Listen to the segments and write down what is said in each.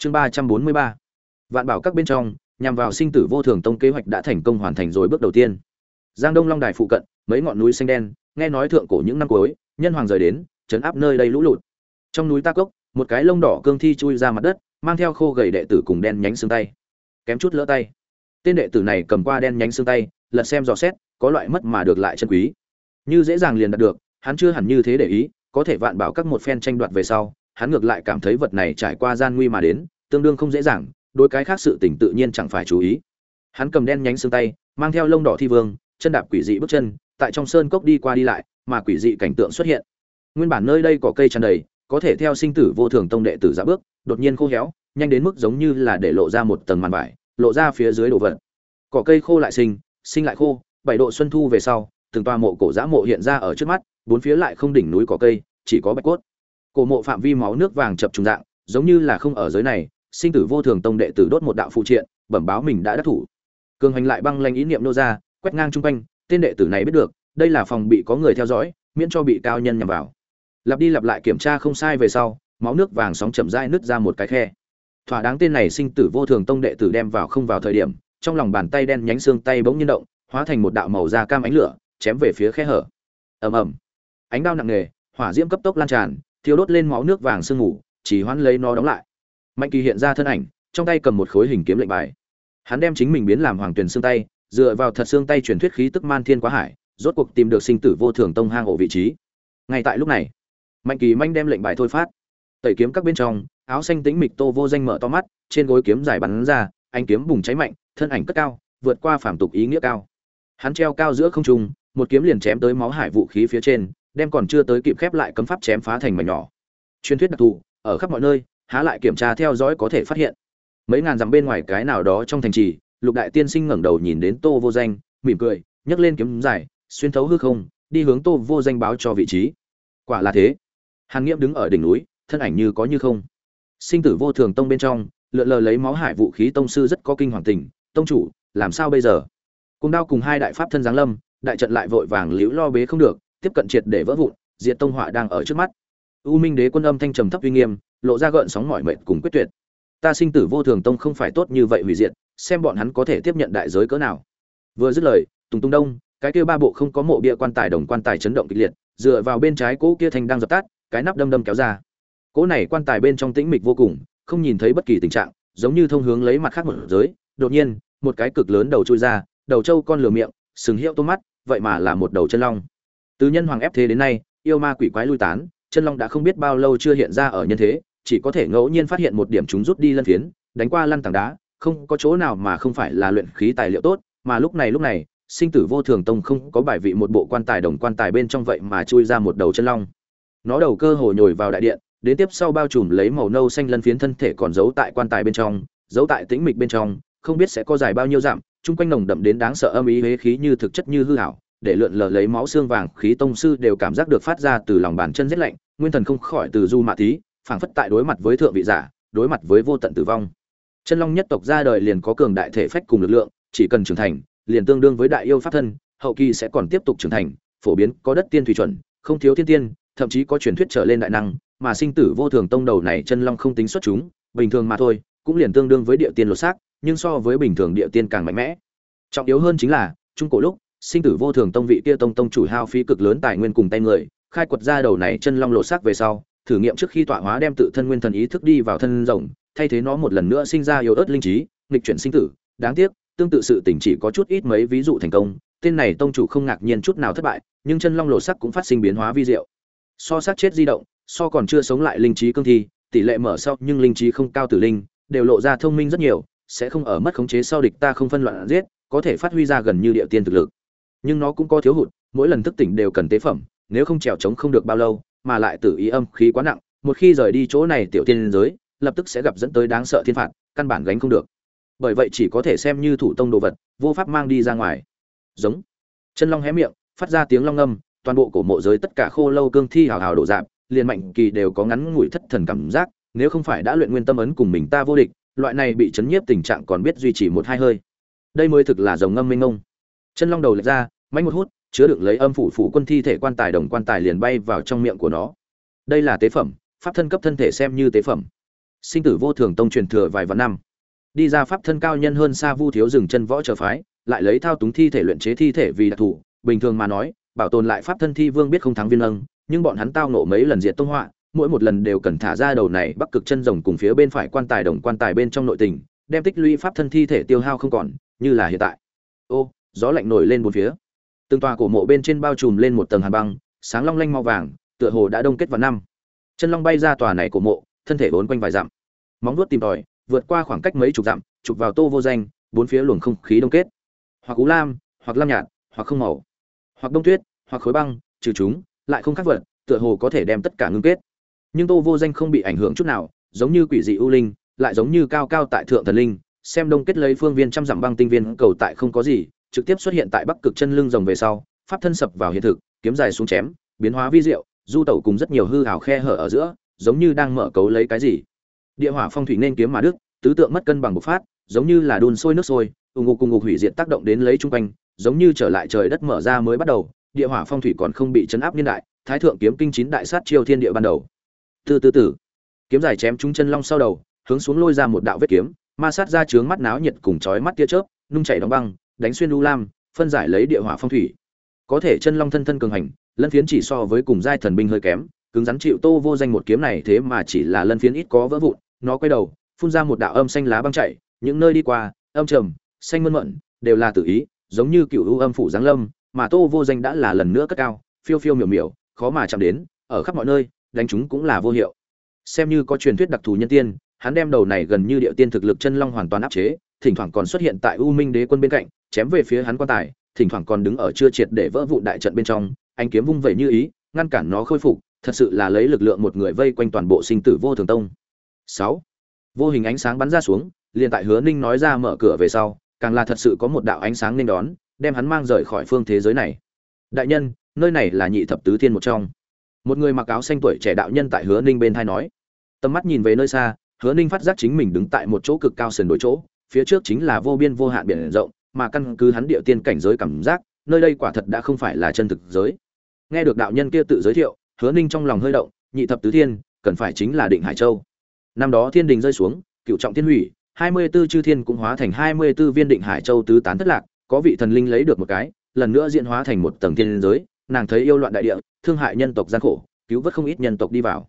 chương ba trăm bốn mươi ba. Vạn bảo các bên trong, nhằm vào sinh tử vô thường tông kế hoạch đã thành công hoàn thành rồi bước đầu tiên. Giang đông long đài phụ cận, mấy ngọn núi xanh đen, nghe nói thượng cổ những năm cuối, nhân hoàng rời đến chấn áp nơi đây lũ lụt. Trong núi ta cốc, một cái lông đỏ cương thi chui ra mặt đất, mang theo khô gầy đệ tử cùng đen nhánh xương tay. Kém chút lỡ tay. Tên đệ tử này cầm qua đen nhánh xương tay, lật xem dò xét, có loại mất mà được lại chân quý. Như dễ dàng liền đạt được, hắn chưa hẳn như thế để ý, có thể vạn bảo các một phen tranh đoạt về sau hắn ngược lại cảm thấy vật này trải qua gian nguy mà đến, tương đương không dễ dàng, đối cái khác sự tình tự nhiên chẳng phải chú ý. Hắn cầm đen nhánh xương tay, mang theo lông đỏ thi vương, chân đạp quỷ dị bước chân, tại trong sơn cốc đi qua đi lại, mà quỷ dị cảnh tượng xuất hiện. Nguyên bản nơi đây có cây tràn đầy, có thể theo sinh tử vô thường tông đệ tử ra bước, đột nhiên khô héo, nhanh đến mức giống như là để lộ ra một tầng màn vải, lộ ra phía dưới đồ vật. Cỏ cây khô lại sinh sinh lại khô, bảy độ xuân thu về sau, từng toa mộ cổ giã mộ hiện ra ở trước mắt, bốn phía lại không đỉnh núi cỏ cây, chỉ có bạch cốt cổ mộ phạm vi máu nước vàng chập trùng dạng, giống như là không ở giới này, sinh tử vô thường tông đệ tử đốt một đạo phụ triện, bẩm báo mình đã đắc thủ. Cường hành lại băng lanh ý niệm nô ra, quét ngang chung quanh, tên đệ tử này biết được, đây là phòng bị có người theo dõi, miễn cho bị cao nhân nhằm vào. Lặp đi lặp lại kiểm tra không sai về sau, máu nước vàng sóng chậm dai nứt ra một cái khe. Thỏa đáng tên này sinh tử vô thường tông đệ tử đem vào không vào thời điểm, trong lòng bàn tay đen nhánh xương tay bỗng nhiên động, hóa thành một đạo màu da cam ánh lửa, chém về phía khe hở. Ầm ầm. Ánh đao nặng nề, hỏa diễm cấp tốc lan tràn thiêu đốt lên máu nước vàng sương ngủ chỉ hoãn lấy nó đóng lại. Mạnh kỳ hiện ra thân ảnh, trong tay cầm một khối hình kiếm lệnh bài. Hắn đem chính mình biến làm hoàng tuyền xương tay, dựa vào thật xương tay truyền thuyết khí tức man thiên quá hải, rốt cuộc tìm được sinh tử vô thường tông hang ổ vị trí. Ngay tại lúc này, mạnh kỳ manh đem lệnh bài thôi phát. Tẩy kiếm các bên trong, áo xanh tĩnh mịch tô vô danh mở to mắt, trên gối kiếm dài bắn ra anh kiếm bùng cháy mạnh, thân ảnh cất cao, vượt qua phàm tục ý nghĩa cao. Hắn treo cao giữa không trung, một kiếm liền chém tới máu hải vũ khí phía trên đem còn chưa tới kịp khép lại cấm pháp chém phá thành mảnh nhỏ. Truyền thuyết đặc thù, ở khắp mọi nơi, há lại kiểm tra theo dõi có thể phát hiện. Mấy ngàn dặm bên ngoài cái nào đó trong thành trì, lục đại tiên sinh ngẩng đầu nhìn đến tô vô danh, mỉm cười, nhấc lên kiếm dài, xuyên thấu hư không, đi hướng tô vô danh báo cho vị trí. Quả là thế. Hàn nghiễm đứng ở đỉnh núi, thân ảnh như có như không. Sinh tử vô thường tông bên trong, lượn lờ lấy máu hải vũ khí tông sư rất có kinh hoàng tình, tông chủ, làm sao bây giờ? Cùng đao cùng hai đại pháp thân giáng lâm, đại trận lại vội vàng liễu lo bế không được tiếp cận triệt để vỡ vụn, diệt tông họa đang ở trước mắt. U minh đế quân âm thanh trầm thấp uy nghiêm, lộ ra gợn sóng mỏi mệt cùng quyết tuyệt. Ta sinh tử vô thường tông không phải tốt như vậy hủy diệt, xem bọn hắn có thể tiếp nhận đại giới cỡ nào. Vừa dứt lời, tùng tung đông, cái kia ba bộ không có mộ bia quan tài đồng quan tài chấn động kịch liệt, dựa vào bên trái cỗ kia thành đang dập tắt, cái nắp đâm đâm kéo ra. Cỗ này quan tài bên trong tĩnh mịch vô cùng, không nhìn thấy bất kỳ tình trạng, giống như thông hướng lấy mặt khác một giới. Đột nhiên, một cái cực lớn đầu chui ra, đầu trâu con lửa miệng, sừng hiệu tô mắt, vậy mà là một đầu chân long từ nhân hoàng ép thế đến nay, yêu ma quỷ quái lui tán, chân long đã không biết bao lâu chưa hiện ra ở nhân thế, chỉ có thể ngẫu nhiên phát hiện một điểm chúng rút đi lân phiến, đánh qua lăn tảng đá, không có chỗ nào mà không phải là luyện khí tài liệu tốt, mà lúc này lúc này, sinh tử vô thường tông không có bài vị một bộ quan tài đồng quan tài bên trong vậy mà chui ra một đầu chân long. Nó đầu cơ hồ nhồi vào đại điện, đến tiếp sau bao trùm lấy màu nâu xanh lân phiến thân thể còn giấu tại quan tài bên trong, giấu tại tĩnh mịch bên trong, không biết sẽ có dài bao nhiêu dặm, chung quanh nồng đậm đến đáng sợ âm ý hế khí như thực chất như hư hảo để lượn lờ lấy máu xương vàng, khí tông sư đều cảm giác được phát ra từ lòng bàn chân rét lạnh, nguyên thần không khỏi từ du mạ tí phảng phất tại đối mặt với thượng vị giả, đối mặt với vô tận tử vong. Chân long nhất tộc ra đời liền có cường đại thể phách cùng lực lượng, chỉ cần trưởng thành, liền tương đương với đại yêu pháp thân, hậu kỳ sẽ còn tiếp tục trưởng thành, phổ biến có đất tiên thủy chuẩn, không thiếu thiên tiên, thậm chí có truyền thuyết trở lên đại năng, mà sinh tử vô thường tông đầu này chân long không tính xuất chúng, bình thường mà thôi, cũng liền tương đương với địa tiên lột xác, nhưng so với bình thường địa tiên càng mạnh mẽ. Trọng yếu hơn chính là, trung cổ lúc sinh tử vô thường tông vị kia tông tông chủ hao phí cực lớn tài nguyên cùng tay người, khai quật ra đầu này chân long lộ sắc về sau, thử nghiệm trước khi tọa hóa đem tự thân nguyên thần ý thức đi vào thân rồng thay thế nó một lần nữa sinh ra yếu ớt linh trí, nghịch chuyển sinh tử. Đáng tiếc, tương tự sự tình chỉ có chút ít mấy ví dụ thành công, tên này tông chủ không ngạc nhiên chút nào thất bại, nhưng chân long lộ sắc cũng phát sinh biến hóa vi diệu. So sát chết di động, so còn chưa sống lại linh trí cương thi, tỷ lệ mở sau nhưng linh trí không cao tử linh, đều lộ ra thông minh rất nhiều, sẽ không ở mất khống chế sau địch ta không phân loạn giết, có thể phát huy ra gần như địa tiên thực lực nhưng nó cũng có thiếu hụt, mỗi lần thức tỉnh đều cần tế phẩm, nếu không trèo trống không được bao lâu, mà lại tự ý âm khí quá nặng, một khi rời đi chỗ này tiểu tiên giới, lập tức sẽ gặp dẫn tới đáng sợ thiên phạt, căn bản gánh không được. Bởi vậy chỉ có thể xem như thủ tông đồ vật, vô pháp mang đi ra ngoài. Giống. Chân long hé miệng, phát ra tiếng long âm, toàn bộ cổ mộ giới tất cả khô lâu cương thi hào hào đổ dạp, liền mạnh kỳ đều có ngắn ngủi thất thần cảm giác, nếu không phải đã luyện nguyên tâm ấn cùng mình ta vô địch, loại này bị chấn nhiếp tình trạng còn biết duy trì một hai hơi. Đây mới thực là dòng ngâm minh ngông chân long đầu lệch ra, mạnh một hút, chứa đựng lấy âm phủ phủ quân thi thể quan tài đồng quan tài liền bay vào trong miệng của nó. Đây là tế phẩm, pháp thân cấp thân thể xem như tế phẩm. Sinh tử vô thường tông truyền thừa vài vạn năm. Đi ra pháp thân cao nhân hơn xa vu thiếu dừng chân võ trở phái, lại lấy thao túng thi thể luyện chế thi thể vì đặc thù. Bình thường mà nói, bảo tồn lại pháp thân thi vương biết không thắng viên lâng nhưng bọn hắn tao nộ mấy lần diệt tông họa, mỗi một lần đều cần thả ra đầu này bắc cực chân rồng cùng phía bên phải quan tài đồng quan tài bên trong nội tình, đem tích lũy pháp thân thi thể tiêu hao không còn, như là hiện tại. Ô gió lạnh nổi lên bốn phía. Từng tòa cổ mộ bên trên bao trùm lên một tầng hàn băng, sáng long lanh màu vàng, tựa hồ đã đông kết vào năm. Chân long bay ra tòa này cổ mộ, thân thể bốn quanh vài dặm. Móng vuốt tìm tòi, vượt qua khoảng cách mấy chục dặm, chụp vào tô vô danh, bốn phía luồng không khí đông kết. Hoặc cú lam, hoặc lam nhạt, hoặc không màu. Hoặc đông tuyết, hoặc khối băng, trừ chúng, lại không khác vật, tựa hồ có thể đem tất cả ngưng kết. Nhưng tô vô danh không bị ảnh hưởng chút nào, giống như quỷ dị u linh, lại giống như cao cao tại thượng thần linh, xem đông kết lấy phương viên trăm dặm băng tinh viên cầu tại không có gì trực tiếp xuất hiện tại bắc cực chân lưng rồng về sau, pháp thân sập vào hiện thực, kiếm dài xuống chém, biến hóa vi diệu, du tẩu cùng rất nhiều hư hào khe hở ở giữa, giống như đang mở cấu lấy cái gì. Địa hỏa phong thủy nên kiếm mà đức, tứ tượng mất cân bằng bộc phát, giống như là đun sôi nước sôi, ù ngục cùng ngục hủy diệt tác động đến lấy chung quanh, giống như trở lại trời đất mở ra mới bắt đầu, địa hỏa phong thủy còn không bị chấn áp niên đại, thái thượng kiếm kinh chín đại sát chiêu thiên địa ban đầu. Từ từ từ, kiếm dài chém trúng chân long sau đầu, hướng xuống lôi ra một đạo vết kiếm, ma sát ra trướng mắt náo nhiệt cùng chói mắt tia chớp, nung chảy đóng băng đánh xuyên lưu lam, phân giải lấy địa hỏa phong thủy. Có thể chân long thân thân cường hành, lân phiến chỉ so với cùng giai thần binh hơi kém, cứng rắn chịu tô vô danh một kiếm này thế mà chỉ là lân phiến ít có vỡ vụn, nó quay đầu, phun ra một đạo âm xanh lá băng chạy những nơi đi qua, âm trầm, xanh mơn mận, đều là tự ý, giống như cựu u âm phủ giáng lâm, mà tô vô danh đã là lần nữa cất cao, phiêu phiêu miểu miểu, khó mà chạm đến, ở khắp mọi nơi, đánh chúng cũng là vô hiệu. Xem như có truyền thuyết đặc thù nhân tiên, hắn đem đầu này gần như địa tiên thực lực chân long hoàn toàn áp chế, thỉnh thoảng còn xuất hiện tại u minh đế quân bên cạnh chém về phía hắn quan tài, thỉnh thoảng còn đứng ở chưa triệt để vỡ vụn đại trận bên trong, anh kiếm vung vẩy như ý, ngăn cản nó khôi phục, thật sự là lấy lực lượng một người vây quanh toàn bộ sinh tử vô thường tông. Sáu. Vô hình ánh sáng bắn ra xuống, liền tại hứa ninh nói ra mở cửa về sau, càng là thật sự có một đạo ánh sáng nên đón, đem hắn mang rời khỏi phương thế giới này. Đại nhân, nơi này là nhị thập tứ thiên một trong. Một người mặc áo xanh tuổi trẻ đạo nhân tại hứa ninh bên thai nói. Tầm mắt nhìn về nơi xa, hứa ninh phát giác chính mình đứng tại một chỗ cực cao sườn đổi chỗ, phía trước chính là vô biên vô hạn biển rộng mà căn cứ hắn địa tiên cảnh giới cảm giác, nơi đây quả thật đã không phải là chân thực giới. Nghe được đạo nhân kia tự giới thiệu, hứa ninh trong lòng hơi động, nhị thập tứ thiên, cần phải chính là định hải châu. Năm đó thiên đình rơi xuống, cựu trọng thiên hủy, hai mươi 24 chư thiên cũng hóa thành hai mươi 24 viên định hải châu tứ tán thất lạc, có vị thần linh lấy được một cái, lần nữa diễn hóa thành một tầng thiên giới, nàng thấy yêu loạn đại địa, thương hại nhân tộc gian khổ, cứu vớt không ít nhân tộc đi vào.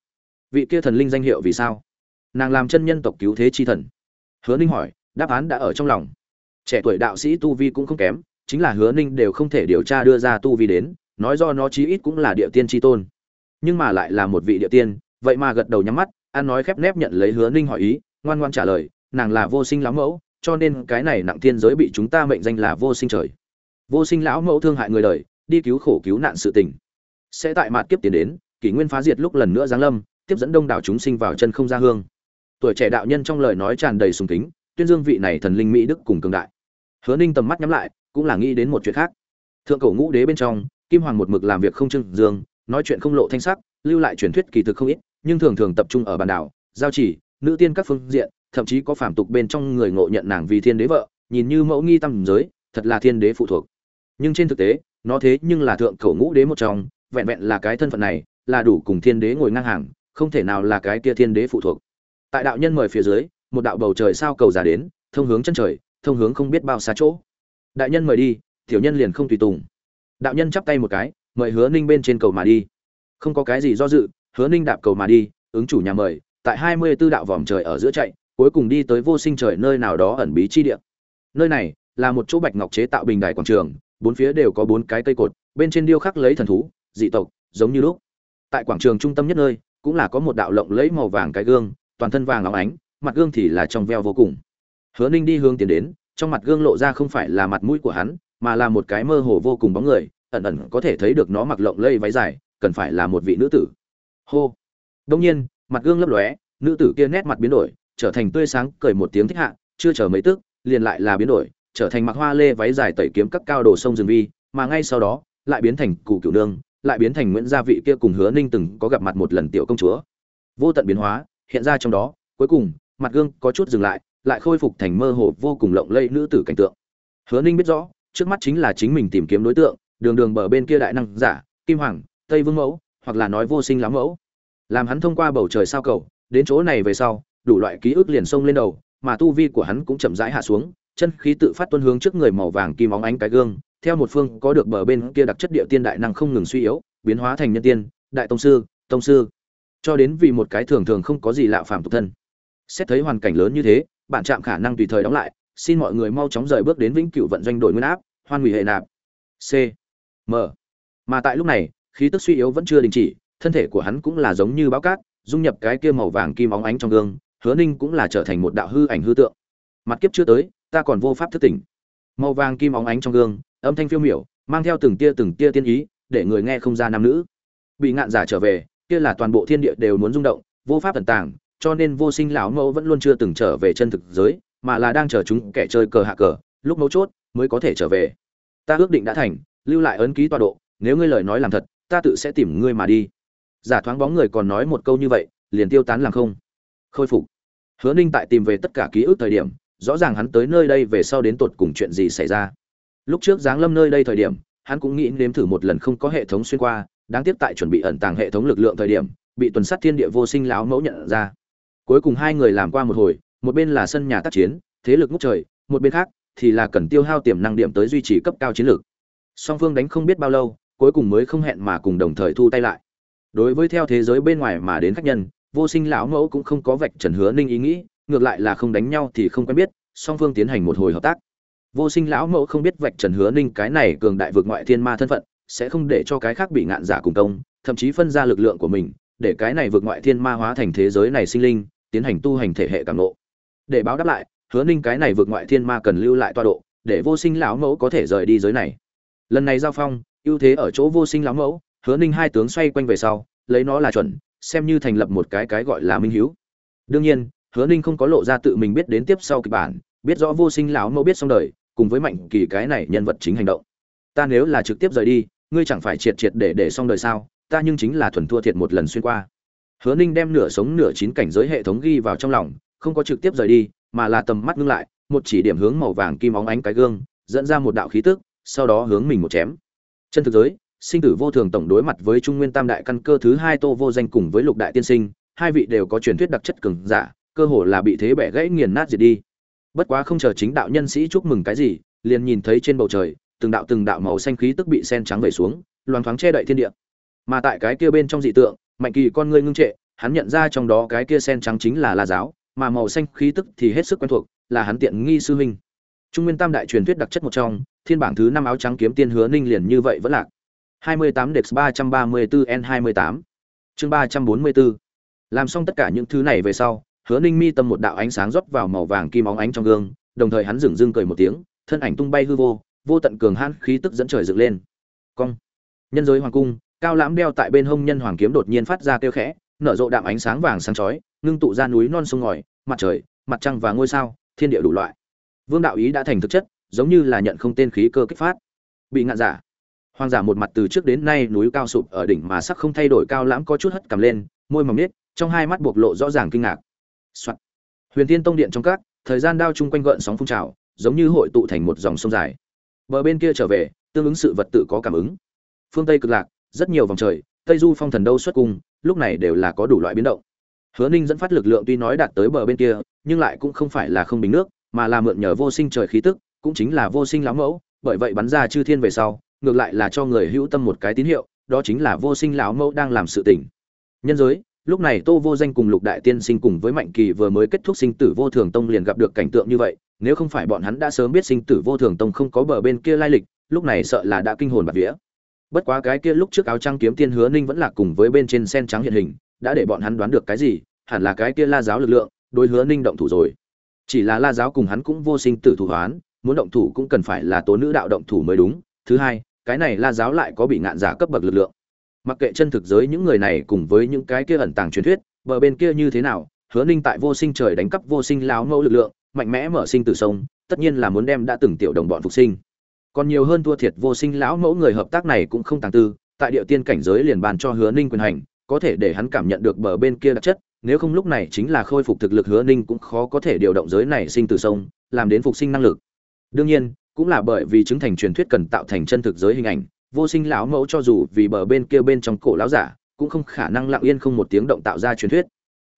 Vị kia thần linh danh hiệu vì sao? Nàng làm chân nhân tộc cứu thế chi thần. Hứa ninh hỏi, đáp án đã ở trong lòng trẻ tuổi đạo sĩ tu vi cũng không kém, chính là hứa ninh đều không thể điều tra đưa ra tu vi đến, nói do nó chí ít cũng là địa tiên tri tôn. Nhưng mà lại là một vị địa tiên, vậy mà gật đầu nhắm mắt an nói khép nép nhận lấy hứa ninh hỏi ý, ngoan ngoan trả lời, nàng là vô sinh lão mẫu, cho nên cái này nặng tiên giới bị chúng ta mệnh danh là vô sinh trời. Vô sinh lão mẫu thương hại người đời, đi cứu khổ cứu nạn sự tình. Sẽ tại mạt kiếp tiến đến, kỷ nguyên phá diệt lúc lần nữa giáng lâm, tiếp dẫn đông đảo chúng sinh vào chân không ra hương. Tuổi trẻ đạo nhân trong lời nói tràn đầy sùng kính tuyên dương vị này thần linh mỹ đức cùng cường đại. Hứa ninh tầm mắt nhắm lại, cũng là nghĩ đến một chuyện khác. Thượng cổ ngũ đế bên trong, kim hoàng một mực làm việc không trưng dương, nói chuyện không lộ thanh sắc, lưu lại truyền thuyết kỳ thực không ít, nhưng thường thường tập trung ở bản đảo, giao chỉ, nữ tiên các phương diện, thậm chí có phản tục bên trong người ngộ nhận nàng vì thiên đế vợ, nhìn như mẫu nghi tâm giới, thật là thiên đế phụ thuộc. Nhưng trên thực tế, nó thế nhưng là thượng cổ ngũ đế một trong, vẹn vẹn là cái thân phận này, là đủ cùng thiên đế ngồi ngang hàng, không thể nào là cái kia thiên đế phụ thuộc. Tại đạo nhân mời phía dưới một đạo bầu trời sao cầu giả đến, thông hướng chân trời, thông hướng không biết bao xa chỗ. Đại nhân mời đi, tiểu nhân liền không tùy tùng. Đạo nhân chắp tay một cái, mời hứa ninh bên trên cầu mà đi. Không có cái gì do dự, hứa ninh đạp cầu mà đi, ứng chủ nhà mời, tại hai mươi b ố đạo vòm trời ở giữa chạy, cuối cùng đi tới vô sinh trời nơi nào đó ẩn bí chi địa. Nơi này là một chỗ bạch ngọc chế tạo bình đài quảng trường, bốn phía đều có bốn cái cây cột, bên trên điêu khắc lấy thần thú, dị tộc, giống như lúc. Tại quảng trường trung tâm nhất nơi, cũng là có một đạo lộng lấy màu vàng cái gương, toàn thân vàng óng ánh mặt gương thì là trong veo vô cùng. Hứa ninh đi hướng tiến đến, trong mặt gương lộ ra không phải là mặt mũi của hắn, mà là một cái mơ hồ vô cùng bóng người, ẩn ẩn có thể thấy được nó mặc lộng lây váy dài, cần phải là một vị nữ tử. Hô. Đông nhiên, mặt gương lấp lóe, nữ tử kia nét mặt biến đổi, trở thành tươi sáng, cười một tiếng thích hạ, chưa chờ mấy tức, liền lại là biến đổi, trở thành mặc hoa lê váy dài tẩy kiếm các cao đồ sông rừng vi, mà ngay sau đó, lại biến thành cụ cửu nương, lại biến thành nguyễn gia vị kia cùng hứa ninh từng có gặp mặt một lần tiểu công chúa. Vô tận biến hóa, hiện ra trong đó, cuối cùng mặt gương có chút dừng lại lại khôi phục thành mơ hồ vô cùng lộng lẫy nữ tử cảnh tượng. Hứa ninh biết rõ, trước mắt chính là chính mình tìm kiếm đối tượng, đường đường bờ bên kia đại năng giả, kim hoàng, tây vương mẫu, hoặc là nói vô sinh lắm mẫu. Làm hắn thông qua bầu trời sao cầu, đến chỗ này về sau, đủ loại ký ức liền xông lên đầu, mà tu vi của hắn cũng chậm rãi hạ xuống, chân khí tự phát tuân hướng trước người màu vàng kim óng ánh cái gương, theo một phương có được bờ bên kia đặc chất địa tiên đại năng không ngừng suy yếu, biến hóa thành nhân tiên, đại tông sư tông sư. Cho đến vì một cái thường thường không có gì lạ phàm tục thân xét thấy hoàn cảnh lớn như thế, bạn chạm khả năng tùy thời đóng lại, xin mọi người mau chóng rời bước đến vĩnh cửu vận doanh đổi nguyên áp, hoan hủy hệ nạp. C. M. Mà tại lúc này, khí tức suy yếu vẫn chưa đình chỉ, thân thể của hắn cũng là giống như báo cát, dung nhập cái kia màu vàng kim óng ánh trong gương, hứa ninh cũng là trở thành một đạo hư ảnh hư tượng. Mặt kiếp chưa tới, ta còn vô pháp thức tỉnh. Màu vàng kim óng ánh trong gương, âm thanh phiêu miểu, mang theo từng tia từng tia tiên ý, để người nghe không ra nam nữ. Bị ngạn giả trở về, kia là toàn bộ thiên địa đều muốn rung động, vô pháp tận tàng cho nên vô sinh lão mẫu vẫn luôn chưa từng trở về chân thực giới, mà là đang chờ chúng kẻ chơi cờ hạ cờ, lúc mấu chốt mới có thể trở về. Ta ước định đã thành, lưu lại ấn ký tọa độ, nếu ngươi lời nói làm thật, ta tự sẽ tìm ngươi mà đi. Giả thoáng bóng người còn nói một câu như vậy, liền tiêu tán làm không. Khôi phục. Hứa ninh tại tìm về tất cả ký ức thời điểm, rõ ràng hắn tới nơi đây về sau đến tột cùng chuyện gì xảy ra. Lúc trước giáng lâm nơi đây thời điểm, hắn cũng nghĩ nếm thử một lần không có hệ thống xuyên qua, đáng tiếc tại chuẩn bị ẩn tàng hệ thống lực lượng thời điểm, bị tuần sát thiên địa vô sinh láo mẫu nhận ra cuối cùng hai người làm qua một hồi, một bên là sân nhà tác chiến, thế lực ngút trời, một bên khác thì là cần tiêu hao tiềm năng điểm tới duy trì cấp cao chiến lược. Song phương đánh không biết bao lâu, cuối cùng mới không hẹn mà cùng đồng thời thu tay lại. Đối với theo thế giới bên ngoài mà đến khách nhân, vô sinh lão mẫu cũng không có vạch trần hứa ninh ý nghĩ, ngược lại là không đánh nhau thì không quen biết, song phương tiến hành một hồi hợp tác. Vô sinh lão mẫu không biết vạch trần hứa ninh cái này cường đại vượt ngoại thiên ma thân phận, sẽ không để cho cái khác bị ngạn giả cùng công, thậm chí phân ra lực lượng của mình, để cái này vượt ngoại thiên ma hóa thành thế giới này sinh linh tiến hành tu hành thể hệ cảm nộ để báo đáp lại, hứa ninh cái này vượt ngoại thiên ma cần lưu lại toa độ, để vô sinh lão mẫu có thể rời đi giới này. Lần này giao phong, ưu thế ở chỗ vô sinh lão mẫu, hứa ninh hai tướng xoay quanh về sau, lấy nó là chuẩn, xem như thành lập một cái cái gọi là minh hiếu. Đương nhiên, hứa ninh không có lộ ra tự mình biết đến tiếp sau kịch bản, biết rõ vô sinh lão mẫu biết xong đời, cùng với mạnh kỳ cái này nhân vật chính hành động. Ta nếu là trực tiếp rời đi, ngươi chẳng phải triệt triệt để để xong đời sao, ta nhưng chính là thuần thua thiệt một lần xuyên qua hứa ninh đem nửa sống nửa chín cảnh giới hệ thống ghi vào trong lòng, không có trực tiếp rời đi, mà là tầm mắt ngưng lại, một chỉ điểm hướng màu vàng kim óng ánh cái gương, dẫn ra một đạo khí tức, sau đó hướng mình một chém. Chân thực giới, sinh tử vô thường tổng đối mặt với trung nguyên tam đại căn cơ thứ hai tô vô danh cùng với lục đại tiên sinh, hai vị đều có truyền thuyết đặc chất cường giả, cơ hồ là bị thế bẻ gãy nghiền nát diệt đi. Bất quá không chờ chính đạo nhân sĩ chúc mừng cái gì, liền nhìn thấy trên bầu trời, từng đạo từng đạo màu xanh khí tức bị sen trắng vẩy xuống, loang thoáng che đậy thiên địa. Mà tại cái kia bên trong dị tượng mạnh kỳ con ngươi ngưng trệ, hắn nhận ra trong đó cái kia sen trắng chính là la giáo, mà màu xanh khí tức thì hết sức quen thuộc, là hắn tiện nghi sư huynh. Trung nguyên tam đại truyền thuyết đặc chất một trong, thiên bảng thứ năm áo trắng kiếm tiên hứa ninh liền như vậy vẫn lạc. 28 Dex 334 N28 chương 344 làm xong tất cả những thứ này về sau, hứa ninh mi tâm một đạo ánh sáng rót vào màu vàng kim óng ánh trong gương, đồng thời hắn dừng dưng cười một tiếng, thân ảnh tung bay hư vô vô tận cường hãn khí tức dẫn trời dựng lên. Cong. Nhân giới hoàng cung cao lãm đeo tại bên hông nhân hoàng kiếm đột nhiên phát ra kêu khẽ, nở rộ đạm ánh sáng vàng sáng chói, ngưng tụ ra núi non sông ngòi, mặt trời, mặt trăng và ngôi sao, thiên địa đủ loại. Vương đạo ý đã thành thực chất, giống như là nhận không tên khí cơ kích phát. Bị ngạn giả. Hoàng giả một mặt từ trước đến nay núi cao sụp ở đỉnh mà sắc không thay đổi, cao lãm có chút hất cầm lên, môi mỏng nết trong hai mắt bộc lộ rõ ràng kinh ngạc. Soạn. huyền tiên tông điện trong các, thời gian đao chung quanh gợn sóng phun trào, giống như hội tụ thành một dòng sông dài. Bờ bên kia trở về, tương ứng sự vật tự có cảm ứng. Phương tây cực lạc rất nhiều vòng trời, tây du phong thần đâu xuất cung, lúc này đều là có đủ loại biến động. Hứa ninh dẫn phát lực lượng tuy nói đạt tới bờ bên kia, nhưng lại cũng không phải là không bình nước, mà là mượn nhờ vô sinh trời khí tức, cũng chính là vô sinh lão mẫu, bởi vậy bắn ra chư thiên về sau, ngược lại là cho người hữu tâm một cái tín hiệu, đó chính là vô sinh lão mẫu đang làm sự tỉnh nhân giới, lúc này tô vô danh cùng lục đại tiên sinh cùng với mạnh kỳ vừa mới kết thúc sinh tử vô thường tông liền gặp được cảnh tượng như vậy, nếu không phải bọn hắn đã sớm biết sinh tử vô thường tông không có bờ bên kia lai lịch, lúc này sợ là đã kinh hồn bạt vía bất quá cái kia lúc trước áo trăng kiếm tiên hứa ninh vẫn là cùng với bên trên sen trắng hiện hình, đã để bọn hắn đoán được cái gì, hẳn là cái kia la giáo lực lượng, đối hứa ninh động thủ rồi. Chỉ là la giáo cùng hắn cũng vô sinh tử thủ hoán, muốn động thủ cũng cần phải là tố nữ đạo động thủ mới đúng. Thứ hai, cái này la giáo lại có bị ngạn giả cấp bậc lực lượng. Mặc kệ chân thực giới những người này cùng với những cái kia ẩn tàng truyền thuyết, bờ bên kia như thế nào, hứa ninh tại vô sinh trời đánh cắp vô sinh láo mẫu lực lượng, mạnh mẽ mở sinh từ sông, tất nhiên là muốn đem đã từng tiểu đồng bọn phục sinh còn nhiều hơn thua thiệt vô sinh lão mẫu người hợp tác này cũng không tàng tư, tại địa tiên cảnh giới liền bàn cho hứa ninh quyền hành, có thể để hắn cảm nhận được bờ bên kia đặc chất, nếu không lúc này chính là khôi phục thực lực hứa ninh cũng khó có thể điều động giới này sinh từ sông, làm đến phục sinh năng lực. Đương nhiên, cũng là bởi vì chứng thành truyền thuyết cần tạo thành chân thực giới hình ảnh, vô sinh lão mẫu cho dù vì bờ bên kia bên trong cổ lão giả, cũng không khả năng lặng yên không một tiếng động tạo ra truyền thuyết.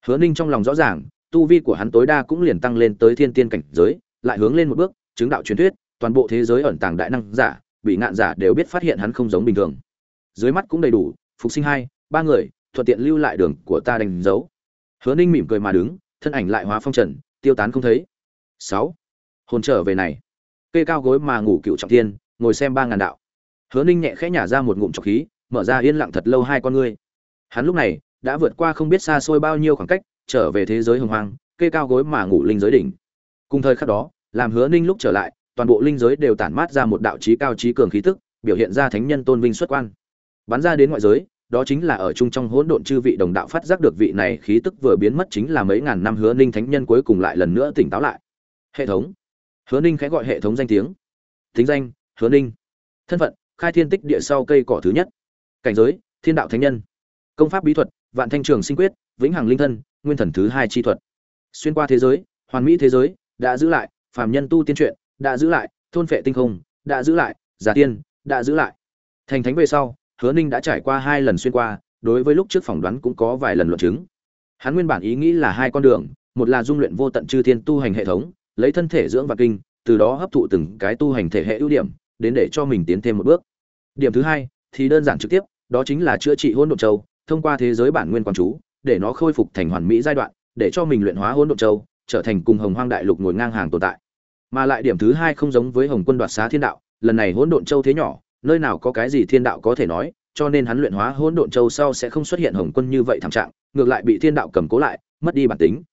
Hứa ninh trong lòng rõ ràng, tu vi của hắn tối đa cũng liền tăng lên tới thiên tiên cảnh giới, lại hướng lên một bước, chứng đạo truyền thuyết toàn bộ thế giới ẩn tàng đại năng giả, bị ngạn giả đều biết phát hiện hắn không giống bình thường. Dưới mắt cũng đầy đủ, phục sinh hai, ba người, thuận tiện lưu lại đường của ta đánh dấu. Hứa ninh mỉm cười mà đứng, thân ảnh lại hóa phong trần, tiêu tán không thấy. Sáu, hồn trở về này. Cây cao gối mà ngủ cựu trọng thiên ngồi xem ba ngàn đạo. Hứa ninh nhẹ khẽ nhả ra một ngụm trọc khí, mở ra yên lặng thật lâu hai con ngươi. Hắn lúc này đã vượt qua không biết xa xôi bao nhiêu khoảng cách, trở về thế giới hồng hoang cây cao gối mà ngủ linh giới đỉnh. Cùng thời khắc đó, làm hứa ninh lúc trở lại toàn bộ linh giới đều tản mát ra một đạo chí cao chí cường khí tức, biểu hiện ra thánh nhân tôn vinh xuất quan. Bắn ra đến ngoại giới, đó chính là ở chung trong hỗn độn chư vị đồng đạo phát giác được vị này khí tức vừa biến mất chính là mấy ngàn năm hứa ninh thánh nhân cuối cùng lại lần nữa tỉnh táo lại. Hệ thống. Hứa ninh khẽ gọi hệ thống danh tiếng. Tính danh, hứa ninh. Thân phận, khai thiên tích địa sau cây cỏ thứ nhất. Cảnh giới, thiên đạo thánh nhân. Công pháp bí thuật, vạn thanh trường sinh quyết, vĩnh hằng linh thân, nguyên thần thứ hai chi thuật. Xuyên qua thế giới, hoàn mỹ thế giới, đã giữ lại, phàm nhân tu tiên truyện đã giữ lại, thôn phệ tinh không, đã giữ lại, giả tiên, đã giữ lại. Thành thánh về sau, hứa ninh đã trải qua hai lần xuyên qua, đối với lúc trước phỏng đoán cũng có vài lần luận chứng. Hắn nguyên bản ý nghĩ là hai con đường, một là dung luyện vô tận chư thiên tu hành hệ thống, lấy thân thể dưỡng và kinh, từ đó hấp thụ từng cái tu hành thể hệ ưu điểm, đến để cho mình tiến thêm một bước. Điểm thứ hai, thì đơn giản trực tiếp, đó chính là chữa trị hôn độn châu, thông qua thế giới bản nguyên quán chú, để nó khôi phục thành hoàn mỹ giai đoạn, để cho mình luyện hóa hôn độn châu, trở thành cùng hồng hoang đại lục ngồi ngang hàng tồn tại mà lại điểm thứ hai không giống với hồng quân đoạt xá thiên đạo, lần này hỗn độn châu thế nhỏ, nơi nào có cái gì thiên đạo có thể nói, cho nên hắn luyện hóa hỗn độn châu sau sẽ không xuất hiện hồng quân như vậy thảm trạng, ngược lại bị thiên đạo cầm cố lại, mất đi bản tính.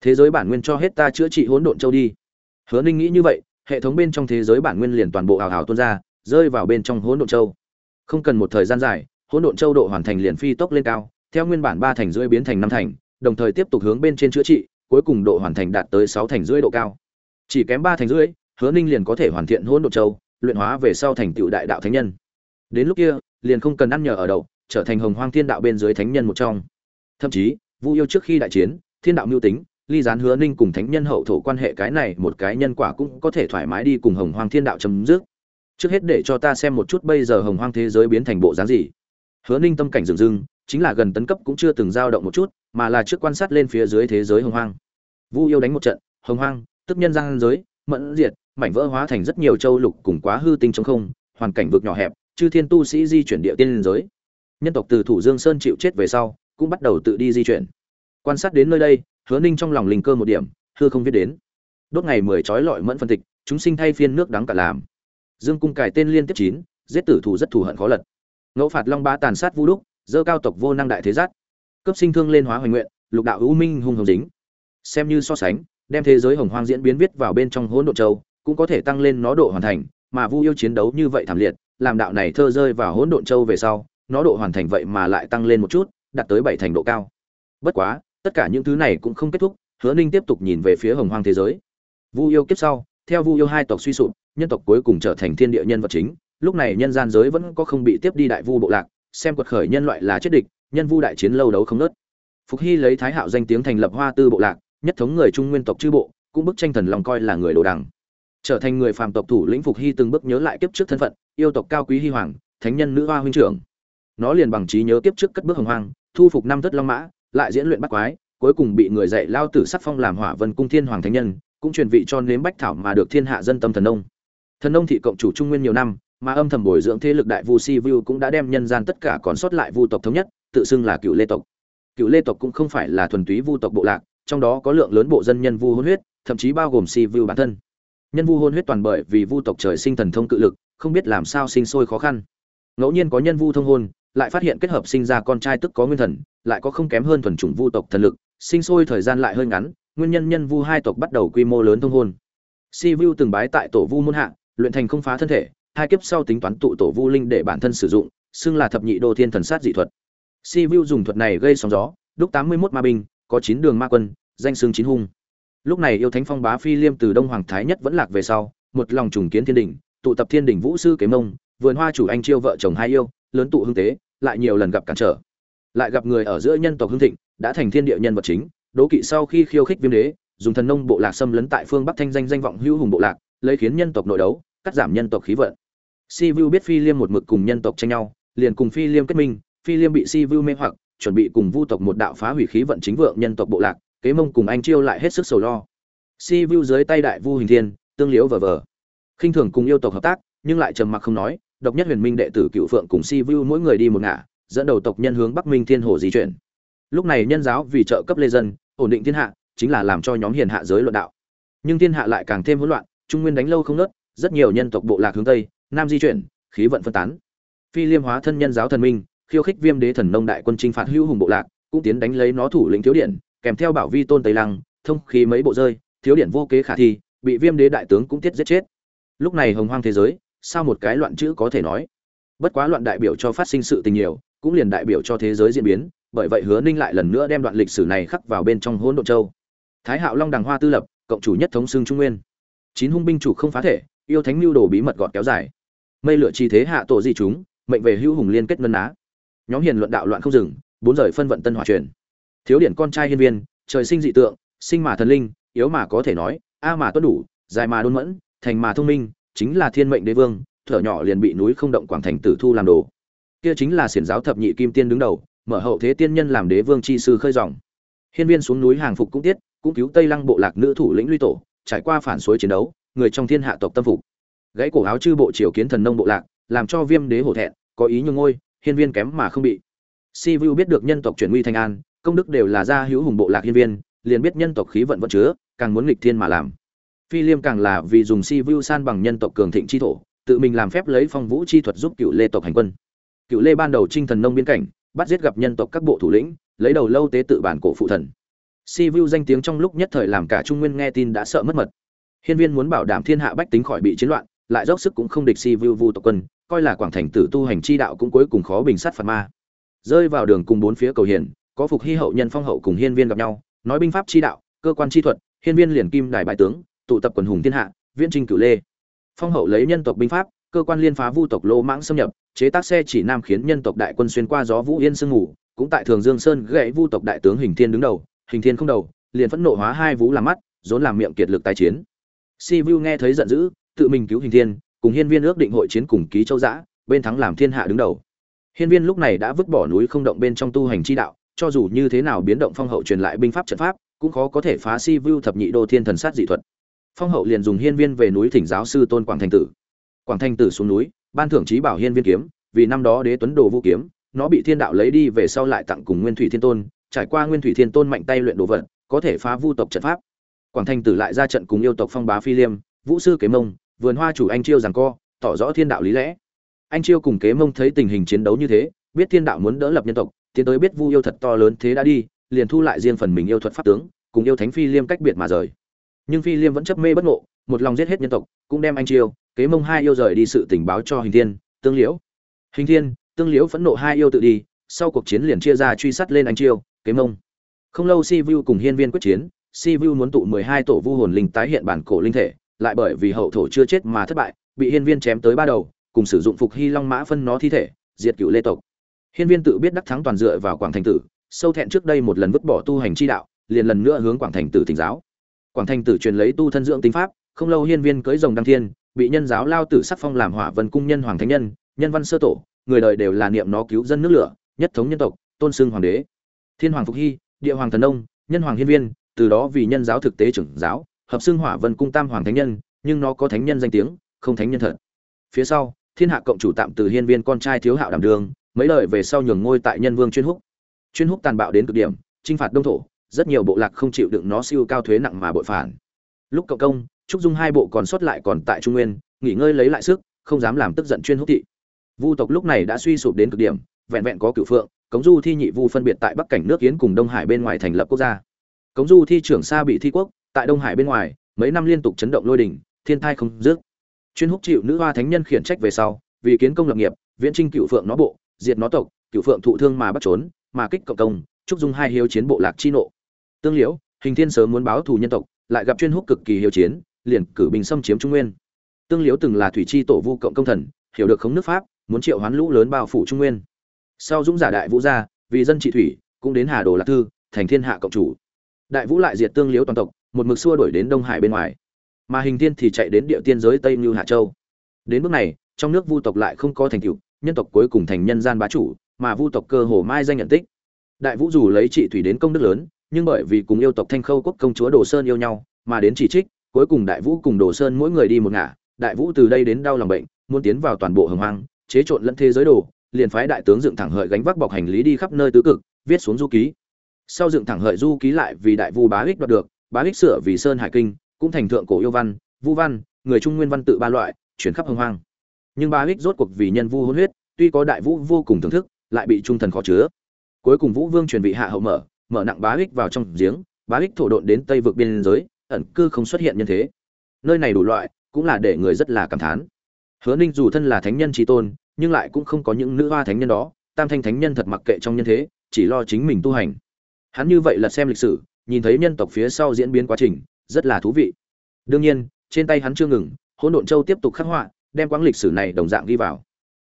Thế giới bản nguyên cho hết ta chữa trị hỗn độn châu đi. Hứa ninh nghĩ như vậy, hệ thống bên trong thế giới bản nguyên liền toàn bộ hào hào tuôn ra, rơi vào bên trong hỗn độn châu. Không cần một thời gian dài, hỗn độn châu độ hoàn thành liền phi tốc lên cao, theo nguyên bản ba thành rưỡi biến thành năm thành, đồng thời tiếp tục hướng bên trên chữa trị, cuối cùng độ hoàn thành đạt tới sáu thành rưỡi độ cao chỉ kém ba thành rưỡi, hứa ninh liền có thể hoàn thiện hỗn độn châu, luyện hóa về sau thành tựu đại đạo thánh nhân. Đến lúc kia, liền không cần ăn nhờ ở đậu, trở thành hồng hoang thiên đạo bên dưới thánh nhân một trong. Thậm chí, vu yêu trước khi đại chiến, thiên đạo mưu tính, ly gián hứa ninh cùng thánh nhân hậu thổ quan hệ cái này một cái nhân quả cũng có thể thoải mái đi cùng hồng hoang thiên đạo chấm dứt. Trước hết để cho ta xem một chút bây giờ hồng hoang thế giới biến thành bộ dáng gì. Hứa ninh tâm cảnh dừng dưng chính là gần tấn cấp cũng chưa từng dao động một chút, mà là trước quan sát lên phía dưới thế giới hồng hoang. Vu yêu đánh một trận, hồng hoang tức nhân gian giới, mẫn diệt, mảnh vỡ hóa thành rất nhiều châu lục cùng quá hư tinh trong không, hoàn cảnh vực nhỏ hẹp, chư thiên tu sĩ di chuyển địa tiên liên giới. Nhân tộc từ thủ dương sơn chịu chết về sau, cũng bắt đầu tự đi di chuyển. Quan sát đến nơi đây, hứa ninh trong lòng linh cơ một điểm, hư không viết đến. Đốt ngày mười trói lọi mẫn phân tịch, chúng sinh thay phiên nước đắng cả làm. Dương cung cải tên liên tiếp chín, giết tử thủ rất thù hận khó lật. Ngẫu phạt long bá tàn sát vũ đúc, dơ cao tộc vô năng đại thế giác. Cấp sinh thương lên hóa hoành nguyện, lục đạo hữu minh hung hồng dính. Xem như so sánh đem thế giới hồng hoang diễn biến viết vào bên trong hỗn độn châu, cũng có thể tăng lên nó độ hoàn thành, mà vu yêu chiến đấu như vậy thảm liệt, làm đạo này thơ rơi vào hỗn độn châu về sau, nó độ hoàn thành vậy mà lại tăng lên một chút, đạt tới bảy thành độ cao. Bất quá, tất cả những thứ này cũng không kết thúc, hứa ninh tiếp tục nhìn về phía hồng hoang thế giới. Vu yêu kiếp sau, theo vu yêu hai tộc suy sụp, nhân tộc cuối cùng trở thành thiên địa nhân vật chính, lúc này nhân gian giới vẫn có không bị tiếp đi đại vu bộ lạc, xem quật khởi nhân loại là chết địch, nhân vu đại chiến lâu đấu không nớt phục hy lấy thái hạo danh tiếng thành lập hoa tư bộ lạc nhất thống người trung nguyên tộc chư bộ, cũng bức tranh thần lòng coi là người đồ đằng. Trở thành người phàm tộc thủ lĩnh phục hy từng bước nhớ lại kiếp trước thân phận, yêu tộc cao quý hy hoàng, thánh nhân nữ hoa huynh trưởng. Nó liền bằng trí nhớ kiếp trước cất bước hồng hoang, thu phục năm thất long mã, lại diễn luyện bắt quái, cuối cùng bị người dạy lao tử sắc phong làm hỏa vân cung thiên hoàng thánh nhân, cũng truyền vị cho nếm bách thảo mà được thiên hạ dân tâm thần nông. Thần nông thị cộng chủ trung nguyên nhiều năm, mà âm thầm bồi dưỡng thế lực đại vu si vu cũng đã đem nhân gian tất cả còn sót lại vu tộc thống nhất, tự xưng là cựu lê tộc. Cựu lê tộc cũng không phải là thuần túy vu tộc bộ lạc trong đó có lượng lớn bộ dân nhân vu hôn huyết, thậm chí bao gồm si vu bản thân. Nhân vu hôn huyết toàn bởi vì vu tộc trời sinh thần thông cự lực, không biết làm sao sinh sôi khó khăn. Ngẫu nhiên có nhân vu thông hôn, lại phát hiện kết hợp sinh ra con trai tức có nguyên thần, lại có không kém hơn thuần chủng vu tộc thần lực, sinh sôi thời gian lại hơi ngắn, nguyên nhân nhân vu hai tộc bắt đầu quy mô lớn thông hôn. Si vu từng bái tại tổ vu môn hạ, luyện thành không phá thân thể, hai kiếp sau tính toán tụ tổ vu linh để bản thân sử dụng, xưng là thập nhị đô thiên thần sát dị thuật. Si vu dùng thuật này gây sóng gió, đúc tám mươi 81 ma binh có chín đường ma quân, danh xương chín hung. Lúc này yêu thánh phong bá phi liêm từ đông hoàng thái nhất vẫn lạc về sau, một lòng trùng kiến thiên đình, tụ tập thiên đình vũ sư kế mông, vườn hoa chủ anh chiêu vợ chồng hai yêu, lớn tụ hưng tế, lại nhiều lần gặp cản trở. Lại gặp người ở giữa nhân tộc hưng thịnh, đã thành thiên địa nhân vật chính, đố kỵ sau khi khiêu khích viêm đế, dùng thần nông bộ lạc xâm lấn tại phương bắc thanh danh danh vọng hữu hùng bộ lạc, lấy khiến nhân tộc nội đấu, cắt giảm nhân tộc khí vận. Si vu biết phi liêm một mực cùng nhân tộc tranh nhau, liền cùng phi liêm kết minh, phi liêm bị si vu mê hoặc chuẩn bị cùng vu tộc một đạo phá hủy khí vận chính vượng nhân tộc bộ lạc, kế mông cùng anh chiêu lại hết sức sầu lo. Si vu dưới tay đại vu hình thiên, tương liễu vờ vờ. Khinh thường cùng yêu tộc hợp tác, nhưng lại trầm mặc không nói, độc nhất huyền minh đệ tử cựu phượng cùng si vu mỗi người đi một ngả, dẫn đầu tộc nhân hướng bắc minh thiên hồ di chuyển. Lúc này nhân giáo vì trợ cấp lê dân, ổn định thiên hạ, chính là làm cho nhóm hiền hạ giới luận đạo. Nhưng thiên hạ lại càng thêm hỗn loạn, trung nguyên đánh lâu không nớt, rất nhiều nhân tộc bộ lạc hướng tây, nam di chuyển, khí vận phân tán. Phi liêm hóa thân nhân giáo thần minh khiêu khích viêm đế thần nông đại quân chinh phạt hữu hùng bộ lạc, cũng tiến đánh lấy nó thủ lĩnh thiếu điện kèm theo bảo vi tôn tây lăng, thông khí mấy bộ rơi, thiếu điện vô kế khả thi, bị viêm đế đại tướng cũng tiết giết chết. Lúc này hồng hoang thế giới, sao một cái loạn chữ có thể nói? Bất quá loạn đại biểu cho phát sinh sự tình nhiều, cũng liền đại biểu cho thế giới diễn biến, bởi vậy hứa ninh lại lần nữa đem đoạn lịch sử này khắc vào bên trong hỗn độn châu. Thái hạo long đằng hoa tư lập, cộng chủ nhất thống xương trung nguyên. Chín hung binh chủ không phá thể, yêu thánh lưu đồ bí mật gọt kéo dài. Mây lửa chi thế hạ tổ di chúng, mệnh về hữu hùng liên kết ngân á nhóm hiền luận đạo loạn không dừng, bốn rời phân vận tân hòa truyền. Thiếu điển con trai hiên viên, trời sinh dị tượng, sinh mà thần linh, yếu mà có thể nói, a mà tuân đủ, dài mà đôn mẫn, thành mà thông minh, chính là thiên mệnh đế vương, thở nhỏ liền bị núi không động quảng thành tử thu làm đồ. Kia chính là xiển giáo thập nhị kim tiên đứng đầu, mở hậu thế tiên nhân làm đế vương chi sư khơi dòng. Hiên viên xuống núi hàng phục cũng tiết, cũng cứu tây lăng bộ lạc nữ thủ lĩnh luy tổ, trải qua phản suối chiến đấu, người trong thiên hạ tộc tâm phục. Gãy cổ áo chư bộ triều kiến thần nông bộ lạc, làm cho viêm đế hổ thẹn, có ý nhường ngôi hiên viên kém mà không bị. Si vu biết được nhân tộc chuyển nguy thành an, công đức đều là gia hữu hùng bộ lạc hiên viên, liền biết nhân tộc khí vận vẫn chứa, càng muốn nghịch thiên mà làm. Phi liêm càng là vì dùng si vu san bằng nhân tộc cường thịnh chi thổ, tự mình làm phép lấy phong vũ chi thuật giúp cựu lê tộc hành quân. Cựu lê ban đầu trinh thần nông biên cảnh, bắt giết gặp nhân tộc các bộ thủ lĩnh, lấy đầu lâu tế tự bản cổ phụ thần. Si vu danh tiếng trong lúc nhất thời làm cả trung nguyên nghe tin đã sợ mất mật. Hiên viên muốn bảo đảm thiên hạ bách tính khỏi bị chiến loạn, lại dốc sức cũng không địch si vu vu tộc quân coi là quảng thành tử tu hành chi đạo cũng cuối cùng khó bình sát phạt ma. Rơi vào đường cùng bốn phía cầu hiền, có phục hy hậu nhân phong hậu cùng hiên viên gặp nhau, nói binh pháp chi đạo, cơ quan chi thuật, hiên viên liền kim đài bại tướng, tụ tập quần hùng thiên hạ, viễn trinh cửu lê. Phong hậu lấy nhân tộc binh pháp, cơ quan liên phá vu tộc lô mãng xâm nhập, chế tác xe chỉ nam khiến nhân tộc đại quân xuyên qua gió vũ yên sương ngủ cũng tại thường dương sơn gãy vu tộc đại tướng hình thiên đứng đầu, hình thiên không đầu, liền phẫn nộ hóa hai vũ làm mắt dồn làm miệng kiệt lực tái chiến. Si vu nghe thấy giận dữ, tự mình cứu hình thiên cùng hiên viên ước định hội chiến cùng ký châu giã, bên thắng làm thiên hạ đứng đầu. Hiên viên lúc này đã vứt bỏ núi không động bên trong tu hành chi đạo, cho dù như thế nào biến động phong hậu truyền lại binh pháp trận pháp, cũng khó có thể phá si vu thập nhị đô thiên thần sát dị thuật. Phong hậu liền dùng hiên viên về núi thỉnh giáo sư tôn quảng thành tử. Quảng thành tử xuống núi, ban thưởng trí bảo hiên viên kiếm, vì năm đó đế tuấn đồ vũ kiếm, nó bị thiên đạo lấy đi về sau lại tặng cùng nguyên thủy thiên tôn, trải qua nguyên thủy thiên tôn mạnh tay luyện đồ vật, có thể phá vu tộc trận pháp. Quảng thành tử lại ra trận cùng yêu tộc phong bá phi liêm, vũ sư kế mông vườn hoa chủ anh chiêu rằng co, tỏ rõ thiên đạo lý lẽ. Anh chiêu cùng kế mông thấy tình hình chiến đấu như thế, biết thiên đạo muốn đỡ lập nhân tộc, tiến tới biết vu yêu thật to lớn thế đã đi, liền thu lại riêng phần mình yêu thuật pháp tướng, cùng yêu thánh phi liêm cách biệt mà rời. Nhưng phi liêm vẫn chấp mê bất ngộ, một lòng giết hết nhân tộc, cũng đem anh chiêu, kế mông hai yêu rời đi sự tình báo cho hình thiên, tương liễu. Hình thiên, tương liễu phẫn nộ hai yêu tự đi, sau cuộc chiến liền chia ra truy sát lên anh chiêu, kế mông. Không lâu si vu cùng hiên viên quyết chiến, si vu muốn tụ mười hai tổ vu hồn linh tái hiện bản cổ linh thể lại bởi vì hậu thổ chưa chết mà thất bại, bị hiên viên chém tới ba đầu, cùng sử dụng phục hy long mã phân nó thi thể, diệt cựu lê tộc. Hiên viên tự biết đắc thắng toàn dựa vào quảng thành tử, sâu thẹn trước đây một lần vứt bỏ tu hành chi đạo, liền lần nữa hướng quảng thành tử thỉnh giáo. Quảng thành tử truyền lấy tu thân dưỡng tính pháp, không lâu hiên viên cưới rồng đăng thiên, bị nhân giáo lao tử sắc phong làm hỏa vân cung nhân hoàng thánh nhân nhân văn sơ tổ, người đời đều là niệm nó cứu dân nước lửa, nhất thống nhân tộc, tôn xưng hoàng đế. Thiên hoàng phục hy, địa hoàng thần nông, nhân hoàng hiên viên, từ đó vì nhân giáo thực tế trưởng giáo hợp xưng hỏa vân cung tam hoàng thánh nhân, nhưng nó có thánh nhân danh tiếng, không thánh nhân thật. Phía sau, thiên hạ cộng chủ tạm từ hiên viên con trai thiếu hạo đảm đường, mấy lời về sau nhường ngôi tại nhân vương chuyên húc. Chuyên húc tàn bạo đến cực điểm, chinh phạt đông thổ, rất nhiều bộ lạc không chịu đựng nó siêu cao thuế nặng mà bội phản. Lúc cộng công, trúc dung hai bộ còn sót lại còn tại trung nguyên, nghỉ ngơi lấy lại sức, không dám làm tức giận chuyên húc thị. Vu tộc lúc này đã suy sụp đến cực điểm, vẹn vẹn có cửu phượng, cống du thi nhị vu phân biệt tại bắc cảnh nước kiến cùng đông hải bên ngoài thành lập quốc gia. Cống du thi trưởng xa bị thi quốc tại đông hải bên ngoài, mấy năm liên tục chấn động lôi đỉnh thiên thai không dứt. Chuyên húc chịu nữ hoa thánh nhân khiển trách về sau, vì kiến công lập nghiệp, viễn trinh cựu phượng nó bộ, diệt nó tộc, cựu phượng thụ thương mà bắt trốn, mà kích cộng công trúc dung hai hiếu chiến bộ lạc chi nộ. Tương liễu, hình thiên sớm muốn báo thù nhân tộc, lại gặp chuyên húc cực kỳ hiếu chiến, liền cử bình xâm chiếm trung nguyên. Tương liễu từng là thủy chi tổ vu cộng công thần, hiểu được khống nước pháp, muốn triệu hoán lũ lớn bao phủ trung nguyên. Sau dũng giả đại vũ gia, vì dân trị thủy, cũng đến hà đồ lạc thư, thành thiên hạ cộng chủ. Đại vũ lại diệt tương liễu toàn tộc một mực xua đuổi đến đông hải bên ngoài. Mà hình thiên thì chạy đến địa tiên giới tây như hạ châu. Đến bước này, trong nước vu tộc lại không có thành tựu, nhân tộc cuối cùng thành nhân gian bá chủ, mà vu tộc cơ hồ mai danh nhận tích. Đại vũ dù lấy trị thủy đến công đức lớn, nhưng bởi vì cùng yêu tộc thanh khâu quốc công chúa đồ sơn yêu nhau, mà đến chỉ trích, cuối cùng đại vũ cùng đồ sơn mỗi người đi một ngả. Đại vũ từ đây đến đau lòng bệnh, muốn tiến vào toàn bộ hồng hoang, chế trộn lẫn thế giới đồ, liền phái đại tướng dựng thẳng hợi gánh vác bọc hành lý đi khắp nơi tứ cực, viết xuống du ký. Sau dựng thẳng hợi du ký lại vì đại vu bá ích đoạt được bá ích sửa vì sơn hải kinh, cũng thành thượng cổ yêu văn, vu văn, người trung nguyên văn tự ba loại, chuyển khắp hồng hoang. Nhưng bá ích rốt cuộc vì nhân vu hôn huyết, tuy có đại vũ vô cùng thưởng thức, lại bị trung thần khó chứa. Cuối cùng vũ vương truyền vị hạ hậu mở mở nặng bá ích vào trong giếng, bá ích thổ độn đến tây vực biên giới, ẩn cư không xuất hiện nhân thế. Nơi này đủ loại, cũng là để người rất là cảm thán. Hứa ninh dù thân là thánh nhân trí tôn, nhưng lại cũng không có những nữ hoa thánh nhân đó, tam thanh thánh nhân thật mặc kệ trong nhân thế, chỉ lo chính mình tu hành. Hắn như vậy là xem lịch sử nhìn thấy nhân tộc phía sau diễn biến quá trình, rất là thú vị. Đương nhiên, trên tay hắn chưa ngừng, hỗn độn châu tiếp tục khắc họa, đem quãng lịch sử này đồng dạng ghi vào.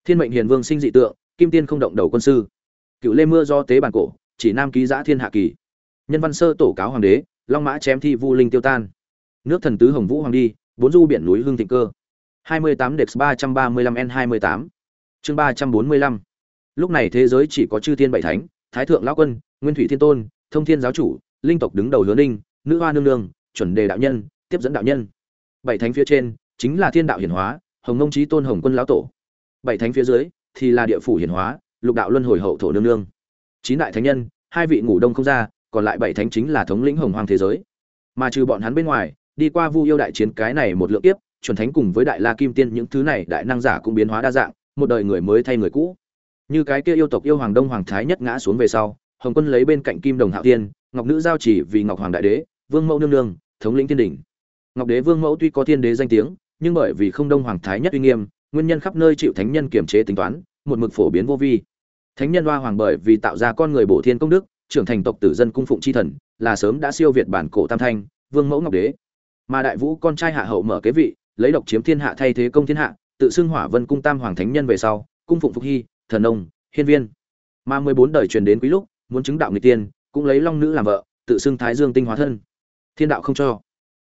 Thiên mệnh hiền vương sinh dị tượng, kim tiên không động đầu quân sư. Cựu lê mưa do tế bản cổ, chỉ nam ký giã thiên hạ kỳ. Nhân văn sơ tổ cáo hoàng đế, long mã chém thi vu linh tiêu tan. Nước thần tứ hồng vũ hoàng đi, bốn du biển núi hương thịnh cơ. 28 Dex 335 N28 chương 345 lúc này thế giới chỉ có chư thiên bảy thánh, thái thượng lão quân, nguyên thủy thiên tôn, thông thiên giáo chủ linh tộc đứng đầu hứa ninh, nữ hoa nương nương, chuẩn đề đạo nhân, tiếp dẫn đạo nhân. Bảy thánh phía trên, chính là thiên đạo hiển hóa, hồng ngông trí tôn hồng quân lão tổ. Bảy thánh phía dưới, thì là địa phủ hiển hóa, lục đạo luân hồi hậu thổ nương nương. Chín đại thánh nhân, hai vị ngủ đông không ra, còn lại bảy thánh chính là thống lĩnh hồng Hoàng thế giới. Mà trừ bọn hắn bên ngoài, đi qua vu yêu đại chiến cái này một lượng kiếp, chuẩn thánh cùng với đại la kim tiên những thứ này đại năng giả cũng biến hóa đa dạng, một đời người mới thay người cũ. Như cái kia yêu tộc yêu hoàng đông hoàng thái nhất ngã xuống về sau, hồng quân lấy bên cạnh kim đồng hạo tiên ngọc nữ giao chỉ vì ngọc hoàng đại đế, vương mẫu nương nương, thống lĩnh thiên đình. Ngọc đế vương mẫu tuy có thiên đế danh tiếng, nhưng bởi vì không đông hoàng thái nhất uy nghiêm, nguyên nhân khắp nơi chịu thánh nhân kiểm chế tính toán, một mực phổ biến vô vi. Thánh nhân hoa hoàng bởi vì tạo ra con người bổ thiên công đức, trưởng thành tộc tử dân cung phụng chi thần, là sớm đã siêu việt bản cổ tam thanh, vương mẫu ngọc đế. Mà đại vũ con trai hạ hậu mở kế vị, lấy độc chiếm thiên hạ thay thế công thiên hạ, tự xưng hỏa vân cung tam hoàng thánh nhân về sau, cung phụng phục hy, thần ông hiên viên. Mà mười bốn đời truyền đến quý lúc, muốn chứng đạo người tiên cũng lấy long nữ làm vợ, tự xưng thái dương tinh hóa thân. Thiên đạo không cho.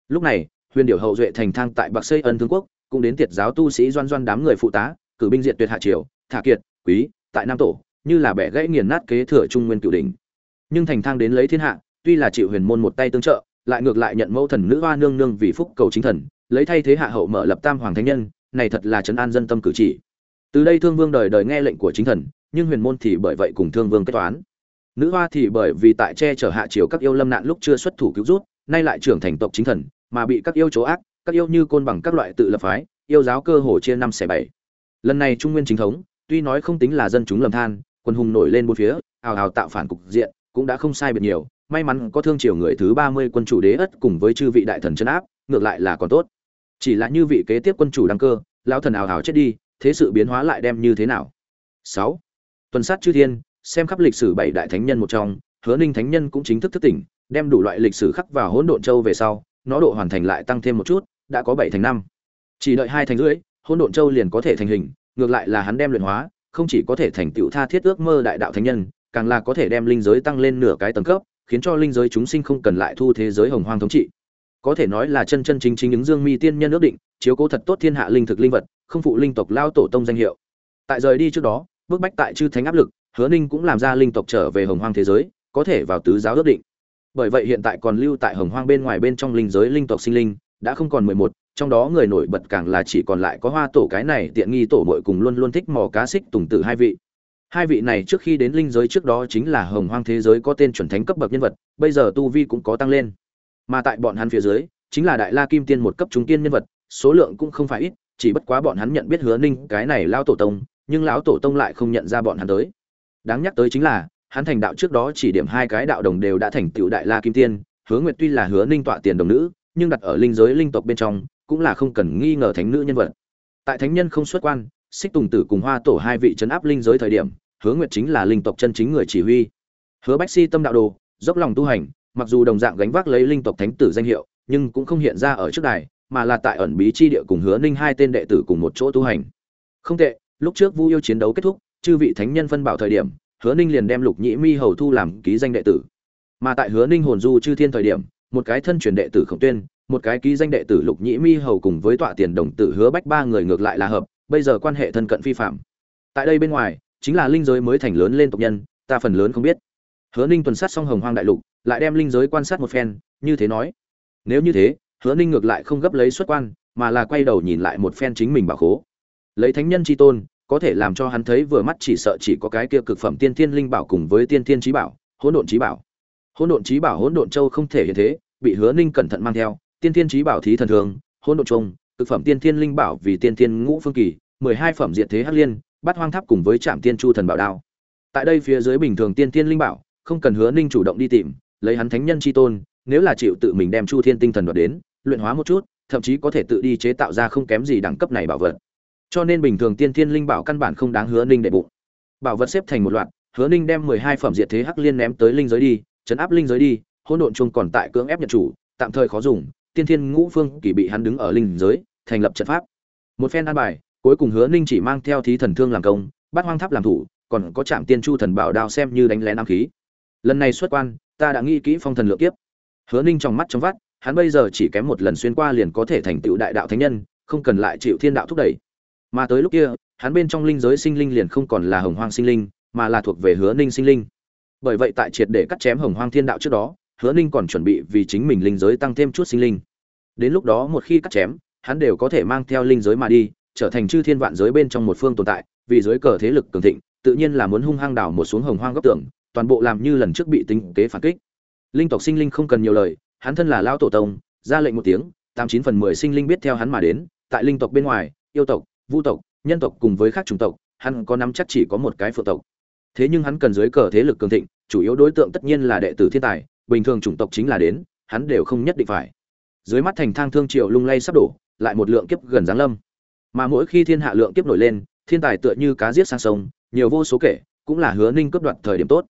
Lúc này, huyền điểu hậu duệ thành thang tại bạc xây ân thương quốc, cũng đến tiệt giáo tu sĩ doan doan đám người phụ tá, cử binh diện tuyệt hạ triều, thả kiệt, quý, tại nam tổ, như là bẻ gãy nghiền nát kế thừa trung nguyên cửu đỉnh. Nhưng thành thang đến lấy thiên hạ, tuy là chịu huyền môn một tay tương trợ, lại ngược lại nhận mẫu thần nữ hoa nương nương vì phúc cầu chính thần, lấy thay thế hạ hậu mở lập tam hoàng thánh nhân, này thật là trấn an dân tâm cử chỉ. Từ đây thương vương đời đời nghe lệnh của chính thần, nhưng huyền môn thì bởi vậy cùng thương vương kết toán nữ hoa thì bởi vì tại che chở hạ triều các yêu lâm nạn lúc chưa xuất thủ cứu rút, nay lại trưởng thành tộc chính thần, mà bị các yêu chỗ ác, các yêu như côn bằng các loại tự lập phái, yêu giáo cơ hồ chia năm xẻ bảy. Lần này trung nguyên chính thống, tuy nói không tính là dân chúng lầm than, quân hùng nổi lên bốn phía, ào ào tạo phản cục diện, cũng đã không sai biệt nhiều, may mắn có thương triều người thứ ba mươi quân chủ đế ất cùng với chư vị đại thần chân áp, ngược lại là còn tốt. Chỉ là như vị kế tiếp quân chủ đăng cơ, lão thần ào ào chết đi, thế sự biến hóa lại đem như thế nào? Sáu. Tuần sát chư thiên xem khắp lịch sử bảy đại thánh nhân một trong, hứa ninh thánh nhân cũng chính thức thức tỉnh, đem đủ loại lịch sử khắc vào hỗn độn châu về sau, nó độ hoàn thành lại tăng thêm một chút, đã có bảy thành năm. Chỉ đợi hai thành rưỡi, hỗn độn châu liền có thể thành hình, ngược lại là hắn đem luyện hóa, không chỉ có thể thành tựu tha thiết ước mơ đại đạo thánh nhân, càng là có thể đem linh giới tăng lên nửa cái tầng cấp, khiến cho linh giới chúng sinh không cần lại thu thế giới hồng hoang thống trị. Có thể nói là chân chân chính chính những dương mi tiên nhân ước định, chiếu cố thật tốt thiên hạ linh thực linh vật, không phụ linh tộc lao tổ tông danh hiệu. Tại rời đi trước đó bước bách tại chư thánh áp lực hứa ninh cũng làm ra linh tộc trở về hồng hoang thế giới, có thể vào tứ giáo ước định. Bởi vậy hiện tại còn lưu tại hồng hoang bên ngoài bên trong linh giới linh tộc sinh linh, đã không còn mười một, trong đó người nổi bật càng là chỉ còn lại có hoa tổ cái này, tiện nghi tổ mội cùng luôn luôn thích mò cá xích tùng tử hai vị. Hai vị này trước khi đến linh giới trước đó chính là hồng hoang thế giới có tên chuẩn thánh cấp bậc nhân vật, bây giờ tu vi cũng có tăng lên. Mà tại bọn hắn phía dưới, chính là đại la kim tiên một cấp trung tiên nhân vật, số lượng cũng không phải ít, chỉ bất quá bọn hắn nhận biết hứa ninh, cái này lao tổ tông, nhưng lão tổ tông lại không nhận ra bọn hắn tới đáng nhắc tới chính là, hắn thành đạo trước đó chỉ điểm hai cái đạo đồng đều đã thành tựu đại la kim tiên, hứa nguyệt tuy là hứa ninh tọa tiền đồng nữ, nhưng đặt ở linh giới linh tộc bên trong, cũng là không cần nghi ngờ thánh nữ nhân vật. Tại thánh nhân không xuất quan, xích tùng tử cùng hoa tổ hai vị trấn áp linh giới thời điểm, hứa nguyệt chính là linh tộc chân chính người chỉ huy. Hứa bách si tâm đạo đồ, dốc lòng tu hành, mặc dù đồng dạng gánh vác lấy linh tộc thánh tử danh hiệu, nhưng cũng không hiện ra ở trước đài, mà là tại ẩn bí chi địa cùng hứa ninh hai tên đệ tử cùng một chỗ tu hành. Không tệ, lúc trước vu yêu chiến đấu kết thúc chư vị thánh nhân phân bảo thời điểm, hứa ninh liền đem lục nhĩ mi hầu thu làm ký danh đệ tử. Mà tại hứa ninh hồn du chư thiên thời điểm, một cái thân truyền đệ tử khổng tuyên, một cái ký danh đệ tử lục nhĩ mi hầu cùng với tọa tiền đồng tử hứa bách ba người ngược lại là hợp, bây giờ quan hệ thân cận phi phạm. Tại đây bên ngoài, chính là linh giới mới thành lớn lên tộc nhân, ta phần lớn không biết. Hứa ninh tuần sát xong hồng hoang đại lục, lại đem linh giới quan sát một phen, như thế nói. Nếu như thế, hứa ninh ngược lại không gấp lấy xuất quan, mà là quay đầu nhìn lại một phen chính mình bảo khố. Lấy thánh nhân chi tôn có thể làm cho hắn thấy vừa mắt chỉ sợ chỉ có cái kia cực phẩm tiên thiên linh bảo cùng với tiên thiên trí bảo, hỗn độn trí bảo. Hỗn độn trí bảo, hỗn độn châu không thể hiện thế, bị hứa ninh cẩn thận mang theo, tiên thiên trí bảo thí thần thường, hỗn độn trung cực phẩm tiên thiên linh bảo vì tiên thiên ngũ phương kỳ, mười hai phẩm diện thế hắc liên bắt hoang tháp cùng với trạm tiên chu thần bảo đao. Tại đây phía dưới bình thường tiên thiên linh bảo, không cần hứa ninh chủ động đi tìm, lấy hắn thánh nhân c h i tôn, nếu là chịu tự mình đem chu thiên tinh thần đoạt đến, luyện hóa một chút, thậm chí có thể tự đi chế tạo ra không kém gì đẳng cấp này bảo vật cho nên bình thường tiên thiên linh bảo căn bản không đáng hứa ninh đệ bụng. Bảo vật xếp thành một loạt, hứa ninh đem mười hai phẩm diệt thế hắc liên ném tới linh giới đi, chấn áp linh giới đi, hỗn độn chung còn tại cưỡng ép nhận chủ, tạm thời khó dùng, tiên thiên ngũ phương kỳ bị hắn đứng ở linh giới, thành lập trận pháp. Một phen an bài, cuối cùng hứa ninh chỉ mang theo thí thần thương làm công bắt hoang tháp làm thủ, còn có trạm tiên chu thần bảo đao xem như đánh lén nam khí. Lần này xuất quan, ta đã nghĩ kỹ phong thần lượng kiếp. Hứa ninh trong mắt trong vắt, hắn bây giờ chỉ kém một lần xuyên qua liền có thể thành tựu đại đạo thánh nhân, không cần lại chịu thiên đạo thúc đẩy mà tới lúc kia, hắn bên trong linh giới sinh linh liền không còn là hồng hoang sinh linh, mà là thuộc về hứa ninh sinh linh. Bởi vậy tại triệt để cắt chém hồng hoang thiên đạo trước đó, hứa ninh còn chuẩn bị vì chính mình linh giới tăng thêm chút sinh linh. Đến lúc đó một khi cắt chém, hắn đều có thể mang theo linh giới mà đi, trở thành chư thiên vạn giới bên trong một phương tồn tại, vì giới cờ thế lực cường thịnh, tự nhiên là muốn hung hăng đảo một xuống hồng hoang góc tưởng toàn bộ làm như lần trước bị tính kế phản kích. Linh tộc sinh linh không cần nhiều lời, hắn thân là lão tổ tông, ra lệnh một tiếng, tám chín phần mười sinh linh biết theo hắn mà đến, tại linh tộc bên ngoài, yêu tộc vu tộc, nhân tộc cùng với các chủng tộc, hắn có nắm chắc chỉ có một cái phượng tộc. Thế nhưng hắn cần dưới cờ thế lực cường thịnh, chủ yếu đối tượng tất nhiên là đệ tử thiên tài, bình thường chủng tộc chính là đến, hắn đều không nhất định phải. Dưới mắt thành thang thương triệu lung lay sắp đổ, lại một lượng kiếp gần giáng lâm. Mà mỗi khi thiên hạ lượng kiếp nổi lên, thiên tài tựa như cá giết sang sông, nhiều vô số kể, cũng là hứa ninh cướp đoạt thời điểm tốt.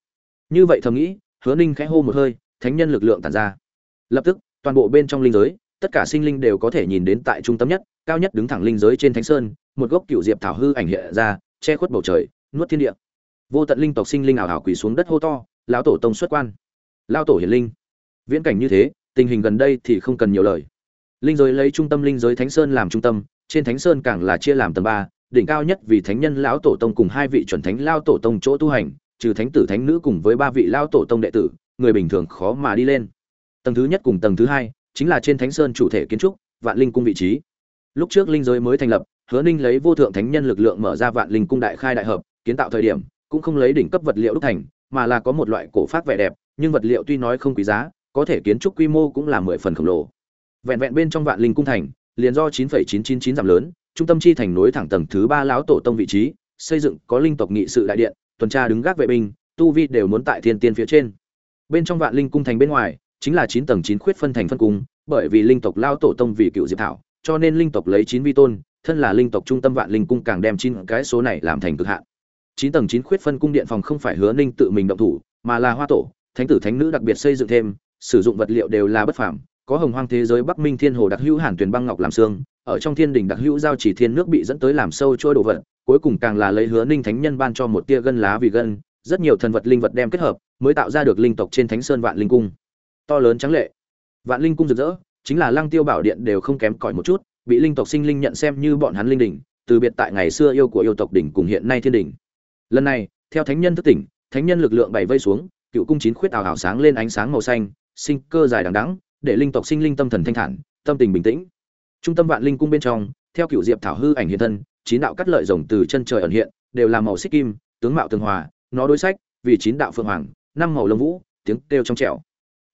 Như vậy thầm nghĩ, hứa ninh khẽ hô một hơi, thánh nhân lực lượng tàn ra. Lập tức, toàn bộ bên trong linh giới, tất cả sinh linh đều có thể nhìn đến tại trung tâm nhất cao nhất đứng thẳng linh giới trên thánh sơn, một gốc cựu diệp thảo hư ảnh hiện ra, che khuất bầu trời, nuốt thiên địa. Vô tận linh tộc sinh linh ảo ảo quỳ xuống đất hô to, lão tổ tông xuất quan! Lao tổ hiển linh! Viễn cảnh như thế, tình hình gần đây thì không cần nhiều lời. Linh giới lấy trung tâm linh giới thánh sơn làm trung tâm, trên thánh sơn càng là chia làm tầng ba, đỉnh cao nhất vì thánh nhân lão tổ tông cùng hai vị chuẩn thánh lao tổ tông chỗ tu hành, trừ thánh tử thánh nữ cùng với ba vị lao tổ tông đệ tử, người bình thường khó mà đi lên. Tầng thứ nhất cùng tầng thứ hai, chính là trên thánh sơn chủ thể kiến trúc, vạn linh cung vị trí lúc trước linh giới mới thành lập hứa ninh lấy vô thượng thánh nhân lực lượng mở ra vạn linh cung đại khai đại hợp kiến tạo thời điểm cũng không lấy đỉnh cấp vật liệu đúc thành mà là có một loại cổ phát vẻ đẹp nhưng vật liệu tuy nói không quý giá có thể kiến trúc quy mô cũng là mười phần khổng lồ. Vẹn vẹn bên trong vạn linh cung thành liền do 9,999 giảm lớn trung tâm chi thành nối thẳng tầng thứ ba lão tổ tông vị trí xây dựng có linh tộc nghị sự đại điện tuần tra đứng gác vệ binh tu vi đều muốn tại thiên tiên phía trên. Bên trong vạn linh cung thành bên ngoài chính là chín tầng chín khuyết phân thành phân cung bởi vì linh tộc lao tổ tông vì cựu diệp thảo cho nên linh tộc lấy chín vi tôn, thân là linh tộc trung tâm vạn linh cung càng đem chín cái số này làm thành cực hạn. Chín tầng chín khuyết phân cung điện phòng không phải hứa ninh tự mình động thủ, mà là hoa tổ, thánh tử thánh nữ đặc biệt xây dựng thêm, sử dụng vật liệu đều là bất phàm, có hồng hoang thế giới, bắc minh thiên hồ đặc hữu hàn tuyền băng ngọc làm xương, ở trong thiên đình đặc hữu giao chỉ thiên nước bị dẫn tới làm sâu trôi đồ vật, cuối cùng càng là lấy hứa ninh thánh nhân ban cho một tia gân lá vì gân, rất nhiều thần vật linh vật đem kết hợp, mới tạo ra được linh tộc trên thánh sơn vạn linh cung. To lớn trắng lệ. Vạn linh cung rực rỡ chính là lăng tiêu bảo điện đều không kém cỏi một chút, bị linh tộc sinh linh nhận xem như bọn hắn linh đỉnh, từ biệt tại ngày xưa yêu của yêu tộc đỉnh cùng hiện nay thiên đỉnh. Lần này, theo thánh nhân thức tỉnh, thánh nhân lực lượng bảy vây xuống, cựu cung chín khuyết ảo ảo sáng lên ánh sáng màu xanh, sinh cơ dài đằng đẵng, để linh tộc sinh linh tâm thần thanh thản, tâm tình bình tĩnh. Trung tâm vạn linh cung bên trong, theo cựu diệp thảo hư ảnh hiện thân, chín đạo cắt lợi rồng từ chân trời ẩn hiện, đều là màu xích kim, tướng mạo tương hòa, nó đối sách, vì chín đạo phượng hoàng, năm màu lông vũ, tiếng kêu trong trẻo.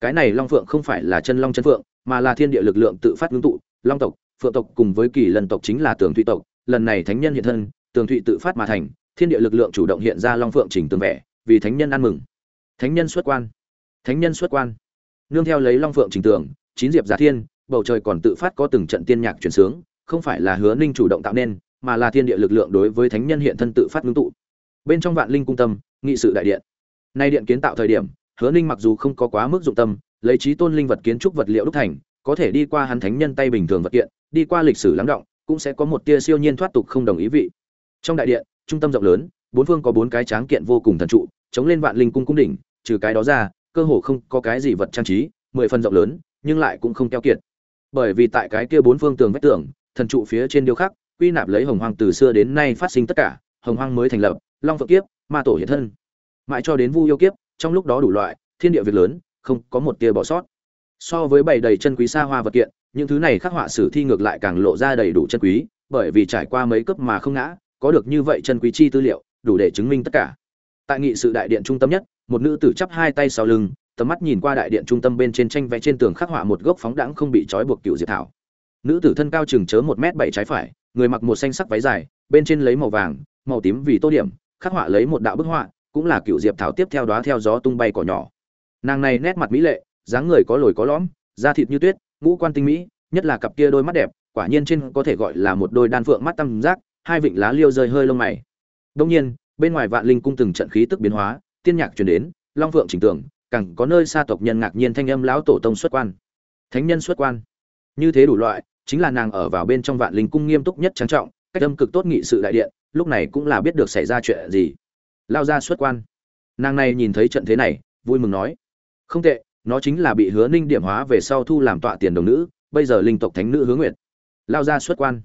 Cái này long phượng không phải là chân long chân phượng mà là thiên địa lực lượng tự phát ngưng tụ, long tộc, phượng tộc cùng với kỳ lân tộc chính là tường thụy tộc, lần này thánh nhân hiện thân, tường thụy tự phát mà thành, thiên địa lực lượng chủ động hiện ra long phượng chỉnh tường vẻ, vì thánh nhân ăn mừng. Thánh nhân xuất quan. Thánh nhân xuất quan. Nương theo lấy long phượng chỉnh tường, chín diệp giả thiên, bầu trời còn tự phát có từng trận tiên nhạc chuyển sướng, không phải là hứa ninh chủ động tạo nên, mà là thiên địa lực lượng đối với thánh nhân hiện thân tự phát ngưng tụ. Bên trong vạn linh cung tâm, nghị sự đại điện. Nay điện kiến tạo thời điểm, hứa ninh mặc dù không có quá mức dụng tâm lấy trí tôn linh vật kiến trúc vật liệu đúc thành, có thể đi qua hắn thánh nhân tay bình thường vật kiện, đi qua lịch sử lắng động, cũng sẽ có một tia siêu nhiên thoát tục không đồng ý vị. Trong đại điện, trung tâm rộng lớn, bốn phương có bốn cái tráng kiện vô cùng thần trụ, chống lên vạn linh cung cung đỉnh, trừ cái đó ra, cơ hồ không có cái gì vật trang trí, mười phần rộng lớn, nhưng lại cũng không keo kiệt. Bởi vì tại cái kia bốn phương tường vách tường, thần trụ phía trên điêu khắc, quy nạp lấy hồng hoang từ xưa đến nay phát sinh tất cả, hồng hoang mới thành lập, long phượng kiếp, ma tổ hiện thân. Mãi cho đến vu yêu kiếp, trong lúc đó đủ loại, thiên địa việc lớn không có một tia bỏ sót. So với bày đầy chân quý xa hoa vật kiện, những thứ này khắc họa sử thi ngược lại càng lộ ra đầy đủ chân quý, bởi vì trải qua mấy cấp mà không ngã, có được như vậy chân quý chi tư liệu, đủ để chứng minh tất cả. Tại nghị sự đại điện trung tâm nhất, một nữ tử chắp hai tay sau lưng, tầm mắt nhìn qua đại điện trung tâm bên trên tranh vẽ trên tường khắc họa một gốc phóng đãng không bị trói buộc cựu diệp thảo. Nữ tử thân cao chừng chớ một m bảy trái phải, người mặc một xanh sắc váy dài, bên trên lấy màu vàng, màu tím vì tô điểm, khắc họa lấy một đạo bức họa, cũng là cựu diệp thảo tiếp theo đó theo gió tung bay cỏ nhỏ nàng này nét mặt mỹ lệ, dáng người có lồi có lõm, da thịt như tuyết, ngũ quan tinh mỹ, nhất là cặp kia đôi mắt đẹp, quả nhiên trên có thể gọi là một đôi đan phượng mắt tam giác, hai vịnh lá liêu rơi hơi lông mày. Đông nhiên, bên ngoài vạn linh cung từng trận khí tức biến hóa, tiên nhạc truyền đến, long phượng chỉnh tưởng càng có nơi xa tộc nhân ngạc nhiên thanh âm lão tổ tông xuất quan. Thánh nhân xuất quan. Như thế đủ loại, chính là nàng ở vào bên trong vạn linh cung nghiêm túc nhất trang trọng, cách âm cực tốt nghị sự đại điện, lúc này cũng là biết được xảy ra chuyện gì. Lao ra xuất quan. Nàng này nhìn thấy trận thế này, vui mừng nói không tệ, nó chính là bị hứa ninh điểm hóa về sau thu làm tọa tiền đồng nữ, bây giờ linh tộc thánh nữ hứa nguyệt. Lao ra xuất quan.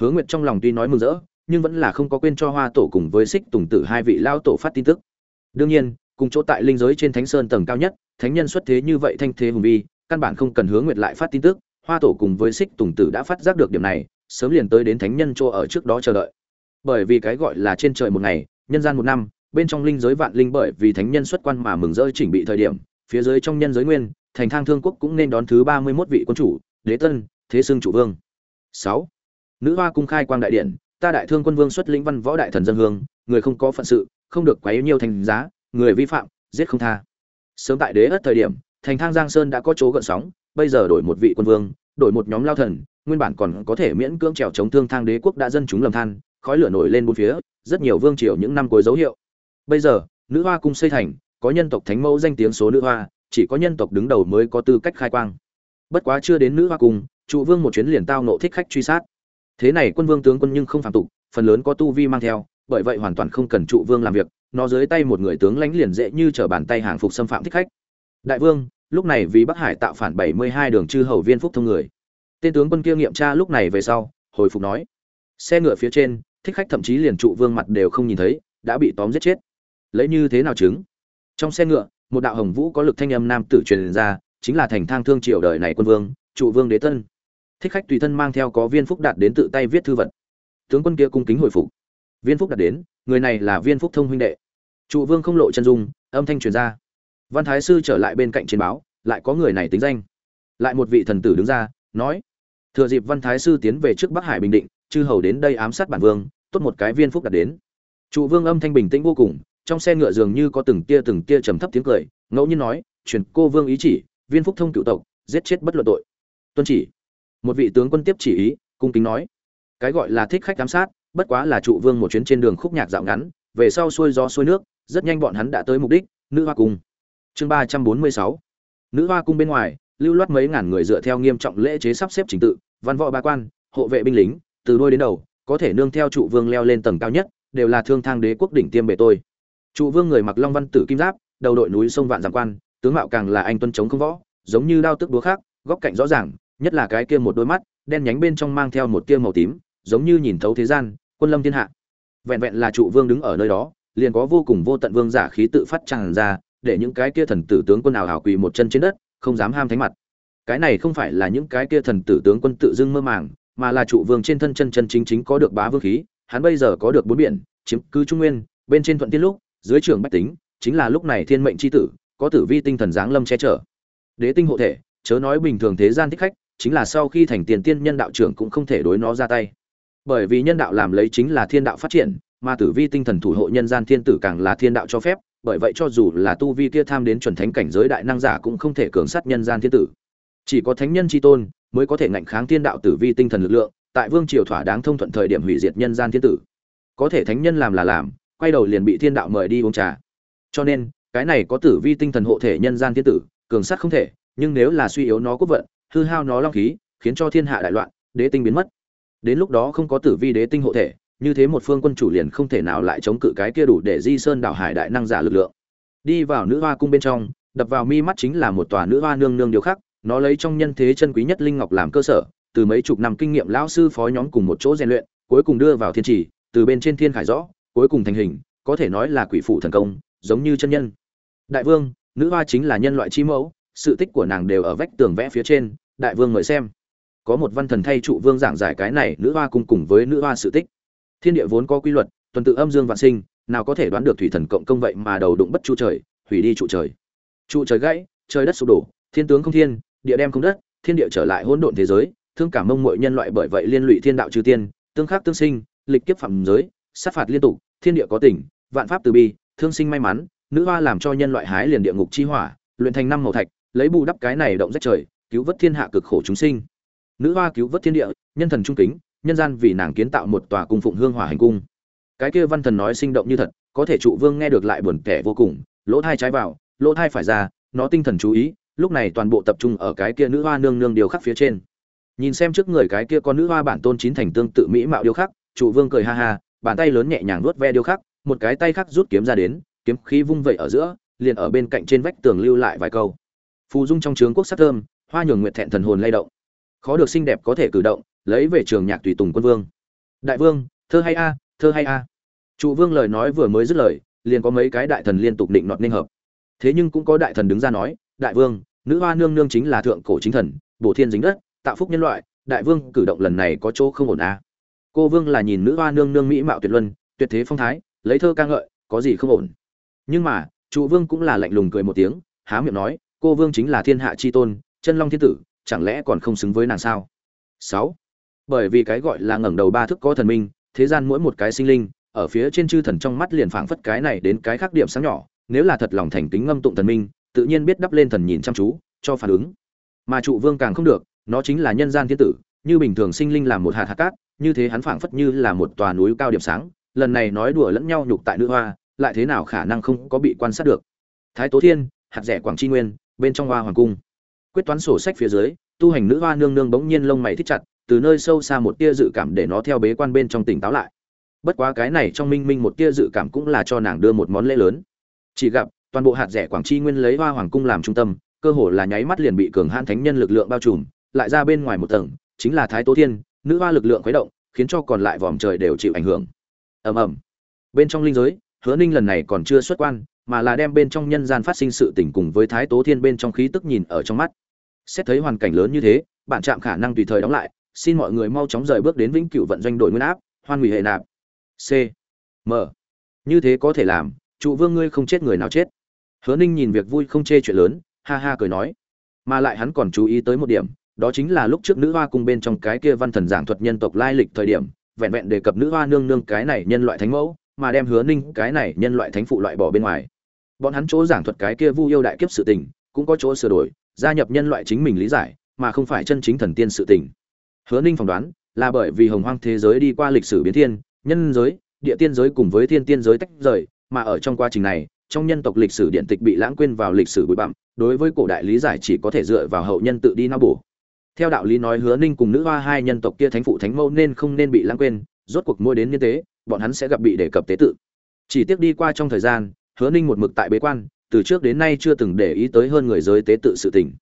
Hứa nguyệt trong lòng tuy nói mừng rỡ, nhưng vẫn là không có quên cho hoa tổ cùng với xích tùng tử hai vị lao tổ phát tin tức. Đương nhiên, cùng chỗ tại linh giới trên thánh sơn tầng cao nhất, thánh nhân xuất thế như vậy thanh thế hùng vi, căn bản không cần hứa nguyệt lại phát tin tức, hoa tổ cùng với xích tùng tử đã phát giác được điểm này, sớm liền tới đến thánh nhân chỗ ở trước đó chờ đợi. Bởi vì cái gọi là trên trời một ngày, nhân gian một năm, bên trong linh giới vạn linh bởi vì thánh nhân xuất quan mà mừng rỡ chỉnh bị thời điểm phía dưới trong nhân giới nguyên, thành thang thương quốc cũng nên đón thứ ba mươi 31 vị quân chủ, đế tân, thế xưng chủ vương. Sáu. Nữ hoa cung khai quang đại điện, ta đại thương quân vương xuất lĩnh văn võ đại thần dân hương, người không có phận sự, không được quấy nhiều thành giá, người vi phạm, giết không tha. Sớm tại đế ất thời điểm, thành thang giang sơn đã có chỗ gợn sóng, bây giờ đổi một vị quân vương, đổi một nhóm lao thần, nguyên bản còn có thể miễn cưỡng trèo chống thương thang đế quốc đã dân chúng lầm than, khói lửa nổi lên bốn phía, rất nhiều vương triều những năm cuối dấu hiệu. Bây giờ, nữ hoa cung xây thành có nhân tộc thánh mẫu danh tiếng số nữ hoa, chỉ có nhân tộc đứng đầu mới có tư cách khai quang. Bất quá chưa đến nữ hoa cung trụ vương một chuyến liền tao nộ thích khách truy sát. Thế này quân vương tướng quân nhưng không phạm tục, phần lớn có tu vi mang theo, bởi vậy hoàn toàn không cần trụ vương làm việc, nó dưới tay một người tướng lãnh liền dễ như trở bàn tay hàng phục xâm phạm thích khách. Đại vương, lúc này vì bắc hải tạo phản bảy mươi hai đường chư hầu viên phúc thông người. Tên tướng quân kia nghiệm tra lúc này về sau, hồi phục nói. Xe ngựa phía trên, thích khách thậm chí liền trụ vương mặt đều không nhìn thấy, đã bị tóm giết chết. Lấy như thế nào chứng? Trong xe ngựa, một đạo hồng vũ có lực thanh âm nam tử truyền ra, chính là thành thang thương triều đời này quân vương, trụ vương đế tân. Thích khách tùy thân mang theo có viên phúc đạt đến tự tay viết thư vật. Tướng quân kia cung kính hồi phục. Viên phúc đạt đến, người này là viên phúc thông huynh đệ. Trụ vương không lộ chân dung, âm thanh truyền ra. Văn thái sư trở lại bên cạnh chiến báo, lại có người này tính danh. Lại một vị thần tử đứng ra, nói, thừa dịp văn thái sư tiến về trước bắc hải bình định, chư hầu đến đây ám sát bản vương, tốt một cái viên phúc đạt đến. Trụ vương âm thanh bình tĩnh vô cùng trong xe ngựa dường như có từng tia từng tia trầm thấp tiếng cười, ngẫu nhiên nói, truyền cô vương ý chỉ, viên phúc thông cựu tộc, giết chết bất luận tội. Tuân chỉ. Một vị tướng quân tiếp chỉ ý, cung kính nói, cái gọi là thích khách giám sát, bất quá là trụ vương một chuyến trên đường khúc nhạc dạo ngắn, về sau xuôi gió xuôi nước, rất nhanh bọn hắn đã tới mục đích, nữ hoa cung. Chương ba trăm bốn mươi sáu. Nữ hoa cung bên ngoài, lưu loát mấy ngàn người dựa theo nghiêm trọng lễ chế sắp xếp trình tự, văn võ ba quan, hộ vệ binh lính, từ đôi đến đầu, có thể nương theo trụ vương leo lên tầng cao nhất, đều là thương thang đế quốc đỉnh tiêm bề tôi trụ vương người mặc long văn tử kim giáp, đầu đội núi sông vạn giang quan, tướng mạo càng là anh tuân chống không võ, giống như đao tức búa khác, góc cạnh rõ ràng, nhất là cái kia một đôi mắt, đen nhánh bên trong mang theo một tia màu tím, giống như nhìn thấu thế gian, quân lâm thiên hạ. Vẹn vẹn là trụ vương đứng ở nơi đó, liền có vô cùng vô tận vương giả khí tự phát tràn ra, để những cái kia thần tử tướng quân nào hào quỳ một chân trên đất, không dám ham thánh mặt. Cái này không phải là những cái kia thần tử tướng quân tự dưng mơ màng, mà là trụ vương trên thân chân chân chính chính có được bá vương khí, hắn bây giờ có được bốn biển, chiếm cứ trung nguyên, bên trên thuận tiên lúc dưới trường bách tính, chính là lúc này thiên mệnh c h i tử, có tử vi tinh thần giáng lâm che chở. Đế tinh hộ thể, chớ nói bình thường thế gian thích khách, chính là sau khi thành tiền tiên nhân đạo trưởng cũng không thể đối nó ra tay. Bởi vì nhân đạo làm lấy chính là thiên đạo phát triển, mà tử vi tinh thần thủ hộ nhân gian thiên tử càng là thiên đạo cho phép, bởi vậy cho dù là tu vi kia tham đến chuẩn thánh cảnh giới đại năng giả cũng không thể cường sát nhân gian thiên tử. Chỉ có thánh nhân tri tôn mới có thể ngạnh kháng thiên đạo tử vi tinh thần lực lượng, tại vương triều thỏa đáng thông thuận thời điểm hủy diệt nhân gian thiên tử. Có thể thánh nhân làm là làm quay đầu liền bị thiên đạo mời đi uống trà. Cho nên, cái này có tử vi tinh thần hộ thể nhân gian thiên tử, cường sát không thể, nhưng nếu là suy yếu nó quốc vận, hư hao nó long khí, khiến cho thiên hạ đại loạn, đế tinh biến mất. Đến lúc đó không có tử vi đế tinh hộ thể, như thế một phương quân chủ liền không thể nào lại chống cự cái kia đủ để di sơn đảo hải đại năng giả lực lượng. Đi vào nữ hoa cung bên trong, đập vào mi mắt chính là một tòa nữ hoa nương nương điều khắc. nó lấy trong nhân thế chân quý nhất linh ngọc làm cơ sở, từ mấy chục năm kinh nghiệm lão sư phó nhóm cùng một chỗ rèn luyện, cuối cùng đưa vào thiên trì, từ bên trên thiên khải rõ cuối cùng thành hình, có thể nói là quỷ phụ thần công, giống như chân nhân. Đại vương, nữ hoa chính là nhân loại chi mẫu, sự tích của nàng đều ở vách tường vẽ phía trên, đại vương mời xem. Có một văn thần thay trụ vương giảng giải cái này, nữ hoa cùng cùng với nữ hoa sự tích. Thiên địa vốn có quy luật, tuần tự âm dương vạn sinh, nào có thể đoán được thủy thần cộng công vậy mà đầu đụng bất trụ trời, hủy đi trụ trời. Trụ trời gãy, trời đất sụp đổ, thiên tướng không thiên, địa đem không đất, thiên địa trở lại hỗn độn thế giới, thương cảm mông mọi nhân loại bởi vậy liên lụy thiên đạo trừ tiên, tương khắc tương sinh, lịch kiếp phạm giới sát phạt liên tục thiên địa có tình, vạn pháp từ bi thương sinh may mắn nữ hoa làm cho nhân loại hái liền địa ngục chi hỏa luyện thành năm màu thạch lấy bù đắp cái này động rách trời cứu vớt thiên hạ cực khổ chúng sinh. Nữ hoa cứu vớt thiên địa nhân thần trung kính nhân gian vì nàng kiến tạo một tòa cung phụng hương hỏa hành cung. Cái kia văn thần nói sinh động như thật có thể trụ vương nghe được lại buồn kẻ vô cùng lỗ thai trái vào lỗ thai phải ra nó tinh thần chú ý lúc này toàn bộ tập trung ở cái kia nữ hoa nương nương điều khắc phía trên. Nhìn xem trước người cái kia con nữ hoa bản tôn chín thành tương tự mỹ mạo điêu khắc trụ vương cười ha ha bàn tay lớn nhẹ nhàng nuốt ve điêu khắc, một cái tay khác rút kiếm ra đến, kiếm khí vung vẩy ở giữa, liền ở bên cạnh trên vách tường lưu lại vài câu. Phù dung trong trướng quốc sắc thơm, hoa nhường nguyệt thẹn thần hồn lay động. Khó được xinh đẹp có thể cử động, lấy về trường nhạc tùy tùng quân vương. Đại vương, thơ hay a, thơ hay a. Trụ vương lời nói vừa mới dứt lời, liền có mấy cái đại thần liên tục định nọt nên hợp. Thế nhưng cũng có đại thần đứng ra nói, đại vương, nữ hoa nương nương chính là thượng cổ chính thần, bổ thiên dính đất, tạo phúc nhân loại, đại vương cử động lần này có chỗ không ổn a cô vương là nhìn nữ hoa nương nương mỹ mạo tuyệt luân, tuyệt thế phong thái, lấy thơ ca ngợi, có gì không ổn. Nhưng mà trụ vương cũng là lạnh lùng cười một tiếng, há miệng nói, cô vương chính là thiên hạ chi tôn, chân long thiên tử, chẳng lẽ còn không xứng với nàng sao? Sáu. Bởi vì cái gọi là ngẩng đầu ba thức có thần minh, thế gian mỗi một cái sinh linh, ở phía trên chư thần trong mắt liền phảng phất cái này đến cái khác điểm sáng nhỏ, nếu là thật lòng thành kính ngâm tụng thần minh, tự nhiên biết đắp lên thần nhìn chăm chú, cho phản ứng. Mà trụ vương càng không được, nó chính là nhân gian thiên tử như bình thường sinh linh làm một hạt hạt cát, như thế hắn phảng phất như là một tòa núi cao điểm sáng, lần này nói đùa lẫn nhau nhục tại nữ hoa, lại thế nào khả năng không có bị quan sát được. Thái tố thiên, hạt rẻ quảng tri nguyên, bên trong hoa hoàng cung. Quyết toán sổ sách phía dưới, tu hành nữ hoa nương nương bỗng nhiên lông mày thích chặt, từ nơi sâu xa một tia dự cảm để nó theo bế quan bên trong tỉnh táo lại. Bất quá cái này trong minh minh một tia dự cảm cũng là cho nàng đưa một món lễ lớn. Chỉ gặp, toàn bộ hạt rẻ quảng tri nguyên lấy hoa hoàng cung làm trung tâm, cơ hồ là nháy mắt liền bị cường hãn thánh nhân lực lượng bao trùm, lại ra bên ngoài một tầng chính là thái tố thiên, nữ hoa lực lượng khuấy động, khiến cho còn lại vòm trời đều chịu ảnh hưởng. Ầm ầm. Bên trong linh giới, hứa ninh lần này còn chưa xuất quan, mà là đem bên trong nhân gian phát sinh sự tình cùng với thái tố thiên bên trong khí tức nhìn ở trong mắt. Xét thấy hoàn cảnh lớn như thế, bạn chạm khả năng tùy thời đóng lại, xin mọi người mau chóng rời bước đến vĩnh cửu vận doanh đổi nguyên áp, hoan hủy hệ nạp. C. M. Như thế có thể làm, trụ vương ngươi không chết người nào chết. Hứa ninh nhìn việc vui không chê chuyện lớn, ha ha cười nói. Mà lại hắn còn chú ý tới một điểm đó chính là lúc trước nữ hoa cung bên trong cái kia văn thần giảng thuật nhân tộc lai lịch thời điểm, vẹn vẹn đề cập nữ hoa nương nương cái này nhân loại thánh mẫu, mà đem hứa ninh cái này nhân loại thánh phụ loại bỏ bên ngoài. Bọn hắn chỗ giảng thuật cái kia vu yêu đại kiếp sự tình, cũng có chỗ sửa đổi, gia nhập nhân loại chính mình lý giải, mà không phải chân chính thần tiên sự tình. Hứa ninh phỏng đoán, là bởi vì hồng hoang thế giới đi qua lịch sử biến thiên, nhân giới, địa tiên giới cùng với thiên tiên giới tách rời, mà ở trong quá trình này, trong nhân tộc lịch sử điện tịch bị lãng quên vào lịch sử bụi bặm, đối với cổ đại lý giải chỉ có thể dựa vào hậu nhân tự đi nao bổ theo đạo lý nói hứa ninh cùng nữ hoa hai nhân tộc kia thánh phụ thánh mẫu nên không nên bị lãng quên, rốt cuộc mua đến như thế bọn hắn sẽ gặp bị đề cập tế tự. Chỉ tiếc đi qua trong thời gian, hứa ninh một mực tại bế quan, từ trước đến nay chưa từng để ý tới hơn người giới tế tự sự tình.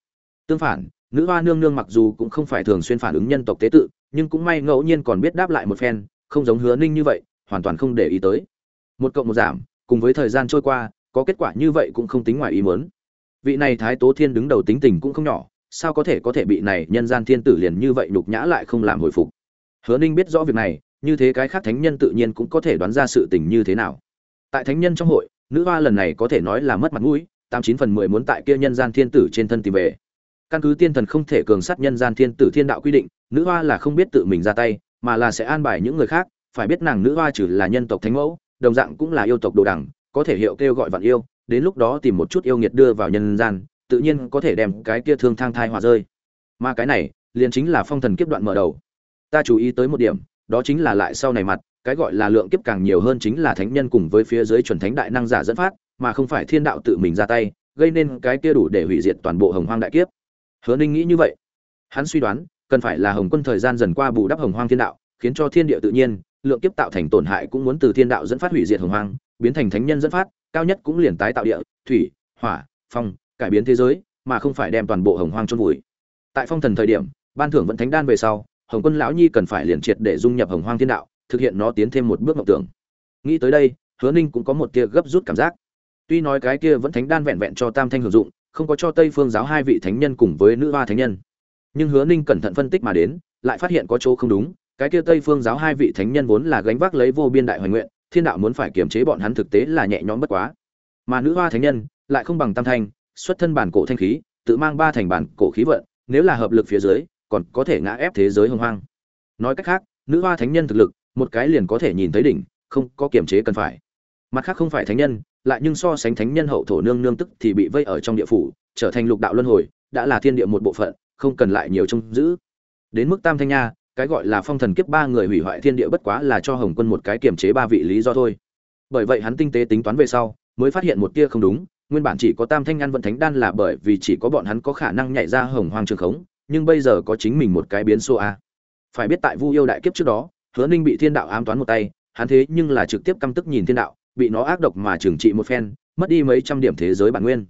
Tương phản, nữ hoa nương nương mặc dù cũng không phải thường xuyên phản ứng nhân tộc tế tự, nhưng cũng may ngẫu nhiên còn biết đáp lại một phen, không giống hứa ninh như vậy, hoàn toàn không để ý tới. Một cộng một giảm, cùng với thời gian trôi qua, có kết quả như vậy cũng không tính ngoài ý muốn. Vị này thái tố thiên đứng đầu tính tình cũng không nhỏ sao có thể có thể bị này nhân gian thiên tử liền như vậy nhục nhã lại không làm hồi phục? Hứa ninh biết rõ việc này, như thế cái khác thánh nhân tự nhiên cũng có thể đoán ra sự tình như thế nào. Tại thánh nhân trong hội, nữ hoa lần này có thể nói là mất mặt mũi, tám chín phần mười muốn tại kia nhân gian thiên tử trên thân tìm về. Căn cứ tiên thần không thể cường sát nhân gian thiên tử thiên đạo quy định, nữ hoa là không biết tự mình ra tay, mà là sẽ an bài những người khác, phải biết nàng nữ hoa trừ là nhân tộc thánh mẫu, đồng dạng cũng là yêu tộc đồ đẳng có thể hiệu kêu gọi vạn yêu, đến lúc đó tìm một chút yêu nghiệt đưa vào nhân gian tự nhiên có thể đem cái kia thương thang thai hòa rơi. Mà cái này, liền chính là phong thần kiếp đoạn mở đầu. Ta chú ý tới một điểm, đó chính là lại sau này mặt, cái gọi là lượng kiếp càng nhiều hơn chính là thánh nhân cùng với phía dưới chuẩn thánh đại năng giả dẫn phát, mà không phải thiên đạo tự mình ra tay, gây nên cái kia đủ để hủy diệt toàn bộ hồng hoang đại kiếp. Hứa ninh nghĩ như vậy. Hắn suy đoán, cần phải là hồng quân thời gian dần qua bù đắp hồng hoang thiên đạo, khiến cho thiên địa tự nhiên, lượng kiếp tạo thành tổn hại cũng muốn từ thiên đạo dẫn phát hủy diệt hồng hoang, biến thành thánh nhân dẫn phát, cao nhất cũng liền tái tạo địa, thủy, hỏa, phong cải biến thế giới, mà không phải đem toàn bộ hồng hoang chôn vùi. Tại phong thần thời điểm, ban thưởng vẫn thánh đan về sau, hồng quân lão nhi cần phải liền triệt để dung nhập hồng hoang thiên đạo, thực hiện nó tiến thêm một bước mộng tưởng. Nghĩ tới đây, hứa ninh cũng có một tia gấp rút cảm giác. Tuy nói cái kia vẫn thánh đan vẹn vẹn cho tam thanh hưởng dụng, không có cho tây phương giáo hai vị thánh nhân cùng với nữ hoa thánh nhân. Nhưng hứa ninh cẩn thận phân tích mà đến, lại phát hiện có chỗ không đúng, cái kia tây phương giáo hai vị thánh nhân vốn là gánh vác lấy vô biên đại hoài nguyện, thiên đạo muốn phải kiềm chế bọn hắn thực tế là nhẹ nhõm bất quá. Mà nữ hoa thánh nhân lại không bằng tam thanh xuất thân bản cổ thanh khí, tự mang ba thành bản cổ khí vận, nếu là hợp lực phía dưới, còn có thể ngã ép thế giới hồng hoang. Nói cách khác, nữ hoa thánh nhân thực lực, một cái liền có thể nhìn thấy đỉnh, không có kiềm chế cần phải. Mặt khác không phải thánh nhân, lại nhưng so sánh thánh nhân hậu thổ nương nương tức thì bị vây ở trong địa phủ, trở thành lục đạo luân hồi, đã là thiên địa một bộ phận, không cần lại nhiều trông giữ. Đến mức tam thanh nha, cái gọi là phong thần kiếp ba người hủy hoại thiên địa bất quá là cho hồng quân một cái kiềm chế ba vị lý do thôi. Bởi vậy hắn tinh tế tính toán về sau, mới phát hiện một tia không đúng nguyên bản chỉ có tam thanh ăn vận thánh đan là bởi vì chỉ có bọn hắn có khả năng nhảy ra hồng hoang trường khống, nhưng bây giờ có chính mình một cái biến số a. Phải biết tại vu yêu đại kiếp trước đó, hứa ninh bị thiên đạo ám toán một tay, hắn thế nhưng là trực tiếp căm tức nhìn thiên đạo, bị nó ác độc mà trừng trị một phen, mất đi mấy trăm điểm thế giới bản nguyên.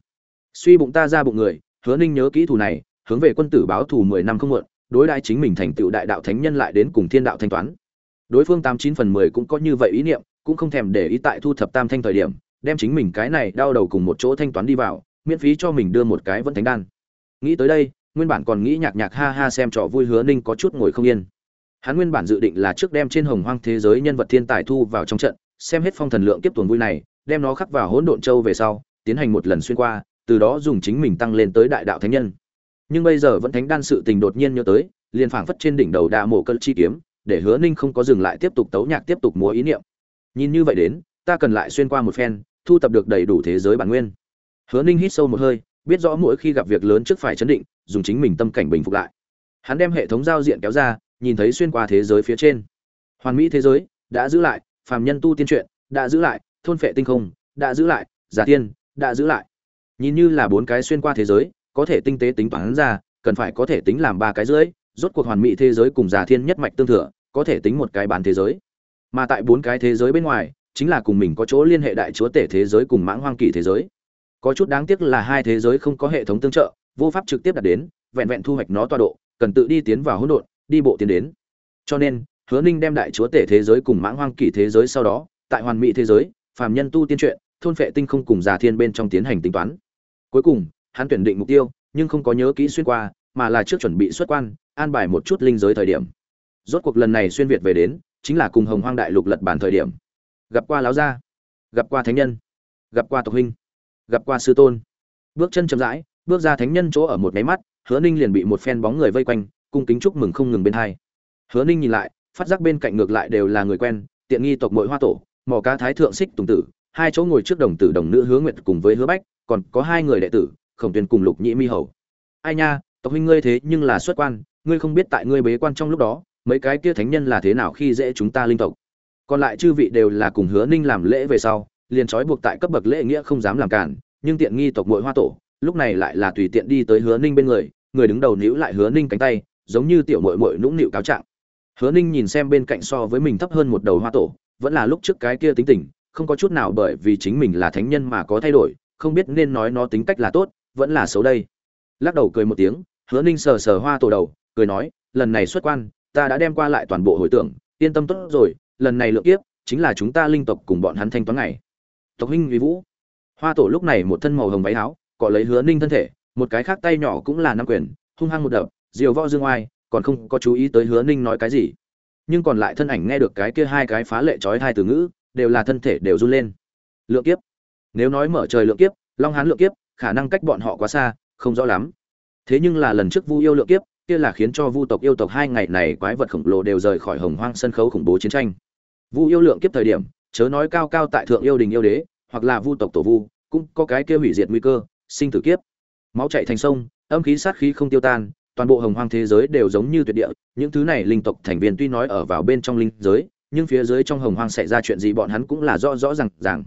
Suy bụng ta ra bụng người, hứa ninh nhớ kỹ thù này, hướng về quân tử báo thù mười năm không muộn, đối đại chính mình thành tựu đại đạo thánh nhân lại đến cùng thiên đạo thanh toán. Đối phương tám chín phần mười cũng có như vậy ý niệm, cũng không thèm để ý tại thu thập tam thanh thời điểm đem chính mình cái này đau đầu cùng một chỗ thanh toán đi vào, miễn phí cho mình đưa một cái vẫn thánh đan. Nghĩ tới đây, nguyên bản còn nghĩ nhạc nhạc ha ha xem trò vui hứa ninh có chút ngồi không yên. Hắn nguyên bản dự định là trước đem trên hồng hoang thế giới nhân vật thiên tài thu vào trong trận, xem hết phong thần lượng kiếp tuần vui này, đem nó khắc vào hỗn độn châu về sau, tiến hành một lần xuyên qua, từ đó dùng chính mình tăng lên tới đại đạo thánh nhân. Nhưng bây giờ vẫn thánh đan sự tình đột nhiên nhớ tới, liền phảng phất trên đỉnh đầu đạ mổ cơn chi kiếm, để hứa ninh không có dừng lại tiếp tục tấu nhạc tiếp tục múa ý niệm. Nhìn như vậy đến, ta cần lại xuyên qua một phen thu tập được đầy đủ thế giới bản nguyên. Hứa ninh hít sâu một hơi, biết rõ mỗi khi gặp việc lớn trước phải chấn định, dùng chính mình tâm cảnh bình phục lại. Hắn đem hệ thống giao diện kéo ra, nhìn thấy xuyên qua thế giới phía trên. Hoàn mỹ thế giới, đã giữ lại, phàm nhân tu tiên truyện, đã giữ lại, thôn phệ tinh không, đã giữ lại, giả tiên, đã giữ lại. Nhìn như là bốn cái xuyên qua thế giới, có thể tinh tế tính toán ra, cần phải có thể tính làm ba cái rưỡi rốt cuộc hoàn mỹ thế giới cùng giả thiên nhất mạch tương thừa, có thể tính một cái bán thế giới. Mà tại bốn cái thế giới bên ngoài chính là cùng mình có chỗ liên hệ đại chúa tể thế giới cùng mãng hoang kỳ thế giới. Có chút đáng tiếc là hai thế giới không có hệ thống tương trợ, vô pháp trực tiếp đạt đến, vẹn vẹn thu hoạch nó toa độ, cần tự đi tiến vào hỗn độn, đi bộ tiến đến. Cho nên, hứa ninh đem đại chúa tể thế giới cùng mãng hoang kỳ thế giới sau đó, tại hoàn mỹ thế giới, phàm nhân tu tiên truyện, thôn phệ tinh không cùng già thiên bên trong tiến hành tính toán. Cuối cùng, hắn tuyển định mục tiêu, nhưng không có nhớ kỹ xuyên qua, mà là trước chuẩn bị xuất quan, an bài một chút linh giới thời điểm. Rốt cuộc lần này xuyên việt về đến, chính là cùng hồng hoang đại lục lật bản thời điểm gặp qua láo gia, gặp qua thánh nhân, gặp qua tộc huynh, gặp qua sư tôn. Bước chân chậm rãi, bước ra thánh nhân chỗ ở một máy mắt, hứa ninh liền bị một phen bóng người vây quanh, cung kính chúc mừng không ngừng bên hai. Hứa ninh nhìn lại, phát giác bên cạnh ngược lại đều là người quen, tiện nghi tộc mội hoa tổ mỏ cá thái thượng xích tùng tử, hai chỗ ngồi trước đồng tử đồng nữ hứa nguyệt cùng với hứa bách, còn có hai người đệ tử, khổng tuyền cùng lục nhĩ mi hầu. Ai nha, tộc huynh ngươi thế nhưng là xuất quan, ngươi không biết tại ngươi bế quan trong lúc đó, mấy cái kia thánh nhân là thế nào khi dễ chúng ta linh tộc còn lại chư vị đều là cùng hứa ninh làm lễ về sau, liền trói buộc tại cấp bậc lễ nghĩa không dám làm cản, nhưng tiện nghi tộc mội hoa tổ, lúc này lại là tùy tiện đi tới hứa ninh bên người người đứng đầu níu lại hứa ninh cánh tay, giống như tiểu mội mội nũng nịu cáo trạng. Hứa ninh nhìn xem bên cạnh so với mình thấp hơn một đầu hoa tổ, vẫn là lúc trước cái kia tính tình, không có chút nào bởi vì chính mình là thánh nhân mà có thay đổi, không biết nên nói nó tính cách là tốt, vẫn là xấu đây. Lắc đầu cười một tiếng, hứa ninh sờ sờ hoa tổ đầu, cười nói, lần này xuất quan, ta đã đem qua lại toàn bộ hồi tưởng, yên tâm tốt rồi lần này lượng kiếp, chính là chúng ta linh tộc cùng bọn hắn thanh toán ngày. Tộc huynh uy vũ. Hoa tổ lúc này một thân màu hồng váy áo, cọ lấy hứa ninh thân thể, một cái khác tay nhỏ cũng là năm quyền, hung hăng một đập, diều võ dương oai, còn không có chú ý tới hứa ninh nói cái gì. Nhưng còn lại thân ảnh nghe được cái kia hai cái phá lệ trói hai từ ngữ, đều là thân thể đều run lên. Lượng kiếp. Nếu nói mở trời lượng kiếp, long hán lượng kiếp, khả năng cách bọn họ quá xa, không rõ lắm. Thế nhưng là lần trước vu yêu lượng kiếp, kia là khiến cho vu tộc yêu tộc hai ngày này quái vật khổng lồ đều rời khỏi hồng hoang sân khấu khủng bố chiến tranh vu yêu lượng kiếp thời điểm, chớ nói cao cao tại thượng yêu đình yêu đế, hoặc là vu tộc tổ vu, cũng có cái kia hủy diệt nguy cơ, sinh tử kiếp máu chạy thành sông, âm khí sát khí không tiêu tan, toàn bộ hồng hoang thế giới đều giống như tuyệt địa, những thứ này linh tộc thành viên tuy nói ở vào bên trong linh giới, nhưng phía dưới trong hồng hoang xảy ra chuyện gì bọn hắn cũng là rõ rõ ràng ràng.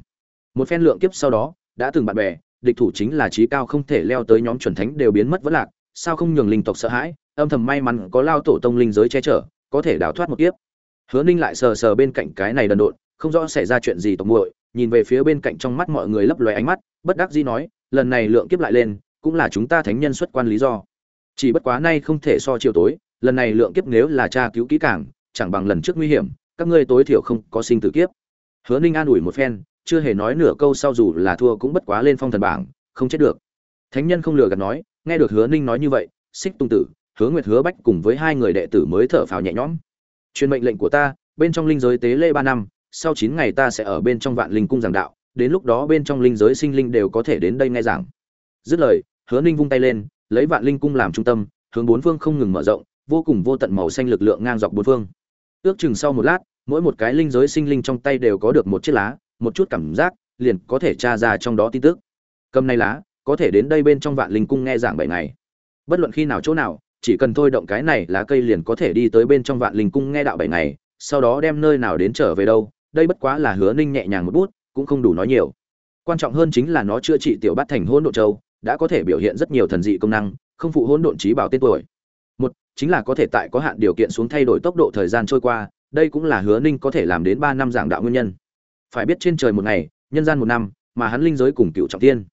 một phen lượng kiếp sau đó, đã từng bạn bè, địch thủ chính là trí cao không thể leo tới nhóm chuẩn thánh đều biến mất vẫn lạc, sao không nhường linh tộc sợ hãi, âm thầm may mắn có lao tổ tông linh giới che chở, có thể đào thoát một kiếp hứa ninh lại sờ sờ bên cạnh cái này đần độn, không rõ xảy ra chuyện gì tộc muội, nhìn về phía bên cạnh trong mắt mọi người lấp loé ánh mắt, bất đắc dĩ nói, lần này lượng kiếp lại lên, cũng là chúng ta thánh nhân xuất quan lý do. Chỉ bất quá nay không thể so chiều tối, lần này lượng kiếp nếu là tra cứu kỹ càng, chẳng bằng lần trước nguy hiểm, các ngươi tối thiểu không có sinh tử kiếp. Hứa ninh an ủi một phen, chưa hề nói nửa câu sau dù là thua cũng bất quá lên phong thần bảng, không chết được. Thánh nhân không lừa gạt nói, nghe được hứa ninh nói như vậy xích tung tử, hứa nguyệt hứa bách cùng với hai người đệ tử mới thở phào nhẹ nhõm truyền mệnh lệnh của ta, bên trong linh giới tế lễ ba năm, sau chín ngày ta sẽ ở bên trong vạn linh cung giảng đạo, đến lúc đó bên trong linh giới sinh linh đều có thể đến đây nghe giảng. Dứt lời, hứa ninh vung tay lên, lấy vạn linh cung làm trung tâm, hướng bốn phương không ngừng mở rộng, vô cùng vô tận màu xanh lực lượng ngang dọc bốn phương. Ước chừng sau một lát, mỗi một cái linh giới sinh linh trong tay đều có được một chiếc lá, một chút cảm giác, liền có thể tra ra trong đó tin tức. Cầm này lá, có thể đến đây bên trong vạn linh cung nghe giảng bảy ngày. Bất luận khi nào chỗ nào chỉ cần thôi động cái này lá cây liền có thể đi tới bên trong vạn linh cung nghe đạo bảy ngày, sau đó đem nơi nào đến trở về đâu, đây bất quá là hứa ninh nhẹ nhàng một bút, cũng không đủ nói nhiều. Quan trọng hơn chính là nó chữa trị tiểu bát thành hỗn độn châu, đã có thể biểu hiện rất nhiều thần dị công năng, không phụ hỗn độn trí bảo tên tuổi. Một, chính là có thể tại có hạn điều kiện xuống thay đổi tốc độ thời gian trôi qua, đây cũng là hứa ninh có thể làm đến ba năm giảng đạo nguyên nhân. Phải biết trên trời một ngày, nhân gian một năm, mà hắn linh giới cùng cựu trọng thiên.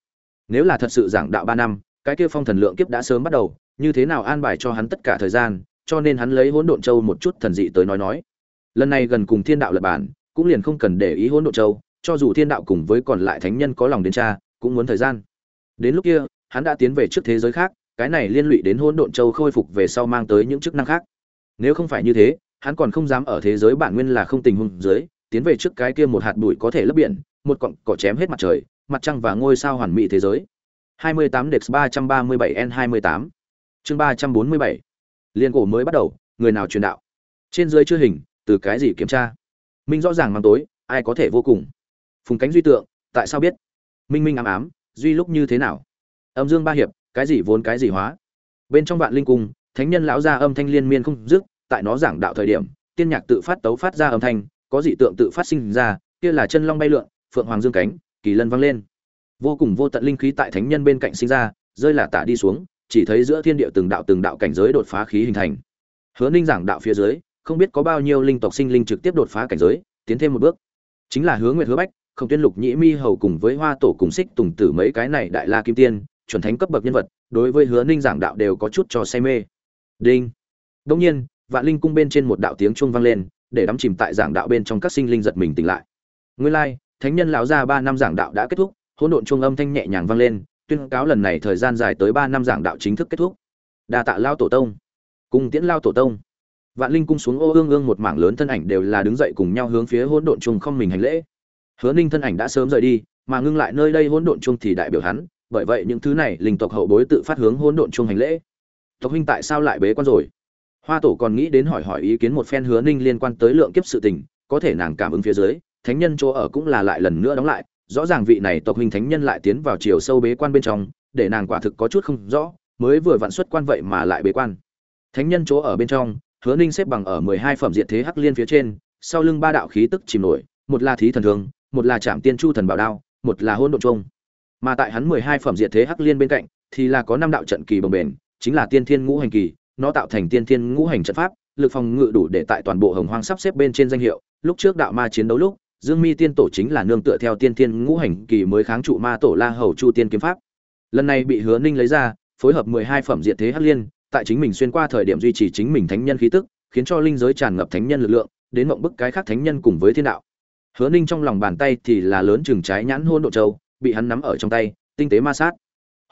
Nếu là thật sự giảng đạo ba năm, cái kia phong thần lượng kiếp đã sớm bắt đầu như thế nào an bài cho hắn tất cả thời gian, cho nên hắn lấy hỗn độn châu một chút thần dị tới nói nói. Lần này gần cùng thiên đạo lập bản, cũng liền không cần để ý hỗn độn châu, cho dù thiên đạo cùng với còn lại thánh nhân có lòng đến cha cũng muốn thời gian. Đến lúc kia, hắn đã tiến về trước thế giới khác, cái này liên lụy đến hỗn độn châu khôi phục về sau mang tới những chức năng khác. Nếu không phải như thế, hắn còn không dám ở thế giới bản nguyên là không tình huống dưới, tiến về trước cái kia một hạt bụi có thể lấp biển, một cọng cỏ chém hết mặt trời, mặt trăng và ngôi sao hoàn mỹ thế giới. 28 Dex 337 N28 chương 347 Liên cổ mới bắt đầu, người nào truyền đạo? Trên dưới chưa hình, từ cái gì kiểm tra? Minh rõ ràng mang tối, ai có thể vô cùng? Phùng cánh duy tượng, tại sao biết? Minh minh ám ám, duy lúc như thế nào? Âm dương ba hiệp, cái gì vốn cái gì hóa? Bên trong vạn linh cung, thánh nhân lão gia âm thanh liên miên không dứt, tại nó giảng đạo thời điểm, tiên nhạc tự phát tấu phát ra âm thanh, có dị tượng tự phát sinh ra, kia là chân long bay lượn, phượng hoàng dương cánh, kỳ lân vang lên. Vô cùng vô tận linh khí tại thánh nhân bên cạnh sinh ra, rơi là tả đi xuống, chỉ thấy giữa thiên địa từng đạo từng đạo cảnh giới đột phá khí hình thành. Hứa Ninh giảng đạo phía dưới, không biết có bao nhiêu linh tộc sinh linh trực tiếp đột phá cảnh giới, tiến thêm một bước. Chính là Hứa Nguyệt Hứa Bách, Không Tuyên Lục Nhĩ Mi hầu cùng với Hoa Tổ cùng Xích Tùng Tử mấy cái này đại la kim tiên, chuẩn thánh cấp bậc nhân vật, đối với Hứa Ninh giảng đạo đều có chút cho say mê. Đinh. Đương nhiên, Vạn Linh cung bên trên một đạo tiếng chuông vang lên, để đắm chìm tại giảng đạo bên trong các sinh linh giật mình tỉnh lại. Nguyên lai, like, thánh nhân lão gia 3 năm giảng đạo đã kết thúc, hỗn độn chuông âm thanh nhẹ nhàng vang lên, tuyên cáo lần này thời gian dài tới ba năm giảng đạo chính thức kết thúc. Đa tạ lao tổ tông. Cùng tiễn lao tổ tông. Vạn linh cung xuống ô ương ương một mảng lớn thân ảnh đều là đứng dậy cùng nhau hướng phía hỗn độn chung không mình hành lễ. Hứa ninh thân ảnh đã sớm rời đi, mà ngưng lại nơi đây hỗn độn chung thì đại biểu hắn, bởi vậy những thứ này linh tộc hậu bối tự phát hướng hỗn độn chung hành lễ. Tộc huynh tại sao lại bế quan rồi? Hoa tổ còn nghĩ đến hỏi hỏi ý kiến một phen hứa ninh liên quan tới lượng kiếp sự tình, có thể nàng cảm ứng phía dưới, thánh nhân chỗ ở cũng là lại lần nữa đóng lại rõ ràng vị này tộc huynh thánh nhân lại tiến vào chiều sâu bế quan bên trong, để nàng quả thực có chút không rõ, mới vừa vặn xuất quan vậy mà lại bế quan. Thánh nhân chỗ ở bên trong, hứa ninh xếp bằng ở mười hai phẩm diện thế hắc liên phía trên, sau lưng ba đạo khí tức chìm nổi, một là thí thần thương, một là Trảm tiên chu thần bảo đao, một là hôn độn trung mà tại hắn mười hai phẩm diện thế hắc liên bên cạnh, thì là có năm đạo trận kỳ bồng bền chính là tiên thiên ngũ hành kỳ, nó tạo thành tiên thiên ngũ hành trận pháp, lực phòng ngự đủ để tại toàn bộ hồng hoang sắp xếp bên trên danh hiệu, lúc trước đạo ma chiến đấu lúc Dương Mi Tiên Tổ chính là nương tựa theo Tiên Thiên Ngũ Hành Kỳ mới kháng trụ Ma Tổ La Hầu Chu Tiên kiếm pháp. Lần này bị Hứa Ninh lấy ra, phối hợp 12 phẩm diệt thế hắc liên, tại chính mình xuyên qua thời điểm duy trì chính mình thánh nhân khí tức, khiến cho linh giới tràn ngập thánh nhân lực lượng, đến mộng bức cái khác thánh nhân cùng với thiên đạo. Hứa Ninh trong lòng bàn tay thì là lớn chừng trái nhãn hôn Độ châu, bị hắn nắm ở trong tay, tinh tế ma sát.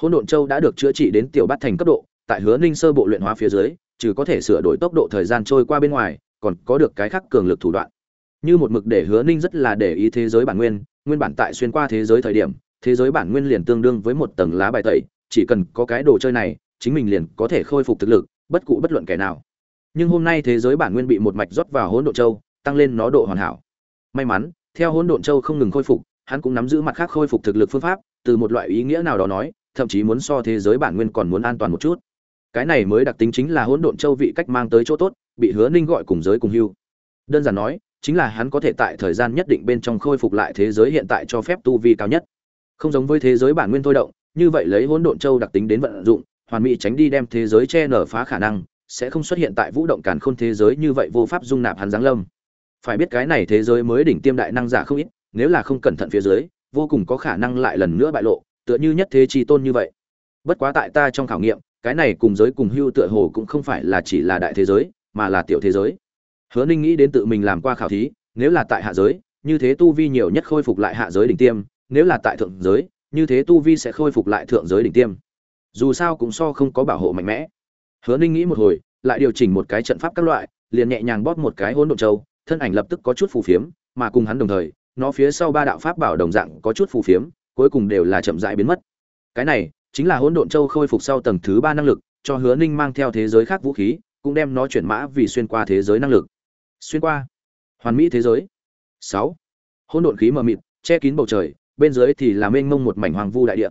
Hôn độn châu đã được chữa trị đến tiểu bát thành cấp độ, tại Hứa Ninh sơ bộ luyện hóa phía dưới, trừ có thể sửa đổi tốc độ thời gian trôi qua bên ngoài, còn có được cái khác cường lực thủ đoạn như một mực để hứa ninh rất là để ý thế giới bản nguyên nguyên bản tại xuyên qua thế giới thời điểm, thế giới bản nguyên liền tương đương với một tầng lá bài tẩy, chỉ cần có cái đồ chơi này, chính mình liền có thể khôi phục thực lực, bất cụ bất luận kẻ nào. Nhưng hôm nay thế giới bản nguyên bị một mạch rót vào hỗn độn châu, tăng lên nó độ hoàn hảo. May mắn, theo hỗn độn châu không ngừng khôi phục, hắn cũng nắm giữ mặt khác khôi phục thực lực phương pháp, từ một loại ý nghĩa nào đó nói, thậm chí muốn so thế giới bản nguyên còn muốn an toàn một chút. Cái này mới đặc tính chính là hỗn độn châu vị cách mang tới chỗ tốt, bị hứa ninh gọi cùng giới cùng hưu. Đơn giản nói chính là hắn có thể tại thời gian nhất định bên trong khôi phục lại thế giới hiện tại cho phép tu vi cao nhất. Không giống với thế giới bản nguyên thôi động, như vậy lấy hỗn độn châu đặc tính đến vận dụng, hoàn mỹ tránh đi đem thế giới che nở phá khả năng, sẽ không xuất hiện tại vũ động càn khôn thế giới như vậy vô pháp dung nạp hắn giáng lâm. Phải biết cái này thế giới mới đỉnh tiêm đại năng giả không ít, nếu là không cẩn thận phía dưới, vô cùng có khả năng lại lần nữa bại lộ, tựa như nhất thế chi tôn như vậy. Bất quá tại ta trong khảo nghiệm, cái này cùng giới cùng hưu tựa hồ cũng không phải là chỉ là đại thế giới, mà là tiểu thế giới hứa ninh nghĩ đến tự mình làm qua khảo thí, nếu là tại hạ giới, như thế tu vi nhiều nhất khôi phục lại hạ giới đỉnh tiêm, nếu là tại thượng giới, như thế tu vi sẽ khôi phục lại thượng giới đỉnh tiêm. Dù sao cũng so không có bảo hộ mạnh mẽ. Hứa ninh nghĩ một hồi, lại điều chỉnh một cái trận pháp các loại, liền nhẹ nhàng bóp một cái hỗn độn châu, thân ảnh lập tức có chút phù phiếm, mà cùng hắn đồng thời, nó phía sau ba đạo pháp bảo đồng dạng có chút phù phiếm, cuối cùng đều là chậm rãi biến mất. Cái này, chính là hỗn độn châu khôi phục sau tầng thứ ba năng lực, cho hứa ninh mang theo thế giới khác vũ khí, cũng đem nó chuyển mã vì xuyên qua thế giới năng lực xuyên qua. Hoàn mỹ thế giới. Sáu. Hỗn độn khí mờ mịt, che kín bầu trời, bên dưới thì là mênh mông một mảnh hoàng vu đại địa.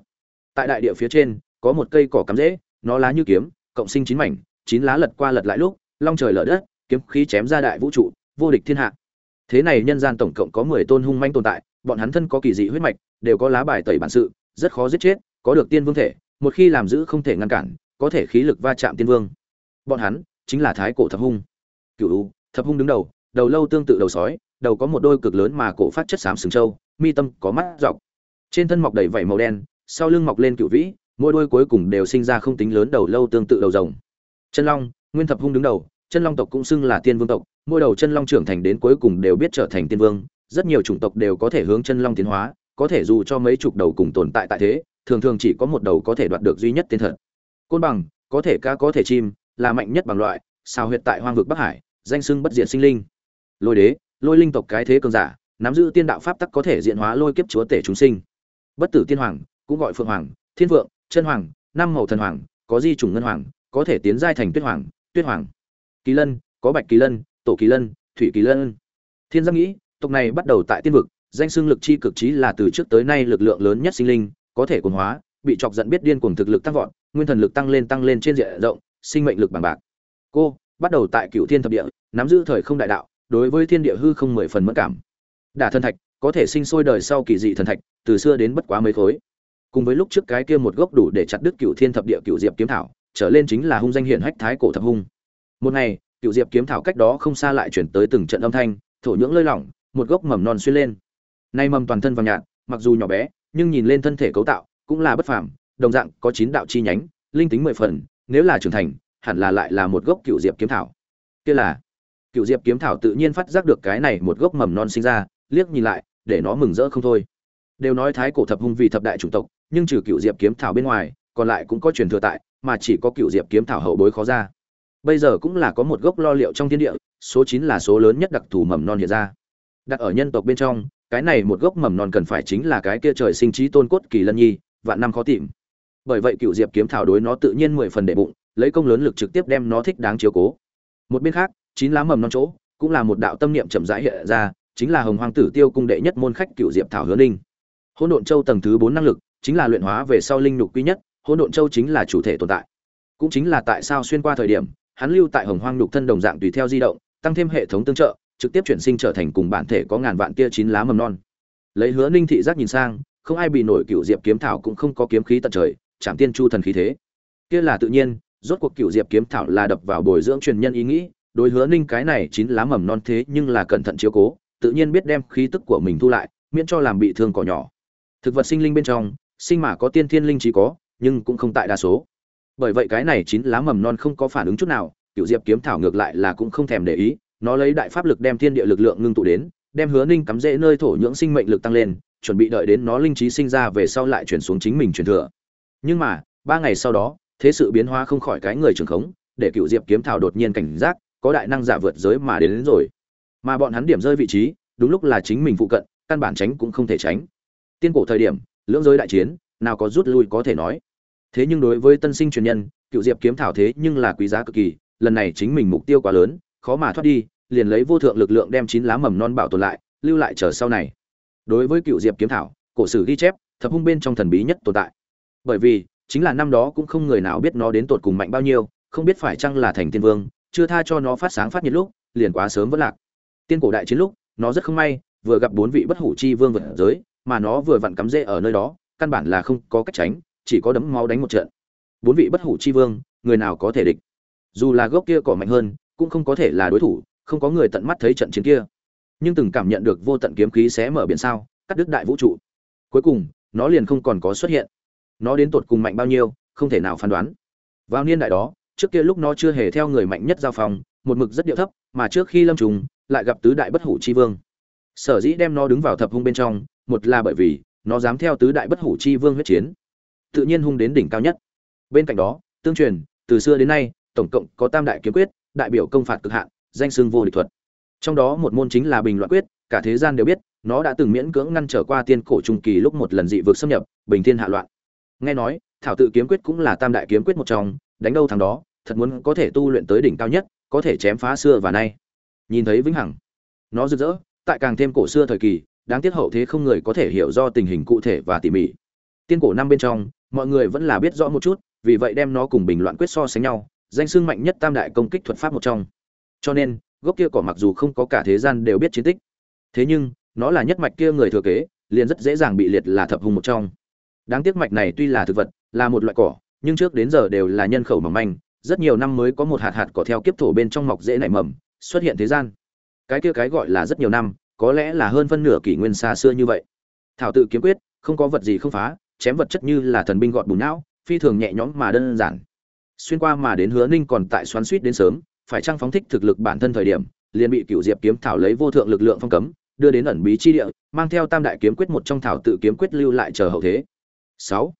Tại đại địa phía trên, có một cây cỏ cắm rễ, nó lá như kiếm, cộng sinh chín mảnh, chín lá lật qua lật lại lúc, long trời lở đất, kiếm khí chém ra đại vũ trụ, vô địch thiên hạ. Thế này nhân gian tổng cộng có mười tôn hung manh tồn tại, bọn hắn thân có kỳ dị huyết mạch, đều có lá bài tẩy bản sự, rất khó giết chết, có được tiên vương thể, một khi làm giữ không thể ngăn cản, có thể khí lực va chạm tiên vương. Bọn hắn chính là thái cổ thập hung. Cựu thập hung đứng đầu đầu lâu tương tự đầu sói, đầu có một đôi cực lớn mà cổ phát chất xám sừng trâu, mi tâm có mắt dọc. Trên thân mọc đầy vảy màu đen, sau lưng mọc lên cựu vĩ, mỗi đôi cuối cùng đều sinh ra không tính lớn đầu lâu tương tự đầu rồng. Chân long, nguyên thập hung đứng đầu, chân long tộc cũng xưng là tiên vương tộc, mỗi đầu chân long trưởng thành đến cuối cùng đều biết trở thành tiên vương, rất nhiều chủng tộc đều có thể hướng chân long tiến hóa, có thể dù cho mấy chục đầu cùng tồn tại tại thế, thường thường chỉ có một đầu có thể đoạt được duy nhất tên thật côn bằng, có thể ca có thể chim, là mạnh nhất bằng loại sao huyệt tại hoang vực bắc hải danh xưng bất diệt sinh linh. Lôi đế, lôi linh tộc cái thế cường giả, nắm giữ tiên đạo pháp tắc có thể diện hóa lôi kiếp chúa tể chúng sinh. Bất tử tiên hoàng, cũng gọi phượng hoàng, thiên vượng, chân hoàng, năm màu thần hoàng, có di chủng ngân hoàng, có thể tiến giai thành tuyết hoàng tuyết hoàng. Kỳ lân, có bạch kỳ lân, tổ kỳ lân, thủy kỳ lân. Thiên giang nghĩ, tộc này bắt đầu tại tiên vực, danh xưng lực chi cực trí là từ trước tới nay lực lượng lớn nhất sinh linh, có thể cuồng hóa, bị chọc giận biết điên cuồng thực lực tăng vọt, nguyên thần lực tăng lên tăng lên trên diện rộng, sinh mệnh lực bằng bạc. Cô bắt đầu tại cựu thiên thập địa, nắm giữ thời không đại đạo, đối với thiên địa hư không mười phần mất cảm. Đả thần thạch có thể sinh sôi đời sau kỳ dị thần thạch, từ xưa đến bất quá mấy khối. Cùng với lúc trước cái kia một gốc đủ để chặt đứt cựu thiên thập địa cựu diệp kiếm thảo, trở lên chính là hung danh hiển hách thái cổ thập hung. Một ngày, cựu diệp kiếm thảo cách đó không xa lại chuyển tới từng trận âm thanh, thổ nhưỡng lơi lỏng, một gốc mầm non xuyên lên. Nay mầm toàn thân vàng nhạt, mặc dù nhỏ bé, nhưng nhìn lên thân thể cấu tạo cũng là bất phàm, đồng dạng có chín đạo chi nhánh, linh tính mười phần, nếu là trưởng thành hẳn là lại là một gốc cựu diệp kiếm thảo. Kia là, cựu diệp kiếm thảo tự nhiên phát giác được cái này một gốc mầm non sinh ra, liếc nhìn lại, để nó mừng rỡ không thôi. Đều nói thái cổ thập hung vì thập đại chủng tộc, nhưng trừ cựu diệp kiếm thảo bên ngoài, còn lại cũng có truyền thừa tại, mà chỉ có cựu diệp kiếm thảo hậu bối khó ra. Bây giờ cũng là có một gốc lo liệu trong thiên địa, số chín là số lớn nhất đặc thù mầm non hiện ra. Đặt ở nhân tộc bên trong, cái này một gốc mầm non cần phải chính là cái kia trời sinh trí tôn cốt kỳ lân nhi, vạn năm khó tìm. Bởi vậy cựu diệp kiếm thảo đối nó tự nhiên mười phần đệ bụng lấy công lớn lực trực tiếp đem nó thích đáng chiếu cố. Một bên khác, chín lá mầm non chỗ cũng là một đạo tâm niệm chậm rãi hiện ra, chính là hồng hoàng tử tiêu cung đệ nhất môn khách cựu diệp thảo hứa ninh. Hỗn độn châu tầng thứ bốn năng lực chính là luyện hóa về sau linh nhục quý nhất, hỗn độn châu chính là chủ thể tồn tại. Cũng chính là tại sao xuyên qua thời điểm, hắn lưu tại hồng hoang nhục thân đồng dạng tùy theo di động, tăng thêm hệ thống tương trợ, trực tiếp chuyển sinh trở thành cùng bản thể có ngàn vạn tia chín lá mầm non. Lấy hứa ninh thị giác nhìn sang, không ai bị nổi cựu diệp kiếm thảo cũng không có kiếm khí tận trời, chạm tiên chu thần khí thế. Kia là tự nhiên rốt cuộc cựu diệp kiếm thảo là đập vào bồi dưỡng truyền nhân ý nghĩ, đối hứa ninh cái này chín lá mầm non thế nhưng là cẩn thận chiếu cố, tự nhiên biết đem khí tức của mình thu lại, miễn cho làm bị thương cỏ nhỏ. Thực vật sinh linh bên trong, sinh mà có tiên thiên linh trí có, nhưng cũng không tại đa số. Bởi vậy cái này chín lá mầm non không có phản ứng chút nào, cựu diệp kiếm thảo ngược lại là cũng không thèm để ý, nó lấy đại pháp lực đem thiên địa lực lượng ngưng tụ đến, đem hứa ninh cắm rễ nơi thổ nhưỡng sinh mệnh lực tăng lên, chuẩn bị đợi đến nó linh trí sinh ra về sau lại chuyển xuống chính mình truyền thừa. Nhưng mà, ba ngày sau đó thế sự biến hóa không khỏi cái người trường khống để cựu diệp kiếm thảo đột nhiên cảnh giác có đại năng giả vượt giới mà đến, đến rồi. Mà bọn hắn điểm rơi vị trí đúng lúc là chính mình phụ cận căn bản tránh cũng không thể tránh. Tiên cổ thời điểm lưỡng giới đại chiến nào có rút lui có thể nói. Thế nhưng đối với tân sinh truyền nhân cựu diệp kiếm thảo thế nhưng là quý giá cực kỳ lần này chính mình mục tiêu quá lớn khó mà thoát đi liền lấy vô thượng lực lượng đem chín lá mầm non bảo tồn lại lưu lại chờ sau này. Đối với cựu diệp kiếm thảo cổ sử ghi chép thập hung bên trong thần bí nhất tồn tại. Bởi vì chính là năm đó cũng không người nào biết nó đến tột cùng mạnh bao nhiêu, không biết phải chăng là thành tiên vương, chưa tha cho nó phát sáng phát nhiệt lúc, liền quá sớm vẫn lạc. Tiên cổ đại chiến lúc, nó rất không may, vừa gặp bốn vị bất hủ chi vương vượt giới, mà nó vừa vặn cắm rễ ở nơi đó, căn bản là không có cách tránh, chỉ có đấm máu đánh một trận. Bốn vị bất hủ chi vương, người nào có thể địch? Dù là gốc kia cỏ mạnh hơn, cũng không có thể là đối thủ, không có người tận mắt thấy trận chiến kia. Nhưng từng cảm nhận được vô tận kiếm khí xé mở biển sao, cắt đứt đại vũ trụ. Cuối cùng, nó liền không còn có xuất hiện nó đến tột cùng mạnh bao nhiêu, không thể nào phán đoán. Vào niên đại đó, trước kia lúc nó chưa hề theo người mạnh nhất giao phòng, một mực rất điệu thấp, mà trước khi lâm trùng, lại gặp tứ đại bất hủ chi vương. Sở dĩ đem nó đứng vào thập hung bên trong, một là bởi vì nó dám theo tứ đại bất hủ chi vương huyết chiến. Tự nhiên hung đến đỉnh cao nhất. Bên cạnh đó, tương truyền, từ xưa đến nay, tổng cộng có tam đại kiếm quyết, đại biểu công phạt cực hạn, danh xưng vô địch thuật. Trong đó một môn chính là bình loạn quyết, cả thế gian đều biết, nó đã từng miễn cưỡng ngăn trở qua tiên cổ trung kỳ lúc một lần dị vực xâm nhập, bình thiên hạ loạn nghe nói, thảo tự kiếm quyết cũng là tam đại kiếm quyết một trong, đánh đâu thằng đó, thật muốn có thể tu luyện tới đỉnh cao nhất, có thể chém phá xưa và nay. Nhìn thấy vĩnh hằng, nó rực rỡ, tại càng thêm cổ xưa thời kỳ, đáng tiếc hậu thế không người có thể hiểu do tình hình cụ thể và tỉ mỉ. Tiên cổ năm bên trong, mọi người vẫn là biết rõ một chút, vì vậy đem nó cùng bình loạn quyết so sánh nhau, danh xưng mạnh nhất tam đại công kích thuật pháp một trong. Cho nên, gốc kia cỏ mặc dù không có cả thế gian đều biết chiến tích, thế nhưng, nó là nhất mạch kia người thừa kế, liền rất dễ dàng bị liệt là thập hùng một trong đáng tiếc mạch này tuy là thực vật, là một loại cỏ, nhưng trước đến giờ đều là nhân khẩu mỏng manh. Rất nhiều năm mới có một hạt hạt cỏ theo kiếp thổ bên trong mọc dễ nảy mầm, xuất hiện thế gian. Cái kia cái gọi là rất nhiều năm, có lẽ là hơn phân nửa kỷ nguyên xa xưa như vậy. Thảo tự kiếm quyết, không có vật gì không phá, chém vật chất như là thần binh gọt bùn não, phi thường nhẹ nhõm mà đơn giản. Xuyên qua mà đến hứa ninh còn tại xoắn suýt đến sớm, phải chăng phóng thích thực lực bản thân thời điểm, liền bị cựu diệp kiếm thảo lấy vô thượng lực lượng phong cấm, đưa đến ẩn bí chi địa, mang theo tam đại kiếm quyết một trong thảo tự kiếm quyết lưu lại chờ hậu thế sáu.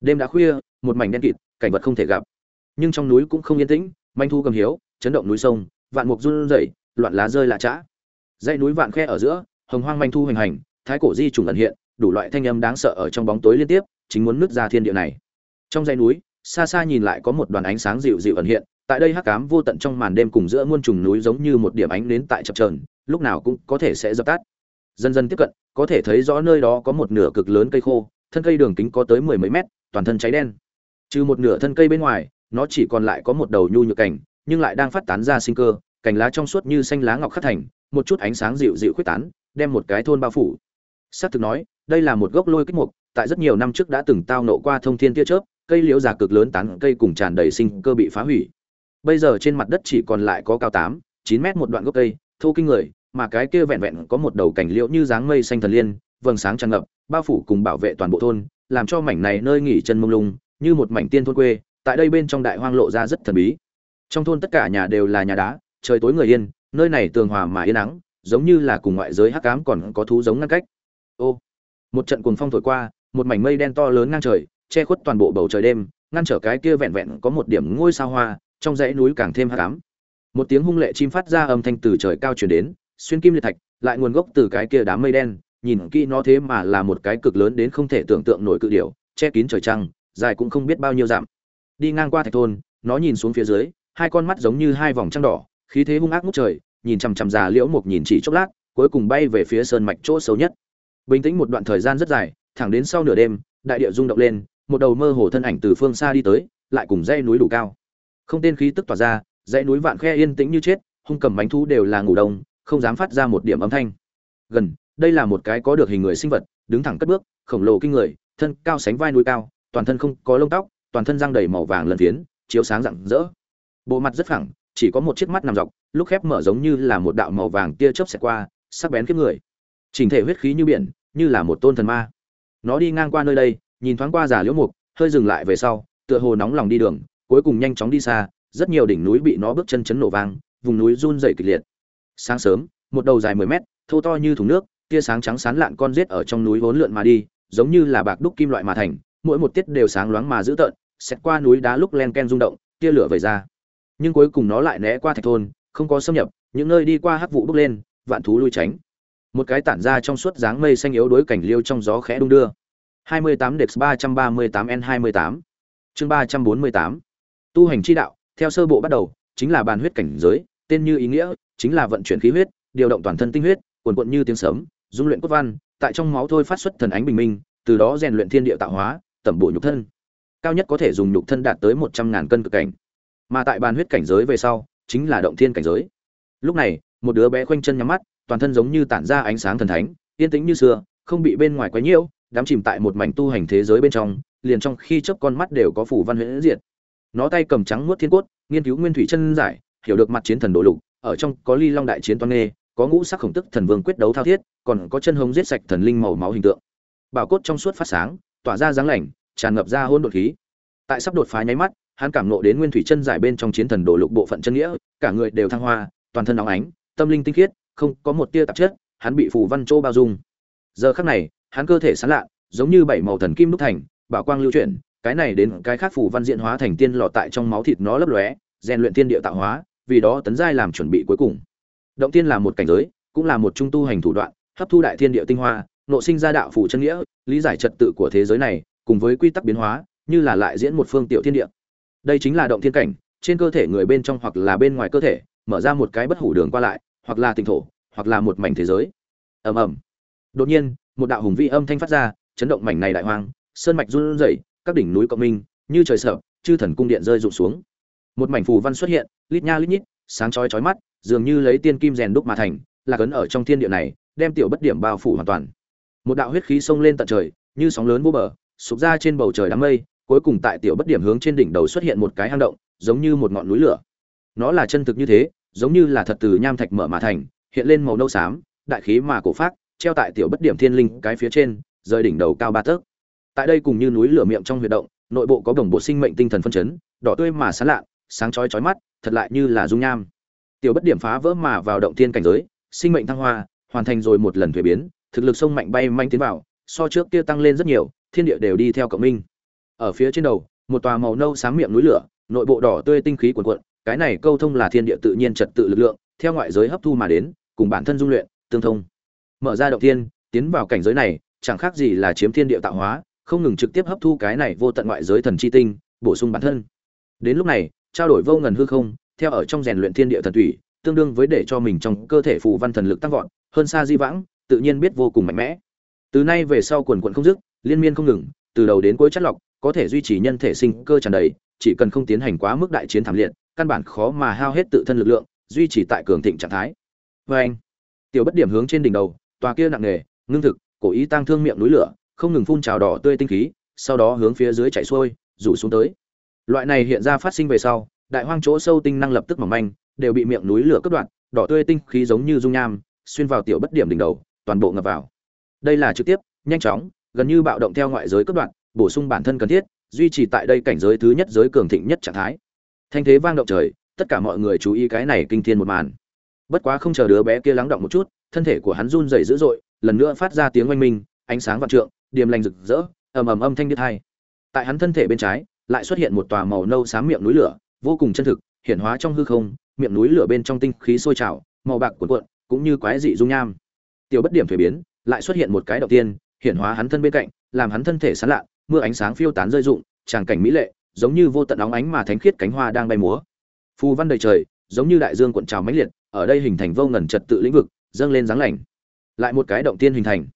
Đêm đã khuya, một mảnh đen kịt, cảnh vật không thể gặp. Nhưng trong núi cũng không yên tĩnh, manh thu cầm hiếu, chấn động núi sông, vạn mục run rẩy, loạn lá rơi lạ chã dãy núi vạn khe ở giữa, hồng hoang manh thu hoành hành, thái cổ di trùng ẩn hiện, đủ loại thanh âm đáng sợ ở trong bóng tối liên tiếp, chính muốn nứt ra thiên địa này. Trong dãy núi, xa xa nhìn lại có một đoàn ánh sáng dịu dịu ẩn hiện, tại đây hắc ám vô tận trong màn đêm cùng giữa muôn trùng núi giống như một điểm ánh đến tại chập chờn, lúc nào cũng có thể sẽ dập tắt. Dần dần tiếp cận, có thể thấy rõ nơi đó có một nửa cực lớn cây khô thân cây đường kính có tới mười mấy mét, toàn thân cháy đen. Trừ một nửa thân cây bên ngoài, nó chỉ còn lại có một đầu nhu nhược cảnh nhưng lại đang phát tán ra sinh cơ, cành lá trong suốt như xanh lá ngọc khắc thành, một chút ánh sáng dịu dịu khuyết tán, đem một cái thôn bao phủ. Xác thực nói, đây là một gốc lôi kích mục, tại rất nhiều năm trước đã từng tao nộ qua thông thiên tia chớp, cây liễu già cực lớn tán cây cùng tràn đầy sinh cơ bị phá hủy. Bây giờ trên mặt đất chỉ còn lại có cao tám, chín mét một đoạn gốc cây, thô kinh người, mà cái kia vẹn vẹn có một đầu cảnh liễu như dáng mây xanh thần liên vầng sáng tràn ngập bao phủ cùng bảo vệ toàn bộ thôn làm cho mảnh này nơi nghỉ chân mông lung như một mảnh tiên thôn quê tại đây bên trong đại hoang lộ ra rất thần bí. Trong thôn tất cả nhà đều là nhà đá trời tối người yên nơi này tường hòa mà yên nắng, giống như là cùng ngoại giới hắc ám còn có thú giống ngăn cách. Ô một trận cuồng phong thổi qua một mảnh mây đen to lớn ngang trời che khuất toàn bộ bầu trời đêm ngăn trở cái kia vẹn vẹn có một điểm ngôi sao hoa trong dãy núi càng thêm hắc ám. Một tiếng hung lệ chim phát ra âm thanh từ trời cao truyền đến xuyên kim liệt thạch lại nguồn gốc từ cái kia đám mây đen nhìn kỹ nó thế mà là một cái cực lớn đến không thể tưởng tượng nổi cự điểu, che kín trời trăng, dài cũng không biết bao nhiêu dặm. Đi ngang qua thạch thôn, nó nhìn xuống phía dưới, hai con mắt giống như hai vòng trăng đỏ, khí thế hung ác ngút trời, nhìn chằm chằm già liễu mục nhìn chỉ chốc lát, cuối cùng bay về phía sơn mạch chỗ xấu nhất. Bình tĩnh một đoạn thời gian rất dài, thẳng đến sau nửa đêm, đại địa rung động lên, một đầu mơ hồ thân ảnh từ phương xa đi tới, lại cùng dãy núi đủ cao. Không tên khí tức tỏa ra, dãy núi vạn khe yên tĩnh như chết, hung cầm bánh thú đều là ngủ đông, không dám phát ra một điểm âm thanh. Gần đây là một cái có được hình người sinh vật, đứng thẳng cất bước, khổng lồ kinh người, thân cao sánh vai núi cao, toàn thân không có lông tóc, toàn thân răng đầy màu vàng lần phiến, chiếu sáng rạng rỡ. Bộ mặt rất phẳng, chỉ có một chiếc mắt nằm dọc, lúc khép mở giống như là một đạo màu vàng tia chớp xẹt qua, sắc bén kiếp người. Chỉnh thể huyết khí như biển, như là một tôn thần ma. Nó đi ngang qua nơi đây, nhìn thoáng qua giả liễu mục, hơi dừng lại về sau, tựa hồ nóng lòng đi đường, cuối cùng nhanh chóng đi xa, rất nhiều đỉnh núi bị nó bước chân chấn nổ vang, vùng núi run dày kịch liệt. Sáng sớm, một đầu dài mười mét, thô to như thùng nước tia sáng trắng sán lạn con rết ở trong núi vốn lượn mà đi, giống như là bạc đúc kim loại mà thành, mỗi một tiết đều sáng loáng mà dữ tợn xét qua núi đá lúc len ken rung động, tia lửa vẩy ra. Nhưng cuối cùng nó lại né qua thạch thôn, không có xâm nhập, những nơi đi qua hắc vụ bốc lên, vạn thú lui tránh. Một cái tản ra trong suốt dáng mây xanh yếu đối cảnh liêu trong gió khẽ đung đưa. 28 Dex 338 N28 chương 348 tu hành chi đạo, theo sơ bộ bắt đầu, chính là bàn huyết cảnh giới, tên như ý nghĩa, chính là vận chuyển khí huyết, điều động toàn thân tinh huyết, cuồn cuộn như tiếng sấm dung luyện cốt văn, tại trong máu thôi phát xuất thần ánh bình minh, từ đó rèn luyện thiên địa tạo hóa, tẩm bổ nhục thân. Cao nhất có thể dùng nhục thân đạt tới một trăm ngàn cân cực cảnh. Mà tại bàn huyết cảnh giới về sau, chính là động thiên cảnh giới. Lúc này, một đứa bé khoanh chân nhắm mắt, toàn thân giống như tản ra ánh sáng thần thánh, yên tĩnh như xưa, không bị bên ngoài quấy nhiễu, đắm chìm tại một mảnh tu hành thế giới bên trong, liền trong khi chớp con mắt đều có phủ văn huyễn diệt. Nó tay cầm trắng nuốt thiên cốt, nghiên cứu nguyên thủy chân giải, hiểu được mặt chiến thần độ lục, ở trong có ly long đại chiến toan nghê có ngũ sắc khổng tức thần vương quyết đấu thao thiết, còn có chân hống giết sạch thần linh màu máu hình tượng. Bảo cốt trong suốt phát sáng, tỏa ra dáng lạnh tràn ngập ra hôn đột khí. Tại sắp đột phá nháy mắt, hắn cảm nộ đến nguyên thủy chân giải bên trong chiến thần đồ lục bộ phận chân nghĩa, cả người đều thăng hoa, toàn thân óng ánh, tâm linh tinh khiết, không có một tia tạp chất, hắn bị phù văn châu bao dung. Giờ khắc này, hắn cơ thể sán lạ, giống như bảy màu thần kim đúc thành, bảo quang lưu chuyển, cái này đến cái khác phù văn diện hóa thành tiên lọ tại trong máu thịt nó lấp lóe, rèn luyện tiên địa tạo hóa, vì đó tấn giai làm chuẩn bị cuối cùng động tiên là một cảnh giới, cũng là một trung tu hành thủ đoạn, hấp thu đại thiên địa tinh hoa, nộ sinh ra đạo phủ chân nghĩa, lý giải trật tự của thế giới này, cùng với quy tắc biến hóa, như là lại diễn một phương tiểu thiên địa. Đây chính là động thiên cảnh, trên cơ thể người bên trong hoặc là bên ngoài cơ thể, mở ra một cái bất hủ đường qua lại, hoặc là tỉnh thổ, hoặc là một mảnh thế giới. Ầm ầm. Đột nhiên, một đạo hùng vĩ âm thanh phát ra, chấn động mảnh này đại hoang, sơn mạch run rẩy, các đỉnh núi cộng minh, như trời sợ, chư thần cung điện rơi rụng xuống. Một mảnh phù văn xuất hiện, lít nha lít nhít, sáng chói chói mắt dường như lấy tiên kim rèn đúc mà thành, là cấn ở trong thiên địa này, đem tiểu bất điểm bao phủ hoàn toàn. Một đạo huyết khí xông lên tận trời, như sóng lớn vô bờ, sụp ra trên bầu trời đám mây, cuối cùng tại tiểu bất điểm hướng trên đỉnh đầu xuất hiện một cái hang động, giống như một ngọn núi lửa. Nó là chân thực như thế, giống như là thật từ nham thạch mở mà thành, hiện lên màu nâu xám, đại khí mà cổ phát treo tại tiểu bất điểm thiên linh cái phía trên, rời đỉnh đầu cao ba tấc. Tại đây cùng như núi lửa miệng trong huyệt động, nội bộ có đồng bộ sinh mệnh tinh thần phân chấn, đỏ tươi mà sáng lạ, sáng chói chói mắt, thật lại như là dung nham tiểu bất điểm phá vỡ mà vào động thiên cảnh giới, sinh mệnh thăng hoa, hoàn thành rồi một lần thuế biến, thực lực sông mạnh bay manh tiến vào, so trước kia tăng lên rất nhiều, thiên địa đều đi theo cộng minh. Ở phía trên đầu, một tòa màu nâu sáng miệng núi lửa, nội bộ đỏ tươi tinh khí cuồn cuộn, cái này câu thông là thiên địa tự nhiên trật tự lực lượng, theo ngoại giới hấp thu mà đến, cùng bản thân dung luyện, tương thông. Mở ra động thiên, tiến vào cảnh giới này, chẳng khác gì là chiếm thiên địa tạo hóa, không ngừng trực tiếp hấp thu cái này vô tận ngoại giới thần chi tinh, bổ sung bản thân. Đến lúc này, trao đổi vô ngần hư không theo ở trong rèn luyện thiên địa thần thủy, tương đương với để cho mình trong cơ thể phù văn thần lực tăng vọt, hơn xa di vãng, tự nhiên biết vô cùng mạnh mẽ. Từ nay về sau quần quần không dứt, liên miên không ngừng, từ đầu đến cuối chất lọc, có thể duy trì nhân thể sinh cơ tràn đầy, chỉ cần không tiến hành quá mức đại chiến thảm liệt, căn bản khó mà hao hết tự thân lực lượng, duy trì tại cường thịnh trạng thái. Và anh, tiểu bất điểm hướng trên đỉnh đầu, tòa kia nặng nề, ngưng thực, cổ ý tăng thương miệng núi lửa, không ngừng phun trào đỏ tươi tinh khí, sau đó hướng phía dưới chảy xuôi, rủ xuống tới. Loại này hiện ra phát sinh về sau đại hoang chỗ sâu tinh năng lập tức mỏng manh, đều bị miệng núi lửa cắt đoạn đỏ tươi tinh khí giống như dung nham, xuyên vào tiểu bất điểm đỉnh đầu, toàn bộ ngập vào. Đây là trực tiếp, nhanh chóng, gần như bạo động theo ngoại giới cắt đoạn bổ sung bản thân cần thiết, duy trì tại đây cảnh giới thứ nhất giới cường thịnh nhất trạng thái. Thanh thế vang động trời, tất cả mọi người chú ý cái này kinh thiên một màn. Bất quá không chờ đứa bé kia lắng động một chút, thân thể của hắn run rẩy dữ dội, lần nữa phát ra tiếng oanh minh, ánh sáng vạn trượng, điềm lành rực rỡ, ầm ầm âm thanh điếc hai tại hắn thân thể bên trái, lại xuất hiện một tòa màu nâu xám miệng núi lửa vô cùng chân thực hiện hóa trong hư không, miệng núi lửa bên trong tinh khí sôi trào, màu bạc cuộn cuộn, cũng như quái dị dung nham. Tiểu bất điểm thuế biến, lại xuất hiện một cái đầu tiên hiện hóa hắn thân bên cạnh, làm hắn thân thể sán lạ mưa ánh sáng phiêu tán rơi rụng, tràng cảnh mỹ lệ, giống như vô tận óng ánh mà thánh khiết cánh hoa đang bay múa. Phù văn đầy trời, giống như đại dương cuộn trào mãnh liệt, ở đây hình thành vô ngần trật tự lĩnh vực, dâng lên dáng lành. Lại một cái động tiên hình thành.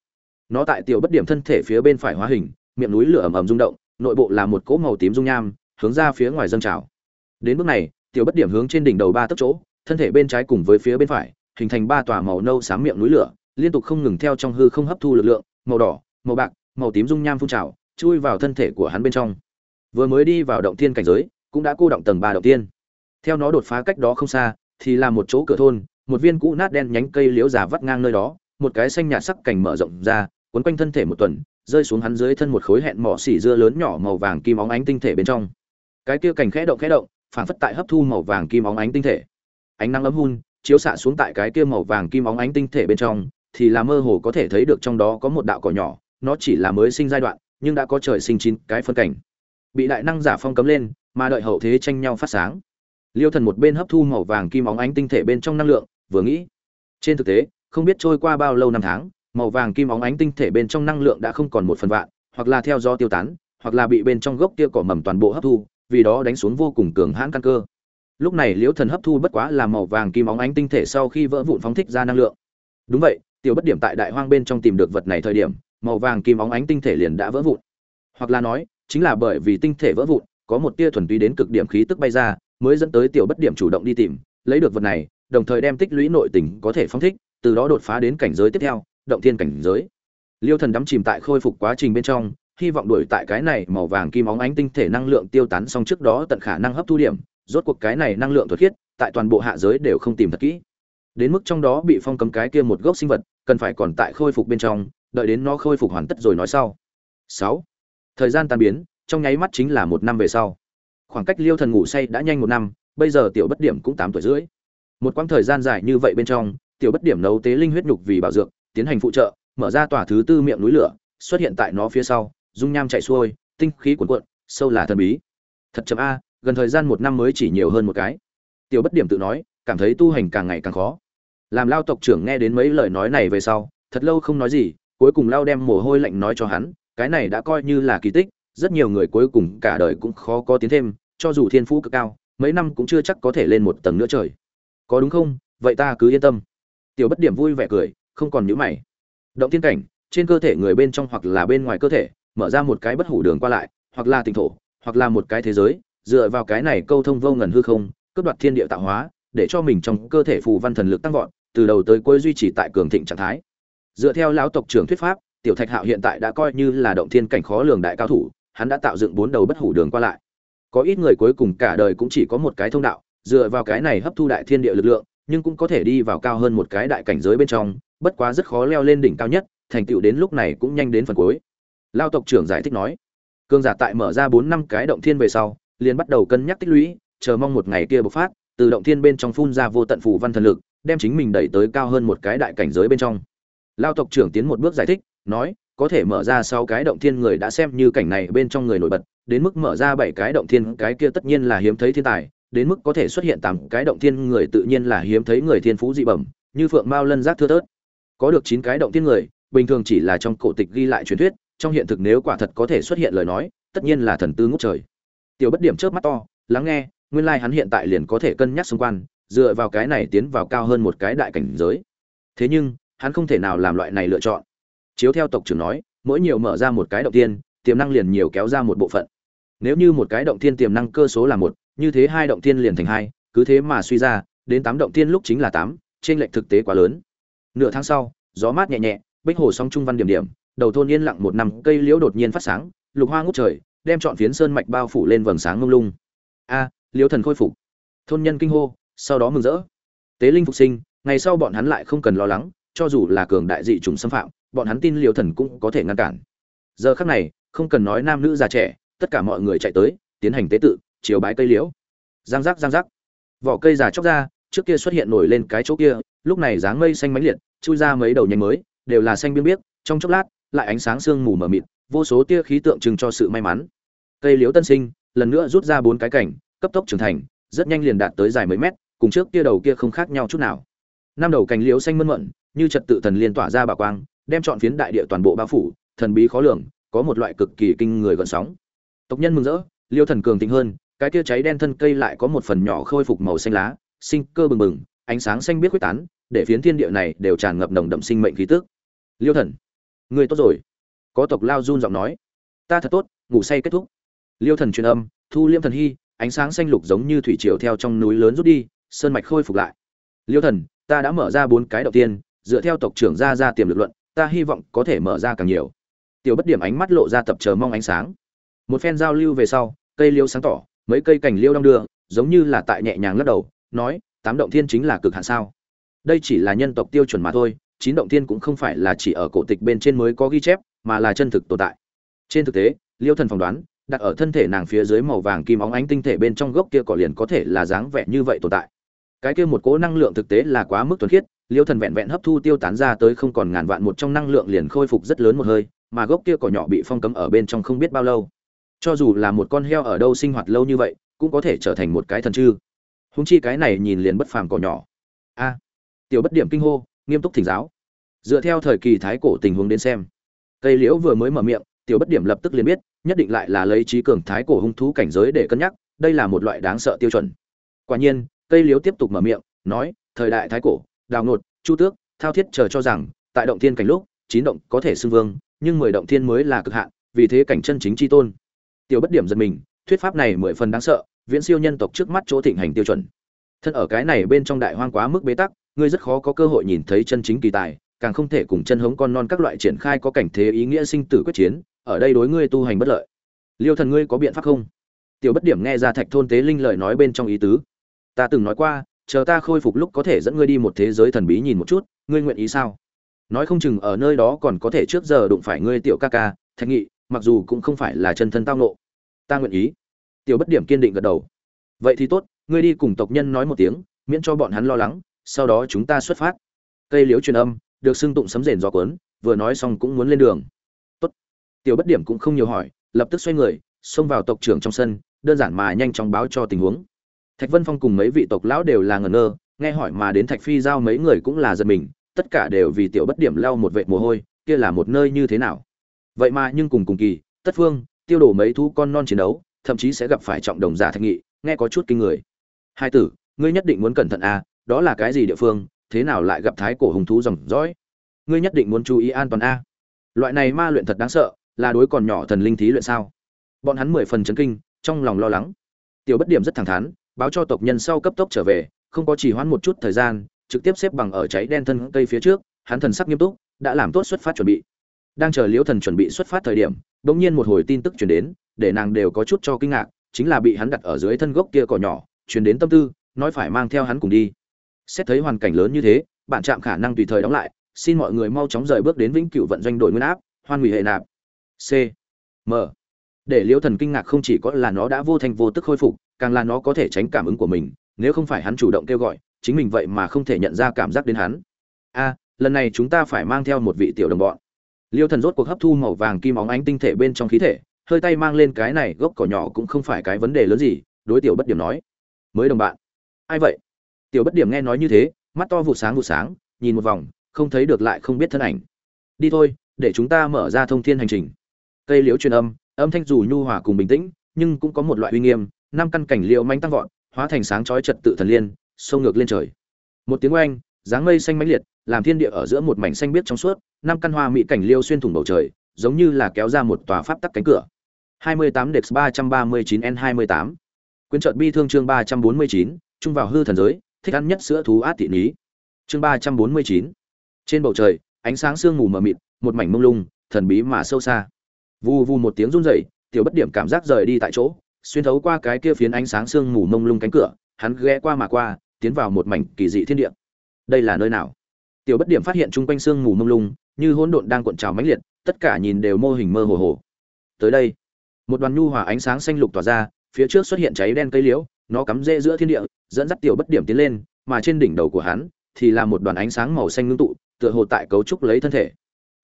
Nó tại tiểu bất điểm thân thể phía bên phải hóa hình, miệng núi lửa ầm ầm rung động, nội bộ là một cỗ màu tím dung nham, hướng ra phía ngoài dâng trào đến bước này, tiểu bất điểm hướng trên đỉnh đầu ba tấc chỗ, thân thể bên trái cùng với phía bên phải, hình thành ba tòa màu nâu sáng miệng núi lửa, liên tục không ngừng theo trong hư không hấp thu lực lượng, màu đỏ, màu bạc, màu tím dung nham phun trào, chui vào thân thể của hắn bên trong. Vừa mới đi vào động thiên cảnh giới, cũng đã cô động tầng ba động tiên theo nó đột phá cách đó không xa, thì là một chỗ cửa thôn, một viên cũ nát đen nhánh cây liễu già vắt ngang nơi đó, một cái xanh nhạt sắc cành mở rộng ra quấn quanh thân thể một tuần, rơi xuống hắn dưới thân một khối hẹn mỏ xỉ dưa lớn nhỏ màu vàng kim óng ánh tinh thể bên trong. Cái kia cành khẽ động khẽ động phản phất tại hấp thu màu vàng kim óng ánh tinh thể. Ánh nắng ấm hun, chiếu xạ xuống tại cái kia màu vàng kim óng ánh tinh thể bên trong, thì là mơ hồ có thể thấy được trong đó có một đạo cỏ nhỏ, nó chỉ là mới sinh giai đoạn, nhưng đã có trời sinh chín cái phân cảnh. Bị đại năng giả phong cấm lên, mà đợi hậu thế tranh nhau phát sáng. Liêu thần một bên hấp thu màu vàng kim óng ánh tinh thể bên trong năng lượng, vừa nghĩ, trên thực tế, không biết trôi qua bao lâu năm tháng, màu vàng kim óng ánh tinh thể bên trong năng lượng đã không còn một phần vạn, hoặc là theo do tiêu tán, hoặc là bị bên trong gốc kia cỏ mầm toàn bộ hấp thu vì đó đánh xuống vô cùng cường hãn căn cơ. Lúc này liễu thần hấp thu bất quá là màu vàng kim óng ánh tinh thể sau khi vỡ vụn phóng thích ra năng lượng. Đúng vậy, tiểu bất điểm tại đại hoang bên trong tìm được vật này thời điểm, màu vàng kim óng ánh tinh thể liền đã vỡ vụn. Hoặc là nói, chính là bởi vì tinh thể vỡ vụn, có một tia thuần túy đến cực điểm khí tức bay ra, mới dẫn tới tiểu bất điểm chủ động đi tìm, lấy được vật này, đồng thời đem tích lũy nội tình có thể phóng thích, từ đó đột phá đến cảnh giới tiếp theo, động thiên cảnh giới. Liêu thần đắm chìm tại khôi phục quá trình bên trong hy vọng đuổi tại cái này màu vàng kim óng ánh tinh thể năng lượng tiêu tán xong trước đó tận khả năng hấp thu điểm, rốt cuộc cái này năng lượng thuật khiết, tại toàn bộ hạ giới đều không tìm thật kỹ. Đến mức trong đó bị phong cấm cái kia một gốc sinh vật, cần phải còn tại khôi phục bên trong, đợi đến nó khôi phục hoàn tất rồi nói sau. Sáu. Thời gian tan biến, trong nháy mắt chính là một năm về sau. Khoảng cách liêu thần ngủ say đã nhanh một năm, bây giờ tiểu bất điểm cũng tám tuổi rưỡi. Một quãng thời gian dài như vậy bên trong, tiểu bất điểm nấu tế linh huyết nhục vì bảo dược, tiến hành phụ trợ, mở ra tòa thứ tư miệng núi lửa, xuất hiện tại nó phía sau dung nham chạy xuôi, tinh khí cuồn cuộn, sâu là thần bí. Thật chậm a, gần thời gian một năm mới chỉ nhiều hơn một cái. Tiểu bất điểm tự nói, cảm thấy tu hành càng ngày càng khó. Làm lao tộc trưởng nghe đến mấy lời nói này về sau, thật lâu không nói gì, cuối cùng lao đem mồ hôi lạnh nói cho hắn, cái này đã coi như là kỳ tích, rất nhiều người cuối cùng cả đời cũng khó có tiến thêm, cho dù thiên phú cực cao, mấy năm cũng chưa chắc có thể lên một tầng nữa trời. Có đúng không? Vậy ta cứ yên tâm. Tiểu bất điểm vui vẻ cười, không còn nhữ mày. Động thiên cảnh, trên cơ thể người bên trong hoặc là bên ngoài cơ thể mở ra một cái bất hủ đường qua lại, hoặc là tỉnh thổ, hoặc là một cái thế giới, dựa vào cái này câu thông vô ngần hư không, cướp đoạt thiên địa tạo hóa, để cho mình trong cơ thể phù văn thần lực tăng vọt, từ đầu tới cuối duy trì tại cường thịnh trạng thái. Dựa theo lão tộc trưởng thuyết pháp, tiểu thạch hạo hiện tại đã coi như là động thiên cảnh khó lường đại cao thủ, hắn đã tạo dựng bốn đầu bất hủ đường qua lại. Có ít người cuối cùng cả đời cũng chỉ có một cái thông đạo, dựa vào cái này hấp thu đại thiên địa lực lượng, nhưng cũng có thể đi vào cao hơn một cái đại cảnh giới bên trong, bất quá rất khó leo lên đỉnh cao nhất, thành tựu đến lúc này cũng nhanh đến phần cuối lao tộc trưởng giải thích nói cương giả tại mở ra bốn năm cái động thiên về sau, liền bắt đầu cân nhắc tích lũy, chờ mong một ngày kia bộc phát, từ động thiên bên trong phun ra vô tận phù văn thần lực, đem chính mình đẩy tới cao hơn một cái đại cảnh giới bên trong. Lao tộc trưởng tiến một bước giải thích, nói, có thể mở ra sau cái động thiên người đã xem như cảnh này bên trong người nổi bật, đến mức mở ra bảy cái động thiên cái kia tất nhiên là hiếm thấy thiên tài, đến mức có thể xuất hiện tám cái động thiên người tự nhiên là hiếm thấy người thiên phú dị bẩm, như phượng mao lân giác thưa thớt. Có được chín cái động thiên người, bình thường chỉ là trong cổ tịch ghi lại truyền thuyết trong hiện thực nếu quả thật có thể xuất hiện lời nói, tất nhiên là thần tư ngút trời. Tiểu bất điểm chớp mắt to, lắng nghe, nguyên lai hắn hiện tại liền có thể cân nhắc xung quanh, dựa vào cái này tiến vào cao hơn một cái đại cảnh giới. Thế nhưng, hắn không thể nào làm loại này lựa chọn. Chiếu theo tộc trưởng nói, mỗi nhiều mở ra một cái động tiên tiềm năng liền nhiều kéo ra một bộ phận. Nếu như một cái động tiên tiềm năng cơ số là một, như thế hai động tiên liền thành hai, cứ thế mà suy ra, đến tám động tiên lúc chính là tám, trên lệch thực tế quá lớn. Nửa tháng sau, gió mát nhẹ nhẹ, bích hồ song trung văn điểm điểm đầu thôn yên lặng một năm, cây liễu đột nhiên phát sáng, lục hoa ngút trời, đem trọn phiến sơn mạch bao phủ lên vầng sáng mông lung. A, liễu thần khôi phục. Thôn nhân kinh hô, sau đó mừng rỡ. Tế linh phục sinh, ngày sau bọn hắn lại không cần lo lắng, cho dù là cường đại dị chủng xâm phạm, bọn hắn tin liễu thần cũng có thể ngăn cản. Giờ khắc này, không cần nói nam nữ già trẻ, tất cả mọi người chạy tới, tiến hành tế tự chiều bái cây liễu. Giang giác giang giác. Vỏ cây già chóc ra, trước kia xuất hiện nổi lên cái chỗ kia, lúc này dáng mây xanh mánh liệt, chui ra mấy đầu nhánh mới, đều là xanh biếc biếc, trong chốc lát lại ánh sáng sương mù mờ mịt, vô số tia khí tượng trưng cho sự may mắn. Cây liễu tân sinh, lần nữa rút ra bốn cái cảnh cấp tốc trưởng thành, rất nhanh liền đạt tới dài mấy mét, cùng trước kia đầu kia không khác nhau chút nào. Năm đầu cành liễu xanh mơn mận, như trật tự thần liên tỏa ra bà quang, đem chọn phiến đại địa toàn bộ bao phủ, thần bí khó lường, có một loại cực kỳ kinh người gợn sóng. Tộc nhân mừng rỡ, liêu thần cường tĩnh hơn, cái kia cháy đen thân cây lại có một phần nhỏ khôi phục màu xanh lá, sinh cơ bừng bừng, ánh sáng xanh biết quyết tán, để phiến thiên địa này đều tràn ngập nồng đậm sinh mệnh khí tức. Liêu thần người tốt rồi. Có tộc lao run giọng nói. Ta thật tốt, ngủ say kết thúc. Liêu thần truyền âm, thu liêm thần hy, ánh sáng xanh lục giống như thủy triều theo trong núi lớn rút đi, sơn mạch khôi phục lại. Liêu thần, ta đã mở ra bốn cái đầu tiên, dựa theo tộc trưởng ra ra tiềm lực luận, ta hy vọng có thể mở ra càng nhiều. Tiểu bất điểm ánh mắt lộ ra tập chờ mong ánh sáng. Một phen giao lưu về sau, cây liêu sáng tỏ, mấy cây cành liêu đong đưa, giống như là tại nhẹ nhàng lắc đầu, nói, tám động thiên chính là cực hạn sao? Đây chỉ là nhân tộc tiêu chuẩn mà thôi chín động thiên cũng không phải là chỉ ở cổ tịch bên trên mới có ghi chép, mà là chân thực tồn tại. Trên thực tế, liêu thần phỏng đoán, đặt ở thân thể nàng phía dưới màu vàng kim óng ánh tinh thể bên trong gốc kia cỏ liền có thể là dáng vẻ như vậy tồn tại. Cái kia một cỗ năng lượng thực tế là quá mức thuần khiết, liêu thần vẹn vẹn hấp thu tiêu tán ra tới không còn ngàn vạn một trong năng lượng liền khôi phục rất lớn một hơi, mà gốc kia cỏ nhỏ bị phong cấm ở bên trong không biết bao lâu. Cho dù là một con heo ở đâu sinh hoạt lâu như vậy, cũng có thể trở thành một cái thần chư. Húng chi cái này nhìn liền bất phàm cỏ nhỏ. A, tiểu bất điểm kinh hô nghiêm túc thỉnh giáo. Dựa theo thời kỳ thái cổ tình huống đến xem cây liễu vừa mới mở miệng tiểu bất điểm lập tức liền biết nhất định lại là lấy trí cường thái cổ hung thú cảnh giới để cân nhắc đây là một loại đáng sợ tiêu chuẩn. Quả nhiên cây liễu tiếp tục mở miệng nói thời đại thái cổ đào ngột, chu tước thao thiết chờ cho rằng tại động thiên cảnh lúc chín động có thể xưng vương nhưng mười động thiên mới là cực hạn vì thế cảnh chân chính chi tôn. Tiểu bất điểm giật mình thuyết pháp này mười phần đáng sợ viễn siêu nhân tộc trước mắt chỗ thịnh hành tiêu chuẩn. Thân ở cái này bên trong đại hoang quá mức bế tắc ngươi rất khó có cơ hội nhìn thấy chân chính kỳ tài, càng không thể cùng chân hống con non các loại triển khai có cảnh thế ý nghĩa sinh tử quyết chiến, ở đây đối ngươi tu hành bất lợi. Liêu thần ngươi có biện pháp không? Tiểu bất điểm nghe ra thạch thôn tế linh lời nói bên trong ý tứ. Ta từng nói qua, chờ ta khôi phục lúc có thể dẫn ngươi đi một thế giới thần bí nhìn một chút, ngươi nguyện ý sao? Nói không chừng ở nơi đó còn có thể trước giờ đụng phải ngươi tiểu ca ca, thạch nghị, mặc dù cũng không phải là chân thân tao nộ ta nguyện ý. Tiểu bất điểm kiên định gật đầu. Vậy thì tốt, ngươi đi cùng tộc nhân nói một tiếng, miễn cho bọn hắn lo lắng sau đó chúng ta xuất phát. Cây liếu truyền âm, được xưng tụng sấm rền gió cuốn, vừa nói xong cũng muốn lên đường. Tốt. Tiểu bất điểm cũng không nhiều hỏi, lập tức xoay người, xông vào tộc trưởng trong sân, đơn giản mà nhanh chóng báo cho tình huống. Thạch vân phong cùng mấy vị tộc lão đều là ngẩn ngơ, nghe hỏi mà đến thạch phi giao mấy người cũng là giật mình, tất cả đều vì tiểu bất điểm lau một vệt mồ hôi, kia là một nơi như thế nào? Vậy mà nhưng cùng cùng kỳ, tất phương, tiêu đổ mấy thú con non chiến đấu, thậm chí sẽ gặp phải trọng đồng giả thạch nghị, nghe có chút kinh người. Hai tử, ngươi nhất định muốn cẩn thận à đó là cái gì địa phương, thế nào lại gặp thái cổ hùng thú dòng dõi ngươi nhất định muốn chú ý an toàn a. Loại này ma luyện thật đáng sợ, là đối còn nhỏ thần linh thí luyện sao? Bọn hắn mười phần chấn kinh, trong lòng lo lắng. Tiểu bất điểm rất thẳng thắn, báo cho tộc nhân sau cấp tốc trở về, không có chỉ hoãn một chút thời gian, trực tiếp xếp bằng ở cháy đen thân cây phía trước, hắn thần sắc nghiêm túc, đã làm tốt xuất phát chuẩn bị. Đang chờ liễu thần chuẩn bị xuất phát thời điểm đ ỗ n g nhiên một hồi tin tức chuyển đến, để nàng đều có chút cho kinh ngạc, chính là bị hắn đặt ở dưới thân gốc kia cỏ nhỏ chuyển đến tâm tư, nói phải mang theo hắn cùng đi xét thấy hoàn cảnh lớn như thế, bạn chạm khả năng tùy thời đóng lại, xin mọi người mau chóng rời bước đến vĩnh cửu vận doanh đội nguyên áp, hoan hủy hệ nạp. C. M. Để liêu thần kinh ngạc không chỉ có là nó đã vô thành vô tức khôi phục, càng là nó có thể tránh cảm ứng của mình, nếu không phải hắn chủ động kêu gọi, chính mình vậy mà không thể nhận ra cảm giác đến hắn. A, lần này chúng ta phải mang theo một vị tiểu đồng bọn. Liêu thần rốt cuộc hấp thu màu vàng kim óng ánh tinh thể bên trong khí thể, hơi tay mang lên cái này gốc cỏ nhỏ cũng không phải cái vấn đề lớn gì, đối tiểu bất điểm nói. Mới đồng bạn. Ai vậy? Tiểu bất điểm nghe nói như thế mắt to vụ sáng vụ sáng nhìn một vòng không thấy được lại không biết thân ảnh. Đi thôi để chúng ta mở ra thông thiên hành trình. Cây liễu truyền âm âm thanh dù nhu hòa cùng bình tĩnh nhưng cũng có một loại uy nghiêm năm căn cảnh liễu manh tăng vọt hóa thành sáng chói trật tự thần liên sông ngược lên trời. Một tiếng oanh dáng mây xanh mãnh liệt làm thiên địa ở giữa một mảnh xanh biếc trong suốt năm căn hoa mỹ cảnh liêu xuyên thủng bầu trời giống như là kéo ra một tòa pháp tắc cánh cửa. 28 Dex 339 N28 Quyến trợt bi thương chương 349, trung vào hư thần giới, thích ăn nhất sữa thú át tị ý. Chương 349. Trên bầu trời, ánh sáng sương mù mờ mịt, một mảnh mông lung, thần bí mà sâu xa. Vù vù một tiếng rung rẩy, tiểu bất điểm cảm giác rời đi tại chỗ, xuyên thấu qua cái kia phiến ánh sáng sương mù mông lung cánh cửa, hắn ghé qua mà qua, tiến vào một mảnh kỳ dị thiên địa. Đây là nơi nào? Tiểu bất điểm phát hiện chung quanh sương mù mông lung, như hỗn độn đang cuộn trào mãnh liệt, tất cả nhìn đều mô hình mơ hồ hồ. Tới đây, một đoàn nhu hòa ánh sáng xanh lục tỏa ra, phía trước xuất hiện cháy đen cây liễu, nó cắm rễ giữa thiên địa, dẫn dắt tiểu bất điểm tiến lên, mà trên đỉnh đầu của hắn thì là một đoàn ánh sáng màu xanh ngưng tụ, tựa hồ tại cấu trúc lấy thân thể.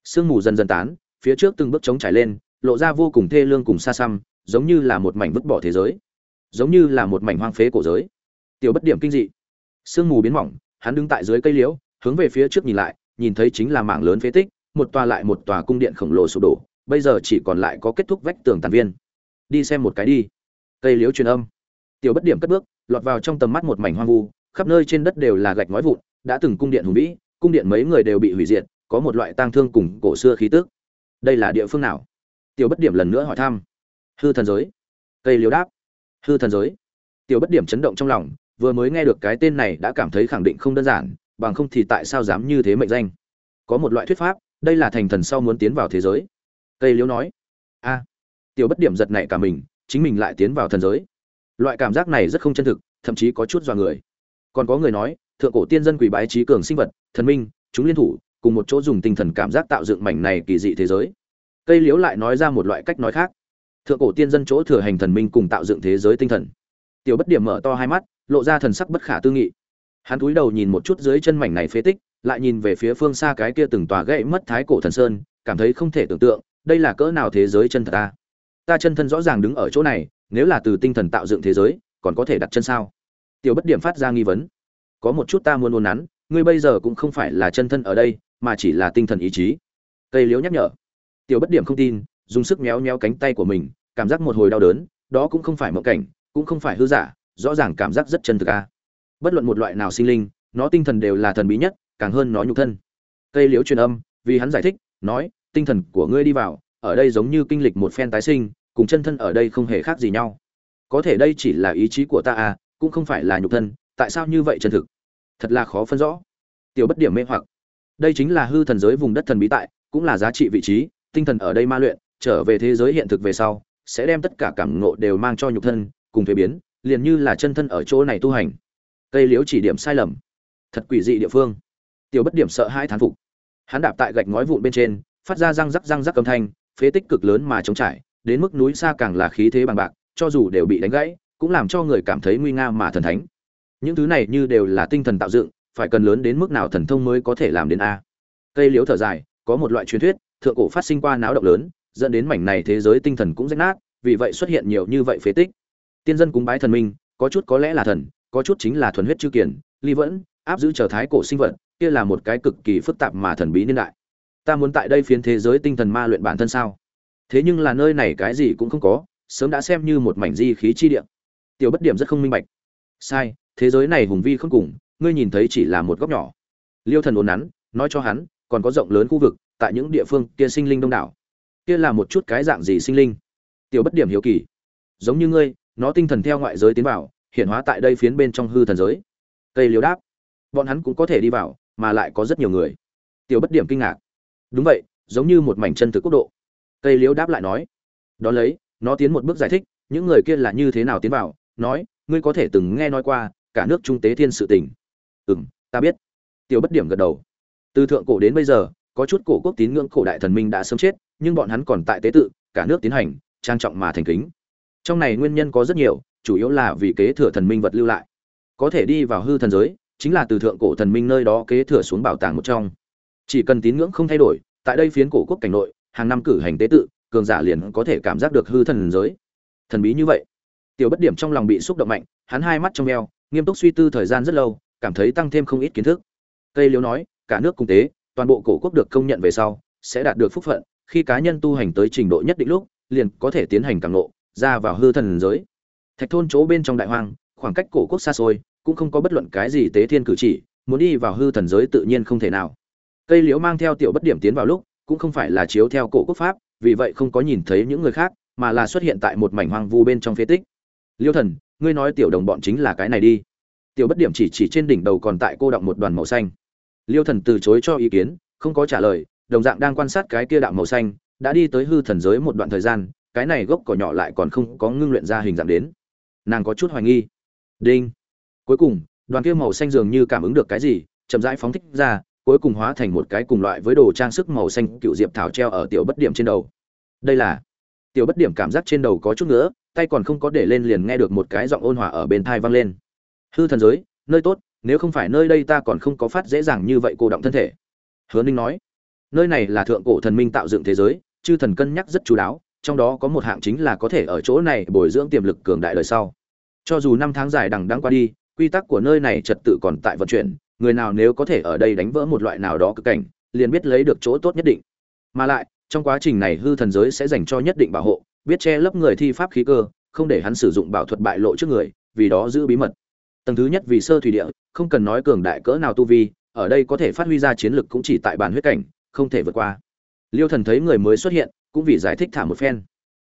Sương mù dần dần tán, phía trước từng bước chống trải lên, lộ ra vô cùng thê lương cùng xa xăm, giống như là một mảnh vứt bỏ thế giới, giống như là một mảnh hoang phế cổ giới. Tiểu bất điểm kinh dị. Sương mù biến mỏng, hắn đứng tại dưới cây liễu, hướng về phía trước nhìn lại, nhìn thấy chính là mảng lớn phế tích, một tòa lại một tòa cung điện khổng lồ sụp đổ, bây giờ chỉ còn lại có kết thúc vách tường tàn viên. Đi xem một cái đi. Cây liễu truyền âm. Tiểu bất điểm cất bước, lọt vào trong tầm mắt một mảnh hoang vu, khắp nơi trên đất đều là gạch ngói vụn, đã từng cung điện hùng vĩ, cung điện mấy người đều bị hủy diệt, có một loại tang thương cùng cổ xưa khí tức. Đây là địa phương nào? Tiểu bất điểm lần nữa hỏi thăm. Hư thần giới. Cây liếu đáp. Hư thần giới. Tiểu bất điểm chấn động trong lòng, vừa mới nghe được cái tên này đã cảm thấy khẳng định không đơn giản, bằng không thì tại sao dám như thế mệnh danh? Có một loại thuyết pháp, đây là thành thần sau muốn tiến vào thế giới. Cây liếu nói. A. tiểu bất điểm giật nảy cả mình, chính mình lại tiến vào thần giới. Loại cảm giác này rất không chân thực, thậm chí có chút dọa người. Còn có người nói, thượng cổ tiên dân quỷ bái trí cường sinh vật, thần minh, chúng liên thủ, cùng một chỗ dùng tinh thần cảm giác tạo dựng mảnh này kỳ dị thế giới. Cây liễu lại nói ra một loại cách nói khác. Thượng cổ tiên dân chỗ thừa hành thần minh cùng tạo dựng thế giới tinh thần. Tiểu Bất Điểm mở to hai mắt, lộ ra thần sắc bất khả tư nghị. Hắn cúi đầu nhìn một chút dưới chân mảnh này phế tích, lại nhìn về phía phương xa cái kia từng tòa gậy mất thái cổ thần sơn, cảm thấy không thể tưởng tượng, đây là cỡ nào thế giới chân thật ta. Ta chân thân rõ ràng đứng ở chỗ này, nếu là từ tinh thần tạo dựng thế giới, còn có thể đặt chân sao? Tiểu Bất Điểm phát ra nghi vấn. Có một chút ta muốn ôn nắn, ngươi bây giờ cũng không phải là chân thân ở đây, mà chỉ là tinh thần ý chí. Cây Liễu nhắc nhở. Tiểu Bất Điểm không tin, dùng sức méo méo cánh tay của mình, cảm giác một hồi đau đớn, đó cũng không phải mộng cảnh, cũng không phải hư giả, rõ ràng cảm giác rất chân thực a. Bất luận một loại nào sinh linh, nó tinh thần đều là thần bí nhất, càng hơn nó nhục thân. Cây liễu truyền âm, vì hắn giải thích, nói, tinh thần của ngươi đi vào, ở đây giống như kinh lịch một phen tái sinh, cùng chân thân ở đây không hề khác gì nhau. Có thể đây chỉ là ý chí của ta à, cũng không phải là nhục thân, tại sao như vậy chân thực? Thật là khó phân rõ. Tiểu bất điểm mê hoặc. Đây chính là hư thần giới vùng đất thần bí tại, cũng là giá trị vị trí, tinh thần ở đây ma luyện, trở về thế giới hiện thực về sau, sẽ đem tất cả cảm ngộ đều mang cho nhục thân, cùng thuế biến, liền như là chân thân ở chỗ này tu hành. Cây liễu chỉ điểm sai lầm, thật quỷ dị địa phương. Tiểu bất điểm sợ hai thán phục. Hắn đạp tại gạch ngói vụn bên trên, phát ra răng rắc răng rắc âm thanh, phế tích cực lớn mà trống trải, đến mức núi xa càng là khí thế bằng bạc, cho dù đều bị đánh gãy, cũng làm cho người cảm thấy nguy nga mà thần thánh. Những thứ này như đều là tinh thần tạo dựng, phải cần lớn đến mức nào thần thông mới có thể làm đến a. cây liễu thở dài có một loại truyền thuyết thượng cổ phát sinh qua náo động lớn dẫn đến mảnh này thế giới tinh thần cũng rách nát vì vậy xuất hiện nhiều như vậy phế tích tiên dân cúng bái thần minh có chút có lẽ là thần có chút chính là thuần huyết chư kiền, ly vẫn áp giữ trở thái cổ sinh vật kia là một cái cực kỳ phức tạp mà thần bí niên đại ta muốn tại đây phiến thế giới tinh thần ma luyện bản thân sao? Thế nhưng là nơi này cái gì cũng không có, sớm đã xem như một mảnh di khí chi địa. Tiểu bất điểm rất không minh bạch. Sai, thế giới này hùng vi không cùng, ngươi nhìn thấy chỉ là một góc nhỏ. Liêu thần ồn nắn, nói cho hắn, còn có rộng lớn khu vực, tại những địa phương kia sinh linh đông đảo. Kia là một chút cái dạng gì sinh linh? Tiểu bất điểm hiếu kỳ. Giống như ngươi, nó tinh thần theo ngoại giới tiến vào, hiện hóa tại đây phiến bên trong hư thần giới. Cây liêu đáp. Bọn hắn cũng có thể đi vào, mà lại có rất nhiều người. Tiểu bất điểm kinh ngạc đúng vậy, giống như một mảnh chân thực quốc độ. Cây liếu đáp lại nói. Đó lấy, nó tiến một bước giải thích, những người kia là như thế nào tiến vào, nói, ngươi có thể từng nghe nói qua, cả nước trung tế thiên sự tình. Ừ m ta biết. Tiểu bất điểm gật đầu. Từ thượng cổ đến bây giờ, có chút cổ quốc tín ngưỡng cổ đại thần minh đã sớm chết, nhưng bọn hắn còn tại tế tự, cả nước tiến hành, trang trọng mà thành kính. Trong này nguyên nhân có rất nhiều, chủ yếu là vì kế thừa thần minh vật lưu lại. Có thể đi vào hư thần giới, chính là từ thượng cổ thần minh nơi đó kế thừa xuống bảo tàng một trong chỉ cần tín ngưỡng không thay đổi tại đây phiến cổ quốc cảnh nội hàng năm cử hành tế tự cường giả liền có thể cảm giác được hư thần giới. Thần bí như vậy. Tiểu bất điểm trong lòng bị xúc động mạnh hắn hai mắt trong eo nghiêm túc suy tư thời gian rất lâu cảm thấy tăng thêm không ít kiến thức. Cây liếu nói cả nước cung tế toàn bộ cổ quốc được công nhận về sau sẽ đạt được phúc phận khi cá nhân tu hành tới trình độ nhất định lúc liền có thể tiến hành càng lộ, ra vào hư thần giới. Thạch thôn chỗ bên trong đại hoang khoảng cách cổ quốc xa xôi cũng không có bất luận cái gì tế thiên cử chỉ muốn đi vào hư thần giới tự nhiên không thể nào cây liễu mang theo tiểu bất điểm tiến vào lúc, cũng không phải là chiếu theo cổ quốc pháp, vì vậy không có nhìn thấy những người khác, mà là xuất hiện tại một mảnh hoang vu bên trong phế tích. Liêu thần, ngươi nói tiểu đồng bọn chính là cái này đi. Tiểu bất điểm chỉ chỉ trên đỉnh đầu còn tại cô động một đoàn màu xanh. Liêu thần từ chối cho ý kiến, không có trả lời, đồng dạng đang quan sát cái kia đạo màu xanh, đã đi tới hư thần giới một đoạn thời gian, cái này gốc cỏ nhỏ lại còn không có ngưng luyện ra hình dạng đến. Nàng có chút hoài nghi. Đinh. Cuối cùng, đoàn kia màu xanh dường như cảm ứng được cái gì, chậm rãi phóng thích ra cuối cùng hóa thành một cái cùng loại với đồ trang sức màu xanh cựu diệp thảo treo ở tiểu bất điểm trên đầu. Đây là, tiểu bất điểm cảm giác trên đầu có chút nữa tay còn không có để lên liền nghe được một cái giọng ôn hòa ở bên thai vang lên. Hư thần giới, nơi tốt, nếu không phải nơi đây ta còn không có phát dễ dàng như vậy cô động thân thể. Hứa ninh nói, nơi này là thượng cổ thần minh tạo dựng thế giới, chư thần cân nhắc rất chú đáo, trong đó có một hạng chính là có thể ở chỗ này bồi dưỡng tiềm lực cường đại đời sau. Cho dù năm tháng dài đằng đang qua đi, quy tắc của nơi này trật tự còn tại vận chuyển người nào nếu có thể ở đây đánh vỡ một loại nào đó cực cảnh, liền biết lấy được chỗ tốt nhất định. Mà lại, trong quá trình này hư thần giới sẽ dành cho nhất định bảo hộ, biết che lấp người thi pháp khí cơ, không để hắn sử dụng bảo thuật bại lộ trước người, vì đó giữ bí mật. Tầng thứ nhất vì sơ thủy địa, không cần nói cường đại cỡ nào tu vi, ở đây có thể phát huy ra chiến lực cũng chỉ tại bản huyết cảnh, không thể vượt qua. Liêu thần thấy người mới xuất hiện, cũng vì giải thích thả một phen.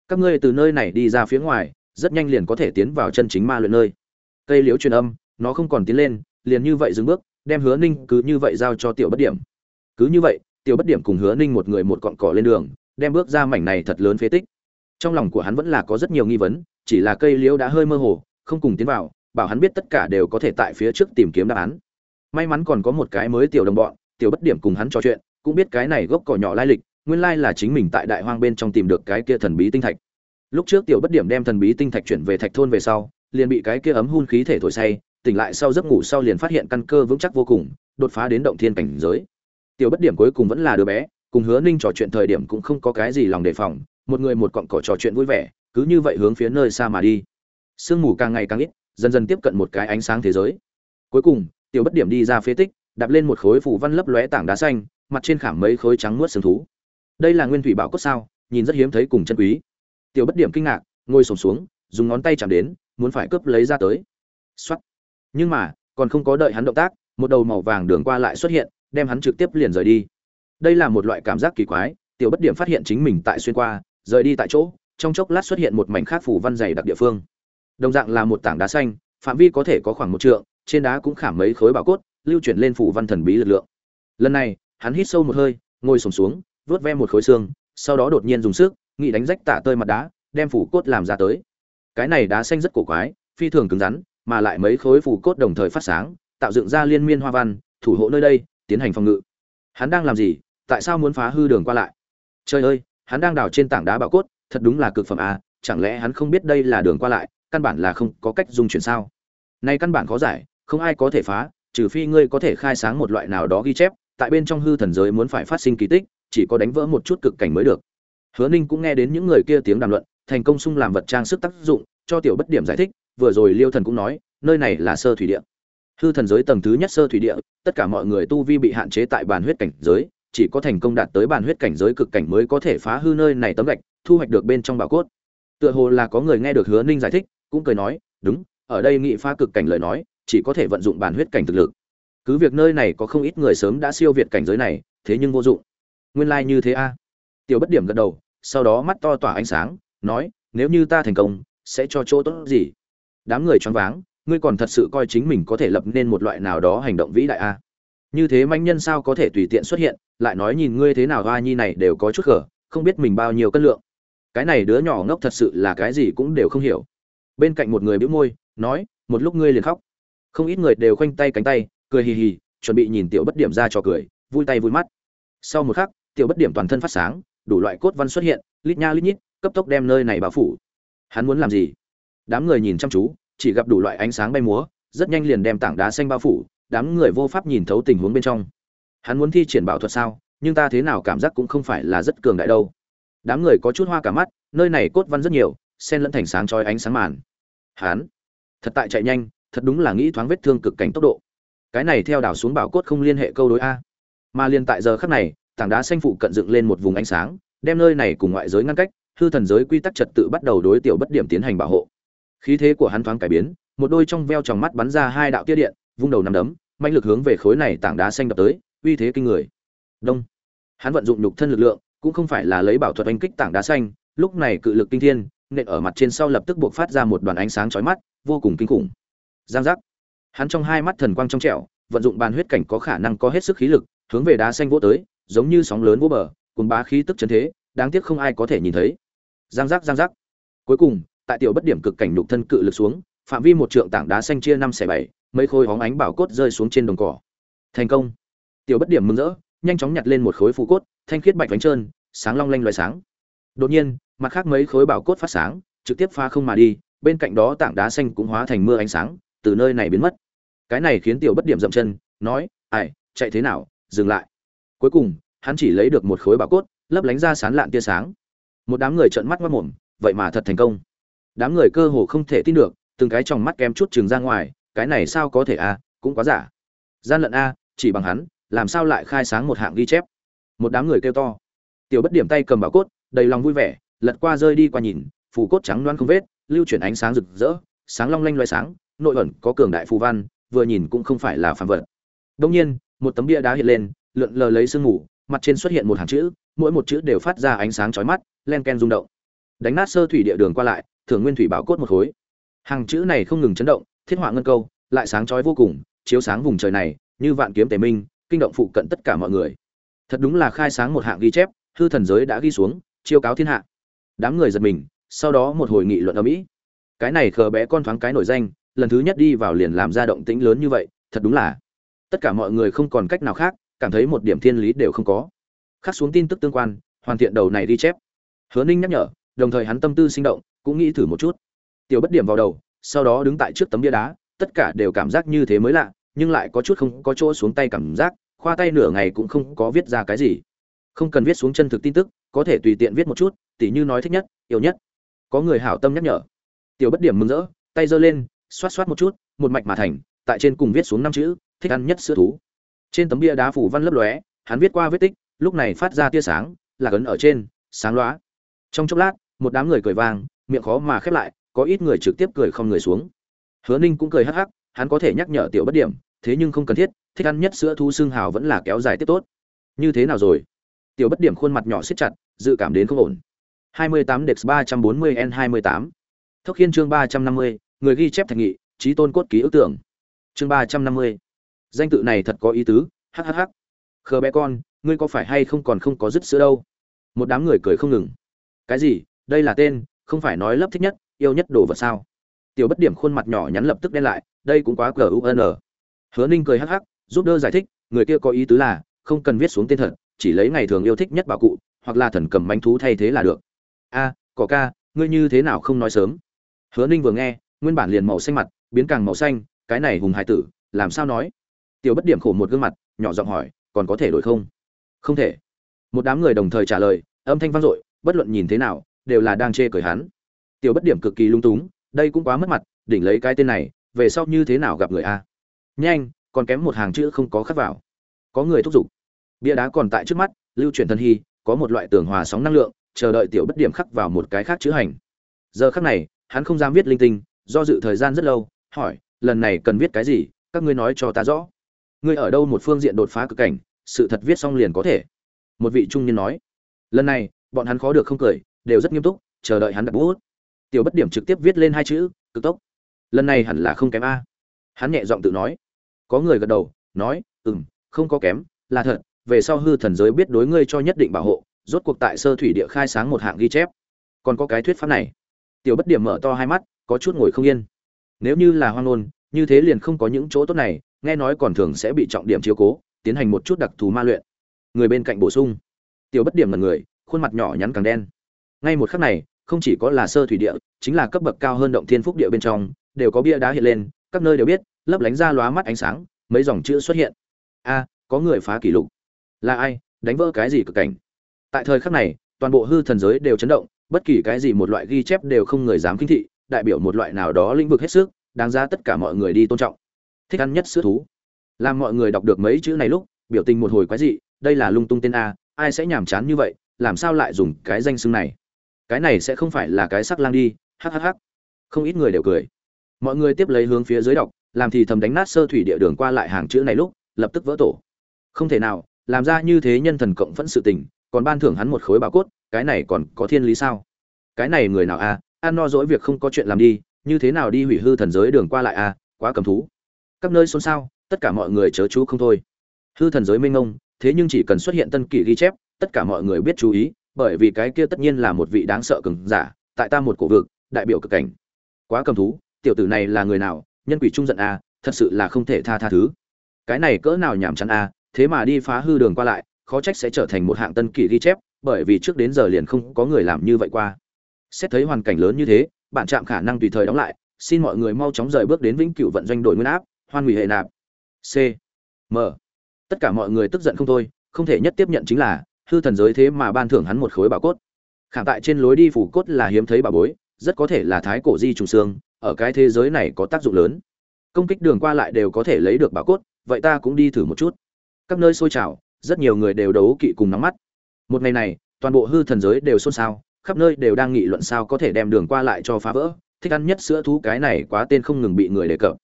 Các ngươi từ nơi này đi ra phía ngoài, rất nhanh liền có thể tiến vào chân chính ma luyện nơi. Cây liễu truyền âm, nó không còn tiến lên, liền như vậy dừng bước đem hứa ninh cứ như vậy giao cho tiểu bất điểm. Cứ như vậy, tiểu bất điểm cùng hứa ninh một người một cọn cỏ lên đường, đem bước ra mảnh này thật lớn phế tích. Trong lòng của hắn vẫn là có rất nhiều nghi vấn, chỉ là cây liễu đã hơi mơ hồ, không cùng tiến vào, bảo hắn biết tất cả đều có thể tại phía trước tìm kiếm đáp án. May mắn còn có một cái mới tiểu đồng bọn, tiểu bất điểm cùng hắn trò chuyện, cũng biết cái này gốc cỏ nhỏ lai lịch, nguyên lai là chính mình tại đại hoang bên trong tìm được cái kia thần bí tinh thạch. Lúc trước tiểu bất điểm đem thần bí tinh thạch chuyển về thạch thôn về sau, liền bị cái kia ấm hun khí thể thổi say tỉnh lại sau giấc ngủ sau liền phát hiện căn cơ vững chắc vô cùng, đột phá đến động thiên cảnh giới. Tiểu bất điểm cuối cùng vẫn là đứa bé, cùng hứa ninh trò chuyện thời điểm cũng không có cái gì lòng đề phòng, một người một cọng cỏ trò chuyện vui vẻ, cứ như vậy hướng phía nơi xa mà đi. Sương mù càng ngày càng ít, dần dần tiếp cận một cái ánh sáng thế giới. Cuối cùng, tiểu bất điểm đi ra phế tích, đạp lên một khối phủ văn lấp lóe tảng đá xanh, mặt trên khảm mấy khối trắng muốt sừng thú. Đây là nguyên thủy bảo cốt sao, nhìn rất hiếm thấy cùng chân quý. Tiểu bất điểm kinh ngạc, ngồi sổm xuống, dùng ngón tay chạm đến, muốn phải cướp lấy ra tới. Xuất nhưng mà, còn không có đợi hắn động tác, một đầu màu vàng đường qua lại xuất hiện, đem hắn trực tiếp liền rời đi. Đây là một loại cảm giác kỳ quái, tiểu bất điểm phát hiện chính mình tại xuyên qua, rời đi tại chỗ, trong chốc lát xuất hiện một mảnh khác phủ văn dày đặc địa phương. Đồng dạng là một tảng đá xanh, phạm vi có thể có khoảng một trượng, trên đá cũng khảm mấy khối bảo cốt, lưu chuyển lên phủ văn thần bí lực lượng. Lần này, hắn hít sâu một hơi, ngồi sổm xuống vớt ve một khối xương, sau đó đột nhiên dùng sức nghị đánh rách tả tơi mặt đá, đem phủ cốt làm ra tới. Cái này đá xanh rất cổ quái, phi thường cứng rắn mà lại mấy khối phủ cốt đồng thời phát sáng, tạo dựng ra liên miên hoa văn, thủ hộ nơi đây, tiến hành phòng ngự. Hắn đang làm gì? Tại sao muốn phá hư đường qua lại? Trời ơi, hắn đang đào trên tảng đá bảo cốt, thật đúng là cực phẩm à chẳng lẽ hắn không biết đây là đường qua lại, căn bản là không có cách dung chuyển sao? Nay căn bản khó giải, không ai có thể phá, trừ phi ngươi có thể khai sáng một loại nào đó ghi chép, tại bên trong hư thần giới muốn phải phát sinh kỳ tích, chỉ có đánh vỡ một chút cực cảnh mới được. Hứa ninh cũng nghe đến những người kia tiếng đàm luận, thành công sung làm vật trang sức tác dụng, cho tiểu bất điểm giải thích vừa rồi liêu thần cũng nói, nơi này là sơ thủy địa. Hư thần giới tầng thứ nhất sơ thủy địa, tất cả mọi người tu vi bị hạn chế tại bàn huyết cảnh giới, chỉ có thành công đạt tới bàn huyết cảnh giới cực cảnh mới có thể phá hư nơi này tấm gạch, thu hoạch được bên trong bảo cốt. Tựa hồ là có người nghe được hứa ninh giải thích, cũng cười nói, đúng, ở đây nghị phá cực cảnh lời nói, chỉ có thể vận dụng bàn huyết cảnh thực lực. Cứ việc nơi này có không ít người sớm đã siêu việt cảnh giới này, thế nhưng vô dụng. Nguyên lai như thế a. Tiểu bất điểm gật đầu, sau đó mắt to tỏa ánh sáng, nói, nếu như ta thành công, sẽ cho chỗ tốt gì? Đám người choáng váng, ngươi còn thật sự coi chính mình có thể lập nên một loại nào đó hành động vĩ đại a như thế manh nhân sao có thể tùy tiện xuất hiện, lại nói nhìn ngươi thế nào, hoa nhi này đều có chút gở không biết mình bao nhiêu cân lượng. Cái này đứa nhỏ ngốc thật sự là cái gì cũng đều không hiểu. Bên cạnh một người bĩu môi, nói, một lúc ngươi liền khóc. Không ít người đều khoanh tay cánh tay, cười hì hì, chuẩn bị nhìn tiểu bất điểm ra cho cười, vui tay vui mắt. Sau một khắc, tiểu bất điểm toàn thân phát sáng, đủ loại cốt văn xuất hiện, lít nha lít nhít, cấp tốc đem nơi này bao phủ. Hắn muốn làm gì? Đám người nhìn chăm chú, chỉ gặp đủ loại ánh sáng bay múa, rất nhanh liền đem tảng đá xanh bao phủ, đám người vô pháp nhìn thấu tình huống bên trong. Hắn muốn thi triển bảo thuật sao, nhưng ta thế nào cảm giác cũng không phải là rất cường đại đâu. Đám người có chút hoa cả mắt, nơi này cốt văn rất nhiều xen lẫn thành sáng trói ánh sáng màn. Hắn, thật tại chạy nhanh, thật đúng là nghĩ thoáng vết thương cực cảnh tốc độ. Cái này theo đảo xuống bảo cốt không liên hệ câu đối a. Mà liên tại giờ khắc này, tảng đá xanh phụ cận dựng lên một vùng ánh sáng, đem nơi này cùng ngoại giới ngăn cách, hư thần giới quy tắc trật tự bắt đầu đối tiểu bất điểm tiến hành bảo hộ khí thế của hắn thoáng cải biến, một đôi trong veo trong mắt bắn ra hai đạo tia điện, vung đầu nằm đấm, mạnh lực hướng về khối này tảng đá xanh đập tới, uy thế kinh người. Đông. Hắn vận dụng nhục thân lực lượng, cũng không phải là lấy bảo thuật oanh kích tảng đá xanh, lúc này cự lực kinh thiên, nện ở mặt trên sau lập tức buộc phát ra một đoàn ánh sáng chói mắt, vô cùng kinh khủng. Giang giác. Hắn trong hai mắt thần quang trong trẻo, vận dụng bàn huyết cảnh có khả năng có hết sức khí lực, hướng về đá xanh vỗ tới, giống như sóng lớn vỗ bờ cùng bá khí tức chân thế, đáng tiếc không ai có thể nhìn thấy. Giang giác giang giác. Cuối cùng tại tiểu bất điểm cực cảnh nhục thân cự lực xuống, phạm vi một trượng tảng đá xanh chia năm xẻ bảy, mấy khối hóng ánh bảo cốt rơi xuống trên đồng cỏ. Thành công. Tiểu bất điểm mừng rỡ, nhanh chóng nhặt lên một khối phù cốt, thanh khiết bạch vánh trơn, sáng long lanh loài sáng. Đột nhiên, mặt khác mấy khối bảo cốt phát sáng, trực tiếp pha không mà đi, bên cạnh đó tảng đá xanh cũng hóa thành mưa ánh sáng, từ nơi này biến mất. Cái này khiến tiểu bất điểm dậm chân, nói, ai, chạy thế nào, dừng lại. Cuối cùng, hắn chỉ lấy được một khối bảo cốt, lấp lánh ra sán lạn tia sáng. Một đám người trợn mắt mất mồm, vậy mà thật thành công đám người cơ hồ không thể tin được, từng cái trong mắt kém chút chừng ra ngoài, cái này sao có thể a cũng quá giả. Gian lận a, chỉ bằng hắn, làm sao lại khai sáng một hạng ghi chép? Một đám người kêu to. Tiểu bất điểm tay cầm bảo cốt, đầy lòng vui vẻ, lật qua rơi đi qua nhìn, phù cốt trắng loan không vết, lưu chuyển ánh sáng rực rỡ, sáng long lanh loay sáng, nội ẩn có cường đại phù văn, vừa nhìn cũng không phải là phàm vật. Đông nhiên, một tấm bia đá hiện lên, lượn lờ lấy sương mù, mặt trên xuất hiện một hàng chữ, mỗi một chữ đều phát ra ánh sáng chói mắt, len ken rung động. Đánh nát sơ thủy địa đường qua lại thường nguyên thủy bảo cốt một khối. Hàng chữ này không ngừng chấn động, thiết họa ngân câu, lại sáng chói vô cùng, chiếu sáng vùng trời này, như vạn kiếm tề minh, kinh động phụ cận tất cả mọi người. Thật đúng là khai sáng một hạng ghi chép, hư thần giới đã ghi xuống, chiêu cáo thiên hạ. Đám người giật mình, sau đó một hồi nghị luận ở mỹ. Cái này khờ bé con thoáng cái nổi danh, lần thứ nhất đi vào liền làm ra động tĩnh lớn như vậy, thật đúng là. Tất cả mọi người không còn cách nào khác, cảm thấy một điểm thiên lý đều không có. Khắc xuống tin tức tương quan, hoàn thiện đầu này ghi chép. Hứa ninh nhắc nhở, đồng thời hắn tâm tư sinh động cũng nghĩ thử một chút. Tiểu bất điểm vào đầu, sau đó đứng tại trước tấm bia đá, tất cả đều cảm giác như thế mới lạ, nhưng lại có chút không có chỗ xuống tay cảm giác, khoa tay nửa ngày cũng không có viết ra cái gì. Không cần viết xuống chân thực tin tức, có thể tùy tiện viết một chút, tỉ như nói thích nhất, yêu nhất. Có người hảo tâm nhắc nhở. Tiểu bất điểm mừng rỡ, tay giơ lên, xoát xoát một chút, một mạch mà thành, tại trên cùng viết xuống năm chữ, thích ăn nhất sữa thú. Trên tấm bia đá phủ văn lấp lóe, hắn viết qua vết tích, lúc này phát ra tia sáng, là cấn ở trên, sáng loá trong chốc lát, một đám người cười vang miệng khó mà khép lại có ít người trực tiếp cười không người xuống hứa ninh cũng cười hắc hắc hắn có thể nhắc nhở tiểu bất điểm thế nhưng không cần thiết thích ăn nhất sữa thú xương hào vẫn là kéo dài tiếp tốt như thế nào rồi tiểu bất điểm khuôn mặt nhỏ siết chặt dự cảm đến không ổn 28 Dex 340 N28 Thốc Khiên chương 350, người ghi chép thành nghị, trí tôn cốt ký ức tưởng. Chương 350. Danh tự này thật có ý tứ, hắc hắc hắc. Khờ bé con, ngươi có phải hay không còn không có dứt sữa đâu? Một đám người cười không ngừng. Cái gì? Đây là tên, không phải nói lấp thích nhất, yêu nhất đồ vật sao? Tiểu Bất Điểm khuôn mặt nhỏ nhắn lập tức đen lại, đây cũng quá cờ UN. Hứa Ninh cười hắc hắc, giúp đỡ giải thích, người kia có ý tứ là, không cần viết xuống tên thật, chỉ lấy ngày thường yêu thích nhất bảo cụ, hoặc là thần cầm manh thú thay thế là được. A, cỏ ca, ngươi như thế nào không nói sớm? Hứa Ninh vừa nghe, nguyên bản liền màu xanh mặt, biến càng màu xanh, cái này hùng hải tử, làm sao nói? Tiểu Bất Điểm khổ một gương mặt, nhỏ giọng hỏi, còn có thể đổi không không thể một đám người đồng thời trả lời âm thanh vang dội bất luận nhìn thế nào đều là đang chê cười hắn. Tiểu bất điểm cực kỳ lung túng, đây cũng quá mất mặt, đỉnh lấy cái tên này, về sau như thế nào gặp người a? Nhanh, còn kém một hàng chữ không có khắc vào. Có người thúc giục. Bia đá còn tại trước mắt, lưu truyền thân hy, có một loại tường hòa sóng năng lượng, chờ đợi tiểu bất điểm khắc vào một cái khác chữ hành. Giờ khắc này, hắn không dám viết linh tinh, do dự thời gian rất lâu, hỏi, lần này cần viết cái gì? Các ngươi nói cho ta rõ. Ngươi ở đâu một phương diện đột phá cực cảnh, sự thật viết xong liền có thể. Một vị trung niên nói. Lần này, bọn hắn khó được không cười đều rất nghiêm túc, chờ đợi hắn đặt bút. Tiểu bất điểm trực tiếp viết lên hai chữ, cực tốc. Lần này hẳn là không kém a. Hắn nhẹ giọng tự nói. Có người gật đầu, nói, ừm, không có kém, là thật, về sau hư thần giới biết đối ngươi cho nhất định bảo hộ, rốt cuộc tại sơ thủy địa khai sáng một hạng ghi chép. Còn có cái thuyết pháp này. Tiểu bất điểm mở to hai mắt, có chút ngồi không yên. Nếu như là hoang ngôn, như thế liền không có những chỗ tốt này, nghe nói còn thường sẽ bị trọng điểm chiếu cố, tiến hành một chút đặc thù ma luyện. Người bên cạnh bổ sung. Tiểu bất điểm là người, khuôn mặt nhỏ nhắn càng đen ngay một khắc này, không chỉ có là sơ thủy địa, chính là cấp bậc cao hơn động thiên phúc địa bên trong, đều có bia đá hiện lên, các nơi đều biết, lấp lánh ra lóa mắt ánh sáng, mấy dòng chữ xuất hiện. A, có người phá kỷ lục. Là ai, đánh vỡ cái gì cực cảnh? Tại thời khắc này, toàn bộ hư thần giới đều chấn động, bất kỳ cái gì một loại ghi chép đều không người dám kinh thị, đại biểu một loại nào đó lĩnh vực hết sức, đáng ra tất cả mọi người đi tôn trọng. Thích ăn nhất sữa thú. Làm mọi người đọc được mấy chữ này lúc, biểu tình một hồi quái dị, đây là lung tung tên a, ai sẽ nhàm chán như vậy, làm sao lại dùng cái danh xưng này? Cái này sẽ không phải là cái sắc lang đi hhh không ít người đều cười. Mọi người tiếp lấy hướng phía dưới đọc làm thì thầm đánh nát sơ thủy địa đường qua lại hàng chữ này lúc lập tức vỡ tổ. Không thể nào làm ra như thế nhân thần cộng phẫn sự tình còn ban thưởng hắn một khối bảo cốt cái này còn có thiên lý sao? Cái này người nào a? À, ăn no dỗi việc không có chuyện làm đi như thế nào đi hủy hư thần giới đường qua lại a? À, quá cầm thú. Các nơi xôn xao tất cả mọi người chớ chú không thôi. Hư thần giới minh ngông thế nhưng chỉ cần xuất hiện tân kỷ ghi chép tất cả mọi người biết chú ý bởi vì cái kia tất nhiên là một vị đáng sợ cường giả, tại ta một cổ vực, đại biểu cực cảnh. Quá cầm thú, tiểu tử này là người nào, nhân quỷ trung giận a thật sự là không thể tha tha thứ. Cái này cỡ nào nhảm chán a thế mà đi phá hư đường qua lại, khó trách sẽ trở thành một hạng tân kỳ ghi chép, bởi vì trước đến giờ liền không có người làm như vậy qua. Xét thấy hoàn cảnh lớn như thế, bạn chạm khả năng tùy thời đóng lại, xin mọi người mau chóng rời bước đến vĩnh cửu vận doanh đổi nguyên áp, hoan hủy hệ nạp. C. M. Tất cả mọi người tức giận không thôi, không thể nhất tiếp nhận chính là hư thần giới thế mà ban thưởng hắn một khối bảo cốt. Khảm tại trên lối đi phủ cốt là hiếm thấy bảo bối, rất có thể là thái cổ di trùng xương, ở cái thế giới này có tác dụng lớn. Công kích đường qua lại đều có thể lấy được bảo cốt, vậy ta cũng đi thử một chút. Các nơi sôi trào, rất nhiều người đều đấu kỵ cùng nóng mắt. Một ngày này, toàn bộ hư thần giới đều xôn xao, khắp nơi đều đang nghị luận sao có thể đem đường qua lại cho phá vỡ, thích ăn nhất sữa thú cái này quá tên không ngừng bị người đề cập.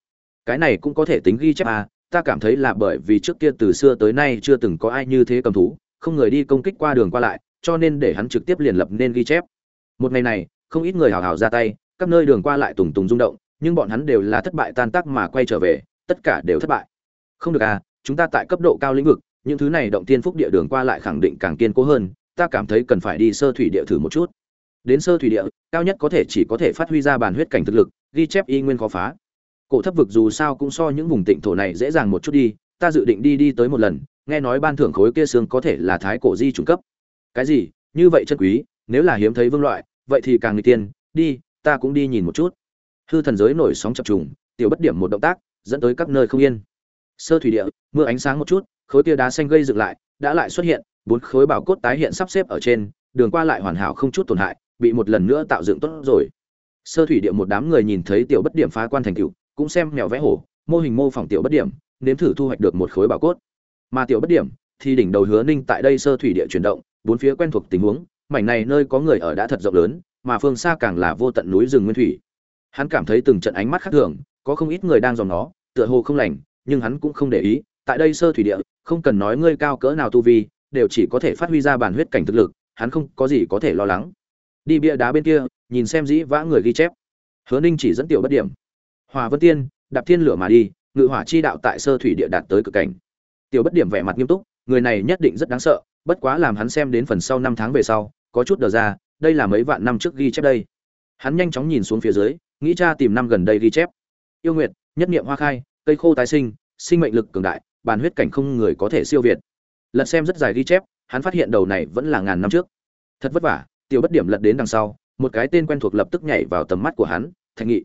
Cái này cũng có thể tính ghi chép à ta cảm thấy là bởi vì trước kia từ xưa tới nay chưa từng có ai như thế cầm thú không người đi công kích qua đường qua lại, cho nên để hắn trực tiếp liền lập nên ghi chép. Một ngày này, không ít người hào hào ra tay, các nơi đường qua lại tùng tùng rung động, nhưng bọn hắn đều là thất bại tan tác mà quay trở về, tất cả đều thất bại. Không được à chúng ta tại cấp độ cao lĩnh vực, những thứ này động tiên phúc địa đường qua lại khẳng định càng kiên cố hơn, ta cảm thấy cần phải đi sơ thủy địa thử một chút. Đến sơ thủy địa, cao nhất có thể chỉ có thể phát huy ra bản huyết cảnh thực lực, ghi chép y nguyên khó phá. Cổ thấp vực dù sao cũng so những vùng tịnh thổ này dễ dàng một chút đi, ta dự định đi đi tới một lần nghe nói ban thưởng khối kia xương có thể là thái cổ di trùng cấp. Cái gì? Như vậy chân quý, nếu là hiếm thấy vương loại, vậy thì càng người tiên. Đi, ta cũng đi nhìn một chút. Hư thần giới nổi sóng chập trùng, tiểu bất điểm một động tác, dẫn tới các nơi không yên. Sơ thủy địa, mưa ánh sáng một chút, khối kia đá xanh gây dựng lại, đã lại xuất hiện, bốn khối bảo cốt tái hiện sắp xếp ở trên, đường qua lại hoàn hảo không chút tổn hại, bị một lần nữa tạo dựng tốt rồi. Sơ thủy địa một đám người nhìn thấy tiểu bất điểm phá quan thành cựu cũng xem mèo vẽ hổ, mô hình mô phỏng tiểu bất điểm, nếm thử thu hoạch được một khối bảo cốt mà tiểu bất điểm, thì đỉnh đầu hứa ninh tại đây sơ thủy địa chuyển động, bốn phía quen thuộc tình huống, mảnh này nơi có người ở đã thật rộng lớn, mà phương xa càng là vô tận núi rừng nguyên thủy. Hắn cảm thấy từng trận ánh mắt khác thường, có không ít người đang dòm nó, tựa hồ không lành, nhưng hắn cũng không để ý, tại đây sơ thủy địa, không cần nói ngươi cao cỡ nào tu vi, đều chỉ có thể phát huy ra bản huyết cảnh thực lực, hắn không có gì có thể lo lắng. Đi bia đá bên kia, nhìn xem dĩ vã người ghi chép. Hứa ninh chỉ dẫn tiểu bất điểm. Hòa vân tiên, đạp thiên lửa mà đi, ngự hỏa chi đạo tại sơ thủy địa đạt tới cực cảnh tiểu bất điểm vẻ mặt nghiêm túc, người này nhất định rất đáng sợ, bất quá làm hắn xem đến phần sau năm tháng về sau, có chút đờ ra, đây là mấy vạn năm trước ghi chép đây. Hắn nhanh chóng nhìn xuống phía dưới, nghĩ cha tìm năm gần đây ghi chép. Yêu nguyệt, nhất niệm hoa khai, cây khô tái sinh sinh mệnh lực cường đại bàn huyết cảnh không người có thể siêu việt. Lật xem rất dài ghi chép, hắn phát hiện đầu này vẫn là ngàn năm trước. Thật vất vả, tiểu bất điểm lật đến đằng sau, một cái tên quen thuộc lập tức nhảy vào tầm mắt của hắn, thạch nghị.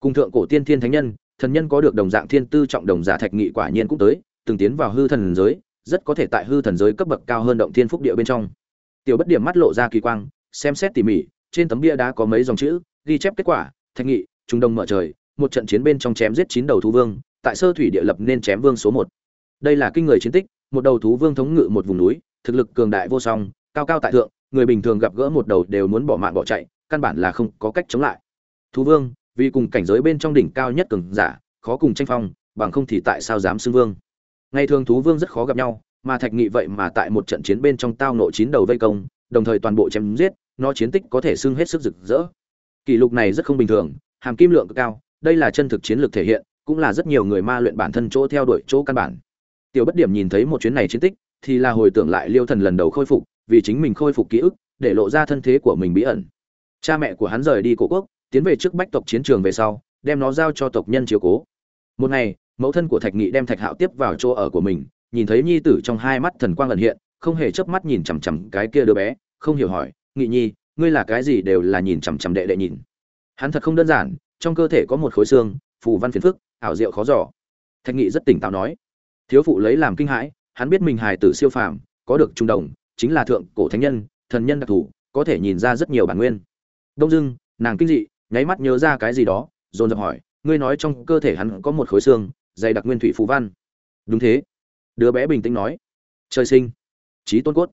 Cùng thượng cổ tiên thiên thánh nhân, thần nhân có được đồng dạng thiên tư trọng đồng giả thạch nghị quả nhiên cũng tới từng tiến vào hư thần giới, rất có thể tại hư thần giới cấp bậc cao hơn động thiên phúc địa bên trong. Tiểu bất điểm mắt lộ ra kỳ quang, xem xét tỉ mỉ, trên tấm bia đá có mấy dòng chữ, ghi chép kết quả, thạch nghị, trung đông mở trời, một trận chiến bên trong chém giết chín đầu thú vương, tại sơ thủy địa lập nên chém vương số một. Đây là kinh người chiến tích, một đầu thú vương thống ngự một vùng núi, thực lực cường đại vô song, cao cao tại thượng, người bình thường gặp gỡ một đầu đều muốn bỏ mạng bỏ chạy, căn bản là không có cách chống lại. Thú vương, vì cùng cảnh giới bên trong đỉnh cao nhất cường giả, khó cùng tranh phong, bằng không thì tại sao dám xưng vương? Ngày thường thú vương rất khó gặp nhau, mà thạch nghị vậy mà tại một trận chiến bên trong tao nộ chín đầu vây công, đồng thời toàn bộ chém giết, nó chiến tích có thể xưng hết sức rực rỡ. Kỷ lục này rất không bình thường, hàm kim lượng cực cao, đây là chân thực chiến lược thể hiện, cũng là rất nhiều người ma luyện bản thân chỗ theo đuổi chỗ căn bản. Tiểu bất điểm nhìn thấy một chuyến này chiến tích, thì là hồi tưởng lại liêu thần lần đầu khôi phục, vì chính mình khôi phục ký ức, để lộ ra thân thế của mình bí ẩn. Cha mẹ của hắn rời đi cổ quốc, tiến về trước bách tộc chiến trường về sau, đem nó giao cho tộc nhân chiếu cố. Một ngày mẫu thân của thạch nghị đem thạch hạo tiếp vào chỗ ở của mình, nhìn thấy nhi tử trong hai mắt thần quang ẩn hiện, không hề chớp mắt nhìn chằm chằm cái kia đứa bé, không hiểu hỏi, nghị nhi, ngươi là cái gì? đều là nhìn chằm chằm đệ đệ nhìn. Hắn thật không đơn giản, trong cơ thể có một khối xương, phù văn phiền phức, ảo diệu khó giỏ thạch nghị rất tỉnh táo nói, thiếu phụ lấy làm kinh hãi, hắn biết mình hài tử siêu phàm, có được trung đồng, chính là thượng cổ thánh nhân, thần nhân đặc thù, có thể nhìn ra rất nhiều bản nguyên. Đông dưng nàng kinh dị, nháy mắt nhớ ra cái gì đó, dồn dập hỏi, ngươi nói trong cơ thể hắn có một khối xương dày đặc nguyên thủy phù văn. Đúng thế. Đứa bé bình tĩnh nói. Trời sinh. Trí tôn cốt.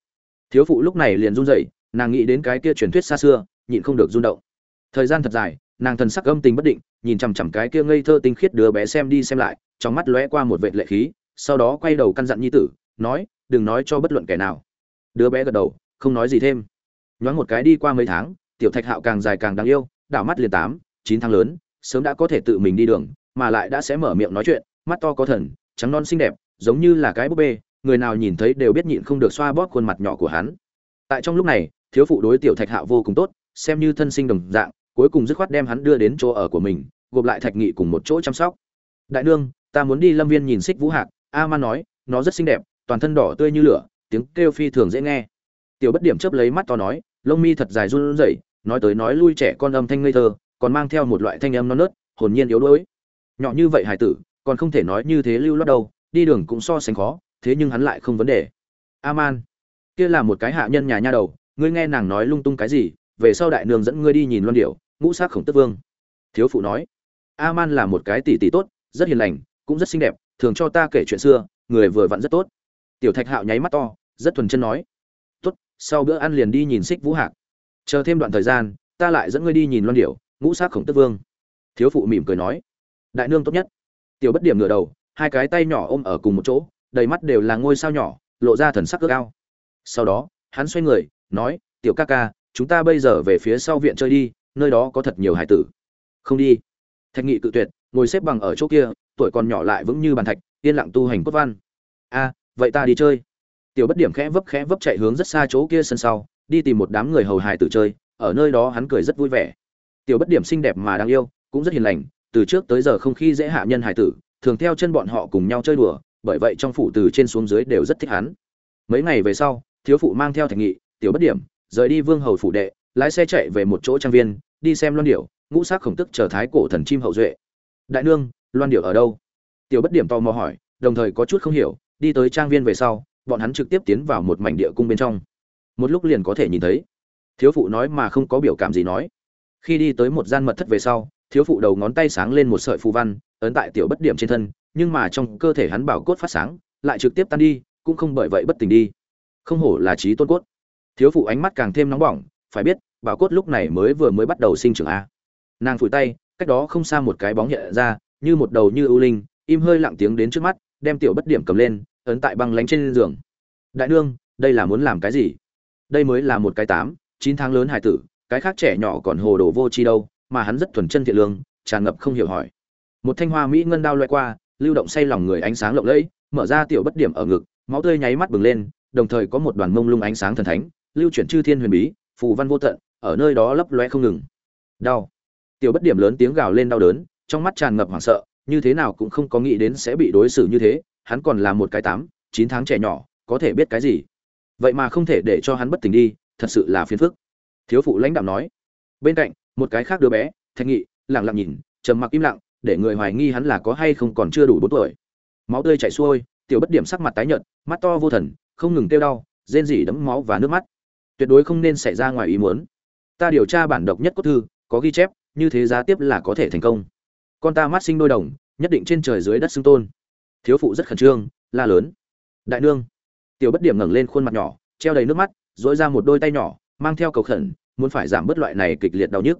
Thiếu phụ lúc này liền run rẩy, nàng nghĩ đến cái kia truyền thuyết xa xưa, nhịn không được run động. Thời gian thật dài, nàng thần sắc âm tình bất định, nhìn chằm chằm cái kia ngây thơ tinh khiết đứa bé xem đi xem lại, trong mắt lóe qua một vệt lệ khí, sau đó quay đầu căn dặn nhi tử, nói, đừng nói cho bất luận kẻ nào. Đứa bé gật đầu, không nói gì thêm. Nhoáng một cái đi qua mấy tháng, tiểu thạch hạo càng dài càng đáng yêu, đảo mắt liền tám, chín tháng lớn, sớm đã có thể tự mình đi đường, mà lại đã sẽ mở miệng nói chuyện mắt to có thần, trắng non xinh đẹp, giống như là cái búp bê, người nào nhìn thấy đều biết nhịn không được xoa bóp khuôn mặt nhỏ của hắn. Tại trong lúc này, thiếu phụ đối tiểu thạch hạo vô cùng tốt, xem như thân sinh đồng dạng, cuối cùng dứt khoát đem hắn đưa đến chỗ ở của mình, gộp lại thạch nghị cùng một chỗ chăm sóc. Đại nương, ta muốn đi lâm viên nhìn xích vũ hạc. A man nói, nó rất xinh đẹp, toàn thân đỏ tươi như lửa, tiếng kêu phi thường dễ nghe. Tiểu bất điểm chớp lấy mắt to nói, lông mi thật dài run rẩy, nói tới nói lui trẻ con âm thanh ngây thơ, còn mang theo một loại thanh âm non nớt, hồn nhiên yếu đuối. Nhỏ như vậy hải tử còn không thể nói như thế lưu loát đâu, đi đường cũng so sánh khó, thế nhưng hắn lại không vấn đề. Aman, kia là một cái hạ nhân nhà nha đầu, ngươi nghe nàng nói lung tung cái gì, về sau đại nương dẫn ngươi đi nhìn loan điệu ngũ sát khổng tức vương. Thiếu phụ nói, aman là một cái tỷ tỷ tốt, rất hiền lành, cũng rất xinh đẹp, thường cho ta kể chuyện xưa, người vừa vặn rất tốt. Tiểu thạch hạo nháy mắt to, rất thuần chân nói, tốt, sau bữa ăn liền đi nhìn xích vũ hạc. Chờ thêm đoạn thời gian, ta lại dẫn ngươi đi nhìn loan điệu ngũ sát khổng tức vương. Thiếu phụ mỉm cười nói, đại nương tốt nhất tiểu bất điểm ngửa đầu, hai cái tay nhỏ ôm ở cùng một chỗ, đầy mắt đều là ngôi sao nhỏ, lộ ra thần sắc ước ao. Sau đó, hắn xoay người, nói, tiểu ca ca, chúng ta bây giờ về phía sau viện chơi đi, nơi đó có thật nhiều hải tử. Không đi. Thạch nghị cự tuyệt, ngồi xếp bằng ở chỗ kia, tuổi còn nhỏ lại vững như bàn thạch, yên lặng tu hành cốt văn. A, vậy ta đi chơi. Tiểu bất điểm khẽ vấp khẽ vấp chạy hướng rất xa chỗ kia sân sau, đi tìm một đám người hầu hải tử chơi, ở nơi đó hắn cười rất vui vẻ. Tiểu bất điểm xinh đẹp mà đáng yêu, cũng rất hiền lành từ trước tới giờ không khi dễ hạ nhân hải tử, thường theo chân bọn họ cùng nhau chơi đùa, bởi vậy trong phủ từ trên xuống dưới đều rất thích hắn. Mấy ngày về sau, thiếu phụ mang theo thành nghị, tiểu bất điểm, rời đi vương hầu phủ đệ, lái xe chạy về một chỗ trang viên, đi xem loan điểu, ngũ sắc khổng tức chờ thái cổ thần chim hậu duệ. Đại nương, loan điểu ở đâu? Tiểu bất điểm tò mò hỏi, đồng thời có chút không hiểu, đi tới trang viên về sau, bọn hắn trực tiếp tiến vào một mảnh địa cung bên trong. Một lúc liền có thể nhìn thấy. Thiếu phụ nói mà không có biểu cảm gì nói. Khi đi tới một gian mật thất về sau thiếu phụ đầu ngón tay sáng lên một sợi phù văn, ấn tại tiểu bất điểm trên thân, nhưng mà trong cơ thể hắn bảo cốt phát sáng, lại trực tiếp tan đi, cũng không bởi vậy bất tỉnh đi. Không hổ là trí tôn cốt. Thiếu phụ ánh mắt càng thêm nóng bỏng, phải biết, bảo cốt lúc này mới vừa mới bắt đầu sinh trưởng a. Nàng phủi tay, cách đó không xa một cái bóng hiện ra, như một đầu như ưu linh, im hơi lặng tiếng đến trước mắt, đem tiểu bất điểm cầm lên, ấn tại băng lánh trên giường. Đại nương, đây là muốn làm cái gì? Đây mới là một cái tám, chín tháng lớn hải tử, cái khác trẻ nhỏ còn hồ đồ vô chi đâu mà hắn rất thuần chân thiện lương, tràn ngập không hiểu hỏi. Một thanh hoa mỹ ngân đao loại qua, lưu động say lòng người ánh sáng lộng lẫy, mở ra tiểu bất điểm ở ngực, máu tươi nháy mắt bừng lên, đồng thời có một đoàn mông lung ánh sáng thần thánh, lưu chuyển chư thiên huyền bí, phù văn vô tận, ở nơi đó lấp loe không ngừng. Đau tiểu bất điểm lớn tiếng gào lên đau đớn, trong mắt tràn ngập hoảng sợ, như thế nào cũng không có nghĩ đến sẽ bị đối xử như thế, hắn còn là một cái tám, chín tháng trẻ nhỏ, có thể biết cái gì. Vậy mà không thể để cho hắn bất tỉnh đi, thật sự là phiền phức. Thiếu phụ lãnh đạo nói. Bên cạnh một cái khác đứa bé, thạch nghị lẳng lặng nhìn, trầm mặc im lặng, để người hoài nghi hắn là có hay không còn chưa đủ bốn tuổi. Máu tươi chảy xuôi, tiểu bất điểm sắc mặt tái nhợt, mắt to vô thần, không ngừng tiêu đau, rên rỉ đẫm máu và nước mắt. Tuyệt đối không nên xảy ra ngoài ý muốn. Ta điều tra bản độc nhất cốt thư, có ghi chép, như thế giá tiếp là có thể thành công. Con ta mắt sinh đôi đồng, nhất định trên trời dưới đất xưng tôn. Thiếu phụ rất khẩn trương, la lớn. Đại nương. Tiểu bất điểm ngẩng lên khuôn mặt nhỏ, treo đầy nước mắt dỗi ra một đôi tay nhỏ, mang theo cầu khẩn, muốn phải giảm bớt loại này kịch liệt đau nhức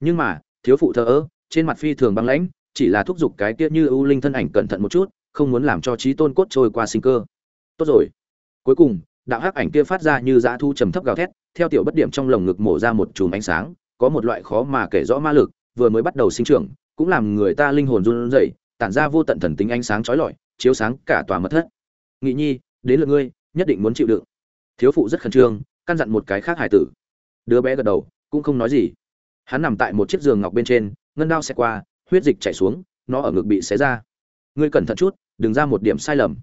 nhưng mà, thiếu phụ thờ ơ, trên mặt phi thường băng lãnh, chỉ là thúc giục cái kia như ưu linh thân ảnh cẩn thận một chút, không muốn làm cho trí tôn cốt trôi qua sinh cơ. Tốt rồi. Cuối cùng, đạo hắc ảnh kia phát ra như dã thu trầm thấp gào thét, theo tiểu bất điểm trong lồng ngực mổ ra một chùm ánh sáng, có một loại khó mà kể rõ ma lực, vừa mới bắt đầu sinh trưởng, cũng làm người ta linh hồn run rẩy, tản ra vô tận thần tính ánh sáng chói lọi, chiếu sáng cả tòa mật thất. Nghị nhi, đến lượt ngươi, nhất định muốn chịu đựng. Thiếu phụ rất khẩn trương, căn dặn một cái khác hải tử. Đứa bé gật đầu, cũng không nói gì hắn nằm tại một chiếc giường ngọc bên trên, ngân đao xẹt qua, huyết dịch chảy xuống, nó ở ngực bị xé ra. Ngươi cẩn thận chút, đừng ra một điểm sai lầm.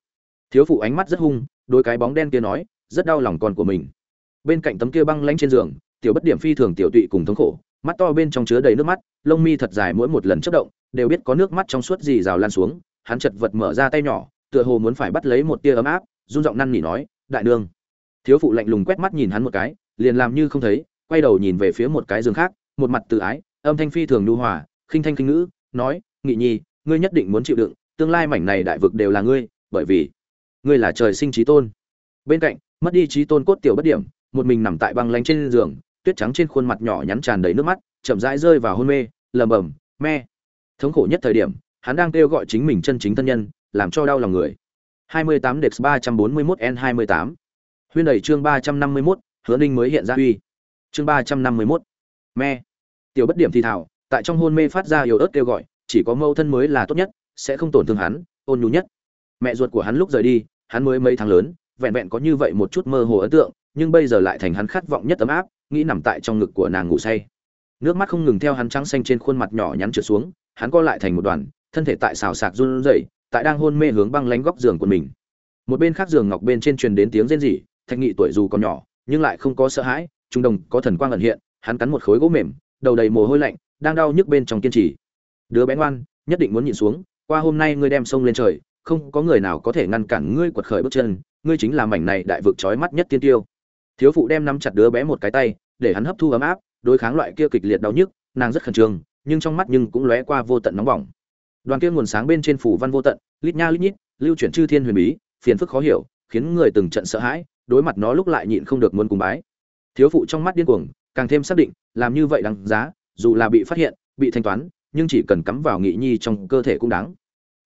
Thiếu phụ ánh mắt rất hung, đôi cái bóng đen kia nói, rất đau lòng con của mình. Bên cạnh tấm kia băng lanh trên giường, tiểu bất điểm phi thường tiểu tụy cùng thống khổ, mắt to bên trong chứa đầy nước mắt, lông mi thật dài mỗi một lần chất động, đều biết có nước mắt trong suốt gì rào lan xuống, hắn chật vật mở ra tay nhỏ, tựa hồ muốn phải bắt lấy một tia ấm áp, run giọng năn nỉ nói, đại nương. Thiếu phụ lạnh lùng quét mắt nhìn hắn một cái, liền làm như không thấy, quay đầu nhìn về phía một cái giường khác một mặt từ ái, âm thanh phi thường nhu hòa, khinh thanh khinh ngữ, nói, nghị nhi, ngươi nhất định muốn chịu đựng, tương lai mảnh này đại vực đều là ngươi, bởi vì ngươi là trời sinh trí tôn. Bên cạnh, mất đi trí tôn cốt tiểu bất điểm, một mình nằm tại băng lánh trên giường, tuyết trắng trên khuôn mặt nhỏ nhắn tràn đầy nước mắt, chậm rãi rơi vào hôn mê lầm bầm me thống khổ nhất thời điểm, hắn đang kêu gọi chính mình chân chính thân nhân, làm cho đau lòng người. 28 Dex 341 N28 Huyên đẩy chương 351 Hứa Ninh mới hiện ra uy. Chương 351 me. Tiểu bất điểm thì thảo tại trong hôn mê phát ra yếu ớt kêu gọi, chỉ có mâu thân mới là tốt nhất, sẽ không tổn thương hắn, ôn nhu nhất. Mẹ ruột của hắn lúc rời đi, hắn mới mấy tháng lớn, vẹn vẹn có như vậy một chút mơ hồ ấn tượng, nhưng bây giờ lại thành hắn khát vọng nhất ấm áp, nghĩ nằm tại trong ngực của nàng ngủ say. Nước mắt không ngừng theo hắn trắng xanh trên khuôn mặt nhỏ nhắn trượt xuống, hắn co lại thành một đoàn, thân thể tại xào sạc run rẩy, tại đang hôn mê hướng băng lánh góc giường của mình. Một bên khác giường ngọc bên trên truyền đến tiếng rên rỉ, thạch nghị tuổi dù còn nhỏ, nhưng lại không có sợ hãi, trung đồng có thần quang ẩn hiện hắn cắn một khối gỗ mềm, đầu đầy mồ hôi lạnh, đang đau nhức bên trong kiên trì. Đứa bé ngoan, nhất định muốn nhìn xuống, qua hôm nay ngươi đem sông lên trời, không có người nào có thể ngăn cản ngươi quật khởi bước chân, ngươi chính là mảnh này đại vực trói mắt nhất tiên tiêu. Thiếu phụ đem nắm chặt đứa bé một cái tay, để hắn hấp thu ấm áp, đối kháng loại kia kịch liệt đau nhức, nàng rất khẩn trương, nhưng trong mắt nhưng cũng lóe qua vô tận nóng bỏng. Đoàn kia nguồn sáng bên trên phủ văn vô tận, lít nha lít nhít, lưu chuyển chư thiên huyền bí, phiền phức khó hiểu, khiến người từng trận sợ hãi, đối mặt nó lúc lại nhịn không được muốn cùng bái. Thiếu phụ trong mắt điên cuồng càng thêm xác định, làm như vậy đáng giá, dù là bị phát hiện, bị thanh toán, nhưng chỉ cần cắm vào nghị nhi trong cơ thể cũng đáng.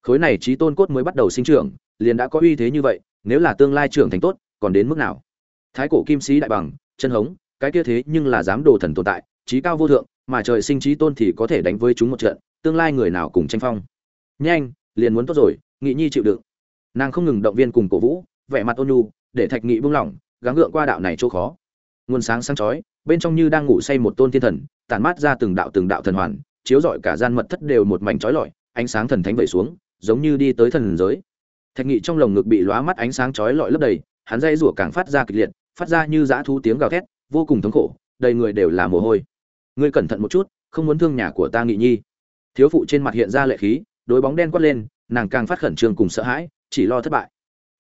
Khối này trí tôn cốt mới bắt đầu sinh trưởng, liền đã có uy thế như vậy, nếu là tương lai trưởng thành tốt, còn đến mức nào? Thái cổ kim sĩ đại bằng, chân hống, cái kia thế nhưng là dám đồ thần tồn tại, trí cao vô thượng, mà trời sinh trí tôn thì có thể đánh với chúng một trận, tương lai người nào cùng tranh phong? Nhanh, liền muốn tốt rồi, nghị nhi chịu đựng. Nàng không ngừng động viên cùng cổ vũ, vẻ mặt ôn nhu, để thạch nghị buông lỏng, gắng gượng qua đạo này chỗ khó nguồn sáng sáng chói, bên trong như đang ngủ say một tôn thiên thần, tản mát ra từng đạo từng đạo thần hoàn, chiếu rọi cả gian mật thất đều một mảnh chói lọi, ánh sáng thần thánh vẩy xuống, giống như đi tới thần giới. Thạch nghị trong lồng ngực bị lóa mắt ánh sáng chói lọi lấp đầy, hắn dây rủa càng phát ra kịch liệt, phát ra như dã thú tiếng gào thét, vô cùng thống khổ, đầy người đều là mồ hôi. Ngươi cẩn thận một chút, không muốn thương nhà của ta nghị nhi. Thiếu phụ trên mặt hiện ra lệ khí, đối bóng đen quát lên, nàng càng phát khẩn trương cùng sợ hãi, chỉ lo thất bại.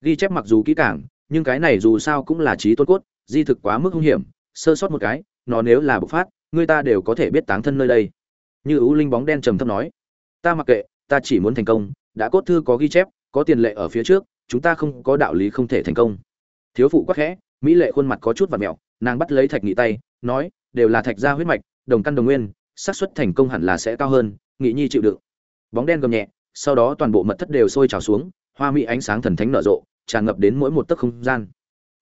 Ghi chép mặc dù kỹ càng, nhưng cái này dù sao cũng là trí tôn cốt di thực quá mức hung hiểm, sơ sót một cái, nó nếu là bộc phát, người ta đều có thể biết táng thân nơi đây. Như ưu linh bóng đen trầm thấp nói, ta mặc kệ, ta chỉ muốn thành công, đã cốt thư có ghi chép, có tiền lệ ở phía trước, chúng ta không có đạo lý không thể thành công. Thiếu phụ quắc khẽ, mỹ lệ khuôn mặt có chút và mẹo, nàng bắt lấy thạch nghị tay, nói, đều là thạch gia huyết mạch, đồng căn đồng nguyên, xác suất thành công hẳn là sẽ cao hơn nghị nhi chịu đựng. Bóng đen gầm nhẹ, sau đó toàn bộ mật thất đều sôi trào xuống, hoa mỹ ánh sáng thần thánh nở rộ, tràn ngập đến mỗi một tấc không gian.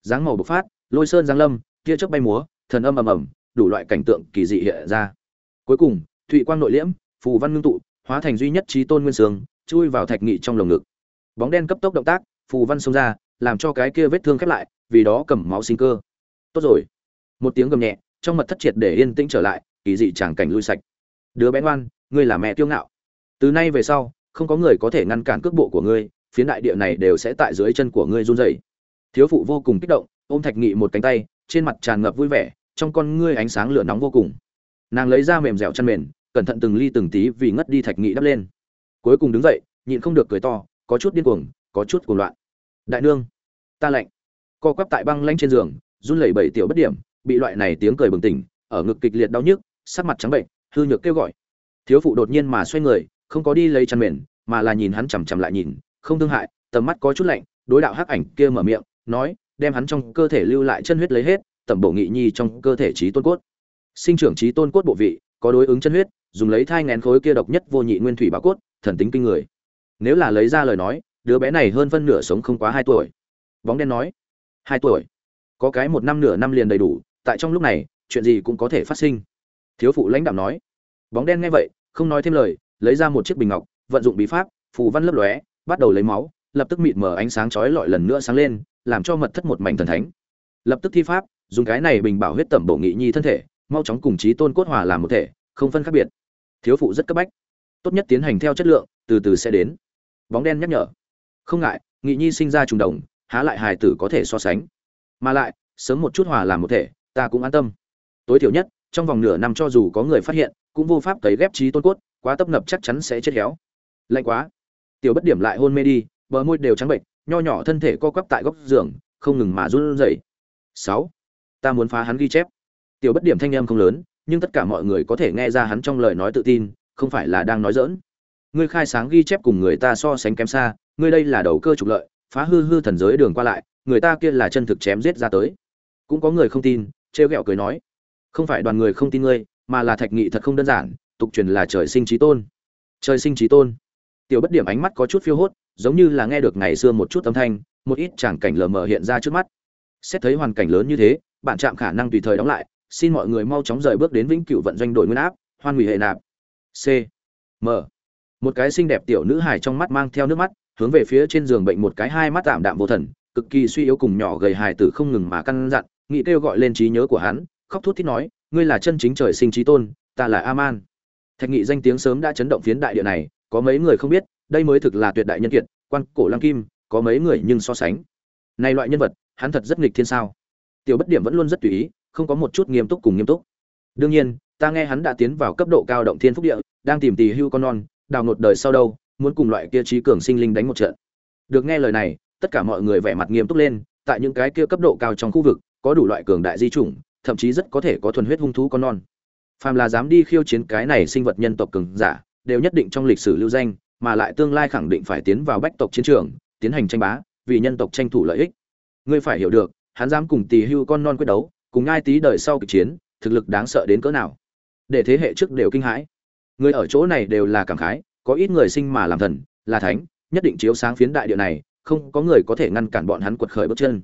Dáng màu bộc phát lôi sơn giáng lâm, tia chớp bay múa, thần âm ầm ầm, đủ loại cảnh tượng kỳ dị hiện ra. Cuối cùng, thụy quang nội liễm, phù văn ngưng tụ, hóa thành duy nhất trí tôn nguyên sương, chui vào thạch nghị trong lồng ngực. Bóng đen cấp tốc động tác, phù văn xông ra, làm cho cái kia vết thương khép lại, vì đó cầm máu sinh cơ. Tốt rồi. Một tiếng gầm nhẹ, trong mật thất triệt để yên tĩnh trở lại, kỳ dị tràng cảnh lui sạch. Đứa bé ngoan, ngươi là mẹ tiêu ngạo. Từ nay về sau, không có người có thể ngăn cản cước bộ của ngươi, phiến đại địa này đều sẽ tại dưới chân của ngươi run rẩy. Thiếu phụ vô cùng kích động ôm thạch nghị một cánh tay, trên mặt tràn ngập vui vẻ, trong con ngươi ánh sáng lửa nóng vô cùng. Nàng lấy ra mềm dẻo chăn mền, cẩn thận từng ly từng tí vì ngất đi thạch nghị đắp lên. Cuối cùng đứng dậy, nhịn không được cười to, có chút điên cuồng, có chút cuồng loạn. Đại nương, ta lạnh. Co quắp tại băng lanh trên giường, run lẩy bẩy tiểu bất điểm, bị loại này tiếng cười bừng tỉnh, ở ngực kịch liệt đau nhức, sắc mặt trắng bệnh, hư nhược kêu gọi. Thiếu phụ đột nhiên mà xoay người, không có đi lấy chăn mền, mà là nhìn hắn chằm chằm lại nhìn, không thương hại, tầm mắt có chút lạnh, đối đạo hắc ảnh kia mở miệng, nói đem hắn trong cơ thể lưu lại chân huyết lấy hết, tẩm bổ nghị nhi trong cơ thể trí tôn cốt. Sinh trưởng trí tôn cốt bộ vị, có đối ứng chân huyết, dùng lấy thai ngén khối kia độc nhất vô nhị nguyên thủy bảo cốt, thần tính kinh người. Nếu là lấy ra lời nói, đứa bé này hơn phân nửa sống không quá hai tuổi. Bóng đen nói, hai tuổi. Có cái một năm nửa năm liền đầy đủ, tại trong lúc này, chuyện gì cũng có thể phát sinh. Thiếu phụ lãnh đạo nói. Bóng đen nghe vậy, không nói thêm lời, lấy ra một chiếc bình ngọc, vận dụng bí pháp, phù văn lấp lóe, bắt đầu lấy máu, lập tức mịt mờ ánh sáng chói lọi lần nữa sáng lên làm cho mật thất một mảnh thần thánh. Lập tức thi pháp, dùng cái này bình bảo huyết tẩm bổ nghị nhi thân thể, mau chóng cùng trí tôn cốt hòa làm một thể, không phân khác biệt. Thiếu phụ rất cấp bách. Tốt nhất tiến hành theo chất lượng, từ từ sẽ đến. Bóng đen nhắc nhở. Không ngại, nghị nhi sinh ra trùng đồng, há lại hài tử có thể so sánh. Mà lại, sớm một chút hòa làm một thể, ta cũng an tâm. Tối thiểu nhất, trong vòng nửa năm cho dù có người phát hiện, cũng vô pháp cấy ghép trí tôn cốt, quá tấp nập chắc chắn sẽ chết héo. Lạnh quá. Tiểu bất điểm lại hôn mê đi, bờ môi đều trắng bệnh nho nhỏ thân thể co quắp tại góc giường, không ngừng mà run rẩy. Sáu, ta muốn phá hắn ghi chép. Tiểu bất điểm thanh âm không lớn, nhưng tất cả mọi người có thể nghe ra hắn trong lời nói tự tin, không phải là đang nói dỡn ngươi khai sáng ghi chép cùng người ta so sánh kém xa, ngươi đây là đầu cơ trục lợi, phá hư hư thần giới đường qua lại, người ta kia là chân thực chém giết ra tới. Cũng có người không tin, trêu ghẹo cười nói. Không phải đoàn người không tin ngươi, mà là thạch nghị thật không đơn giản, tục truyền là trời sinh trí tôn. Trời sinh trí tôn. Tiểu bất điểm ánh mắt có chút phiêu hốt giống như là nghe được ngày xưa một chút âm thanh, một ít tràng cảnh lờ mờ hiện ra trước mắt. Xét thấy hoàn cảnh lớn như thế, bạn chạm khả năng tùy thời đóng lại, xin mọi người mau chóng rời bước đến vĩnh cửu vận doanh đổi nguyên áp, hoan hủy hệ nạp. C. M. Một cái xinh đẹp tiểu nữ hài trong mắt mang theo nước mắt, hướng về phía trên giường bệnh một cái hai mắt tạm đạm vô thần, cực kỳ suy yếu cùng nhỏ gầy hài tử không ngừng mà căn dặn nghĩ kêu gọi lên trí nhớ của hắn, khóc thút thít nói, ngươi là chân chính trời sinh trí tôn, ta là aman. Thạch nghị danh tiếng sớm đã chấn động phiến đại địa này, có mấy người không biết đây mới thực là tuyệt đại nhân kiệt, quan cổ lăng kim, có mấy người nhưng so sánh. Này loại nhân vật, hắn thật rất nghịch thiên sao? Tiểu bất điểm vẫn luôn rất tùy ý, không có một chút nghiêm túc cùng nghiêm túc. Đương nhiên, ta nghe hắn đã tiến vào cấp độ cao động thiên phúc địa, đang tìm tì hưu con non, đào nột đời sau đâu, muốn cùng loại kia trí cường sinh linh đánh một trận. Được nghe lời này, tất cả mọi người vẻ mặt nghiêm túc lên, tại những cái kia cấp độ cao trong khu vực, có đủ loại cường đại di chủng, thậm chí rất có thể có thuần huyết hung thú con non. Phàm là dám đi khiêu chiến cái này sinh vật nhân tộc cường giả, đều nhất định trong lịch sử lưu danh mà lại tương lai khẳng định phải tiến vào bách tộc chiến trường, tiến hành tranh bá, vì nhân tộc tranh thủ lợi ích. Ngươi phải hiểu được, hắn dám cùng tỳ hưu con non quyết đấu, cùng ngai tí đời sau kịch chiến, thực lực đáng sợ đến cỡ nào. Để thế hệ trước đều kinh hãi. Người ở chỗ này đều là cảm khái, có ít người sinh mà làm thần, là thánh, nhất định chiếu sáng phiến đại địa này, không có người có thể ngăn cản bọn hắn quật khởi bước chân.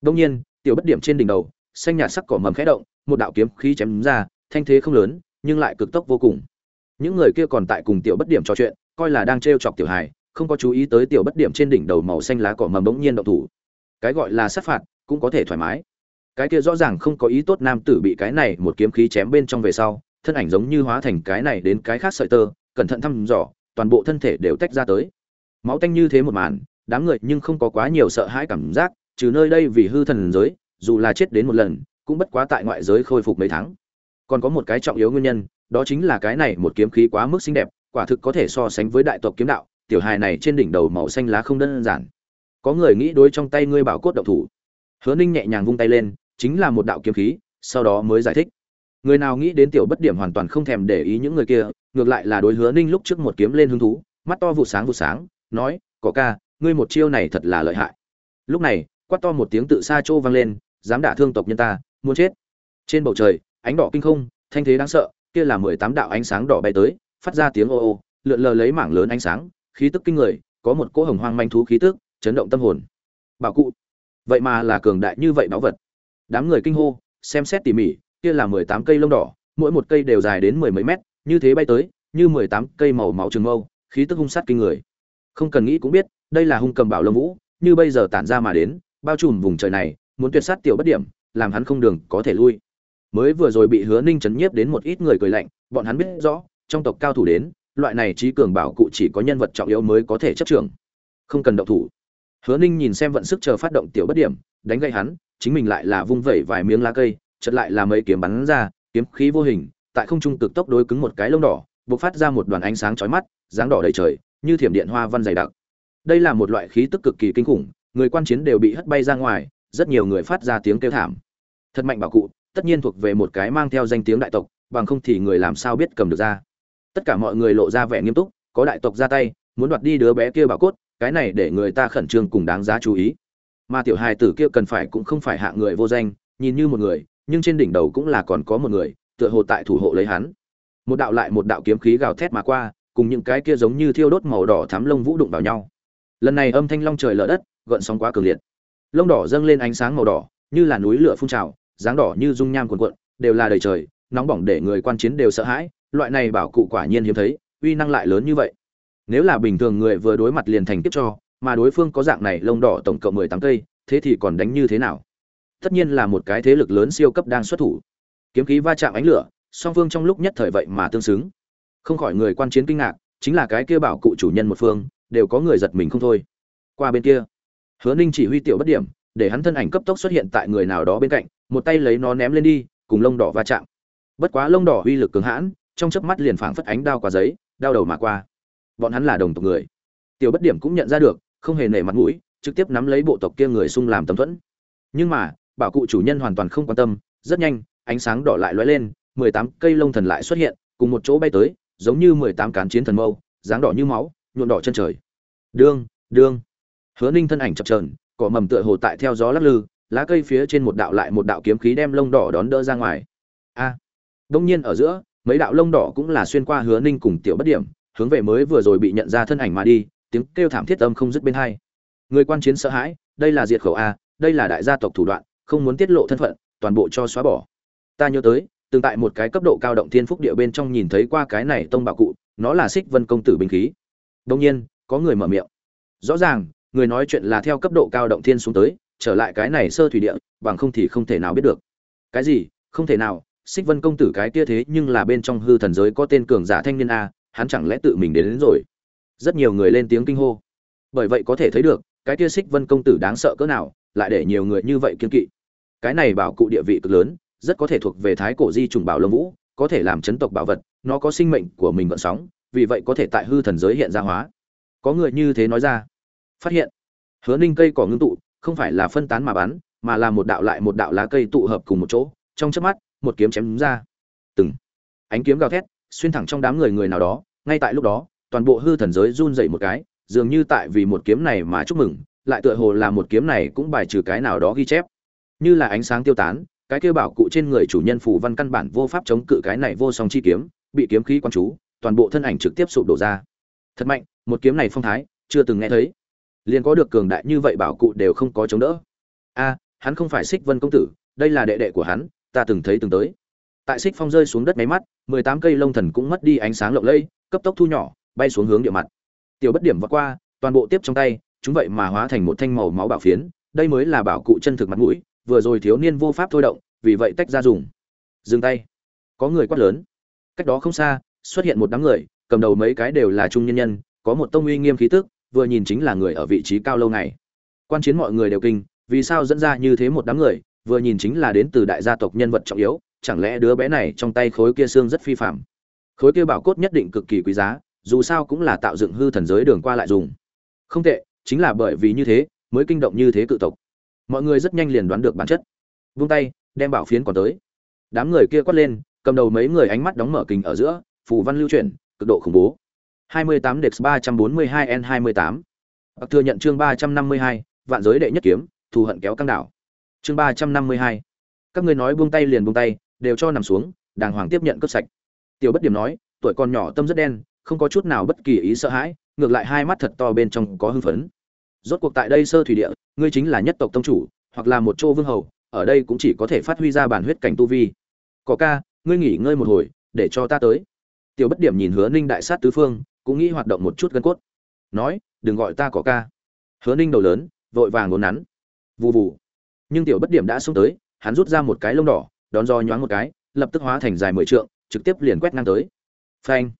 Đông nhiên, tiểu bất điểm trên đỉnh đầu, xanh nhạt sắc cỏ mầm khẽ động, một đạo kiếm khí chém ra, thanh thế không lớn, nhưng lại cực tốc vô cùng. Những người kia còn tại cùng tiểu bất điểm trò chuyện coi là đang trêu chọc tiểu hài, không có chú ý tới tiểu bất điểm trên đỉnh đầu màu xanh lá cỏ mầm bỗng nhiên động thủ. Cái gọi là sát phạt, cũng có thể thoải mái. Cái kia rõ ràng không có ý tốt nam tử bị cái này một kiếm khí chém bên trong về sau, thân ảnh giống như hóa thành cái này đến cái khác sợi tơ, cẩn thận thăm dò, toàn bộ thân thể đều tách ra tới. Máu tanh như thế một màn, đám người nhưng không có quá nhiều sợ hãi cảm giác, trừ nơi đây vì hư thần giới, dù là chết đến một lần, cũng bất quá tại ngoại giới khôi phục mấy tháng. Còn có một cái trọng yếu nguyên nhân, đó chính là cái này một kiếm khí quá mức xinh đẹp quả thực có thể so sánh với đại tộc kiếm đạo, tiểu hài này trên đỉnh đầu màu xanh lá không đơn giản. Có người nghĩ đối trong tay ngươi bảo cốt động thủ. Hứa ninh nhẹ nhàng vung tay lên, chính là một đạo kiếm khí, sau đó mới giải thích. Người nào nghĩ đến tiểu bất điểm hoàn toàn không thèm để ý những người kia, ngược lại là đối hứa ninh lúc trước một kiếm lên hứng thú, mắt to vụ sáng vụ sáng, nói có ca, ngươi một chiêu này thật là lợi hại. Lúc này, quát to một tiếng tự xa trô vang lên, dám đả thương tộc nhân ta, muốn chết. Trên bầu trời, ánh đỏ kinh không, thanh thế đáng sợ, kia là mười tám đạo ánh sáng đỏ bay tới phát ra tiếng ô ô, lượn lờ lấy mảng lớn ánh sáng, khí tức kinh người, có một cỗ hồng hoang manh thú khí tức, chấn động tâm hồn. Bảo cụ. Vậy mà là cường đại như vậy báu vật. Đám người kinh hô, xem xét tỉ mỉ, kia là mười tám cây lông đỏ, mỗi một cây đều dài đến mười mấy mét, như thế bay tới, như mười tám cây màu máu trường mâu, khí tức hung sát kinh người. Không cần nghĩ cũng biết, đây là hung cầm bảo lông vũ, như bây giờ tản ra mà đến, bao trùm vùng trời này, muốn tuyệt sát tiểu bất điểm, làm hắn không đường có thể lui. Mới vừa rồi bị hứa ninh chấn nhiếp đến một ít người cười lạnh, bọn hắn biết rõ trong tộc cao thủ đến, loại này trí cường bảo cụ chỉ có nhân vật trọng yếu mới có thể chấp trường không cần động thủ. Hứa ninh nhìn xem vận sức chờ phát động tiểu bất điểm, đánh gậy hắn, chính mình lại là vung vẩy vài miếng lá cây chật lại là mấy kiếm bắn ra, kiếm khí vô hình, tại không trung cực tốc đối cứng một cái lông đỏ, bộc phát ra một đoàn ánh sáng chói mắt, dáng đỏ đầy trời, như thiểm điện hoa văn dày đặc. Đây là một loại khí tức cực kỳ kinh khủng, người quan chiến đều bị hất bay ra ngoài, rất nhiều người phát ra tiếng kêu thảm. Thật mạnh bảo cụ, tất nhiên thuộc về một cái mang theo danh tiếng đại tộc, bằng không thì người làm sao biết cầm được ra tất cả mọi người lộ ra vẻ nghiêm túc, có đại tộc ra tay, muốn đoạt đi đứa bé kia bảo cốt, cái này để người ta khẩn trương cùng đáng giá chú ý. Mà tiểu hài tử kia cần phải cũng không phải hạ người vô danh, nhìn như một người, nhưng trên đỉnh đầu cũng là còn có một người, tựa hồ tại thủ hộ lấy hắn. Một đạo lại một đạo kiếm khí gào thét mà qua, cùng những cái kia giống như thiêu đốt màu đỏ thắm lông vũ đụng vào nhau. Lần này âm thanh long trời lở đất, gợn sóng quá cường liệt. Lông đỏ dâng lên ánh sáng màu đỏ, như là núi lửa phun trào, dáng đỏ như dung nham cuồn cuộn, đều là đầy trời, nóng bỏng để người quan chiến đều sợ hãi loại này bảo cụ quả nhiên hiếm thấy, uy năng lại lớn như vậy. Nếu là bình thường người vừa đối mặt liền thành tiếp cho, mà đối phương có dạng này lông đỏ tổng cộng mười tám cây, thế thì còn đánh như thế nào? Tất nhiên là một cái thế lực lớn siêu cấp đang xuất thủ. Kiếm khí va chạm ánh lửa, song phương trong lúc nhất thời vậy mà tương xứng. Không khỏi người quan chiến kinh ngạc, chính là cái kia bảo cụ chủ nhân một phương, đều có người giật mình không thôi. Qua bên kia, hứa ninh chỉ huy tiểu bất điểm, để hắn thân ảnh cấp tốc xuất hiện tại người nào đó bên cạnh, một tay lấy nó ném lên đi, cùng lông đỏ va chạm. Bất quá lông đỏ uy lực cường hãn trong chớp mắt liền phảng phất ánh đao qua giấy đao đầu mà qua. Bọn hắn là đồng tộc người. Tiểu bất điểm cũng nhận ra được không hề nể mặt mũi trực tiếp nắm lấy bộ tộc kia người xung làm tấm thuẫn. Nhưng mà bảo cụ chủ nhân hoàn toàn không quan tâm rất nhanh ánh sáng đỏ lại lóe lên mười tám cây lông thần lại xuất hiện cùng một chỗ bay tới giống như mười tám cán chiến thần mâu dáng đỏ như máu nhuộm đỏ chân trời. Đương đương. Hứa ninh thân ảnh chập trờn cỏ mầm tựa hồ tại theo gió lắc lư lá cây phía trên một đạo lại một đạo kiếm khí đem lông đỏ đón đỡ ra ngoài. A. À, đông nhiên ở giữa mấy đạo lông đỏ cũng là xuyên qua hứa ninh cùng tiểu bất điểm, hướng về mới vừa rồi bị nhận ra thân ảnh mà đi, tiếng kêu thảm thiết âm không dứt bên hai. Người quan chiến sợ hãi, đây là diệt khẩu a, đây là đại gia tộc thủ đoạn, không muốn tiết lộ thân phận, toàn bộ cho xóa bỏ. Ta nhớ tới, từng tại một cái cấp độ cao động thiên phúc địa bên trong nhìn thấy qua cái này tông bảo cụ, nó là xích vân công tử binh khí. Đông nhiên, có người mở miệng. Rõ ràng, người nói chuyện là theo cấp độ cao động thiên xuống tới, trở lại cái này sơ thủy địa, bằng không thì không thể nào biết được. Cái gì? Không thể nào xích vân công tử cái kia thế nhưng là bên trong hư thần giới có tên cường giả thanh niên a hắn chẳng lẽ tự mình đến, đến rồi? Rất nhiều người lên tiếng kinh hô. Bởi vậy có thể thấy được cái kia xích vân công tử đáng sợ cỡ nào lại để nhiều người như vậy kiên kỵ. Cái này bảo cụ địa vị cực lớn rất có thể thuộc về thái cổ di trùng bảo Lâm vũ có thể làm chấn tộc bảo vật nó có sinh mệnh của mình vận sóng vì vậy có thể tại hư thần giới hiện ra hóa. Có người như thế nói ra. Phát hiện hứa ninh cây cỏ ngưng tụ không phải là phân tán mà bắn mà là một đạo lại một đạo lá cây tụ hợp cùng một chỗ trong chớp mắt một kiếm chém ra. Từng ánh kiếm gào thét, xuyên thẳng trong đám người người nào đó, ngay tại lúc đó, toàn bộ hư thần giới run dậy một cái, dường như tại vì một kiếm này mà chúc mừng, lại tựa hồ là một kiếm này cũng bài trừ cái nào đó ghi chép. Như là ánh sáng tiêu tán, cái kia bảo cụ trên người chủ nhân phù văn căn bản vô pháp chống cự cái này vô song chi kiếm, bị kiếm khí quan chú, toàn bộ thân ảnh trực tiếp sụp đổ ra. Thật mạnh, một kiếm này phong thái, chưa từng nghe thấy. Liền có được cường đại như vậy bảo cụ đều không có chống đỡ. A, hắn không phải xích vân công tử, đây là đệ đệ của hắn ta từng thấy từng tới. Tại xích phong rơi xuống đất máy mắt, mười tám cây lông thần cũng mất đi ánh sáng lộng lẫy, cấp tốc thu nhỏ, bay xuống hướng địa mặt. Tiểu bất điểm vượt qua, toàn bộ tiếp trong tay, chúng vậy mà hóa thành một thanh màu máu bảo phiến, đây mới là bảo cụ chân thực mặt mũi, vừa rồi thiếu niên vô pháp thôi động, vì vậy tách ra dùng. Dừng tay. Có người quát lớn. Cách đó không xa, xuất hiện một đám người, cầm đầu mấy cái đều là trung nhân nhân, có một tông uy nghiêm khí tức, vừa nhìn chính là người ở vị trí cao lâu này. Quan chiến mọi người đều kinh, vì sao dẫn ra như thế một đám người vừa nhìn chính là đến từ đại gia tộc nhân vật trọng yếu chẳng lẽ đứa bé này trong tay khối kia xương rất phi phạm? Khối kia bảo cốt nhất định cực kỳ quý giá dù sao cũng là tạo dựng hư thần giới đường qua lại dùng. Không tệ chính là bởi vì như thế mới kinh động như thế cự tộc. Mọi người rất nhanh liền đoán được bản chất. Vung tay đem bảo phiến còn tới. Đám người kia quát lên cầm đầu mấy người ánh mắt đóng mở kình ở giữa phù văn lưu chuyển cực độ khủng bố. 28 Dex 342 N28 Bạc thừa nhận chương 352, vạn giới đệ nhất kiếm, thù hận kéo căng đảo. Chương 352. Các ngươi nói buông tay liền buông tay, đều cho nằm xuống, đàng hoàng tiếp nhận cướp sạch. Tiểu Bất Điểm nói, tuổi còn nhỏ tâm rất đen, không có chút nào bất kỳ ý sợ hãi, ngược lại hai mắt thật to bên trong có hưng phấn. Rốt cuộc tại đây sơ thủy địa, ngươi chính là nhất tộc tông chủ, hoặc là một châu vương hầu, ở đây cũng chỉ có thể phát huy ra bản huyết cảnh tu vi. có ca, ngươi nghỉ ngơi một hồi, để cho ta tới. Tiểu Bất Điểm nhìn Hứa Ninh đại sát tứ phương, cũng nghĩ hoạt động một chút gân cốt. Nói, đừng gọi ta có ca. Hứa Ninh đầu lớn, vội vàng ngốn nắn. Vù vù. Nhưng Tiểu Bất Điểm đã xuống tới, hắn rút ra một cái lông đỏ, đón do nhoáng một cái, lập tức hóa thành dài mười trượng, trực tiếp liền quét ngang tới. Phanh.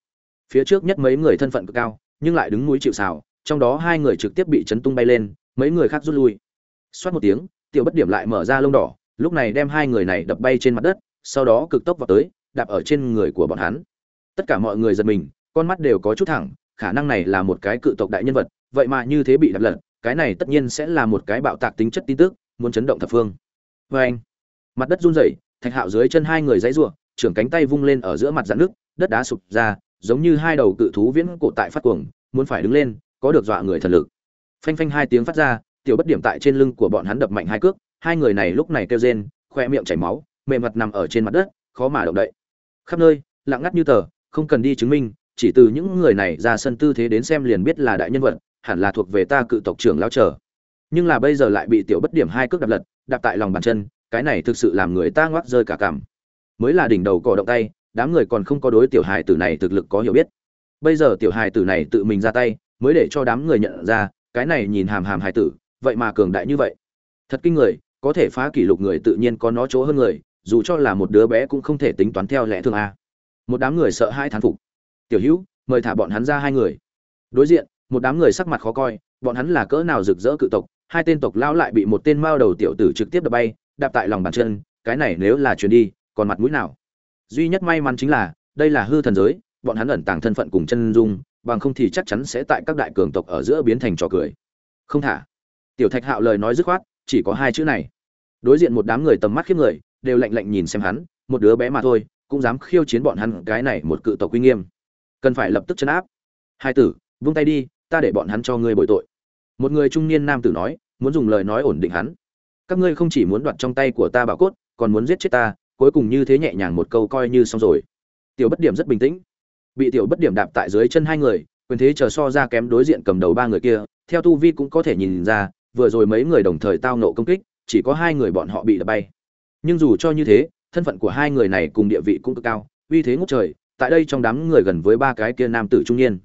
Phía trước nhất mấy người thân phận cực cao, nhưng lại đứng núi chịu sào, trong đó hai người trực tiếp bị chấn tung bay lên, mấy người khác rút lui. Xoát một tiếng, tiểu bất điểm lại mở ra lông đỏ, lúc này đem hai người này đập bay trên mặt đất, sau đó cực tốc vào tới, đạp ở trên người của bọn hắn. Tất cả mọi người giật mình, con mắt đều có chút thẳng, khả năng này là một cái cự tộc đại nhân vật, vậy mà như thế bị đập lật, cái này tất nhiên sẽ là một cái bạo tạc tính chất tin tức muốn chấn động thập phương. Vê anh, mặt đất run rẩy, thạch hạo dưới chân hai người dãy ruộng trưởng cánh tay vung lên ở giữa mặt dạn nước, đất đá sụp ra, giống như hai đầu cự thú viễn cổ tại phát cuồng, muốn phải đứng lên, có được dọa người thần lực. Phanh phanh hai tiếng phát ra, tiểu bất điểm tại trên lưng của bọn hắn đập mạnh hai cước, hai người này lúc này kêu rên, khoe miệng chảy máu mềm mặt nằm ở trên mặt đất, khó mà động đậy. Khắp nơi, lặng ngắt như tờ, không cần đi chứng minh, chỉ từ những người này ra sân tư thế đến xem liền biết là đại nhân vật, hẳn là thuộc về ta cự tộc trưởng lao trở nhưng là bây giờ lại bị tiểu bất điểm hai cước đạp lật, đạp tại lòng bàn chân, cái này thực sự làm người ta ngoác rơi cả cảm. Mới là đỉnh đầu cò động tay, đám người còn không có đối tiểu hài tử này thực lực có hiểu biết. Bây giờ tiểu hài tử này tự mình ra tay, mới để cho đám người nhận ra, cái này nhìn hàm hàm hài tử, vậy mà cường đại như vậy. Thật kinh người, có thể phá kỷ lục người tự nhiên có nó chỗ hơn người, dù cho là một đứa bé cũng không thể tính toán theo lẽ thường a. Một đám người sợ hai thán phục. Tiểu hữu, mời thả bọn hắn ra hai người. Đối diện, một đám người sắc mặt khó coi, bọn hắn là cỡ nào rực rỡ cự tộc hai tên tộc lão lại bị một tên mao đầu tiểu tử trực tiếp đập bay, đạp tại lòng bàn chân, cái này nếu là truyền đi, còn mặt mũi nào? Duy nhất may mắn chính là, đây là hư thần giới, bọn hắn ẩn tàng thân phận cùng chân dung, bằng không thì chắc chắn sẽ tại các đại cường tộc ở giữa biến thành trò cười. Không thả. Tiểu thạch hạo lời nói dứt khoát, chỉ có hai chữ này. Đối diện một đám người tầm mắt khiếp người, đều lạnh lạnh nhìn xem hắn, một đứa bé mà thôi, cũng dám khiêu chiến bọn hắn, cái này một cự tộc uy nghiêm. Cần phải lập tức trấn áp. Hai tử, vung tay đi, ta để bọn hắn cho ngươi bồi tội một người trung niên nam tử nói, muốn dùng lời nói ổn định hắn. Các ngươi không chỉ muốn đoạt trong tay của ta bảo cốt, còn muốn giết chết ta, cuối cùng như thế nhẹ nhàng một câu coi như xong rồi. Tiểu bất điểm rất bình tĩnh. Bị tiểu bất điểm đạp tại dưới chân hai người, quyền thế chờ so ra kém đối diện cầm đầu ba người kia, theo tu vi cũng có thể nhìn ra, vừa rồi mấy người đồng thời tao nộ công kích, chỉ có hai người bọn họ bị đập bay. Nhưng dù cho như thế, thân phận của hai người này cùng địa vị cũng cực cao, uy thế ngốc trời, tại đây trong đám người gần với ba cái kia nam tử trung niên.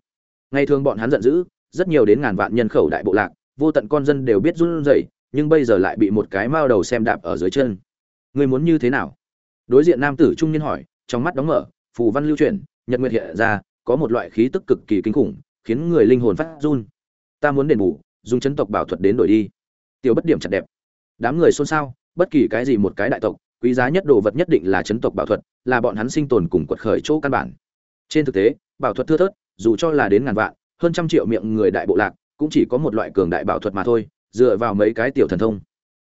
Ngày thường bọn hắn giận dữ rất nhiều đến ngàn vạn nhân khẩu đại bộ lạc, vô tận con dân đều biết run rẩy, nhưng bây giờ lại bị một cái mao đầu xem đạp ở dưới chân. Người muốn như thế nào? Đối diện nam tử trung niên hỏi, trong mắt đóng mở, phù văn lưu chuyển, nhật nguyệt hiện ra, có một loại khí tức cực kỳ kinh khủng, khiến người linh hồn phát run. Ta muốn đền bù, dùng chấn tộc bảo thuật đến đổi đi. Tiểu bất điểm chặt đẹp. Đám người xôn xao, bất kỳ cái gì một cái đại tộc, quý giá nhất đồ vật nhất định là chấn tộc bảo thuật, là bọn hắn sinh tồn cùng quật khởi chỗ căn bản. Trên thực tế, bảo thuật thưa thớt, dù cho là đến ngàn vạn hơn trăm triệu miệng người đại bộ lạc cũng chỉ có một loại cường đại bảo thuật mà thôi dựa vào mấy cái tiểu thần thông.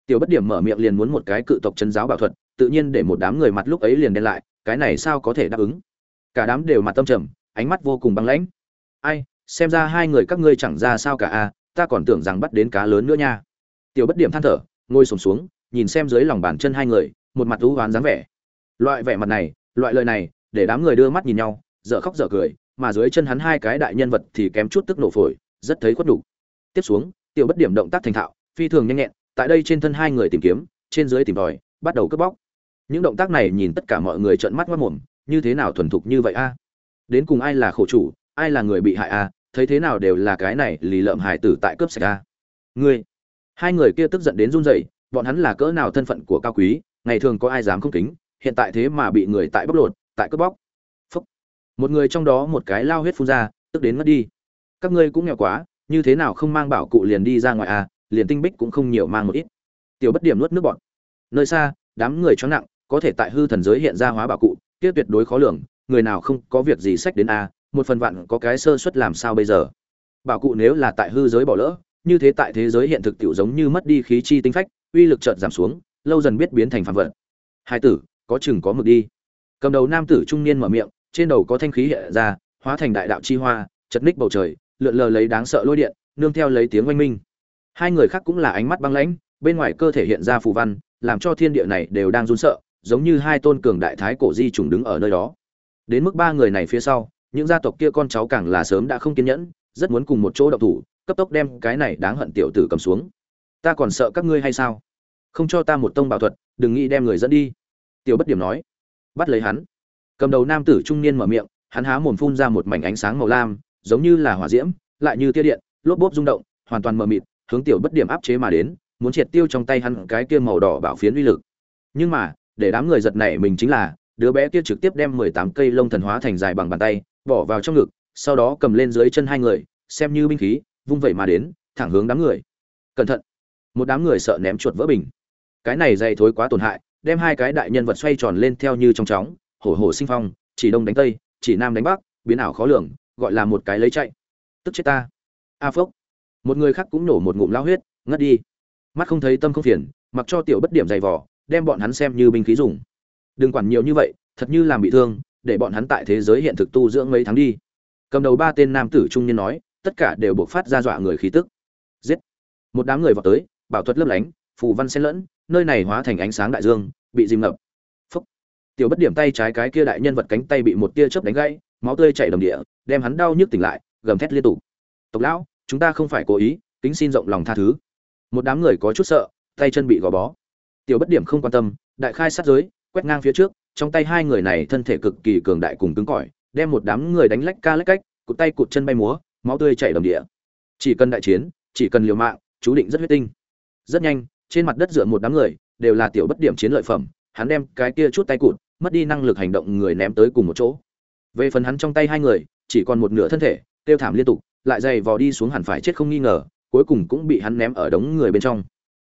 Tiểu bất điểm mở miệng liền muốn một cái cự tộc chân giáo bảo thuật tự nhiên để một đám người mặt lúc ấy liền đen lại cái này sao có thể đáp ứng? Cả đám đều mặt tâm trầm ánh mắt vô cùng băng lãnh. Ai xem ra hai người các ngươi chẳng ra sao cả a ta còn tưởng rằng bắt đến cá lớn nữa nha. Tiểu bất điểm than thở ngồi sổm xuống, xuống nhìn xem dưới lòng bàn chân hai người một mặt thú hoán dáng vẻ. Loại vẻ mặt này loại lời này để đám người đưa mắt nhìn nhau dở khóc dở cười mà dưới chân hắn hai cái đại nhân vật thì kém chút tức nổ phổi, rất thấy khuất đủ tiếp xuống, tiểu bất điểm động tác thành thạo, phi thường nhanh nhẹn, tại đây trên thân hai người tìm kiếm, trên dưới tìm tòi, bắt đầu cướp bóc. Những động tác này nhìn tất cả mọi người trợn mắt mất mồm, như thế nào thuần thục như vậy a? Đến cùng ai là khổ chủ, ai là người bị hại a? Thấy thế nào đều là cái này lì lợm hải tử tại cướp sạch a? Ngươi! Hai người kia tức giận đến run rẩy, bọn hắn là cỡ nào thân phận của cao quý, ngày thường có ai dám không kính, hiện tại thế mà bị người tại bóc lột, tại cướp bóc một người trong đó một cái lao huyết phun ra, tức đến mất đi. Các ngươi cũng nghèo quá, như thế nào không mang bảo cụ liền đi ra ngoài à liền tinh bích cũng không nhiều mang một ít. Tiểu bất điểm nuốt nước bọn nơi xa, đám người cho nặng, có thể tại hư thần giới hiện ra hóa bảo cụ, kia tuyệt đối khó lường, người nào không có việc gì sách đến a một phần vạn có cái sơ suất làm sao bây giờ? Bảo cụ nếu là tại hư giới bỏ lỡ, như thế tại thế giới hiện thực tiểu giống như mất đi khí chi tinh phách, uy lực chợt giảm xuống, lâu dần biết biến thành phản vật. Hai tử, có chừng có mực đi. Cầm đầu nam tử trung niên mở miệng trên đầu có thanh khí hiện ra, hóa thành đại đạo chi hoa, chật ních bầu trời, lượn lờ lấy đáng sợ lôi điện, nương theo lấy tiếng oanh minh. Hai người khác cũng là ánh mắt băng lãnh, bên ngoài cơ thể hiện ra phù văn, làm cho thiên địa này đều đang run sợ, giống như hai tôn cường đại thái cổ di trùng đứng ở nơi đó. Đến mức ba người này phía sau, những gia tộc kia con cháu càng là sớm đã không kiên nhẫn, rất muốn cùng một chỗ độc thủ, cấp tốc đem cái này đáng hận tiểu tử cầm xuống. Ta còn sợ các ngươi hay sao? Không cho ta một tông bảo thuật, đừng nghĩ đem người dẫn đi. Tiểu bất điểm nói. Bắt lấy hắn cầm đầu nam tử trung niên mở miệng, hắn há mồm phun ra một mảnh ánh sáng màu lam, giống như là hỏa diễm, lại như tia điện, lốp bốp rung động, hoàn toàn mờ mịt, hướng tiểu bất điểm áp chế mà đến, muốn triệt tiêu trong tay hắn cái kia màu đỏ bảo phiến uy lực. Nhưng mà, để đám người giật nảy mình chính là, đứa bé kia trực tiếp đem mười tám cây lông thần hóa thành dài bằng bàn tay, bỏ vào trong ngực, sau đó cầm lên dưới chân hai người, xem như binh khí, vung vẩy mà đến, thẳng hướng đám người. Cẩn thận! Một đám người sợ ném chuột vỡ bình. Cái này dày thối quá tổn hại, đem hai cái đại nhân vật xoay tròn lên theo như trong chóng hổ hổ sinh phong, chỉ đông đánh tây, chỉ nam đánh bắc, biến ảo khó lường, gọi là một cái lấy chạy. Tức chết ta. A phốc. Một người khác cũng nổ một ngụm lao huyết, ngất đi. Mắt không thấy tâm không phiền, mặc cho tiểu bất điểm dày vỏ đem bọn hắn xem như binh khí dùng. Đừng quản nhiều như vậy, thật như làm bị thương, để bọn hắn tại thế giới hiện thực tu dưỡng mấy tháng đi. Cầm đầu ba tên nam tử trung niên nói, tất cả đều buộc phát ra dọa người khí tức. Giết. Một đám người vào tới, bảo thuật lấp lánh, phù văn xen lẫn, nơi này hóa thành ánh sáng đại dương, bị dìm ngập tiểu bất điểm tay trái cái kia đại nhân vật cánh tay bị một tia chớp đánh gãy, máu tươi chảy đầm địa, đem hắn đau nhức tỉnh lại, gầm thét liên tục. Tộc lão, chúng ta không phải cố ý, kính xin rộng lòng tha thứ. Một đám người có chút sợ, tay chân bị gò bó. Tiểu bất điểm không quan tâm, đại khai sát giới, quét ngang phía trước, trong tay hai người này thân thể cực kỳ cường đại cùng cứng cỏi, đem một đám người đánh lách ca lách cách, cụt tay cụt chân bay múa, máu tươi chảy đầm địa. Chỉ cần đại chiến, chỉ cần liều mạng, chú định rất huyết tinh. Rất nhanh, trên mặt đất dựa một đám người, đều là tiểu bất điểm chiến lợi phẩm, hắn đem cái kia chút tay cụt mất đi năng lực hành động người ném tới cùng một chỗ. Về phần hắn trong tay hai người, chỉ còn một nửa thân thể tiêu thảm liên tục, lại dày vò đi xuống hẳn phải chết không nghi ngờ, cuối cùng cũng bị hắn ném ở đống người bên trong.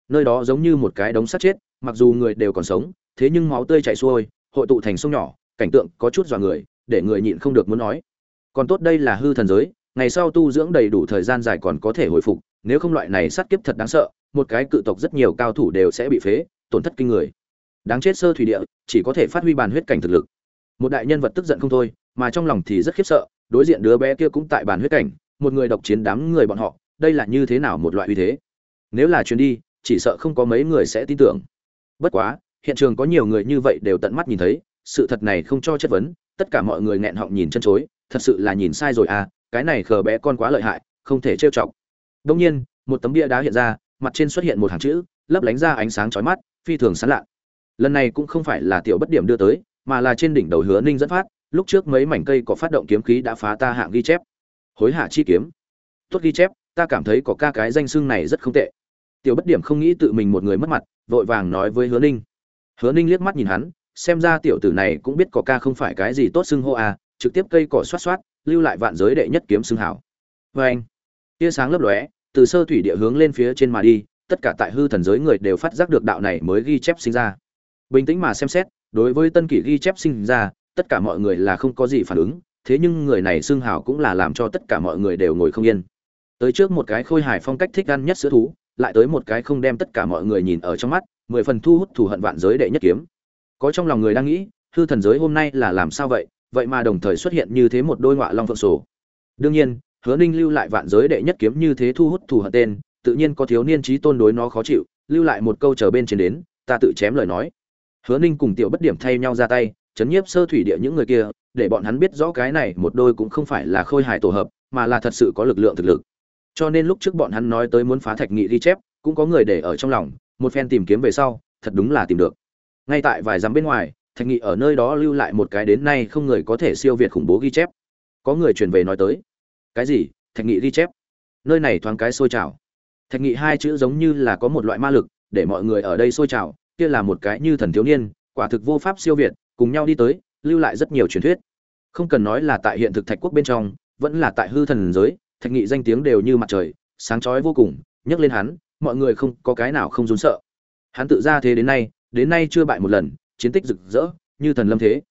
Nơi đó giống như một cái đống sắt chết, mặc dù người đều còn sống, thế nhưng máu tươi chảy xuôi, hội tụ thành sông nhỏ, cảnh tượng có chút dọa người, để người nhịn không được muốn nói. Còn tốt đây là hư thần giới, ngày sau tu dưỡng đầy đủ thời gian dài còn có thể hồi phục, nếu không loại này sát kiếp thật đáng sợ, một cái cự tộc rất nhiều cao thủ đều sẽ bị phế, tổn thất kinh người đáng chết sơ thủy địa, chỉ có thể phát huy bàn huyết cảnh thực lực. Một đại nhân vật tức giận không thôi, mà trong lòng thì rất khiếp sợ, đối diện đứa bé kia cũng tại bàn huyết cảnh, một người độc chiến đám người bọn họ, đây là như thế nào một loại uy thế? Nếu là chuyến đi, chỉ sợ không có mấy người sẽ tin tưởng. Bất quá, hiện trường có nhiều người như vậy đều tận mắt nhìn thấy, sự thật này không cho chất vấn, tất cả mọi người nghẹn họng nhìn chân chối, thật sự là nhìn sai rồi à cái này khờ bé con quá lợi hại, không thể trêu chọc. Đông nhiên, một tấm bia đá hiện ra, mặt trên xuất hiện một hàng chữ, lấp lánh ra ánh sáng chói mắt, phi thường sán lạ lần này cũng không phải là tiểu bất điểm đưa tới, mà là trên đỉnh đầu hứa ninh dẫn phát, lúc trước mấy mảnh cây có phát động kiếm khí đã phá ta hạng ghi chép. Hối hạ chi kiếm. Tốt ghi chép, ta cảm thấy có ca cái danh xưng này rất không tệ. Tiểu bất điểm không nghĩ tự mình một người mất mặt, vội vàng nói với hứa ninh. Hứa ninh liếc mắt nhìn hắn, xem ra tiểu tử này cũng biết có ca không phải cái gì tốt xưng hô à trực tiếp cây cỏ xoát xoát, lưu lại vạn giới đệ nhất kiếm xưng hảo. Vê anh, tia sáng lấp lóe, từ sơ thủy địa hướng lên phía trên mà đi, tất cả tại hư thần giới người đều phát giác được đạo này mới ghi chép sinh ra bình tĩnh mà xem xét, đối với tân kỷ ghi chép sinh ra, tất cả mọi người là không có gì phản ứng, thế nhưng người này xương hào cũng là làm cho tất cả mọi người đều ngồi không yên. Tới trước một cái khôi hài phong cách thích ăn nhất sữa thú, lại tới một cái không đem tất cả mọi người nhìn ở trong mắt, mười phần thu hút thù hận vạn giới đệ nhất kiếm. Có trong lòng người đang nghĩ, hư thần giới hôm nay là làm sao vậy vậy mà đồng thời xuất hiện như thế một đôi ngọa long phượng sổ. Đương nhiên, hứa ninh lưu lại vạn giới đệ nhất kiếm như thế thu hút thù hận tên, tự nhiên có thiếu niên trí tôn đối nó khó chịu, lưu lại một câu chờ bên trên đến, ta tự chém lời nói hứa ninh cùng tiểu bất điểm thay nhau ra tay, chấn nhiếp sơ thủy địa những người kia, để bọn hắn biết rõ cái này một đôi cũng không phải là khôi hài tổ hợp, mà là thật sự có lực lượng thực lực. Cho nên lúc trước bọn hắn nói tới muốn phá thạch nghị ghi chép, cũng có người để ở trong lòng, một phen tìm kiếm về sau, thật đúng là tìm được. Ngay tại vài dặm bên ngoài, thạch nghị ở nơi đó lưu lại một cái đến nay không người có thể siêu việt khủng bố ghi chép. Có người truyền về nói tới. Cái gì? Thạch nghị ghi chép? Nơi này thoáng cái sôi trào. Thạch nghị hai chữ giống như là có một loại ma lực, để mọi người ở đây sôi trào kia là một cái như thần thiếu niên, quả thực vô pháp siêu việt, cùng nhau đi tới, lưu lại rất nhiều truyền thuyết. Không cần nói là tại hiện thực thạch quốc bên trong, vẫn là tại hư thần giới, thạch nghị danh tiếng đều như mặt trời, sáng chói vô cùng, nhắc lên hắn, mọi người không có cái nào không run sợ. Hắn tự ra thế đến nay đến nay chưa bại một lần, chiến tích rực rỡ, như thần lâm thế.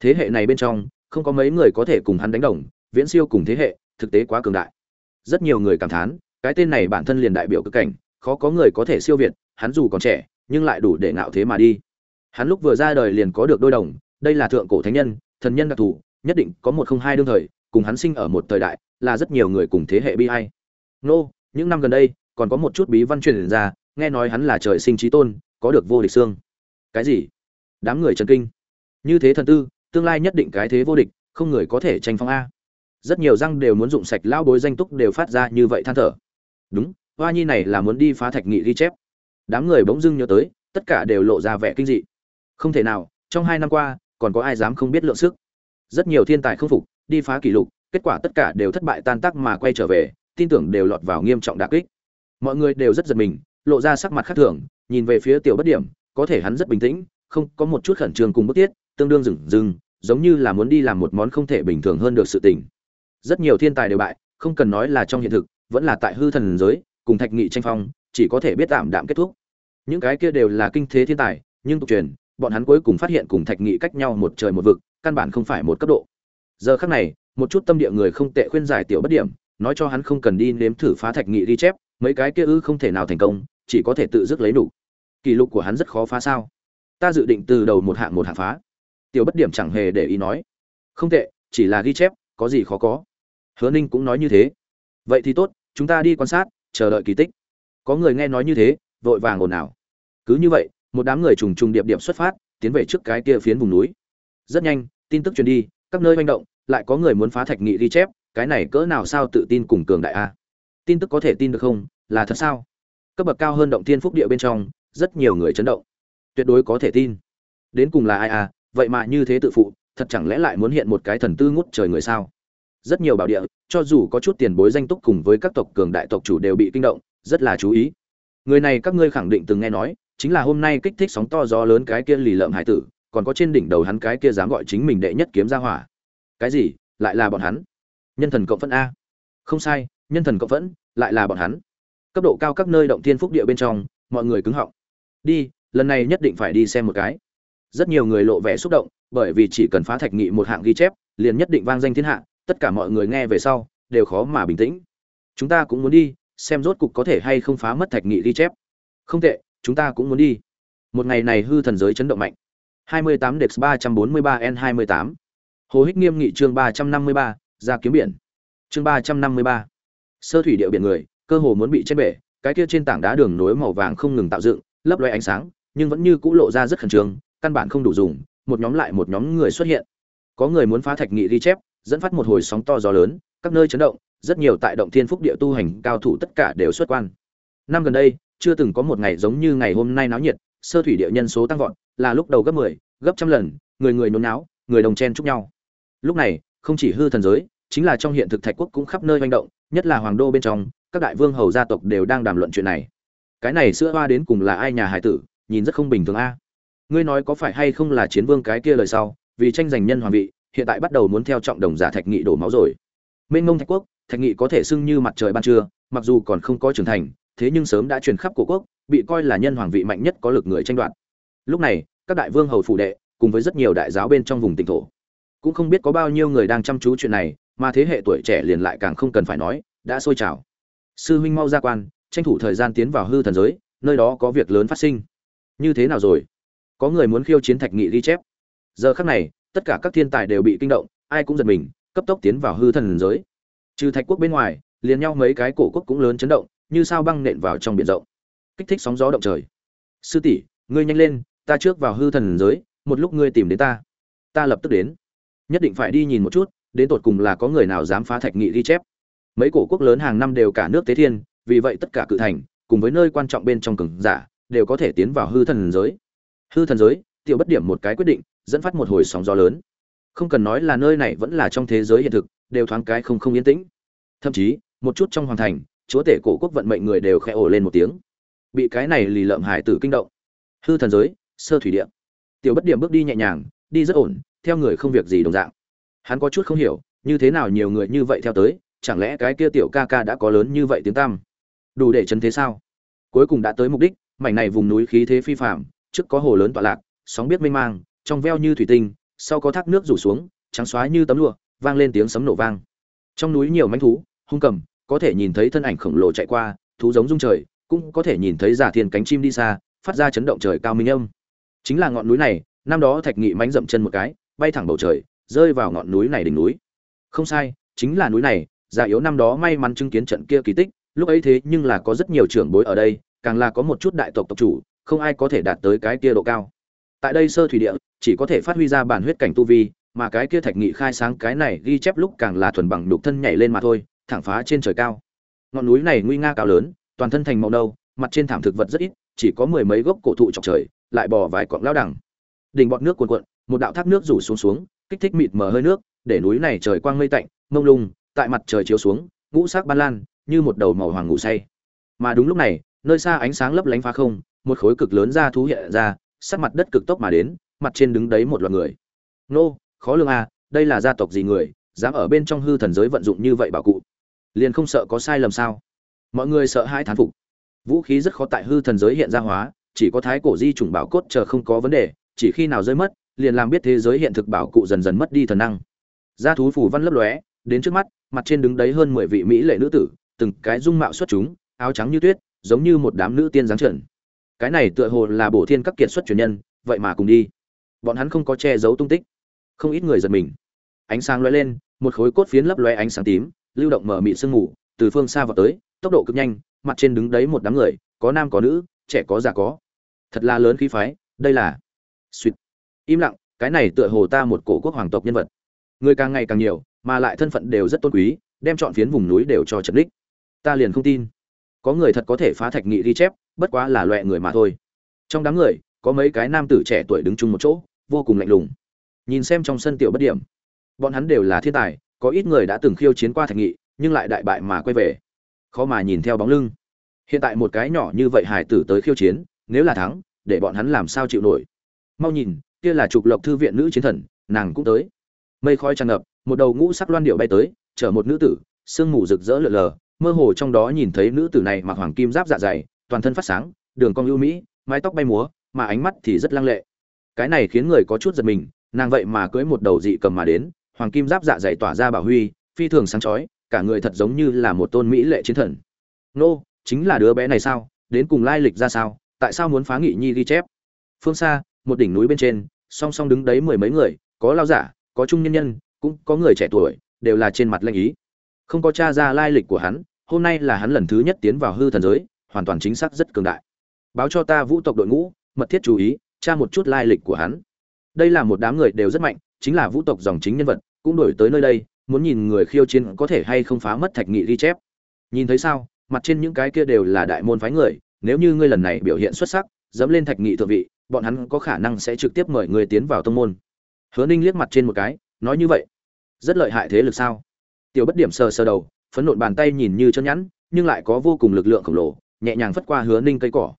Thế hệ này bên trong, không có mấy người có thể cùng hắn đánh đồng, viễn siêu cùng thế hệ, thực tế quá cường đại. Rất nhiều người cảm thán, cái tên này bản thân liền đại biểu cực cảnh, khó có người có thể siêu việt, hắn dù còn trẻ nhưng lại đủ để ngạo thế mà đi. Hắn lúc vừa ra đời liền có được đôi đồng, đây là thượng cổ thánh nhân, thần nhân đặc thù, nhất định có một không hai đương thời, cùng hắn sinh ở một thời đại, là rất nhiều người cùng thế hệ bi hay nô, những năm gần đây, còn có một chút bí văn truyền ra, nghe nói hắn là trời sinh trí tôn, có được vô địch xương. Cái gì? Đám người trần kinh. Như thế thần tư, tương lai nhất định cái thế vô địch, không người có thể tranh phong a. Rất nhiều răng đều muốn dụng sạch lao bối danh túc đều phát ra như vậy than thở. Đúng, hoa nhi này là muốn đi phá thạch nghị ghi chép đám người bỗng dưng nhớ tới, tất cả đều lộ ra vẻ kinh dị. Không thể nào, trong hai năm qua, còn có ai dám không biết lượng sức? Rất nhiều thiên tài không phục, đi phá kỷ lục, kết quả tất cả đều thất bại tan tác mà quay trở về, tin tưởng đều lọt vào nghiêm trọng đà kích. Mọi người đều rất giật mình, lộ ra sắc mặt khác thường, nhìn về phía tiểu bất điểm, có thể hắn rất bình tĩnh, không có một chút khẩn trương cùng bức tiết tương đương dừng dừng giống như là muốn đi làm một món không thể bình thường hơn được sự tình. Rất nhiều thiên tài đều bại, không cần nói là trong hiện thực, vẫn là tại hư thần giới, cùng thạch nghị tranh phong chỉ có thể biết tạm đạm kết thúc. Những cái kia đều là kinh thế thiên tài, nhưng tục truyền, bọn hắn cuối cùng phát hiện cùng thạch nghị cách nhau một trời một vực, căn bản không phải một cấp độ. Giờ khắc này, một chút tâm địa người không tệ khuyên giải tiểu bất điểm, nói cho hắn không cần đi nếm thử phá thạch nghị ghi chép, mấy cái kia ư không thể nào thành công, chỉ có thể tự dứt lấy đủ. Kỷ lục của hắn rất khó phá sao? Ta dự định từ đầu một hạng một hạng phá. Tiểu bất điểm chẳng hề để ý nói. Không tệ, chỉ là ghi chép, có gì khó có. Hứa ninh cũng nói như thế. Vậy thì tốt, chúng ta đi quan sát, chờ đợi kỳ tích có người nghe nói như thế, vội vàng ồn ào. Cứ như vậy, một đám người trùng trùng điệp điệp xuất phát, tiến về trước cái kia phiến vùng núi. Rất nhanh, tin tức truyền đi, các nơi manh động, lại có người muốn phá thạch nghị ghi chép, cái này cỡ nào sao tự tin cùng cường đại a? Tin tức có thể tin được không? Là thật sao? Cấp bậc cao hơn động thiên phúc địa bên trong, rất nhiều người chấn động. Tuyệt đối có thể tin. Đến cùng là ai à? Vậy mà như thế tự phụ, thật chẳng lẽ lại muốn hiện một cái thần tư ngút trời người sao? Rất nhiều bảo địa, cho dù có chút tiền bối danh túc cùng với các tộc cường đại tộc chủ đều bị kinh động rất là chú ý. Người này các ngươi khẳng định từng nghe nói, chính là hôm nay kích thích sóng to gió lớn cái kia lì lợm hải tử, còn có trên đỉnh đầu hắn cái kia dám gọi chính mình đệ nhất kiếm ra hỏa. Cái gì? Lại là bọn hắn? Nhân thần cộng phẫn a. Không sai, nhân thần cộng phẫn, lại là bọn hắn. Cấp độ cao các nơi động thiên phúc địa bên trong, mọi người cứng họng. Đi, lần này nhất định phải đi xem một cái. Rất nhiều người lộ vẻ xúc động, bởi vì chỉ cần phá thạch nghị một hạng ghi chép, liền nhất định vang danh thiên hạ, tất cả mọi người nghe về sau, đều khó mà bình tĩnh. Chúng ta cũng muốn đi xem rốt cục có thể hay không phá mất thạch nghị ghi chép. Không tệ, chúng ta cũng muốn đi. Một ngày này hư thần giới chấn động mạnh. 28 Dex 343 N28 Hồ Hích Nghiêm nghị chương 353 ra kiếm biển. Chương 353 Sơ thủy địa biển người, cơ hồ muốn bị chết bể, cái kia trên tảng đá đường nối màu vàng không ngừng tạo dựng, lấp loe ánh sáng, nhưng vẫn như cũ lộ ra rất khẩn trương, căn bản không đủ dùng, một nhóm lại một nhóm người xuất hiện. Có người muốn phá thạch nghị ghi chép, dẫn phát một hồi sóng to gió lớn, các nơi chấn động rất nhiều tại động thiên phúc địa tu hành cao thủ tất cả đều xuất quan. Năm gần đây chưa từng có một ngày giống như ngày hôm nay náo nhiệt sơ thủy địa nhân số tăng vọt là lúc đầu gấp 10, gấp trăm lần người người nôn náo người đồng chen chúc nhau. Lúc này không chỉ hư thần giới chính là trong hiện thực thạch quốc cũng khắp nơi manh động nhất là hoàng đô bên trong các đại vương hầu gia tộc đều đang đàm luận chuyện này. Cái này sữa hoa đến cùng là ai nhà hải tử nhìn rất không bình thường a. Ngươi nói có phải hay không là chiến vương cái kia lời sau vì tranh giành nhân hoàng vị hiện tại bắt đầu muốn theo trọng đồng giả thạch nghị đổ máu rồi. Mênh ngông thạch quốc thạch nghị có thể xưng như mặt trời ban trưa, mặc dù còn không có trưởng thành, thế nhưng sớm đã truyền khắp cổ quốc, bị coi là nhân hoàng vị mạnh nhất có lực người tranh đoạt. Lúc này, các đại vương hầu phủ đệ, cùng với rất nhiều đại giáo bên trong vùng tỉnh thổ, cũng không biết có bao nhiêu người đang chăm chú chuyện này, mà thế hệ tuổi trẻ liền lại càng không cần phải nói, đã sôi trào. Sư huynh mau ra quan, tranh thủ thời gian tiến vào hư thần giới, nơi đó có việc lớn phát sinh. Như thế nào rồi? Có người muốn khiêu chiến thạch nghị ghi chép. Giờ khắc này, tất cả các thiên tài đều bị kinh động, ai cũng giật mình, cấp tốc tiến vào hư thần giới trừ thạch quốc bên ngoài, liền nhau mấy cái cổ quốc cũng lớn chấn động, như sao băng nện vào trong biển rộng. Kích thích sóng gió động trời. Sư tỷ, ngươi nhanh lên, ta trước vào hư thần giới, một lúc ngươi tìm đến ta. Ta lập tức đến. Nhất định phải đi nhìn một chút, đến tột cùng là có người nào dám phá thạch nghị ghi chép. Mấy cổ quốc lớn hàng năm đều cả nước tế thiên, vì vậy tất cả cự thành, cùng với nơi quan trọng bên trong cường giả, đều có thể tiến vào hư thần giới. Hư thần giới, tiểu bất điểm một cái quyết định, dẫn phát một hồi sóng gió lớn không cần nói là nơi này vẫn là trong thế giới hiện thực, đều thoáng cái không không yên tĩnh. Thậm chí, một chút trong hoàng thành, chúa tể cổ quốc vận mệnh người đều khẽ ồ lên một tiếng. Bị cái này lì lợm hải tử kinh động. Hư thần giới, sơ thủy địa. Tiểu bất điểm bước đi nhẹ nhàng, đi rất ổn, theo người không việc gì đồng dạng. Hắn có chút không hiểu, như thế nào nhiều người như vậy theo tới, chẳng lẽ cái kia tiểu ca ca đã có lớn như vậy tiếng tăm? Đủ để chấn thế sao? Cuối cùng đã tới mục đích, mảnh này vùng núi khí thế phi phạm trước có hồ lớn tọa lạc, sóng biết mênh mang, trong veo như thủy tinh sau có thác nước rủ xuống, trắng xóa như tấm lụa, vang lên tiếng sấm nổ vang. Trong núi nhiều manh thú, hung cầm, có thể nhìn thấy thân ảnh khổng lồ chạy qua, thú giống rung trời, cũng có thể nhìn thấy giả thiên cánh chim đi xa, phát ra chấn động trời cao minh âm. Chính là ngọn núi này, năm đó thạch nghị mánh dậm chân một cái, bay thẳng bầu trời, rơi vào ngọn núi này đỉnh núi. Không sai, chính là núi này giả yếu năm đó may mắn chứng kiến trận kia kỳ tích, lúc ấy thế nhưng là có rất nhiều trưởng bối ở đây, càng là có một chút đại tộc tộc chủ, không ai có thể đạt tới cái kia độ cao tại đây sơ thủy địa, chỉ có thể phát huy ra bản huyết cảnh tu vi, mà cái kia thạch nghị khai sáng cái này ghi chép lúc càng là thuần bằng đục thân nhảy lên mà thôi, thẳng phá trên trời cao. Ngọn núi này nguy nga cao lớn, toàn thân thành màu nâu, mặt trên thảm thực vật rất ít, chỉ có mười mấy gốc cổ thụ chọc trời, lại bò vài cọng lao đẳng. Đỉnh bọt nước cuồn cuộn, một đạo thác nước rủ xuống xuống, kích thích mịt mờ hơi nước, để núi này trời quang mây tạnh, mông lung, tại mặt trời chiếu xuống, ngũ sắc ban lan, như một đầu màu hoàng ngủ say. Mà đúng lúc này, nơi xa ánh sáng lấp lánh phá không, một khối cực lớn ra thú hiện ra sát mặt đất cực tốc mà đến, mặt trên đứng đấy một loạt người. Nô, khó lường à đây là gia tộc gì người, dám ở bên trong hư thần giới vận dụng như vậy bảo cụ? Liền không sợ có sai lầm sao? Mọi người sợ hai thán phục. Vũ khí rất khó tại hư thần giới hiện ra hóa, chỉ có thái cổ di chủng bảo cốt chờ không có vấn đề, chỉ khi nào rơi mất, liền làm biết thế giới hiện thực bảo cụ dần dần mất đi thần năng. Gia thú phủ văn lấp lóe, đến trước mắt, mặt trên đứng đấy hơn mười vị mỹ lệ nữ tử, từng cái dung mạo xuất chúng, áo trắng như tuyết, giống như một đám nữ tiên dáng trần cái này tựa hồ là bổ thiên các kiệt xuất truyền nhân, vậy mà cùng đi. Bọn hắn không có che giấu tung tích. Không ít người giật mình. Ánh sáng lóe lên, một khối cốt phiến lấp lóe ánh sáng tím, lưu động mở mịt sương mù, từ phương xa vào tới, tốc độ cực nhanh, mặt trên đứng đấy một đám người, có nam có nữ, trẻ có già có. Thật là lớn khí phái, đây là suýt im lặng, cái này tựa hồ ta một cổ quốc hoàng tộc nhân vật. Người càng ngày càng nhiều, mà lại thân phận đều rất tôn quý, đem chọn phiến vùng núi đều cho trật đích. Ta liền không tin. Có người thật có thể phá thạch nghị ghi chép bất quá là loại người mà thôi. Trong đám người, có mấy cái nam tử trẻ tuổi đứng chung một chỗ, vô cùng lạnh lùng. Nhìn xem trong sân tiểu bất điểm, bọn hắn đều là thiên tài, có ít người đã từng khiêu chiến qua thạch nghị, nhưng lại đại bại mà quay về. Khó mà nhìn theo bóng lưng. Hiện tại một cái nhỏ như vậy hải tử tới khiêu chiến, nếu là thắng, để bọn hắn làm sao chịu nổi? Mau nhìn, kia là trục lộc thư viện nữ chiến thần, nàng cũng tới. Mây khói tràn ngập, một đầu ngũ sắc loan điệu bay tới, chở một nữ tử, sương mù rực rỡ lờ lờ, mơ hồ trong đó nhìn thấy nữ tử này mặc hoàng kim giáp dạ dày toàn thân phát sáng, đường cong ưu mỹ, mái tóc bay múa, mà ánh mắt thì rất lăng lệ. Cái này khiến người có chút giật mình, nàng vậy mà cưới một đầu dị cầm mà đến, hoàng kim giáp dạ dày tỏa ra bảo huy, phi thường sáng chói, cả người thật giống như là một tôn mỹ lệ chiến thần. Nô, chính là đứa bé này sao? Đến cùng lai lịch ra sao? Tại sao muốn phá nghị nhi ghi chép? Phương xa, một đỉnh núi bên trên, song song đứng đấy mười mấy người, có lao giả, có trung nhân nhân, cũng có người trẻ tuổi, đều là trên mặt lanh ý. Không có cha ra lai lịch của hắn, hôm nay là hắn lần thứ nhất tiến vào hư thần giới hoàn toàn chính xác rất cường đại. Báo cho ta vũ tộc đội ngũ, mật thiết chú ý, tra một chút lai lịch của hắn. Đây là một đám người đều rất mạnh, chính là vũ tộc dòng chính nhân vật, cũng đổi tới nơi đây, muốn nhìn người khiêu chiến có thể hay không phá mất thạch nghị ghi chép. Nhìn thấy sao, mặt trên những cái kia đều là đại môn phái người, nếu như ngươi lần này biểu hiện xuất sắc, dẫm lên thạch nghị thượng vị, bọn hắn có khả năng sẽ trực tiếp mời người tiến vào tông môn. Hứa ninh liếc mặt trên một cái, nói như vậy. Rất lợi hại thế lực sao? Tiểu bất điểm sờ sờ đầu, phấn nộn bàn tay nhìn như chân nhẵn, nhưng lại có vô cùng lực lượng khổng lồ nhẹ nhàng phất qua hứa ninh cây cỏ.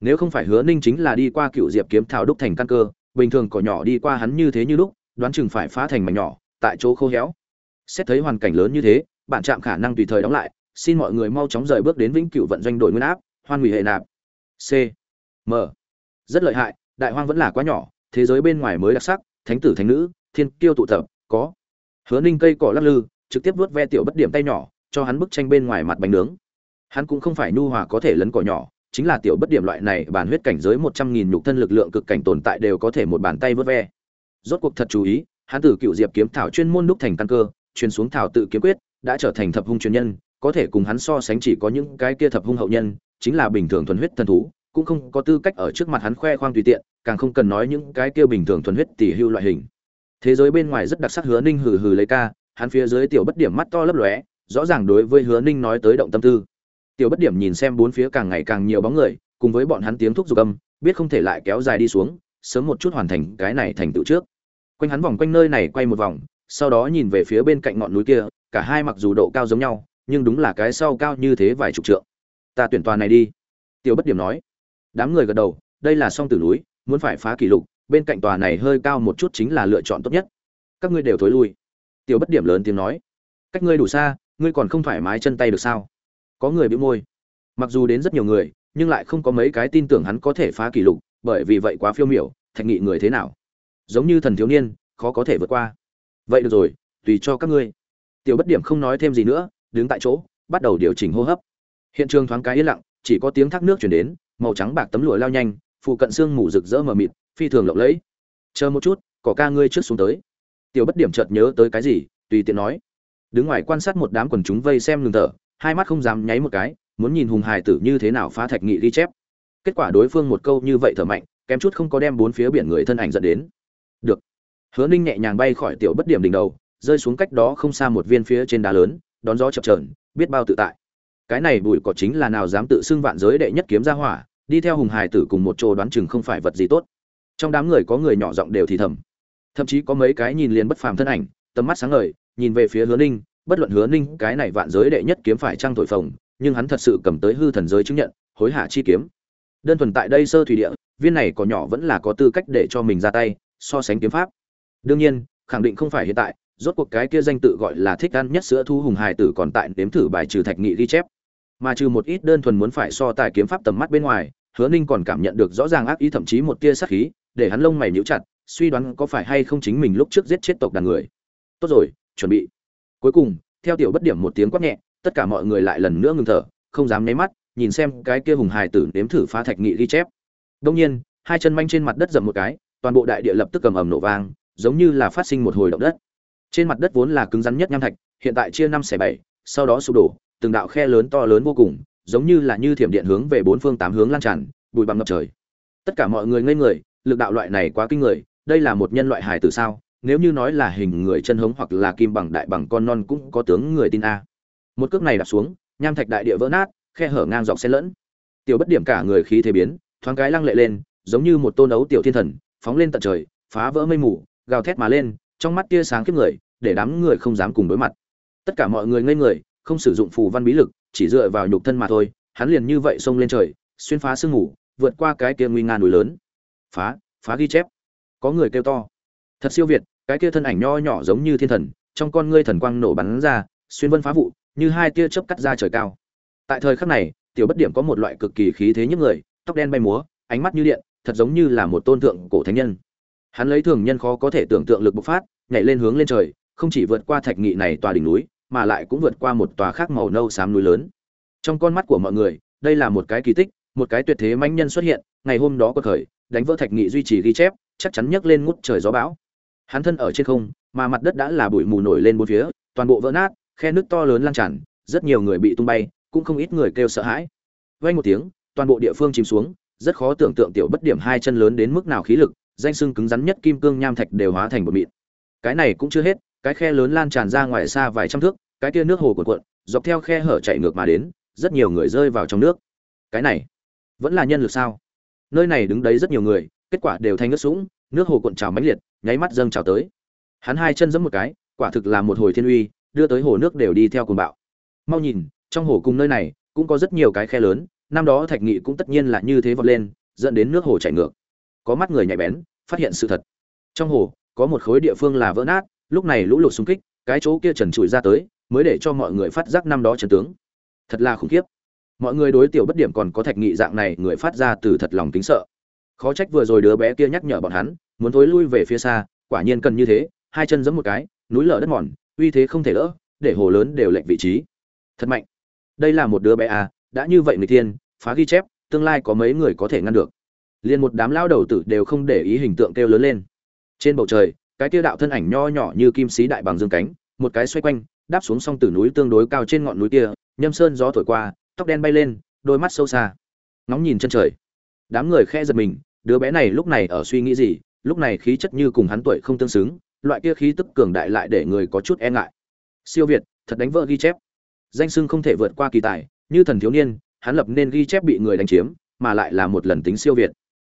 Nếu không phải hứa ninh chính là đi qua cựu diệp kiếm thảo đúc thành căn cơ, bình thường cỏ nhỏ đi qua hắn như thế như lúc, đoán chừng phải phá thành mảnh nhỏ, tại chỗ khô héo. Xét thấy hoàn cảnh lớn như thế, bạn chạm khả năng tùy thời đóng lại, xin mọi người mau chóng rời bước đến vĩnh cửu vận doanh đổi nguyên áp, hoan hủy hệ nạp. C. M. Rất lợi hại, đại hoang vẫn là quá nhỏ, thế giới bên ngoài mới đặc sắc, thánh tử thánh nữ, thiên kiêu tụ tập, có. Hứa ninh cây cỏ lắc lư, trực tiếp vuốt ve tiểu bất điểm tay nhỏ, cho hắn bức tranh bên ngoài mặt bánh nướng hắn cũng không phải nhu hòa có thể lấn cỏ nhỏ, chính là tiểu bất điểm loại này, bản huyết cảnh giới một trăm nghìn nhục thân lực lượng cực cảnh tồn tại đều có thể một bàn tay vớt ve. Rốt cuộc thật chú ý, hắn từ cựu diệp kiếm thảo chuyên môn đúc thành căn cơ, truyền xuống thảo tự kiếm quyết, đã trở thành thập hung truyền nhân, có thể cùng hắn so sánh chỉ có những cái kia thập hung hậu nhân, chính là bình thường thuần huyết thần thú, cũng không có tư cách ở trước mặt hắn khoe khoang tùy tiện, càng không cần nói những cái kia bình thường thuần huyết tỷ hưu loại hình. Thế giới bên ngoài rất đặc sắc hứa ninh hừ hừ lấy ca, hắn phía dưới tiểu bất điểm mắt to lấp lóe, rõ ràng đối với hứa ninh nói tới động tâm tư tiểu bất điểm nhìn xem bốn phía càng ngày càng nhiều bóng người, cùng với bọn hắn tiếng thúc giục âm, biết không thể lại kéo dài đi xuống, sớm một chút hoàn thành cái này thành tựu trước. Quanh hắn vòng quanh nơi này quay một vòng, sau đó nhìn về phía bên cạnh ngọn núi kia, cả hai mặc dù độ cao giống nhau, nhưng đúng là cái sau cao như thế vài chục trượng. Ta tuyển toàn này đi. Tiểu bất điểm nói. Đám người gật đầu, đây là song tử núi, muốn phải phá kỷ lục, bên cạnh tòa này hơi cao một chút chính là lựa chọn tốt nhất. Các ngươi đều thối lui. Tiểu bất điểm lớn tiếng nói. Cách ngươi đủ xa, ngươi còn không thoải mái chân tay được sao? Có người bị môi. Mặc dù đến rất nhiều người, nhưng lại không có mấy cái tin tưởng hắn có thể phá kỷ lục, bởi vì vậy quá phiêu miểu, thạch nghị người thế nào? Giống như thần thiếu niên, khó có thể vượt qua. Vậy được rồi, tùy cho các ngươi. Tiểu bất điểm không nói thêm gì nữa, đứng tại chỗ, bắt đầu điều chỉnh hô hấp. Hiện trường thoáng cái yên lặng, chỉ có tiếng thác nước chuyển đến, màu trắng bạc tấm lụa lao nhanh, phụ cận xương mù rực rỡ mờ mịt, phi thường lộng lẫy. Chờ một chút có ca ngươi trước xuống tới. Tiểu bất điểm chợt nhớ tới cái gì, tùy tiện nói. Đứng ngoài quan sát một đám quần chúng vây xem ngừng thở hai mắt không dám nháy một cái, muốn nhìn hùng hài tử như thế nào phá thạch nghị ghi chép. Kết quả đối phương một câu như vậy thở mạnh, kém chút không có đem bốn phía biển người thân ảnh dẫn đến. Được. Hứa ninh nhẹ nhàng bay khỏi tiểu bất điểm đỉnh đầu, rơi xuống cách đó không xa một viên phía trên đá lớn, đón gió chập trờn biết bao tự tại. Cái này bùi cỏ chính là nào dám tự xưng vạn giới đệ nhất kiếm ra hỏa, đi theo hùng hài tử cùng một chỗ đoán chừng không phải vật gì tốt. Trong đám người có người nhỏ giọng đều thì thầm. Thậm chí có mấy cái nhìn liền bất phàm thân ảnh, tầm mắt sáng ngời, nhìn về phía hứa ninh bất luận hứa ninh cái này vạn giới đệ nhất kiếm phải trăng thổi phồng, nhưng hắn thật sự cầm tới hư thần giới chứng nhận, hối hả chi kiếm. Đơn thuần tại đây sơ thủy địa, viên này có nhỏ vẫn là có tư cách để cho mình ra tay, so sánh kiếm pháp. Đương nhiên, khẳng định không phải hiện tại, rốt cuộc cái kia danh tự gọi là thích ăn nhất sữa thu hùng hài tử còn tại nếm thử bài trừ thạch nghị ghi chép. Mà trừ một ít đơn thuần muốn phải so tài kiếm pháp tầm mắt bên ngoài, hứa ninh còn cảm nhận được rõ ràng ác ý thậm chí một tia sát khí, để hắn lông mày níu chặt, suy đoán có phải hay không chính mình lúc trước giết chết tộc đàn người. Tốt rồi, chuẩn bị cuối cùng, theo tiểu bất điểm một tiếng quát nhẹ, tất cả mọi người lại lần nữa ngừng thở, không dám nháy mắt, nhìn xem cái kia hùng hài tử nếm thử phá thạch nghị ghi chép. Đông nhiên, hai chân manh trên mặt đất dầm một cái, toàn bộ đại địa lập tức cầm ầm nổ vang, giống như là phát sinh một hồi động đất. Trên mặt đất vốn là cứng rắn nhất nham thạch, hiện tại chia năm xẻ bảy, sau đó sụp đổ, từng đạo khe lớn to lớn vô cùng, giống như là như thiểm điện hướng về bốn phương tám hướng lan tràn, bụi bặm ngập trời. Tất cả mọi người ngây người, lực đạo loại này quá kinh người, đây là một nhân loại hài tử sao? Nếu như nói là hình người chân hống hoặc là kim bằng đại bằng con non cũng có tướng người tin a. Một cước này đạp xuống, nham thạch đại địa vỡ nát, khe hở ngang dọc xen lẫn. Tiểu bất điểm cả người khí thế biến, thoáng cái lăng lệ lên, giống như một tôn ấu tiểu thiên thần, phóng lên tận trời, phá vỡ mây mù, gào thét mà lên, trong mắt tia sáng kiếp người, để đám người không dám cùng đối mặt. Tất cả mọi người ngây người, không sử dụng phù văn bí lực, chỉ dựa vào nhục thân mà thôi, hắn liền như vậy xông lên trời, xuyên phá sương mù, vượt qua cái kia nguy nga núi lớn. Phá phá ghi chép. Có người kêu to thật siêu việt, cái kia thân ảnh nho nhỏ giống như thiên thần, trong con ngươi thần quang nổ bắn ra, xuyên vân phá vụ, như hai tia chớp cắt ra trời cao. Tại thời khắc này, tiểu bất điểm có một loại cực kỳ khí thế nhức người, tóc đen bay múa, ánh mắt như điện, thật giống như là một tôn tượng cổ thánh nhân. Hắn lấy thường nhân khó có thể tưởng tượng lực bộc phát, nhảy lên hướng lên trời, không chỉ vượt qua thạch nghị này tòa đỉnh núi, mà lại cũng vượt qua một tòa khác màu nâu xám núi lớn. Trong con mắt của mọi người, đây là một cái kỳ tích, một cái tuyệt thế manh nhân xuất hiện, ngày hôm đó có khởi đánh vỡ thạch nghị duy trì ghi chép, chắc chắn nhấc lên ngút trời gió bão hắn thân ở trên không, mà mặt đất đã là bụi mù nổi lên bốn phía, toàn bộ vỡ nát, khe nước to lớn lan tràn, rất nhiều người bị tung bay, cũng không ít người kêu sợ hãi. Vay một tiếng, toàn bộ địa phương chìm xuống, rất khó tưởng tượng tiểu bất điểm hai chân lớn đến mức nào khí lực, danh sưng cứng rắn nhất kim cương nham thạch đều hóa thành bột mịn. Cái này cũng chưa hết, cái khe lớn lan tràn ra ngoài xa vài trăm thước, cái kia nước hồ cuộn cuộn, dọc theo khe hở chạy ngược mà đến, rất nhiều người rơi vào trong nước. Cái này vẫn là nhân lực sao? Nơi này đứng đấy rất nhiều người, kết quả đều thanh nước sũng nước hồ cuộn trào mãnh liệt, nháy mắt dâng trào tới. Hắn hai chân giẫm một cái, quả thực là một hồi thiên uy, đưa tới hồ nước đều đi theo cuồng bạo. Mau nhìn, trong hồ cùng nơi này, cũng có rất nhiều cái khe lớn, năm đó thạch nghị cũng tất nhiên là như thế vọt lên, dẫn đến nước hồ chảy ngược. Có mắt người nhạy bén, phát hiện sự thật. Trong hồ, có một khối địa phương là vỡ nát, lúc này lũ lụt xung kích, cái chỗ kia trần trụi ra tới, mới để cho mọi người phát giác năm đó trần tướng. Thật là khủng khiếp. Mọi người đối tiểu bất điểm còn có thạch nghị dạng này, người phát ra từ thật lòng kính sợ khó trách vừa rồi đứa bé kia nhắc nhở bọn hắn, muốn thối lui về phía xa, quả nhiên cần như thế, hai chân giẫm một cái, núi lở đất mòn, uy thế không thể đỡ để hồ lớn đều lệnh vị trí. Thật mạnh. Đây là một đứa bé à đã như vậy người tiên, phá ghi chép, tương lai có mấy người có thể ngăn được. Liền một đám lao đầu tử đều không để ý hình tượng kêu lớn lên. Trên bầu trời, cái tiêu đạo thân ảnh nho nhỏ như kim sĩ đại bằng dương cánh, một cái xoay quanh, đáp xuống song tử núi tương đối cao trên ngọn núi kia, nhâm sơn gió thổi qua, tóc đen bay lên, đôi mắt sâu xa. Ngóng nhìn chân trời. Đám người khe giật mình đứa bé này lúc này ở suy nghĩ gì, lúc này khí chất như cùng hắn tuổi không tương xứng, loại kia khí tức cường đại lại để người có chút e ngại. Siêu việt, thật đánh vỡ ghi chép. Danh sưng không thể vượt qua kỳ tài, như thần thiếu niên, hắn lập nên ghi chép bị người đánh chiếm, mà lại là một lần tính siêu việt.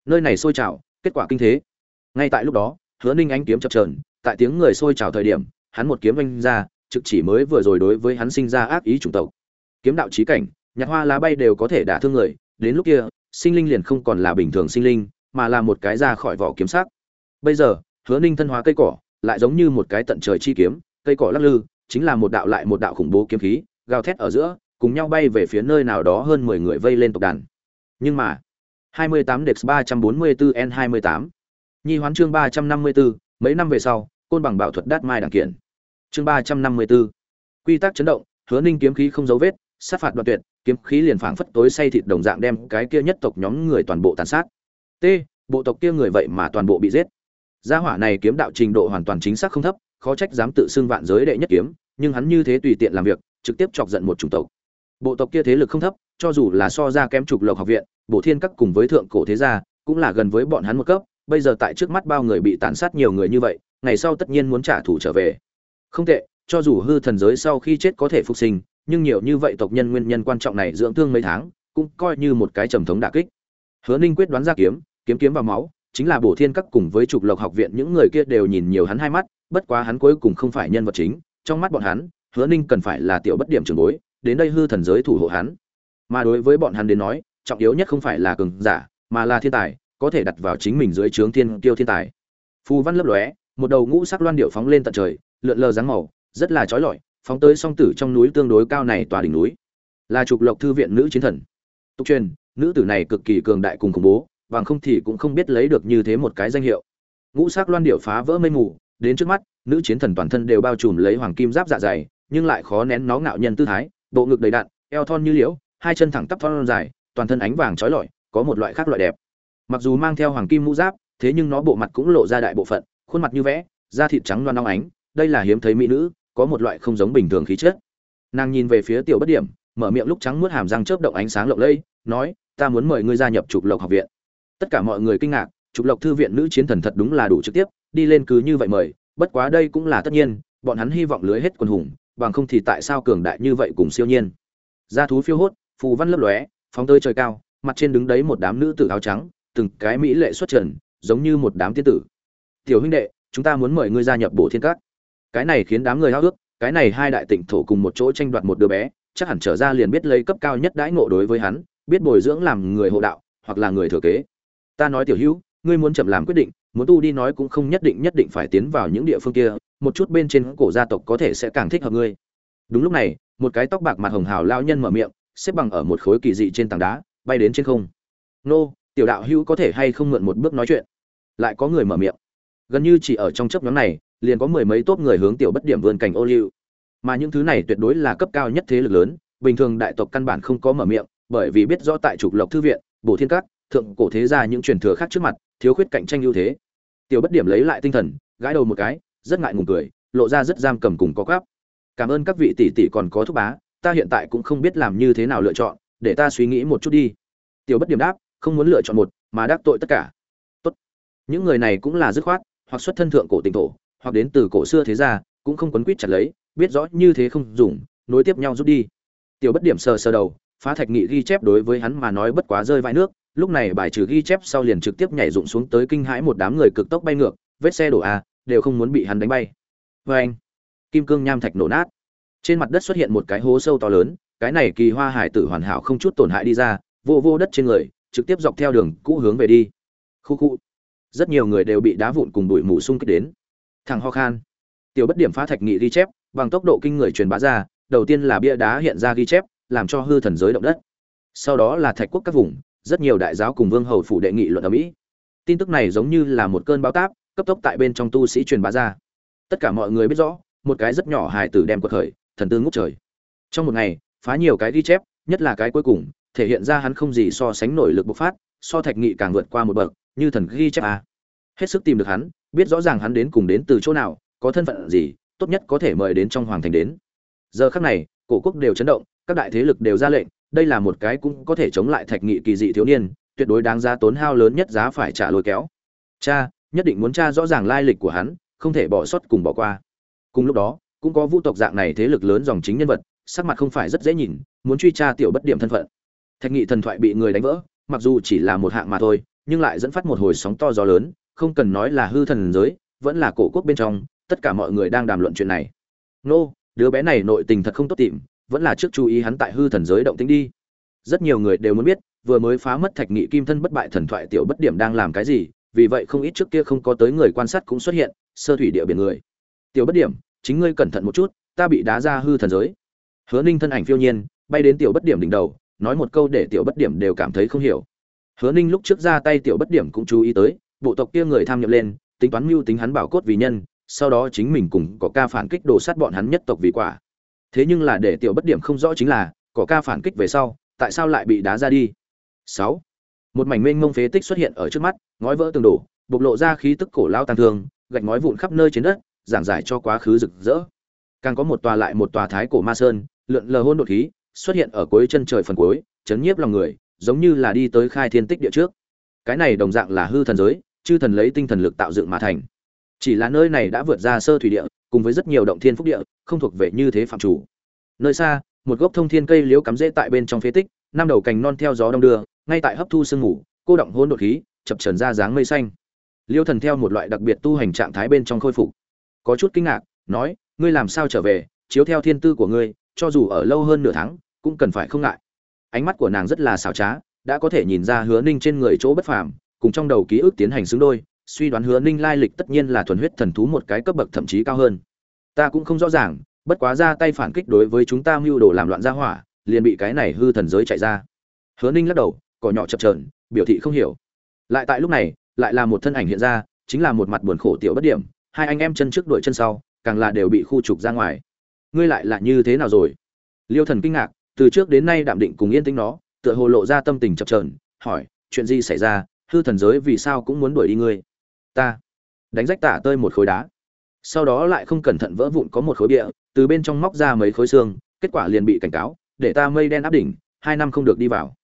Nơi này sôi trào, kết quả kinh thế. Ngay tại lúc đó, hứa ninh ánh kiếm chập trờn tại tiếng người sôi trào thời điểm, hắn một kiếm oanh ra, trực chỉ mới vừa rồi đối với hắn sinh ra ác ý chủng tộc. Kiếm đạo trí cảnh, nhặt hoa lá bay đều có thể đả thương người, đến lúc kia sinh linh liền không còn là bình thường sinh linh mà là một cái ra khỏi vỏ kiếm sắc bây giờ hứa ninh thân hóa cây cỏ lại giống như một cái tận trời chi kiếm cây cỏ lắc lư chính là một đạo lại một đạo khủng bố kiếm khí gào thét ở giữa cùng nhau bay về phía nơi nào đó hơn mười người vây lên tộc đàn nhưng mà 28 Dex 344 N28 Nhi hoán chương 354, mấy năm về sau, côn bằng bảo thuật đát mai đẳng kiện. Chương 354. Quy tắc chấn động, Hứa Ninh kiếm khí không dấu vết, sát phạt đoạn tuyệt, kiếm khí liền phảng phất tối say thịt đồng dạng đem cái kia nhất tộc nhóm người toàn bộ tàn sát. T, bộ tộc kia người vậy mà toàn bộ bị giết. Gia hỏa này kiếm đạo trình độ hoàn toàn chính xác không thấp, khó trách dám tự xưng vạn giới đệ nhất kiếm, nhưng hắn như thế tùy tiện làm việc, trực tiếp chọc giận một chủng tộc. Bộ tộc kia thế lực không thấp, cho dù là so ra kém trục lộc học viện, Bổ Thiên các cùng với thượng cổ thế gia, cũng là gần với bọn hắn một cấp, bây giờ tại trước mắt bao người bị tàn sát nhiều người như vậy, ngày sau tất nhiên muốn trả thù trở về. Không tệ, cho dù hư thần giới sau khi chết có thể phục sinh, nhưng nhiều như vậy tộc nhân nguyên nhân quan trọng này dưỡng thương mấy tháng, cũng coi như một cái trầm thống đả kích. Hứa Ninh quyết đoán ra kiếm, kiếm kiếm vào máu, chính là Bổ Thiên các cùng với trục lộc học viện những người kia đều nhìn nhiều hắn hai mắt, bất quá hắn cuối cùng không phải nhân vật chính, trong mắt bọn hắn, Hứa Ninh cần phải là tiểu bất điểm trường bối, đến đây hư thần giới thủ hộ hắn. Mà đối với bọn hắn đến nói, trọng yếu nhất không phải là cường giả, mà là thiên tài, có thể đặt vào chính mình dưới trướng thiên kiêu thiên tài. Phù văn lấp lóe, một đầu ngũ sắc loan điệu phóng lên tận trời, lượn lờ dáng màu, rất là chói lọi, phóng tới song tử trong núi tương đối cao này tòa đỉnh núi. Là trục lộc thư viện nữ chiến thần. Tục truyền, nữ tử này cực kỳ cường đại cùng khủng bố, bằng không thì cũng không biết lấy được như thế một cái danh hiệu. Ngũ sắc loan điệu phá vỡ mây mù, đến trước mắt, nữ chiến thần toàn thân đều bao trùm lấy hoàng kim giáp dạ dày, nhưng lại khó nén nó ngạo nhân tư thái bộ ngực đầy đạn, eo thon như liễu hai chân thẳng tắp thon dài toàn thân ánh vàng trói lọi có một loại khác loại đẹp mặc dù mang theo hoàng kim mũ giáp thế nhưng nó bộ mặt cũng lộ ra đại bộ phận khuôn mặt như vẽ da thịt trắng loan long ánh đây là hiếm thấy mỹ nữ có một loại không giống bình thường khí chất. Nàng nhìn về phía tiểu bất điểm, mở miệng lúc trắng muốt hàm răng chớp động ánh sáng lộng lẫy, nói, ta muốn mời ngươi gia nhập trục lộc học viện. Tất cả mọi người kinh ngạc, trục lộc thư viện nữ chiến thần thật đúng là đủ trực tiếp, đi lên cứ như vậy mời, bất quá đây cũng là tất nhiên, bọn hắn hy vọng lưới hết quần hùng, bằng không thì tại sao cường đại như vậy cùng siêu nhiên. Gia thú phiêu hốt, phù văn lấp lóe, phóng tới trời cao, mặt trên đứng đấy một đám nữ tử áo trắng, từng cái mỹ lệ xuất trần, giống như một đám tiên tử. Tiểu huynh đệ, chúng ta muốn mời ngươi gia nhập bổ thiên các cái này khiến đám người háo ước cái này hai đại tịnh thổ cùng một chỗ tranh đoạt một đứa bé, chắc hẳn trở ra liền biết lấy cấp cao nhất đãi ngộ đối với hắn, biết bồi dưỡng làm người hộ đạo, hoặc là người thừa kế. Ta nói tiểu hữu, ngươi muốn chậm làm quyết định, muốn tu đi nói cũng không nhất định nhất định phải tiến vào những địa phương kia, một chút bên trên cổ gia tộc có thể sẽ càng thích hợp ngươi. Đúng lúc này, một cái tóc bạc mặt hồng hào lao nhân mở miệng, xếp bằng ở một khối kỳ dị trên tảng đá, bay đến trên không. Nô, tiểu đạo hữu có thể hay không mượn một bước nói chuyện? Lại có người mở miệng. Gần như chỉ ở trong chấp nhóm này liền có mười mấy tốt người hướng tiểu bất điểm vươn cảnh ô liu. Mà những thứ này tuyệt đối là cấp cao nhất thế lực lớn, bình thường đại tộc căn bản không có mở miệng, bởi vì biết rõ tại trục lộc thư viện, bổ thiên các, thượng cổ thế gia những truyền thừa khác trước mặt, thiếu khuyết cạnh tranh ưu thế. Tiểu bất điểm lấy lại tinh thần, gãi đầu một cái, rất ngại ngùng cười, lộ ra rất giam cầm cùng có gáp cảm ơn các vị tỷ tỷ còn có thúc bá, ta hiện tại cũng không biết làm như thế nào lựa chọn, để ta suy nghĩ một chút đi. Tiểu bất điểm đáp, không muốn lựa chọn một, mà đắc tội tất cả. Tốt. Những người này cũng là dứt khoát, hoặc xuất thân thượng cổ tỉnh thổ hoặc đến từ cổ xưa thế gia, cũng không quấn quýt chặt lấy, biết rõ như thế không dùng, nối tiếp nhau rút đi. Tiểu bất điểm sờ sờ đầu, phá thạch nghị ghi chép đối với hắn mà nói bất quá rơi vãi nước, lúc này bài trừ ghi chép sau liền trực tiếp nhảy rụng xuống tới kinh hãi một đám người cực tốc bay ngược, vết xe đổ a, đều không muốn bị hắn đánh bay. Vê anh, kim cương nham thạch nổ nát. Trên mặt đất xuất hiện một cái hố sâu to lớn, cái này kỳ hoa hải tử hoàn hảo không chút tổn hại đi ra, vô vô đất trên người, trực tiếp dọc theo đường cũ hướng về đi. Khu khu. Rất nhiều người đều bị đá vụn cùng bụi mù xung kích đến thằng ho khan. Tiểu bất điểm phá thạch nghị ghi chép, bằng tốc độ kinh người truyền bá ra, đầu tiên là bia đá hiện ra ghi chép, làm cho hư thần giới động đất. Sau đó là thạch quốc các vùng, rất nhiều đại giáo cùng vương hầu phủ đệ nghị luận ở mỹ. Tin tức này giống như là một cơn bão táp, cấp tốc tại bên trong tu sĩ truyền bá ra. Tất cả mọi người biết rõ, một cái rất nhỏ hài tử đem cuộc khởi, thần tư ngút trời. Trong một ngày, phá nhiều cái ghi chép, nhất là cái cuối cùng, thể hiện ra hắn không gì so sánh nổi lực bộc phát, so thạch nghị càng vượt qua một bậc, như thần ghi chép à hết sức tìm được hắn, biết rõ ràng hắn đến cùng đến từ chỗ nào, có thân phận gì, tốt nhất có thể mời đến trong hoàng thành đến. Giờ khắc này, cổ quốc đều chấn động, các đại thế lực đều ra lệnh, đây là một cái cũng có thể chống lại thạch nghị kỳ dị thiếu niên, tuyệt đối đáng giá tốn hao lớn nhất giá phải trả lôi kéo. Cha, nhất định muốn tra rõ ràng lai lịch của hắn, không thể bỏ sót cùng bỏ qua. Cùng lúc đó, cũng có vũ tộc dạng này thế lực lớn dòng chính nhân vật, sắc mặt không phải rất dễ nhìn, muốn truy tra tiểu bất điểm thân phận. Thạch nghị thần thoại bị người đánh vỡ, mặc dù chỉ là một hạng mà thôi, nhưng lại dẫn phát một hồi sóng to gió lớn không cần nói là hư thần giới, vẫn là cổ quốc bên trong, tất cả mọi người đang đàm luận chuyện này. Nô, đứa bé này nội tình thật không tốt tìm, vẫn là trước chú ý hắn tại hư thần giới động tĩnh đi. Rất nhiều người đều muốn biết, vừa mới phá mất thạch nghị kim thân bất bại thần thoại tiểu bất điểm đang làm cái gì, vì vậy không ít trước kia không có tới người quan sát cũng xuất hiện, sơ thủy địa biển người. Tiểu bất điểm, chính ngươi cẩn thận một chút, ta bị đá ra hư thần giới. Hứa ninh thân ảnh phiêu nhiên, bay đến tiểu bất điểm đỉnh đầu, nói một câu để tiểu bất điểm đều cảm thấy không hiểu. Hứa ninh lúc trước ra tay tiểu bất điểm cũng chú ý tới bộ tộc kia người tham nhập lên, tính toán mưu tính hắn bảo cốt vì nhân, sau đó chính mình cùng có ca phản kích đồ sát bọn hắn nhất tộc vì quả. Thế nhưng là để tiểu bất điểm không rõ chính là, có ca phản kích về sau, tại sao lại bị đá ra đi? Sáu. Một mảnh mênh mông phế tích xuất hiện ở trước mắt, ngói vỡ tường đổ, bộc lộ ra khí tức cổ lao tàn thương, gạch ngói vụn khắp nơi trên đất, giảng giải cho quá khứ rực rỡ. Càng có một tòa lại một tòa thái cổ ma sơn, lượn lờ hôn đột khí, xuất hiện ở cuối chân trời phần cuối, chấn nhiếp lòng người, giống như là đi tới khai thiên tích địa trước. Cái này đồng dạng là hư thần giới chư thần lấy tinh thần lực tạo dựng mà thành. Chỉ là nơi này đã vượt ra sơ thủy địa, cùng với rất nhiều động thiên phúc địa, không thuộc về như thế phạm chủ. Nơi xa, một gốc thông thiên cây liễu cắm rễ tại bên trong phế tích, năm đầu cành non theo gió đông đưa, ngay tại hấp thu sương mù, cô động hỗn độn khí, chập trần ra dáng mây xanh. Liêu thần theo một loại đặc biệt tu hành trạng thái bên trong khôi phục. Có chút kinh ngạc, nói, ngươi làm sao trở về, chiếu theo thiên tư của ngươi, cho dù ở lâu hơn nửa tháng, cũng cần phải không ngại. Ánh mắt của nàng rất là xảo trá, đã có thể nhìn ra hứa ninh trên người chỗ bất phàm cùng trong đầu ký ức tiến hành xứng đôi, suy đoán hứa ninh lai lịch tất nhiên là thuần huyết thần thú một cái cấp bậc thậm chí cao hơn. Ta cũng không rõ ràng, bất quá ra tay phản kích đối với chúng ta mưu đồ làm loạn gia hỏa, liền bị cái này hư thần giới chạy ra. Hứa ninh lắc đầu, cỏ nhỏ chập trờn biểu thị không hiểu. Lại tại lúc này, lại là một thân ảnh hiện ra, chính là một mặt buồn khổ tiểu bất điểm, hai anh em chân trước đuổi chân sau, càng là đều bị khu trục ra ngoài. Ngươi lại là như thế nào rồi? Liêu thần kinh ngạc, từ trước đến nay đạm định cùng yên tĩnh nó, tựa hồ lộ ra tâm tình chập trờn hỏi, chuyện gì xảy ra hư thần giới vì sao cũng muốn đuổi đi ngươi? Ta đánh rách tả tơi một khối đá. Sau đó lại không cẩn thận vỡ vụn có một khối địa từ bên trong móc ra mấy khối xương, kết quả liền bị cảnh cáo, để ta mây đen áp đỉnh, hai năm không được đi vào.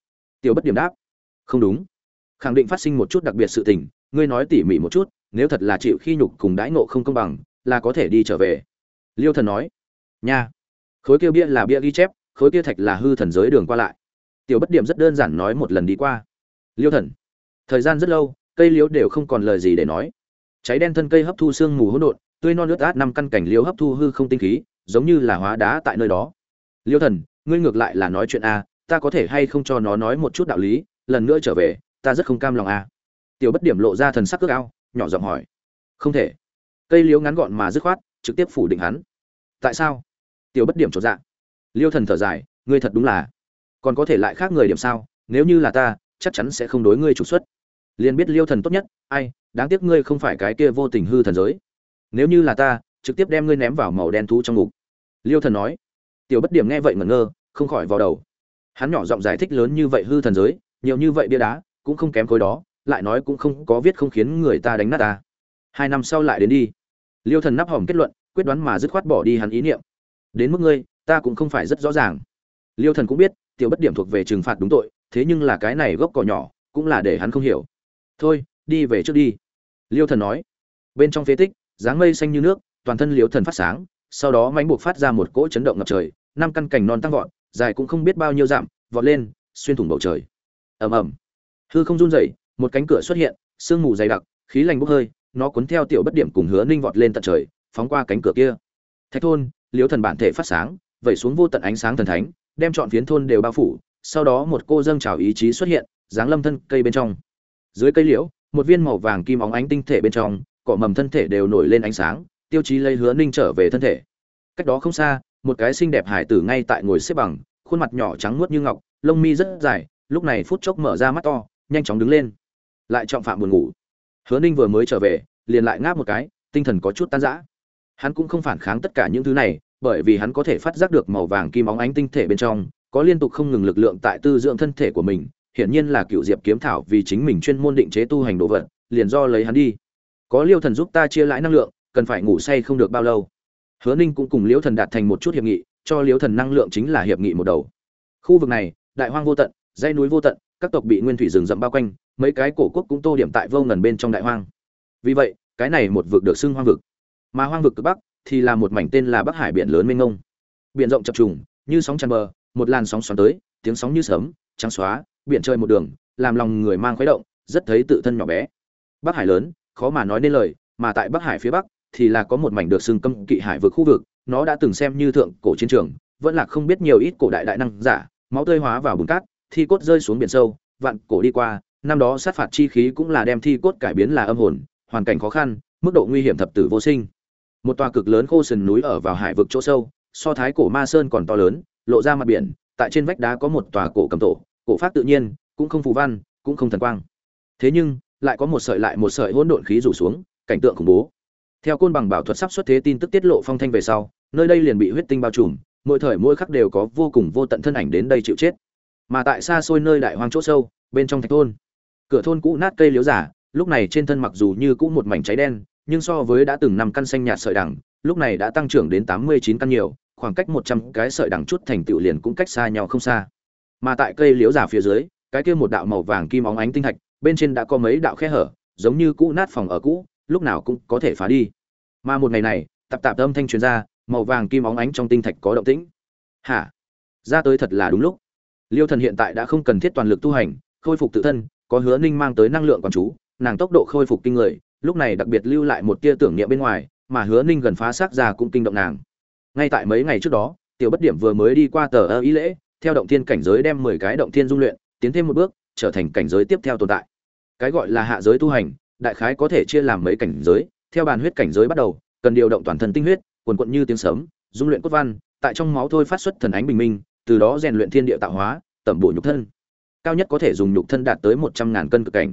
Tiểu bất điểm đáp. Không đúng. Khẳng định phát sinh một chút đặc biệt sự tình, ngươi nói tỉ mỉ một chút, nếu thật là chịu khi nhục cùng đãi nộ không công bằng, là có thể đi trở về. Liêu thần nói. Nha. Khối kia bia là bia ghi chép, khối kia thạch là hư thần giới đường qua lại. Tiểu bất điểm rất đơn giản nói một lần đi qua. Liêu thần thời gian rất lâu, cây liễu đều không còn lời gì để nói. Cháy đen thân cây hấp thu sương mù hỗn độn, tươi non nước át năm căn cảnh liễu hấp thu hư không tinh khí, giống như là hóa đá tại nơi đó. Liêu thần, ngươi ngược lại là nói chuyện a, ta có thể hay không cho nó nói một chút đạo lý, lần nữa trở về, ta rất không cam lòng a. Tiểu bất điểm lộ ra thần sắc cước ao, nhỏ giọng hỏi. Không thể. Cây liễu ngắn gọn mà dứt khoát, trực tiếp phủ định hắn. Tại sao? Tiểu bất điểm trột dạ. Liêu thần thở dài, ngươi thật đúng là. Còn có thể lại khác người điểm sao? Nếu như là ta, chắc chắn sẽ không đối ngươi trục xuất liền biết liêu thần tốt nhất, ai, đáng tiếc ngươi không phải cái kia vô tình hư thần giới. Nếu như là ta, trực tiếp đem ngươi ném vào màu đen thú trong ngục. Liêu thần nói. Tiểu bất điểm nghe vậy ngẩn ngơ, không khỏi vào đầu. Hắn nhỏ giọng giải thích lớn như vậy hư thần giới, nhiều như vậy bia đá, cũng không kém khối đó, lại nói cũng không có viết không khiến người ta đánh nát ta. Hai năm sau lại đến đi. Liêu thần nắp hỏng kết luận, quyết đoán mà dứt khoát bỏ đi hắn ý niệm. Đến mức ngươi, ta cũng không phải rất rõ ràng. Liêu thần cũng biết, tiểu bất điểm thuộc về trừng phạt đúng tội, thế nhưng là cái này gốc cỏ nhỏ, cũng là để hắn không hiểu thôi, đi về trước đi. Liêu thần nói. Bên trong phế tích, dáng mây xanh như nước, toàn thân liêu thần phát sáng, sau đó mánh buộc phát ra một cỗ chấn động ngập trời, năm căn cành non tăng vọt, dài cũng không biết bao nhiêu dặm, vọt lên, xuyên thủng bầu trời. Ầm ầm. Hư không run rẩy, một cánh cửa xuất hiện, sương mù dày đặc, khí lành bốc hơi, nó cuốn theo tiểu bất điểm cùng hứa ninh vọt lên tận trời, phóng qua cánh cửa kia. Thạch thôn, liêu thần bản thể phát sáng, vẩy xuống vô tận ánh sáng thần thánh, đem chọn phiến thôn đều bao phủ, sau đó một cô dâng trào ý chí xuất hiện dáng lâm thân cây bên trong dưới cây liễu, một viên màu vàng kim óng ánh tinh thể bên trong, cỏ mầm thân thể đều nổi lên ánh sáng, tiêu chí lấy hứa ninh trở về thân thể. Cách đó không xa, một cái xinh đẹp hải tử ngay tại ngồi xếp bằng, khuôn mặt nhỏ trắng muốt như ngọc, lông mi rất dài, lúc này phút chốc mở ra mắt to, nhanh chóng đứng lên. Lại trọng phạm buồn ngủ. Hứa ninh vừa mới trở về, liền lại ngáp một cái, tinh thần có chút tan rã. Hắn cũng không phản kháng tất cả những thứ này, bởi vì hắn có thể phát giác được màu vàng kim óng ánh tinh thể bên trong, có liên tục không ngừng lực lượng tại tư dưỡng thân thể của mình hiển nhiên là cựu diệp kiếm thảo vì chính mình chuyên môn định chế tu hành đồ vật, liền do lấy hắn đi. Có liêu thần giúp ta chia lãi năng lượng, cần phải ngủ say không được bao lâu. Hứa ninh cũng cùng liêu thần đạt thành một chút hiệp nghị, cho liêu thần năng lượng chính là hiệp nghị một đầu. Khu vực này, đại hoang vô tận, dãy núi vô tận, các tộc bị nguyên thủy rừng rậm bao quanh, mấy cái cổ quốc cũng tô điểm tại vô ngần bên trong đại hoang. Vì vậy, cái này một vực được xưng hoang vực. Mà hoang vực cực bắc thì là một mảnh tên là bắc hải biển lớn mênh mông. Biển rộng chập trùng, như sóng tràn bờ, một làn sóng xoắn tới, tiếng sóng như sấm, trắng xóa biển chơi một đường, làm lòng người mang khuấy động, rất thấy tự thân nhỏ bé. Bắc hải lớn, khó mà nói nên lời, mà tại bắc hải phía bắc thì là có một mảnh được xưng cấm kỵ hải vực khu vực, nó đã từng xem như thượng cổ chiến trường, vẫn là không biết nhiều ít cổ đại đại năng giả, máu tươi hóa vào bùn cát, thi cốt rơi xuống biển sâu, vạn cổ đi qua, năm đó sát phạt chi khí cũng là đem thi cốt cải biến là âm hồn, hoàn cảnh khó khăn, mức độ nguy hiểm thập tử vô sinh. Một tòa cực lớn khô sườn núi ở vào hải vực chỗ sâu, so thái cổ ma sơn còn to lớn, lộ ra mặt biển, tại trên vách đá có một tòa cổ cầm tổ cổ pháp tự nhiên, cũng không phù văn, cũng không thần quang. Thế nhưng, lại có một sợi lại một sợi hỗn độn khí rủ xuống, cảnh tượng khủng bố. Theo côn bằng bảo thuật sắp xuất thế tin tức tiết lộ phong thanh về sau, nơi đây liền bị huyết tinh bao trùm, mỗi thời mỗi khắc đều có vô cùng vô tận thân ảnh đến đây chịu chết. Mà tại xa xôi nơi đại hoang chỗ sâu, bên trong thạch thôn, cửa thôn cũ nát cây liếu giả, lúc này trên thân mặc dù như cũ một mảnh cháy đen, nhưng so với đã từng năm căn xanh nhạt sợi đằng, lúc này đã tăng trưởng đến tám mươi chín căn nhiều, khoảng cách một trăm cái sợi đằng chút thành tựu liền cũng cách xa nhau không xa mà tại cây liễu giả phía dưới, cái kia một đạo màu vàng kim óng ánh tinh thạch, bên trên đã có mấy đạo khe hở, giống như cũ nát phòng ở cũ, lúc nào cũng có thể phá đi. Mà một ngày này, tạp tạp âm thanh truyền ra, màu vàng kim óng ánh trong tinh thạch có động tĩnh. Hả? Ra tới thật là đúng lúc. Liêu thần hiện tại đã không cần thiết toàn lực tu hành, khôi phục tự thân, có hứa ninh mang tới năng lượng còn chú, nàng tốc độ khôi phục kinh người, lúc này đặc biệt lưu lại một tia tưởng niệm bên ngoài, mà hứa ninh gần phá xác ra cũng kinh động nàng. Ngay tại mấy ngày trước đó, tiểu bất điểm vừa mới đi qua tờ ơ ý lễ theo động thiên cảnh giới đem mười cái động thiên dung luyện, tiến thêm một bước, trở thành cảnh giới tiếp theo tồn tại. Cái gọi là hạ giới tu hành, đại khái có thể chia làm mấy cảnh giới. Theo bàn huyết cảnh giới bắt đầu, cần điều động toàn thân tinh huyết, quần cuộn như tiếng sấm, dung luyện cốt văn, tại trong máu thôi phát xuất thần ánh bình minh, từ đó rèn luyện thiên địa tạo hóa, tẩm bổ nhục thân. Cao nhất có thể dùng nhục thân đạt tới một trăm ngàn cân cực cảnh.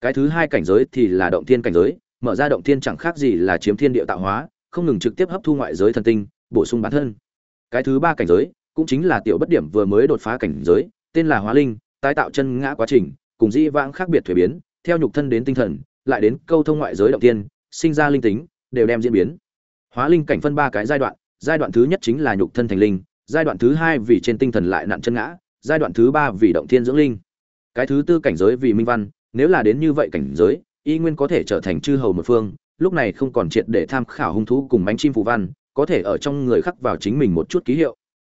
Cái thứ hai cảnh giới thì là động thiên cảnh giới, mở ra động thiên chẳng khác gì là chiếm thiên địa tạo hóa, không ngừng trực tiếp hấp thu ngoại giới thần tinh, bổ sung bản thân. Cái thứ ba cảnh giới cũng chính là tiểu bất điểm vừa mới đột phá cảnh giới, tên là hóa linh, tái tạo chân ngã quá trình, cùng dị vãng khác biệt thuế biến, theo nhục thân đến tinh thần, lại đến câu thông ngoại giới động tiên, sinh ra linh tính, đều đem diễn biến. Hóa linh cảnh phân ba cái giai đoạn giai đoạn thứ nhất chính là nhục thân thành linh, giai đoạn thứ hai vì trên tinh thần lại nặn chân ngã, giai đoạn thứ ba vì động thiên dưỡng linh. Cái thứ tư cảnh giới vì minh văn, nếu là đến như vậy cảnh giới, y nguyên có thể trở thành chư hầu một phương, lúc này không còn triệt để tham khảo hung thú cùng bánh chim phù văn, có thể ở trong người khắc vào chính mình một chút ký hiệu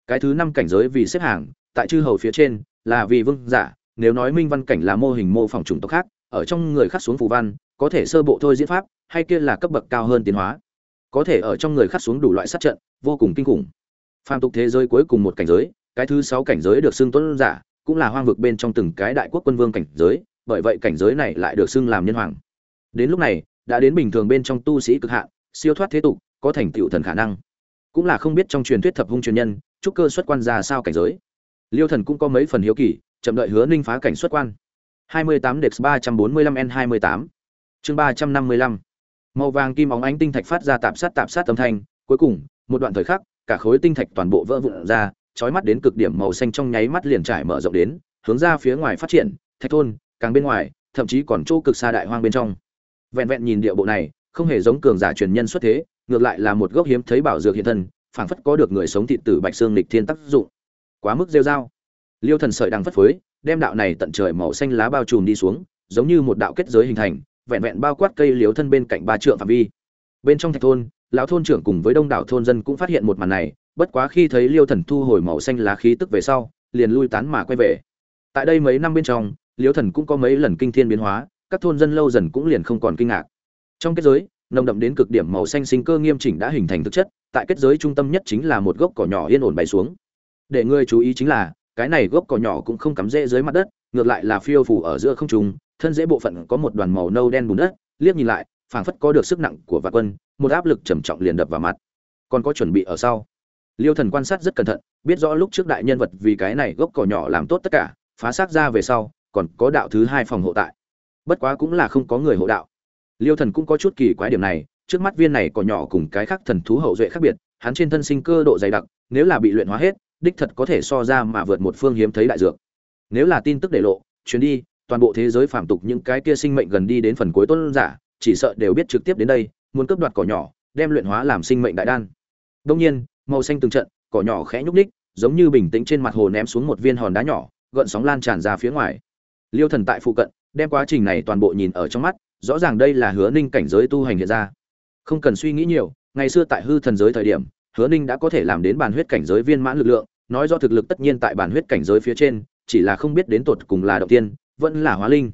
cái thứ năm cảnh giới vì xếp hàng, tại chư hầu phía trên, là vì vương giả, nếu nói minh văn cảnh là mô hình mô phỏng chủng tộc khác, ở trong người khắc xuống phù văn, có thể sơ bộ thôi diễn pháp, hay kia là cấp bậc cao hơn tiến hóa. Có thể ở trong người khắc xuống đủ loại sát trận, vô cùng kinh khủng. Phàm tục thế giới cuối cùng một cảnh giới, cái thứ sáu cảnh giới được xưng tuấn giả, cũng là hoang vực bên trong từng cái đại quốc quân vương cảnh giới, bởi vậy cảnh giới này lại được xưng làm nhân hoàng. Đến lúc này, đã đến bình thường bên trong tu sĩ cực hạn, siêu thoát thế tục, có thành tựu thần khả năng cũng là không biết trong truyền thuyết thập hung truyền nhân trúc cơ xuất quan ra sao cảnh giới. Liêu thần cũng có mấy phần hiếu kỳ chậm đợi hứa ninh phá cảnh xuất quan. 28 đệp 345 N28 chương 355 Màu vàng kim óng ánh tinh thạch phát ra tạp sát tạp sát âm thanh, cuối cùng, một đoạn thời khắc, cả khối tinh thạch toàn bộ vỡ vụn ra, chói mắt đến cực điểm màu xanh trong nháy mắt liền trải mở rộng đến, hướng ra phía ngoài phát triển, thạch thôn, càng bên ngoài, thậm chí còn chỗ cực xa đại hoang bên trong. Vẹn vẹn nhìn địa bộ này, không hề giống cường giả truyền nhân xuất thế, ngược lại là một gốc hiếm thấy bảo dược hiện thân, phảng phất có được người sống thịt tử bạch xương lịch thiên tác dụng. Quá mức rêu rao. Liêu thần sợi đang phất phới, đem đạo này tận trời màu xanh lá bao trùm đi xuống, giống như một đạo kết giới hình thành, vẹn vẹn bao quát cây liếu thân bên cạnh ba trượng phạm vi. Bên trong thạch thôn, lão thôn trưởng cùng với đông đảo thôn dân cũng phát hiện một màn này, bất quá khi thấy Liêu Thần thu hồi màu xanh lá khí tức về sau, liền lui tán mà quay về. Tại đây mấy năm bên trong, Liêu Thần cũng có mấy lần kinh thiên biến hóa, các thôn dân lâu dần cũng liền không còn kinh ngạc. Trong kết giới, nồng đậm đến cực điểm màu xanh sinh cơ nghiêm chỉnh đã hình thành thực chất, tại kết giới trung tâm nhất chính là một gốc cỏ nhỏ yên ổn bay xuống. Để ngươi chú ý chính là, cái này gốc cỏ nhỏ cũng không cắm rễ dưới mặt đất, ngược lại là phiêu phù ở giữa không trung, thân rễ bộ phận có một đoàn màu nâu đen bùn đất, liếc nhìn lại, phảng phất có được sức nặng của vạn quân, một áp lực trầm trọng liền đập vào mặt. Còn có chuẩn bị ở sau. Liêu Thần quan sát rất cẩn thận, biết rõ lúc trước đại nhân vật vì cái này gốc cỏ nhỏ làm tốt tất cả, phá xác ra về sau, còn có đạo thứ hai phòng hộ tại. Bất quá cũng là không có người hộ đạo. Liêu Thần cũng có chút kỳ quái điểm này, trước mắt viên này cỏ nhỏ cùng cái khác thần thú hậu duệ khác biệt, hắn trên thân sinh cơ độ dày đặc, nếu là bị luyện hóa hết, đích thật có thể so ra mà vượt một phương hiếm thấy đại dược. Nếu là tin tức để lộ, chuyến đi, toàn bộ thế giới phàm tục những cái kia sinh mệnh gần đi đến phần cuối tôn giả, chỉ sợ đều biết trực tiếp đến đây, muốn cướp đoạt cỏ nhỏ, đem luyện hóa làm sinh mệnh đại đan. Đương nhiên, màu xanh từng trận, cỏ nhỏ khẽ nhúc nhích, giống như bình tĩnh trên mặt hồ ném xuống một viên hòn đá nhỏ, gợn sóng lan tràn ra phía ngoài. Liêu Thần tại phụ cận, đem quá trình này toàn bộ nhìn ở trong mắt, rõ ràng đây là Hứa Ninh cảnh giới tu hành hiện ra. Không cần suy nghĩ nhiều, ngày xưa tại hư thần giới thời điểm, Hứa Ninh đã có thể làm đến bản huyết cảnh giới viên mãn lực lượng, nói do thực lực tất nhiên tại bản huyết cảnh giới phía trên, chỉ là không biết đến tột cùng là động tiên, vẫn là hóa linh.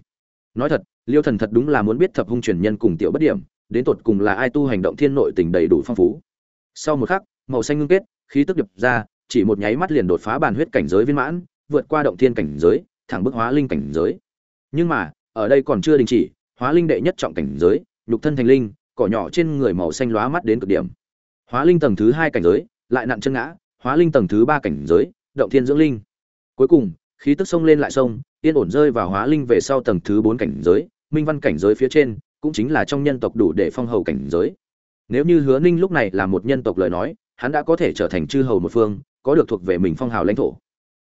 Nói thật, Liêu Thần thật đúng là muốn biết thập hung truyền nhân cùng tiểu bất điểm, đến tột cùng là ai tu hành động thiên nội tình đầy đủ phong phú. Sau một khắc, màu xanh ngưng kết, khí tức đập ra, chỉ một nháy mắt liền đột phá bản huyết cảnh giới viên mãn, vượt qua động thiên cảnh giới, thẳng bước hóa linh cảnh giới. Nhưng mà, ở đây còn chưa đình chỉ, hóa linh đệ nhất trọng cảnh giới, nhục thân thành linh, cỏ nhỏ trên người màu xanh lóa mắt đến cực điểm. Hóa linh tầng thứ hai cảnh giới, lại nặn chân ngã, hóa linh tầng thứ ba cảnh giới, động thiên dưỡng linh. Cuối cùng, khí tức sông lên lại sông, yên ổn rơi vào hóa linh về sau tầng thứ bốn cảnh giới, minh văn cảnh giới phía trên, cũng chính là trong nhân tộc đủ để phong hầu cảnh giới. Nếu như Hứa Ninh lúc này là một nhân tộc lời nói, hắn đã có thể trở thành chư hầu một phương, có được thuộc về mình phong hào lãnh thổ.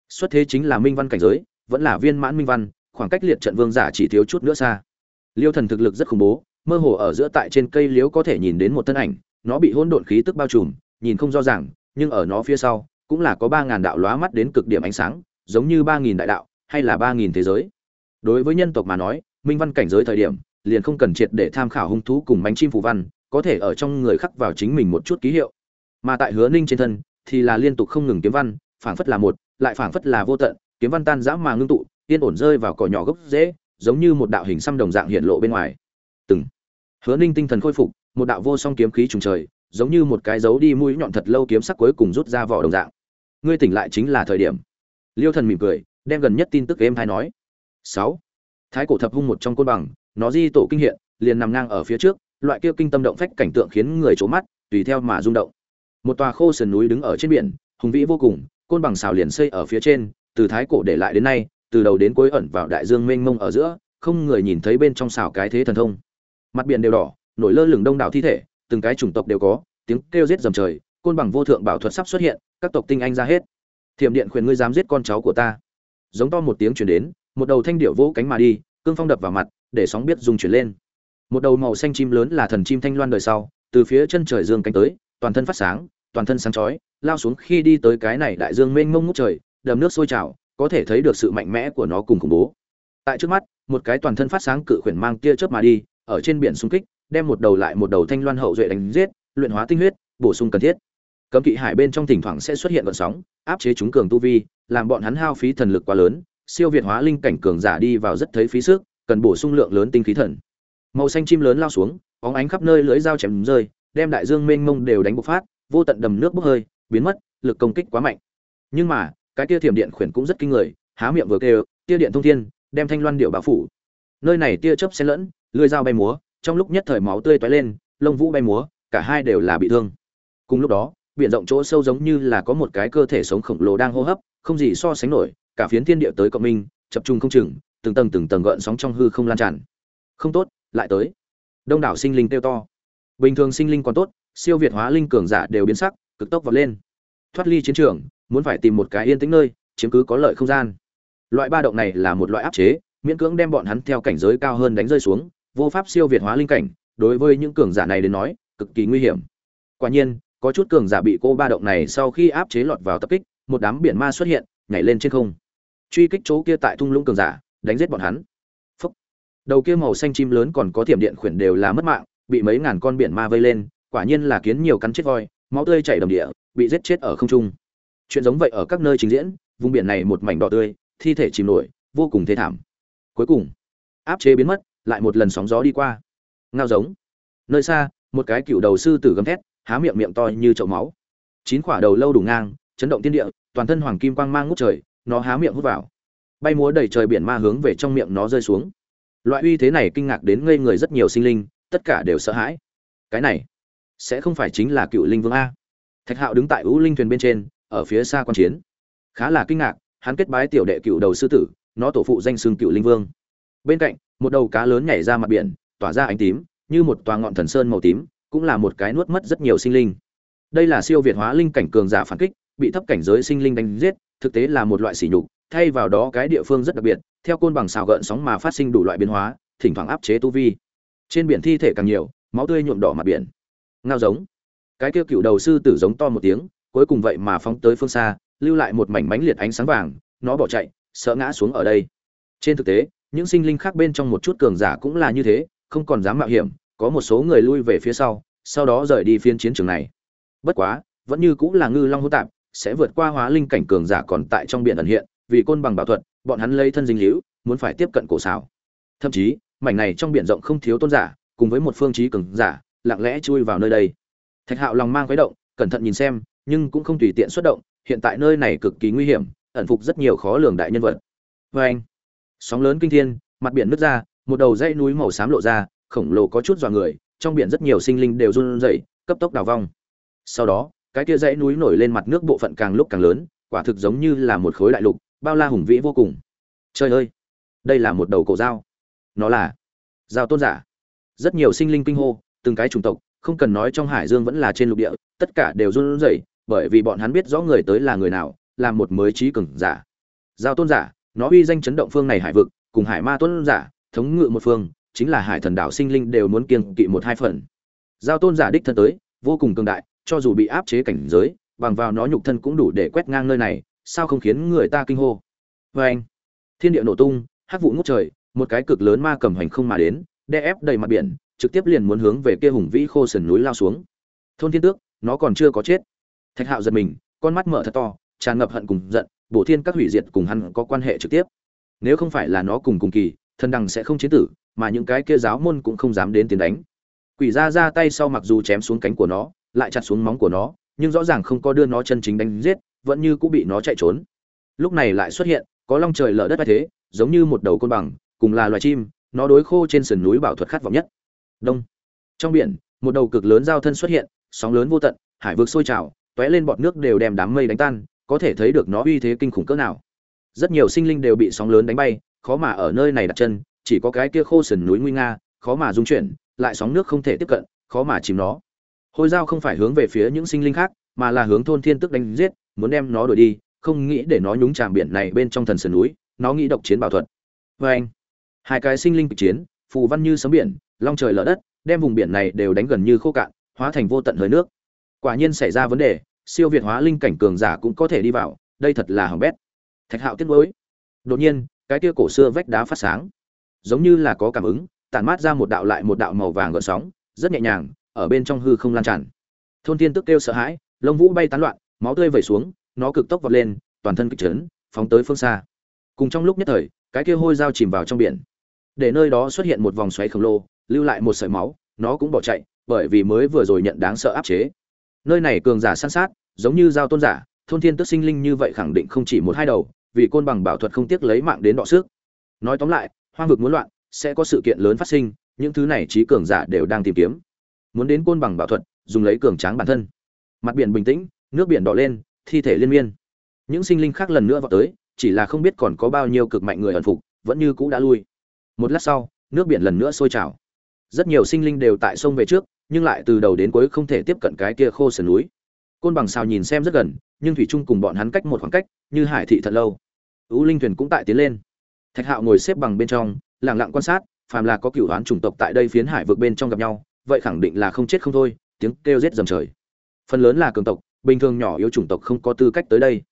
Xuất thế chính là minh văn cảnh giới, vẫn là viên mãn minh văn, khoảng cách liệt trận vương giả chỉ thiếu chút nữa xa. Liêu Thần thực lực rất khủng bố, mơ hồ ở giữa tại trên cây liễu có thể nhìn đến một thân ảnh, nó bị hỗn độn khí tức bao trùm, nhìn không rõ ràng, nhưng ở nó phía sau cũng là có ba ngàn đạo lóa mắt đến cực điểm ánh sáng, giống như ba nghìn đại đạo, hay là ba nghìn thế giới. Đối với nhân tộc mà nói, minh văn cảnh giới thời điểm, liền không cần triệt để tham khảo hung thú cùng bánh chim phù văn, có thể ở trong người khắc vào chính mình một chút ký hiệu. Mà tại Hứa Ninh trên thân, thì là liên tục không ngừng kiếm văn, phảng phất là một, lại phảng phất là vô tận, kiếm văn tan rã mà ngưng tụ, yên ổn rơi vào cỏ nhỏ gốc rễ, giống như một đạo hình xăm đồng dạng hiện lộ bên ngoài. Từng. Hứa Ninh tinh thần khôi phục, một đạo vô song kiếm khí trùng trời, giống như một cái dấu đi mũi nhọn thật lâu kiếm sắc cuối cùng rút ra vỏ đồng dạng. Ngươi tỉnh lại chính là thời điểm. Liêu Thần mỉm cười, đem gần nhất tin tức em thay nói. 6. Thái cổ thập hung một trong côn bằng, nó di tổ kinh hiện, liền nằm ngang ở phía trước, loại kia kinh tâm động phách cảnh tượng khiến người chố mắt, tùy theo mà rung động. Một tòa khô sườn núi đứng ở trên biển, hùng vĩ vô cùng, côn bằng xào liền xây ở phía trên, từ thái cổ để lại đến nay, từ đầu đến cuối ẩn vào đại dương mênh mông ở giữa, không người nhìn thấy bên trong xào cái thế thần thông. Mặt biển đều đỏ, nổi lơ lửng đông đảo thi thể, từng cái chủng tộc đều có, tiếng kêu giết dầm trời, côn bằng vô thượng bảo thuật sắp xuất hiện, các tộc tinh anh ra hết. Thiểm điện khuyên ngươi dám giết con cháu của ta. Giống to một tiếng chuyển đến một đầu thanh điệu vỗ cánh mà đi cương phong đập vào mặt để sóng biết dùng chuyển lên. Một đầu màu xanh chim lớn là thần chim thanh loan đời sau từ phía chân trời dương cánh tới toàn thân phát sáng toàn thân sáng chói lao xuống khi đi tới cái này đại dương mênh mông ngút trời đầm nước sôi trào có thể thấy được sự mạnh mẽ của nó cùng khủng bố. Tại trước mắt, một cái toàn thân phát sáng cự khuyển mang tia chớp mà đi, ở trên biển xung kích, đem một đầu lại một đầu thanh loan hậu duệ đánh giết, luyện hóa tinh huyết, bổ sung cần thiết. Cấm kỵ hải bên trong thỉnh thoảng sẽ xuất hiện vận sóng, áp chế chúng cường tu vi, làm bọn hắn hao phí thần lực quá lớn, siêu việt hóa linh cảnh cường giả đi vào rất thấy phí sức, cần bổ sung lượng lớn tinh khí thần. Màu xanh chim lớn lao xuống, óng ánh khắp nơi lưỡi dao chém rơi, đem đại dương mênh mông đều đánh bộc phát, vô tận đầm nước bốc hơi, biến mất, lực công kích quá mạnh. Nhưng mà cái tia thiểm điện khuyển cũng rất kinh người, há miệng vừa kêu, tia điện thông thiên, đem thanh loan điệu bao phủ. Nơi này tia chớp xen lẫn lưỡi dao bay múa, trong lúc nhất thời máu tươi toái lên, lông vũ bay múa, cả hai đều là bị thương. Cùng lúc đó, biển rộng chỗ sâu giống như là có một cái cơ thể sống khổng lồ đang hô hấp, không gì so sánh nổi, cả phiến thiên địa tới cộng minh, chập trung không chừng, từng tầng từng tầng gợn sóng trong hư không lan tràn. Không tốt, lại tới. Đông đảo sinh linh tiêu to. Bình thường sinh linh còn tốt, siêu việt hóa linh cường giả đều biến sắc, cực tốc vọt lên. Thoát ly chiến trường muốn phải tìm một cái yên tĩnh nơi, chiếm cứ có lợi không gian. Loại ba động này là một loại áp chế, miễn cưỡng đem bọn hắn theo cảnh giới cao hơn đánh rơi xuống, vô pháp siêu việt hóa linh cảnh, đối với những cường giả này đến nói, cực kỳ nguy hiểm. Quả nhiên, có chút cường giả bị cô ba động này sau khi áp chế lọt vào tập kích, một đám biển ma xuất hiện, nhảy lên trên không. Truy kích chỗ kia tại thung lũng cường giả, đánh giết bọn hắn. Phúc. đầu kia màu xanh chim lớn còn có tiềm điện khuyển đều là mất mạng, bị mấy ngàn con biển ma vây lên, quả nhiên là kiến nhiều cắn chết voi, máu tươi chảy đầm địa, bị giết chết ở không trung chuyện giống vậy ở các nơi trình diễn, vùng biển này một mảnh đỏ tươi, thi thể chìm nổi, vô cùng thê thảm. Cuối cùng, áp chế biến mất, lại một lần sóng gió đi qua. Ngao giống. Nơi xa, một cái cựu đầu sư tử gầm thét, há miệng miệng to như chậu máu. Chín quả đầu lâu đủ ngang, chấn động thiên địa, toàn thân hoàng kim quang mang ngút trời, nó há miệng hút vào. Bay múa đầy trời biển ma hướng về trong miệng nó rơi xuống. Loại uy thế này kinh ngạc đến ngây người rất nhiều sinh linh, tất cả đều sợ hãi. Cái này, sẽ không phải chính là cựu linh vương a. Thạch hạo đứng tại ưu linh thuyền bên trên ở phía xa quan chiến. Khá là kinh ngạc, hắn kết bái tiểu đệ cựu đầu sư tử, nó tổ phụ danh xưng cựu linh vương. Bên cạnh, một đầu cá lớn nhảy ra mặt biển, tỏa ra ánh tím, như một tòa ngọn thần sơn màu tím, cũng là một cái nuốt mất rất nhiều sinh linh. Đây là siêu việt hóa linh cảnh cường giả phản kích, bị thấp cảnh giới sinh linh đánh giết, thực tế là một loại sỉ nhục, thay vào đó cái địa phương rất đặc biệt, theo côn bằng xào gợn sóng mà phát sinh đủ loại biến hóa, thỉnh thoảng áp chế tu vi. Trên biển thi thể càng nhiều, máu tươi nhuộm đỏ mặt biển. Ngao giống. Cái kia cựu đầu sư tử giống to một tiếng cuối cùng vậy mà phóng tới phương xa, lưu lại một mảnh mánh liệt ánh sáng vàng, nó bỏ chạy, sợ ngã xuống ở đây. Trên thực tế, những sinh linh khác bên trong một chút cường giả cũng là như thế, không còn dám mạo hiểm, có một số người lui về phía sau sau đó rời đi phiên chiến trường này. Bất quá, vẫn như cũng là ngư long hô tạp, sẽ vượt qua hóa linh cảnh cường giả còn tại trong biển ẩn hiện, vì côn bằng bảo thuật, bọn hắn lấy thân dinh hữu, muốn phải tiếp cận cổ xảo. Thậm chí, mảnh này trong biển rộng không thiếu tôn giả, cùng với một phương trí cường giả, lặng lẽ chui vào nơi đây. Thạch hạo lòng mang khuấy động, cẩn thận nhìn xem nhưng cũng không tùy tiện xuất động, hiện tại nơi này cực kỳ nguy hiểm, ẩn phục rất nhiều khó lường đại nhân vật. Vê anh, sóng lớn kinh thiên, mặt biển nứt ra, một đầu dãy núi màu xám lộ ra, khổng lồ có chút dọa người, trong biển rất nhiều sinh linh đều run rẩy, cấp tốc đào vong. Sau đó, cái kia dãy núi nổi lên mặt nước bộ phận càng lúc càng lớn, quả thực giống như là một khối đại lục, bao la hùng vĩ vô cùng. Trời ơi, đây là một đầu cổ dao. Nó là dao tôn giả. Rất nhiều sinh linh kinh hô, từng cái chủng tộc, không cần nói trong hải dương vẫn là trên lục địa, tất cả đều run rẩy bởi vì bọn hắn biết rõ người tới là người nào, là một mới trí cường giả. Giao tôn giả, nó uy danh chấn động phương này hải vực, cùng hải ma tôn giả, thống ngự một phương, chính là hải thần đạo sinh linh đều muốn kiêng kỵ một hai phần. Giao tôn giả đích thân tới, vô cùng cường đại, cho dù bị áp chế cảnh giới, bằng vào nó nhục thân cũng đủ để quét ngang nơi này, sao không khiến người ta kinh hô? Vê anh, thiên địa nổ tung, hắc vụ ngút trời, một cái cực lớn ma cầm hành không mà đến đe ép đầy mặt biển, trực tiếp liền muốn hướng về kia hùng vĩ khô sườn núi lao xuống. Thôn thiên tước, nó còn chưa có chết thạch hạo giật mình, con mắt mở thật to, tràn ngập hận cùng giận, bổ thiên các hủy diệt cùng hắn có quan hệ trực tiếp. Nếu không phải là nó cùng cùng kỳ, thần đằng sẽ không chiến tử, mà những cái kia giáo môn cũng không dám đến tiến đánh. Quỷ ra ra tay sau mặc dù chém xuống cánh của nó, lại chặt xuống móng của nó, nhưng rõ ràng không có đưa nó chân chính đánh giết, vẫn như cũng bị nó chạy trốn. Lúc này lại xuất hiện, có long trời lở đất thế, giống như một đầu côn bằng, cùng là loài chim, nó đối khô trên sườn núi bảo thuật khát vọng nhất. Đông. Trong biển, một đầu cực lớn giao thân xuất hiện, sóng lớn vô tận, hải vực sôi trào tóe lên bọt nước đều đem đám mây đánh tan, có thể thấy được nó uy thế kinh khủng cỡ nào. Rất nhiều sinh linh đều bị sóng lớn đánh bay, khó mà ở nơi này đặt chân, chỉ có cái kia khô sườn núi nguy nga, khó mà dung chuyển, lại sóng nước không thể tiếp cận, khó mà chìm nó. Hôi dao không phải hướng về phía những sinh linh khác, mà là hướng thôn thiên tức đánh giết, muốn đem nó đuổi đi, không nghĩ để nó nhúng chàm biển này bên trong thần sườn núi, nó nghĩ độc chiến bảo thuật. Vê anh, hai cái sinh linh kịch chiến, phù văn như sấm biển, long trời lở đất, đem vùng biển này đều đánh gần như khô cạn, hóa thành vô tận hơi nước quả nhiên xảy ra vấn đề, siêu việt hóa linh cảnh cường giả cũng có thể đi vào, đây thật là hỏng bét. Thạch hạo tiếc nuối. Đột nhiên, cái kia cổ xưa vách đá phát sáng. Giống như là có cảm ứng, tản mát ra một đạo lại một đạo màu vàng gợn sóng, rất nhẹ nhàng, ở bên trong hư không lan tràn. Thôn thiên tức kêu sợ hãi, lông vũ bay tán loạn, máu tươi vẩy xuống, nó cực tốc vọt lên, toàn thân kích trấn phóng tới phương xa. Cùng trong lúc nhất thời, cái kia hôi dao chìm vào trong biển. Để nơi đó xuất hiện một vòng xoáy khổng lồ, lưu lại một sợi máu, nó cũng bỏ chạy, bởi vì mới vừa rồi nhận đáng sợ áp chế nơi này cường giả săn sát, giống như giao tôn giả, thôn thiên tức sinh linh như vậy khẳng định không chỉ một hai đầu, vì côn bằng bảo thuật không tiếc lấy mạng đến đọ sức. Nói tóm lại, hoang vực muốn loạn, sẽ có sự kiện lớn phát sinh, những thứ này trí cường giả đều đang tìm kiếm. Muốn đến côn bằng bảo thuật, dùng lấy cường tráng bản thân. Mặt biển bình tĩnh, nước biển đỏ lên, thi thể liên miên. Những sinh linh khác lần nữa vào tới, chỉ là không biết còn có bao nhiêu cực mạnh người ẩn phục, vẫn như cũ đã lui. Một lát sau, nước biển lần nữa sôi trào rất nhiều sinh linh đều tại sông về trước, nhưng lại từ đầu đến cuối không thể tiếp cận cái kia khô sườn núi. Côn bằng xào nhìn xem rất gần, nhưng thủy trung cùng bọn hắn cách một khoảng cách, như hải thị thật lâu. Ưu linh thuyền cũng tại tiến lên. Thạch hạo ngồi xếp bằng bên trong lẳng lặng quan sát, phàm là có cửu đoán chủng tộc tại đây phiến hải vượt bên trong gặp nhau, vậy khẳng định là không chết không thôi, tiếng kêu rết dầm trời. Phần lớn là cường tộc, bình thường nhỏ yếu chủng tộc không có tư cách tới đây.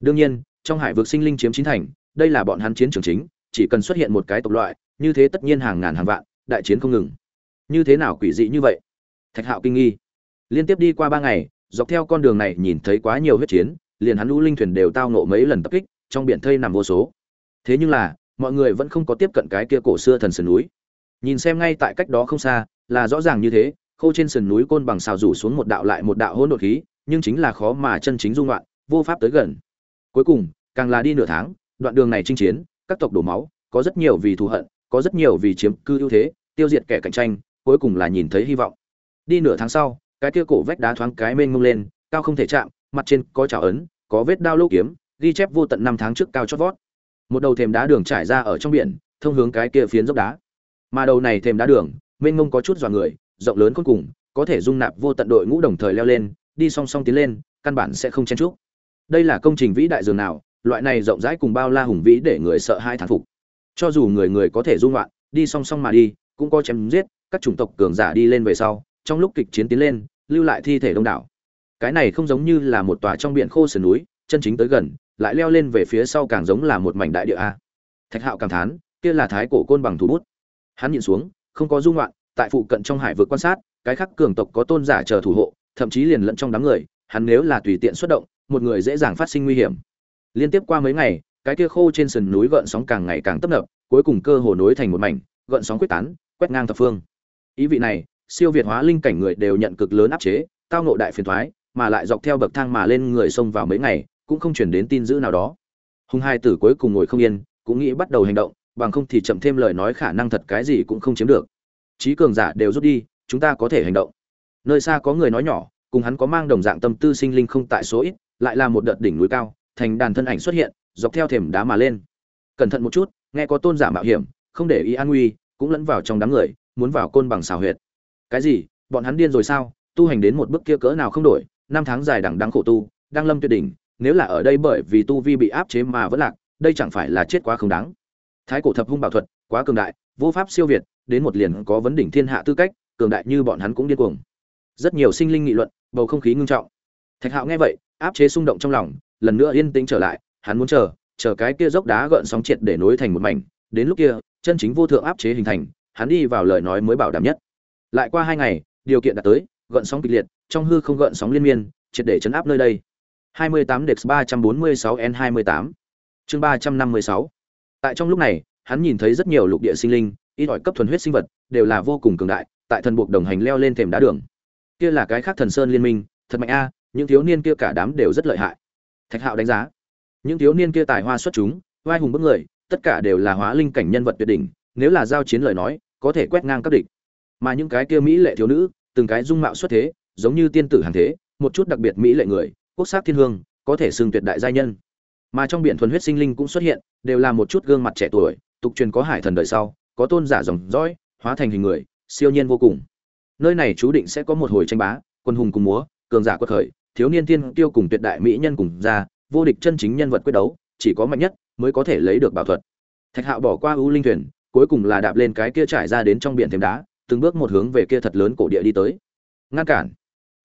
Đương nhiên, trong hải vực sinh linh chiếm chín thành, đây là bọn hắn chiến trường chính, chỉ cần xuất hiện một cái tộc loại, như thế tất nhiên hàng ngàn hàng vạn, đại chiến không ngừng như thế nào quỷ dị như vậy? Thạch hạo kinh nghi. Liên tiếp đi qua ba ngày, dọc theo con đường này nhìn thấy quá nhiều huyết chiến, liền hắn lũ linh thuyền đều tao nộ mấy lần tập kích, trong biển thây nằm vô số. Thế nhưng là, mọi người vẫn không có tiếp cận cái kia cổ xưa thần sườn núi. Nhìn xem ngay tại cách đó không xa, là rõ ràng như thế, khô trên sườn núi côn bằng xào rủ xuống một đạo lại một đạo hỗn độn khí, nhưng chính là khó mà chân chính dung loạn, vô pháp tới gần. Cuối cùng, càng là đi nửa tháng, đoạn đường này chinh chiến, các tộc đổ máu, có rất nhiều vì thù hận, có rất nhiều vì chiếm cư ưu thế, tiêu diệt kẻ cạnh tranh cuối cùng là nhìn thấy hy vọng. Đi nửa tháng sau, cái kia cổ vách đá thoáng cái mênh mông lên, cao không thể chạm, mặt trên có trào ấn, có vết đao lô kiếm, ghi chép vô tận năm tháng trước cao chót vót. Một đầu thềm đá đường trải ra ở trong biển, thông hướng cái kia phiến dốc đá. Mà đầu này thềm đá đường, mênh mông có chút dọa người, rộng lớn cuối cùng, có thể dung nạp vô tận đội ngũ đồng thời leo lên, đi song song tiến lên, căn bản sẽ không chen chúc. Đây là công trình vĩ đại dường nào, loại này rộng rãi cùng bao la hùng vĩ để người sợ hai thán phục. Cho dù người người có thể dung loạn, đi song song mà đi, cũng có chém giết các chủng tộc cường giả đi lên về sau, trong lúc kịch chiến tiến lên, lưu lại thi thể đông đảo. Cái này không giống như là một tòa trong biển khô sườn núi, chân chính tới gần, lại leo lên về phía sau càng giống là một mảnh đại địa a. Thạch hạo cảm thán, kia là thái cổ côn bằng thủ bút. Hắn nhìn xuống, không có dung loạn tại phụ cận trong hải vực quan sát, cái khác cường tộc có tôn giả chờ thủ hộ, thậm chí liền lẫn trong đám người, hắn nếu là tùy tiện xuất động, một người dễ dàng phát sinh nguy hiểm. Liên tiếp qua mấy ngày, cái kia khô trên sườn núi gợn sóng càng ngày càng tấp nập, cuối cùng cơ hồ nối thành một mảnh, gợn sóng quyết tán, quét ngang thập phương ý vị này, siêu việt hóa linh cảnh người đều nhận cực lớn áp chế, tao ngộ đại phiền thoái, mà lại dọc theo bậc thang mà lên người xông vào mấy ngày, cũng không chuyển đến tin dữ nào đó. Hùng hai tử cuối cùng ngồi không yên, cũng nghĩ bắt đầu hành động, bằng không thì chậm thêm lời nói khả năng thật cái gì cũng không chiếm được. Trí cường giả đều rút đi, chúng ta có thể hành động. Nơi xa có người nói nhỏ, cùng hắn có mang đồng dạng tâm tư sinh linh không tại số ít, lại là một đợt đỉnh núi cao, thành đàn thân ảnh xuất hiện, dọc theo thềm đá mà lên. Cẩn thận một chút, nghe có tôn giả mạo hiểm, không để ý an nguy, cũng lẫn vào trong đám người muốn vào côn bằng xào huyệt. Cái gì? Bọn hắn điên rồi sao? Tu hành đến một bước kia cỡ nào không đổi, năm tháng dài đằng đắng khổ tu, đang lâm tuyệt đỉnh, nếu là ở đây bởi vì tu vi bị áp chế mà vẫn lạc, đây chẳng phải là chết quá không đáng. Thái cổ thập hung bảo thuật, quá cường đại, vô pháp siêu việt, đến một liền có vấn đỉnh thiên hạ tư cách, cường đại như bọn hắn cũng điên cuồng. Rất nhiều sinh linh nghị luận, bầu không khí ngưng trọng. Thạch hạo nghe vậy, áp chế xung động trong lòng, lần nữa yên tĩnh trở lại, hắn muốn chờ chờ cái kia dốc đá gợn sóng triệt để nối thành một mảnh, đến lúc kia, chân chính vô thượng áp chế hình thành hắn đi vào lời nói mới bảo đảm nhất. Lại qua hai ngày, điều kiện đã tới, gợn sóng kịch liệt, trong hư không gợn sóng liên miên, triệt để chấn áp nơi đây. 28 Dex 346 N28 chương 356 tại trong lúc này, hắn nhìn thấy rất nhiều lục địa sinh linh, ít ỏi cấp thuần huyết sinh vật, đều là vô cùng cường đại, tại thần buộc đồng hành leo lên thềm đá đường. Kia là cái khác thần sơn liên minh, thật mạnh a, những thiếu niên kia cả đám đều rất lợi hại. Thạch hạo đánh giá. Những thiếu niên kia tài hoa xuất chúng vai hùng bức người, tất cả đều là hóa linh cảnh nhân vật tuyệt đỉnh nếu là giao chiến lời nói, có thể quét ngang các địch. Mà những cái kia mỹ lệ thiếu nữ, từng cái dung mạo xuất thế, giống như tiên tử hàng thế, một chút đặc biệt mỹ lệ người, quốc sắc thiên hương, có thể xưng tuyệt đại giai nhân. Mà trong biển thuần huyết sinh linh cũng xuất hiện, đều là một chút gương mặt trẻ tuổi, tục truyền có hải thần đời sau, có tôn giả dòng dõi, hóa thành hình người, siêu nhiên vô cùng. Nơi này chú định sẽ có một hồi tranh bá, quân hùng cùng múa, cường giả quật khởi, thiếu niên tiên tiêu cùng tuyệt đại mỹ nhân cùng ra, vô địch chân chính nhân vật quyết đấu, chỉ có mạnh nhất mới có thể lấy được bảo thuật. Thạch hạo bỏ qua ưu linh thuyền cuối cùng là đạp lên cái kia trải ra đến trong biển thêm đá, từng bước một hướng về kia thật lớn cổ địa đi tới. Ngăn cản.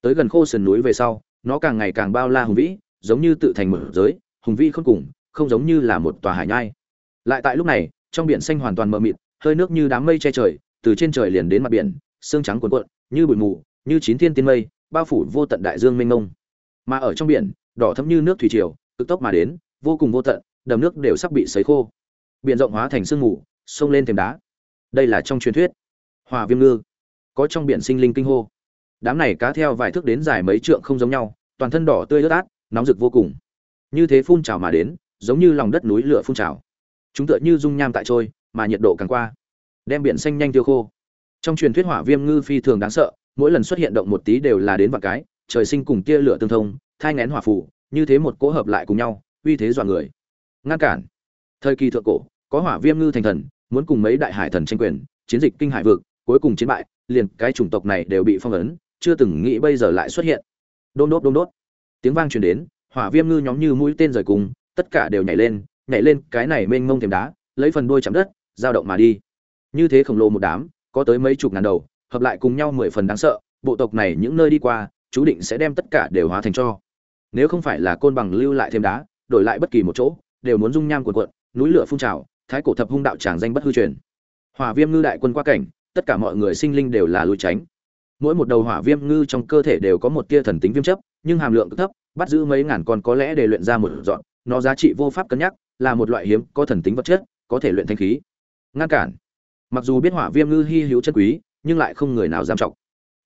Tới gần khô sườn núi về sau, nó càng ngày càng bao la hùng vĩ, giống như tự thành mở giới, hùng vĩ không cùng, không giống như là một tòa hải nhai. Lại tại lúc này, trong biển xanh hoàn toàn mờ mịt, hơi nước như đám mây che trời, từ trên trời liền đến mặt biển sương trắng cuồn cuộn, như bụi mù, như chín thiên tiên mây, bao phủ vô tận đại dương mênh mông. Mà ở trong biển, đỏ thẫm như nước thủy triều, cực tốc mà đến, vô cùng vô tận, đầm nước đều sắp bị sấy khô. Biển rộng hóa thành sương mù xông lên thềm đá. Đây là trong truyền thuyết. Hòa viêm ngư. Có trong biển sinh linh kinh hô. Đám này cá theo vài thước đến dài mấy trượng không giống nhau, toàn thân đỏ tươi ướt át, nóng rực vô cùng. Như thế phun trào mà đến, giống như lòng đất núi lửa phun trào. Chúng tựa như dung nham tại trôi, mà nhiệt độ càng qua. Đem biển xanh nhanh tiêu khô. Trong truyền thuyết hỏa viêm ngư phi thường đáng sợ, mỗi lần xuất hiện động một tí đều là đến vạn cái, trời sinh cùng tia lửa tương thông, thai ngén hỏa phủ như thế một cỗ hợp lại cùng nhau, uy thế dọa người. Ngăn cản. Thời kỳ thượng cổ, có hỏa viêm ngư thành thần muốn cùng mấy đại hải thần tranh quyền, chiến dịch kinh hải vực, cuối cùng chiến bại, liền cái chủng tộc này đều bị phong ấn, chưa từng nghĩ bây giờ lại xuất hiện. Đôn đốt đôn đốt. Tiếng vang truyền đến, hỏa viêm ngư nhóm như mũi tên rời cùng, tất cả đều nhảy lên nhảy lên cái này mênh mông thềm đá, lấy phần đuôi chạm đất, dao động mà đi. Như thế khổng lồ một đám, có tới mấy chục ngàn đầu, hợp lại cùng nhau mười phần đáng sợ, bộ tộc này những nơi đi qua, chú định sẽ đem tất cả đều hóa thành cho. Nếu không phải là côn bằng lưu lại thêm đá, đổi lại bất kỳ một chỗ, đều muốn dung nham cuộn cuộn, núi lửa phun trào thái cổ thập hung đạo tràng danh bất hư truyền. Hỏa viêm ngư đại quân qua cảnh, tất cả mọi người sinh linh đều là lui tránh. Mỗi một đầu hỏa viêm ngư trong cơ thể đều có một tia thần tính viêm chấp, nhưng hàm lượng cực thấp, bắt giữ mấy ngàn con có lẽ để luyện ra một dọn, nó giá trị vô pháp cân nhắc, là một loại hiếm, có thần tính vật chất, có thể luyện thanh khí. Ngăn cản. Mặc dù biết hỏa viêm ngư hy hữu chân quý, nhưng lại không người nào dám trọng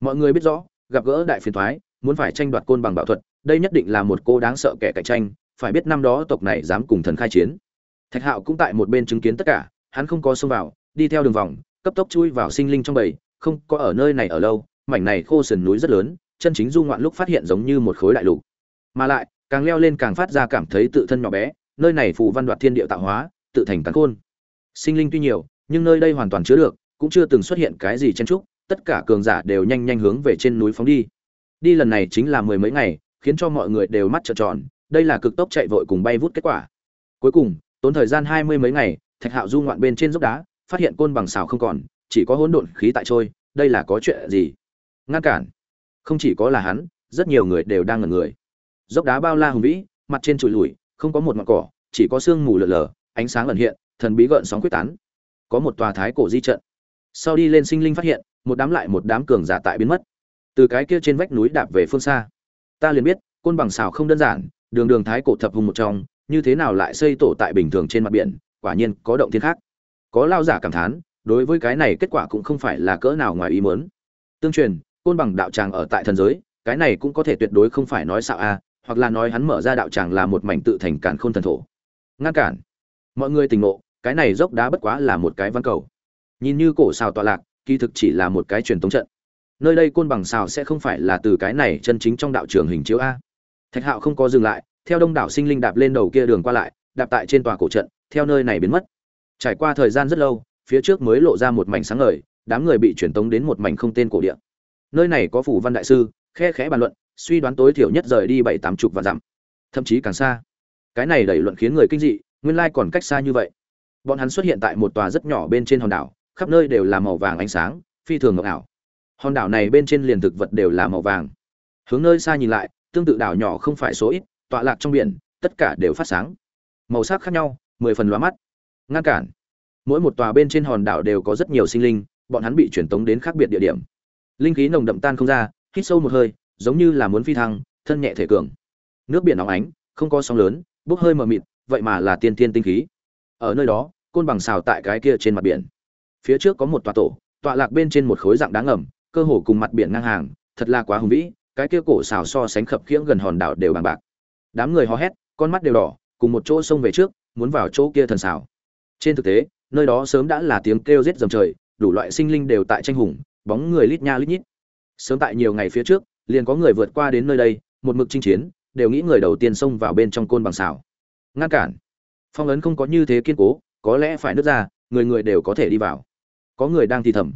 mọi người biết rõ, gặp gỡ đại phiền thoái, muốn phải tranh đoạt côn bằng bảo thuật, đây nhất định là một cô đáng sợ kẻ cạnh tranh, phải biết năm đó tộc này dám cùng thần khai chiến thạch hạo cũng tại một bên chứng kiến tất cả, hắn không có xông vào, đi theo đường vòng, cấp tốc chui vào sinh linh trong bầy, không có ở nơi này ở lâu, mảnh này khô sườn núi rất lớn, chân chính du ngoạn lúc phát hiện giống như một khối đại lục. Mà lại, càng leo lên càng phát ra cảm thấy tự thân nhỏ bé, nơi này phù văn đoạt thiên địa tạo hóa, tự thành cắn khôn. Sinh linh tuy nhiều, nhưng nơi đây hoàn toàn chứa được, cũng chưa từng xuất hiện cái gì chen trúc tất cả cường giả đều nhanh nhanh hướng về trên núi phóng đi. Đi lần này chính là mười mấy ngày, khiến cho mọi người đều mắt trợn tròn, đây là cực tốc chạy vội cùng bay vút kết quả. Cuối cùng tốn thời gian hai mươi mấy ngày, thạch hạo du ngoạn bên trên dốc đá, phát hiện côn bằng xào không còn, chỉ có hỗn độn khí tại trôi, đây là có chuyện gì? Ngăn cản. Không chỉ có là hắn, rất nhiều người đều đang ngẩn người. Dốc đá bao la hùng vĩ, mặt trên trụi lùi không có một ngọn cỏ, chỉ có sương mù lờ lờ ánh sáng ẩn hiện, thần bí gợn sóng quyết tán. Có một tòa thái cổ di trận. Sau đi lên sinh linh phát hiện, một đám lại một đám cường giả tại biến mất. Từ cái kia trên vách núi đạp về phương xa. Ta liền biết, côn bằng xào không đơn giản, đường đường thái cổ thập hùng một trong như thế nào lại xây tổ tại bình thường trên mặt biển, quả nhiên có động thiên khác. Có lao giả cảm thán, đối với cái này kết quả cũng không phải là cỡ nào ngoài ý muốn. Tương truyền, côn bằng đạo tràng ở tại thần giới, cái này cũng có thể tuyệt đối không phải nói xạo a, hoặc là nói hắn mở ra đạo tràng là một mảnh tự thành cản khôn thần thổ. Ngăn cản. Mọi người tình ngộ, cái này dốc đá bất quá là một cái văn cầu. Nhìn như cổ xào tọa lạc, kỳ thực chỉ là một cái truyền thống trận. Nơi đây côn bằng xào sẽ không phải là từ cái này chân chính trong đạo trường hình chiếu a. Thạch hạo không có dừng lại theo đông đảo sinh linh đạp lên đầu kia đường qua lại, đạp tại trên tòa cổ trận, theo nơi này biến mất. Trải qua thời gian rất lâu, phía trước mới lộ ra một mảnh sáng ngời, đám người bị truyền tống đến một mảnh không tên cổ địa. Nơi này có phủ văn đại sư, khe khẽ bàn luận, suy đoán tối thiểu nhất rời đi bảy tám chục và dặm, thậm chí càng xa. Cái này đẩy luận khiến người kinh dị, nguyên lai còn cách xa như vậy. Bọn hắn xuất hiện tại một tòa rất nhỏ bên trên hòn đảo, khắp nơi đều là màu vàng ánh sáng, phi thường ngọc ảo. Hòn đảo này bên trên liền thực vật đều là màu vàng. Hướng nơi xa nhìn lại, tương tự đảo nhỏ không phải số ít tọa lạc trong biển, tất cả đều phát sáng. Màu sắc khác nhau, mười phần lóa mắt. Ngăn cản. Mỗi một tòa bên trên hòn đảo đều có rất nhiều sinh linh, bọn hắn bị truyền tống đến khác biệt địa điểm. Linh khí nồng đậm tan không ra, hít sâu một hơi, giống như là muốn phi thăng, thân nhẹ thể cường. Nước biển nóng ánh, không có sóng lớn, bốc hơi mờ mịt, vậy mà là tiên tiên tinh khí. Ở nơi đó, côn bằng xào tại cái kia trên mặt biển. Phía trước có một tòa tổ, tọa lạc bên trên một khối dạng đá ngầm, cơ hồ cùng mặt biển ngang hàng, thật là quá hùng vĩ, cái kia cổ xào so sánh khập khiễng gần hòn đảo đều bằng bạc đám người hò hét, con mắt đều đỏ, cùng một chỗ xông về trước, muốn vào chỗ kia thần xảo. Trên thực tế, nơi đó sớm đã là tiếng kêu rết dầm trời, đủ loại sinh linh đều tại tranh hùng, bóng người lít nha lít nhít. Sớm tại nhiều ngày phía trước, liền có người vượt qua đến nơi đây, một mực chinh chiến, đều nghĩ người đầu tiên xông vào bên trong côn bằng xảo. Ngăn cản. Phong ấn không có như thế kiên cố, có lẽ phải nứt ra, người người đều có thể đi vào. Có người đang thì thầm.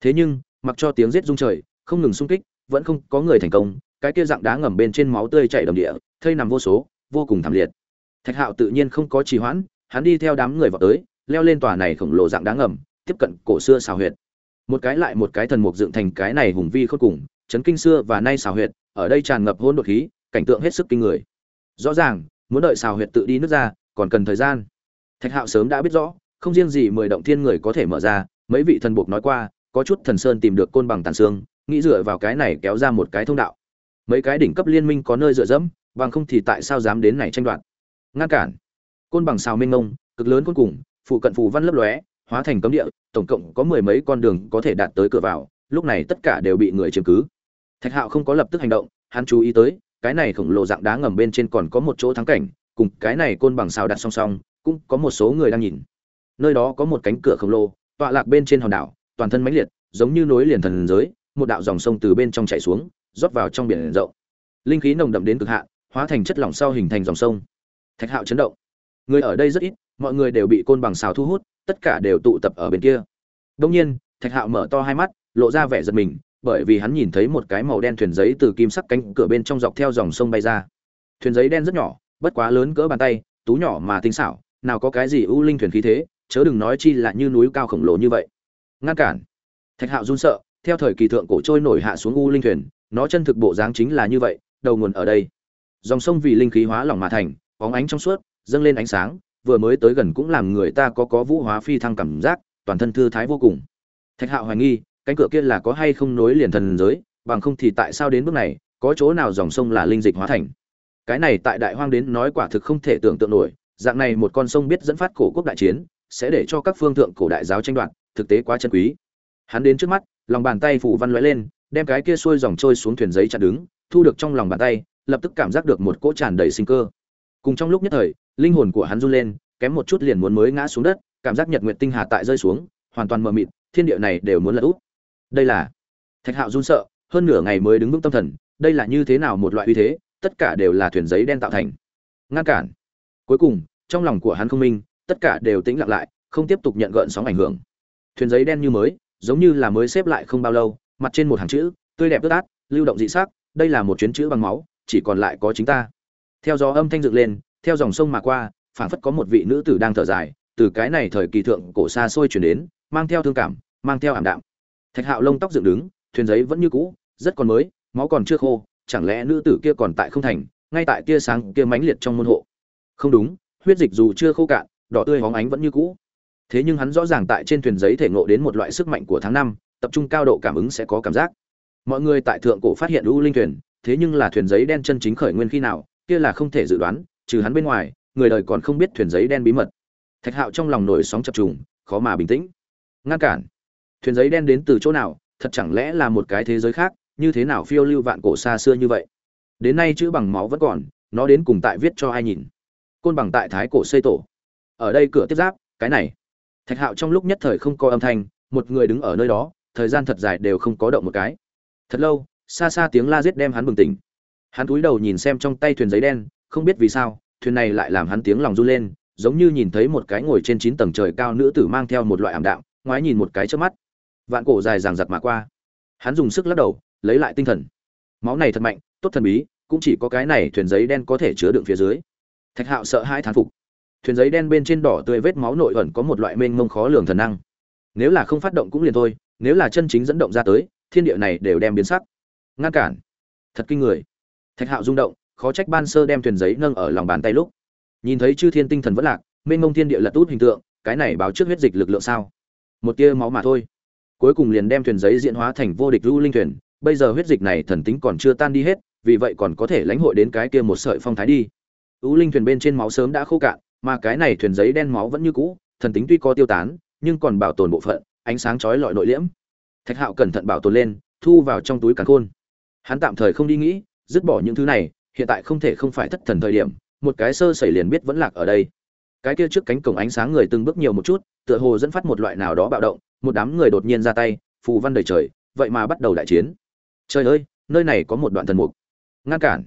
Thế nhưng, mặc cho tiếng rết rung trời, không ngừng xung kích, vẫn không có người thành công, cái kia dạng đá ngầm bên trên máu tươi chảy đầm địa thây nằm vô số, vô cùng thảm liệt. Thạch hạo tự nhiên không có trì hoãn, hắn đi theo đám người vào tới, leo lên tòa này khổng lồ dạng đá ngầm, tiếp cận cổ xưa xào huyệt. Một cái lại một cái thần mục dựng thành cái này hùng vi khôn cùng, chấn kinh xưa và nay xào huyệt, ở đây tràn ngập hôn đột khí, cảnh tượng hết sức kinh người. Rõ ràng, muốn đợi xào huyệt tự đi nước ra, còn cần thời gian. Thạch hạo sớm đã biết rõ, không riêng gì mười động thiên người có thể mở ra, mấy vị thần buộc nói qua, có chút thần sơn tìm được côn bằng tàn xương, nghĩ dựa vào cái này kéo ra một cái thông đạo. Mấy cái đỉnh cấp liên minh có nơi dựa dẫm bằng không thì tại sao dám đến này tranh đoạt? Ngăn cản. Côn bằng xào minh ngông cực lớn cuối cùng, phụ cận phù văn lấp lóe, hóa thành cấm địa, tổng cộng có mười mấy con đường có thể đạt tới cửa vào, lúc này tất cả đều bị người chiếm cứ. Thạch hạo không có lập tức hành động, hắn chú ý tới, cái này khổng lồ dạng đá ngầm bên trên còn có một chỗ thắng cảnh, cùng cái này côn bằng xào đặt song song, cũng có một số người đang nhìn. Nơi đó có một cánh cửa khổng lồ, tọa lạc bên trên hòn đảo, toàn thân mãnh liệt, giống như nối liền thần giới, một đạo dòng sông từ bên trong chảy xuống, rót vào trong biển rộng. Linh khí nồng đậm đến cực hạn hóa thành chất lỏng sau hình thành dòng sông. Thạch hạo chấn động. Người ở đây rất ít, mọi người đều bị côn bằng xào thu hút, tất cả đều tụ tập ở bên kia. Đông nhiên, thạch hạo mở to hai mắt, lộ ra vẻ giật mình, bởi vì hắn nhìn thấy một cái màu đen thuyền giấy từ kim sắc cánh cửa bên trong dọc theo dòng sông bay ra. Thuyền giấy đen rất nhỏ, bất quá lớn cỡ bàn tay, tú nhỏ mà tinh xảo, nào có cái gì ưu linh thuyền khí thế, chớ đừng nói chi là như núi cao khổng lồ như vậy. Ngăn cản. Thạch hạo run sợ, theo thời kỳ thượng cổ trôi nổi hạ xuống u linh thuyền, nó chân thực bộ dáng chính là như vậy, đầu nguồn ở đây dòng sông vì linh khí hóa lỏng mà thành, bóng ánh trong suốt, dâng lên ánh sáng, vừa mới tới gần cũng làm người ta có có vũ hóa phi thăng cảm giác, toàn thân thư thái vô cùng. Thạch hạo hoài nghi, cánh cửa kia là có hay không nối liền thần giới, bằng không thì tại sao đến bước này, có chỗ nào dòng sông là linh dịch hóa thành? Cái này tại đại hoang đến nói quả thực không thể tưởng tượng nổi, dạng này một con sông biết dẫn phát cổ quốc đại chiến, sẽ để cho các phương thượng cổ đại giáo tranh đoạt, thực tế quá chân quý. Hắn đến trước mắt, lòng bàn tay phủ văn lóe lên, đem cái kia xuôi dòng trôi xuống thuyền giấy chặn đứng, thu được trong lòng bàn tay lập tức cảm giác được một cỗ tràn đầy sinh cơ. Cùng trong lúc nhất thời, linh hồn của hắn run lên, kém một chút liền muốn mới ngã xuống đất, cảm giác nhật nguyệt tinh hà tại rơi xuống, hoàn toàn mờ mịt, thiên địa này đều muốn lật úp. Đây là thạch hạo run sợ, hơn nửa ngày mới đứng vững tâm thần, đây là như thế nào một loại uy thế, tất cả đều là thuyền giấy đen tạo thành. Ngăn cản. Cuối cùng, trong lòng của hắn không minh, tất cả đều tĩnh lặng lại, không tiếp tục nhận gợn sóng ảnh hưởng. Thuyền giấy đen như mới, giống như là mới xếp lại không bao lâu, mặt trên một hàng chữ, tươi đẹp ướt át, lưu động dị sắc, đây là một chuyến chữ bằng máu chỉ còn lại có chính ta. Theo gió âm thanh dựng lên, theo dòng sông mà qua, phảng phất có một vị nữ tử đang thở dài, từ cái này thời kỳ thượng cổ xa xôi chuyển đến, mang theo thương cảm, mang theo ảm đạm. Thạch hạo lông tóc dựng đứng, thuyền giấy vẫn như cũ, rất còn mới, máu còn chưa khô, chẳng lẽ nữ tử kia còn tại không thành, ngay tại tia sáng kia mãnh liệt trong môn hộ? Không đúng, huyết dịch dù chưa khô cạn, đỏ tươi hóng ánh vẫn như cũ. Thế nhưng hắn rõ ràng tại trên thuyền giấy thể ngộ đến một loại sức mạnh của tháng năm, tập trung cao độ cảm ứng sẽ có cảm giác. Mọi người tại thượng cổ phát hiện u linh thuyền thế nhưng là thuyền giấy đen chân chính khởi nguyên khi nào, kia là không thể dự đoán, trừ hắn bên ngoài, người đời còn không biết thuyền giấy đen bí mật. Thạch hạo trong lòng nổi sóng chập trùng, khó mà bình tĩnh. Ngăn cản. Thuyền giấy đen đến từ chỗ nào, thật chẳng lẽ là một cái thế giới khác, như thế nào phiêu lưu vạn cổ xa xưa như vậy? Đến nay chữ bằng máu vẫn còn, nó đến cùng tại viết cho ai nhìn? Côn bằng tại thái cổ xây tổ. Ở đây cửa tiếp giáp, cái này. Thạch hạo trong lúc nhất thời không có âm thanh, một người đứng ở nơi đó, thời gian thật dài đều không có động một cái. Thật lâu xa xa tiếng la giết đem hắn bừng tỉnh. Hắn cúi đầu nhìn xem trong tay thuyền giấy đen, không biết vì sao, thuyền này lại làm hắn tiếng lòng run lên, giống như nhìn thấy một cái ngồi trên chín tầng trời cao nữ tử mang theo một loại ảm đạm, ngoái nhìn một cái trước mắt. Vạn cổ dài ràng giặc mà qua. Hắn dùng sức lắc đầu, lấy lại tinh thần. Máu này thật mạnh, tốt thần bí, cũng chỉ có cái này thuyền giấy đen có thể chứa đựng phía dưới. Thạch hạo sợ hai thán phục. Thuyền giấy đen bên trên đỏ tươi vết máu nội ẩn có một loại mênh mông khó lường thần năng. Nếu là không phát động cũng liền thôi, nếu là chân chính dẫn động ra tới, thiên địa này đều đem biến sắc ngăn cản. Thật kinh người. Thạch hạo rung động, khó trách ban sơ đem thuyền giấy nâng ở lòng bàn tay lúc. Nhìn thấy chư thiên tinh thần vẫn lạc, mênh mông thiên địa lật út hình tượng, cái này báo trước huyết dịch lực lượng sao? Một tia máu mà thôi. Cuối cùng liền đem thuyền giấy diễn hóa thành vô địch lưu linh thuyền, bây giờ huyết dịch này thần tính còn chưa tan đi hết, vì vậy còn có thể lãnh hội đến cái kia một sợi phong thái đi. U linh thuyền bên trên máu sớm đã khô cạn, mà cái này thuyền giấy đen máu vẫn như cũ, thần tính tuy có tiêu tán, nhưng còn bảo tồn bộ phận, ánh sáng chói lọi nội liễm. Thạch hạo cẩn thận bảo tồn lên, thu vào trong túi càn khôn hắn tạm thời không đi nghĩ, dứt bỏ những thứ này, hiện tại không thể không phải thất thần thời điểm, một cái sơ sẩy liền biết vẫn lạc ở đây. Cái kia trước cánh cổng ánh sáng người từng bước nhiều một chút, tựa hồ dẫn phát một loại nào đó bạo động, một đám người đột nhiên ra tay, phù văn đầy trời, vậy mà bắt đầu đại chiến. Trời ơi, nơi này có một đoạn thần mục. Ngăn cản.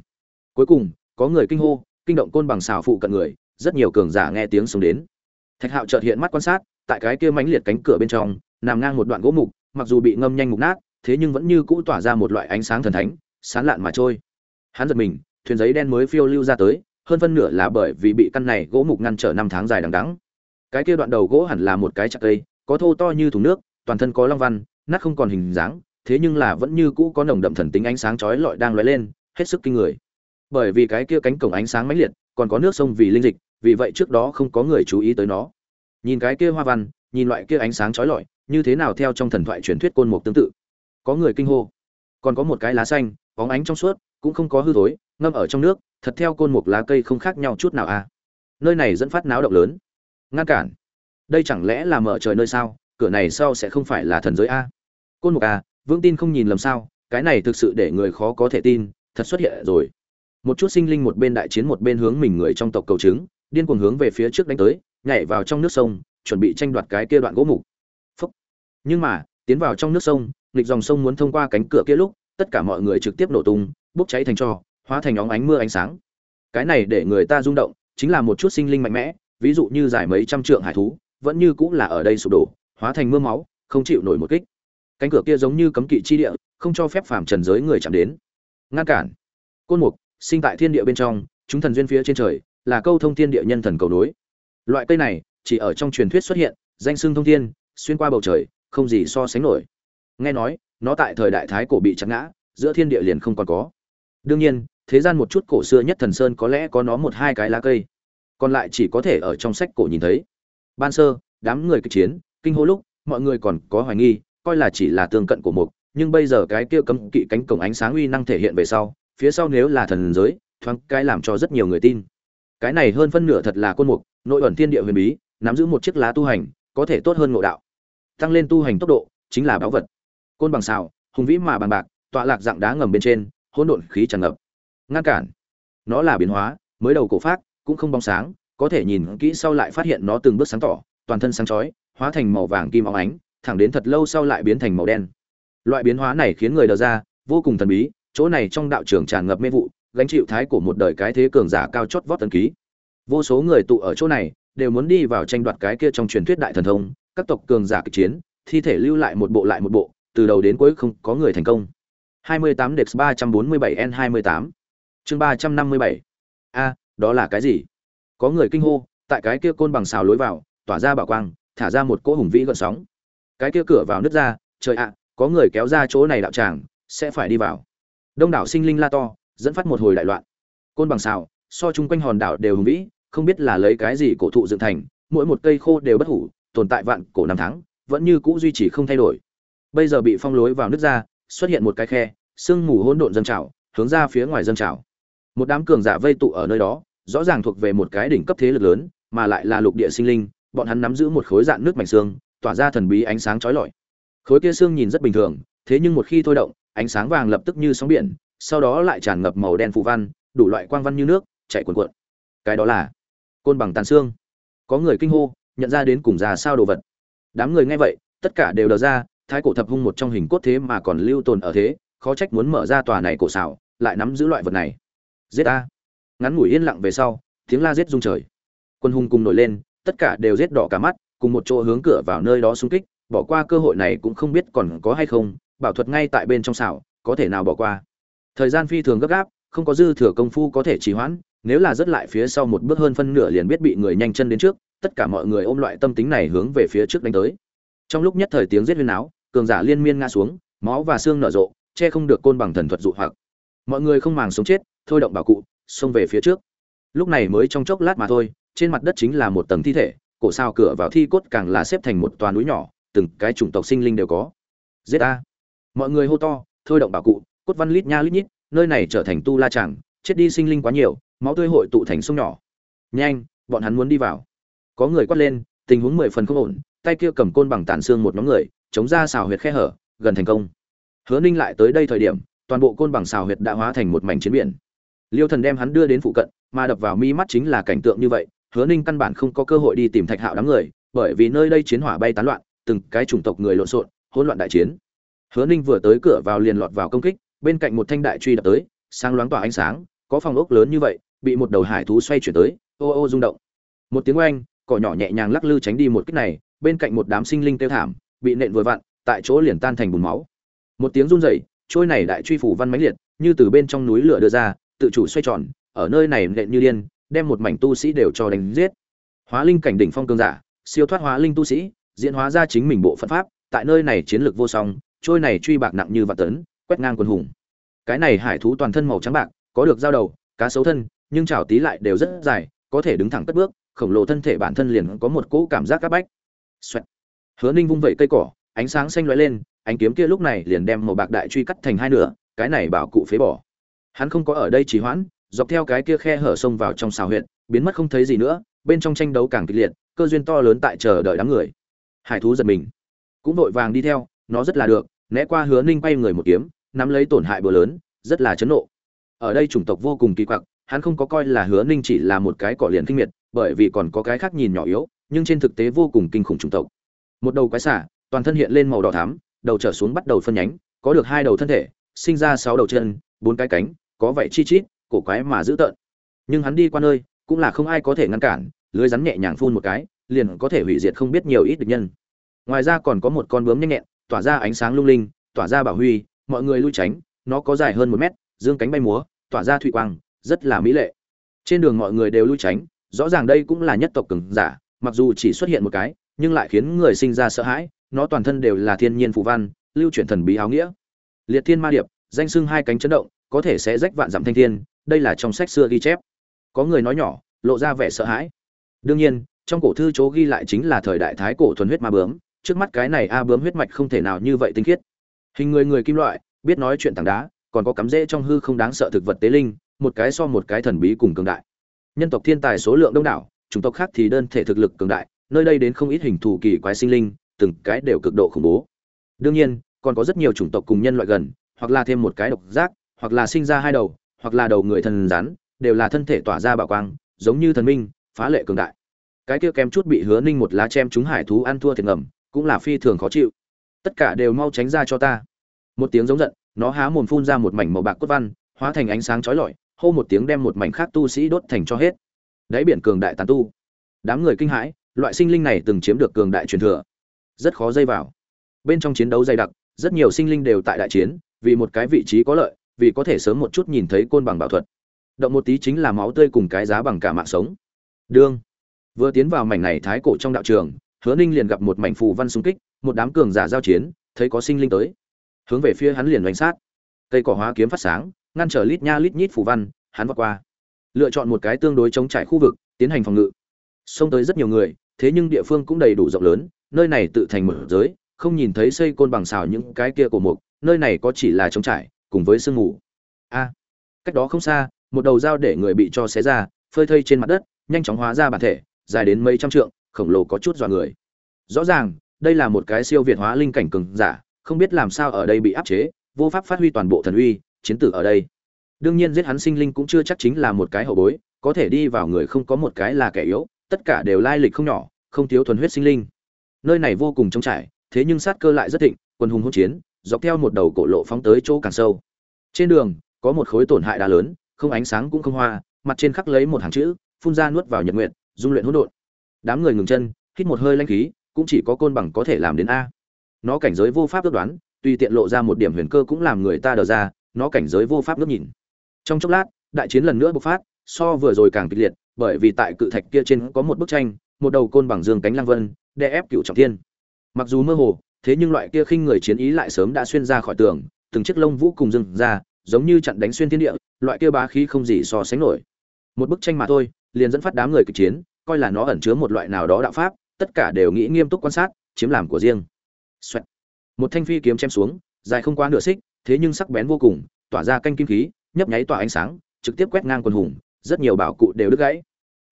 Cuối cùng, có người kinh hô, kinh động côn bằng xào phụ cận người, rất nhiều cường giả nghe tiếng sống đến. Thạch hạo trợt hiện mắt quan sát, tại cái kia mãnh liệt cánh cửa bên trong, nằm ngang một đoạn gỗ mục, mặc dù bị ngâm nhanh mục nát thế nhưng vẫn như cũ tỏa ra một loại ánh sáng thần thánh, sán lạn mà trôi. Hắn giật mình, thuyền giấy đen mới phiêu lưu ra tới, hơn phân nửa là bởi vì bị căn này gỗ mục ngăn trở năm tháng dài đằng đẵng. Cái kia đoạn đầu gỗ hẳn là một cái chặt cây, có thô to như thùng nước, toàn thân có long văn, nát không còn hình dáng, thế nhưng là vẫn như cũ có nồng đậm thần tính ánh sáng chói lọi đang lóe lên, hết sức kinh người. Bởi vì cái kia cánh cổng ánh sáng mãnh liệt, còn có nước sông vì linh dịch, vì vậy trước đó không có người chú ý tới nó. Nhìn cái kia hoa văn, nhìn loại kia ánh sáng chói lọi, như thế nào theo trong thần thoại truyền thuyết côn mục tương tự có người kinh hô. Còn có một cái lá xanh, bóng ánh trong suốt, cũng không có hư thối, ngâm ở trong nước, thật theo côn mục lá cây không khác nhau chút nào à. Nơi này dẫn phát náo động lớn. Ngăn cản. Đây chẳng lẽ là mở trời nơi sao, cửa này sau sẽ không phải là thần giới a côn mục a vững tin không nhìn lầm sao, cái này thực sự để người khó có thể tin, thật xuất hiện rồi. Một chút sinh linh một bên đại chiến một bên hướng mình người trong tộc cầu chứng, điên cuồng hướng về phía trước đánh tới, nhảy vào trong nước sông, chuẩn bị tranh đoạt cái kia đoạn gỗ mục. Phúc. nhưng mà, tiến vào trong nước sông nghịch dòng sông muốn thông qua cánh cửa kia lúc, tất cả mọi người trực tiếp nổ tung, bốc cháy thành trò hóa thành óng ánh mưa ánh sáng. Cái này để người ta rung động, chính là một chút sinh linh mạnh mẽ, ví dụ như giải mấy trăm trượng hải thú, vẫn như cũng là ở đây sụp đổ, hóa thành mưa máu, không chịu nổi một kích. Cánh cửa kia giống như cấm kỵ chi địa, không cho phép phàm trần giới người chạm đến. Ngăn cản. Côn mục, sinh tại thiên địa bên trong, chúng thần duyên phía trên trời, là câu thông thiên địa nhân thần cầu nối. Loại cây này, chỉ ở trong truyền thuyết xuất hiện, danh xưng thông thiên, xuyên qua bầu trời, không gì so sánh nổi nghe nói, nó tại thời đại thái cổ bị chặt ngã, giữa thiên địa liền không còn có. Đương nhiên, thế gian một chút cổ xưa nhất thần sơn có lẽ có nó một hai cái lá cây. Còn lại chỉ có thể ở trong sách cổ nhìn thấy. Ban sơ, đám người kịch chiến, kinh hô lúc, mọi người còn có hoài nghi, coi là chỉ là tương cận của mục, nhưng bây giờ cái kia cấm kỵ cánh cổng ánh sáng uy năng thể hiện về sau, phía sau nếu là thần giới, thoáng cái làm cho rất nhiều người tin. Cái này hơn phân nửa thật là côn mục, nội ẩn thiên địa huyền bí, nắm giữ một chiếc lá tu hành, có thể tốt hơn ngộ đạo. Tăng lên tu hành tốc độ, chính là báu vật côn bằng xào, hùng vĩ mà bằng bạc, tọa lạc dạng đá ngầm bên trên, hỗn độn khí tràn ngập. Ngăn cản. Nó là biến hóa, mới đầu cổ phát cũng không bóng sáng, có thể nhìn kỹ sau lại phát hiện nó từng bước sáng tỏ, toàn thân sáng chói, hóa thành màu vàng kim óng ánh, thẳng đến thật lâu sau lại biến thành màu đen. Loại biến hóa này khiến người đờ ra, vô cùng thần bí, chỗ này trong đạo trường tràn ngập mê vụ, gánh chịu thái của một đời cái thế cường giả cao chót vót tần ký. Vô số người tụ ở chỗ này, đều muốn đi vào tranh đoạt cái kia trong truyền thuyết đại thần thông, các tộc cường giả kịch chiến, thi thể lưu lại một bộ lại một bộ từ đầu đến cuối không có người thành công 28 Dex 347 N28 chương 357 A, đó là cái gì? Có người kinh hô, tại cái kia côn bằng xào lối vào, tỏa ra bảo quang, thả ra một cỗ hùng vĩ gợn sóng. Cái kia cửa vào nứt ra, trời ạ, có người kéo ra chỗ này đạo tràng, sẽ phải đi vào. Đông đảo sinh linh la to, dẫn phát một hồi đại loạn. Côn bằng xào, so chung quanh hòn đảo đều hùng vĩ, không biết là lấy cái gì cổ thụ dựng thành, mỗi một cây khô đều bất hủ, tồn tại vạn cổ năm tháng, vẫn như cũ duy trì không thay đổi. Bây giờ bị phong lối vào nứt ra, xuất hiện một cái khe, sương mù hỗn độn dâng trào, hướng ra phía ngoài dâng trào. Một đám cường giả vây tụ ở nơi đó, rõ ràng thuộc về một cái đỉnh cấp thế lực lớn, mà lại là lục địa sinh linh, bọn hắn nắm giữ một khối dạng nước mảnh xương, tỏa ra thần bí ánh sáng chói lọi. Khối kia xương nhìn rất bình thường, thế nhưng một khi thôi động, ánh sáng vàng lập tức như sóng biển, sau đó lại tràn ngập màu đen phù văn, đủ loại quang văn như nước, chảy cuồn cuộn. Cái đó là côn bằng tàn xương. Có người kinh hô, nhận ra đến cùng già sao đồ vật. Đám người nghe vậy, tất cả đều đờ ra, thái cổ thập hung một trong hình cốt thế mà còn lưu tồn ở thế, khó trách muốn mở ra tòa này cổ xảo, lại nắm giữ loại vật này. Giết a! Ngắn ngủi yên lặng về sau, tiếng la giết rung trời. Quân hung cùng nổi lên, tất cả đều giết đỏ cả mắt, cùng một chỗ hướng cửa vào nơi đó xung kích, bỏ qua cơ hội này cũng không biết còn có hay không, bảo thuật ngay tại bên trong xảo, có thể nào bỏ qua. Thời gian phi thường gấp gáp, không có dư thừa công phu có thể trì hoãn, nếu là rất lại phía sau một bước hơn phân nửa liền biết bị người nhanh chân đến trước, tất cả mọi người ôm loại tâm tính này hướng về phía trước đánh tới. Trong lúc nhất thời tiếng giết huyên áo cường giả liên miên ngã xuống, máu và xương nở rộ, che không được côn bằng thần thuật dụ hoặc. Mọi người không màng sống chết, thôi động bảo cụ, xông về phía trước. Lúc này mới trong chốc lát mà thôi, trên mặt đất chính là một tầng thi thể, cổ sao cửa vào thi cốt càng là xếp thành một toà núi nhỏ, từng cái chủng tộc sinh linh đều có. Giết a! Mọi người hô to, thôi động bảo cụ, cốt văn lít nha lít nhít, nơi này trở thành tu la tràng, chết đi sinh linh quá nhiều, máu tươi hội tụ thành sông nhỏ. Nhanh, bọn hắn muốn đi vào. Có người quát lên, tình huống mười phần không ổn, tay kia cầm côn bằng tàn xương một nhóm người, chống ra xào huyệt khe hở, gần thành công. Hứa Ninh lại tới đây thời điểm, toàn bộ côn bằng xào huyệt đã hóa thành một mảnh chiến biển. Liêu Thần đem hắn đưa đến phụ cận, mà đập vào mi mắt chính là cảnh tượng như vậy, Hứa Ninh căn bản không có cơ hội đi tìm Thạch Hạo đám người, bởi vì nơi đây chiến hỏa bay tán loạn, từng cái chủng tộc người lộn xộn, hỗn loạn đại chiến. Hứa Ninh vừa tới cửa vào liền lọt vào công kích, bên cạnh một thanh đại truy đập tới, sáng loáng tỏa ánh sáng, có phòng ốc lớn như vậy, bị một đầu hải thú xoay chuyển tới, ô ô rung động. Một tiếng oanh, cỏ nhỏ nhẹ nhàng lắc lư tránh đi một kích này, bên cạnh một đám sinh linh tiêu thảm, bị nện vừa vặn, tại chỗ liền tan thành bùn máu. Một tiếng run rẩy, trôi này đại truy phủ văn mãnh liệt, như từ bên trong núi lửa đưa ra tự chủ xoay tròn ở nơi này nện như điên đem một mảnh tu sĩ đều cho đánh giết hóa linh cảnh đỉnh phong cường giả siêu thoát hóa linh tu sĩ diễn hóa ra chính mình bộ phận pháp tại nơi này chiến lược vô song trôi này truy bạc nặng như vạn tấn quét ngang quần hùng cái này hải thú toàn thân màu trắng bạc có được dao đầu cá sấu thân nhưng chảo tí lại đều rất dài có thể đứng thẳng cất bước khổng lồ thân thể bản thân liền có một cỗ cảm giác áp bách Xoẹt hứa ninh vung vẩy cây cỏ, ánh sáng xanh lóe lên, ánh kiếm kia lúc này liền đem màu bạc đại truy cắt thành hai nửa, cái này bảo cụ phế bỏ. Hắn không có ở đây trì hoãn, dọc theo cái kia khe hở sông vào trong xào huyện biến mất không thấy gì nữa, bên trong tranh đấu càng kịch liệt, cơ duyên to lớn tại chờ đợi đám người. Hải thú giật mình. Cũng vội vàng đi theo, nó rất là được, né qua hứa ninh quay người một kiếm, nắm lấy tổn hại bừa lớn, rất là chấn nộ. Ở đây chủng tộc vô cùng kỳ quặc, hắn không có coi là hứa ninh chỉ là một cái cỏ liền kinh miệt, bởi vì còn có cái khác nhìn nhỏ yếu, nhưng trên thực tế vô cùng kinh khủng chủng tộc một đầu quái xả, toàn thân hiện lên màu đỏ thắm, đầu trở xuống bắt đầu phân nhánh, có được hai đầu thân thể, sinh ra sáu đầu chân, bốn cái cánh, có vẻ chi chít, cổ quái mà dữ tợn. Nhưng hắn đi qua nơi, cũng là không ai có thể ngăn cản, lưới rắn nhẹ nhàng phun một cái, liền có thể hủy diệt không biết nhiều ít địch nhân. Ngoài ra còn có một con bướm nhanh nhẹn, tỏa ra ánh sáng lung linh, tỏa ra bảo huy, mọi người lui tránh, nó có dài hơn một mét, dương cánh bay múa, tỏa ra thủy quang, rất là mỹ lệ. Trên đường mọi người đều lui tránh, rõ ràng đây cũng là nhất tộc cường giả, mặc dù chỉ xuất hiện một cái nhưng lại khiến người sinh ra sợ hãi, nó toàn thân đều là thiên nhiên phù văn, lưu chuyển thần bí áo nghĩa. Liệt thiên ma điệp, danh sưng hai cánh chấn động, có thể sẽ rách vạn dặm thanh thiên, đây là trong sách xưa ghi chép. Có người nói nhỏ, lộ ra vẻ sợ hãi. Đương nhiên, trong cổ thư chỗ ghi lại chính là thời đại thái cổ thuần huyết ma bướm, trước mắt cái này a bướm huyết mạch không thể nào như vậy tinh khiết. Hình người người kim loại, biết nói chuyện tảng đá, còn có cắm rễ trong hư không đáng sợ thực vật tế linh, một cái so một cái thần bí cùng cường đại. Nhân tộc thiên tài số lượng đông đảo, chủng tộc khác thì đơn thể thực lực cường đại nơi đây đến không ít hình thù kỳ quái sinh linh, từng cái đều cực độ khủng bố. Đương nhiên, còn có rất nhiều chủng tộc cùng nhân loại gần, hoặc là thêm một cái độc giác, hoặc là sinh ra hai đầu, hoặc là đầu người thần rắn, đều là thân thể tỏa ra bảo quang, giống như thần minh, phá lệ cường đại. Cái kia kém chút bị hứa ninh một lá chem chúng hải thú ăn thua thiệt ngầm, cũng là phi thường khó chịu. Tất cả đều mau tránh ra cho ta. Một tiếng giống giận, nó há mồm phun ra một mảnh màu bạc cốt văn, hóa thành ánh sáng chói lọi, hô một tiếng đem một mảnh khác tu sĩ đốt thành cho hết. Đáy biển cường đại tán tu. Đám người kinh hãi loại sinh linh này từng chiếm được cường đại truyền thừa. Rất khó dây vào. Bên trong chiến đấu dày đặc, rất nhiều sinh linh đều tại đại chiến, vì một cái vị trí có lợi, vì có thể sớm một chút nhìn thấy côn bằng bảo thuật. Động một tí chính là máu tươi cùng cái giá bằng cả mạng sống. Đương. Vừa tiến vào mảnh này thái cổ trong đạo trường, hứa ninh liền gặp một mảnh phù văn xung kích, một đám cường giả giao chiến, thấy có sinh linh tới. Hướng về phía hắn liền đánh sát. Cây cỏ hóa kiếm phát sáng, ngăn trở lít nha lít nhít phù văn, hắn vượt qua. Lựa chọn một cái tương đối chống trải khu vực, tiến hành phòng ngự. Xông tới rất nhiều người thế nhưng địa phương cũng đầy đủ rộng lớn, nơi này tự thành một giới, không nhìn thấy xây côn bằng xào những cái kia của mục, nơi này có chỉ là chống trải, cùng với sương mù. A, cách đó không xa, một đầu dao để người bị cho xé ra, phơi thây trên mặt đất, nhanh chóng hóa ra bản thể, dài đến mấy trăm trượng, khổng lồ có chút dọa người. Rõ ràng, đây là một cái siêu việt hóa linh cảnh cường giả, không biết làm sao ở đây bị áp chế, vô pháp phát huy toàn bộ thần uy, chiến tử ở đây. Đương nhiên giết hắn sinh linh cũng chưa chắc chính là một cái hậu bối, có thể đi vào người không có một cái là kẻ yếu tất cả đều lai lịch không nhỏ, không thiếu thuần huyết sinh linh. Nơi này vô cùng trống trải, thế nhưng sát cơ lại rất thịnh quân hùng hỗn chiến, dọc theo một đầu cổ lộ phóng tới chỗ càng sâu. Trên đường, có một khối tổn hại đá lớn, không ánh sáng cũng không hoa, mặt trên khắc lấy một hàng chữ, phun ra nuốt vào nhật nguyện dung luyện hỗn độn. Đám người ngừng chân, hít một hơi lanh khí, cũng chỉ có côn bằng có thể làm đến a. Nó cảnh giới vô pháp ước đoán tùy tiện lộ ra một điểm huyền cơ cũng làm người ta đờ ra, nó cảnh giới vô pháp ngước nhìn. Trong chốc lát, đại chiến lần nữa bộc phát, so vừa rồi càng kịch liệt bởi vì tại cự thạch kia trên có một bức tranh, một đầu côn bằng dương cánh lang vân, đè ép cựu trọng thiên. Mặc dù mơ hồ, thế nhưng loại kia khinh người chiến ý lại sớm đã xuyên ra khỏi tường, từng chiếc lông vũ cùng dừng ra, giống như chặn đánh xuyên thiên địa, loại kia bá khí không gì so sánh nổi. Một bức tranh mà thôi, liền dẫn phát đám người kịch chiến, coi là nó ẩn chứa một loại nào đó đạo pháp, tất cả đều nghĩ nghiêm túc quan sát, chiếm làm của riêng. Xoẹt. một thanh phi kiếm chém xuống, dài không quá nửa xích, thế nhưng sắc bén vô cùng, tỏa ra canh kim khí, nhấp nháy tỏa ánh sáng, trực tiếp quét ngang quần hùng rất nhiều bảo cụ đều đứt gãy.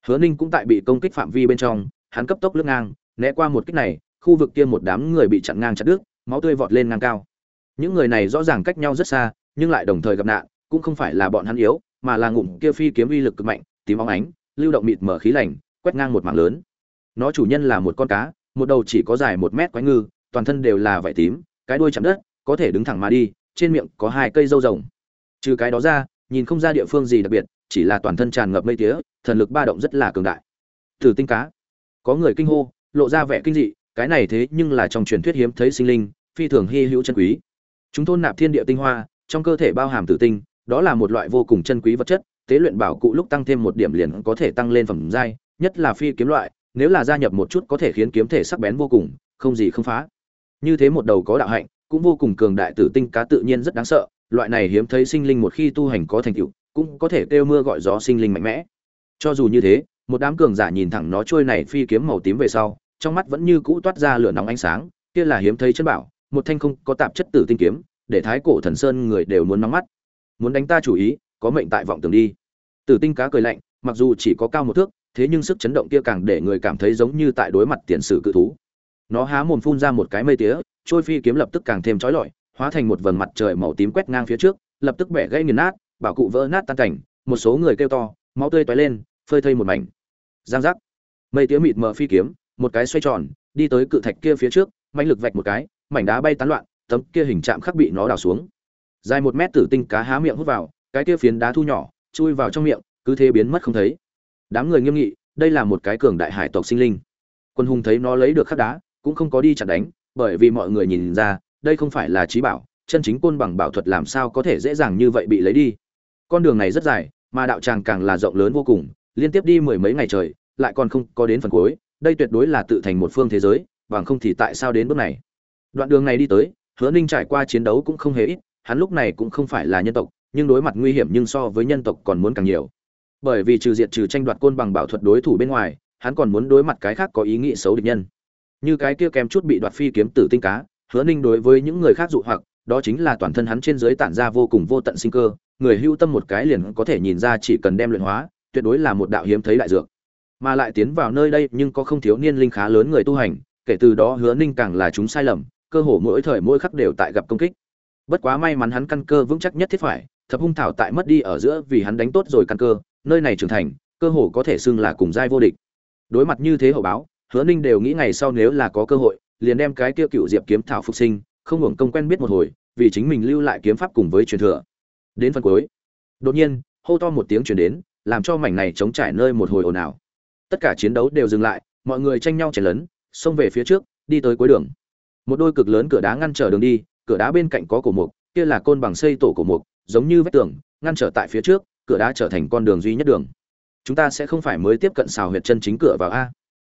Hứa ninh cũng tại bị công kích phạm vi bên trong, hắn cấp tốc lướt ngang, né qua một kích này, khu vực kia một đám người bị chặn ngang chặt đứt, máu tươi vọt lên ngang cao. Những người này rõ ràng cách nhau rất xa, nhưng lại đồng thời gặp nạn, cũng không phải là bọn hắn yếu, mà là ngụm kia phi kiếm uy lực cực mạnh, tím bóng ánh, lưu động mịt mở khí lạnh quét ngang một mảng lớn. Nó chủ nhân là một con cá, một đầu chỉ có dài một mét quái ngư, toàn thân đều là vảy tím, cái đuôi chạm đất, có thể đứng thẳng mà đi, trên miệng có hai cây râu rồng. Trừ cái đó ra, nhìn không ra địa phương gì đặc biệt chỉ là toàn thân tràn ngập mây tía, thần lực ba động rất là cường đại. Tử tinh cá, có người kinh hô, lộ ra vẻ kinh dị, cái này thế nhưng là trong truyền thuyết hiếm thấy sinh linh, phi thường hy hữu chân quý. Chúng thôn nạp thiên địa tinh hoa, trong cơ thể bao hàm tử tinh, đó là một loại vô cùng chân quý vật chất, tế luyện bảo cụ lúc tăng thêm một điểm liền có thể tăng lên phẩm giai, nhất là phi kiếm loại, nếu là gia nhập một chút có thể khiến kiếm thể sắc bén vô cùng, không gì không phá. Như thế một đầu có đạo hạnh, cũng vô cùng cường đại tử tinh cá tự nhiên rất đáng sợ, loại này hiếm thấy sinh linh một khi tu hành có thành tựu cũng có thể kêu mưa gọi gió sinh linh mạnh mẽ. Cho dù như thế, một đám cường giả nhìn thẳng nó trôi này phi kiếm màu tím về sau, trong mắt vẫn như cũ toát ra lửa nóng ánh sáng, kia là hiếm thấy chân bảo, một thanh không có tạp chất tử tinh kiếm, để thái cổ thần sơn người đều muốn nóng mắt. Muốn đánh ta chủ ý, có mệnh tại vọng tường đi. Tử tinh cá cười lạnh, mặc dù chỉ có cao một thước, thế nhưng sức chấn động kia càng để người cảm thấy giống như tại đối mặt tiền sử cự thú. Nó há mồm phun ra một cái mây tía, trôi phi kiếm lập tức càng thêm chói lọi, hóa thành một vầng mặt trời màu tím quét ngang phía trước, lập tức bẻ gây nghiền nát bảo cụ vỡ nát tan cảnh, một số người kêu to, máu tươi tóe lên, phơi thây một mảnh. Giang giác. Mây tía mịt mờ phi kiếm, một cái xoay tròn, đi tới cự thạch kia phía trước mạnh lực vạch một cái, mảnh đá bay tán loạn, tấm kia hình chạm khắc bị nó đào xuống. Dài một mét tử tinh cá há miệng hút vào, cái kia phiến đá thu nhỏ, chui vào trong miệng, cứ thế biến mất không thấy. Đám người nghiêm nghị, đây là một cái cường đại hải tộc sinh linh. Quân hùng thấy nó lấy được khắc đá, cũng không có đi chặn đánh, bởi vì mọi người nhìn ra, đây không phải là trí bảo, chân chính côn bằng bảo thuật làm sao có thể dễ dàng như vậy bị lấy đi con đường này rất dài, mà đạo tràng càng là rộng lớn vô cùng, liên tiếp đi mười mấy ngày trời, lại còn không có đến phần cuối, đây tuyệt đối là tự thành một phương thế giới, bằng không thì tại sao đến bước này? Đoạn đường này đi tới, hứa ninh trải qua chiến đấu cũng không hề ít, hắn lúc này cũng không phải là nhân tộc, nhưng đối mặt nguy hiểm nhưng so với nhân tộc còn muốn càng nhiều. Bởi vì trừ diệt trừ tranh đoạt côn bằng bảo thuật đối thủ bên ngoài, hắn còn muốn đối mặt cái khác có ý nghĩ xấu địch nhân. Như cái kia kém chút bị đoạt phi kiếm tử tinh cá, hứa ninh đối với những người khác dụ hoặc, đó chính là toàn thân hắn trên dưới tản ra vô cùng vô tận sinh cơ người hưu tâm một cái liền có thể nhìn ra chỉ cần đem luyện hóa, tuyệt đối là một đạo hiếm thấy đại dược. Mà lại tiến vào nơi đây nhưng có không thiếu niên linh khá lớn người tu hành, kể từ đó hứa ninh càng là chúng sai lầm, cơ hồ mỗi thời mỗi khắc đều tại gặp công kích. Bất quá may mắn hắn căn cơ vững chắc nhất thiết phải, thập hung thảo tại mất đi ở giữa vì hắn đánh tốt rồi căn cơ, nơi này trưởng thành, cơ hồ có thể xưng là cùng giai vô địch. Đối mặt như thế hậu báo, hứa ninh đều nghĩ ngày sau nếu là có cơ hội, liền đem cái kia cựu diệp kiếm thảo phục sinh, không hưởng công quen biết một hồi, vì chính mình lưu lại kiếm pháp cùng với truyền thừa đến phần cuối. Đột nhiên, hô to một tiếng chuyển đến, làm cho mảnh này chống trải nơi một hồi ồn ào. Tất cả chiến đấu đều dừng lại, mọi người tranh nhau chảy lớn xông về phía trước, đi tới cuối đường. Một đôi cực lớn cửa đá ngăn trở đường đi, cửa đá bên cạnh có cổ mục, kia là côn bằng xây tổ cổ mục, giống như vách tường, ngăn trở tại phía trước, cửa đá trở thành con đường duy nhất đường. Chúng ta sẽ không phải mới tiếp cận xào huyệt chân chính cửa vào a.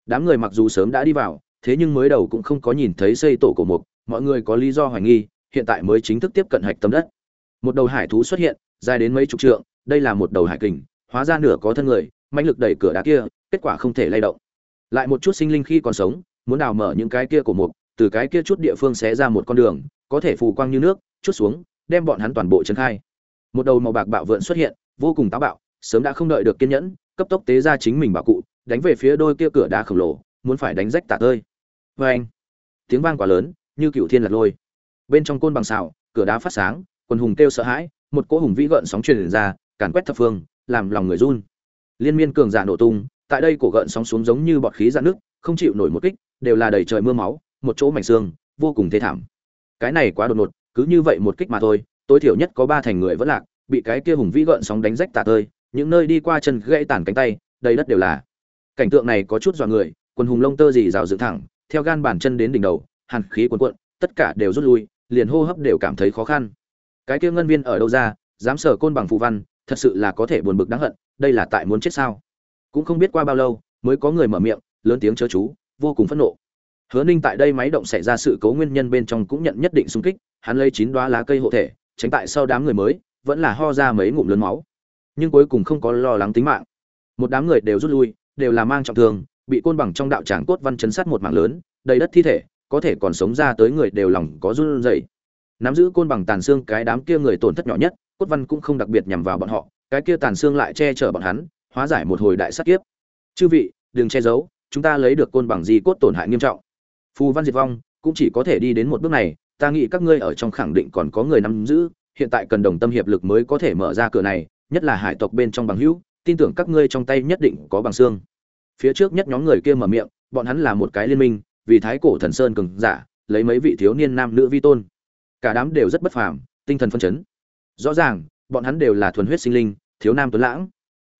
Đám người mặc dù sớm đã đi vào, thế nhưng mới đầu cũng không có nhìn thấy xây tổ cổ mục, mọi người có lý do hoài nghi, hiện tại mới chính thức tiếp cận hạch tâm đất một đầu hải thú xuất hiện, dài đến mấy chục trượng, đây là một đầu hải kình, hóa ra nửa có thân người mạnh lực đẩy cửa đá kia, kết quả không thể lay động. Lại một chút sinh linh khi còn sống, muốn đào mở những cái kia của mục, từ cái kia chút địa phương xé ra một con đường, có thể phù quang như nước, chút xuống, đem bọn hắn toàn bộ trấn khai. Một đầu màu bạc bạo vượn xuất hiện, vô cùng táo bạo, sớm đã không đợi được kiên nhẫn, cấp tốc tế ra chính mình bảo cụ, đánh về phía đôi kia cửa đá khổng lồ, muốn phải đánh rách tả tơi. Vê anh tiếng vang quá lớn, như cựu thiên lật lôi. Bên trong côn bằng xào, cửa đá phát sáng quần hùng kêu sợ hãi, một cỗ hùng vĩ gợn sóng truyền ra, càn quét thập phương, làm lòng người run. Liên miên cường giả nổ tung, tại đây cổ gợn sóng xuống giống như bọt khí ra nước, không chịu nổi một kích, đều là đầy trời mưa máu, một chỗ mảnh xương, vô cùng thê thảm. Cái này quá đột ngột, cứ như vậy một kích mà thôi, tối thiểu nhất có ba thành người vẫn lạc, bị cái kia hùng vĩ gợn sóng đánh rách tả tơi, những nơi đi qua chân gãy tàn cánh tay, đầy đất đều là. Cảnh tượng này có chút dọa người, quần hùng lông tơ gì rào dựng thẳng, theo gan bàn chân đến đỉnh đầu, hàn khí cuồn cuộn, tất cả đều rút lui, liền hô hấp đều cảm thấy khó khăn cái kia ngân viên ở đâu ra, dám sở côn bằng phù văn, thật sự là có thể buồn bực đáng hận, đây là tại muốn chết sao? Cũng không biết qua bao lâu, mới có người mở miệng, lớn tiếng chớ chú, vô cùng phẫn nộ. Hứa ninh tại đây máy động xảy ra sự cố nguyên nhân bên trong cũng nhận nhất định xung kích, hắn lấy chín đoá lá cây hộ thể, tránh tại sau đám người mới, vẫn là ho ra mấy ngụm lớn máu. Nhưng cuối cùng không có lo lắng tính mạng. Một đám người đều rút lui, đều là mang trọng thương, bị côn bằng trong đạo tràng cốt văn chấn sát một mạng lớn, đầy đất thi thể, có thể còn sống ra tới người đều lòng có run rẩy nắm giữ côn bằng tàn xương cái đám kia người tổn thất nhỏ nhất, cốt văn cũng không đặc biệt nhằm vào bọn họ, cái kia tàn xương lại che chở bọn hắn, hóa giải một hồi đại sát kiếp. Chư vị, đừng che giấu, chúng ta lấy được côn bằng gì cốt tổn hại nghiêm trọng. Phù văn diệt vong cũng chỉ có thể đi đến một bước này, ta nghĩ các ngươi ở trong khẳng định còn có người nắm giữ, hiện tại cần đồng tâm hiệp lực mới có thể mở ra cửa này, nhất là hải tộc bên trong bằng hữu, tin tưởng các ngươi trong tay nhất định có bằng xương. Phía trước nhất nhóm người kia mở miệng, bọn hắn là một cái liên minh, vì thái cổ thần sơn cường giả, lấy mấy vị thiếu niên nam nữ vi tôn cả đám đều rất bất phàm, tinh thần phân chấn. Rõ ràng, bọn hắn đều là thuần huyết sinh linh, thiếu nam tuấn lãng.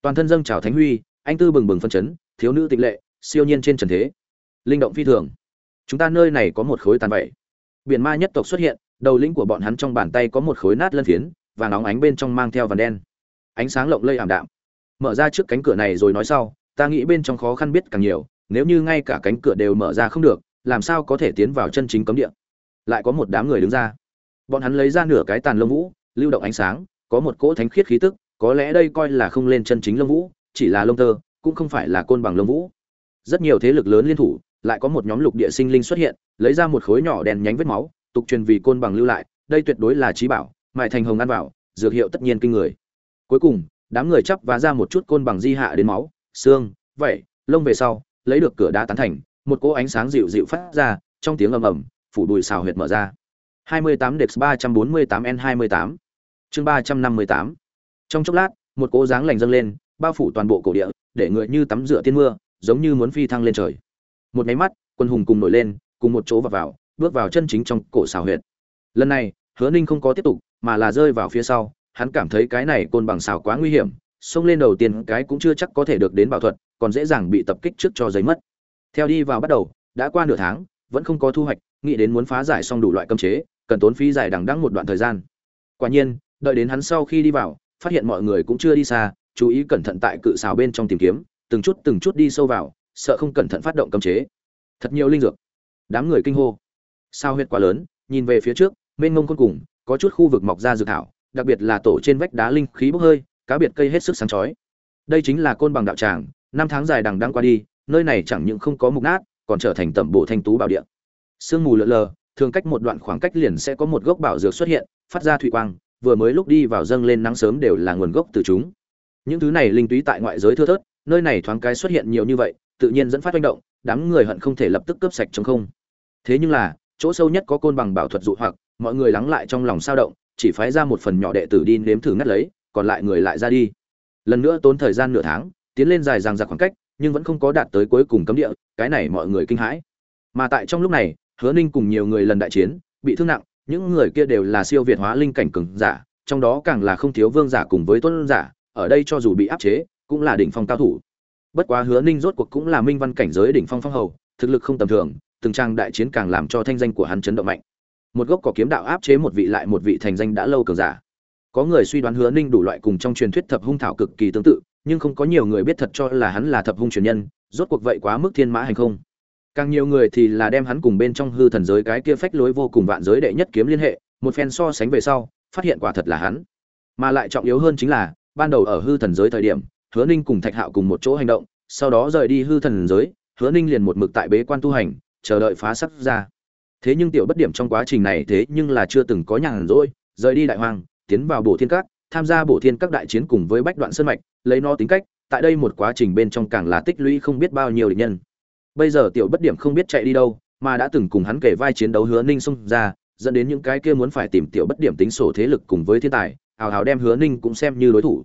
Toàn thân dâng trào thánh huy, anh tư bừng bừng phân chấn, thiếu nữ tịnh lệ, siêu nhiên trên trần thế. Linh động phi thường. Chúng ta nơi này có một khối tàn vậy biển ma nhất tộc xuất hiện, đầu lĩnh của bọn hắn trong bàn tay có một khối nát lân phiến và nóng ánh bên trong mang theo vằn đen. Ánh sáng lộng lây ảm đạm. Mở ra trước cánh cửa này rồi nói sau, ta nghĩ bên trong khó khăn biết càng nhiều, nếu như ngay cả cánh cửa đều mở ra không được, làm sao có thể tiến vào chân chính cấm địa? Lại có một đám người đứng ra bọn hắn lấy ra nửa cái tàn lông vũ, lưu động ánh sáng, có một cỗ thánh khiết khí tức, có lẽ đây coi là không lên chân chính lông vũ, chỉ là lông tơ, cũng không phải là côn bằng lông vũ. Rất nhiều thế lực lớn liên thủ, lại có một nhóm lục địa sinh linh xuất hiện, lấy ra một khối nhỏ đèn nhánh vết máu, tục truyền vì côn bằng lưu lại, đây tuyệt đối là trí bảo mại thành hồng ăn vào, dược hiệu tất nhiên kinh người. Cuối cùng, đám người chắp và ra một chút côn bằng di hạ đến máu, xương vậy lông về sau, lấy được cửa đá tán thành, một cỗ ánh sáng dịu dịu phát ra, trong tiếng ầm ầm, phủ đùi xào huyệt mở ra. 28 Dex 348 N28 chương 358 trong chốc lát, một cỗ dáng lành dâng lên, bao phủ toàn bộ cổ địa, để người như tắm rửa tiên mưa, giống như muốn phi thăng lên trời. Một máy mắt, quân hùng cùng nổi lên, cùng một chỗ vào vào, bước vào chân chính trong cổ xào huyệt. Lần này, hứa ninh không có tiếp tục, mà là rơi vào phía sau, hắn cảm thấy cái này côn bằng xào quá nguy hiểm, xông lên đầu tiên cái cũng chưa chắc có thể được đến bảo thuật, còn dễ dàng bị tập kích trước cho giấy mất. Theo đi vào bắt đầu, đã qua nửa tháng, vẫn không có thu hoạch, nghĩ đến muốn phá giải xong đủ loại cấm chế cần tốn phí dài đằng đẵng một đoạn thời gian. Quả nhiên, đợi đến hắn sau khi đi vào, phát hiện mọi người cũng chưa đi xa, chú ý cẩn thận tại cự xào bên trong tìm kiếm, từng chút từng chút đi sâu vào, sợ không cẩn thận phát động cấm chế. Thật nhiều linh dược. Đám người kinh hô. Sao huyết quá lớn, nhìn về phía trước, mênh mông côn cùng, có chút khu vực mọc ra dược thảo, đặc biệt là tổ trên vách đá linh khí bốc hơi, cá biệt cây hết sức sáng chói. Đây chính là côn bằng đạo tràng, năm tháng dài đằng đang qua đi, nơi này chẳng những không có mục nát, còn trở thành tẩm bộ thanh tú bảo địa. Sương mù lờ lờ thường cách một đoạn khoảng cách liền sẽ có một gốc bảo dược xuất hiện, phát ra thủy quang, vừa mới lúc đi vào dâng lên nắng sớm đều là nguồn gốc từ chúng. Những thứ này linh túy tại ngoại giới thưa thớt, nơi này thoáng cái xuất hiện nhiều như vậy, tự nhiên dẫn phát hoành động, đám người hận không thể lập tức cướp sạch trống không. Thế nhưng là, chỗ sâu nhất có côn bằng bảo thuật dụ hoặc, mọi người lắng lại trong lòng sao động, chỉ phái ra một phần nhỏ đệ tử đi nếm thử ngắt lấy, còn lại người lại ra đi. Lần nữa tốn thời gian nửa tháng, tiến lên dài dằng dặc khoảng cách, nhưng vẫn không có đạt tới cuối cùng cấm địa, cái này mọi người kinh hãi. Mà tại trong lúc này hứa ninh cùng nhiều người lần đại chiến, bị thương nặng, những người kia đều là siêu việt hóa linh cảnh cường giả, trong đó càng là không thiếu vương giả cùng với tuấn giả, ở đây cho dù bị áp chế, cũng là đỉnh phong cao thủ. Bất quá hứa ninh rốt cuộc cũng là minh văn cảnh giới đỉnh phong phong hầu, thực lực không tầm thường, từng trang đại chiến càng làm cho thanh danh của hắn chấn động mạnh. Một gốc cỏ kiếm đạo áp chế một vị lại một vị thành danh đã lâu cường giả. Có người suy đoán hứa ninh đủ loại cùng trong truyền thuyết thập hung thảo cực kỳ tương tự, nhưng không có nhiều người biết thật cho là hắn là thập hung truyền nhân, rốt cuộc vậy quá mức thiên mã hành không càng nhiều người thì là đem hắn cùng bên trong hư thần giới cái kia phách lối vô cùng vạn giới đệ nhất kiếm liên hệ, một phen so sánh về sau, phát hiện quả thật là hắn. Mà lại trọng yếu hơn chính là, ban đầu ở hư thần giới thời điểm, hứa ninh cùng thạch hạo cùng một chỗ hành động, sau đó rời đi hư thần giới, hứa ninh liền một mực tại bế quan tu hành, chờ đợi phá sắc ra. Thế nhưng tiểu bất điểm trong quá trình này thế nhưng là chưa từng có nhàn rỗi, rời đi đại hoàng, tiến vào bổ thiên các, tham gia bổ thiên các đại chiến cùng với bách đoạn sơn mạch, lấy nó tính cách, tại đây một quá trình bên trong càng là tích lũy không biết bao nhiêu địch nhân bây giờ tiểu bất điểm không biết chạy đi đâu, mà đã từng cùng hắn kể vai chiến đấu hứa ninh xông ra, dẫn đến những cái kia muốn phải tìm tiểu bất điểm tính sổ thế lực cùng với thiên tài, hào hào đem hứa ninh cũng xem như đối thủ.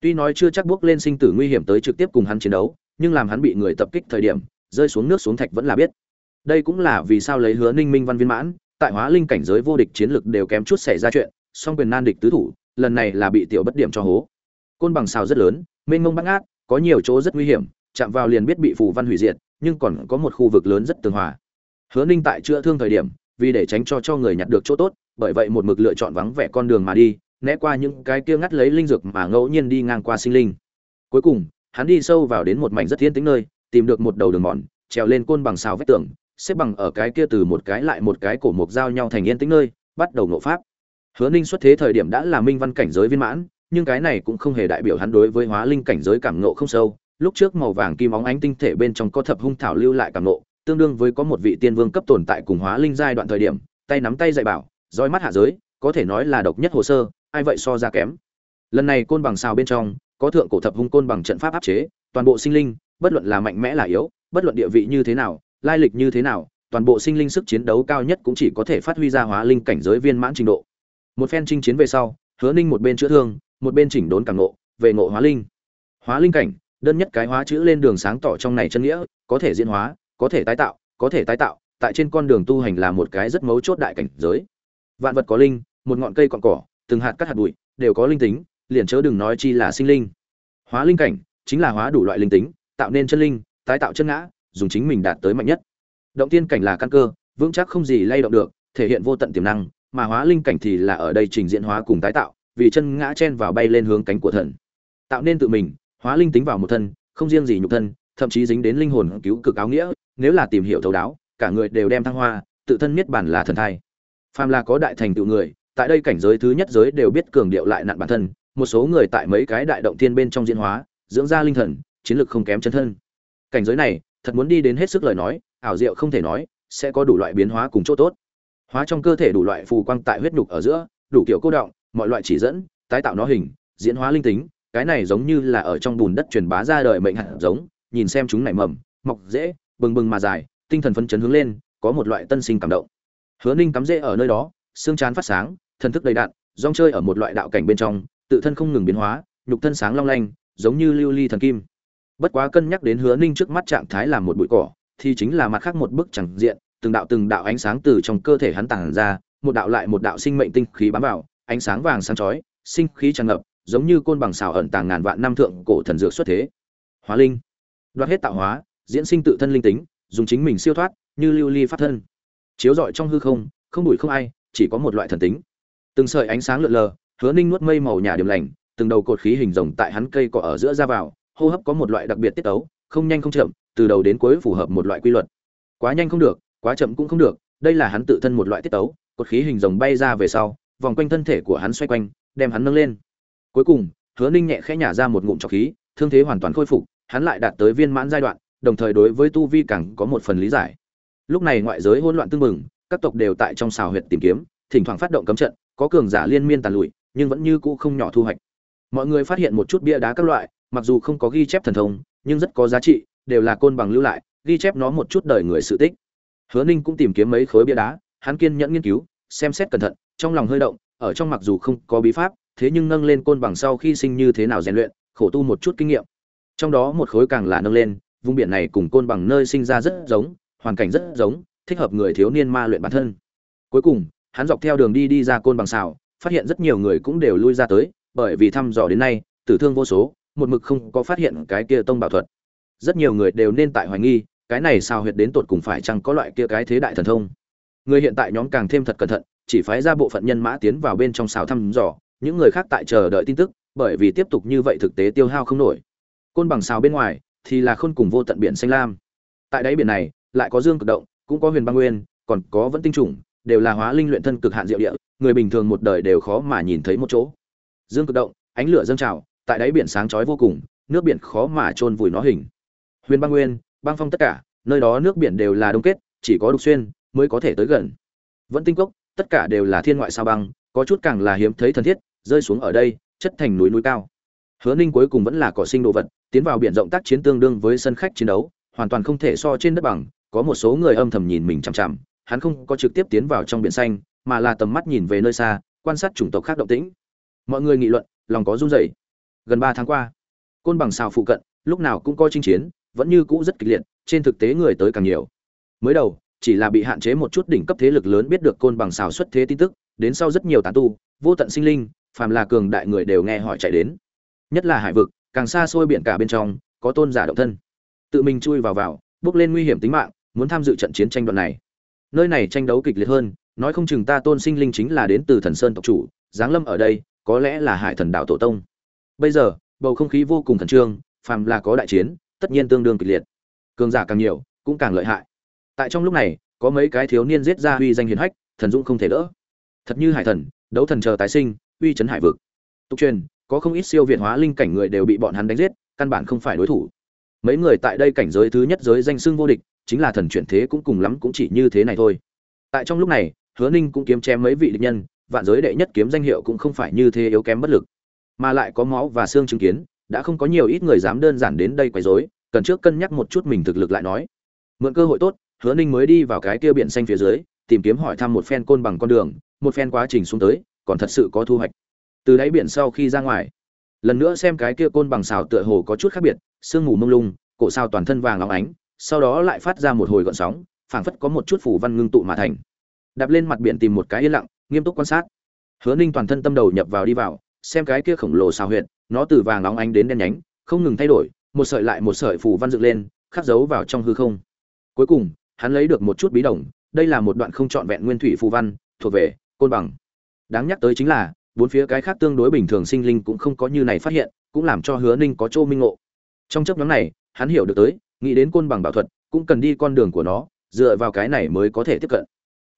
Tuy nói chưa chắc bước lên sinh tử nguy hiểm tới trực tiếp cùng hắn chiến đấu, nhưng làm hắn bị người tập kích thời điểm, rơi xuống nước xuống thạch vẫn là biết. Đây cũng là vì sao lấy hứa ninh minh văn viên mãn, tại hóa linh cảnh giới vô địch chiến lực đều kém chút xảy ra chuyện, song quyền nan địch tứ thủ, lần này là bị tiểu bất điểm cho hố. Côn bằng xào rất lớn, mênh mông bắt ngát, có nhiều chỗ rất nguy hiểm, chạm vào liền biết bị phù văn hủy diệt nhưng còn có một khu vực lớn rất tường hòa. Hứa ninh tại chữa thương thời điểm, vì để tránh cho cho người nhặt được chỗ tốt, bởi vậy một mực lựa chọn vắng vẻ con đường mà đi, né qua những cái kia ngắt lấy linh dược mà ngẫu nhiên đi ngang qua sinh linh. Cuối cùng, hắn đi sâu vào đến một mảnh rất thiên tính nơi, tìm được một đầu đường mòn, trèo lên côn bằng xào vách tường, xếp bằng ở cái kia từ một cái lại một cái cổ mục giao nhau thành yên tĩnh nơi, bắt đầu ngộ pháp. Hứa ninh xuất thế thời điểm đã là minh văn cảnh giới viên mãn, nhưng cái này cũng không hề đại biểu hắn đối với hóa linh cảnh giới cảm ngộ không sâu lúc trước màu vàng kim óng ánh tinh thể bên trong có thập hung thảo lưu lại cảm nộ, tương đương với có một vị tiên vương cấp tồn tại cùng hóa linh giai đoạn thời điểm tay nắm tay dạy bảo roi mắt hạ giới có thể nói là độc nhất hồ sơ ai vậy so ra kém. Lần này côn bằng xào bên trong có thượng cổ thập hung côn bằng trận pháp áp chế toàn bộ sinh linh bất luận là mạnh mẽ là yếu bất luận địa vị như thế nào lai lịch như thế nào toàn bộ sinh linh sức chiến đấu cao nhất cũng chỉ có thể phát huy ra hóa linh cảnh giới viên mãn trình độ. Một phen chinh chiến về sau hứa ninh một bên chữa thương một bên chỉnh đốn càng ngộ về ngộ hóa linh. Hóa linh cảnh đơn nhất cái hóa chữ lên đường sáng tỏ trong này chân nghĩa, có thể diễn hóa, có thể tái tạo, có thể tái tạo, tại trên con đường tu hành là một cái rất mấu chốt đại cảnh giới. Vạn vật có linh, một ngọn cây cọn cỏ, từng hạt cắt hạt bụi, đều có linh tính, liền chớ đừng nói chi là sinh linh. Hóa linh cảnh, chính là hóa đủ loại linh tính, tạo nên chân linh, tái tạo chân ngã, dùng chính mình đạt tới mạnh nhất. Động tiên cảnh là căn cơ, vững chắc không gì lay động được, thể hiện vô tận tiềm năng, mà hóa linh cảnh thì là ở đây trình diễn hóa cùng tái tạo, vì chân ngã chen vào bay lên hướng cánh của thần. Tạo nên tự mình hóa linh tính vào một thân, không riêng gì nhục thân, thậm chí dính đến linh hồn cứu cực áo nghĩa, nếu là tìm hiểu thấu đáo, cả người đều đem thăng hoa, tự thân niết bản là thần thai. Phàm là có đại thành tựu người, tại đây cảnh giới thứ nhất giới đều biết cường điệu lại nặn bản thân, một số người tại mấy cái đại động thiên bên trong diễn hóa, dưỡng ra linh thần, chiến lược không kém chân thân. Cảnh giới này, thật muốn đi đến hết sức lời nói, ảo diệu không thể nói, sẽ có đủ loại biến hóa cùng chỗ tốt. Hóa trong cơ thể đủ loại phù quang tại huyết nhục ở giữa, đủ kiểu cô động, mọi loại chỉ dẫn, tái tạo nó hình, diễn hóa linh tính cái này giống như là ở trong bùn đất truyền bá ra đời mệnh hạt giống, nhìn xem chúng nảy mầm, mọc dễ, bừng bừng mà dài, tinh thần phấn chấn hướng lên, có một loại tân sinh cảm động. Hứa ninh cắm rễ ở nơi đó, xương chán phát sáng, thần thức đầy đạn rong chơi ở một loại đạo cảnh bên trong, tự thân không ngừng biến hóa, nhục thân sáng long lanh, giống như lưu ly thần kim. Bất quá cân nhắc đến hứa ninh trước mắt trạng thái là một bụi cỏ, thì chính là mặt khác một bức chẳng diện, từng đạo từng đạo ánh sáng từ trong cơ thể hắn tản ra, một đạo lại một đạo sinh mệnh tinh khí bám vào, ánh sáng vàng sáng chói, sinh khí tràn ngập giống như côn bằng xào ẩn tàng ngàn vạn năm thượng cổ thần dược xuất thế. Hóa linh. Đoạt hết tạo hóa, diễn sinh tự thân linh tính, dùng chính mình siêu thoát, như lưu ly phát thân. Chiếu rọi trong hư không không đủi không ai, chỉ có một loại thần tính. Từng sợi ánh sáng lượn lờ, hứa ninh nuốt mây màu nhà điểm lành, từng đầu cột khí hình rồng tại hắn cây cỏ ở giữa ra vào, hô hấp có một loại đặc biệt tiết tấu, không nhanh không chậm, từ đầu đến cuối phù hợp một loại quy luật. Quá nhanh không được, quá chậm cũng không được, đây là hắn tự thân một loại tiết tấu, cột khí hình rồng bay ra về sau, vòng quanh thân thể của hắn xoay quanh, đem hắn nâng lên cuối cùng hứa ninh nhẹ khẽ nhả ra một ngụm trọc khí thương thế hoàn toàn khôi phục hắn lại đạt tới viên mãn giai đoạn đồng thời đối với tu vi càng có một phần lý giải. Lúc này ngoại giới hỗn loạn tưng bừng, các tộc đều tại trong xào huyệt tìm kiếm thỉnh thoảng phát động cấm trận có cường giả liên miên tàn lụi nhưng vẫn như cũ không nhỏ thu hoạch. Mọi người phát hiện một chút bia đá các loại mặc dù không có ghi chép thần thông nhưng rất có giá trị đều là côn bằng lưu lại ghi chép nó một chút đời người sự tích. Hứa ninh cũng tìm kiếm mấy khối bia đá hắn kiên nhẫn nghiên cứu xem xét cẩn thận trong lòng hơi động ở trong mặc dù không có bí pháp thế nhưng nâng lên côn bằng sau khi sinh như thế nào rèn luyện, khổ tu một chút kinh nghiệm. Trong đó một khối càng là nâng lên, vùng biển này cùng côn bằng nơi sinh ra rất giống, hoàn cảnh rất giống, thích hợp người thiếu niên ma luyện bản thân. Cuối cùng, hắn dọc theo đường đi đi ra côn bằng xào, phát hiện rất nhiều người cũng đều lui ra tới, bởi vì thăm dò đến nay, tử thương vô số, một mực không có phát hiện cái kia tông bảo thuật. Rất nhiều người đều nên tại hoài nghi, cái này sao huyệt đến tột cùng phải chăng có loại kia cái thế đại thần thông. Người hiện tại nhóm càng thêm thật cẩn thận, chỉ phái ra bộ phận nhân mã tiến vào bên trong xào thăm dò những người khác tại chờ đợi tin tức, bởi vì tiếp tục như vậy thực tế tiêu hao không nổi. Côn bằng xào bên ngoài thì là khôn cùng vô tận biển xanh lam. Tại đáy biển này, lại có dương cực động, cũng có huyền băng nguyên, còn có vẫn tinh trùng, đều là hóa linh luyện thân cực hạn diệu địa, người bình thường một đời đều khó mà nhìn thấy một chỗ. Dương cực động, ánh lửa dâng trào, tại đáy biển sáng chói vô cùng, nước biển khó mà chôn vùi nó hình. Huyền băng nguyên, băng phong tất cả, nơi đó nước biển đều là đông kết, chỉ có đục xuyên mới có thể tới gần. Vẫn tinh cốc, tất cả đều là thiên ngoại sao băng có chút càng là hiếm thấy thân thiết, rơi xuống ở đây, chất thành núi núi cao. Hứa ninh cuối cùng vẫn là cỏ sinh đồ vật, tiến vào biển rộng tác chiến tương đương với sân khách chiến đấu, hoàn toàn không thể so trên đất bằng, có một số người âm thầm nhìn mình chằm chằm, hắn không có trực tiếp tiến vào trong biển xanh, mà là tầm mắt nhìn về nơi xa, quan sát chủng tộc khác động tĩnh. Mọi người nghị luận, lòng có run rẩy. Gần ba tháng qua, côn bằng xào phụ cận, lúc nào cũng có chinh chiến, vẫn như cũ rất kịch liệt, trên thực tế người tới càng nhiều. Mới đầu, chỉ là bị hạn chế một chút đỉnh cấp thế lực lớn biết được côn bằng xào xuất thế tin tức đến sau rất nhiều tán tu, vô tận sinh linh, phàm là cường đại người đều nghe hỏi chạy đến. Nhất là hải vực, càng xa xôi biển cả bên trong, có tôn giả động thân. Tự mình chui vào vào, bước lên nguy hiểm tính mạng, muốn tham dự trận chiến tranh đoạn này. Nơi này tranh đấu kịch liệt hơn, nói không chừng ta tôn sinh linh chính là đến từ thần sơn tộc chủ, giáng lâm ở đây, có lẽ là hải thần đạo tổ tông. Bây giờ, bầu không khí vô cùng khẩn trương, phàm là có đại chiến, tất nhiên tương đương kịch liệt. Cường giả càng nhiều, cũng càng lợi hại. Tại trong lúc này, có mấy cái thiếu niên giết ra uy danh hiền hách, thần dũng không thể đỡ thật như hải thần, đấu thần chờ tái sinh, uy chấn hải vực. Tục truyền, có không ít siêu việt hóa linh cảnh người đều bị bọn hắn đánh giết, căn bản không phải đối thủ. Mấy người tại đây cảnh giới thứ nhất giới danh xưng vô địch, chính là thần chuyển thế cũng cùng lắm cũng chỉ như thế này thôi. Tại trong lúc này, hứa ninh cũng kiếm chém mấy vị địch nhân, vạn giới đệ nhất kiếm danh hiệu cũng không phải như thế yếu kém bất lực. Mà lại có máu và xương chứng kiến, đã không có nhiều ít người dám đơn giản đến đây quấy rối, cần trước cân nhắc một chút mình thực lực lại nói. Mượn cơ hội tốt, hứa ninh mới đi vào cái kia biển xanh phía dưới, tìm kiếm hỏi thăm một phen côn bằng con đường một phen quá trình xuống tới, còn thật sự có thu hoạch. Từ đáy biển sau khi ra ngoài, lần nữa xem cái kia côn bằng xào tựa hồ có chút khác biệt, sương mù mông lung, cổ sao toàn thân vàng óng ánh, sau đó lại phát ra một hồi gọn sóng, phảng phất có một chút phủ văn ngưng tụ mà thành. Đạp lên mặt biển tìm một cái yên lặng, nghiêm túc quan sát. Hứa ninh toàn thân tâm đầu nhập vào đi vào, xem cái kia khổng lồ xào huyệt, nó từ vàng óng ánh đến đen nhánh, không ngừng thay đổi, một sợi lại một sợi phủ văn dựng lên, khắc dấu vào trong hư không. Cuối cùng, hắn lấy được một chút bí đồng, đây là một đoạn không trọn vẹn nguyên thủy phù văn, thuộc về côn bằng. Đáng nhắc tới chính là, bốn phía cái khác tương đối bình thường sinh linh cũng không có như này phát hiện, cũng làm cho hứa ninh có chỗ minh ngộ. Trong chấp nhóm này, hắn hiểu được tới, nghĩ đến côn bằng bảo thuật, cũng cần đi con đường của nó, dựa vào cái này mới có thể tiếp cận.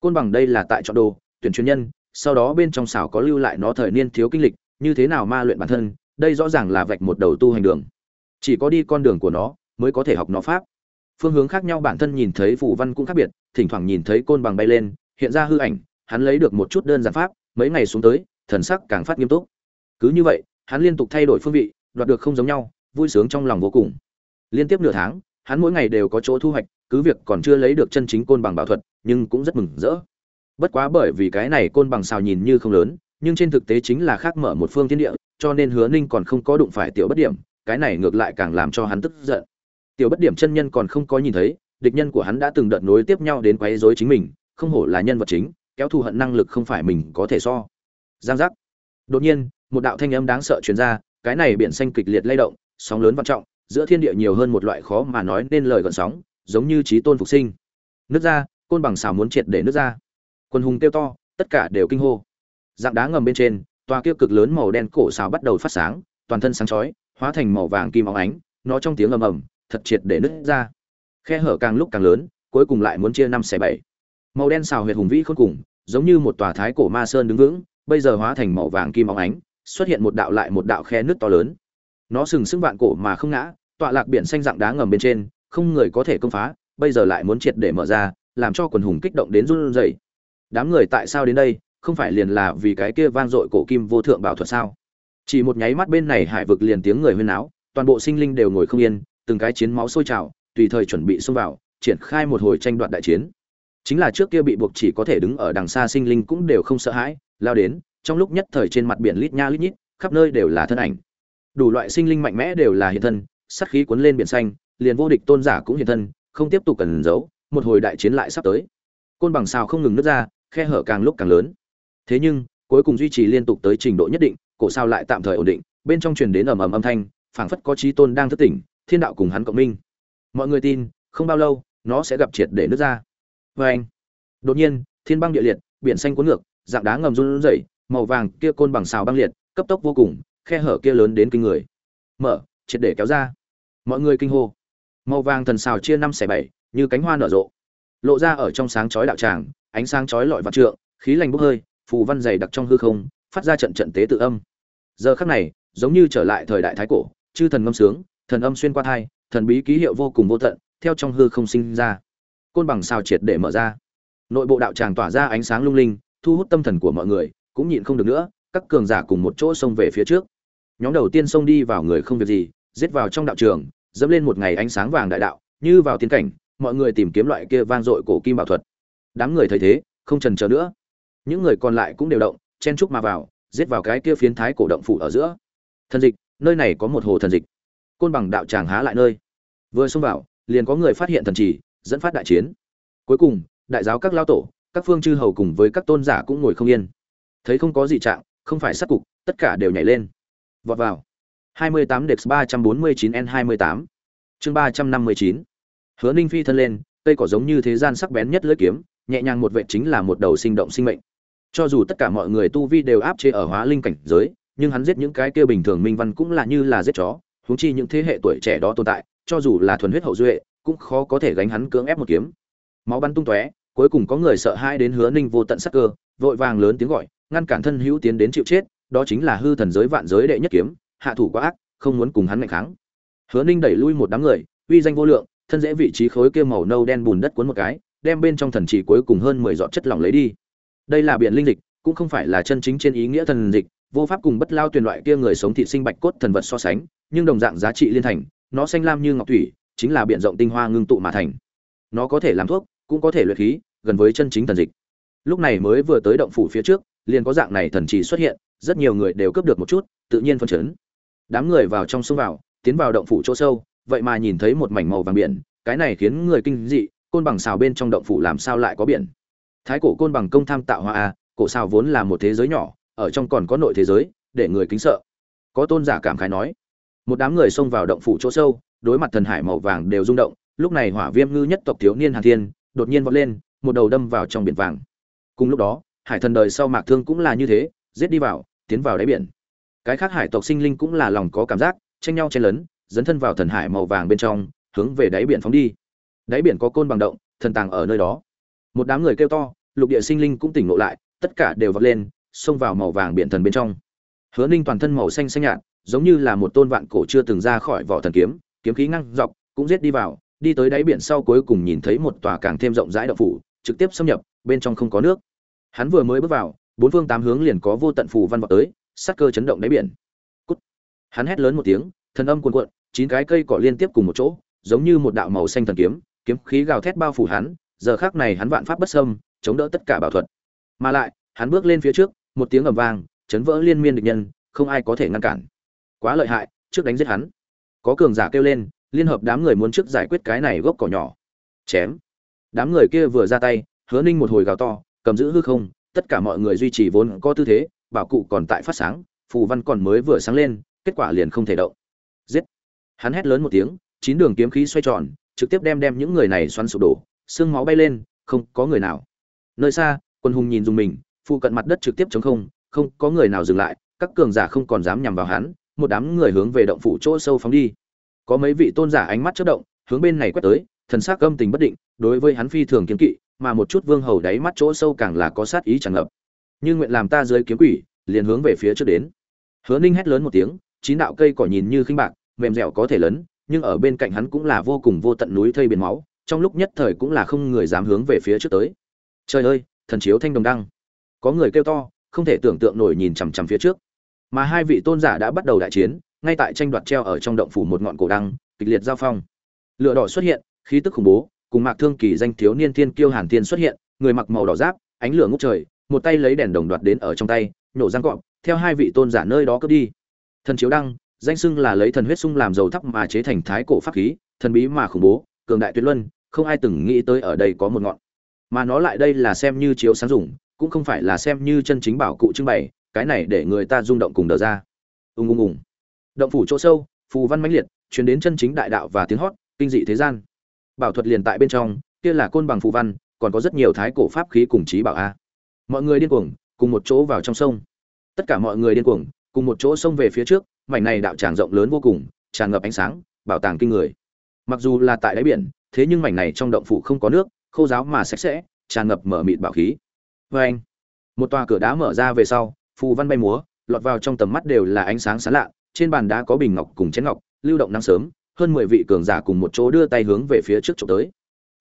Côn bằng đây là tại chọn đồ, tuyển chuyên nhân, sau đó bên trong xảo có lưu lại nó thời niên thiếu kinh lịch, như thế nào ma luyện bản thân, đây rõ ràng là vạch một đầu tu hành đường. Chỉ có đi con đường của nó, mới có thể học nó pháp. Phương hướng khác nhau bản thân nhìn thấy phù văn cũng khác biệt, thỉnh thoảng nhìn thấy côn bằng bay lên, hiện ra hư ảnh hắn lấy được một chút đơn giản pháp, mấy ngày xuống tới, thần sắc càng phát nghiêm túc. Cứ như vậy, hắn liên tục thay đổi phương vị, đoạt được không giống nhau, vui sướng trong lòng vô cùng. Liên tiếp nửa tháng, hắn mỗi ngày đều có chỗ thu hoạch, cứ việc còn chưa lấy được chân chính côn bằng bảo thuật, nhưng cũng rất mừng rỡ. Bất quá bởi vì cái này côn bằng xào nhìn như không lớn, nhưng trên thực tế chính là khác mở một phương thiên địa, cho nên hứa ninh còn không có đụng phải tiểu bất điểm, cái này ngược lại càng làm cho hắn tức giận. Tiểu bất điểm chân nhân còn không có nhìn thấy, địch nhân của hắn đã từng đợt nối tiếp nhau đến quấy rối chính mình, không hổ là nhân vật chính kéo thù hận năng lực không phải mình có thể so. Giang giác. Đột nhiên, một đạo thanh âm đáng sợ truyền ra, cái này biển xanh kịch liệt lay động, sóng lớn vạn trọng, giữa thiên địa nhiều hơn một loại khó mà nói nên lời gợn sóng, giống như trí tôn phục sinh. Nước ra, côn bằng xào muốn triệt để nước ra. Quân hùng kêu to, tất cả đều kinh hô. Dạng đá ngầm bên trên, tòa kia cực lớn màu đen cổ xào bắt đầu phát sáng, toàn thân sáng chói, hóa thành màu vàng kim óng ánh, nó trong tiếng ầm ầm, thật triệt để nứt ra. Khe hở càng lúc càng lớn, cuối cùng lại muốn chia năm xẻ bảy. Màu đen xào huyệt hùng vĩ khôn cùng giống như một tòa thái cổ ma sơn đứng vững, bây giờ hóa thành màu vàng kim óng ánh, xuất hiện một đạo lại một đạo khe nước to lớn. Nó sừng sững vạn cổ mà không ngã, tọa lạc biển xanh dạng đá ngầm bên trên, không người có thể công phá, bây giờ lại muốn triệt để mở ra, làm cho quần hùng kích động đến run rẩy. Đám người tại sao đến đây, không phải liền là vì cái kia vang dội cổ kim vô thượng bảo thuật sao? Chỉ một nháy mắt bên này hải vực liền tiếng người huyên náo, toàn bộ sinh linh đều ngồi không yên, từng cái chiến máu sôi trào, tùy thời chuẩn bị xông vào, triển khai một hồi tranh đoạt đại chiến chính là trước kia bị buộc chỉ có thể đứng ở đằng xa sinh linh cũng đều không sợ hãi, lao đến, trong lúc nhất thời trên mặt biển lít nha lít nhít, khắp nơi đều là thân ảnh. Đủ loại sinh linh mạnh mẽ đều là hiện thân, sát khí cuốn lên biển xanh, liền vô địch tôn giả cũng hiện thân, không tiếp tục cần giấu, một hồi đại chiến lại sắp tới. Côn bằng sao không ngừng nứt ra, khe hở càng lúc càng lớn. Thế nhưng, cuối cùng duy trì liên tục tới trình độ nhất định, cổ sao lại tạm thời ổn định, bên trong truyền đến ầm ầm âm thanh, phảng phất có trí tôn đang thức tỉnh, thiên đạo cùng hắn cộng minh. Mọi người tin, không bao lâu, nó sẽ gặp triệt để nứt ra vê anh. Đột nhiên, thiên băng địa liệt, biển xanh cuốn ngược, dạng đá ngầm run rẩy, màu vàng kia côn bằng xào băng liệt, cấp tốc vô cùng, khe hở kia lớn đến kinh người. Mở, triệt để kéo ra. Mọi người kinh hô. Màu vàng thần xào chia năm xẻ bảy, như cánh hoa nở rộ. Lộ ra ở trong sáng chói đạo tràng, ánh sáng chói lọi vạn trượng, khí lành bốc hơi, phù văn dày đặc trong hư không, phát ra trận trận tế tự âm. Giờ khắc này, giống như trở lại thời đại thái cổ, chư thần ngâm sướng, thần âm xuyên qua thai, thần bí ký hiệu vô cùng vô tận, theo trong hư không sinh ra côn bằng sao triệt để mở ra. Nội bộ đạo tràng tỏa ra ánh sáng lung linh, thu hút tâm thần của mọi người, cũng nhịn không được nữa, các cường giả cùng một chỗ xông về phía trước. Nhóm đầu tiên xông đi vào người không việc gì, giết vào trong đạo trường, dẫm lên một ngày ánh sáng vàng đại đạo, như vào tiến cảnh, mọi người tìm kiếm loại kia vang dội cổ kim bảo thuật. Đám người thấy thế, không trần chờ nữa. Những người còn lại cũng đều động, chen chúc mà vào, giết vào cái kia phiến thái cổ động phủ ở giữa. Thần dịch, nơi này có một hồ thần dịch. Côn bằng đạo tràng há lại nơi. Vừa xông vào, liền có người phát hiện thần trì dẫn phát đại chiến. Cuối cùng, đại giáo các lao tổ, các phương chư hầu cùng với các tôn giả cũng ngồi không yên. Thấy không có gì trạng, không phải sát cục, tất cả đều nhảy lên. Vọt vào. 28 Dex 349 N28 chương 359 Hứa Ninh phi thân lên, cây cỏ giống như thế gian sắc bén nhất lưỡi kiếm, nhẹ nhàng một vệ chính là một đầu sinh động sinh mệnh. Cho dù tất cả mọi người tu vi đều áp chế ở hóa linh cảnh giới, nhưng hắn giết những cái kia bình thường minh văn cũng là như là giết chó, huống chi những thế hệ tuổi trẻ đó tồn tại, cho dù là thuần huyết hậu duệ cũng khó có thể gánh hắn cưỡng ép một kiếm. Máu bắn tung tóe, cuối cùng có người sợ hãi đến hứa ninh vô tận sắc cơ, vội vàng lớn tiếng gọi, ngăn cản thân hữu tiến đến chịu chết, đó chính là hư thần giới vạn giới đệ nhất kiếm, hạ thủ quá ác, không muốn cùng hắn mạnh kháng. Hứa ninh đẩy lui một đám người, uy danh vô lượng, thân dễ vị trí khối kia màu nâu đen bùn đất cuốn một cái, đem bên trong thần chỉ cuối cùng hơn mười giọt chất lỏng lấy đi. Đây là biển linh dịch, cũng không phải là chân chính trên ý nghĩa thần dịch, vô pháp cùng bất lao tuyển loại kia người sống thị sinh bạch cốt thần vật so sánh, nhưng đồng dạng giá trị liên thành, nó xanh lam như ngọc thủy chính là biện rộng tinh hoa ngưng tụ mà thành. Nó có thể làm thuốc, cũng có thể luyện khí, gần với chân chính thần dịch. Lúc này mới vừa tới động phủ phía trước, liền có dạng này thần trì xuất hiện, rất nhiều người đều cướp được một chút, tự nhiên phân chấn. Đám người vào trong sông vào, tiến vào động phủ chỗ sâu, vậy mà nhìn thấy một mảnh màu vàng biển, cái này khiến người kinh dị, côn bằng xào bên trong động phủ làm sao lại có biển? Thái cổ côn bằng công tham tạo hoa a, cổ xào vốn là một thế giới nhỏ, ở trong còn có nội thế giới, để người kính sợ. Có tôn giả cảm khái nói. Một đám người xông vào động phủ chỗ sâu đối mặt thần hải màu vàng đều rung động, lúc này hỏa viêm ngư nhất tộc thiếu niên hàn thiên, đột nhiên vọt lên, một đầu đâm vào trong biển vàng. Cùng lúc đó, hải thần đời sau mạc thương cũng là như thế, giết đi vào, tiến vào đáy biển. Cái khác hải tộc sinh linh cũng là lòng có cảm giác, tranh nhau chen lấn, dấn thân vào thần hải màu vàng bên trong, hướng về đáy biển phóng đi. Đáy biển có côn bằng động, thần tàng ở nơi đó. Một đám người kêu to, lục địa sinh linh cũng tỉnh ngộ lại, tất cả đều vọt lên, xông vào màu vàng biển thần bên trong. Hứa ninh toàn thân màu xanh xanh nhạt, giống như là một tôn vạn cổ chưa từng ra khỏi vỏ thần kiếm kiếm khí ngăng dọc, cũng giết đi vào, đi tới đáy biển sau cuối cùng nhìn thấy một tòa càng thêm rộng rãi động phủ, trực tiếp xâm nhập, bên trong không có nước. Hắn vừa mới bước vào, bốn phương tám hướng liền có vô tận phù văn vọt tới sắc cơ chấn động đáy biển. Cút. hắn hét lớn một tiếng, thần âm cuồn cuộn, chín cái cây cỏ liên tiếp cùng một chỗ, giống như một đạo màu xanh thần kiếm kiếm khí gào thét bao phủ hắn, giờ khác này hắn vạn pháp bất sâm chống đỡ tất cả bảo thuật. Mà lại, hắn bước lên phía trước, một tiếng ầm vang, chấn vỡ liên miên địch nhân, không ai có thể ngăn cản. Quá lợi hại, trước đánh giết hắn có cường giả kêu lên, liên hợp đám người muốn trước giải quyết cái này gốc cỏ nhỏ. Chém. Đám người kia vừa ra tay, hứa ninh một hồi gào to, cầm giữ hư không, tất cả mọi người duy trì vốn có tư thế, bảo cụ còn tại phát sáng, phù văn còn mới vừa sáng lên, kết quả liền không thể động. Giết. Hắn hét lớn một tiếng, chín đường kiếm khí xoay tròn, trực tiếp đem đem những người này xoắn sụp đổ, xương máu bay lên, không có người nào. Nơi xa, quân hùng nhìn dùng mình, phụ cận mặt đất trực tiếp chống không không có người nào dừng lại, các cường giả không còn dám nhằm vào hắn một đám người hướng về động phủ chỗ sâu phóng đi. Có mấy vị tôn giả ánh mắt chớp động, hướng bên này quét tới, thần sắc âm tình bất định, đối với hắn phi thường kiếm kỵ, mà một chút vương hầu đáy mắt chỗ sâu càng là có sát ý tràn ngập. Nhưng nguyện làm ta dưới kiếm quỷ, liền hướng về phía trước đến. Hứa ninh hét lớn một tiếng, chín đạo cây cỏ nhìn như khinh bạc, mềm dẻo có thể lớn, nhưng ở bên cạnh hắn cũng là vô cùng vô tận núi thây biển máu, trong lúc nhất thời cũng là không người dám hướng về phía trước tới. Trời ơi, thần chiếu thanh đồng đăng. Có người kêu to, không thể tưởng tượng nổi nhìn chằm chằm phía trước mà hai vị tôn giả đã bắt đầu đại chiến, ngay tại tranh đoạt treo ở trong động phủ một ngọn cổ đăng, kịch liệt giao phong. Lửa đỏ xuất hiện, khí tức khủng bố, cùng mạc thương kỳ danh thiếu niên thiên kiêu hàn thiên xuất hiện, người mặc màu đỏ giáp, ánh lửa ngút trời, một tay lấy đèn đồng đoạt đến ở trong tay nhổ răng cọp theo hai vị tôn giả nơi đó cướp đi. Thần chiếu đăng, danh xưng là lấy thần huyết sung làm dầu thắp mà chế thành thái cổ pháp khí, thần bí mà khủng bố, cường đại tuyệt luân, không ai từng nghĩ tới ở đây có một ngọn. Mà nó lại đây là xem như chiếu sáng dùng, cũng không phải là xem như chân chính bảo cụ trưng bày cái này để người ta rung động cùng đờ ra. Ùng ùng ùng động phủ chỗ sâu, phù văn mãnh liệt, truyền đến chân chính đại đạo và tiếng hót, kinh dị thế gian. Bảo thuật liền tại bên trong, kia là côn bằng phù văn, còn có rất nhiều thái cổ pháp khí cùng trí bảo a. Mọi người điên cuồng, cùng một chỗ vào trong sông. Tất cả mọi người điên cuồng, cùng một chỗ sông về phía trước, mảnh này đạo tràng rộng lớn vô cùng, tràn ngập ánh sáng, bảo tàng kinh người. Mặc dù là tại đáy biển, thế nhưng mảnh này trong động phủ không có nước, khô giáo mà sạch sẽ, tràn ngập mở mịt bảo khí. Vê anh một tòa cửa đá mở ra về sau phù văn bay múa, lọt vào trong tầm mắt đều là ánh sáng sáng lạ, trên bàn đá có bình ngọc cùng chén ngọc, lưu động nắng sớm, hơn mười vị cường giả cùng một chỗ đưa tay hướng về phía trước chỗ tới.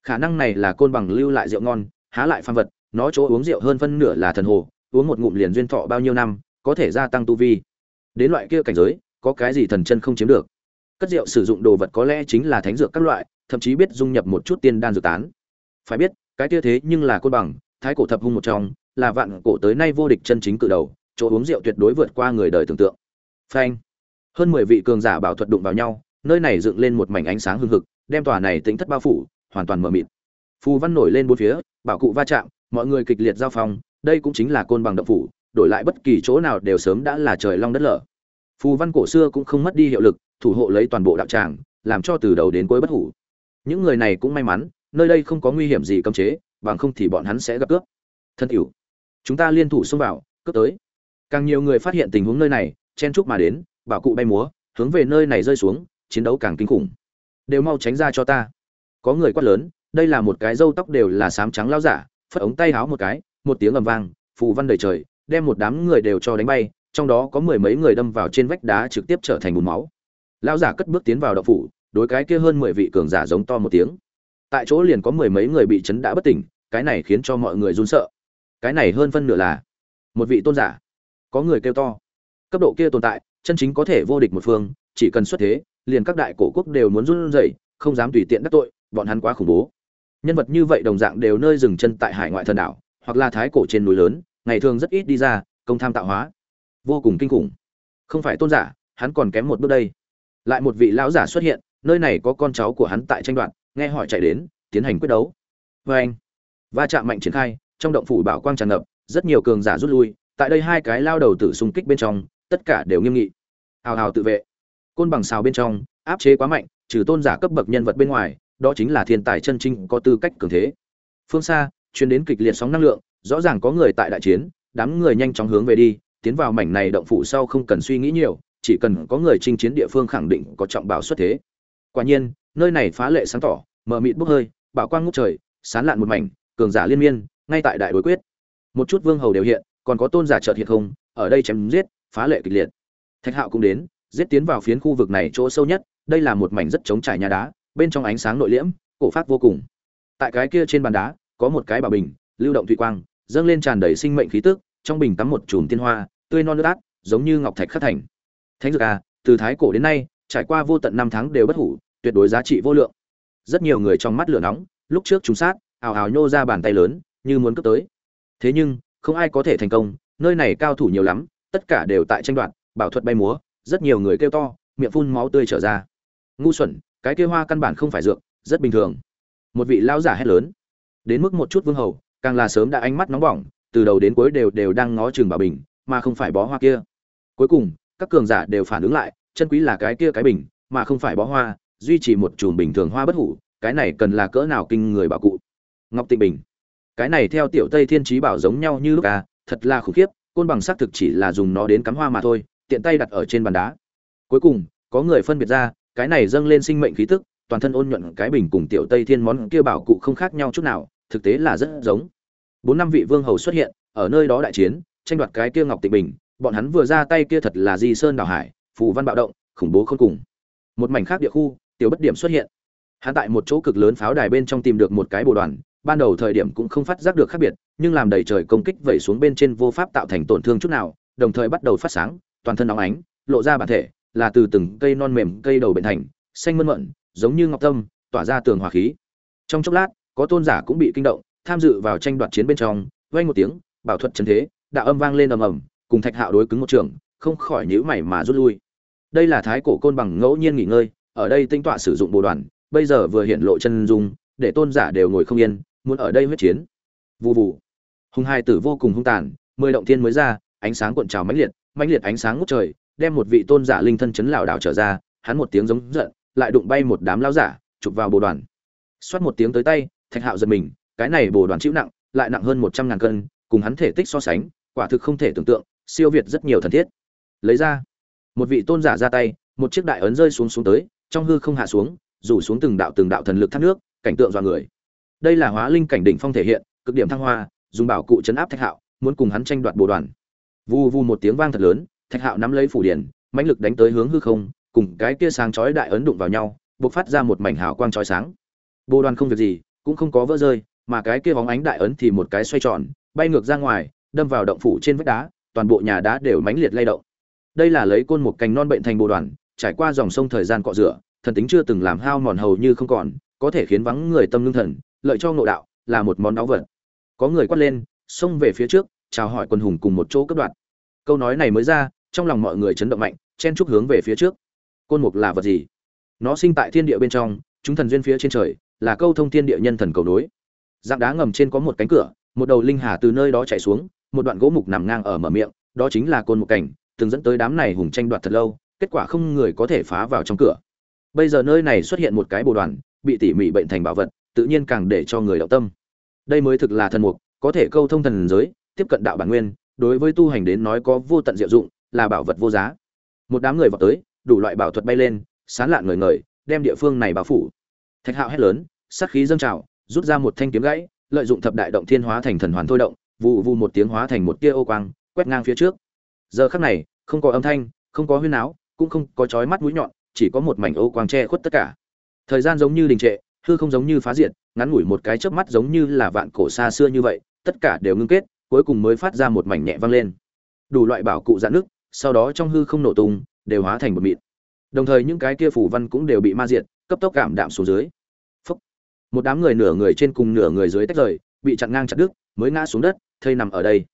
Khả năng này là côn bằng lưu lại rượu ngon, há lại phan vật, nó chỗ uống rượu hơn phân nửa là thần hồ, uống một ngụm liền duyên thọ bao nhiêu năm, có thể gia tăng tu vi. Đến loại kia cảnh giới, có cái gì thần chân không chiếm được? Cất rượu sử dụng đồ vật có lẽ chính là thánh dược các loại, thậm chí biết dung nhập một chút tiên đan dược tán. Phải biết, cái kia thế nhưng là côn bằng, thái cổ thập hung một trong, là vạn cổ tới nay vô địch chân chính cự đầu chỗ uống rượu tuyệt đối vượt qua người đời tưởng tượng. Phanh. Hơn mười vị cường giả bảo thuật đụng vào nhau nơi này dựng lên một mảnh ánh sáng hưng hực đem tòa này tính thất bao phủ hoàn toàn mờ mịt. Phù văn nổi lên bốn phía bảo cụ va chạm mọi người kịch liệt giao phong đây cũng chính là côn bằng động phủ đổi lại bất kỳ chỗ nào đều sớm đã là trời long đất lở. Phù văn cổ xưa cũng không mất đi hiệu lực thủ hộ lấy toàn bộ đạo tràng làm cho từ đầu đến cuối bất hủ. Những người này cũng may mắn nơi đây không có nguy hiểm gì cấm chế bằng không thì bọn hắn sẽ gặp cướp. Thân hữu, chúng ta liên thủ xông vào cướp tới càng nhiều người phát hiện tình huống nơi này, chen chúc mà đến, bảo cụ bay múa, hướng về nơi này rơi xuống, chiến đấu càng kinh khủng. Đều mau tránh ra cho ta. Có người quát lớn, đây là một cái râu tóc đều là sám trắng lao giả, phất ống tay háo một cái, một tiếng ầm vang, phù văn đầy trời, đem một đám người đều cho đánh bay, trong đó có mười mấy người đâm vào trên vách đá trực tiếp trở thành bùn máu. Lão giả cất bước tiến vào đậu phủ, đối cái kia hơn mười vị cường giả giống to một tiếng. Tại chỗ liền có mười mấy người bị chấn đã bất tỉnh, cái này khiến cho mọi người run sợ. Cái này hơn phân nửa là một vị tôn giả có người kêu to. Cấp độ kia tồn tại, chân chính có thể vô địch một phương, chỉ cần xuất thế, liền các đại cổ quốc đều muốn run rẩy, không dám tùy tiện đắc tội, bọn hắn quá khủng bố. Nhân vật như vậy đồng dạng đều nơi dừng chân tại hải ngoại thần đảo, hoặc là thái cổ trên núi lớn, ngày thường rất ít đi ra, công tham tạo hóa. Vô cùng kinh khủng. Không phải tôn giả, hắn còn kém một bước đây. Lại một vị lão giả xuất hiện, nơi này có con cháu của hắn tại tranh đoạt, nghe hỏi chạy đến, tiến hành quyết đấu. Vê anh va chạm mạnh triển khai, trong động phủ bảo quang tràn ngập, rất nhiều cường giả rút lui tại đây hai cái lao đầu tử xung kích bên trong, tất cả đều nghiêm nghị. Hào hào tự vệ. Côn bằng xào bên trong, áp chế quá mạnh, trừ tôn giả cấp bậc nhân vật bên ngoài, đó chính là thiên tài chân chính có tư cách cường thế. Phương xa chuyến đến kịch liệt sóng năng lượng, rõ ràng có người tại đại chiến, đám người nhanh chóng hướng về đi, tiến vào mảnh này động phủ sau không cần suy nghĩ nhiều, chỉ cần có người chinh chiến địa phương khẳng định có trọng bảo xuất thế. Quả nhiên, nơi này phá lệ sáng tỏ, mờ mịt bốc hơi, bảo quang ngút trời, sán lạn một mảnh, cường giả liên miên, ngay tại đại đối quyết. Một chút vương hầu đều hiện còn có tôn giả trợ hiện không, ở đây chém giết, phá lệ kịch liệt. Thạch hạo cũng đến, giết tiến vào phiến khu vực này chỗ sâu nhất, đây là một mảnh rất trống trải nhà đá, bên trong ánh sáng nội liễm, cổ phát vô cùng. Tại cái kia trên bàn đá, có một cái bà bình, lưu động thủy quang, dâng lên tràn đầy sinh mệnh khí tức, trong bình tắm một chùm tiên hoa, tươi non nước át, giống như ngọc thạch khắc thành. Thánh dược à từ thái cổ đến nay, trải qua vô tận năm tháng đều bất hủ, tuyệt đối giá trị vô lượng. Rất nhiều người trong mắt lửa nóng, lúc trước chúng sát, ào ào nhô ra bàn tay lớn, như muốn cướp tới. Thế nhưng không ai có thể thành công, nơi này cao thủ nhiều lắm, tất cả đều tại tranh đoạt, bảo thuật bay múa, rất nhiều người kêu to, miệng phun máu tươi trở ra. Ngu xuẩn, cái kêu hoa căn bản không phải dược, rất bình thường. Một vị lão giả hét lớn. Đến mức một chút vương hầu, càng là sớm đã ánh mắt nóng bỏng, từ đầu đến cuối đều đều đang ngó chừng bảo bình, mà không phải bó hoa kia. Cuối cùng, các cường giả đều phản ứng lại, chân quý là cái kia cái bình, mà không phải bó hoa, duy trì một chùm bình thường hoa bất hủ, cái này cần là cỡ nào kinh người bảo cụ. Ngọc tịnh bình cái này theo tiểu tây thiên trí bảo giống nhau như lúc à thật là khủng khiếp, côn bằng xác thực chỉ là dùng nó đến cắm hoa mà thôi, tiện tay đặt ở trên bàn đá. Cuối cùng, có người phân biệt ra, cái này dâng lên sinh mệnh khí tức, toàn thân ôn nhuận cái bình cùng tiểu tây thiên món kia bảo cụ không khác nhau chút nào, thực tế là rất giống. Bốn năm vị vương hầu xuất hiện, ở nơi đó đại chiến, tranh đoạt cái kia ngọc tịnh bình, bọn hắn vừa ra tay kia thật là di sơn đảo hải, phù văn bạo động, khủng bố không cùng. Một mảnh khác địa khu, tiểu bất điểm xuất hiện. Hắn tại một chỗ cực lớn pháo đài bên trong tìm được một cái bộ đoàn ban đầu thời điểm cũng không phát giác được khác biệt, nhưng làm đầy trời công kích vẩy xuống bên trên vô pháp tạo thành tổn thương chút nào, đồng thời bắt đầu phát sáng, toàn thân nóng ánh, lộ ra bản thể, là từ từng cây non mềm cây đầu bệnh thành, xanh mơn mận, giống như ngọc tâm, tỏa ra tường hòa khí. Trong chốc lát, có tôn giả cũng bị kinh động, tham dự vào tranh đoạt chiến bên trong, vang một tiếng, bảo thuật chân thế, đạo âm vang lên ầm ầm, cùng thạch hạo đối cứng một trường, không khỏi nhíu mày mà rút lui. Đây là thái cổ côn bằng ngẫu nhiên nghỉ ngơi, ở đây tinh tọa sử dụng bồ đoàn, bây giờ vừa hiện lộ chân dung, để tôn giả đều ngồi không yên muốn ở đây huyết chiến. Vụ vụ hùng hai tử vô cùng hung tàn, mười động thiên mới ra, ánh sáng cuộn trào mãnh liệt mãnh liệt ánh sáng ngút trời, đem một vị tôn giả linh thân chấn lảo đảo trở ra, hắn một tiếng giống giận, lại đụng bay một đám lão giả, chụp vào bồ đoàn. Xoát một tiếng tới tay, thạch hạo giật mình, cái này bồ đoàn chịu nặng, lại nặng hơn một trăm ngàn cân, cùng hắn thể tích so sánh, quả thực không thể tưởng tượng, siêu việt rất nhiều thần thiết. Lấy ra, một vị tôn giả ra tay, một chiếc đại ấn rơi xuống xuống tới, trong hư không hạ xuống, rủ xuống từng đạo từng đạo thần lực thác nước, cảnh tượng dọa người đây là hóa linh cảnh đỉnh phong thể hiện, cực điểm thăng hoa, dùng bảo cụ chấn áp thạch hạo, muốn cùng hắn tranh đoạt bồ đoàn. Vu vu một tiếng vang thật lớn, thạch hạo nắm lấy phủ điển, mãnh lực đánh tới hướng hư không, cùng cái kia sáng chói đại ấn đụng vào nhau, bộc phát ra một mảnh hào quang chói sáng. Bồ đoàn không việc gì, cũng không có vỡ rơi, mà cái kia bóng ánh đại ấn thì một cái xoay tròn, bay ngược ra ngoài, đâm vào động phủ trên vách đá, toàn bộ nhà đá đều mãnh liệt lay động. Đây là lấy côn một cành non bệnh thành bồ đoàn, trải qua dòng sông thời gian cọ rửa, thần tính chưa từng làm hao mòn hầu như không còn, có thể khiến vắng người tâm lương thần lợi cho ngộ đạo, là một món đáo vật. Có người quát lên, xông về phía trước, chào hỏi quân hùng cùng một chỗ cấp đoạn câu nói này mới ra, trong lòng mọi người chấn động mạnh, chen chúc hướng về phía trước. Côn mục là vật gì? Nó sinh tại thiên địa bên trong, chúng thần duyên phía trên trời, là câu thông thiên địa nhân thần cầu nối. Dạng đá ngầm trên có một cánh cửa, một đầu linh hà từ nơi đó chạy xuống, một đoạn gỗ mục nằm ngang ở mở miệng, đó chính là côn mục cảnh, từng dẫn tới đám này hùng tranh đoạt thật lâu, kết quả không người có thể phá vào trong cửa. Bây giờ nơi này xuất hiện một cái bồ đoàn, bị tỉ mỉ bệnh thành bảo vật tự nhiên càng để cho người động tâm. Đây mới thực là thần mục có thể câu thông thần giới tiếp cận đạo bản nguyên đối với tu hành đến nói có vô tận diệu dụng là bảo vật vô giá. Một đám người vào tới đủ loại bảo thuật bay lên sán lạn người người, đem địa phương này bao phủ. Thạch hạo hét lớn sát khí dâng trào rút ra một thanh kiếm gãy lợi dụng thập đại động thiên hóa thành thần hoàn thôi động vụ vụ một tiếng hóa thành một tia ô quang quét ngang phía trước. Giờ khắc này không có âm thanh không có huyên áo cũng không có chói mắt mũi nhọn chỉ có một mảnh ô quang che khuất tất cả. Thời gian giống như đình trệ hư không giống như phá diệt, ngắn ngủi một cái chớp mắt giống như là vạn cổ xa xưa như vậy, tất cả đều ngưng kết, cuối cùng mới phát ra một mảnh nhẹ vang lên. Đủ loại bảo cụ dạn nước sau đó trong hư không nổ tung, đều hóa thành một mịn. Đồng thời những cái kia phủ văn cũng đều bị ma diệt, cấp tốc cảm đạm xuống dưới. Phúc. một đám người nửa người trên cùng nửa người dưới tách rời, bị chặn ngang chặt đứt, mới ngã xuống đất, thây nằm ở đây.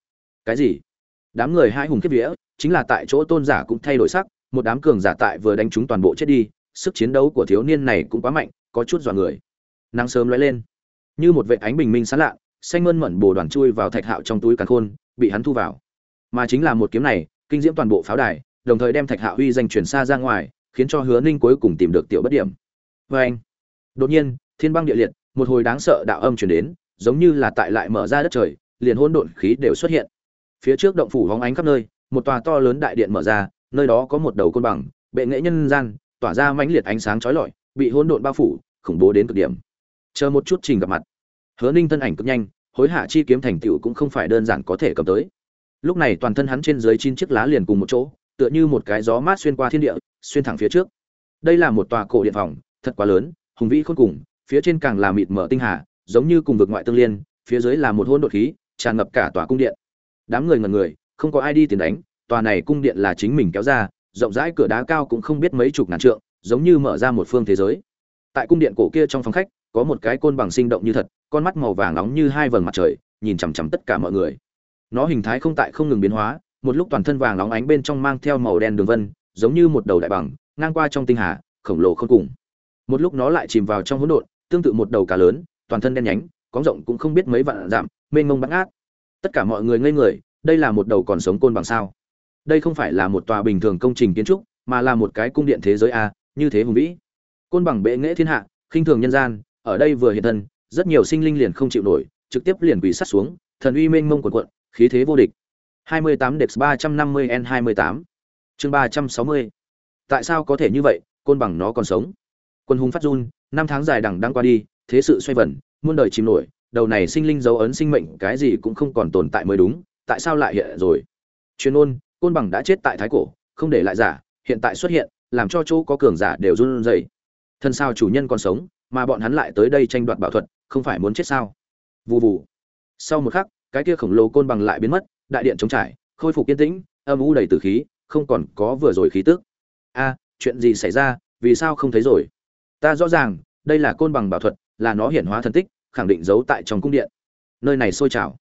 Cái gì? Đám người hai hùng kiếp vía, chính là tại chỗ tôn giả cũng thay đổi sắc, một đám cường giả tại vừa đánh chúng toàn bộ chết đi, sức chiến đấu của thiếu niên này cũng quá mạnh, có chút dọa người nắng sớm lóe lên. Như một vệ ánh bình minh sáng lạ xanh mơn mẩn bồ đoàn chui vào thạch hạo trong túi càn khôn, bị hắn thu vào. Mà chính là một kiếm này, kinh diễm toàn bộ pháo đài, đồng thời đem thạch hạo huy danh chuyển xa ra ngoài, khiến cho hứa ninh cuối cùng tìm được tiểu bất điểm. Vê anh, đột nhiên, thiên băng địa liệt, một hồi đáng sợ đạo âm chuyển đến, giống như là tại lại mở ra đất trời, liền hôn độn khí đều xuất hiện. Phía trước động phủ hóng ánh khắp nơi, một tòa to lớn đại điện mở ra, nơi đó có một đầu côn bằng, bệ nghệ nhân gian, tỏa ra mãnh liệt ánh sáng chói lọi, bị hỗn độn bao phủ, khủng bố đến cực điểm chờ một chút trình gặp mặt. Hứa ninh thân ảnh cực nhanh, hối hạ chi kiếm thành tựu cũng không phải đơn giản có thể cầm tới. Lúc này toàn thân hắn trên dưới chín chiếc lá liền cùng một chỗ, tựa như một cái gió mát xuyên qua thiên địa, xuyên thẳng phía trước. Đây là một tòa cổ điện phòng, thật quá lớn, hùng vĩ khôn cùng, phía trên càng là mịt mở tinh hà, giống như cùng vực ngoại tương liên, phía dưới là một hôn đột khí, tràn ngập cả tòa cung điện. Đám người ngần người, không có ai đi tiền đánh, tòa này cung điện là chính mình kéo ra, rộng rãi cửa đá cao cũng không biết mấy chục ngàn trượng, giống như mở ra một phương thế giới. Tại cung điện cổ kia trong phòng khách có một cái côn bằng sinh động như thật, con mắt màu vàng nóng như hai vầng mặt trời, nhìn chằm chằm tất cả mọi người. Nó hình thái không tại không ngừng biến hóa, một lúc toàn thân vàng nóng ánh bên trong mang theo màu đen đường vân, giống như một đầu đại bằng, ngang qua trong tinh hà, khổng lồ không cùng. Một lúc nó lại chìm vào trong hỗn độn, tương tự một đầu cá lớn, toàn thân đen nhánh, có rộng cũng không biết mấy vạn dặm, mênh mông bắn ác. tất cả mọi người ngây người, đây là một đầu còn sống côn bằng sao? Đây không phải là một tòa bình thường công trình kiến trúc, mà là một cái cung điện thế giới a, như thế hùng vĩ. Côn bằng bệ nghệ thiên hạ, khinh thường nhân gian ở đây vừa hiện thân, rất nhiều sinh linh liền không chịu nổi, trực tiếp liền quỳ sát xuống, thần uy mênh mông quần quận khí thế vô địch. 28 Dex 350 N28 chương 360 tại sao có thể như vậy, côn bằng nó còn sống? Quân hùng phát run, năm tháng dài đằng đang qua đi, thế sự xoay vần, muôn đời chìm nổi, đầu này sinh linh dấu ấn sinh mệnh cái gì cũng không còn tồn tại mới đúng, tại sao lại hiện rồi? Chuyên ôn côn bằng đã chết tại thái cổ, không để lại giả, hiện tại xuất hiện, làm cho chỗ có cường giả đều run rẩy. Thân sao chủ nhân còn sống mà bọn hắn lại tới đây tranh đoạt bảo thuật, không phải muốn chết sao? Vù vù. Sau một khắc, cái kia khổng lồ côn bằng lại biến mất, đại điện chống trải, khôi phục yên tĩnh, âm u đầy tử khí, không còn có vừa rồi khí tức. A, chuyện gì xảy ra? Vì sao không thấy rồi? Ta rõ ràng, đây là côn bằng bảo thuật, là nó hiển hóa thần tích, khẳng định giấu tại trong cung điện. Nơi này sôi trào.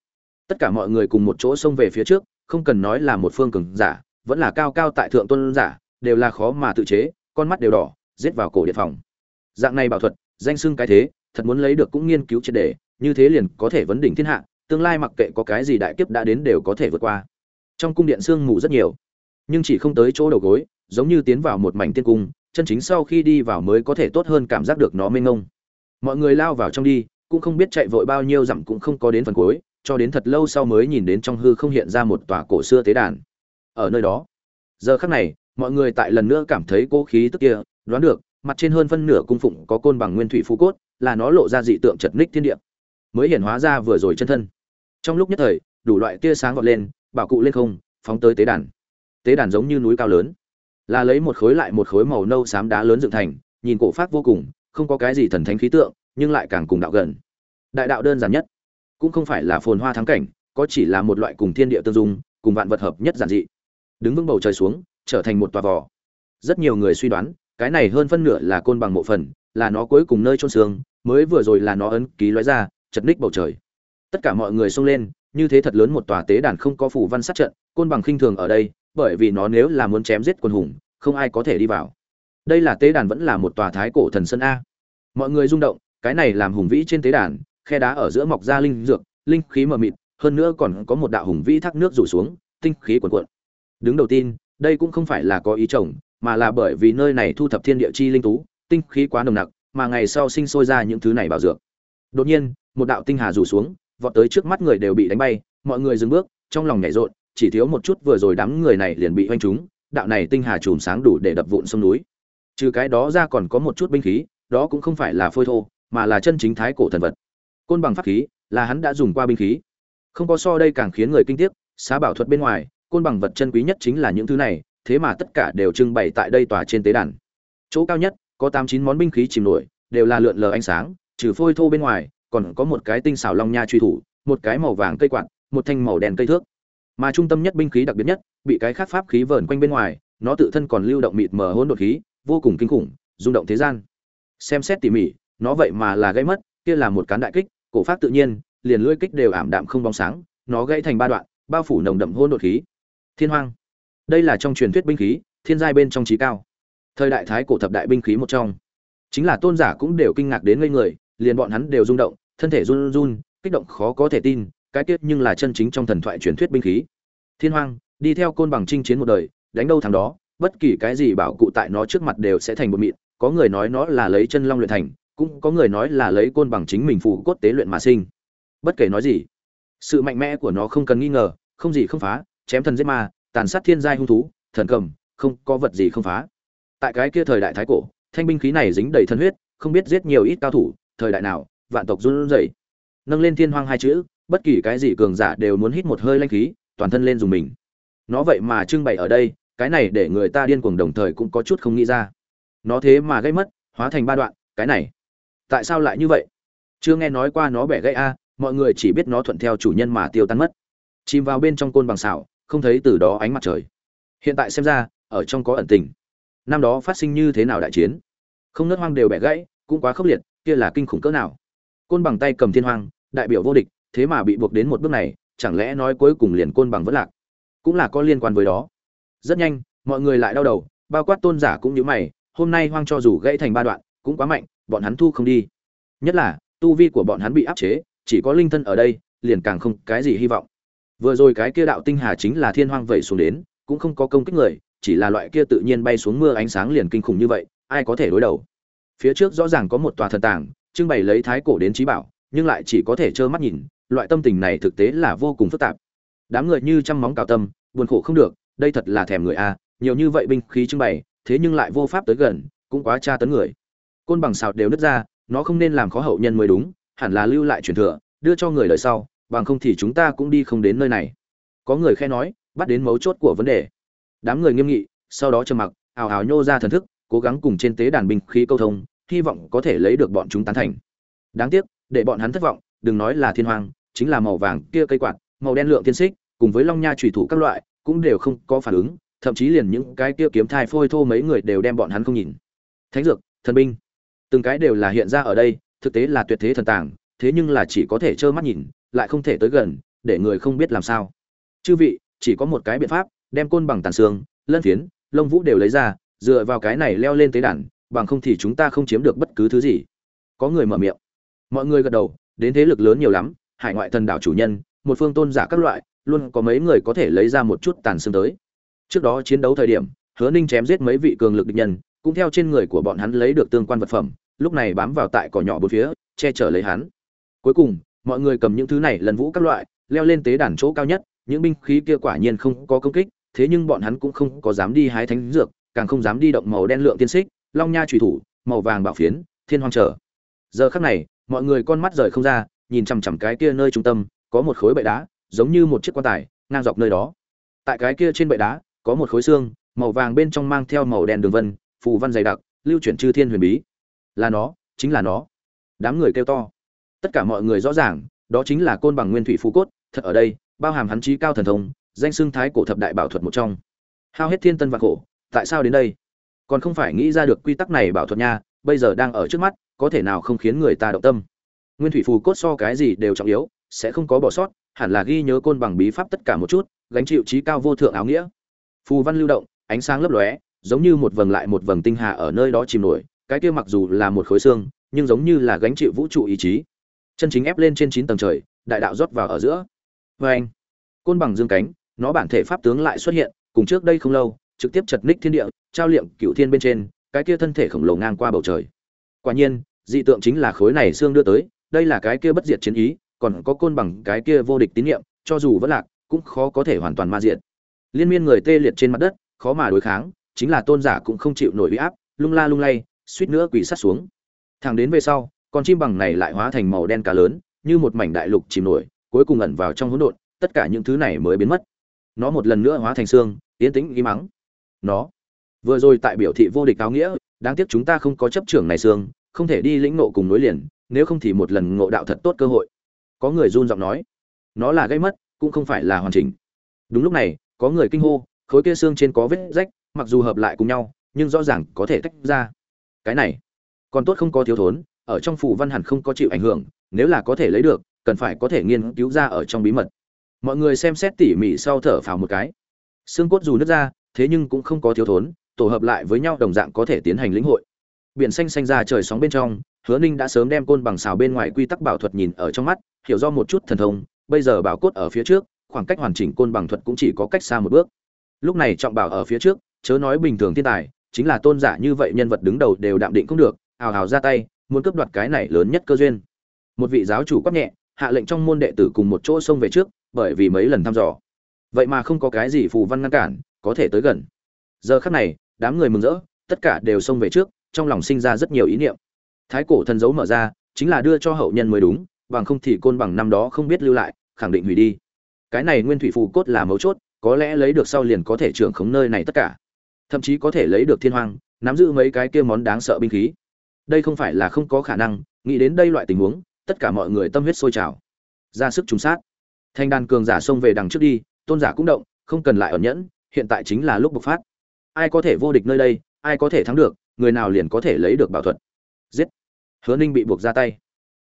Tất cả mọi người cùng một chỗ xông về phía trước, không cần nói là một phương cường giả, vẫn là cao cao tại thượng tôn giả, đều là khó mà tự chế, con mắt đều đỏ, giết vào cổ điện phòng. Dạng này bảo thuật danh xưng cái thế, thật muốn lấy được cũng nghiên cứu triệt đề như thế liền có thể vấn đỉnh thiên hạ, tương lai mặc kệ có cái gì đại kiếp đã đến đều có thể vượt qua. Trong cung điện sương mù rất nhiều, nhưng chỉ không tới chỗ đầu gối, giống như tiến vào một mảnh tiên cung, chân chính sau khi đi vào mới có thể tốt hơn cảm giác được nó mênh ngông mọi người lao vào trong đi, cũng không biết chạy vội bao nhiêu dặm cũng không có đến phần cuối, cho đến thật lâu sau mới nhìn đến trong hư không hiện ra một tòa cổ xưa tế đàn. Ở nơi đó, giờ khắc này, mọi người tại lần nữa cảm thấy cố khí tức kia, đoán được mặt trên hơn phân nửa cung phụng có côn bằng nguyên thủy phú cốt, là nó lộ ra dị tượng chật ních thiên địa. Mới hiện hóa ra vừa rồi chân thân. Trong lúc nhất thời, đủ loại tia sáng vọt lên, bảo cụ lên không, phóng tới tế đàn. Tế đàn giống như núi cao lớn. Là lấy một khối lại một khối màu nâu xám đá lớn dựng thành, nhìn cổ phát vô cùng, không có cái gì thần thánh khí tượng, nhưng lại càng cùng đạo gần. Đại đạo đơn giản nhất. Cũng không phải là phồn hoa thắng cảnh, có chỉ là một loại cùng thiên địa tương dung, cùng vạn vật hợp nhất giản dị. Đứng vững bầu trời xuống, trở thành một tòa vò. Rất nhiều người suy đoán cái này hơn phân nửa là côn bằng mộ phần, là nó cuối cùng nơi trôn xương, mới vừa rồi là nó ấn ký lóe ra, chật ních bầu trời. Tất cả mọi người xông lên, như thế thật lớn một tòa tế đàn không có phủ văn sát trận, côn bằng khinh thường ở đây, bởi vì nó nếu là muốn chém giết quân hùng, không ai có thể đi vào. Đây là tế đàn vẫn là một tòa thái cổ thần sân a. Mọi người rung động, cái này làm hùng vĩ trên tế đàn, khe đá ở giữa mọc ra linh dược, linh khí mờ mịt, hơn nữa còn có một đạo hùng vĩ thác nước rủ xuống, tinh khí cuồn cuộn. Đứng đầu tiên, đây cũng không phải là có ý chồng mà là bởi vì nơi này thu thập thiên địa chi linh tú tinh khí quá nồng nặc, mà ngày sau sinh sôi ra những thứ này bảo dược. Đột nhiên, một đạo tinh hà rủ xuống, vọt tới trước mắt người đều bị đánh bay, mọi người dừng bước, trong lòng nhảy rộn, chỉ thiếu một chút vừa rồi đám người này liền bị hoanh trúng, đạo này tinh hà chùm sáng đủ để đập vụn sông núi. Trừ cái đó ra còn có một chút binh khí, đó cũng không phải là phôi thô, mà là chân chính thái cổ thần vật. Côn bằng pháp khí, là hắn đã dùng qua binh khí. Không có so đây càng khiến người kinh tiếc, xá bảo thuật bên ngoài, côn bằng vật chân quý nhất chính là những thứ này thế mà tất cả đều trưng bày tại đây tòa trên tế đàn. Chỗ cao nhất, có tám chín món binh khí chìm nổi, đều là lượn lờ ánh sáng, trừ phôi thô bên ngoài, còn có một cái tinh xảo long nha truy thủ, một cái màu vàng cây quạt, một thanh màu đen cây thước. Mà trung tâm nhất binh khí đặc biệt nhất, bị cái khác pháp khí vờn quanh bên ngoài, nó tự thân còn lưu động mịt mờ hỗn độn khí, vô cùng kinh khủng, rung động thế gian. Xem xét tỉ mỉ, nó vậy mà là gây mất, kia là một cán đại kích, cổ pháp tự nhiên, liền lưỡi kích đều ảm đạm không bóng sáng, nó gãy thành ba đoạn, bao phủ nồng đậm hỗn độn khí. Thiên hoang đây là trong truyền thuyết binh khí, thiên giai bên trong trí cao. Thời đại thái cổ thập đại binh khí một trong. Chính là tôn giả cũng đều kinh ngạc đến ngây người, liền bọn hắn đều rung động, thân thể run run, kích động khó có thể tin, cái tiết nhưng là chân chính trong thần thoại truyền thuyết binh khí. Thiên hoang, đi theo côn bằng chinh chiến một đời, đánh đâu thằng đó, bất kỳ cái gì bảo cụ tại nó trước mặt đều sẽ thành một mịn, có người nói nó là lấy chân long luyện thành, cũng có người nói là lấy côn bằng chính mình phù cốt tế luyện mà sinh. Bất kể nói gì, sự mạnh mẽ của nó không cần nghi ngờ, không gì không phá, chém thần giết ma tàn sát thiên giai hung thú, thần cầm, không có vật gì không phá. Tại cái kia thời đại thái cổ, thanh binh khí này dính đầy thân huyết, không biết giết nhiều ít cao thủ, thời đại nào, vạn tộc run rẩy. Nâng lên thiên hoang hai chữ, bất kỳ cái gì cường giả đều muốn hít một hơi lanh khí, toàn thân lên dùng mình. Nó vậy mà trưng bày ở đây, cái này để người ta điên cuồng đồng thời cũng có chút không nghĩ ra. Nó thế mà gây mất, hóa thành ba đoạn, cái này. Tại sao lại như vậy? Chưa nghe nói qua nó bẻ gãy a, mọi người chỉ biết nó thuận theo chủ nhân mà tiêu tan mất. Chìm vào bên trong côn bằng xảo không thấy từ đó ánh mặt trời. Hiện tại xem ra, ở trong có ẩn tình. Năm đó phát sinh như thế nào đại chiến? Không nớt hoang đều bẻ gãy, cũng quá khốc liệt, kia là kinh khủng cỡ nào? Côn bằng tay cầm thiên hoang, đại biểu vô địch, thế mà bị buộc đến một bước này, chẳng lẽ nói cuối cùng liền côn bằng vẫn lạc? Cũng là có liên quan với đó. Rất nhanh, mọi người lại đau đầu, bao quát tôn giả cũng như mày, hôm nay hoang cho dù gãy thành ba đoạn, cũng quá mạnh, bọn hắn thu không đi. Nhất là, tu vi của bọn hắn bị áp chế, chỉ có linh thân ở đây, liền càng không cái gì hy vọng vừa rồi cái kia đạo tinh hà chính là thiên hoang vẩy xuống đến, cũng không có công kích người, chỉ là loại kia tự nhiên bay xuống mưa ánh sáng liền kinh khủng như vậy, ai có thể đối đầu? Phía trước rõ ràng có một tòa thần tàng, trưng bày lấy thái cổ đến trí bảo, nhưng lại chỉ có thể trơ mắt nhìn, loại tâm tình này thực tế là vô cùng phức tạp. Đám người như chăm móng cào tâm, buồn khổ không được, đây thật là thèm người a, nhiều như vậy binh khí trưng bày, thế nhưng lại vô pháp tới gần, cũng quá tra tấn người. Côn bằng xào đều nứt ra, nó không nên làm khó hậu nhân mới đúng, hẳn là lưu lại truyền thừa, đưa cho người đời sau bằng không thì chúng ta cũng đi không đến nơi này. Có người khe nói, bắt đến mấu chốt của vấn đề. Đám người nghiêm nghị, sau đó trầm mặc, ào ào nhô ra thần thức, cố gắng cùng trên tế đàn binh khí câu thông, hy vọng có thể lấy được bọn chúng tán thành. Đáng tiếc, để bọn hắn thất vọng, đừng nói là thiên hoàng chính là màu vàng kia cây quạt, màu đen lượng tiên xích, cùng với long nha trùy thủ các loại, cũng đều không có phản ứng, thậm chí liền những cái kia kiếm thai phôi thô mấy người đều đem bọn hắn không nhìn. Thánh dược, thần binh. Từng cái đều là hiện ra ở đây, thực tế là tuyệt thế thần tàng, thế nhưng là chỉ có thể trơ mắt nhìn lại không thể tới gần, để người không biết làm sao. Chư vị, chỉ có một cái biện pháp, đem côn bằng tàn xương, lân phiến, lông vũ đều lấy ra, dựa vào cái này leo lên tế đàn, bằng không thì chúng ta không chiếm được bất cứ thứ gì. Có người mở miệng. Mọi người gật đầu, đến thế lực lớn nhiều lắm, hải ngoại thần đảo chủ nhân, một phương tôn giả các loại, luôn có mấy người có thể lấy ra một chút tàn xương tới. Trước đó chiến đấu thời điểm, hứa ninh chém giết mấy vị cường lực địch nhân, cũng theo trên người của bọn hắn lấy được tương quan vật phẩm, lúc này bám vào tại cỏ nhỏ bốn phía, che chở lấy hắn. Cuối cùng mọi người cầm những thứ này lần vũ các loại, leo lên tế đàn chỗ cao nhất, những binh khí kia quả nhiên không có công kích, thế nhưng bọn hắn cũng không có dám đi hái thánh dược, càng không dám đi động màu đen lượng tiên xích, long nha trùy thủ, màu vàng bảo phiến, thiên hoang trở. Giờ khắc này, mọi người con mắt rời không ra, nhìn chằm chằm cái kia nơi trung tâm, có một khối bệ đá, giống như một chiếc quan tài, ngang dọc nơi đó. Tại cái kia trên bệ đá, có một khối xương, màu vàng bên trong mang theo màu đen đường vân, phù văn dày đặc, lưu chuyển chư thiên huyền bí. Là nó, chính là nó. Đám người kêu to tất cả mọi người rõ ràng, đó chính là côn bằng nguyên thủy phú cốt, thật ở đây, bao hàm hắn trí cao thần thông, danh xưng thái cổ thập đại bảo thuật một trong. Hao hết thiên tân và cổ tại sao đến đây? Còn không phải nghĩ ra được quy tắc này bảo thuật nha, bây giờ đang ở trước mắt, có thể nào không khiến người ta động tâm? Nguyên thủy phù cốt so cái gì đều trọng yếu, sẽ không có bỏ sót, hẳn là ghi nhớ côn bằng bí pháp tất cả một chút, gánh chịu trí cao vô thượng áo nghĩa. Phù văn lưu động, ánh sáng lấp lóe, giống như một vầng lại một vầng tinh hà ở nơi đó chìm nổi, cái kia mặc dù là một khối xương, nhưng giống như là gánh chịu vũ trụ ý chí chân chính ép lên trên chín tầng trời, đại đạo rót vào ở giữa. Vê anh, côn bằng dương cánh, nó bản thể pháp tướng lại xuất hiện, cùng trước đây không lâu, trực tiếp chật ních thiên địa, trao liệm cựu thiên bên trên, cái kia thân thể khổng lồ ngang qua bầu trời. Quả nhiên, dị tượng chính là khối này xương đưa tới, đây là cái kia bất diệt chiến ý, còn có côn bằng cái kia vô địch tín nhiệm cho dù vẫn lạc, cũng khó có thể hoàn toàn ma diệt. Liên miên người tê liệt trên mặt đất, khó mà đối kháng, chính là tôn giả cũng không chịu nổi uy áp, lung la lung lay, suýt nữa quỳ sát xuống. Thẳng đến về sau con chim bằng này lại hóa thành màu đen cá lớn, như một mảnh đại lục chìm nổi, cuối cùng ẩn vào trong hỗn độn, tất cả những thứ này mới biến mất. Nó một lần nữa hóa thành xương tiến tĩnh ý mắng nó, vừa rồi tại biểu thị vô địch áo nghĩa, đáng tiếc chúng ta không có chấp trưởng này xương, không thể đi lĩnh nộ cùng nối liền, nếu không thì một lần ngộ đạo thật tốt cơ hội. Có người run giọng nói, nó là gây mất, cũng không phải là hoàn chỉnh. Đúng lúc này, có người kinh hô, khối kia xương trên có vết rách, mặc dù hợp lại cùng nhau, nhưng rõ ràng có thể tách ra. Cái này, còn tốt không có thiếu thốn ở trong phủ văn hẳn không có chịu ảnh hưởng, nếu là có thể lấy được, cần phải có thể nghiên cứu ra ở trong bí mật. Mọi người xem xét tỉ mỉ sau thở phào một cái. Xương cốt dù nứt ra, thế nhưng cũng không có thiếu thốn, tổ hợp lại với nhau đồng dạng có thể tiến hành lĩnh hội. Biển xanh xanh ra trời sóng bên trong, hứa ninh đã sớm đem côn bằng xào bên ngoài quy tắc bảo thuật nhìn ở trong mắt, hiểu do một chút thần thông, bây giờ bảo cốt ở phía trước, khoảng cách hoàn chỉnh côn bằng thuật cũng chỉ có cách xa một bước. Lúc này trọng bảo ở phía trước, chớ nói bình thường thiên tài, chính là tôn giả như vậy nhân vật đứng đầu đều đạm định cũng được ào ào ra tay muốn cướp đoạt cái này lớn nhất cơ duyên. Một vị giáo chủ quát nhẹ, hạ lệnh trong môn đệ tử cùng một chỗ xông về trước, bởi vì mấy lần thăm dò. Vậy mà không có cái gì phù văn ngăn cản, có thể tới gần. Giờ khắc này, đám người mừng rỡ, tất cả đều xông về trước, trong lòng sinh ra rất nhiều ý niệm. Thái cổ thần dấu mở ra, chính là đưa cho hậu nhân mới đúng, bằng không thì côn bằng năm đó không biết lưu lại, khẳng định hủy đi. Cái này nguyên thủy phù cốt là mấu chốt, có lẽ lấy được sau liền có thể trưởng khống nơi này tất cả. Thậm chí có thể lấy được thiên hoang, nắm giữ mấy cái kia món đáng sợ binh khí đây không phải là không có khả năng, nghĩ đến đây loại tình huống, tất cả mọi người tâm huyết sôi trào. Ra sức trùng sát. Thanh đàn cường giả xông về đằng trước đi, tôn giả cũng động, không cần lại ẩn nhẫn, hiện tại chính là lúc bộc phát. Ai có thể vô địch nơi đây, ai có thể thắng được, người nào liền có thể lấy được bảo thuật. Giết. Hứa ninh bị buộc ra tay.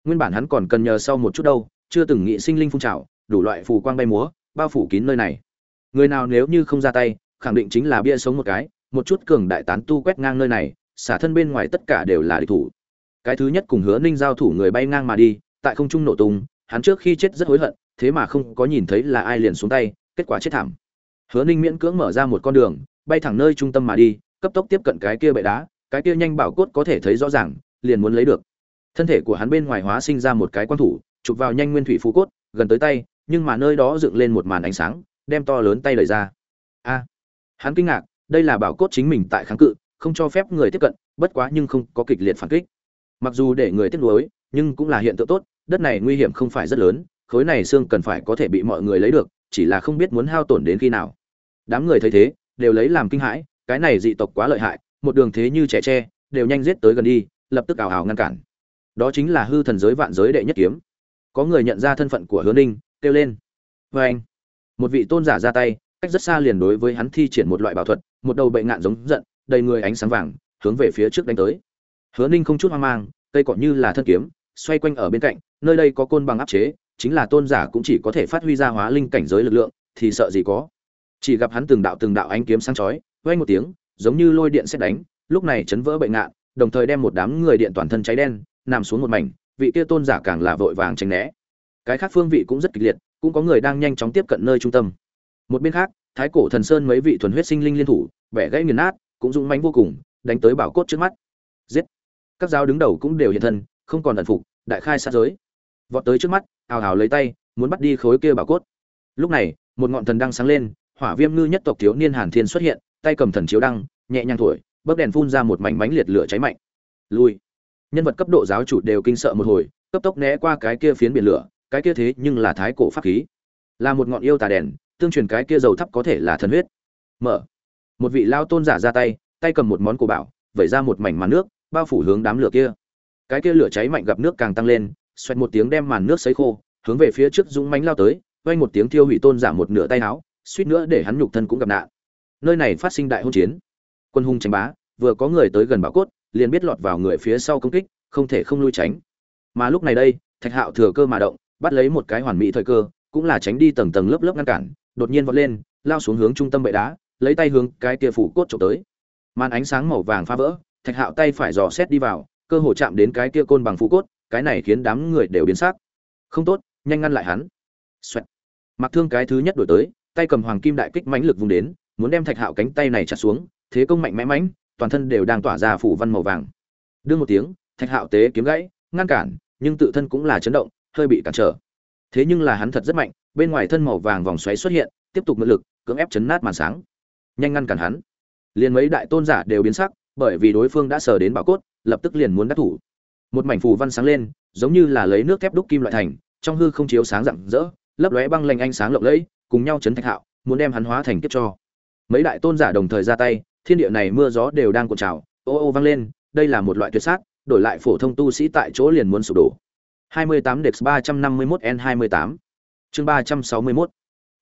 Nguyên bản hắn còn cần nhờ sau một chút đâu, chưa từng nghĩ sinh linh phun trào, đủ loại phù quang bay múa, bao phủ kín nơi này. Người nào nếu như không ra tay, khẳng định chính là bia sống một cái, một chút cường đại tán tu quét ngang nơi này xả thân bên ngoài tất cả đều là địch thủ. Cái thứ nhất cùng hứa ninh giao thủ người bay ngang mà đi, tại không trung nổ tung, hắn trước khi chết rất hối hận, thế mà không có nhìn thấy là ai liền xuống tay, kết quả chết thảm. Hứa ninh miễn cưỡng mở ra một con đường, bay thẳng nơi trung tâm mà đi, cấp tốc tiếp cận cái kia bệ đá, cái kia nhanh bảo cốt có thể thấy rõ ràng, liền muốn lấy được. Thân thể của hắn bên ngoài hóa sinh ra một cái quan thủ, chụp vào nhanh nguyên thủy phú cốt, gần tới tay, nhưng mà nơi đó dựng lên một màn ánh sáng, đem to lớn tay lời ra. A! Hắn kinh ngạc, đây là bảo cốt chính mình tại kháng cự không cho phép người tiếp cận, bất quá nhưng không có kịch liệt phản kích. Mặc dù để người tiếp nối nhưng cũng là hiện tượng tốt, đất này nguy hiểm không phải rất lớn, khối này xương cần phải có thể bị mọi người lấy được, chỉ là không biết muốn hao tổn đến khi nào. Đám người thấy thế, đều lấy làm kinh hãi, cái này dị tộc quá lợi hại, một đường thế như trẻ tre, đều nhanh giết tới gần đi, lập tức ảo ảo ngăn cản. Đó chính là hư thần giới vạn giới đệ nhất kiếm. Có người nhận ra thân phận của hứa ninh, kêu lên. Và anh, một vị tôn giả ra tay, cách rất xa liền đối với hắn thi triển một loại bảo thuật, một đầu bệnh ngạn giống giận đầy người ánh sáng vàng, hướng về phía trước đánh tới. Hứa ninh không chút hoang mang, cây cọ như là thân kiếm, xoay quanh ở bên cạnh, nơi đây có côn bằng áp chế, chính là tôn giả cũng chỉ có thể phát huy ra hóa linh cảnh giới lực lượng, thì sợ gì có. Chỉ gặp hắn từng đạo từng đạo ánh kiếm sáng chói, vang một tiếng, giống như lôi điện xét đánh, lúc này chấn vỡ bệnh ngạn, đồng thời đem một đám người điện toàn thân cháy đen, nằm xuống một mảnh, vị kia tôn giả càng là vội vàng tránh né. Cái khác phương vị cũng rất kịch liệt, cũng có người đang nhanh chóng tiếp cận nơi trung tâm. Một bên khác, thái cổ thần sơn mấy vị thuần huyết sinh linh liên thủ, bẻ gãy nghiền nát cũng dũng mãnh vô cùng, đánh tới bảo cốt trước mắt. Giết! Các giáo đứng đầu cũng đều hiện thân, không còn ẩn phục, đại khai sát giới. Vọt tới trước mắt ào ào lấy tay, muốn bắt đi khối kia bảo cốt. Lúc này, một ngọn thần đăng sáng lên, hỏa viêm ngư nhất tộc thiếu niên hàn thiên xuất hiện, tay cầm thần chiếu đăng, nhẹ nhàng thổi bấc đèn phun ra một mảnh mảnh liệt lửa cháy mạnh. Lui! Nhân vật cấp độ giáo chủ đều kinh sợ một hồi, cấp tốc né qua cái kia phiến biển lửa, cái kia thế nhưng là thái cổ pháp khí. Là một ngọn yêu tà đèn, tương truyền cái kia dầu thấp có thể là thần huyết. Mở! Một vị lao tôn giả ra tay tay cầm một món cổ bảo, vẩy ra một mảnh màn nước, bao phủ hướng đám lửa kia. Cái kia lửa cháy mạnh gặp nước càng tăng lên, xoẹt một tiếng đem màn nước sấy khô, hướng về phía trước dũng mánh lao tới, vang một tiếng thiêu hủy tôn giả một nửa tay áo, suýt nữa để hắn nhục thân cũng gặp nạn. Nơi này phát sinh đại hôn chiến. Quân hung tranh bá, vừa có người tới gần bảo cốt, liền biết lọt vào người phía sau công kích, không thể không lui tránh. Mà lúc này đây, thạch hạo thừa cơ mà động, bắt lấy một cái hoàn mỹ thời cơ, cũng là tránh đi tầng tầng lớp lớp ngăn cản, đột nhiên vọt lên, lao xuống hướng trung tâm bệ đá lấy tay hướng cái kia phủ cốt trộm tới. Màn ánh sáng màu vàng phá vỡ, thạch hạo tay phải dò xét đi vào, cơ hồ chạm đến cái kia côn bằng phủ cốt, cái này khiến đám người đều biến sắc. Không tốt, nhanh ngăn lại hắn. Xoẹt. mặc thương cái thứ nhất đổi tới, tay cầm hoàng kim đại kích mãnh lực vùng đến, muốn đem thạch hạo cánh tay này chặt xuống, thế công mạnh mẽ mãnh, toàn thân đều đang tỏa ra phủ văn màu vàng. Đương một tiếng, thạch hạo tế kiếm gãy, ngăn cản, nhưng tự thân cũng là chấn động, hơi bị cản trở. Thế nhưng là hắn thật rất mạnh, bên ngoài thân màu vàng vòng xoáy xuất hiện, tiếp tục mượn lực, cưỡng ép chấn nát màn sáng nhanh ngăn cản hắn. Liền mấy đại tôn giả đều biến sắc, bởi vì đối phương đã sờ đến bảo cốt, lập tức liền muốn đắc thủ. Một mảnh phù văn sáng lên, giống như là lấy nước thép đúc kim loại thành, trong hư không chiếu sáng rạng rỡ, lấp lóe băng lanh ánh sáng lộng lẫy, cùng nhau chấn thạch hạo, muốn đem hắn hóa thành kiếp cho. Mấy đại tôn giả đồng thời ra tay, thiên địa này mưa gió đều đang cuộn trào, ô ô vang lên, đây là một loại tuyệt sát, đổi lại phổ thông tu sĩ tại chỗ liền muốn sụp đổ. 28 Dex 351 N28 chương 361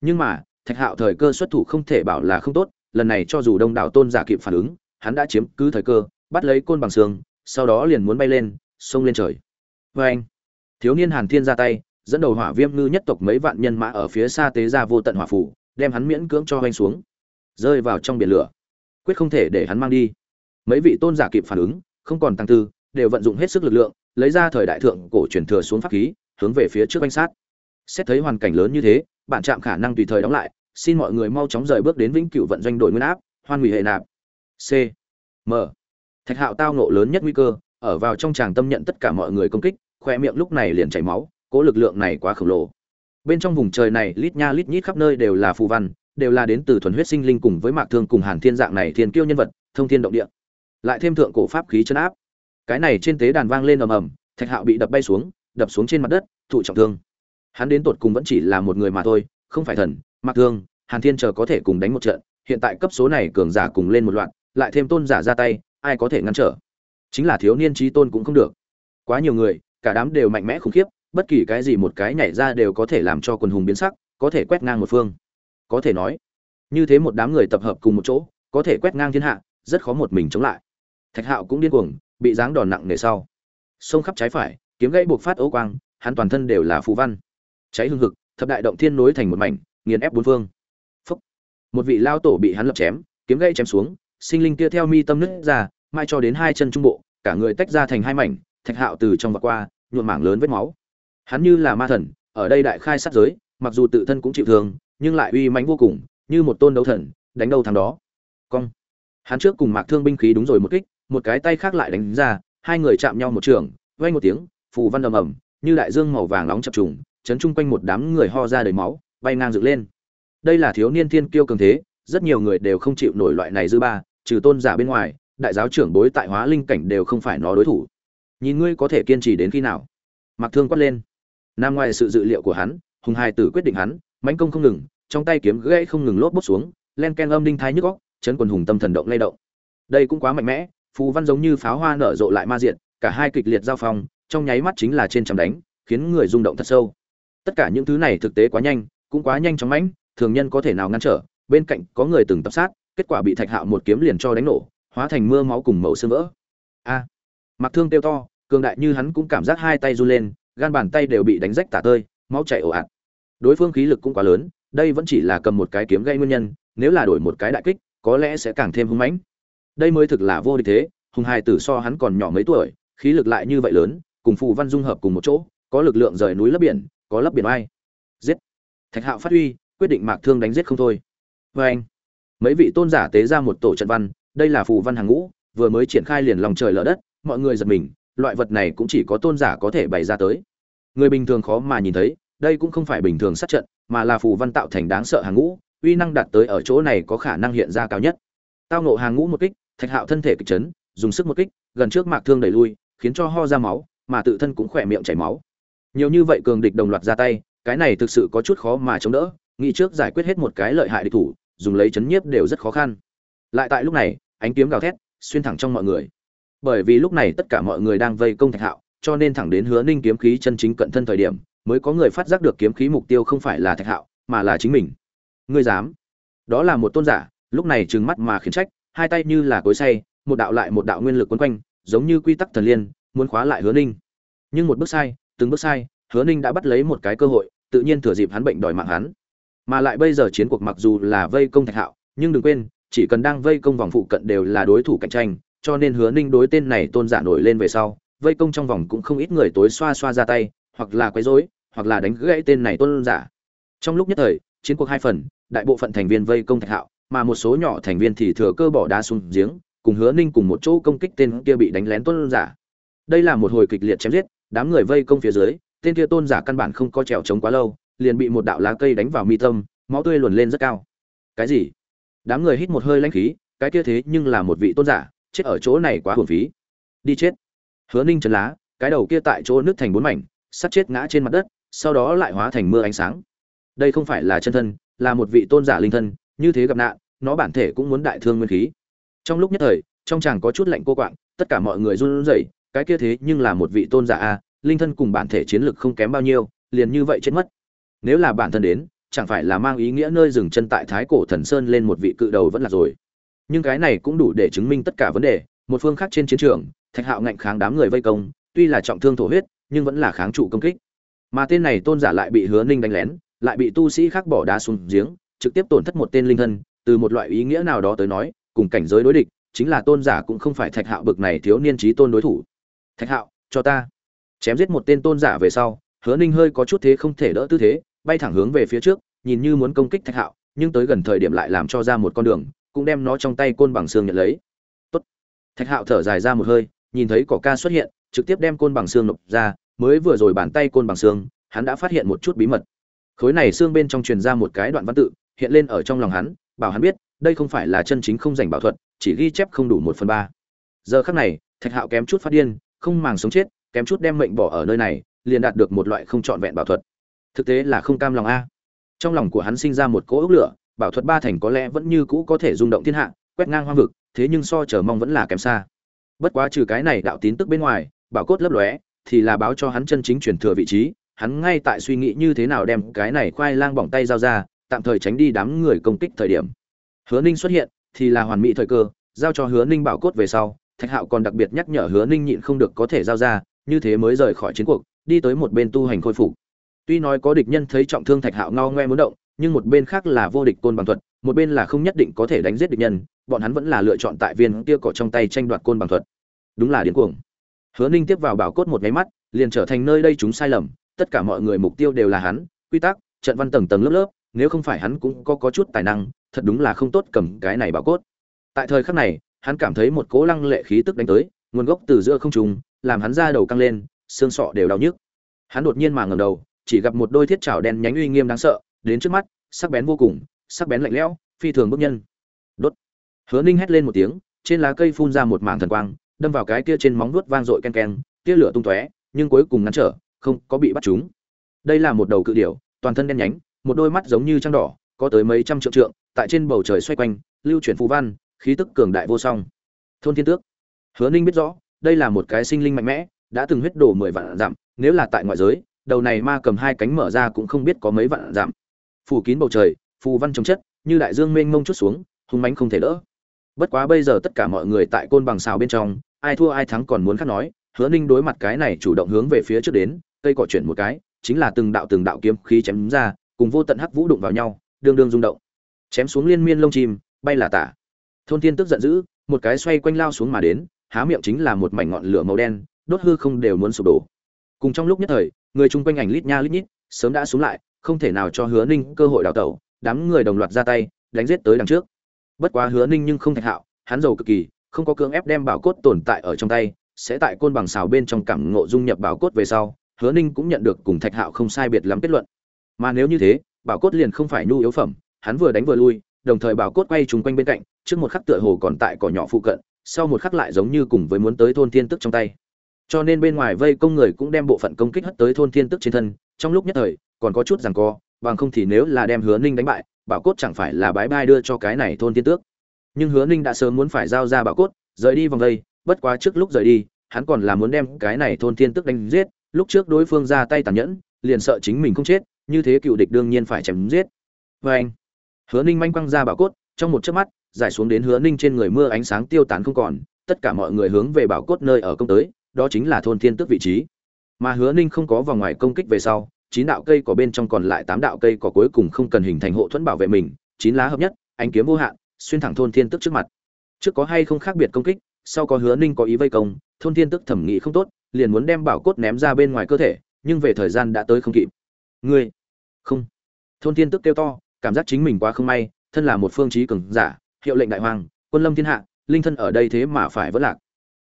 nhưng mà, thạch hạo thời cơ xuất thủ không thể bảo là không tốt lần này cho dù đông đảo tôn giả kịp phản ứng, hắn đã chiếm cứ thời cơ, bắt lấy côn bằng xương, sau đó liền muốn bay lên, xông lên trời. Vê anh, thiếu niên hàn thiên ra tay, dẫn đầu hỏa viêm ngư nhất tộc mấy vạn nhân mã ở phía xa tế ra vô tận hỏa phủ, đem hắn miễn cưỡng cho hoành xuống. Rơi vào trong biển lửa. Quyết không thể để hắn mang đi. Mấy vị tôn giả kịp phản ứng, không còn tăng tư, đều vận dụng hết sức lực lượng, lấy ra thời đại thượng cổ truyền thừa xuống pháp khí, hướng về phía trước oanh sát. Xét thấy hoàn cảnh lớn như thế, bạn chạm khả năng tùy thời đóng lại xin mọi người mau chóng rời bước đến vĩnh cửu vận doanh đổi nguyên áp, hoan hủy hệ nạp. C. M. Thạch hạo tao nộ lớn nhất nguy cơ, ở vào trong tràng tâm nhận tất cả mọi người công kích, khoe miệng lúc này liền chảy máu, cố lực lượng này quá khổng lồ. Bên trong vùng trời này, lít nha lít nhít khắp nơi đều là phù văn, đều là đến từ thuần huyết sinh linh cùng với mạc thương cùng hàn thiên dạng này thiên kiêu nhân vật, thông thiên động địa. Lại thêm thượng cổ pháp khí chân áp. Cái này trên tế đàn vang lên ầm ầm, thạch hạo bị đập bay xuống, đập xuống trên mặt đất, thụ trọng thương. Hắn đến tột cùng vẫn chỉ là một người mà thôi, không phải thần mạc thương, hàn thiên chờ có thể cùng đánh một trận, hiện tại cấp số này cường giả cùng lên một loạt, lại thêm tôn giả ra tay, ai có thể ngăn trở? Chính là thiếu niên trí tôn cũng không được. Quá nhiều người, cả đám đều mạnh mẽ khủng khiếp, bất kỳ cái gì một cái nhảy ra đều có thể làm cho quần hùng biến sắc, có thể quét ngang một phương. Có thể nói, như thế một đám người tập hợp cùng một chỗ, có thể quét ngang thiên hạ, rất khó một mình chống lại. Thạch hạo cũng điên cuồng, bị giáng đòn nặng nề sau. Sông khắp trái phải, kiếm gãy buộc phát ấu quang, hắn toàn thân đều là phù văn. Cháy hương hực, thập đại động thiên nối thành một mảnh nghiền ép bốn phương. Phúc. một vị lao tổ bị hắn lập chém, kiếm gãy chém xuống, sinh linh kia theo mi tâm nứt ra, mai cho đến hai chân trung bộ, cả người tách ra thành hai mảnh, thạch hạo từ trong và qua, nhuộm mảng lớn vết máu. Hắn như là ma thần, ở đây đại khai sát giới, mặc dù tự thân cũng chịu thương, nhưng lại uy mãnh vô cùng, như một tôn đấu thần, đánh đâu thằng đó. Cong. Hắn trước cùng mạc thương binh khí đúng rồi một kích, một cái tay khác lại đánh ra, hai người chạm nhau một trường, vang một tiếng, phù văn ầm ầm, như đại dương màu vàng nóng chập trùng, chấn chung quanh một đám người ho ra đầy máu bay ngang dựng lên. Đây là thiếu niên thiên kiêu cường thế, rất nhiều người đều không chịu nổi loại này dư ba, trừ tôn giả bên ngoài, đại giáo trưởng bối tại hóa linh cảnh đều không phải nó đối thủ. Nhìn ngươi có thể kiên trì đến khi nào? Mặc thương quát lên. Nam ngoài sự dự liệu của hắn, hùng hai tử quyết định hắn, mãnh công không ngừng, trong tay kiếm gãy không ngừng lốp bút xuống, len ken âm đinh thái nhức góc chấn quần hùng tâm thần động lay động. Đây cũng quá mạnh mẽ, phù văn giống như pháo hoa nở rộ lại ma diện cả hai kịch liệt giao phong, trong nháy mắt chính là trên trăm đánh, khiến người rung động thật sâu. Tất cả những thứ này thực tế quá nhanh cũng quá nhanh chóng mãnh, thường nhân có thể nào ngăn trở, bên cạnh có người từng tập sát, kết quả bị thạch hạo một kiếm liền cho đánh nổ, hóa thành mưa máu cùng mẫu xương vỡ. A! Mặc thương tiêu to, cường đại như hắn cũng cảm giác hai tay run lên, gan bàn tay đều bị đánh rách tả tơi, máu chảy ồ ạt. Đối phương khí lực cũng quá lớn, đây vẫn chỉ là cầm một cái kiếm gây nguyên nhân, nếu là đổi một cái đại kích, có lẽ sẽ càng thêm hung mãnh. Đây mới thực là vô địch thế hùng hai tử so hắn còn nhỏ mấy tuổi, khí lực lại như vậy lớn, cùng phù văn dung hợp cùng một chỗ, có lực lượng rời núi lấp biển, có lấp biển ai giết! Thạch hạo phát huy quyết định mạc thương đánh giết không thôi. Vê anh, mấy vị tôn giả tế ra một tổ trận văn, đây là phù văn hàng ngũ, vừa mới triển khai liền lòng trời lở đất, mọi người giật mình, loại vật này cũng chỉ có tôn giả có thể bày ra tới. Người bình thường khó mà nhìn thấy, đây cũng không phải bình thường sát trận, mà là phù văn tạo thành đáng sợ hàng ngũ, uy năng đạt tới ở chỗ này có khả năng hiện ra cao nhất. Tao nộ hàng ngũ một kích, thạch hạo thân thể kịch chấn, dùng sức một kích, gần trước mạc thương đẩy lui, khiến cho ho ra máu, mà tự thân cũng khỏe miệng chảy máu. Nhiều như vậy cường địch đồng loạt ra tay cái này thực sự có chút khó mà chống đỡ, nghĩ trước giải quyết hết một cái lợi hại địch thủ, dùng lấy chấn nhiếp đều rất khó khăn. Lại tại lúc này, ánh kiếm gào thét, xuyên thẳng trong mọi người. Bởi vì lúc này tất cả mọi người đang vây công thạch hạo, cho nên thẳng đến hứa ninh kiếm khí chân chính cận thân thời điểm, mới có người phát giác được kiếm khí mục tiêu không phải là thạch hạo, mà là chính mình. Ngươi dám? Đó là một tôn giả, lúc này trừng mắt mà khiển trách, hai tay như là cối say một đạo lại một đạo nguyên lực quấn quanh, giống như quy tắc thần liên, muốn khóa lại hứa ninh. Nhưng một bước sai, từng bước sai, hứa ninh đã bắt lấy một cái cơ hội tự nhiên thừa dịp hắn bệnh đòi mạng hắn. Mà lại bây giờ chiến cuộc mặc dù là vây công thạch hạo, nhưng đừng quên, chỉ cần đang vây công vòng phụ cận đều là đối thủ cạnh tranh, cho nên hứa ninh đối tên này tôn giả nổi lên về sau, vây công trong vòng cũng không ít người tối xoa xoa ra tay, hoặc là quấy rối, hoặc là đánh gãy tên này tôn giả. Trong lúc nhất thời, chiến cuộc hai phần, đại bộ phận thành viên vây công thạch hạo, mà một số nhỏ thành viên thì thừa cơ bỏ đá xuống giếng, cùng hứa ninh cùng một chỗ công kích tên kia bị đánh lén tôn giả. Đây là một hồi kịch liệt chém giết, đám người vây công phía dưới tên kia tôn giả căn bản không có trèo trống quá lâu, liền bị một đạo lá cây đánh vào mi tâm, máu tươi luồn lên rất cao. Cái gì? Đám người hít một hơi lanh khí, cái kia thế nhưng là một vị tôn giả, chết ở chỗ này quá hồn phí. Đi chết. Hứa ninh chấn lá, cái đầu kia tại chỗ nứt thành bốn mảnh, sắt chết ngã trên mặt đất, sau đó lại hóa thành mưa ánh sáng. Đây không phải là chân thân, là một vị tôn giả linh thân, như thế gặp nạn, nó bản thể cũng muốn đại thương nguyên khí. Trong lúc nhất thời, trong chàng có chút lạnh cô quạng, tất cả mọi người run rẩy, cái kia thế nhưng là một vị tôn giả a linh thân cùng bản thể chiến lực không kém bao nhiêu, liền như vậy chết mất. Nếu là bản thân đến, chẳng phải là mang ý nghĩa nơi dừng chân tại thái cổ thần sơn lên một vị cự đầu vẫn là rồi. Nhưng cái này cũng đủ để chứng minh tất cả vấn đề. Một phương khác trên chiến trường, thạch hạo ngạnh kháng đám người vây công, tuy là trọng thương thổ huyết, nhưng vẫn là kháng trụ công kích. Mà tên này tôn giả lại bị hứa ninh đánh lén, lại bị tu sĩ khác bỏ đá xuống giếng, trực tiếp tổn thất một tên linh thân, từ một loại ý nghĩa nào đó tới nói, cùng cảnh giới đối địch, chính là tôn giả cũng không phải thạch hạo bực này thiếu niên trí tôn đối thủ. Thạch hạo, cho ta chém giết một tên tôn giả về sau, hứa ninh hơi có chút thế không thể đỡ tư thế, bay thẳng hướng về phía trước, nhìn như muốn công kích thạch hạo, nhưng tới gần thời điểm lại làm cho ra một con đường, cũng đem nó trong tay côn bằng xương nhận lấy. Tốt. thạch hạo thở dài ra một hơi, nhìn thấy cỏ ca xuất hiện, trực tiếp đem côn bằng xương nộp ra, mới vừa rồi bàn tay côn bằng xương, hắn đã phát hiện một chút bí mật. Khối này xương bên trong truyền ra một cái đoạn văn tự, hiện lên ở trong lòng hắn, bảo hắn biết, đây không phải là chân chính không giành bảo thuật, chỉ ghi chép không đủ một phần ba. Giờ khắc này, thạch hạo kém chút phát điên, không màng sống chết kém chút đem mệnh bỏ ở nơi này, liền đạt được một loại không trọn vẹn bảo thuật. Thực tế là không cam lòng a. Trong lòng của hắn sinh ra một cỗ ốc lửa, bảo thuật ba thành có lẽ vẫn như cũ có thể rung động thiên hạ, quét ngang hoang vực, thế nhưng so chờ mong vẫn là kém xa. Bất quá trừ cái này đạo tín tức bên ngoài, bảo cốt lấp lóe, thì là báo cho hắn chân chính truyền thừa vị trí, hắn ngay tại suy nghĩ như thế nào đem cái này khoai lang bỏng tay giao ra, tạm thời tránh đi đám người công kích thời điểm. Hứa ninh xuất hiện, thì là hoàn mỹ thời cơ, giao cho hứa ninh bảo cốt về sau, thạch hạo còn đặc biệt nhắc nhở hứa ninh nhịn không được có thể giao ra như thế mới rời khỏi chiến cuộc, đi tới một bên tu hành khôi phục. Tuy nói có địch nhân thấy trọng thương thạch hạo ngao ngoe muốn động, nhưng một bên khác là vô địch côn bằng thuật, một bên là không nhất định có thể đánh giết địch nhân, bọn hắn vẫn là lựa chọn tại viên kia cỏ trong tay tranh đoạt côn bằng thuật. Đúng là điên cuồng. Hứa ninh tiếp vào bảo cốt một cái mắt, liền trở thành nơi đây chúng sai lầm, tất cả mọi người mục tiêu đều là hắn, quy tắc, trận văn tầng tầng lớp lớp, nếu không phải hắn cũng có có chút tài năng, thật đúng là không tốt cầm cái này bảo cốt. Tại thời khắc này, hắn cảm thấy một cỗ lăng lệ khí tức đánh tới, nguồn gốc từ giữa không trung làm hắn ra đầu căng lên, xương sọ đều đau nhức. Hắn đột nhiên mà ngẩng đầu, chỉ gặp một đôi thiết chảo đen nhánh uy nghiêm đáng sợ, đến trước mắt, sắc bén vô cùng, sắc bén lạnh lẽo, phi thường bức nhân. Đốt. Hứa ninh hét lên một tiếng, trên lá cây phun ra một mảng thần quang, đâm vào cái kia trên móng vuốt vang dội ken ken, tia lửa tung tóe, nhưng cuối cùng ngăn trở, không có bị bắt trúng đây là một đầu cự điểu, toàn thân đen nhánh, một đôi mắt giống như trăng đỏ, có tới mấy trăm triệu trượng, tại trên bầu trời xoay quanh, lưu chuyển phù văn, khí tức cường đại vô song. Thôn thiên tước. Hứa ninh biết rõ đây là một cái sinh linh mạnh mẽ, đã từng huyết đổ mười vạn dặm, nếu là tại ngoại giới, đầu này ma cầm hai cánh mở ra cũng không biết có mấy vạn dặm. Phủ kín bầu trời, phù văn trồng chất, như đại dương mênh mông chút xuống, hung mãnh không thể đỡ. Bất quá bây giờ tất cả mọi người tại côn bằng xào bên trong, ai thua ai thắng còn muốn khác nói, hứa ninh đối mặt cái này chủ động hướng về phía trước đến, cây cỏ chuyển một cái, chính là từng đạo từng đạo kiếm khí chém ra, cùng vô tận hắc vũ đụng vào nhau, đương đương rung động. Chém xuống liên miên lông chim, bay là tả. Thôn thiên tức giận dữ, một cái xoay quanh lao xuống mà đến há miệng chính là một mảnh ngọn lửa màu đen, đốt hư không đều muốn sụp đổ. Cùng trong lúc nhất thời, người chung quanh ảnh lít nha lít nhít, sớm đã xuống lại, không thể nào cho hứa ninh cơ hội đào tẩu, đám người đồng loạt ra tay, đánh giết tới đằng trước. Bất quá hứa ninh nhưng không thạch hạo, hắn giàu cực kỳ, không có cưỡng ép đem bảo cốt tồn tại ở trong tay, sẽ tại côn bằng xào bên trong cảm ngộ dung nhập bảo cốt về sau, hứa ninh cũng nhận được cùng thạch hạo không sai biệt lắm kết luận. Mà nếu như thế, bảo cốt liền không phải nhu yếu phẩm, hắn vừa đánh vừa lui, đồng thời bảo cốt quay trúng quanh bên cạnh, trước một khắc tựa hồ còn tại cỏ nhỏ phụ cận sau một khắc lại giống như cùng với muốn tới thôn thiên tức trong tay. Cho nên bên ngoài vây công người cũng đem bộ phận công kích hất tới thôn thiên tức trên thân, trong lúc nhất thời, còn có chút rằng co, bằng không thì nếu là đem hứa ninh đánh bại, bảo cốt chẳng phải là bái bai đưa cho cái này thôn thiên tước. Nhưng hứa ninh đã sớm muốn phải giao ra bảo cốt, rời đi vòng vây bất quá trước lúc rời đi, hắn còn là muốn đem cái này thôn thiên tước đánh giết, lúc trước đối phương ra tay tàn nhẫn, liền sợ chính mình không chết, như thế cựu địch đương nhiên phải chém giết. Vê anh hứa ninh manh quăng ra bảo cốt, trong một chớp mắt giải xuống đến hứa ninh trên người mưa ánh sáng tiêu tán không còn, tất cả mọi người hướng về bảo cốt nơi ở công tới, đó chính là thôn thiên tước vị trí. Mà hứa ninh không có vòng ngoài công kích về sau, chín đạo cây có bên trong còn lại tám đạo cây có cuối cùng không cần hình thành hộ thuẫn bảo vệ mình, chín lá hợp nhất, ánh kiếm vô hạn, xuyên thẳng thôn thiên tức trước mặt. Trước có hay không khác biệt công kích, sau có hứa ninh có ý vây công, thôn thiên tức thẩm nghĩ không tốt, liền muốn đem bảo cốt ném ra bên ngoài cơ thể, nhưng về thời gian đã tới không kịp. Ngươi, không. Thôn thiên tức kêu to, cảm giác chính mình quá không may, thân là một phương trí cường giả hiệu lệnh đại hoàng, quân lâm thiên hạ, linh thân ở đây thế mà phải vất lạc.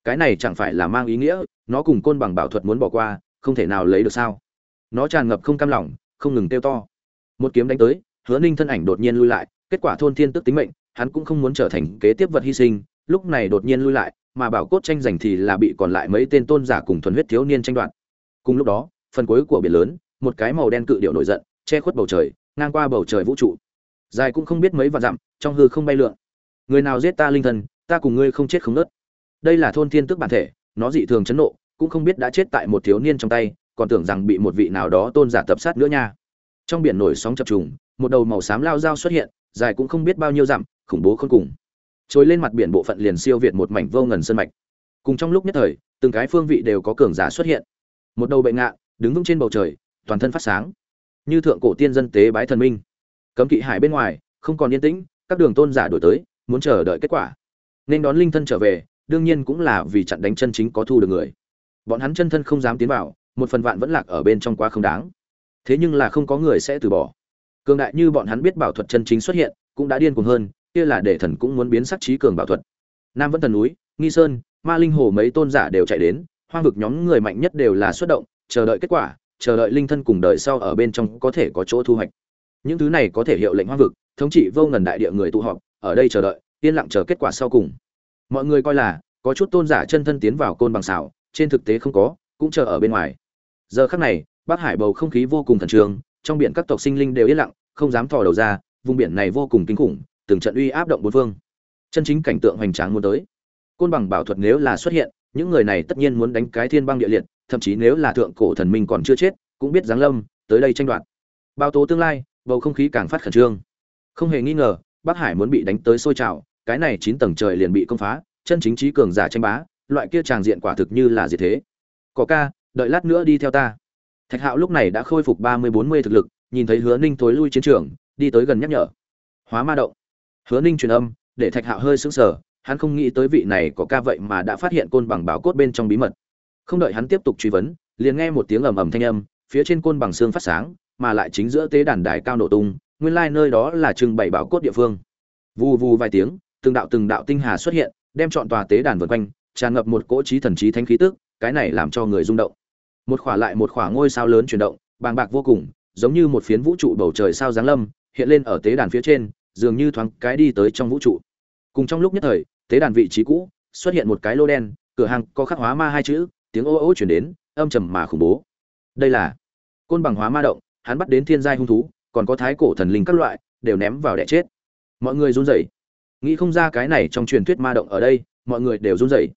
Cái này chẳng phải là mang ý nghĩa, nó cùng côn bằng bảo thuật muốn bỏ qua, không thể nào lấy được sao? Nó tràn ngập không cam lòng, không ngừng kêu to. Một kiếm đánh tới, hứa ninh thân ảnh đột nhiên lui lại, kết quả thôn thiên tức tính mệnh, hắn cũng không muốn trở thành kế tiếp vật hy sinh, lúc này đột nhiên lui lại, mà bảo cốt tranh giành thì là bị còn lại mấy tên tôn giả cùng thuần huyết thiếu niên tranh đoạt. Cùng lúc đó, phần cuối của biển lớn, một cái màu đen cự điệu nổi giận, che khuất bầu trời, ngang qua bầu trời vũ trụ. Dài cũng không biết mấy vạn dặm, trong hư không bay lượn người nào giết ta linh thần ta cùng ngươi không chết không nớt. Đây là thôn thiên tước bản thể, nó dị thường chấn nộ, cũng không biết đã chết tại một thiếu niên trong tay, còn tưởng rằng bị một vị nào đó tôn giả tập sát nữa nha. Trong biển nổi sóng chập trùng, một đầu màu xám lao dao xuất hiện, dài cũng không biết bao nhiêu dặm, khủng bố không cùng. Trôi lên mặt biển bộ phận liền siêu việt một mảnh vô ngần sơn mạch. Cùng trong lúc nhất thời, từng cái phương vị đều có cường giả xuất hiện. Một đầu bệnh ngạ, đứng vững trên bầu trời, toàn thân phát sáng. Như thượng cổ tiên dân tế bái thần minh. Cấm kỵ hải bên ngoài, không còn yên tĩnh, các đường tôn giả đổi tới muốn chờ đợi kết quả. Nên đón linh thân trở về, đương nhiên cũng là vì chặn đánh chân chính có thu được người. Bọn hắn chân thân không dám tiến vào, một phần vạn vẫn lạc ở bên trong quá không đáng. Thế nhưng là không có người sẽ từ bỏ. Cường đại như bọn hắn biết bảo thuật chân chính xuất hiện, cũng đã điên cuồng hơn, kia là để thần cũng muốn biến sắc trí cường bảo thuật. Nam vẫn thần núi, nghi sơn, ma linh hồ mấy tôn giả đều chạy đến, hoang vực nhóm người mạnh nhất đều là xuất động, chờ đợi kết quả, chờ đợi linh thân cùng đời sau ở bên trong có thể có chỗ thu hoạch. Những thứ này có thể hiệu lệnh hoang vực, thống trị vô ngần đại địa người tụ họp ở đây chờ đợi, yên lặng chờ kết quả sau cùng. Mọi người coi là, có chút tôn giả chân thân tiến vào côn bằng xảo, trên thực tế không có, cũng chờ ở bên ngoài. Giờ khắc này, bắc hải bầu không khí vô cùng thần trường trong biển các tộc sinh linh đều yên lặng, không dám thò đầu ra, vùng biển này vô cùng kinh khủng, từng trận uy áp động bốn phương. Chân chính cảnh tượng hoành tráng muốn tới. Côn bằng bảo thuật nếu là xuất hiện, những người này tất nhiên muốn đánh cái thiên băng địa liệt, thậm chí nếu là thượng cổ thần minh còn chưa chết, cũng biết giáng lâm, tới đây tranh đoạt. Bao tố tương lai, bầu không khí càng phát khẩn trương. Không hề nghi ngờ bắc hải muốn bị đánh tới sôi trào, cái này chín tầng trời liền bị công phá, chân chính trí cường giả tranh bá, loại kia tràng diện quả thực như là gì thế? Có ca, đợi lát nữa đi theo ta. Thạch hạo lúc này đã khôi phục ba mươi bốn mươi thực lực, nhìn thấy hứa ninh thối lui chiến trường, đi tới gần nhắc nhở. Hóa ma động. Hứa ninh truyền âm, để thạch hạo hơi sững sờ, hắn không nghĩ tới vị này có ca vậy mà đã phát hiện côn bằng bảo cốt bên trong bí mật. Không đợi hắn tiếp tục truy vấn, liền nghe một tiếng ầm ầm thanh âm, phía trên côn bằng xương phát sáng, mà lại chính giữa tế đàn đài cao nổ tung nguyên lai nơi đó là trưng bày bảo cốt địa phương. Vù vù vài tiếng, từng đạo từng đạo tinh hà xuất hiện, đem chọn tòa tế đàn vượt quanh, tràn ngập một cỗ trí thần trí thánh khí tức, cái này làm cho người rung động. Một khỏa lại một khỏa ngôi sao lớn chuyển động, bàng bạc vô cùng, giống như một phiến vũ trụ bầu trời sao giáng lâm, hiện lên ở tế đàn phía trên, dường như thoáng cái đi tới trong vũ trụ. Cùng trong lúc nhất thời, tế đàn vị trí cũ, xuất hiện một cái lô đen, cửa hàng có khắc hóa ma hai chữ, tiếng ô ô chuyển đến, âm trầm mà khủng bố. Đây là côn bằng hóa ma động, hắn bắt đến thiên giai hung thú còn có thái cổ thần linh các loại, đều ném vào đẻ chết. Mọi người run rẩy. Nghĩ không ra cái này trong truyền thuyết ma động ở đây, mọi người đều run rẩy.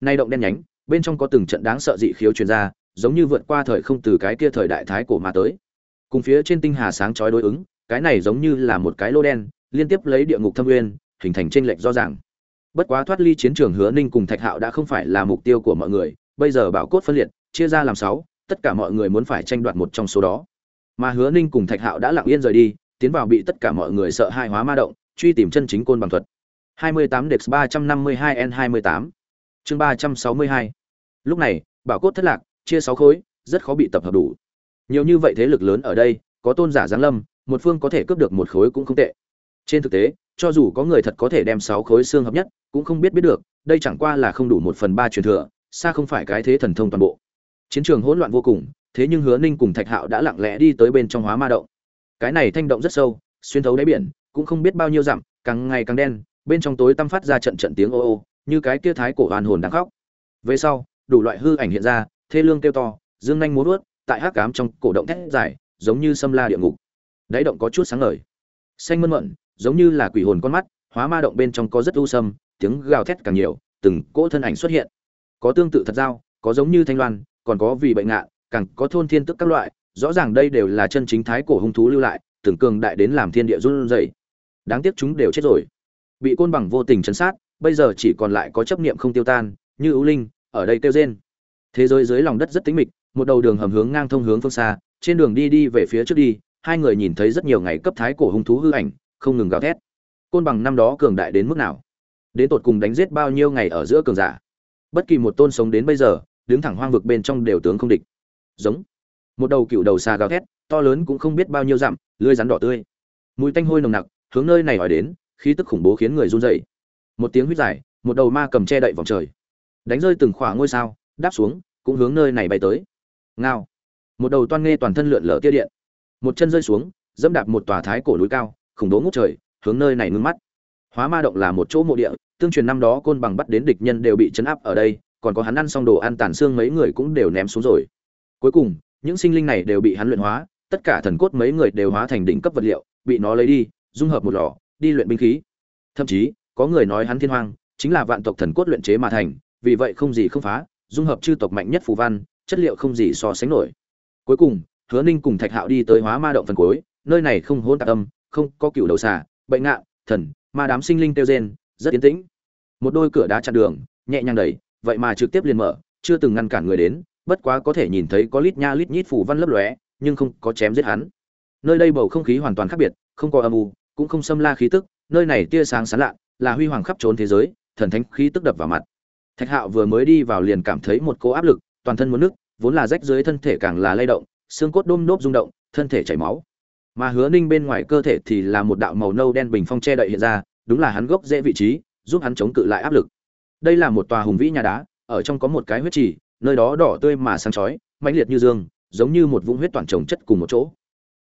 Nay động đen nhánh, bên trong có từng trận đáng sợ dị khiếu truyền ra, giống như vượt qua thời không từ cái kia thời đại thái cổ mà tới. Cùng phía trên tinh hà sáng chói đối ứng, cái này giống như là một cái lô đen, liên tiếp lấy địa ngục thâm nguyên, hình thành trên lệch rõ ràng. Bất quá thoát ly chiến trường hứa ninh cùng thạch hạo đã không phải là mục tiêu của mọi người, bây giờ bảo cốt phân liệt, chia ra làm sáu, tất cả mọi người muốn phải tranh đoạt một trong số đó mà hứa ninh cùng thạch hạo đã lặng yên rời đi, tiến vào bị tất cả mọi người sợ hai hóa ma động, truy tìm chân chính côn bằng thuật. 28 Dex 352 N28 chương 362 lúc này, bảo cốt thất lạc, chia sáu khối, rất khó bị tập hợp đủ. Nhiều như vậy thế lực lớn ở đây, có tôn giả giáng lâm, một phương có thể cướp được một khối cũng không tệ. Trên thực tế, cho dù có người thật có thể đem sáu khối xương hợp nhất, cũng không biết biết được, đây chẳng qua là không đủ một phần ba truyền thừa, xa không phải cái thế thần thông toàn bộ. Chiến trường hỗn loạn vô cùng thế nhưng hứa ninh cùng thạch hạo đã lặng lẽ đi tới bên trong hóa ma động. Cái này thanh động rất sâu, xuyên thấu đáy biển, cũng không biết bao nhiêu dặm, càng ngày càng đen, bên trong tối tăm phát ra trận trận tiếng ô ô, như cái kia thái cổ hoàn hồn đang khóc. Về sau, đủ loại hư ảnh hiện ra, thê lương kêu to, dương nhanh múa vớt tại hắc cám trong cổ động thét dài, giống như sâm la địa ngục. Đáy động có chút sáng ngời. Xanh mơn mận, giống như là quỷ hồn con mắt, hóa ma động bên trong có rất u sâm, tiếng gào thét càng nhiều, từng cỗ thân ảnh xuất hiện. Có tương tự thật dao, có giống như thanh loan, còn có vì bệnh ngạ càng có thôn thiên tức các loại, rõ ràng đây đều là chân chính thái cổ hung thú lưu lại từng cường đại đến làm thiên địa run rẩy. Đáng tiếc chúng đều chết rồi. Bị côn bằng vô tình chấn sát, bây giờ chỉ còn lại có chấp niệm không tiêu tan, như ưu linh, ở đây kêu rên. Thế giới dưới lòng đất rất tĩnh mịch, một đầu đường hầm hướng ngang thông hướng phương xa, trên đường đi đi về phía trước đi, hai người nhìn thấy rất nhiều ngày cấp thái cổ hung thú hư ảnh, không ngừng gào thét. Côn bằng năm đó cường đại đến mức nào? Đến tột cùng đánh giết bao nhiêu ngày ở giữa cường giả? Bất kỳ một tôn sống đến bây giờ, đứng thẳng hoang vực bên trong đều tướng không địch giống. Một đầu cựu đầu xà gào thét, to lớn cũng không biết bao nhiêu dặm lưới rắn đỏ tươi. Mùi tanh hôi nồng nặc, hướng nơi này hỏi đến, khí tức khủng bố khiến người run rẩy. Một tiếng huyết dài, một đầu ma cầm che đậy vòng trời. Đánh rơi từng khỏa ngôi sao, đáp xuống, cũng hướng nơi này bay tới. Ngao. Một đầu toan nghe toàn thân lượn lở tia điện. Một chân rơi xuống, dẫm đạp một tòa thái cổ núi cao, khủng bố ngút trời, hướng nơi này ngưng mắt. Hóa ma động là một chỗ mộ địa, tương truyền năm đó côn bằng bắt đến địch nhân đều bị chấn áp ở đây, còn có hắn ăn xong đồ ăn tàn xương mấy người cũng đều ném xuống rồi cuối cùng, những sinh linh này đều bị hắn luyện hóa, tất cả thần cốt mấy người đều hóa thành đỉnh cấp vật liệu, bị nó lấy đi, dung hợp một lò, đi luyện binh khí. Thậm chí, có người nói hắn thiên hoang, chính là vạn tộc thần cốt luyện chế mà thành, vì vậy không gì không phá, dung hợp chư tộc mạnh nhất phù văn, chất liệu không gì so sánh nổi. Cuối cùng, hứa ninh cùng thạch hạo đi tới hóa ma động phần cuối, nơi này không hôn tạc âm, không có cựu đầu xà bệnh ngạ, thần, ma đám sinh linh tiêu rên, rất yên tĩnh. Một đôi cửa đá chặn đường, nhẹ nhàng đẩy, vậy mà trực tiếp liền mở, chưa từng ngăn cản người đến bất quá có thể nhìn thấy có lít nha lít nhít phủ văn lấp lóe, nhưng không có chém giết hắn. Nơi đây bầu không khí hoàn toàn khác biệt, không có âm u, cũng không xâm la khí tức, nơi này tia sáng sáng lạ, là huy hoàng khắp trốn thế giới, thần thánh khí tức đập vào mặt. Thạch hạo vừa mới đi vào liền cảm thấy một cỗ áp lực, toàn thân muốn nứt, vốn là rách dưới thân thể càng là lay động, xương cốt đôm nốt rung động, thân thể chảy máu. Mà hứa ninh bên ngoài cơ thể thì là một đạo màu nâu đen bình phong che đậy hiện ra, đúng là hắn gốc dễ vị trí, giúp hắn chống cự lại áp lực. Đây là một tòa hùng vĩ nhà đá, ở trong có một cái huyết trì nơi đó đỏ tươi mà sáng chói, mãnh liệt như dương, giống như một vũng huyết toàn trồng chất cùng một chỗ.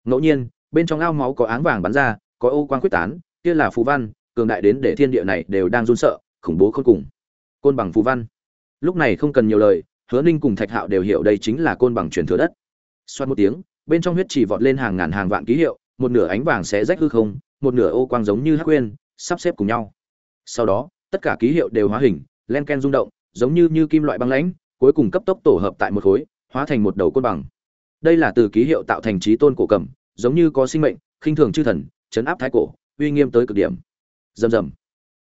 Ngẫu nhiên, bên trong ao máu có áng vàng bắn ra, có ô quang quyết tán, kia là phù văn, cường đại đến để thiên địa này đều đang run sợ, khủng bố khôn cùng. Côn bằng phù văn. Lúc này không cần nhiều lời, hứa ninh cùng thạch hạo đều hiểu đây chính là côn bằng truyền thừa đất. Xoát một tiếng, bên trong huyết chỉ vọt lên hàng ngàn hàng vạn ký hiệu, một nửa ánh vàng sẽ rách hư không, một nửa ô quang giống như hắc quên sắp xếp cùng nhau. Sau đó, tất cả ký hiệu đều hóa hình, len ken rung động, giống như như kim loại băng lãnh cuối cùng cấp tốc tổ hợp tại một khối hóa thành một đầu côn bằng. Đây là từ ký hiệu tạo thành trí tôn cổ cầm giống như có sinh mệnh khinh thường chư thần chấn áp thái cổ uy nghiêm tới cực điểm. Rầm rầm.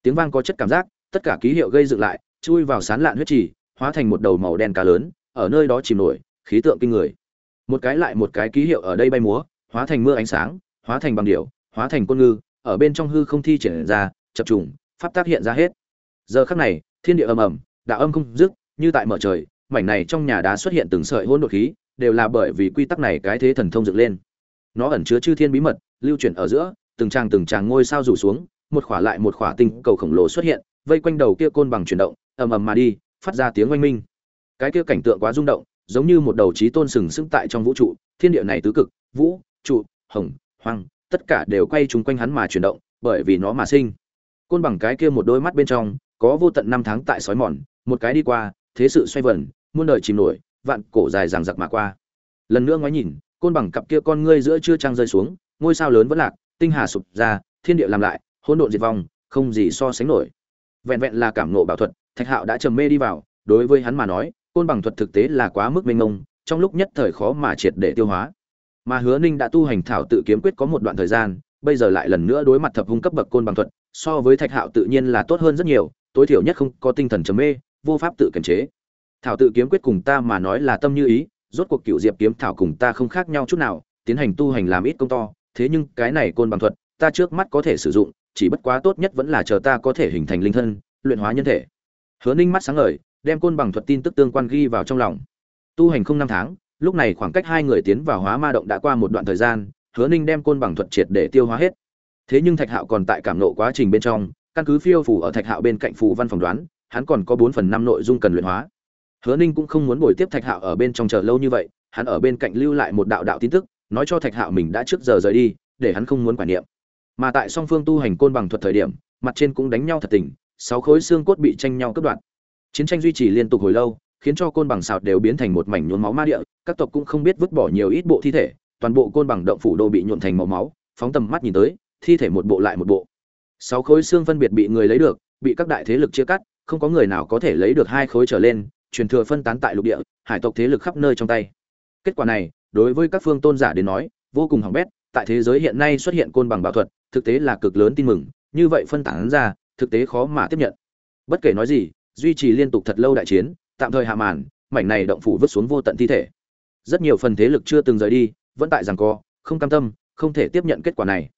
Tiếng vang có chất cảm giác tất cả ký hiệu gây dựng lại chui vào sán lạn huyết trì hóa thành một đầu màu đen cá lớn ở nơi đó chìm nổi khí tượng kinh người. Một cái lại một cái ký hiệu ở đây bay múa hóa thành mưa ánh sáng hóa thành bằng điểu, hóa thành côn ngư ở bên trong hư không thi triển ra chập trùng pháp tác hiện ra hết. Giờ khắc này thiên địa ầm ầm đạo âm không dứt như tại mở trời, mảnh này trong nhà đá xuất hiện từng sợi hỗn độn khí, đều là bởi vì quy tắc này cái thế thần thông dựng lên. Nó ẩn chứa chư thiên bí mật, lưu chuyển ở giữa, từng tràng từng tràng ngôi sao rủ xuống, một khỏa lại một khỏa tinh cầu khổng lồ xuất hiện, vây quanh đầu kia côn bằng chuyển động, ầm ầm mà đi, phát ra tiếng oanh minh. Cái kia cảnh tượng quá rung động, giống như một đầu trí tôn sừng sững tại trong vũ trụ, thiên địa này tứ cực, vũ, trụ, hồng, hoang, tất cả đều quay chung quanh hắn mà chuyển động, bởi vì nó mà sinh. Côn bằng cái kia một đôi mắt bên trong, có vô tận năm tháng tại sói mòn, một cái đi qua thế sự xoay vần, muôn đời chìm nổi, vạn cổ dài dằng dặc mà qua. Lần nữa ngoái nhìn, côn bằng cặp kia con ngươi giữa chưa trăng rơi xuống, ngôi sao lớn vẫn lạc, tinh hà sụp ra, thiên địa làm lại, hỗn độn diệt vong, không gì so sánh nổi. Vẹn vẹn là cảm nộ bảo thuật, thạch hạo đã trầm mê đi vào, đối với hắn mà nói, côn bằng thuật thực tế là quá mức mênh mông, trong lúc nhất thời khó mà triệt để tiêu hóa. Mà hứa ninh đã tu hành thảo tự kiếm quyết có một đoạn thời gian, bây giờ lại lần nữa đối mặt thập hung cấp bậc côn bằng thuật, so với thạch hạo tự nhiên là tốt hơn rất nhiều, tối thiểu nhất không có tinh thần trầm mê vô pháp tự kiềm chế. Thảo tự kiếm quyết cùng ta mà nói là tâm như ý, rốt cuộc cựu diệp kiếm thảo cùng ta không khác nhau chút nào, tiến hành tu hành làm ít công to, thế nhưng cái này côn bằng thuật, ta trước mắt có thể sử dụng, chỉ bất quá tốt nhất vẫn là chờ ta có thể hình thành linh thân, luyện hóa nhân thể. Hứa ninh mắt sáng ngời, đem côn bằng thuật tin tức tương quan ghi vào trong lòng. Tu hành không năm tháng, lúc này khoảng cách hai người tiến vào hóa ma động đã qua một đoạn thời gian, hứa ninh đem côn bằng thuật triệt để tiêu hóa hết. Thế nhưng thạch hạo còn tại cảm nộ quá trình bên trong, căn cứ phiêu phủ ở thạch hạo bên cạnh phù văn phòng đoán hắn còn có bốn phần năm nội dung cần luyện hóa. Hứa ninh cũng không muốn bồi tiếp thạch hạo ở bên trong chờ lâu như vậy, hắn ở bên cạnh lưu lại một đạo đạo tin tức, nói cho thạch hạo mình đã trước giờ rời đi, để hắn không muốn quản niệm. Mà tại song phương tu hành côn bằng thuật thời điểm, mặt trên cũng đánh nhau thật tình, sáu khối xương cốt bị tranh nhau cướp đoạt. Chiến tranh duy trì liên tục hồi lâu, khiến cho côn bằng sào đều biến thành một mảnh nhuốm máu ma địa, các tộc cũng không biết vứt bỏ nhiều ít bộ thi thể, toàn bộ côn bằng động phủ đô bị nhuộn thành màu máu, phóng tầm mắt nhìn tới, thi thể một bộ lại một bộ. Sáu khối xương phân biệt bị người lấy được, bị các đại thế lực chia cắt không có người nào có thể lấy được hai khối trở lên, truyền thừa phân tán tại lục địa, hải tộc thế lực khắp nơi trong tay. Kết quả này, đối với các phương tôn giả đến nói, vô cùng hỏng bét, tại thế giới hiện nay xuất hiện côn bằng bảo thuật, thực tế là cực lớn tin mừng, như vậy phân tán ra, thực tế khó mà tiếp nhận. Bất kể nói gì, duy trì liên tục thật lâu đại chiến, tạm thời hạ màn, mảnh này động phủ vứt xuống vô tận thi thể. Rất nhiều phần thế lực chưa từng rời đi, vẫn tại rằng co, không cam tâm, không thể tiếp nhận kết quả này.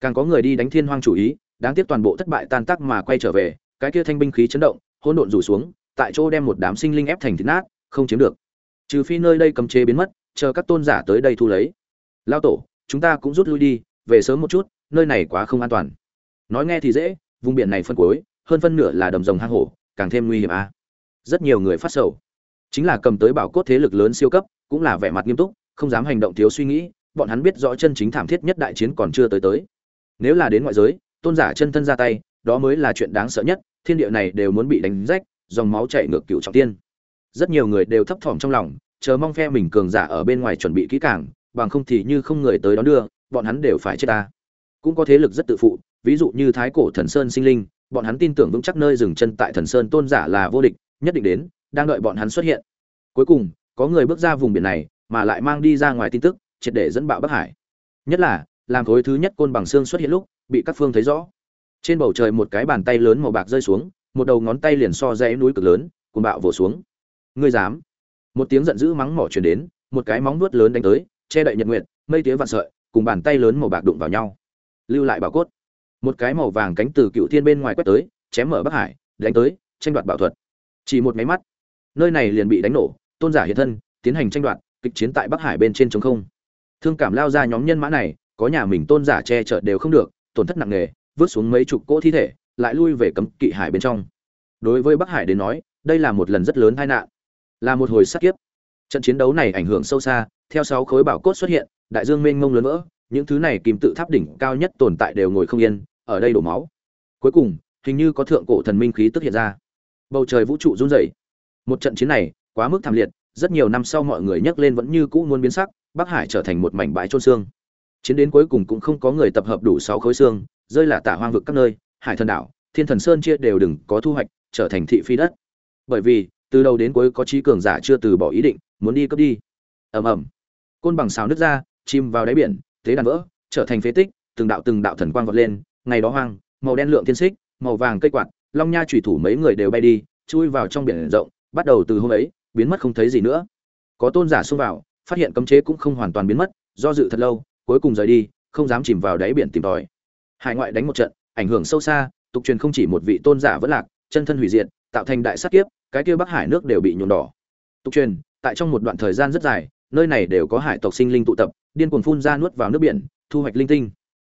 Càng có người đi đánh thiên hoang chủ ý, đáng tiếc toàn bộ thất bại tan tác mà quay trở về cái kia thanh binh khí chấn động, hỗn độn rủ xuống, tại chỗ đem một đám sinh linh ép thành thịt nát, không chiếm được. Trừ phi nơi đây cấm chế biến mất, chờ các tôn giả tới đây thu lấy. Lao tổ, chúng ta cũng rút lui đi, về sớm một chút, nơi này quá không an toàn. Nói nghe thì dễ, vùng biển này phân cuối, hơn phân nửa là đầm rồng hang hổ, càng thêm nguy hiểm a. À. rất nhiều người phát sầu. Chính là cầm tới bảo cốt thế lực lớn siêu cấp, cũng là vẻ mặt nghiêm túc, không dám hành động thiếu suy nghĩ, bọn hắn biết rõ chân chính thảm thiết nhất đại chiến còn chưa tới tới. Nếu là đến ngoại giới, tôn giả chân thân ra tay đó mới là chuyện đáng sợ nhất, thiên địa này đều muốn bị đánh rách, dòng máu chảy ngược cựu trọng tiên rất nhiều người đều thấp thỏm trong lòng, chờ mong phe mình cường giả ở bên ngoài chuẩn bị kỹ càng, bằng không thì như không người tới đón đưa, bọn hắn đều phải chết ta. Cũng có thế lực rất tự phụ, ví dụ như thái cổ thần sơn sinh linh, bọn hắn tin tưởng vững chắc nơi dừng chân tại thần sơn tôn giả là vô địch, nhất định đến, đang đợi bọn hắn xuất hiện. Cuối cùng, có người bước ra vùng biển này, mà lại mang đi ra ngoài tin tức, triệt để dẫn bạo bắc hải. Nhất là, làm khối thứ nhất côn bằng xương xuất hiện lúc, bị các phương thấy rõ trên bầu trời một cái bàn tay lớn màu bạc rơi xuống, một đầu ngón tay liền so dãy núi cực lớn cùng bạo vỗ xuống. Ngươi dám? Một tiếng giận dữ mắng mỏ truyền đến, một cái móng nuốt lớn đánh tới, che đậy nhật nguyện mây tía vạn sợi, cùng bàn tay lớn màu bạc đụng vào nhau. Lưu lại bảo cốt. Một cái màu vàng cánh từ cựu thiên bên ngoài quét tới, chém mở bắc hải, đánh tới, tranh đoạt bảo thuật. Chỉ một máy mắt, nơi này liền bị đánh nổ, tôn giả hiện thân, tiến hành tranh đoạt, kịch chiến tại bắc hải bên trên trống không. Thương cảm lao ra nhóm nhân mã này, có nhà mình tôn giả che chở đều không được, tổn thất nặng nề vứt xuống mấy chục cỗ thi thể, lại lui về cấm kỵ hải bên trong. Đối với bắc hải đến nói, đây là một lần rất lớn tai nạn, là một hồi sát kiếp. Trận chiến đấu này ảnh hưởng sâu xa, theo sáu khối bảo cốt xuất hiện, đại dương mênh mông lớn vỡ, những thứ này kim tự tháp đỉnh cao nhất tồn tại đều ngồi không yên, ở đây đổ máu. Cuối cùng, hình như có thượng cổ thần minh khí tức hiện ra. Bầu trời vũ trụ run rẩy. Một trận chiến này, quá mức thảm liệt, rất nhiều năm sau mọi người nhắc lên vẫn như cũ muốn biến sắc, bắc hải trở thành một mảnh bãi trôn xương chiến đến cuối cùng cũng không có người tập hợp đủ sáu khối xương, rơi là tả hoang vực các nơi, hải thần đảo, thiên thần sơn chia đều đừng có thu hoạch, trở thành thị phi đất. Bởi vì, từ đầu đến cuối có trí cường giả chưa từ bỏ ý định, muốn đi cướp đi. Ầm ầm. Côn bằng xào nước ra, chìm vào đáy biển, tế đàn vỡ, trở thành phế tích, từng đạo từng đạo thần quang vọt lên, ngày đó hoang, màu đen lượng thiên xích, màu vàng cây quạt, long nha chủy thủ mấy người đều bay đi, chui vào trong biển rộng, bắt đầu từ hôm ấy, biến mất không thấy gì nữa. Có tôn giả xông vào, phát hiện cấm chế cũng không hoàn toàn biến mất, do dự thật lâu cuối cùng rời đi, không dám chìm vào đáy biển tìm tòi. Hải ngoại đánh một trận, ảnh hưởng sâu xa, tục truyền không chỉ một vị tôn giả vẫn lạc, chân thân hủy diệt, tạo thành đại sát kiếp, cái kia bắc hải nước đều bị nhuộm đỏ. Tục truyền, tại trong một đoạn thời gian rất dài, nơi này đều có hải tộc sinh linh tụ tập, điên cuồng phun ra nuốt vào nước biển, thu hoạch linh tinh.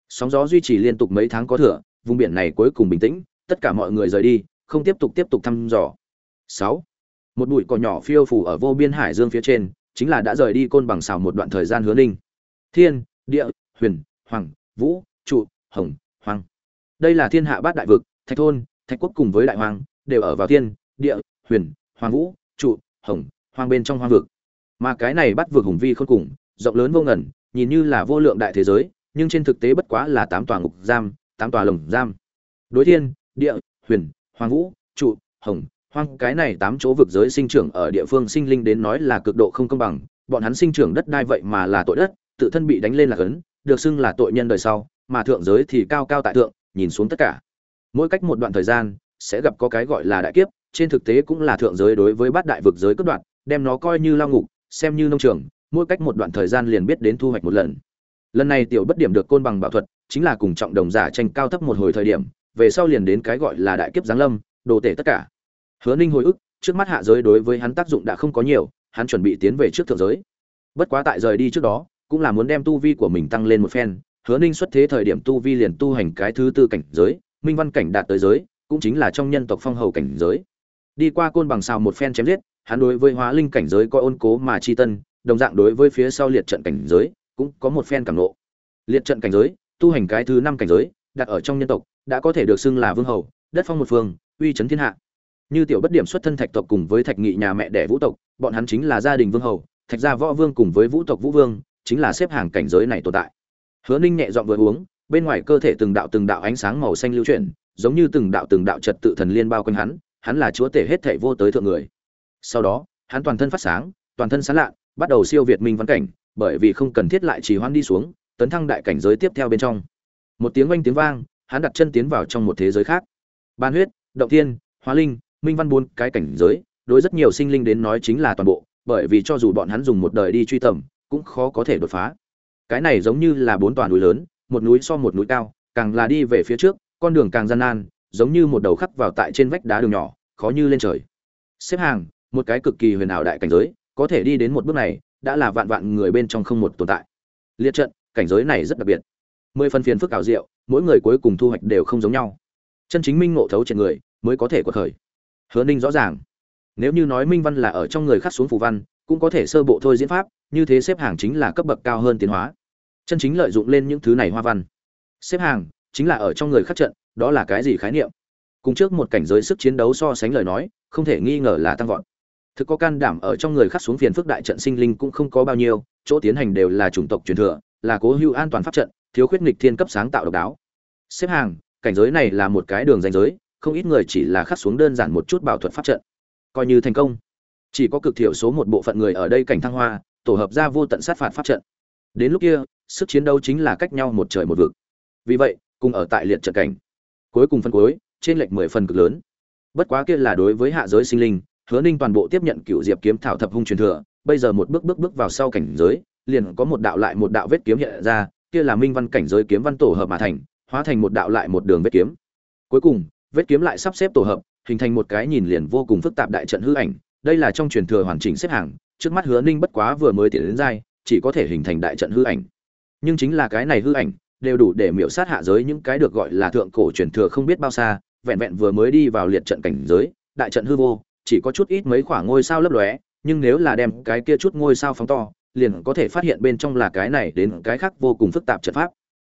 Sóng gió duy trì liên tục mấy tháng có thừa, vùng biển này cuối cùng bình tĩnh, tất cả mọi người rời đi, không tiếp tục tiếp tục thăm dò. Sáu. Một bụi cỏ nhỏ phiêu phù ở vô biên hải dương phía trên, chính là đã rời đi côn bằng xào một đoạn thời gian hứa ninh. Thiên địa, huyền, hoàng, vũ, trụ, hồng hoàng đây là thiên hạ bát đại vực, thạch thôn, thạch quốc cùng với đại hoàng, đều ở vào thiên, địa, huyền, hoàng vũ, trụ, hồng hoàng bên trong hoang vực. Mà cái này bắt vực hùng vi khôn cùng, rộng lớn vô ngần, nhìn như là vô lượng đại thế giới, nhưng trên thực tế bất quá là tám tòa ngục giam, tám tòa lồng giam. Đối thiên, địa, huyền, hoàng vũ, trụ, hồng, hoang, cái này tám chỗ vực giới sinh trưởng ở địa phương sinh linh đến nói là cực độ không công bằng. Bọn hắn sinh trưởng đất đai vậy mà là tội đất tự thân bị đánh lên là cấn được xưng là tội nhân đời sau, mà thượng giới thì cao cao tại thượng, nhìn xuống tất cả. Mỗi cách một đoạn thời gian, sẽ gặp có cái gọi là đại kiếp, trên thực tế cũng là thượng giới đối với bát đại vực giới cất đoạn đem nó coi như lao ngục, xem như nông trường, mỗi cách một đoạn thời gian liền biết đến thu hoạch một lần. Lần này tiểu bất điểm được côn bằng bảo thuật, chính là cùng trọng đồng giả tranh cao thấp một hồi thời điểm, về sau liền đến cái gọi là đại kiếp giáng lâm, đồ tể tất cả. Hứa ninh hồi ức, trước mắt hạ giới đối với hắn tác dụng đã không có nhiều, hắn chuẩn bị tiến về trước thượng giới. Bất quá tại rời đi trước đó cũng là muốn đem tu vi của mình tăng lên một phen. Hứa ninh xuất thế thời điểm tu vi liền tu hành cái thứ tư cảnh giới, minh văn cảnh đạt tới giới, cũng chính là trong nhân tộc phong hầu cảnh giới. Đi qua côn bằng xào một phen chém giết, hắn đối với hóa linh cảnh giới coi ôn cố mà chi tân, đồng dạng đối với phía sau liệt trận cảnh giới, cũng có một phen cảm nộ. Liệt trận cảnh giới, tu hành cái thứ năm cảnh giới, đặt ở trong nhân tộc, đã có thể được xưng là vương hầu, đất phong một phương, uy chấn thiên hạ. Như tiểu bất điểm xuất thân thạch tộc cùng với thạch nghị nhà mẹ đẻ vũ tộc, bọn hắn chính là gia đình vương hầu, thạch gia võ vương cùng với vũ tộc vũ vương chính là xếp hàng cảnh giới này tồn tại. Hứa ninh nhẹ dọn vừa uống, bên ngoài cơ thể từng đạo từng đạo ánh sáng màu xanh lưu chuyển, giống như từng đạo từng đạo trật tự thần liên bao quanh hắn hắn là chúa tể hết thể vô tới thượng người. Sau đó, hắn toàn thân phát sáng, toàn thân sáng lạ, bắt đầu siêu việt minh văn cảnh, bởi vì không cần thiết lại trì hoãn đi xuống, tấn thăng đại cảnh giới tiếp theo bên trong. Một tiếng oanh tiếng vang, hắn đặt chân tiến vào trong một thế giới khác. Ban huyết, động thiên, hóa linh, minh văn bốn cái cảnh giới, đối rất nhiều sinh linh đến nói chính là toàn bộ, bởi vì cho dù bọn hắn dùng một đời đi truy tầm cũng khó có thể đột phá. Cái này giống như là bốn tòa núi lớn, một núi so một núi cao, càng là đi về phía trước, con đường càng gian nan, giống như một đầu khắc vào tại trên vách đá đường nhỏ, khó như lên trời. Xếp hàng, một cái cực kỳ huyền ảo đại cảnh giới, có thể đi đến một bước này, đã là vạn vạn người bên trong không một tồn tại. Liệt trận, cảnh giới này rất đặc biệt. Mười phần phiền phức ảo diệu, mỗi người cuối cùng thu hoạch đều không giống nhau. Chân chính minh ngộ thấu trên người, mới có thể có khởi. Hứa ninh rõ ràng. Nếu như nói minh văn là ở trong người khắc xuống phù văn, cũng có thể sơ bộ thôi diễn pháp như thế xếp hàng chính là cấp bậc cao hơn tiến hóa. Chân chính lợi dụng lên những thứ này hoa văn. Xếp hàng chính là ở trong người khắc trận, đó là cái gì khái niệm? Cùng trước một cảnh giới sức chiến đấu so sánh lời nói, không thể nghi ngờ là tăng vọt. Thực có can đảm ở trong người khắc xuống phiền phức đại trận sinh linh cũng không có bao nhiêu, chỗ tiến hành đều là chủng tộc truyền thừa, là cố hữu an toàn pháp trận, thiếu khuyết nghịch thiên cấp sáng tạo độc đáo. Xếp hàng, cảnh giới này là một cái đường danh giới, không ít người chỉ là khắc xuống đơn giản một chút bảo thuật pháp trận. Coi như thành công. Chỉ có cực thiểu số một bộ phận người ở đây cảnh thăng hoa tổ hợp ra vô tận sát phạt pháp trận. Đến lúc kia, sức chiến đấu chính là cách nhau một trời một vực. Vì vậy, cùng ở tại liệt trận cảnh. Cuối cùng phân cuối, trên lệch mười phần cực lớn. Bất quá kia là đối với hạ giới sinh linh, hứa ninh toàn bộ tiếp nhận cựu diệp kiếm thảo thập hung truyền thừa, bây giờ một bước bước bước vào sau cảnh giới, liền có một đạo lại một đạo vết kiếm hiện ra, kia là minh văn cảnh giới kiếm văn tổ hợp mà thành, hóa thành một đạo lại một đường vết kiếm. Cuối cùng, vết kiếm lại sắp xếp tổ hợp, hình thành một cái nhìn liền vô cùng phức tạp đại trận hư ảnh, đây là trong truyền thừa hoàn chỉnh xếp hàng trước mắt hứa ninh bất quá vừa mới tiến đến giai, chỉ có thể hình thành đại trận hư ảnh. Nhưng chính là cái này hư ảnh, đều đủ để miểu sát hạ giới những cái được gọi là thượng cổ truyền thừa không biết bao xa, vẹn vẹn vừa mới đi vào liệt trận cảnh giới, đại trận hư vô, chỉ có chút ít mấy khoảng ngôi sao lấp lóe, nhưng nếu là đem cái kia chút ngôi sao phóng to, liền có thể phát hiện bên trong là cái này đến cái khác vô cùng phức tạp trận pháp.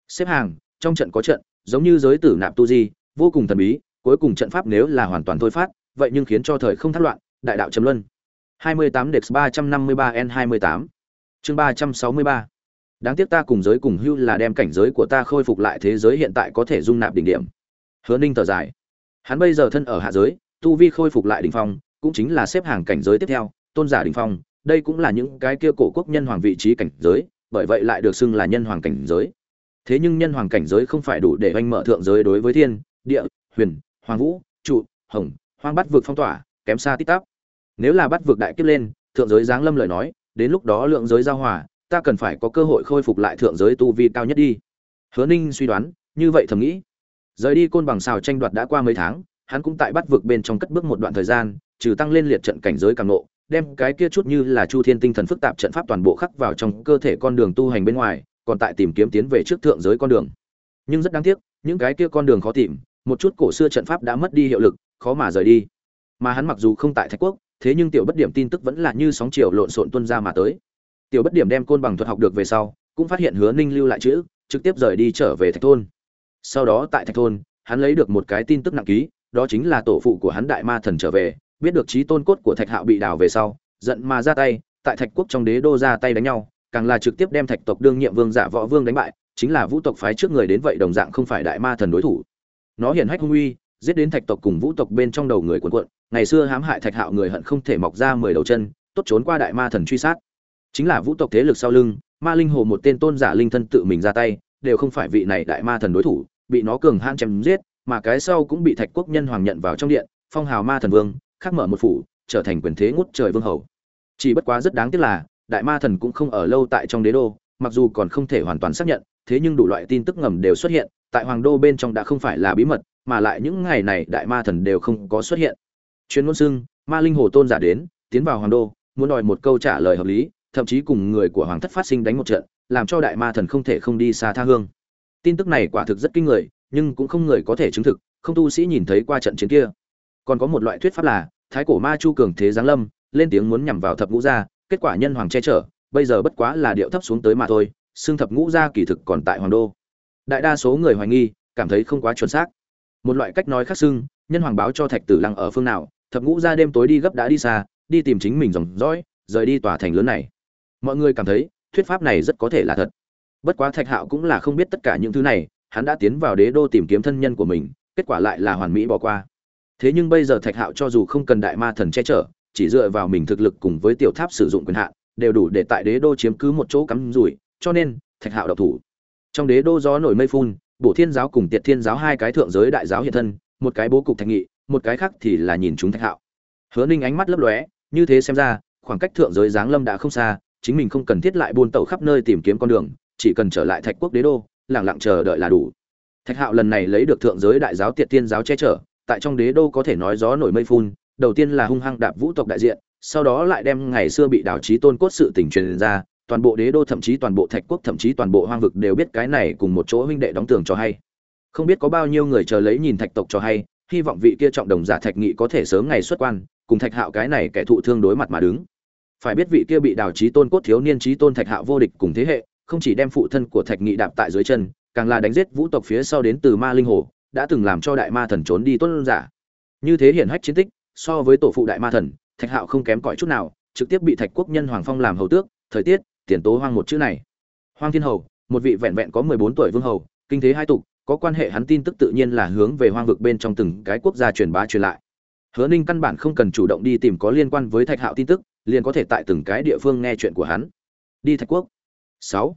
Xếp hàng, trong trận có trận, giống như giới tử nạp tu di, vô cùng thần bí, cuối cùng trận pháp nếu là hoàn toàn thôi phát, vậy nhưng khiến cho thời không thất loạn, đại đạo trầm luân. 28 Dex 353 N28 chương 363 Đáng tiếc ta cùng giới cùng hưu là đem cảnh giới của ta khôi phục lại thế giới hiện tại có thể dung nạp đỉnh điểm. Hứa Ninh thở dài. Hắn bây giờ thân ở hạ giới, tu vi khôi phục lại đỉnh phong, cũng chính là xếp hàng cảnh giới tiếp theo, tôn giả đỉnh phong, đây cũng là những cái kia cổ quốc nhân hoàng vị trí cảnh giới, bởi vậy lại được xưng là nhân hoàng cảnh giới. Thế nhưng nhân hoàng cảnh giới không phải đủ để anh mở thượng giới đối với thiên, địa, huyền, hoàng vũ, trụ, hồng, hoang bắt vực phong tỏa, kém xa tít tắp. Nếu là bắt vượt đại kiếp lên, thượng giới giáng lâm lời nói, đến lúc đó lượng giới giao hòa, ta cần phải có cơ hội khôi phục lại thượng giới tu vi cao nhất đi. Hứa Ninh suy đoán, như vậy thầm nghĩ. Rời đi côn bằng xào tranh đoạt đã qua mấy tháng, hắn cũng tại bắt vực bên trong cất bước một đoạn thời gian, trừ tăng lên liệt trận cảnh giới càng nộ, đem cái kia chút như là chu thiên tinh thần phức tạp trận pháp toàn bộ khắc vào trong cơ thể con đường tu hành bên ngoài, còn tại tìm kiếm tiến về trước thượng giới con đường. Nhưng rất đáng tiếc, những cái kia con đường khó tìm, một chút cổ xưa trận pháp đã mất đi hiệu lực, khó mà rời đi. Mà hắn mặc dù không tại Thạch Quốc, thế nhưng tiểu bất điểm tin tức vẫn là như sóng chiều lộn xộn tuôn ra mà tới. Tiểu bất điểm đem côn bằng thuật học được về sau, cũng phát hiện Hứa Ninh lưu lại chữ, trực tiếp rời đi trở về Thạch thôn. Sau đó tại Thạch thôn, hắn lấy được một cái tin tức nặng ký, đó chính là tổ phụ của hắn đại ma thần trở về, biết được trí tôn cốt của Thạch Hạo bị đào về sau, giận mà ra tay, tại Thạch quốc trong đế đô ra tay đánh nhau, càng là trực tiếp đem Thạch tộc đương nhiệm vương giả võ vương đánh bại, chính là vũ tộc phái trước người đến vậy đồng dạng không phải đại ma thần đối thủ. Nó hiển hách hung uy, giết đến Thạch tộc cùng vũ tộc bên trong đầu người cuộn cuộn, ngày xưa hãm hại Thạch Hạo người hận không thể mọc ra mười đầu chân, tốt trốn qua đại ma thần truy sát. Chính là vũ tộc thế lực sau lưng, ma linh hồ một tên tôn giả linh thân tự mình ra tay, đều không phải vị này đại ma thần đối thủ, bị nó cường hãn chém giết, mà cái sau cũng bị Thạch quốc nhân hoàng nhận vào trong điện, phong hào ma thần vương, khắc mở một phủ, trở thành quyền thế ngút trời vương hầu. Chỉ bất quá rất đáng tiếc là, đại ma thần cũng không ở lâu tại trong đế đô, mặc dù còn không thể hoàn toàn xác nhận, thế nhưng đủ loại tin tức ngầm đều xuất hiện, tại hoàng đô bên trong đã không phải là bí mật, mà lại những ngày này đại ma thần đều không có xuất hiện. Chuyên ngôn xưng, ma linh hồ tôn giả đến, tiến vào hoàng đô, muốn đòi một câu trả lời hợp lý, thậm chí cùng người của hoàng thất phát sinh đánh một trận, làm cho đại ma thần không thể không đi xa tha hương. Tin tức này quả thực rất kinh người, nhưng cũng không người có thể chứng thực, không tu sĩ nhìn thấy qua trận chiến kia. Còn có một loại thuyết pháp là, thái cổ ma chu cường thế giáng lâm, lên tiếng muốn nhằm vào thập ngũ gia, kết quả nhân hoàng che chở, bây giờ bất quá là điệu thấp xuống tới mà thôi, xương thập ngũ gia kỳ thực còn tại hoàng đô. Đại đa số người hoài nghi, cảm thấy không quá chuẩn xác. Một loại cách nói khác xưng, nhân hoàng báo cho thạch tử lăng ở phương nào, thập ngũ ra đêm tối đi gấp đã đi xa, đi tìm chính mình dòng dõi, rời đi tòa thành lớn này. Mọi người cảm thấy, thuyết pháp này rất có thể là thật. Bất quá Thạch Hạo cũng là không biết tất cả những thứ này, hắn đã tiến vào đế đô tìm kiếm thân nhân của mình, kết quả lại là hoàn mỹ bỏ qua. Thế nhưng bây giờ Thạch Hạo cho dù không cần đại ma thần che chở, chỉ dựa vào mình thực lực cùng với tiểu tháp sử dụng quyền hạn, đều đủ để tại đế đô chiếm cứ một chỗ cắm rủi, cho nên Thạch Hạo độc thủ. Trong đế đô gió nổi mây phun, Bổ Thiên giáo cùng Tiệt Thiên giáo hai cái thượng giới đại giáo hiện thân, một cái bố cục thành nghị, một cái khác thì là nhìn chúng Thạch Hạo. Hứa Ninh ánh mắt lấp lóe, như thế xem ra, khoảng cách thượng giới giáng lâm đã không xa, chính mình không cần thiết lại buôn tẩu khắp nơi tìm kiếm con đường, chỉ cần trở lại Thạch quốc đế đô, lẳng lặng chờ đợi là đủ. Thạch Hạo lần này lấy được thượng giới đại giáo Tiệt tiên giáo che chở, tại trong đế đô có thể nói gió nổi mây phun, đầu tiên là hung hăng đạp vũ tộc đại diện, sau đó lại đem ngày xưa bị đảo chí tôn cốt sự tình truyền ra, toàn bộ đế đô thậm chí toàn bộ thạch quốc thậm chí toàn bộ hoang vực đều biết cái này cùng một chỗ huynh đệ đóng tường cho hay. Không biết có bao nhiêu người chờ lấy nhìn thạch tộc cho hay, hy vọng vị kia trọng đồng giả thạch nghị có thể sớm ngày xuất quan, cùng thạch hạo cái này kẻ thụ thương đối mặt mà đứng. Phải biết vị kia bị đào trí tôn cốt thiếu niên trí tôn thạch hạo vô địch cùng thế hệ, không chỉ đem phụ thân của thạch nghị đạp tại dưới chân, càng là đánh giết vũ tộc phía sau đến từ ma linh hồ, đã từng làm cho đại ma thần trốn đi tuân giả như thế hiển hách chiến tích so với tổ phụ đại ma thần thạch hạo không kém cỏi chút nào trực tiếp bị thạch quốc nhân hoàng phong làm hầu tước thời tiết tiền tố hoang một chữ này hoang thiên hầu một vị vẹn vẹn có mười bốn tuổi vương hầu kinh thế hai tục có quan hệ hắn tin tức tự nhiên là hướng về hoang vực bên trong từng cái quốc gia truyền bá truyền lại. Hứa ninh căn bản không cần chủ động đi tìm có liên quan với thạch hạo tin tức, liền có thể tại từng cái địa phương nghe chuyện của hắn. Đi thạch quốc. Sáu.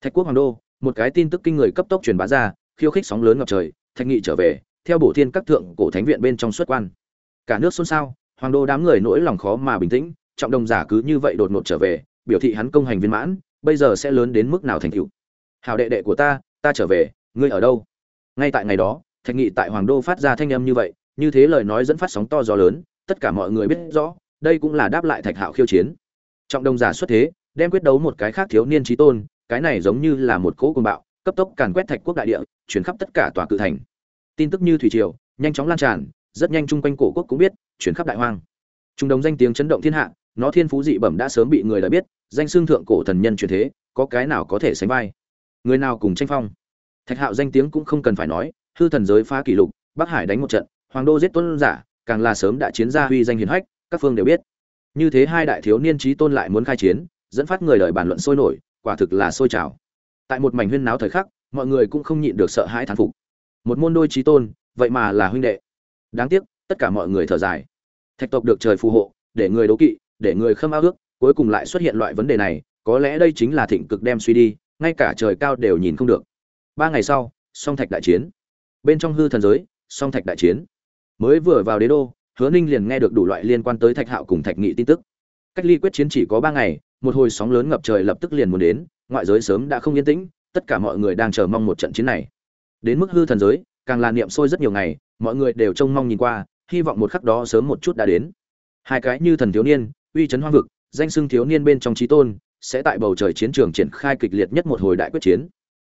Thạch quốc hoàng đô, một cái tin tức kinh người cấp tốc truyền bá ra, khiêu khích sóng lớn ngập trời, thạch nghị trở về, theo bổ thiên các thượng cổ thánh viện bên trong xuất quan. Cả nước xôn xao, hoàng đô đám người nỗi lòng khó mà bình tĩnh, trọng đồng giả cứ như vậy đột ngột trở về, biểu thị hắn công hành viên mãn, bây giờ sẽ lớn đến mức nào thành tựu. Hào đệ đệ của ta ta trở về, ngươi ở đâu? Ngay tại ngày đó, thạch nghị tại hoàng đô phát ra thanh âm như vậy, như thế lời nói dẫn phát sóng to gió lớn, tất cả mọi người biết rõ, đây cũng là đáp lại thạch hạo khiêu chiến. Trọng đồng giả xuất thế, đem quyết đấu một cái khác thiếu niên trí tôn, cái này giống như là một cỗ côn bạo, cấp tốc càn quét thạch quốc đại địa, chuyển khắp tất cả tòa cự thành. Tin tức như thủy triều, nhanh chóng lan tràn, rất nhanh chung quanh cổ quốc cũng biết, chuyển khắp đại hoang. Trung đồng danh tiếng chấn động thiên hạ, nó thiên phú dị bẩm đã sớm bị người đã biết, danh xương thượng cổ thần nhân truyền thế, có cái nào có thể sánh vai? Người nào cùng tranh phong? Thạch hạo danh tiếng cũng không cần phải nói, hư thần giới phá kỷ lục, bắc hải đánh một trận, hoàng đô giết tôn giả, càng là sớm đã chiến ra huy danh hiền hách, các phương đều biết. Như thế hai đại thiếu niên trí tôn lại muốn khai chiến, dẫn phát người đời bàn luận sôi nổi, quả thực là sôi trào. Tại một mảnh huyên náo thời khắc, mọi người cũng không nhịn được sợ hãi thán phục. Một môn đôi trí tôn, vậy mà là huynh đệ. Đáng tiếc, tất cả mọi người thở dài. Thạch tộc được trời phù hộ, để người đố kỵ, để người khâm ao ước, cuối cùng lại xuất hiện loại vấn đề này, có lẽ đây chính là thịnh cực đem suy đi, ngay cả trời cao đều nhìn không được ba ngày sau, song thạch đại chiến. Bên trong hư thần giới, song thạch đại chiến. Mới vừa vào đế đô, hứa ninh liền nghe được đủ loại liên quan tới thạch hạo cùng thạch nghị tin tức. Cách ly quyết chiến chỉ có ba ngày, một hồi sóng lớn ngập trời lập tức liền muốn đến, ngoại giới sớm đã không yên tĩnh, tất cả mọi người đang chờ mong một trận chiến này. Đến mức hư thần giới, càng là niệm sôi rất nhiều ngày, mọi người đều trông mong nhìn qua, hy vọng một khắc đó sớm một chút đã đến. Hai cái như thần thiếu niên, uy chấn hoang vực, danh xưng thiếu niên bên trong trí tôn, sẽ tại bầu trời chiến trường triển khai kịch liệt nhất một hồi đại quyết chiến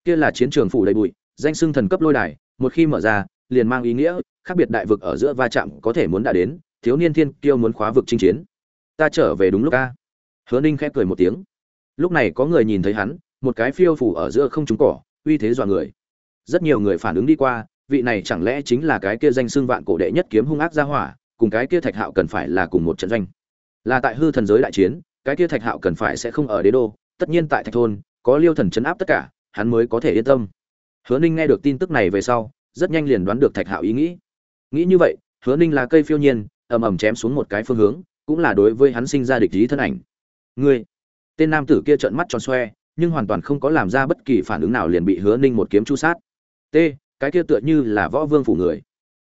kia là chiến trường phủ đầy bụi, danh xưng thần cấp lôi đài, một khi mở ra, liền mang ý nghĩa, khác biệt đại vực ở giữa va chạm có thể muốn đã đến, thiếu niên thiên kiêu muốn khóa vực chinh chiến. Ta trở về đúng lúc a. Hứa ninh khẽ cười một tiếng. Lúc này có người nhìn thấy hắn, một cái phiêu phủ ở giữa không trúng cỏ, uy thế dọa người. Rất nhiều người phản ứng đi qua, vị này chẳng lẽ chính là cái kia danh xưng vạn cổ đệ nhất kiếm hung ác gia hỏa, cùng cái kia thạch hạo cần phải là cùng một trận doanh. Là tại hư thần giới đại chiến, cái kia thạch hạo cần phải sẽ không ở đế đô, tất nhiên tại thạch thôn, có liêu thần chấn áp tất cả hắn mới có thể yên tâm. Hứa ninh nghe được tin tức này về sau, rất nhanh liền đoán được thạch hạo ý nghĩ. Nghĩ như vậy, hứa ninh là cây phiêu nhiên, ầm ầm chém xuống một cái phương hướng, cũng là đối với hắn sinh ra địch ý thân ảnh. Ngươi, tên nam tử kia trợn mắt tròn xoe, nhưng hoàn toàn không có làm ra bất kỳ phản ứng nào liền bị hứa ninh một kiếm chu sát. T, cái kia tựa như là võ vương phủ người.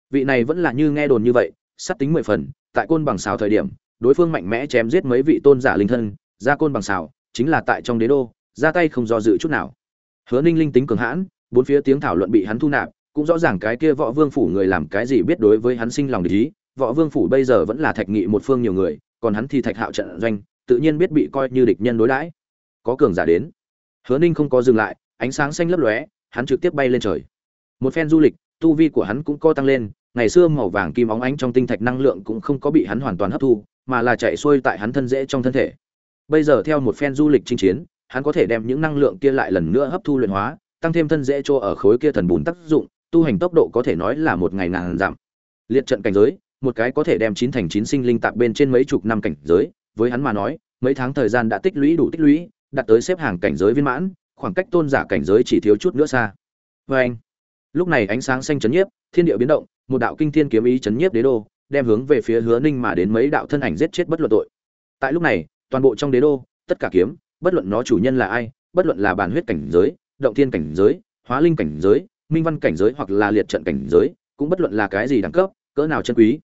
Vị này vẫn là như nghe đồn như vậy, sát tính mười phần, tại côn bằng xào thời điểm, đối phương mạnh mẽ chém giết mấy vị tôn giả linh thân, ra côn bằng xào, chính là tại trong đế đô, ra tay không do dự chút nào hứa ninh linh tính cường hãn, bốn phía tiếng thảo luận bị hắn thu nạp, cũng rõ ràng cái kia võ vương phủ người làm cái gì biết đối với hắn sinh lòng để ý. Võ vương phủ bây giờ vẫn là thạch nghị một phương nhiều người, còn hắn thì thạch hạo trận doanh, tự nhiên biết bị coi như địch nhân đối đãi. Có cường giả đến. Hứa ninh không có dừng lại, ánh sáng xanh lấp lóe, hắn trực tiếp bay lên trời. Một phen du lịch, tu vi của hắn cũng co tăng lên, ngày xưa màu vàng kim óng ánh trong tinh thạch năng lượng cũng không có bị hắn hoàn toàn hấp thu, mà là chạy xuôi tại hắn thân dễ trong thân thể. Bây giờ theo một phen du lịch chinh chiến hắn có thể đem những năng lượng kia lại lần nữa hấp thu luyện hóa, tăng thêm thân dễ cho ở khối kia thần bùn tác dụng, tu hành tốc độ có thể nói là một ngày ngàn giảm liệt trận cảnh giới, một cái có thể đem chín thành chín sinh linh tạp bên trên mấy chục năm cảnh giới, với hắn mà nói, mấy tháng thời gian đã tích lũy đủ tích lũy, đạt tới xếp hàng cảnh giới viên mãn, khoảng cách tôn giả cảnh giới chỉ thiếu chút nữa xa. Và anh, lúc này ánh sáng xanh chấn nhiếp, thiên địa biến động, một đạo kinh thiên kiếm ý chấn nhiếp đế đô, đem hướng về phía hứa ninh mà đến mấy đạo thân ảnh giết chết bất luận tội. Tại lúc này, toàn bộ trong đế đô, tất cả kiếm bất luận nó chủ nhân là ai, bất luận là bản huyết cảnh giới, động thiên cảnh giới, hóa linh cảnh giới, minh văn cảnh giới hoặc là liệt trận cảnh giới, cũng bất luận là cái gì đẳng cấp, cỡ nào chân quý.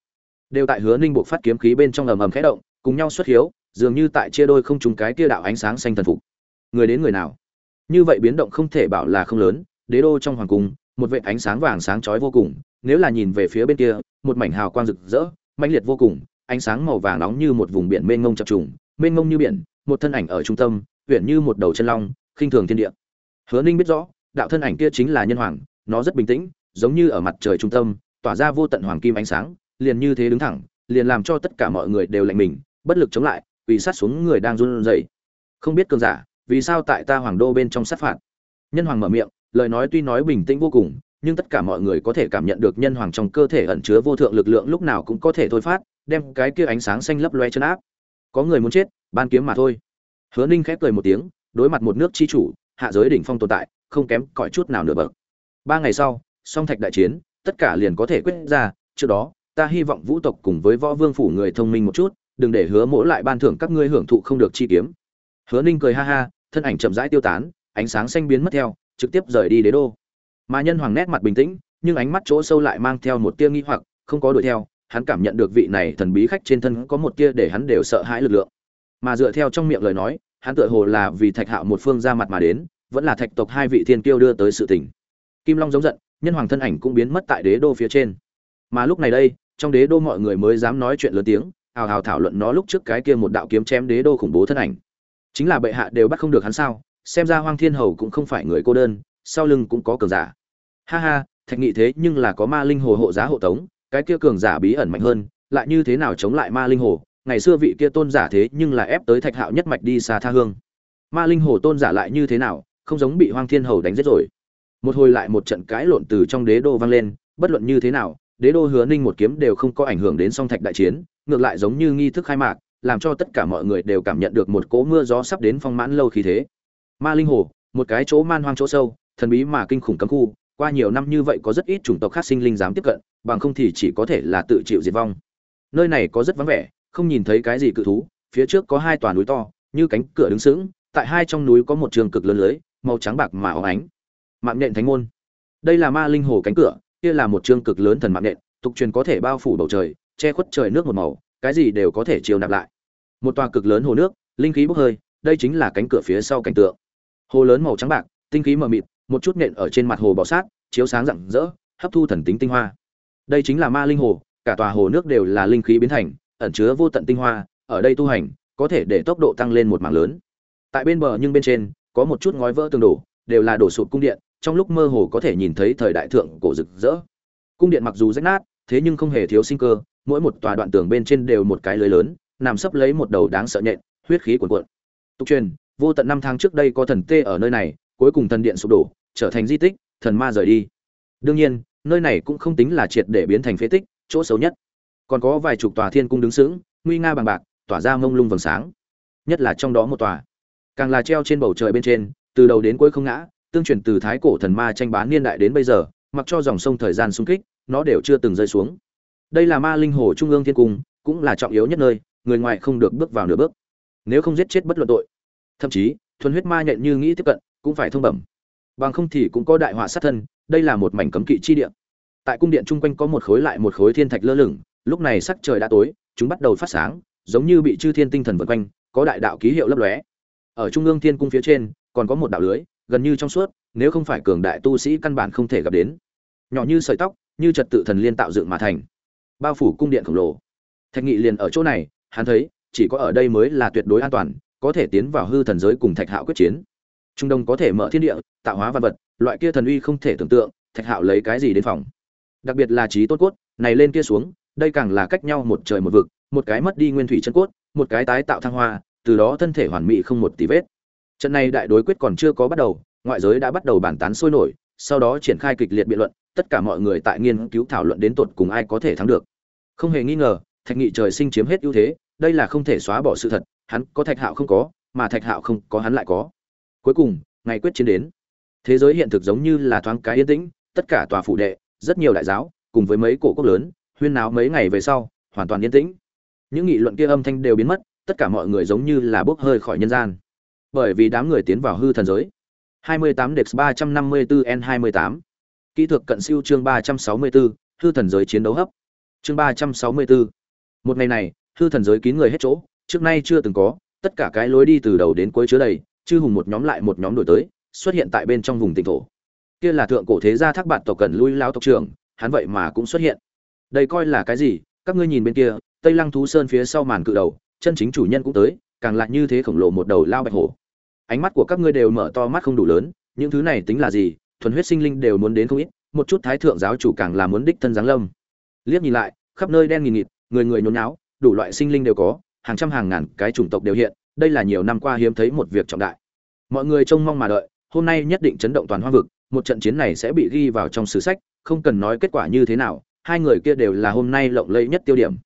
Đều tại hứa ninh buộc phát kiếm khí bên trong ầm ầm khẽ động, cùng nhau xuất hiếu, dường như tại chia đôi không trùng cái kia đạo ánh sáng xanh thần phục. Người đến người nào? Như vậy biến động không thể bảo là không lớn, đế đô trong hoàng cung, một vệ ánh sáng vàng sáng chói vô cùng, nếu là nhìn về phía bên kia, một mảnh hào quang rực rỡ, mãnh liệt vô cùng, ánh sáng màu vàng nóng như một vùng biển mênh mông chập trùng, mênh mông như biển một thân ảnh ở trung tâm huyện như một đầu chân long, khinh thường thiên địa. Hứa ninh biết rõ, đạo thân ảnh kia chính là nhân hoàng, nó rất bình tĩnh, giống như ở mặt trời trung tâm, tỏa ra vô tận hoàng kim ánh sáng, liền như thế đứng thẳng, liền làm cho tất cả mọi người đều lạnh mình, bất lực chống lại vì sát xuống người đang run rẩy. Không biết cường giả, vì sao tại ta hoàng đô bên trong sát phạt? Nhân hoàng mở miệng, lời nói tuy nói bình tĩnh vô cùng, nhưng tất cả mọi người có thể cảm nhận được nhân hoàng trong cơ thể ẩn chứa vô thượng lực lượng lúc nào cũng có thể thôi phát, đem cái kia ánh sáng xanh lấp loe chân áp. Có người muốn chết ban kiếm mà thôi. Hứa ninh khép cười một tiếng, đối mặt một nước chi chủ, hạ giới đỉnh phong tồn tại, không kém cỏi chút nào nửa bậc. Ba ngày sau, song thạch đại chiến, tất cả liền có thể quyết ra, trước đó, ta hy vọng vũ tộc cùng với võ vương phủ người thông minh một chút, đừng để hứa mỗ lại ban thưởng các ngươi hưởng thụ không được chi kiếm. Hứa ninh cười ha ha, thân ảnh chậm rãi tiêu tán, ánh sáng xanh biến mất theo, trực tiếp rời đi đế đô. Mà nhân hoàng nét mặt bình tĩnh, nhưng ánh mắt chỗ sâu lại mang theo một tia nghi hoặc, không có đuổi theo, hắn cảm nhận được vị này thần bí khách trên thân có một tia để hắn đều sợ hãi lực lượng mà dựa theo trong miệng lời nói, hắn tựa hồ là vì thạch hạo một phương ra mặt mà đến, vẫn là thạch tộc hai vị thiên kiêu đưa tới sự tình. Kim long giống giận, nhân hoàng thân ảnh cũng biến mất tại đế đô phía trên. Mà lúc này đây, trong đế đô mọi người mới dám nói chuyện lớn tiếng, hào hào thảo luận nó lúc trước cái kia một đạo kiếm chém đế đô khủng bố thân ảnh. Chính là bệ hạ đều bắt không được hắn sao, xem ra hoang thiên hầu cũng không phải người cô đơn, sau lưng cũng có cường giả. Ha ha, thạch nghị thế nhưng là có ma linh hồ hộ giá hộ tống, cái kia cường giả bí ẩn mạnh hơn, lại như thế nào chống lại ma linh hồ? Ngày xưa vị kia tôn giả thế nhưng là ép tới thạch hạo nhất mạch đi xa tha hương. Ma linh hồ tôn giả lại như thế nào, không giống bị hoang thiên hầu đánh giết rồi. Một hồi lại một trận cãi lộn từ trong đế đô vang lên, bất luận như thế nào, đế đô hứa ninh một kiếm đều không có ảnh hưởng đến song thạch đại chiến, ngược lại giống như nghi thức khai mạc, làm cho tất cả mọi người đều cảm nhận được một cỗ mưa gió sắp đến phong mãn lâu khí thế. Ma linh hồ, một cái chỗ man hoang chỗ sâu, thần bí mà kinh khủng cấm khu, qua nhiều năm như vậy có rất ít chủng tộc khác sinh linh dám tiếp cận, bằng không thì chỉ có thể là tự chịu diệt vong. Nơi này có rất vắng vẻ không nhìn thấy cái gì cự thú, phía trước có hai tòa núi to, như cánh cửa đứng sững, tại hai trong núi có một trường cực lớn lưới, màu trắng bạc mà óng ánh. Mạng nện thánh môn. Đây là ma linh hồ cánh cửa, kia là một trường cực lớn thần mạng nện tục truyền có thể bao phủ bầu trời, che khuất trời nước một màu, cái gì đều có thể chiều nạp lại. Một tòa cực lớn hồ nước, linh khí bốc hơi, đây chính là cánh cửa phía sau cảnh tượng. Hồ lớn màu trắng bạc, tinh khí mờ mịt, một chút nện ở trên mặt hồ bọ sát, chiếu sáng rạng rỡ, hấp thu thần tính tinh hoa. Đây chính là ma linh hồ, cả tòa hồ nước đều là linh khí biến thành ẩn chứa vô tận tinh hoa, ở đây tu hành, có thể để tốc độ tăng lên một mảng lớn. Tại bên bờ nhưng bên trên, có một chút ngói vỡ tường đổ, đều là đổ sụp cung điện, trong lúc mơ hồ có thể nhìn thấy thời đại thượng cổ rực rỡ. Cung điện mặc dù rách nát, thế nhưng không hề thiếu sinh cơ, mỗi một tòa đoạn tường bên trên đều một cái lưới lớn, nằm sấp lấy một đầu đáng sợ nhện, huyết khí cuồn cuộn. Tục truyền, vô tận năm tháng trước đây có thần tê ở nơi này, cuối cùng thần điện sụp đổ, trở thành di tích, thần ma rời đi. Đương nhiên, nơi này cũng không tính là triệt để biến thành phế tích, chỗ xấu nhất còn có vài chục tòa thiên cung đứng sững, nguy nga bằng bạc, tỏa ra mông lung vầng sáng. Nhất là trong đó một tòa, càng là treo trên bầu trời bên trên, từ đầu đến cuối không ngã, tương truyền từ thái cổ thần ma tranh bán niên đại đến bây giờ, mặc cho dòng sông thời gian xung kích, nó đều chưa từng rơi xuống. Đây là ma linh hồ trung ương thiên cung, cũng là trọng yếu nhất nơi, người ngoài không được bước vào nửa bước. Nếu không giết chết bất luận tội, thậm chí, thuần huyết ma nhận như nghĩ tiếp cận, cũng phải thông bẩm. Bằng không thì cũng có đại họa sát thân, đây là một mảnh cấm kỵ chi địa. Tại cung điện chung quanh có một khối lại một khối thiên thạch lơ lửng lúc này sắc trời đã tối, chúng bắt đầu phát sáng, giống như bị chư thiên tinh thần vượt quanh, có đại đạo ký hiệu lấp lóe. Ở trung ương thiên cung phía trên, còn có một đạo lưới, gần như trong suốt, nếu không phải cường đại tu sĩ căn bản không thể gặp đến. Nhỏ như sợi tóc, như trật tự thần liên tạo dựng mà thành. Bao phủ cung điện khổng lồ. Thạch nghị liền ở chỗ này, hắn thấy, chỉ có ở đây mới là tuyệt đối an toàn, có thể tiến vào hư thần giới cùng thạch hạo quyết chiến. Trung đông có thể mở thiên địa, tạo hóa văn vật, loại kia thần uy không thể tưởng tượng, thạch hạo lấy cái gì đến phòng? Đặc biệt là trí tốt cốt, này lên kia xuống đây càng là cách nhau một trời một vực, một cái mất đi nguyên thủy chân cốt, một cái tái tạo thăng hoa, từ đó thân thể hoàn mỹ không một tí vết. Trận này đại đối quyết còn chưa có bắt đầu, ngoại giới đã bắt đầu bàn tán sôi nổi, sau đó triển khai kịch liệt biện luận, tất cả mọi người tại nghiên cứu thảo luận đến tột cùng ai có thể thắng được. Không hề nghi ngờ, thạch nghị trời sinh chiếm hết ưu thế, đây là không thể xóa bỏ sự thật, hắn có thạch hạo không có, mà thạch hạo không có hắn lại có. Cuối cùng, ngày quyết chiến đến. Thế giới hiện thực giống như là thoáng cái yên tĩnh, tất cả tòa phủ đệ, rất nhiều đại giáo, cùng với mấy cổ quốc lớn huyên náo mấy ngày về sau, hoàn toàn yên tĩnh. Những nghị luận kia âm thanh đều biến mất, tất cả mọi người giống như là bốc hơi khỏi nhân gian. Bởi vì đám người tiến vào hư thần giới. 28 Dex 354 N28 Kỹ thuật cận siêu chương 364 hư thần giới chiến đấu hấp. Chương 364 một ngày này, hư thần giới kín người hết chỗ, trước nay chưa từng có, tất cả cái lối đi từ đầu đến cuối chứa đầy, chư hùng một nhóm lại một nhóm đổi tới, xuất hiện tại bên trong vùng tỉnh thổ. Kia là thượng cổ thế gia thác bạn tộc cần lui lao tộc trưởng, hắn vậy mà cũng xuất hiện đây coi là cái gì? Các ngươi nhìn bên kia, tây lăng thú sơn phía sau màn cự đầu, chân chính chủ nhân cũng tới, càng lại như thế khổng lồ một đầu lao bạch hổ. Ánh mắt của các ngươi đều mở to mắt không đủ lớn, những thứ này tính là gì? Thuần huyết sinh linh đều muốn đến không ít, một chút thái thượng giáo chủ càng là muốn đích thân giáng lâm. Liếc nhìn lại, khắp nơi đen nghìn nghịt, người người nhốn nháo, đủ loại sinh linh đều có, hàng trăm hàng ngàn cái chủng tộc đều hiện, đây là nhiều năm qua hiếm thấy một việc trọng đại. Mọi người trông mong mà đợi, hôm nay nhất định chấn động toàn hoa vực, một trận chiến này sẽ bị ghi vào trong sử sách, không cần nói kết quả như thế nào hai người kia đều là hôm nay lộng lẫy nhất tiêu điểm.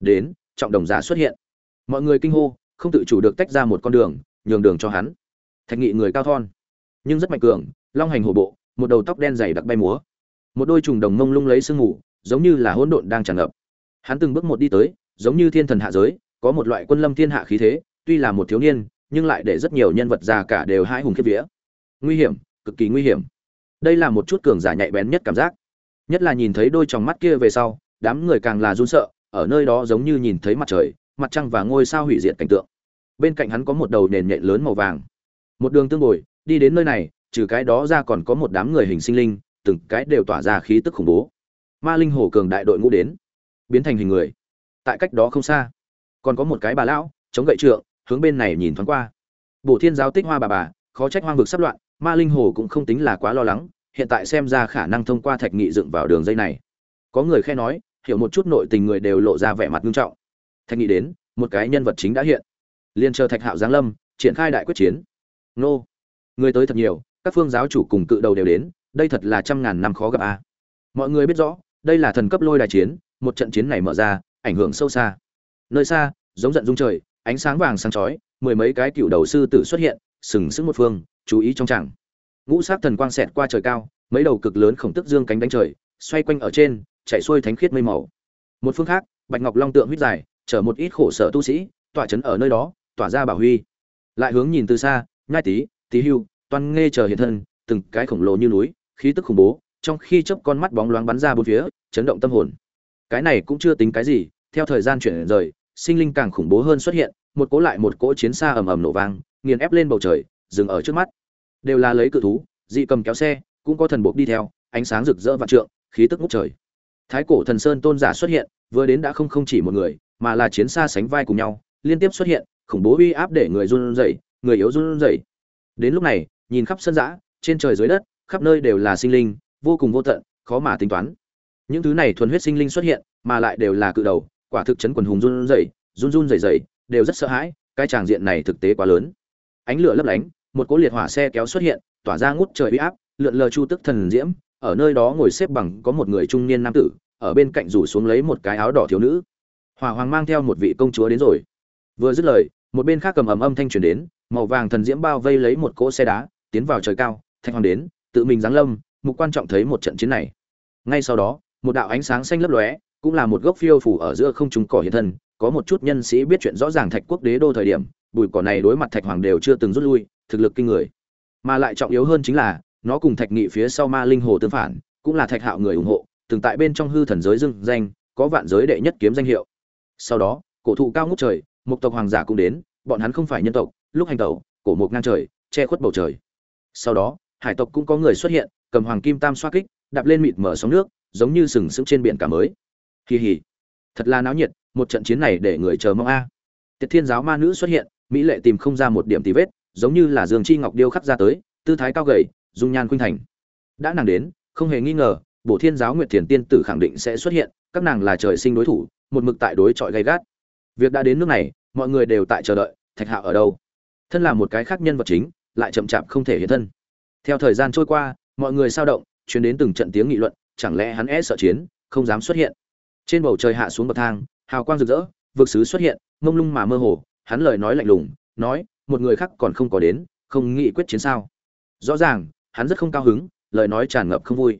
Đến, trọng đồng giả xuất hiện. Mọi người kinh hô, không tự chủ được tách ra một con đường, nhường đường cho hắn. Thạch nghị người cao thon, nhưng rất mạnh cường, long hành hổ bộ, một đầu tóc đen dày đặc bay múa. Một đôi trùng đồng mông lung lấy sương ngủ giống như là hỗn độn đang tràn ngập. Hắn từng bước một đi tới, giống như thiên thần hạ giới, có một loại quân lâm thiên hạ khí thế, tuy là một thiếu niên, nhưng lại để rất nhiều nhân vật già cả đều hai hùng kia vía. Nguy hiểm, cực kỳ nguy hiểm. Đây là một chút cường giả nhạy bén nhất cảm giác nhất là nhìn thấy đôi tròng mắt kia về sau, đám người càng là run sợ, ở nơi đó giống như nhìn thấy mặt trời, mặt trăng và ngôi sao hủy diệt cảnh tượng. Bên cạnh hắn có một đầu nền nhện lớn màu vàng. Một đường tương bồi, đi đến nơi này, trừ cái đó ra còn có một đám người hình sinh linh, từng cái đều tỏa ra khí tức khủng bố. Ma linh hồ cường đại đội ngũ đến, biến thành hình người. Tại cách đó không xa, còn có một cái bà lão, chống gậy trượng, hướng bên này nhìn thoáng qua. Bổ thiên giáo tích hoa bà bà, khó trách hoang vực sắp loạn, ma linh hồ cũng không tính là quá lo lắng hiện tại xem ra khả năng thông qua thạch nghị dựng vào đường dây này. Có người khe nói, hiểu một chút nội tình người đều lộ ra vẻ mặt nghiêm trọng. Thạch nghị đến, một cái nhân vật chính đã hiện. Liên chờ thạch hạo giáng lâm, triển khai đại quyết chiến. Nô. Người tới thật nhiều, các phương giáo chủ cùng cự đầu đều đến, đây thật là trăm ngàn năm khó gặp a. Mọi người biết rõ, đây là thần cấp lôi đài chiến, một trận chiến này mở ra, ảnh hưởng sâu xa. Nơi xa, giống giận dung trời, ánh sáng vàng sáng chói, mười mấy cái cựu đầu sư tử xuất hiện, sừng sững một phương, chú ý trong chẳng ngũ sắc thần quang xẹt qua trời cao, mấy đầu cực lớn khổng tức dương cánh đánh trời, xoay quanh ở trên, chạy xuôi thánh khiết mây màu. Một phương khác, bạch ngọc long tượng huyết dài, chở một ít khổ sở tu sĩ, tỏa chấn ở nơi đó, tỏa ra bảo huy. Lại hướng nhìn từ xa, nhai tí tí hưu, toan nghe chờ hiện thân, từng cái khổng lồ như núi, khí tức khủng bố, trong khi chớp con mắt bóng loáng bắn ra bốn phía, chấn động tâm hồn. Cái này cũng chưa tính cái gì, theo thời gian chuyển rời, sinh linh càng khủng bố hơn xuất hiện, một cỗ lại một cỗ chiến xa ầm ầm nổ vang, nghiền ép lên bầu trời, dừng ở trước mắt đều là lấy cự thú, dị cầm kéo xe, cũng có thần buộc đi theo, ánh sáng rực rỡ vạn trượng, khí tức ngút trời. Thái cổ thần sơn tôn giả xuất hiện, vừa đến đã không không chỉ một người, mà là chiến xa sánh vai cùng nhau, liên tiếp xuất hiện, khủng bố uy áp để người run rẩy, người yếu run rẩy. Đến lúc này, nhìn khắp sân dã, trên trời dưới đất, khắp nơi đều là sinh linh, vô cùng vô tận, khó mà tính toán. Những thứ này thuần huyết sinh linh xuất hiện, mà lại đều là cự đầu, quả thực chấn quần hùng run rẩy, run run rẩy rẩy, đều rất sợ hãi, cái tràng diện này thực tế quá lớn. Ánh lửa lấp lánh một cỗ liệt hỏa xe kéo xuất hiện, tỏa ra ngút trời uy áp, lượn lờ chu tức thần diễm, ở nơi đó ngồi xếp bằng có một người trung niên nam tử, ở bên cạnh rủ xuống lấy một cái áo đỏ thiếu nữ. Hỏa hoàng mang theo một vị công chúa đến rồi. Vừa dứt lời, một bên khác cầm ầm âm thanh truyền đến, màu vàng thần diễm bao vây lấy một cỗ xe đá, tiến vào trời cao thanh hoàng đến, tự mình giáng lâm, mục quan trọng thấy một trận chiến này. Ngay sau đó, một đạo ánh sáng xanh lấp lóe, cũng là một gốc phiêu phủ ở giữa không trung cỏ hiện thân, có một chút nhân sĩ biết chuyện rõ ràng thạch quốc đế đô thời điểm, bụi cỏ này đối mặt thạch hoàng đều chưa từng rút lui thực lực kinh người. Mà lại trọng yếu hơn chính là, nó cùng thạch nghị phía sau ma linh hồ tương phản, cũng là thạch hạo người ủng hộ, từng tại bên trong hư thần giới dưng danh, có vạn giới đệ nhất kiếm danh hiệu. Sau đó, cổ thụ cao ngút trời một tộc hoàng giả cũng đến, bọn hắn không phải nhân tộc, lúc hành tẩu, cổ mục ngang trời, che khuất bầu trời. Sau đó, hải tộc cũng có người xuất hiện, cầm hoàng kim tam xoa kích, đạp lên mịt mở sóng nước, giống như sừng sững trên biển cả mới. Kỳ hỉ. Thật là náo nhiệt, một trận chiến này để người chờ mong a. Tiệt thiên giáo ma nữ xuất hiện, mỹ lệ tìm không ra một điểm tí vết giống như là dương chi ngọc điêu khắc ra tới, tư thái cao gầy, dung nhan khuynh thành. Đã nàng đến, không hề nghi ngờ bộ thiên giáo nguyệt thiền tiên tử khẳng định sẽ xuất hiện, các nàng là trời sinh đối thủ, một mực tại đối chọi gay gắt. Việc đã đến nước này, mọi người đều tại chờ đợi, thạch hạo ở đâu? Thân là một cái khác nhân vật chính, lại chậm chạp không thể hiện thân. Theo thời gian trôi qua, mọi người sao động, chuyến đến từng trận tiếng nghị luận, chẳng lẽ hắn e sợ chiến, không dám xuất hiện? Trên bầu trời hạ xuống bậc thang, hào quang rực rỡ, vực sứ xuất hiện, mông lung mà mơ hồ, hắn lời nói lạnh lùng, nói một người khác còn không có đến, không nghị quyết chiến sao? Rõ ràng, hắn rất không cao hứng, lời nói tràn ngập không vui.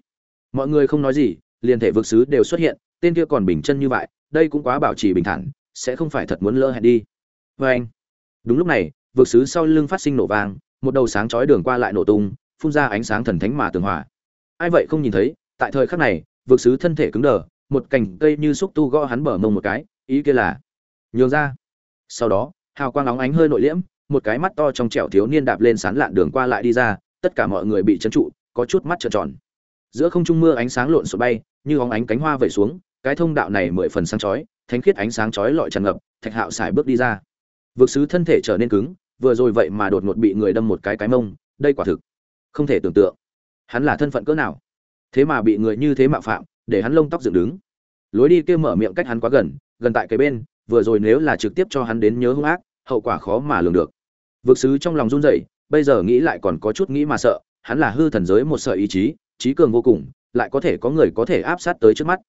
Mọi người không nói gì, liền thể vực sứ đều xuất hiện, tên kia còn bình chân như vậy, đây cũng quá bảo trì bình thản, sẽ không phải thật muốn lỡ hẹn đi. Vê anh, đúng lúc này, vực sứ sau lưng phát sinh nổ vang, một đầu sáng chói đường qua lại nổ tung, phun ra ánh sáng thần thánh mà tường hòa. Ai vậy không nhìn thấy, tại thời khắc này, vực sứ thân thể cứng đờ, một cành cây như xúc tu gõ hắn bờ mông một cái, ý kia là, nhường ra. Sau đó, hào quang óng ánh hơi nội liễm một cái mắt to trong trẻo thiếu niên đạp lên sán lạn đường qua lại đi ra, tất cả mọi người bị trấn trụ, có chút mắt trợn tròn. Giữa không trung mưa ánh sáng lộn xộn bay, như óng ánh cánh hoa vẩy xuống, cái thông đạo này mười phần sáng chói, thánh khiết ánh sáng chói lọi tràn ngập, thạch hạo xài bước đi ra. Vực sứ thân thể trở nên cứng, vừa rồi vậy mà đột ngột bị người đâm một cái cái mông, đây quả thực không thể tưởng tượng. Hắn là thân phận cỡ nào? Thế mà bị người như thế mạo phạm, để hắn lông tóc dựng đứng. Lối đi kia mở miệng cách hắn quá gần gần tại cái bên, vừa rồi nếu là trực tiếp cho hắn đến nhớ hung ác, hậu quả khó mà lường được vực sứ trong lòng run rẩy, bây giờ nghĩ lại còn có chút nghĩ mà sợ, hắn là hư thần giới một sợi ý chí, trí cường vô cùng, lại có thể có người có thể áp sát tới trước mắt.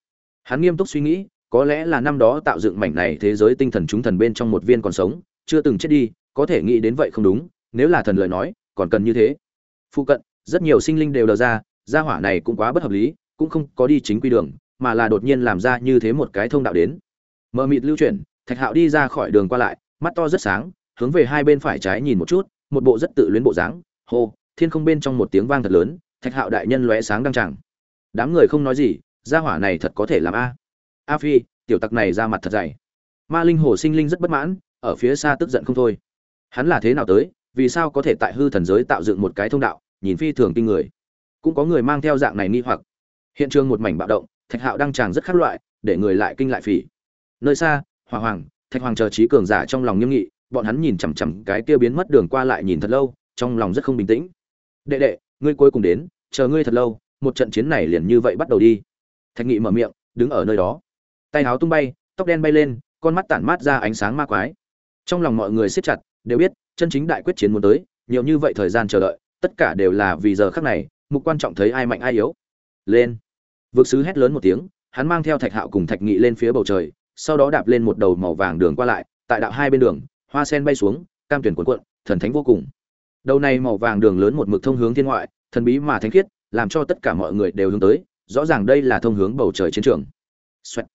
Hắn nghiêm túc suy nghĩ, có lẽ là năm đó tạo dựng mảnh này thế giới tinh thần chúng thần bên trong một viên còn sống, chưa từng chết đi, có thể nghĩ đến vậy không đúng, nếu là thần lời nói, còn cần như thế. Phụ cận, rất nhiều sinh linh đều đờ ra, gia hỏa này cũng quá bất hợp lý, cũng không có đi chính quy đường, mà là đột nhiên làm ra như thế một cái thông đạo đến. Mờ mịt lưu chuyển, thạch hạo đi ra khỏi đường qua lại, mắt to rất sáng hướng về hai bên phải trái nhìn một chút, một bộ rất tự luyến bộ dáng. Hô, thiên không bên trong một tiếng vang thật lớn, thạch hạo đại nhân lóe sáng đăng tràng. Đám người không nói gì, gia hỏa này thật có thể làm a. A phi, tiểu tặc này ra mặt thật dày. Ma linh hồ sinh linh rất bất mãn, ở phía xa tức giận không thôi. Hắn là thế nào tới, vì sao có thể tại hư thần giới tạo dựng một cái thông đạo, nhìn phi thường kinh người. Cũng có người mang theo dạng này nghi hoặc. Hiện trường một mảnh bạo động, thạch hạo đăng tràng rất khác loại, để người lại kinh lại phỉ. Nơi xa, hỏa hoàng, thạch hoàng chờ trí cường giả trong lòng nghiêm nghị bọn hắn nhìn chằm chằm cái kia biến mất đường qua lại nhìn thật lâu, trong lòng rất không bình tĩnh. Đệ đệ, ngươi cuối cùng đến, chờ ngươi thật lâu, một trận chiến này liền như vậy bắt đầu đi. Thạch nghị mở miệng, đứng ở nơi đó. Tay áo tung bay, tóc đen bay lên, con mắt tản mát ra ánh sáng ma quái. Trong lòng mọi người siết chặt, đều biết, chân chính đại quyết chiến muốn tới, nhiều như vậy thời gian chờ đợi, tất cả đều là vì giờ khắc này, mục quan trọng thấy ai mạnh ai yếu. Lên. Vực sứ hét lớn một tiếng, hắn mang theo thạch hạo cùng thạch nghị lên phía bầu trời, sau đó đạp lên một đầu màu vàng đường qua lại, tại đạo hai bên đường hoa sen bay xuống, cam tuyển cuộn cuộn, thần thánh vô cùng. Đầu này màu vàng đường lớn một mực thông hướng thiên ngoại, thần bí mà thánh khiết, làm cho tất cả mọi người đều hướng tới, rõ ràng đây là thông hướng bầu trời chiến trường. Xoẹt.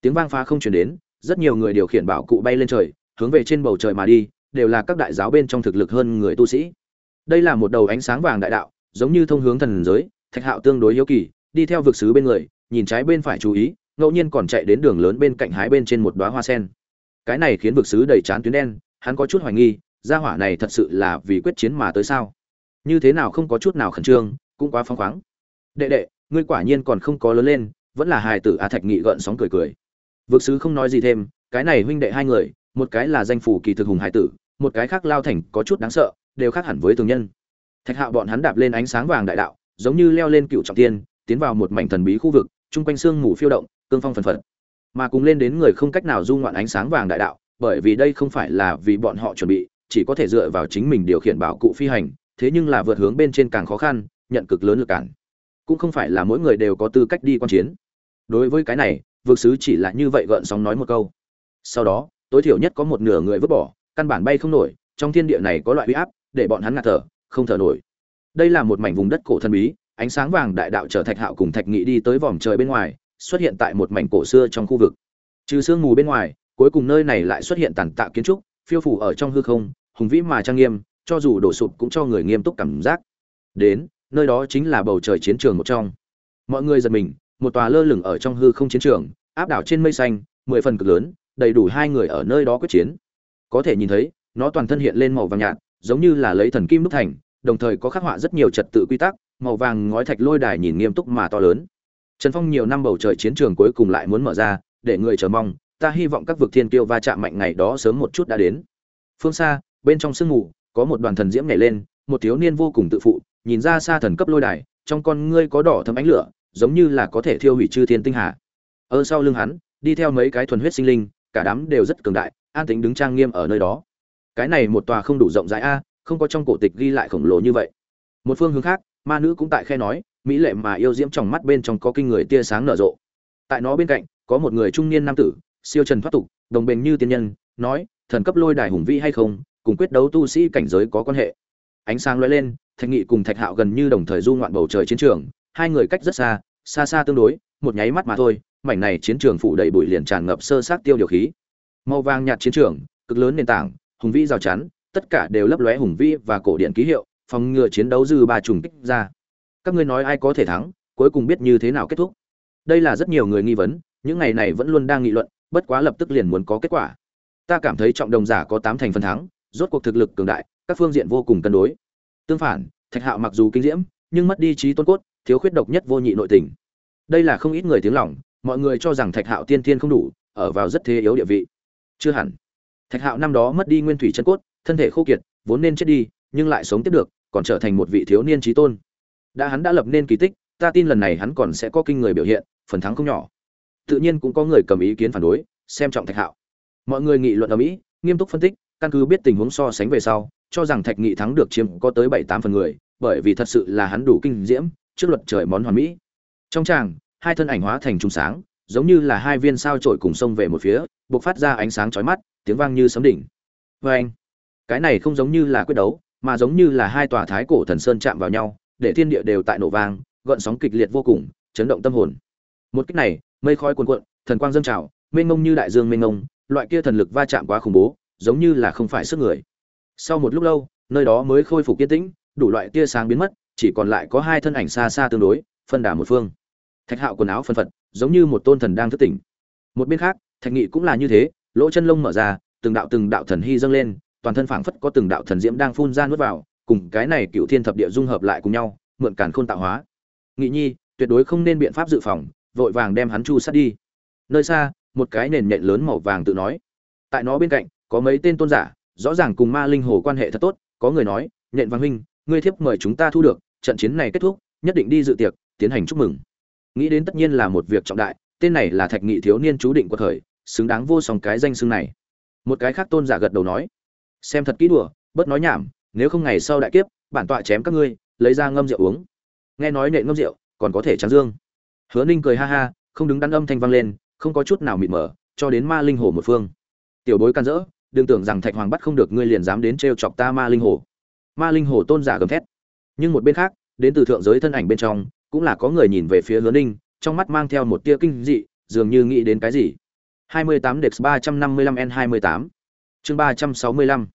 tiếng vang phá không chuyển đến, rất nhiều người điều khiển bảo cụ bay lên trời, hướng về trên bầu trời mà đi, đều là các đại giáo bên trong thực lực hơn người tu sĩ. Đây là một đầu ánh sáng vàng đại đạo, giống như thông hướng thần giới, thạch hạo tương đối yếu kỳ, đi theo vực sứ bên người, nhìn trái bên phải chú ý, ngẫu nhiên còn chạy đến đường lớn bên cạnh hái bên trên một đóa hoa sen. Cái này khiến vực sứ đầy chán tuyến đen hắn có chút hoài nghi, gia hỏa này thật sự là vì quyết chiến mà tới sao? Như thế nào không có chút nào khẩn trương, cũng quá phăng khoáng. Đệ đệ, ngươi quả nhiên còn không có lớn lên, vẫn là hài tử a thạch nghị gợn sóng cười cười. Vực sứ không nói gì thêm, cái này huynh đệ hai người, một cái là danh phủ kỳ thực hùng hài tử, một cái khác lao thành có chút đáng sợ, đều khác hẳn với thường nhân. Thạch hạo bọn hắn đạp lên ánh sáng vàng đại đạo, giống như leo lên cựu trọng tiên, tiến vào một mảnh thần bí khu vực, chung quanh sương mù phiêu động, cương phong phần phật. Mà cùng lên đến người không cách nào du ngoạn ánh sáng vàng đại đạo bởi vì đây không phải là vì bọn họ chuẩn bị, chỉ có thể dựa vào chính mình điều khiển bảo cụ phi hành, thế nhưng là vượt hướng bên trên càng khó khăn, nhận cực lớn lực cản. Cũng không phải là mỗi người đều có tư cách đi quan chiến. Đối với cái này, vương sứ chỉ là như vậy gợn sóng nói một câu. Sau đó, tối thiểu nhất có một nửa người vứt bỏ, căn bản bay không nổi, trong thiên địa này có loại uy áp, để bọn hắn ngạt thở, không thở nổi. Đây là một mảnh vùng đất cổ thần bí, ánh sáng vàng đại đạo trở thạch hạo cùng thạch nghị đi tới vòm trời bên ngoài, xuất hiện tại một mảnh cổ xưa trong khu vực. Trừ sương mù bên ngoài cuối cùng nơi này lại xuất hiện tàn tạ kiến trúc, phiêu phủ ở trong hư không, hùng vĩ mà trang nghiêm, cho dù đổ sụp cũng cho người nghiêm túc cảm giác. Đến, nơi đó chính là bầu trời chiến trường một trong. Mọi người giật mình, một tòa lơ lửng ở trong hư không chiến trường, áp đảo trên mây xanh, mười phần cực lớn, đầy đủ hai người ở nơi đó quyết chiến. Có thể nhìn thấy, nó toàn thân hiện lên màu vàng nhạt, giống như là lấy thần kim đúc thành, đồng thời có khắc họa rất nhiều trật tự quy tắc, màu vàng ngói thạch lôi đài nhìn nghiêm túc mà to lớn. Trần phong nhiều năm bầu trời chiến trường cuối cùng lại muốn mở ra, để người chờ mong ta hy vọng các vực thiên kiêu va chạm mạnh ngày đó sớm một chút đã đến. Phương xa, bên trong sương mù, có một đoàn thần diễm nhảy lên, một thiếu niên vô cùng tự phụ, nhìn ra xa thần cấp lôi đài, trong con ngươi có đỏ thấm ánh lửa, giống như là có thể thiêu hủy chư thiên tinh hà. Ở sau lưng hắn, đi theo mấy cái thuần huyết sinh linh, cả đám đều rất cường đại, an tính đứng trang nghiêm ở nơi đó. Cái này một tòa không đủ rộng rãi a, không có trong cổ tịch ghi lại khổng lồ như vậy. Một phương hướng khác, ma nữ cũng tại khe nói, mỹ lệ mà yêu diễm trong mắt bên trong có kinh người tia sáng nở rộ. Tại nó bên cạnh, có một người trung niên nam tử siêu trần thoát tục, đồng bền như tiên nhân, nói, thần cấp lôi đài hùng vĩ hay không, cùng quyết đấu tu sĩ cảnh giới có quan hệ. Ánh sáng lóe lên, thạch nghị cùng thạch hạo gần như đồng thời du ngoạn bầu trời chiến trường, hai người cách rất xa xa xa tương đối, một nháy mắt mà thôi, mảnh này chiến trường phủ đầy bụi liền tràn ngập sơ sát tiêu điều khí. Màu vàng nhạt chiến trường, cực lớn nền tảng, hùng vĩ rào chắn, tất cả đều lấp lóe hùng vĩ và cổ điện ký hiệu, phòng ngừa chiến đấu dư ba trùng kích ra. Các ngươi nói ai có thể thắng, cuối cùng biết như thế nào kết thúc. Đây là rất nhiều người nghi vấn, những ngày này vẫn luôn đang nghị luận bất quá lập tức liền muốn có kết quả. Ta cảm thấy trọng đồng giả có tám thành phần thắng, rốt cuộc thực lực cường đại, các phương diện vô cùng cân đối. Tương phản, thạch hạo mặc dù kinh diễm, nhưng mất đi trí tôn cốt, thiếu khuyết độc nhất vô nhị nội tình. Đây là không ít người tiếng lòng, mọi người cho rằng thạch hạo tiên thiên không đủ, ở vào rất thế yếu địa vị. Chưa hẳn. Thạch hạo năm đó mất đi nguyên thủy chân cốt, thân thể khô kiệt, vốn nên chết đi, nhưng lại sống tiếp được, còn trở thành một vị thiếu niên trí tôn. Đã hắn đã lập nên kỳ tích, ta tin lần này hắn còn sẽ có kinh người biểu hiện, phần thắng không nhỏ tự nhiên cũng có người cầm ý kiến phản đối, xem trọng thạch hạo. Mọi người nghị luận ở mỹ, nghiêm túc phân tích, căn cứ biết tình huống so sánh về sau, cho rằng thạch nghị thắng được chiếm có tới bảy tám phần người, bởi vì thật sự là hắn đủ kinh diễm, trước luật trời món hoàn mỹ. Trong tràng, hai thân ảnh hóa thành trùng sáng, giống như là hai viên sao trổi cùng sông về một phía buộc phát ra ánh sáng chói mắt, tiếng vang như sấm đỉnh. Vê anh, cái này không giống như là quyết đấu, mà giống như là hai tòa thái cổ thần sơn chạm vào nhau, để thiên địa đều tại nổ vang, gợn sóng kịch liệt vô cùng, chấn động tâm hồn. Một cách này mây khói cuồn cuộn, thần quang dâng trào, mênh mông như đại dương mênh mông, loại kia thần lực va chạm quá khủng bố, giống như là không phải sức người. Sau một lúc lâu, nơi đó mới khôi phục yên tĩnh, đủ loại tia sáng biến mất, chỉ còn lại có hai thân ảnh xa xa tương đối, phân đà một phương. Thạch hạo quần áo phân phật, giống như một tôn thần đang thức tỉnh. Một bên khác, thạch nghị cũng là như thế, lỗ chân lông mở ra, từng đạo từng đạo thần hy dâng lên, toàn thân phảng phất có từng đạo thần diễm đang phun ra nuốt vào, cùng cái này cựu thiên thập địa dung hợp lại cùng nhau, mượn càn khôn tạo hóa. Nghị nhi, tuyệt đối không nên biện pháp dự phòng vội vàng đem hắn chu sát đi. Nơi xa, một cái nền nhện lớn màu vàng tự nói. Tại nó bên cạnh, có mấy tên tôn giả, rõ ràng cùng ma linh hồ quan hệ thật tốt, có người nói, nhện văn huynh, ngươi thiếp mời chúng ta thu được, trận chiến này kết thúc, nhất định đi dự tiệc, tiến hành chúc mừng. Nghĩ đến tất nhiên là một việc trọng đại, tên này là thạch nghị thiếu niên chú định của thời, xứng đáng vô song cái danh xưng này. Một cái khác tôn giả gật đầu nói, xem thật kỹ đùa, bớt nói nhảm, nếu không ngày sau đại kiếp, bản tọa chém các ngươi, lấy ra ngâm rượu uống. Nghe nói nệ ngâm rượu, còn có thể trắng dương hứa ninh cười ha ha không đứng đắn âm thanh vang lên không có chút nào mịt mờ cho đến ma linh hồ một phương. Tiểu bối can dỡ đừng tưởng rằng thạch hoàng bắt không được ngươi liền dám đến t chọc ta ma linh hồ. Ma linh hồ tôn giả gầm thét. Nhưng một bên khác đến từ thượng giới thân ảnh bên trong cũng là có người nhìn về phía hứa ninh trong mắt mang theo một tia kinh dị dường như nghĩ đến cái gì. 28 Dex 355 N28 chương 365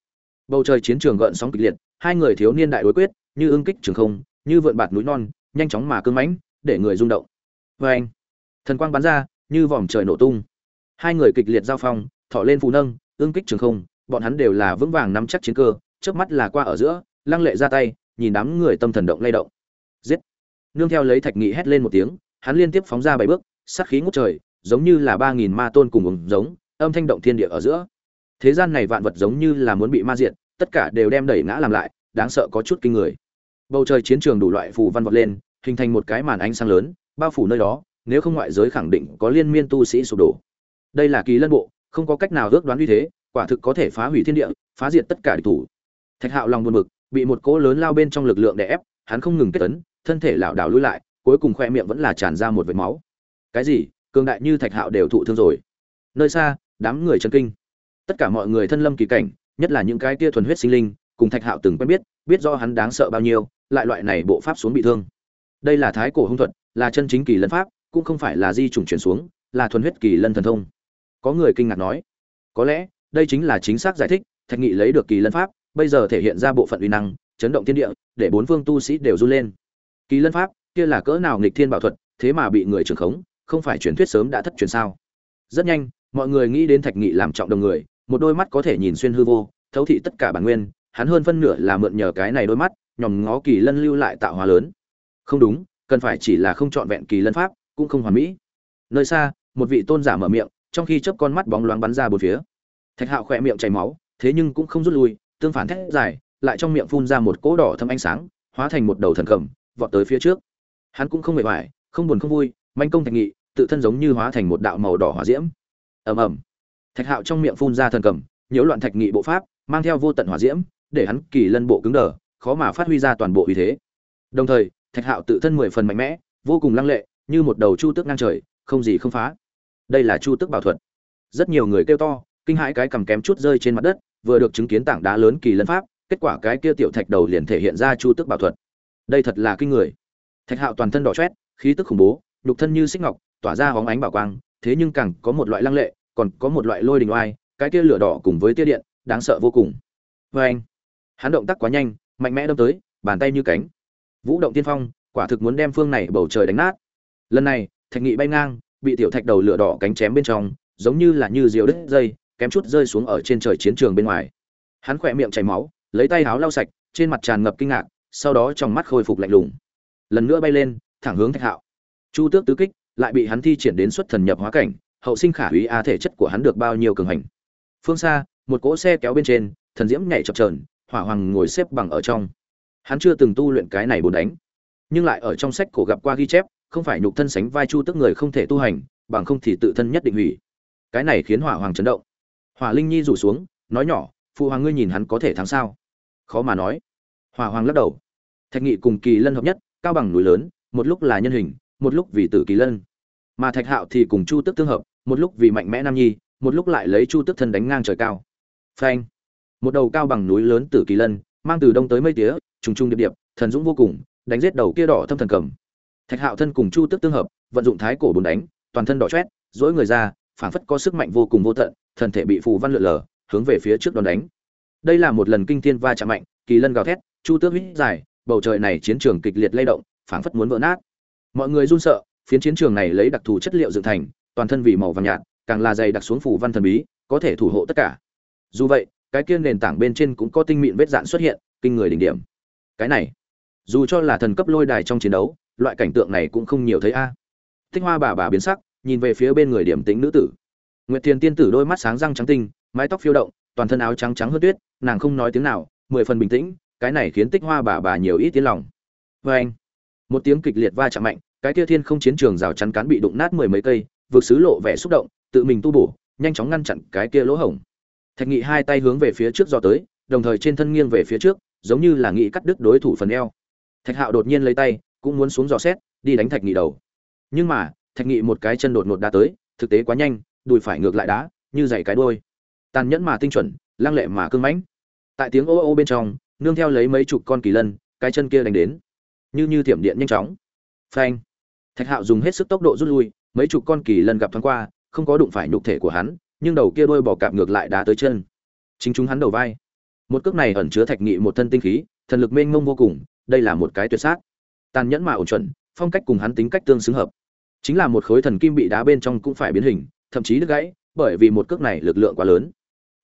Bầu trời chiến trường gợn sóng kịch liệt, hai người thiếu niên đại đối quyết, như ưng kích trường không, như vượn bạt núi non, nhanh chóng mà cương mãnh, để người rung động. Oeng! Thần quang bắn ra, như vòm trời nổ tung. Hai người kịch liệt giao phong, thọ lên phù nâng, ương kích trường không, bọn hắn đều là vững vàng nắm chắc chiến cơ, trước mắt là qua ở giữa, lăng lệ ra tay, nhìn đám người tâm thần động lay động. Giết! Nương theo lấy Thạch Nghị hét lên một tiếng, hắn liên tiếp phóng ra bảy bước, sát khí ngút trời, giống như là ba nghìn ma tôn cùng ứng giống, âm thanh động thiên địa ở giữa. Thế gian này vạn vật giống như là muốn bị ma diệt, tất cả đều đem đẩy ngã làm lại, đáng sợ có chút kinh người. Bầu trời chiến trường đủ loại phù văn vọt lên, hình thành một cái màn ánh sáng lớn, bao phủ nơi đó, nếu không ngoại giới khẳng định có liên miên tu sĩ sụp đổ. Đây là kỳ lân bộ, không có cách nào ước đoán uy thế, quả thực có thể phá hủy thiên địa, phá diệt tất cả địch thủ. Thạch Hạo lòng buồn bực, bị một cỗ lớn lao bên trong lực lượng đè ép, hắn không ngừng kết tấn, thân thể lảo đảo lùi lại, cuối cùng khoe miệng vẫn là tràn ra một vệt máu. Cái gì? Cường đại như Thạch Hạo đều thụ thương rồi. Nơi xa, đám người chân kinh. Tất cả mọi người thân lâm kỳ cảnh, nhất là những cái tia thuần huyết sinh linh, cùng Thạch Hạo từng quen biết, biết do hắn đáng sợ bao nhiêu, lại loại này bộ pháp xuống bị thương. Đây là thái cổ hung thuật, là chân chính kỳ lân pháp, cũng không phải là di chủng chuyển xuống, là thuần huyết kỳ lân thần thông. Có người kinh ngạc nói, có lẽ đây chính là chính xác giải thích, Thạch Nghị lấy được kỳ lân pháp, bây giờ thể hiện ra bộ phận uy năng, chấn động thiên địa, để bốn phương tu sĩ đều run lên. Kỳ lân pháp, kia là cỡ nào nghịch thiên bảo thuật, thế mà bị người trưởng khống, không phải truyền thuyết sớm đã thất truyền sao? Rất nhanh, mọi người nghĩ đến Thạch Nghị làm trọng đồng người, một đôi mắt có thể nhìn xuyên hư vô, thấu thị tất cả bản nguyên, hắn hơn phân nửa là mượn nhờ cái này đôi mắt, nhòm ngó kỳ lân lưu lại tạo hóa lớn. Không đúng, cần phải chỉ là không chọn vẹn kỳ lân pháp, cũng không hoàn mỹ. Nơi xa, một vị tôn giả mở miệng, trong khi chớp con mắt bóng loáng bắn ra bốn phía. Thạch Hạo khỏe miệng chảy máu, thế nhưng cũng không rút lui, tương phản thét dài, lại trong miệng phun ra một cỗ đỏ thâm ánh sáng, hóa thành một đầu thần cầm, vọt tới phía trước. Hắn cũng không mệt mỏi, không buồn không vui, manh công thạch nghị, tự thân giống như hóa thành một đạo màu đỏ hỏa diễm. Ầm ầm. Thạch Hạo trong miệng phun ra thần cầm, nhiễu loạn thạch nghị bộ pháp, mang theo vô tận hỏa diễm, để hắn kỳ lân bộ cứng đờ, khó mà phát huy ra toàn bộ uy thế. Đồng thời, Thạch Hạo tự thân mười phần mạnh mẽ, vô cùng lăng lệ, như một đầu chu tước ngang trời, không gì không phá. Đây là chu tước bảo thuật. Rất nhiều người kêu to, kinh hãi cái cầm kém chút rơi trên mặt đất, vừa được chứng kiến tảng đá lớn kỳ lân pháp, kết quả cái kia tiểu thạch đầu liền thể hiện ra chu tước bảo thuật. Đây thật là kinh người. Thạch Hạo toàn thân đỏ chót, khí tức khủng bố, nhục thân như xích ngọc, tỏa ra hóng ánh bảo quang, thế nhưng càng có một loại lăng lệ, còn có một loại lôi đình oai, cái kia lửa đỏ cùng với tia điện, đáng sợ vô cùng. vê anh, hắn động tác quá nhanh, mạnh mẽ đâm tới, bàn tay như cánh. Vũ động tiên phong, quả thực muốn đem phương này bầu trời đánh nát. Lần này, thạch nghị bay ngang, bị tiểu thạch đầu lửa đỏ cánh chém bên trong, giống như là như diều đứt dây, kém chút rơi xuống ở trên trời chiến trường bên ngoài. Hắn khỏe miệng chảy máu, lấy tay áo lau sạch, trên mặt tràn ngập kinh ngạc, sau đó trong mắt khôi phục lạnh lùng. Lần nữa bay lên, thẳng hướng Thạch Hạo. Chu Tước tứ kích, lại bị hắn thi triển đến xuất thần nhập hóa cảnh, hậu sinh khả hủy a thể chất của hắn được bao nhiêu cường hành. Phương xa, một cỗ xe kéo bên trên, thần diễm nhảy chập trờn hỏa hoàng ngồi xếp bằng ở trong. Hắn chưa từng tu luyện cái này bốn đánh, nhưng lại ở trong sách cổ gặp qua ghi chép, không phải nhục thân sánh vai chu tức người không thể tu hành, bằng không thì tự thân nhất định hủy. Cái này khiến hỏa hoàng chấn động. Hỏa Linh Nhi rủ xuống, nói nhỏ, phụ hoàng ngươi nhìn hắn có thể thắng sao? Khó mà nói. Hỏa hoàng lắc đầu. Thạch Nghị cùng Kỳ Lân hợp nhất, cao bằng núi lớn, một lúc là nhân hình, một lúc vì tử Kỳ Lân. Mà Thạch Hạo thì cùng Chu Tức tương hợp, một lúc vì mạnh mẽ nam nhi, một lúc lại lấy Chu Tức thân đánh ngang trời cao. Phanh! Một đầu cao bằng núi lớn tử Kỳ Lân, mang từ đông tới mây tía, trùng trùng điệp điệp, thần dũng vô cùng, đánh giết đầu kia đỏ thâm thần cầm. Thạch Hạo thân cùng Chu Tức tương hợp, vận dụng thái cổ bốn đánh, toàn thân đỏ chót, duỗi người ra, phảng phất có sức mạnh vô cùng vô tận, thân thể bị phù văn lượn lờ, hướng về phía trước đòn đánh. Đây là một lần kinh thiên va chạm mạnh, kỳ lân gào thét, chu tước hít dài, bầu trời này chiến trường kịch liệt lay động, phảng phất muốn vỡ nát. Mọi người run sợ, phiến chiến trường này lấy đặc thù chất liệu dựng thành, toàn thân vì màu vàng nhạt, càng là dày đặc xuống phù văn thần bí, có thể thủ hộ tất cả. Dù vậy, cái kia nền tảng bên trên cũng có tinh mịn vết dạn xuất hiện, kinh người đỉnh điểm. Cái này, dù cho là thần cấp lôi đài trong chiến đấu, loại cảnh tượng này cũng không nhiều thấy a. À. Tích Hoa bà bà biến sắc, nhìn về phía bên người điểm tính nữ tử. Nguyệt thiền tiên tử đôi mắt sáng răng trắng tinh, mái tóc phiêu động, toàn thân áo trắng trắng hơn tuyết, nàng không nói tiếng nào, mười phần bình tĩnh, cái này khiến Tích Hoa bà bà nhiều ít tiếng lòng. vê anh, một tiếng kịch liệt va chạm mạnh, cái kia thiên không chiến trường rào chắn cán bị đụng nát mười mấy cây, vượt xứ lộ vẻ xúc động, tự mình tu bổ, nhanh chóng ngăn chặn cái kia lỗ hổng thạch nghị hai tay hướng về phía trước do tới đồng thời trên thân nghiêng về phía trước giống như là nghĩ cắt đứt đối thủ phần eo. Thạch hạo đột nhiên lấy tay, cũng muốn xuống dò xét, đi đánh thạch nghị đầu. Nhưng mà, thạch nghị một cái chân đột ngột đá tới, thực tế quá nhanh, đùi phải ngược lại đá, như dày cái đôi tàn nhẫn mà tinh chuẩn, lăng lệ mà cưng mãnh. Tại tiếng ô ô bên trong, nương theo lấy mấy chục con kỳ lân, cái chân kia đánh đến, như như thiểm điện nhanh chóng. Phanh. Thạch hạo dùng hết sức tốc độ rút lui, mấy chục con kỳ lân gặp thoáng qua, không có đụng phải nhục thể của hắn, nhưng đầu kia đôi bò cạp ngược lại đá tới chân. Chính chúng hắn đầu vai một cước này ẩn chứa thạch nghị một thân tinh khí, thần lực mênh mông vô cùng, đây là một cái tuyệt sát. Tàn nhẫn mà ổn chuẩn, phong cách cùng hắn tính cách tương xứng hợp. Chính là một khối thần kim bị đá bên trong cũng phải biến hình, thậm chí đứt gãy, bởi vì một cước này lực lượng quá lớn.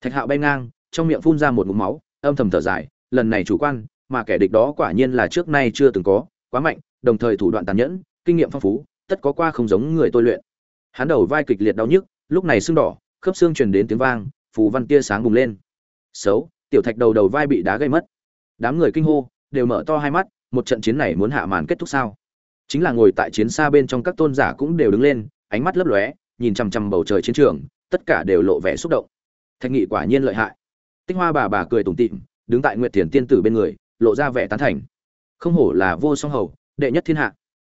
Thạch hạo bay ngang, trong miệng phun ra một ngụm máu, âm thầm thở dài, lần này chủ quan, mà kẻ địch đó quả nhiên là trước nay chưa từng có, quá mạnh, đồng thời thủ đoạn tàn nhẫn, kinh nghiệm phong phú, tất có qua không giống người tôi luyện. Hắn đầu vai kịch liệt đau nhức, lúc này sưng đỏ, khớp xương truyền đến tiếng vang, phù văn tia sáng bùng lên. Xấu tiểu thạch đầu đầu vai bị đá gây mất. Đám người kinh hô, đều mở to hai mắt, một trận chiến này muốn hạ màn kết thúc sao? Chính là ngồi tại chiến xa bên trong các tôn giả cũng đều đứng lên, ánh mắt lấp lóe, nhìn chằm chằm bầu trời chiến trường, tất cả đều lộ vẻ xúc động. Thạch nghị quả nhiên lợi hại. Tích hoa bà bà cười tủm tỉm, đứng tại nguyệt thiền tiên tử bên người, lộ ra vẻ tán thành. Không hổ là vô song hầu, đệ nhất thiên hạ.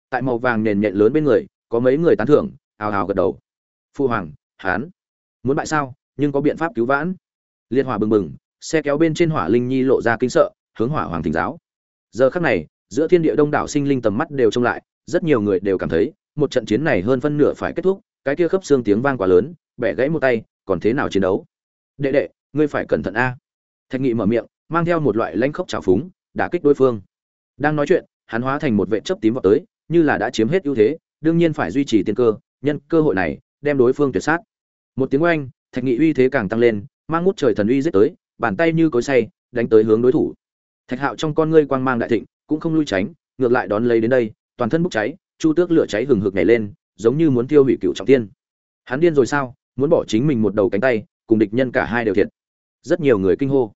Tại màu vàng nền nhện lớn bên người, có mấy người tán thưởng ào ào gật đầu. Phu hoàng, hán, muốn bại sao, nhưng có biện pháp cứu vãn. Liên hòa bừng bừng xe kéo bên trên hỏa linh nhi lộ ra kinh sợ, hướng hỏa hoàng thỉnh giáo. Giờ khắc này, giữa thiên địa đông đảo sinh linh tầm mắt đều trông lại, rất nhiều người đều cảm thấy, một trận chiến này hơn phân nửa phải kết thúc, cái kia khớp xương tiếng vang quá lớn, bẻ gãy một tay, còn thế nào chiến đấu? Đệ đệ, ngươi phải cẩn thận a. Thạch nghị mở miệng, mang theo một loại lãnh khốc trào phúng, đả kích đối phương. Đang nói chuyện, hắn hóa thành một vệ chấp tím vào tới, như là đã chiếm hết ưu thế, đương nhiên phải duy trì tiên cơ, nhân cơ hội này, đem đối phương tuyệt sát. Một tiếng oanh, thạch nghị uy thế càng tăng lên, mang ngút trời thần uy giết tới bàn tay như cối say, đánh tới hướng đối thủ. Thạch hạo trong con ngươi quang mang đại thịnh, cũng không lui tránh, ngược lại đón lấy đến đây, toàn thân bốc cháy, chu tước lửa cháy hừng hực nhảy lên, giống như muốn tiêu hủy cựu trọng tiên hắn điên rồi sao, muốn bỏ chính mình một đầu cánh tay, cùng địch nhân cả hai đều thiệt. Rất nhiều người kinh hô.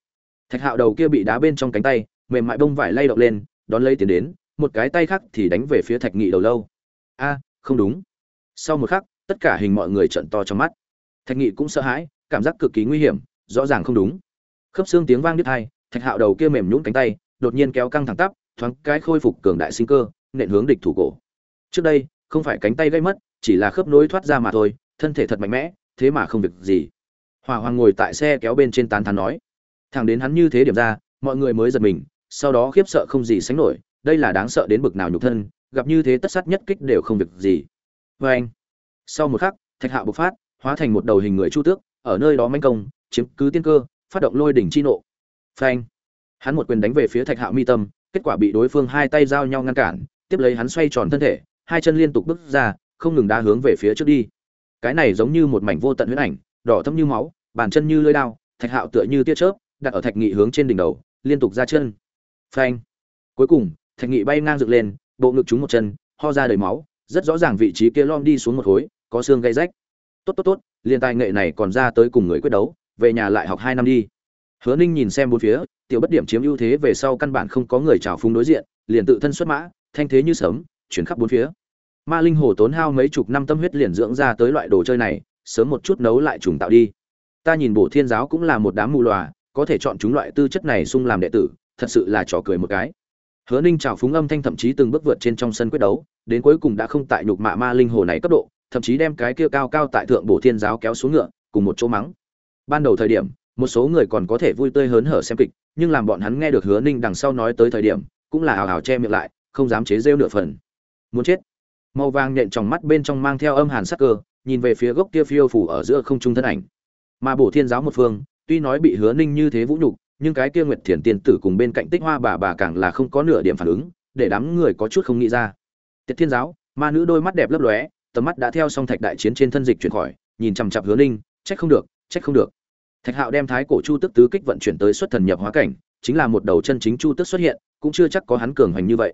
Thạch hạo đầu kia bị đá bên trong cánh tay, mềm mại bông vải lay động lên, đón lấy tiến đến, một cái tay khác thì đánh về phía thạch nghị đầu lâu. A, không đúng. Sau một khắc, tất cả hình mọi người trận to trong mắt. Thạch nghị cũng sợ hãi, cảm giác cực kỳ nguy hiểm, rõ ràng không đúng khớp xương tiếng vang đứt hai thạch hạo đầu kia mềm nhũn cánh tay, đột nhiên kéo căng thẳng tắp, thoáng cái khôi phục cường đại sinh cơ, nện hướng địch thủ cổ. Trước đây, không phải cánh tay gây mất, chỉ là khớp nối thoát ra mà thôi, thân thể thật mạnh mẽ, thế mà không việc gì. Hỏa hoàng ngồi tại xe kéo bên trên tán thán nói. Thằng đến hắn như thế điểm ra, mọi người mới giật mình, sau đó khiếp sợ không gì sánh nổi, đây là đáng sợ đến bực nào nhục thân, gặp như thế tất sát nhất kích đều không việc gì. Vê anh, sau một khắc, thạch hạo bộc phát, hóa thành một đầu hình người chu tước, ở nơi đó manh công, chiếm cứ tiên cơ phát động lôi đỉnh chi nộ. Phanh. Hắn một quyền đánh về phía thạch hạo mi tâm, kết quả bị đối phương hai tay giao nhau ngăn cản, tiếp lấy hắn xoay tròn thân thể, hai chân liên tục bước ra, không ngừng đá hướng về phía trước đi. Cái này giống như một mảnh vô tận huyết ảnh, đỏ thâm như máu, bàn chân như lưỡi đao, thạch hạo tựa như tia chớp, đặt ở thạch nghị hướng trên đỉnh đầu, liên tục ra chân. Phanh. Cuối cùng, thạch nghị bay ngang dựng lên, bộ ngực trúng một chân, ho ra đầy máu, rất rõ ràng vị trí kia lom đi xuống một khối, có xương gây rách. Tốt tốt tốt liên tài nghệ này còn ra tới cùng người quyết đấu về nhà lại học hai năm đi. Hứa ninh nhìn xem bốn phía, tiểu bất điểm chiếm ưu thế về sau căn bản không có người trào phúng đối diện, liền tự thân xuất mã, thanh thế như sớm chuyển khắp bốn phía. Ma linh hồ tốn hao mấy chục năm tâm huyết liền dưỡng ra tới loại đồ chơi này, sớm một chút nấu lại trùng tạo đi. Ta nhìn bổ thiên giáo cũng là một đám mù lòa có thể chọn chúng loại tư chất này sung làm đệ tử, thật sự là trò cười một cái. Hứa ninh trào phúng âm thanh thậm chí từng bước vượt trên trong sân quyết đấu, đến cuối cùng đã không tại nhục mạ ma linh hồ này cấp độ, thậm chí đem cái kia cao cao tại thượng bổ thiên giáo kéo xuống ngựa, cùng một chỗ mắng ban đầu thời điểm, một số người còn có thể vui tươi hớn hở xem kịch, nhưng làm bọn hắn nghe được hứa ninh đằng sau nói tới thời điểm, cũng là hào hào che miệng lại, không dám chế rêu nửa phần. Muốn chết. Màu vàng nhện trong mắt bên trong mang theo âm hàn sắc cơ, nhìn về phía gốc kia phiêu phủ ở giữa không trung thân ảnh. Mà bổ thiên giáo một phương, tuy nói bị hứa ninh như thế vũ nhục, nhưng cái kia nguyệt thiền tiên tử cùng bên cạnh tích hoa bà bà càng là không có nửa điểm phản ứng, để đám người có chút không nghĩ ra. Tiết thiên giáo, ma nữ đôi mắt đẹp lấp lóe, tầm mắt đã theo song thạch đại chiến trên thân dịch chuyển khỏi, nhìn chằm chặp hứa ninh, trách không được trách không được. Thạch hạo đem thái cổ chu tức tứ kích vận chuyển tới xuất thần nhập hóa cảnh, chính là một đầu chân chính chu tức xuất hiện, cũng chưa chắc có hắn cường hành như vậy.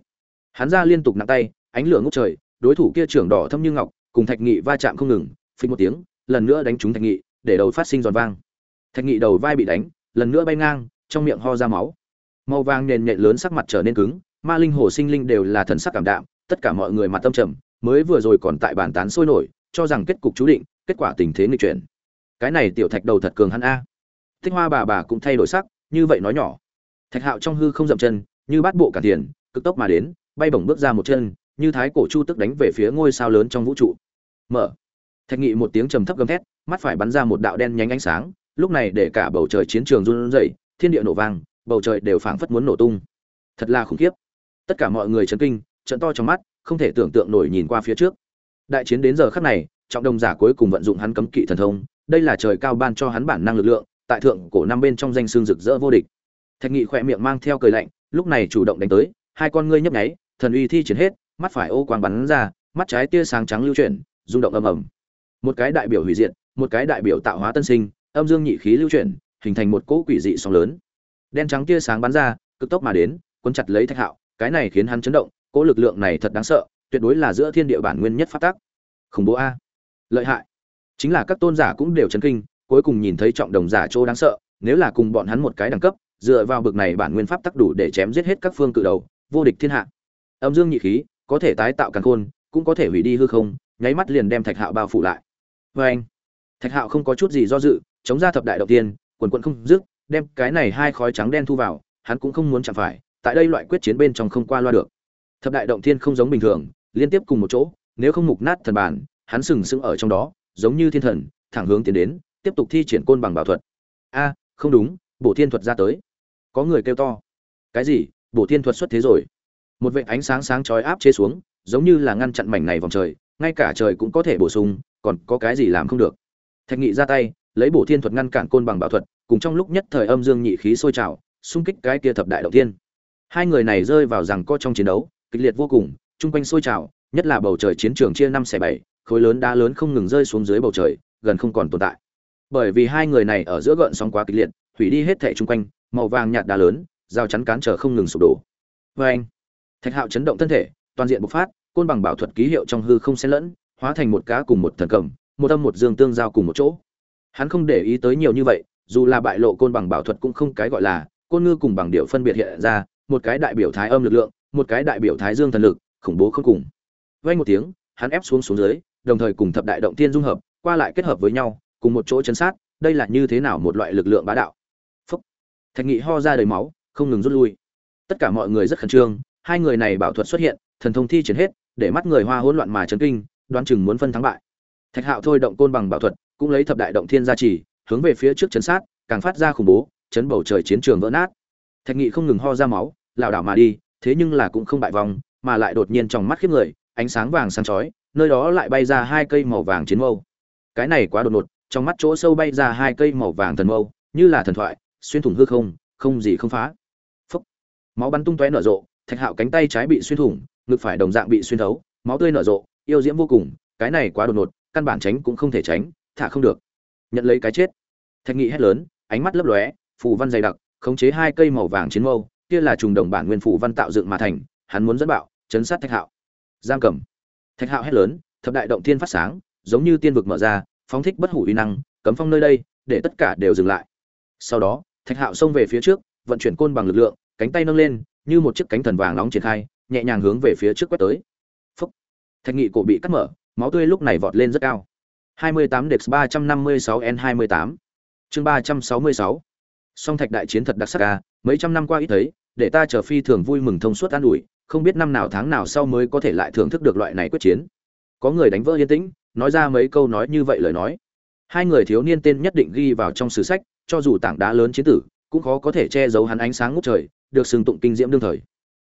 Hắn ra liên tục nặng tay, ánh lửa ngút trời, đối thủ kia trưởng đỏ thâm như ngọc, cùng thạch nghị va chạm không ngừng, phình một tiếng, lần nữa đánh trúng thạch nghị, để đầu phát sinh giòn vang. Thạch nghị đầu vai bị đánh, lần nữa bay ngang, trong miệng ho ra máu. Màu vàng nền nhện lớn sắc mặt trở nên cứng, ma linh hồ sinh linh đều là thần sắc cảm đạm, tất cả mọi người mặt tâm trầm, mới vừa rồi còn tại bàn tán sôi nổi, cho rằng kết cục chú định, kết quả tình thế nghịch chuyển cái này tiểu thạch đầu thật cường hắn a. Thích hoa bà bà cũng thay đổi sắc, như vậy nói nhỏ. Thạch hạo trong hư không dậm chân, như bát bộ cả tiền, cực tốc mà đến, bay bổng bước ra một chân, như thái cổ chu tức đánh về phía ngôi sao lớn trong vũ trụ. Mở. Thạch nghị một tiếng trầm thấp gầm thét, mắt phải bắn ra một đạo đen nhánh ánh sáng, lúc này để cả bầu trời chiến trường run rẩy, thiên địa nổ vang, bầu trời đều phảng phất muốn nổ tung. Thật là khủng khiếp. Tất cả mọi người chấn kinh trận to trong mắt, không thể tưởng tượng nổi nhìn qua phía trước. Đại chiến đến giờ khắc này, trọng đồng giả cuối cùng vận dụng hắn cấm kỵ thần thông đây là trời cao ban cho hắn bản năng lực lượng, tại thượng cổ năm bên trong danh xương rực rỡ vô địch. Thạch nghị khỏe miệng mang theo cười lạnh, lúc này chủ động đánh tới, hai con ngươi nhấp nháy, thần uy thi triển hết, mắt phải ô quang bắn ra, mắt trái tia sáng trắng lưu chuyển, rung động ầm ầm. Một cái đại biểu hủy diệt, một cái đại biểu tạo hóa tân sinh, âm dương nhị khí lưu chuyển, hình thành một cỗ quỷ dị sóng lớn. Đen trắng tia sáng bắn ra, cực tốc mà đến, cuốn chặt lấy thạch hạo, cái này khiến hắn chấn động, cỗ lực lượng này thật đáng sợ, tuyệt đối là giữa thiên địa bản nguyên nhất phát tác khủng bố a. Lợi hại chính là các tôn giả cũng đều chấn kinh, cuối cùng nhìn thấy trọng đồng giả chỗ đáng sợ, nếu là cùng bọn hắn một cái đẳng cấp, dựa vào bực này bản nguyên pháp tắc đủ để chém giết hết các phương cự đầu, vô địch thiên hạ. Âm dương nhị khí, có thể tái tạo càn khôn, cũng có thể hủy đi hư không, nháy mắt liền đem thạch hạo bao phủ lại. Vê anh, thạch hạo không có chút gì do dự, chống ra thập đại đầu tiên, quần quận không dứt, đem cái này hai khói trắng đen thu vào, hắn cũng không muốn chạm phải, tại đây loại quyết chiến bên trong không qua loa được. Thập đại động thiên không giống bình thường, liên tiếp cùng một chỗ, nếu không mục nát thần bản, hắn sừng sững ở trong đó giống như thiên thần, thẳng hướng tiến đến, tiếp tục thi triển côn bằng bảo thuật. A, không đúng, bổ thiên thuật ra tới. Có người kêu to. Cái gì? Bổ thiên thuật xuất thế rồi. Một vệ ánh sáng sáng chói áp chế xuống, giống như là ngăn chặn mảnh này vòng trời, ngay cả trời cũng có thể bổ sung, còn có cái gì làm không được. Thạch nghị ra tay, lấy bổ thiên thuật ngăn cản côn bằng bảo thuật, cùng trong lúc nhất thời âm dương nhị khí sôi trào, xung kích cái kia thập đại đầu tiên hai người này rơi vào rằng co trong chiến đấu, kịch liệt vô cùng, chung quanh sôi trào, nhất là bầu trời chiến trường chia năm xẻ bảy khối lớn đá lớn không ngừng rơi xuống dưới bầu trời, gần không còn tồn tại. Bởi vì hai người này ở giữa gợn sóng quá kịch liệt, hủy đi hết thẻ chung quanh, màu vàng nhạt đá lớn, giao chắn cán trở không ngừng sụp đổ. Vê anh, thạch hạo chấn động thân thể, toàn diện bộc phát, côn bằng bảo thuật ký hiệu trong hư không xen lẫn, hóa thành một cá cùng một thần cầm, một âm một dương tương giao cùng một chỗ. Hắn không để ý tới nhiều như vậy, dù là bại lộ côn bằng bảo thuật cũng không cái gọi là, côn ngư cùng bằng điệu phân biệt hiện ra, một cái đại biểu thái âm lực lượng, một cái đại biểu thái dương thần lực, khủng bố không cùng. Vay một tiếng, hắn ép xuống xuống dưới đồng thời cùng thập đại động thiên dung hợp, qua lại kết hợp với nhau, cùng một chỗ chấn sát, đây là như thế nào một loại lực lượng bá đạo? Phốc. thạch nghị ho ra đầy máu, không ngừng rút lui. Tất cả mọi người rất khẩn trương, hai người này bảo thuật xuất hiện, thần thông thi triển hết, để mắt người hoa hỗn loạn mà chấn kinh, đoán chừng muốn phân thắng bại. Thạch hạo thôi động côn bằng bảo thuật, cũng lấy thập đại động thiên gia trì, hướng về phía trước chấn sát, càng phát ra khủng bố, chấn bầu trời chiến trường vỡ nát. Thạch nghị không ngừng ho ra máu, lảo đảo mà đi, thế nhưng là cũng không bại vòng, mà lại đột nhiên trong mắt khiếp người, ánh sáng vàng sáng chói nơi đó lại bay ra hai cây màu vàng chiến mâu. Cái này quá đột ngột, trong mắt chỗ sâu bay ra hai cây màu vàng thần mâu, như là thần thoại, xuyên thủng hư không không gì không phá. Phúc. Máu bắn tung tóe nở rộ, thạch hạo cánh tay trái bị xuyên thủng, ngực phải đồng dạng bị xuyên thấu, máu tươi nở rộ, yêu diễm vô cùng, cái này quá đột ngột, căn bản tránh cũng không thể tránh, thả không được. Nhận lấy cái chết. Thạch nghị hét lớn, ánh mắt lấp lóe, phù văn dày đặc, khống chế hai cây màu vàng chiến mâu, kia là trùng đồng bản nguyên phù văn tạo dựng mà thành, hắn muốn dẫn bạo, chấn sát thạch hạo. Giam cầm thạch hạo hét lớn thập đại động thiên phát sáng giống như tiên vực mở ra phóng thích bất hủ uy năng cấm phong nơi đây để tất cả đều dừng lại. Sau đó thạch hạo xông về phía trước vận chuyển côn bằng lực lượng cánh tay nâng lên như một chiếc cánh thần vàng nóng triển khai nhẹ nhàng hướng về phía trước quét tới. Phúc. Thạch nghị cổ bị cắt mở máu tươi lúc này vọt lên rất cao. 28 Dex 356 N28 chương 366 Song thạch đại chiến thật đặc sắc a, mấy trăm năm qua ít thấy, để ta trở phi thường vui mừng thông suốt an ủi, không biết năm nào tháng nào sau mới có thể lại thưởng thức được loại này quyết chiến. Có người đánh vỡ yên tĩnh, nói ra mấy câu nói như vậy lời nói. Hai người thiếu niên tên nhất định ghi vào trong sử sách, cho dù tảng đá lớn chiến tử, cũng khó có thể che giấu hắn ánh sáng ngút trời, được sừng tụng kinh diễm đương thời.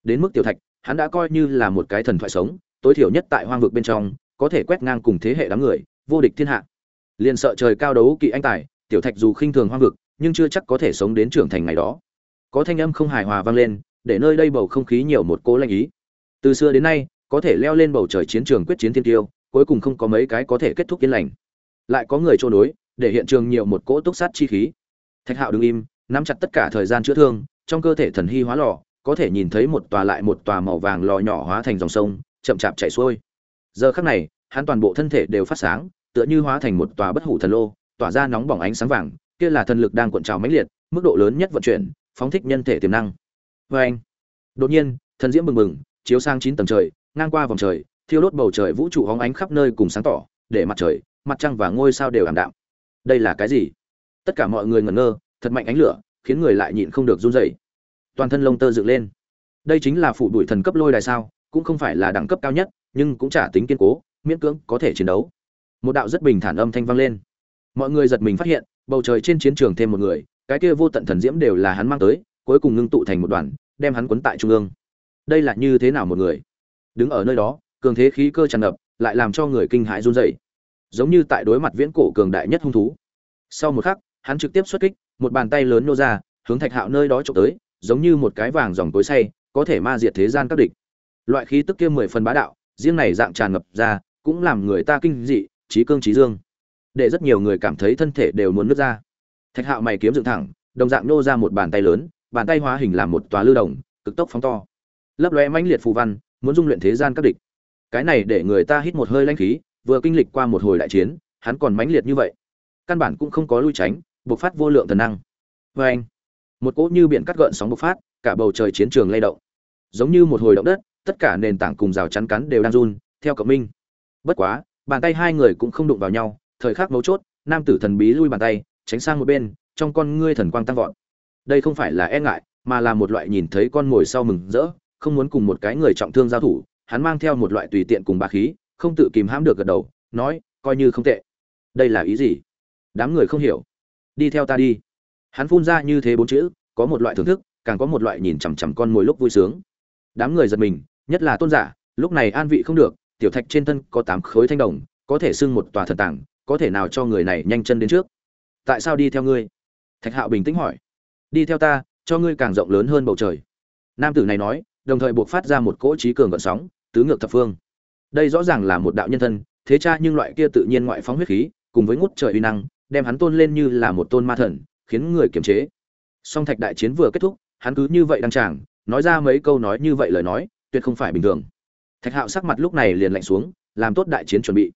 Đến mức tiểu thạch, hắn đã coi như là một cái thần thoại sống, tối thiểu nhất tại hoang vực bên trong, có thể quét ngang cùng thế hệ đám người, vô địch thiên hạ. Liên sợ trời cao đấu kỵ anh tài, tiểu thạch dù khinh thường hoang vực, nhưng chưa chắc có thể sống đến trưởng thành ngày đó. Có thanh âm không hài hòa vang lên, để nơi đây bầu không khí nhiều một cố lạnh ý. Từ xưa đến nay, có thể leo lên bầu trời chiến trường quyết chiến thiên tiêu, cuối cùng không có mấy cái có thể kết thúc yên lành. Lại có người trôi đối, để hiện trường nhiều một cỗ túc sát chi khí. Thạch Hạo đứng im, nắm chặt tất cả thời gian chữa thương, trong cơ thể thần hy hóa lò, có thể nhìn thấy một tòa lại một tòa màu vàng lò nhỏ hóa thành dòng sông, chậm chạp chảy xuôi. Giờ khắc này, hắn toàn bộ thân thể đều phát sáng, tựa như hóa thành một tòa bất hủ thần lô, tỏa ra nóng bỏng ánh sáng vàng, kia là thần lực đang cuộn trào mãnh liệt, mức độ lớn nhất vận chuyển, phóng thích nhân thể tiềm năng. Và anh, đột nhiên, thần diễm bừng bừng, chiếu sang chín tầng trời, ngang qua vòng trời, thiêu đốt bầu trời vũ trụ hóng ánh khắp nơi cùng sáng tỏ, để mặt trời, mặt trăng và ngôi sao đều ảm đạm. đây là cái gì? Tất cả mọi người ngẩn ngơ thật mạnh ánh lửa khiến người lại nhịn không được run rẩy. Toàn thân lông tơ dựng lên. Đây chính là phụ đuổi thần cấp lôi đài sao cũng không phải là đẳng cấp cao nhất nhưng cũng chả tính kiên cố miễn cưỡng có thể chiến đấu. Một đạo rất bình thản âm thanh vang lên. Mọi người giật mình phát hiện bầu trời trên chiến trường thêm một người cái kia vô tận thần diễm đều là hắn mang tới cuối cùng ngưng tụ thành một đoàn, đem hắn quấn tại trung ương. Đây là như thế nào một người? Đứng ở nơi đó, cường thế khí cơ tràn ngập, lại làm cho người kinh hãi run rẩy. Giống như tại đối mặt viễn cổ cường đại nhất hung thú. Sau một khắc, hắn trực tiếp xuất kích, một bàn tay lớn nô ra, hướng thạch hạo nơi đó trộm tới, giống như một cái vàng dòng tối say có thể ma diệt thế gian các địch. Loại khí tức kia mười phần bá đạo, riêng này dạng tràn ngập ra, cũng làm người ta kinh dị trí cương trí dương. Để rất nhiều người cảm thấy thân thể đều muốn nứt ra. Thạch hạo mày kiếm dựng thẳng, đồng dạng nô ra một bàn tay lớn bàn tay hóa hình làm một tòa lưu đồng, cực tốc phóng to. Lấp lóe mãnh liệt phù văn, muốn dung luyện thế gian các địch. Cái này để người ta hít một hơi lanh khí, vừa kinh lịch qua một hồi đại chiến, hắn còn mãnh liệt như vậy. Căn bản cũng không có lui tránh, bộc phát vô lượng thần năng. Vê anh, một cỗ như biển cắt gợn sóng bộc phát, cả bầu trời chiến trường lay động. Giống như một hồi động đất, tất cả nền tảng cùng rào chắn cắn đều đang run, theo cộng minh. Bất quá, bàn tay hai người cũng không đụng vào nhau, thời khắc mấu chốt, nam tử thần bí lui bàn tay, tránh sang một bên, trong con ngươi thần quang tăng vọt đây không phải là e ngại, mà là một loại nhìn thấy con mồi sau mừng rỡ, không muốn cùng một cái người trọng thương giao thủ. Hắn mang theo một loại tùy tiện cùng bà khí, không tự kìm hãm được gật đầu, nói, coi như không tệ. Đây là ý gì? Đám người không hiểu. Đi theo ta đi. Hắn phun ra như thế bốn chữ, có một loại thưởng thức, càng có một loại nhìn chằm chằm con mồi lúc vui sướng. Đám người giật mình, nhất là tôn giả, lúc này an vị không được, tiểu thạch trên thân có tám khối thanh đồng, có thể xưng một tòa thần tảng có thể nào cho người này nhanh chân đến trước? Tại sao đi theo ngươi? Thạch hạo bình tĩnh hỏi đi theo ta, cho ngươi càng rộng lớn hơn bầu trời. Nam tử này nói, đồng thời buộc phát ra một cỗ trí cường gợn sóng, tứ ngược thập phương. Đây rõ ràng là một đạo nhân thân, thế cha nhưng loại kia tự nhiên ngoại phóng huyết khí, cùng với ngút trời uy năng, đem hắn tôn lên như là một tôn ma thần, khiến người kiềm chế. Song thạch đại chiến vừa kết thúc, hắn cứ như vậy đăng tràng, nói ra mấy câu nói như vậy lời nói, tuyệt không phải bình thường. Thạch hạo sắc mặt lúc này liền lạnh xuống, làm tốt đại chiến chuẩn bị.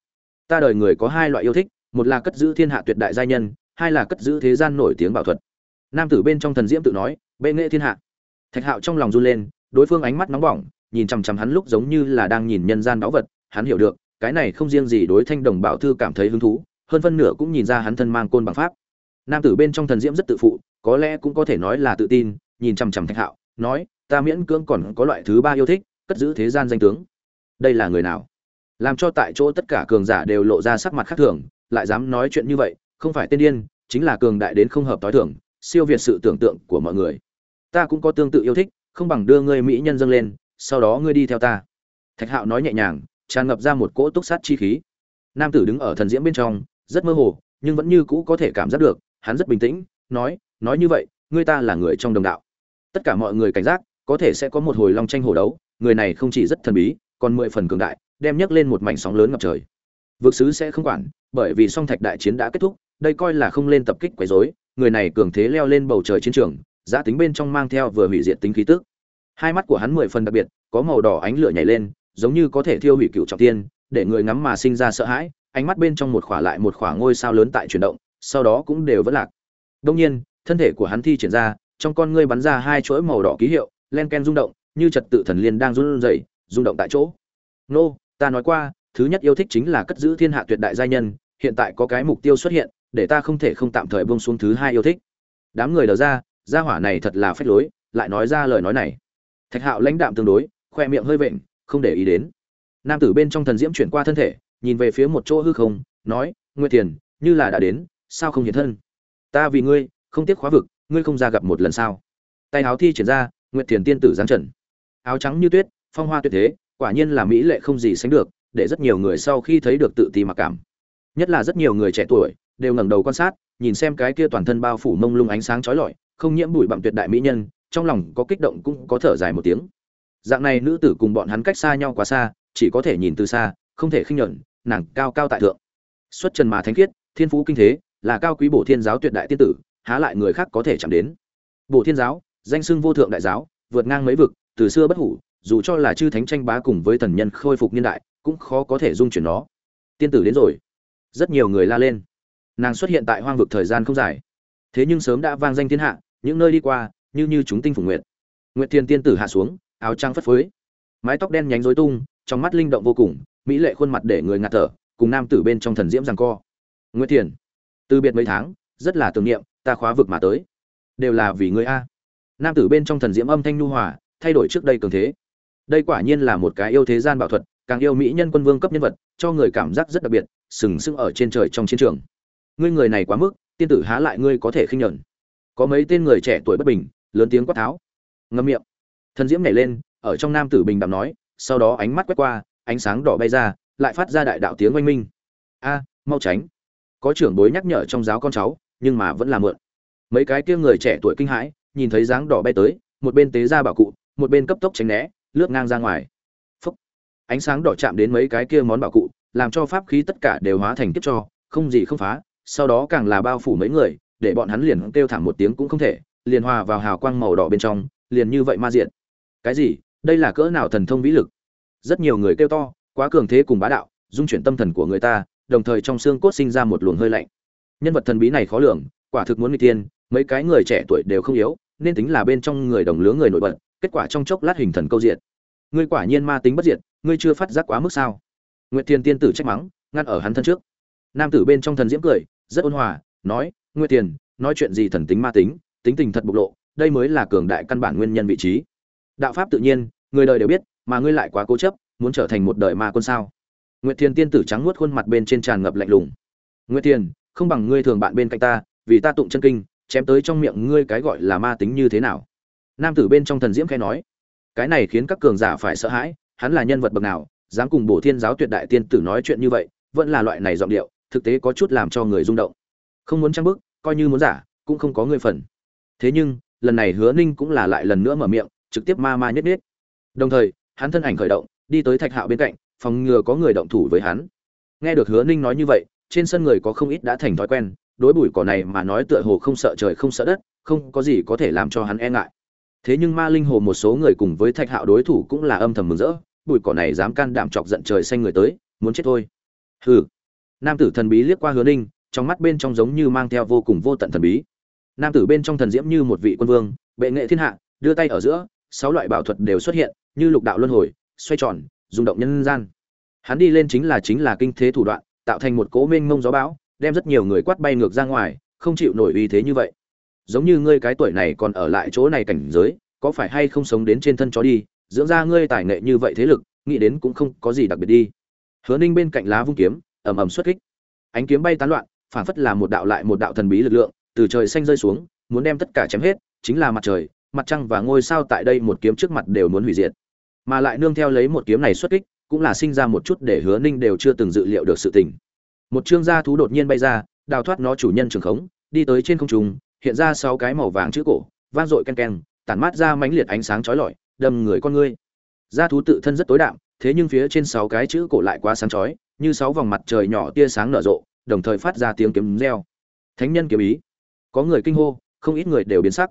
Ta đời người có hai loại yêu thích, một là cất giữ thiên hạ tuyệt đại giai nhân, hai là cất giữ thế gian nổi tiếng bảo thuật nam tử bên trong thần diễm tự nói, bệ nghệ thiên hạ. Thạch hạo trong lòng run lên, đối phương ánh mắt nóng bỏng, nhìn chằm chằm hắn lúc giống như là đang nhìn nhân gian báu vật, hắn hiểu được, cái này không riêng gì đối thanh đồng bảo thư cảm thấy hứng thú, hơn phân nửa cũng nhìn ra hắn thân mang côn bằng pháp. Nam tử bên trong thần diễm rất tự phụ, có lẽ cũng có thể nói là tự tin, nhìn chằm chằm thạch hạo, nói, ta miễn cưỡng còn có loại thứ ba yêu thích, cất giữ thế gian danh tướng. Đây là người nào? Làm cho tại chỗ tất cả cường giả đều lộ ra sắc mặt khác thường, lại dám nói chuyện như vậy, không phải tên điên, chính là cường đại đến không hợp tối thường siêu việt sự tưởng tượng của mọi người. Ta cũng có tương tự yêu thích, không bằng đưa ngươi mỹ nhân dâng lên, sau đó ngươi đi theo ta. Thạch hạo nói nhẹ nhàng, tràn ngập ra một cỗ túc sát chi khí. Nam tử đứng ở thần diễm bên trong, rất mơ hồ, nhưng vẫn như cũ có thể cảm giác được, hắn rất bình tĩnh, nói nói như vậy, ngươi ta là người trong đồng đạo. Tất cả mọi người cảnh giác, có thể sẽ có một hồi long tranh hổ đấu, người này không chỉ rất thần bí, còn mười phần cường đại, đem nhấc lên một mảnh sóng lớn ngập trời. Vực sứ sẽ không quản, bởi vì song thạch đại chiến đã kết thúc, đây coi là không lên tập kích quấy rối người này cường thế leo lên bầu trời chiến trường, giá tính bên trong mang theo vừa hủy diệt tính khí tức. Hai mắt của hắn mười phần đặc biệt, có màu đỏ ánh lửa nhảy lên, giống như có thể thiêu hủy cựu trọng tiên, để người ngắm mà sinh ra sợ hãi, ánh mắt bên trong một khỏa lại một khỏa ngôi sao lớn tại chuyển động, sau đó cũng đều vẫn lạc. Đông nhiên, thân thể của hắn thi triển ra, trong con ngươi bắn ra hai chuỗi màu đỏ ký hiệu, len ken rung động, như trật tự thần liên đang run rẩy, rung động tại chỗ. Nô, ta nói qua, thứ nhất yêu thích chính là cất giữ thiên hạ tuyệt đại giai nhân, hiện tại có cái mục tiêu xuất hiện để ta không thể không tạm thời buông xuống thứ hai yêu thích. Đám người đờ ra, gia hỏa này thật là phách lối, lại nói ra lời nói này. Thạch hạo lãnh đạm tương đối, khoe miệng hơi vện, không để ý đến. Nam tử bên trong thần diễm chuyển qua thân thể, nhìn về phía một chỗ hư không, nói, nguyệt tiền như là đã đến, sao không hiện thân? Ta vì ngươi, không tiếc khóa vực, ngươi không ra gặp một lần sao? Tay áo thi triển ra, nguyệt tiền tiên tử giáng trần. Áo trắng như tuyết, phong hoa tuyệt thế, quả nhiên là mỹ lệ không gì sánh được, để rất nhiều người sau khi thấy được tự ti mặc cảm. Nhất là rất nhiều người trẻ tuổi đều ngẩng đầu quan sát, nhìn xem cái kia toàn thân bao phủ mông lung ánh sáng chói lọi, không nhiễm bụi bặm tuyệt đại mỹ nhân, trong lòng có kích động cũng có thở dài một tiếng. Dạng này nữ tử cùng bọn hắn cách xa nhau quá xa, chỉ có thể nhìn từ xa, không thể khinh nhẫn, nàng cao cao tại thượng. Xuất trần mà thánh khiết, thiên phú kinh thế, là cao quý bổ thiên giáo tuyệt đại tiên tử, há lại người khác có thể chạm đến. Bổ thiên giáo, danh xưng vô thượng đại giáo, vượt ngang mấy vực, từ xưa bất hủ, dù cho là chư thánh tranh bá cùng với thần nhân khôi phục niên đại, cũng khó có thể dung chuyển nó. Tiên tử đến rồi. Rất nhiều người la lên nàng xuất hiện tại hoang vực thời gian không dài. Thế nhưng sớm đã vang danh thiên hạ, những nơi đi qua, như như chúng tinh phủ nguyện nguyện thiên tiên tử hạ xuống, áo trang phất phới. Mái tóc đen nhánh rối tung, trong mắt linh động vô cùng, mỹ lệ khuôn mặt để người ngạt thở, cùng nam tử bên trong thần diễm rằng co. Nguyệt thiền từ biệt mấy tháng, rất là tưởng niệm, ta khóa vực mà tới. Đều là vì ngươi a. Nam tử bên trong thần diễm âm thanh nhu hòa, thay đổi trước đây cường thế. Đây quả nhiên là một cái yêu thế gian bảo thuật, càng yêu mỹ nhân quân vương cấp nhân vật, cho người cảm giác rất đặc biệt, sừng sững ở trên trời trong chiến trường ngươi người này quá mức, tiên tử há lại ngươi có thể khinh nhẫn. Có mấy tên người trẻ tuổi bất bình, lớn tiếng quát tháo. Ngâm miệng. Thần diễm nhảy lên, ở trong nam tử bình đạm nói, sau đó ánh mắt quét qua, ánh sáng đỏ bay ra, lại phát ra đại đạo tiếng oanh minh. A, mau tránh. Có trưởng bối nhắc nhở trong giáo con cháu, nhưng mà vẫn là mượn. Mấy cái kia người trẻ tuổi kinh hãi, nhìn thấy dáng đỏ bay tới, một bên tế ra bảo cụ, một bên cấp tốc tránh né, lướt ngang ra ngoài. Phúc. ánh sáng đỏ chạm đến mấy cái kia món bảo cụ, làm cho pháp khí tất cả đều hóa thành kiếp cho, không gì không phá sau đó càng là bao phủ mấy người, để bọn hắn liền kêu thảm một tiếng cũng không thể, liền hòa vào hào quang màu đỏ bên trong, liền như vậy ma diện. Cái gì? Đây là cỡ nào thần thông vĩ lực? Rất nhiều người kêu to, quá cường thế cùng bá đạo, dung chuyển tâm thần của người ta, đồng thời trong xương cốt sinh ra một luồng hơi lạnh. Nhân vật thần bí này khó lường, quả thực muốn người tiên mấy cái người trẻ tuổi đều không yếu, nên tính là bên trong người đồng lứa người nổi bật, kết quả trong chốc lát hình thần câu diện ngươi quả nhiên ma tính bất diệt, ngươi chưa phát giác quá mức sao? Nguyệt thiên tiên tử trách mắng, ngăn ở hắn thân trước nam tử bên trong thần diễm cười, rất ôn hòa, nói nguyên tiền, nói chuyện gì thần tính ma tính tính tình thật bộc lộ, đây mới là cường đại căn bản nguyên nhân vị trí. Đạo pháp tự nhiên, người đời đều biết, mà ngươi lại quá cố chấp, muốn trở thành một đời ma quân sao? Nguyệt thiên tiên tử trắng nuốt khuôn mặt bên trên tràn ngập lạnh lùng. Nguyệt thiên không bằng ngươi thường bạn bên cạnh ta, vì ta tụng chân kinh, chém tới trong miệng ngươi cái gọi là ma tính như thế nào? Nam tử bên trong thần diễm khẽ nói, cái này khiến các cường giả phải sợ hãi, hắn là nhân vật bậc nào, dám cùng bổ thiên giáo tuyệt đại tiên tử nói chuyện như vậy, vẫn là loại này giọng điệu thực tế có chút làm cho người rung động. Không muốn trang bức coi như muốn giả, cũng không có người phần. Thế nhưng, lần này hứa ninh cũng là lại lần nữa mở miệng, trực tiếp ma ma nhất biết. đồng thời, hắn thân ảnh khởi động, đi tới thạch hạo bên cạnh, phòng ngừa có người động thủ với hắn. Nghe được hứa ninh nói như vậy, trên sân người có không ít đã thành thói quen, đối bụi cỏ này mà nói tựa hồ không sợ trời không sợ đất, không có gì có thể làm cho hắn e ngại. Thế nhưng ma linh hồ một số người cùng với thạch hạo đối thủ cũng là âm thầm mừng rỡ, bụi cỏ này dám can đảm chọc giận trời xanh người tới, muốn chết thôi. Hừ nam tử thần bí liếc qua hứa ninh, trong mắt bên trong giống như mang theo vô cùng vô tận thần bí. Nam tử bên trong thần diễm như một vị quân vương, bệ nghệ thiên hạ, đưa tay ở giữa, sáu loại bảo thuật đều xuất hiện, như lục đạo luân hồi, xoay tròn, rung động nhân gian. Hắn đi lên chính là chính là kinh thế thủ đoạn, tạo thành một cỗ mênh mông gió bão, đem rất nhiều người quát bay ngược ra ngoài, không chịu nổi uy thế như vậy. Giống như ngươi cái tuổi này còn ở lại chỗ này cảnh giới, có phải hay không sống đến trên thân chó đi, dưỡng ra ngươi tài nghệ như vậy thế lực, nghĩ đến cũng không có gì đặc biệt đi. Hứa ninh bên cạnh lá vung kiếm ầm ầm xuất kích. Ánh kiếm bay tán loạn, phản phất là một đạo lại một đạo thần bí lực lượng, từ trời xanh rơi xuống, muốn đem tất cả chém hết, chính là mặt trời, mặt trăng và ngôi sao tại đây một kiếm trước mặt đều muốn hủy diệt. Mà lại nương theo lấy một kiếm này xuất kích, cũng là sinh ra một chút để hứa ninh đều chưa từng dự liệu được sự tình. Một chương gia thú đột nhiên bay ra, đào thoát nó chủ nhân trường khống, đi tới trên không trung, hiện ra sáu cái màu vàng chữ cổ, vang dội ken ken tản mát ra mãnh liệt ánh sáng chói lọi, đâm người con ngươi. Gia thú tự thân rất tối đạm, thế nhưng phía trên sáu cái chữ cổ lại quá sáng chói như sáu vòng mặt trời nhỏ tia sáng nở rộ, đồng thời phát ra tiếng kiếm reo. Thánh nhân kiếm ý. Có người kinh hô, không ít người đều biến sắc.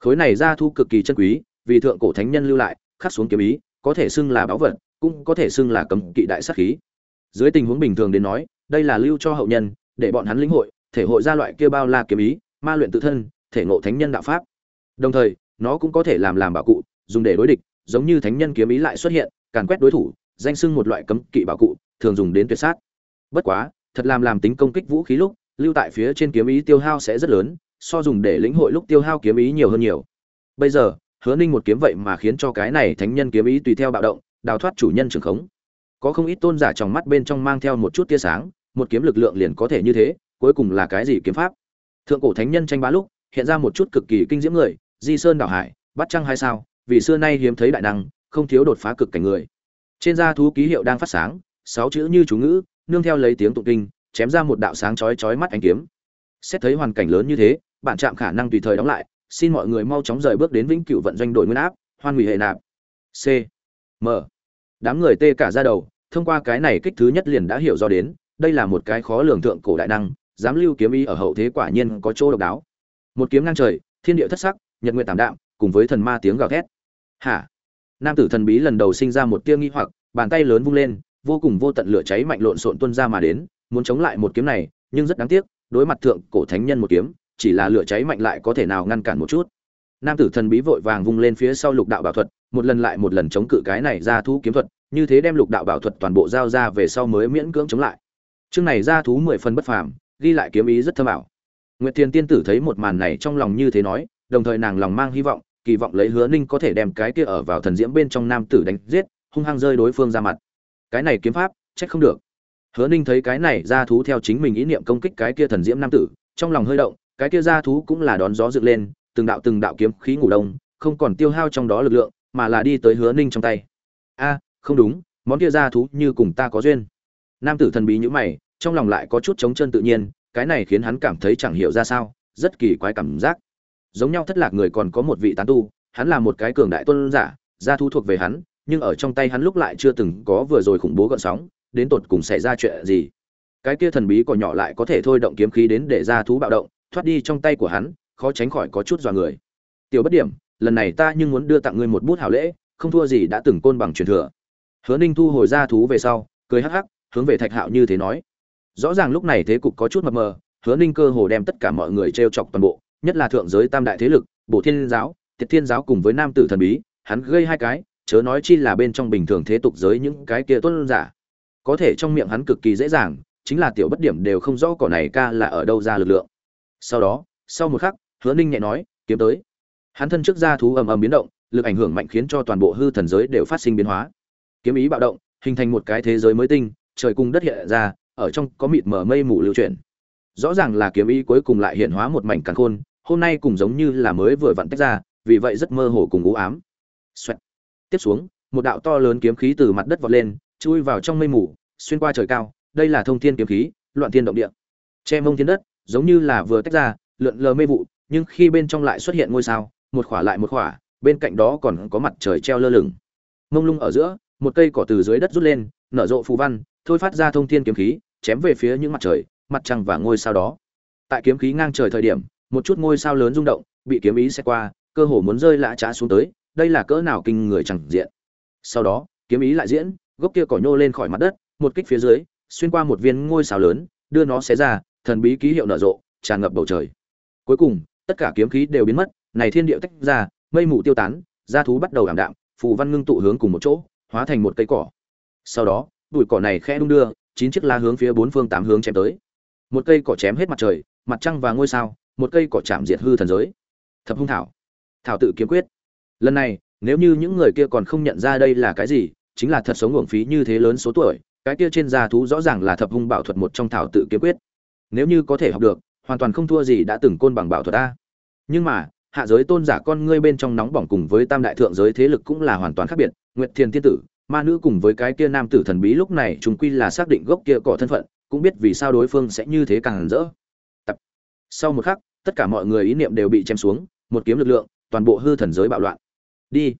Khối này ra thu cực kỳ chân quý, vì thượng cổ thánh nhân lưu lại, khắc xuống kiếm ý, có thể xưng là báu vật, cũng có thể xưng là cấm kỵ đại sát khí. Dưới tình huống bình thường đến nói, đây là lưu cho hậu nhân, để bọn hắn lĩnh hội, thể hội ra loại kia bao la kiếm ý, ma luyện tự thân, thể ngộ thánh nhân đạo pháp. Đồng thời, nó cũng có thể làm làm bảo cụ, dùng để đối địch, giống như thánh nhân kiếm ý lại xuất hiện, càn quét đối thủ, danh sưng một loại cấm kỵ bảo cụ thường dùng đến tuyệt sát. Bất quá, thật làm làm tính công kích vũ khí lúc, lưu tại phía trên kiếm ý tiêu hao sẽ rất lớn, so dùng để lĩnh hội lúc tiêu hao kiếm ý nhiều hơn nhiều. Bây giờ, hứa ninh một kiếm vậy mà khiến cho cái này thánh nhân kiếm ý tùy theo bạo động, đào thoát chủ nhân trường khống. Có không ít tôn giả trong mắt bên trong mang theo một chút tia sáng, một kiếm lực lượng liền có thể như thế, cuối cùng là cái gì kiếm pháp? Thượng cổ thánh nhân tranh bá lúc, hiện ra một chút cực kỳ kinh diễm người, di sơn đảo hải, bắt trăng hai sao, vì xưa nay hiếm thấy đại năng, không thiếu đột phá cực cảnh người. Trên da thú ký hiệu đang phát sáng sáu chữ như chú ngữ, nương theo lấy tiếng tụng kinh, chém ra một đạo sáng chói chói mắt ánh kiếm. Xét thấy hoàn cảnh lớn như thế, bản trạm khả năng tùy thời đóng lại, xin mọi người mau chóng rời bước đến vĩnh cửu vận doanh đổi nguyên áp, hoan hủy hệ nạp. C. M. Đám người tê cả ra đầu, thông qua cái này kích thứ nhất liền đã hiểu do đến, đây là một cái khó lường thượng cổ đại năng, dám lưu kiếm ý ở hậu thế quả nhiên có chỗ độc đáo. Một kiếm ngang trời, thiên địa thất sắc, nhật nguyện tảm đạm, cùng với thần ma tiếng gào thét. Hả? Nam tử thần bí lần đầu sinh ra một tia nghi hoặc, bàn tay lớn vung lên vô cùng vô tận lửa cháy mạnh lộn xộn tuôn ra mà đến, muốn chống lại một kiếm này, nhưng rất đáng tiếc, đối mặt thượng cổ thánh nhân một kiếm, chỉ là lửa cháy mạnh lại có thể nào ngăn cản một chút. Nam tử thần bí vội vàng vung lên phía sau lục đạo bảo thuật, một lần lại một lần chống cự cái này ra thú kiếm thuật, như thế đem lục đạo bảo thuật toàn bộ giao ra về sau mới miễn cưỡng chống lại. Chương này ra thú mười phần bất phàm, ghi lại kiếm ý rất thâm ảo. Nguyệt Tiên tiên tử thấy một màn này trong lòng như thế nói, đồng thời nàng lòng mang hy vọng, kỳ vọng lấy hứa ninh có thể đem cái kia ở vào thần diễm bên trong nam tử đánh giết, hung hăng rơi đối phương ra mặt cái này kiếm pháp, trách không được. Hứa ninh thấy cái này ra thú theo chính mình ý niệm công kích cái kia thần diễm nam tử, trong lòng hơi động, cái kia ra thú cũng là đón gió dựng lên, từng đạo từng đạo kiếm khí ngủ đông, không còn tiêu hao trong đó lực lượng, mà là đi tới hứa ninh trong tay. A, không đúng, món kia ra thú như cùng ta có duyên. Nam tử thần bí nhữ mày, trong lòng lại có chút chống chân tự nhiên, cái này khiến hắn cảm thấy chẳng hiểu ra sao, rất kỳ quái cảm giác. Giống nhau thất lạc người còn có một vị tán tu, hắn là một cái cường đại tôn giả, gia thú thuộc về hắn nhưng ở trong tay hắn lúc lại chưa từng có vừa rồi khủng bố gợn sóng, đến tột cùng xảy ra chuyện gì. Cái kia thần bí cỏ nhỏ lại có thể thôi động kiếm khí đến để ra thú bạo động, thoát đi trong tay của hắn, khó tránh khỏi có chút dọa người. Tiểu bất điểm, lần này ta nhưng muốn đưa tặng ngươi một bút hảo lễ, không thua gì đã từng côn bằng truyền thừa. Hứa ninh thu hồi ra thú về sau, cười hắc hắc, hướng về thạch hạo như thế nói. Rõ ràng lúc này thế cục có chút mập mờ, hứa ninh cơ hồ đem tất cả mọi người trêu chọc toàn bộ, nhất là thượng giới tam đại thế lực bộ thiên giáo, tiệt thiên giáo cùng với nam tử thần bí, hắn gây hai cái chớ nói chi là bên trong bình thường thế tục giới những cái kia tuân giả. Có thể trong miệng hắn cực kỳ dễ dàng, chính là tiểu bất điểm đều không rõ cỏ này ca là ở đâu ra lực lượng. Sau đó, sau một khắc, hứa ninh nhẹ nói, kiếm tới. Hắn thân trước ra thú ầm ầm biến động, lực ảnh hưởng mạnh khiến cho toàn bộ hư thần giới đều phát sinh biến hóa. Kiếm ý bạo động, hình thành một cái thế giới mới tinh, trời cung đất hiện ra, ở trong có mịt mờ mây mù lưu chuyển. Rõ ràng là kiếm ý cuối cùng lại hiện hóa một mảnh càn khôn, hôm nay cũng giống như là mới vừa vặn tách ra, vì vậy rất mơ hồ cùng u ám. Xoẹt tiếp xuống, một đạo to lớn kiếm khí từ mặt đất vọt lên, chui vào trong mây mù, xuyên qua trời cao, đây là thông thiên kiếm khí, loạn thiên động địa. Che mông thiên đất, giống như là vừa tách ra, lượn lờ mê vụ, nhưng khi bên trong lại xuất hiện ngôi sao, một khỏa lại một khỏa, bên cạnh đó còn có mặt trời treo lơ lửng. Mông lung ở giữa, một cây cỏ từ dưới đất rút lên, nở rộ phù văn, thôi phát ra thông thiên kiếm khí, chém về phía những mặt trời, mặt trăng và ngôi sao đó. Tại kiếm khí ngang trời thời điểm, một chút ngôi sao lớn rung động, bị kiếm ý xe qua, cơ hồ muốn rơi lã trá xuống tới đây là cỡ nào kinh người chẳng diện. Sau đó, kiếm ý lại diễn, gốc kia cỏ nhô lên khỏi mặt đất, một kích phía dưới, xuyên qua một viên ngôi sao lớn, đưa nó xé ra, thần bí ký hiệu nở rộ, tràn ngập bầu trời. Cuối cùng, tất cả kiếm khí đều biến mất, này thiên địa tách ra, mây mù tiêu tán gia thú bắt đầu ảm đạm, phù văn ngưng tụ hướng cùng một chỗ, hóa thành một cây cỏ. Sau đó, bụi cỏ này khẽ đung đưa, chín chiếc lá hướng phía bốn phương tám hướng chém tới. Một cây cỏ chém hết mặt trời, mặt trăng và ngôi sao, một cây cỏ chạm diệt hư thần giới. Thập hung thảo. Thảo tự kiếm quyết lần này, nếu như những người kia còn không nhận ra đây là cái gì, chính là thật sống uổng phí như thế lớn số tuổi, cái kia trên da thú rõ ràng là thập hung bảo thuật một trong thảo tự kiếm quyết. Nếu như có thể học được, hoàn toàn không thua gì đã từng côn bằng bảo thuật ta. Nhưng mà, hạ giới tôn giả con ngươi bên trong nóng bỏng cùng với tam đại thượng giới thế lực cũng là hoàn toàn khác biệt. Nguyệt thiền tiên tử, ma nữ cùng với cái kia nam tử thần bí lúc này chúng quy là xác định gốc kia cỏ thân phận, cũng biết vì sao đối phương sẽ như thế càng rỡ. Tập. Sau một khắc, tất cả mọi người ý niệm đều bị chém xuống, một kiếm lực lượng, toàn bộ hư thần giới bạo loạn đi.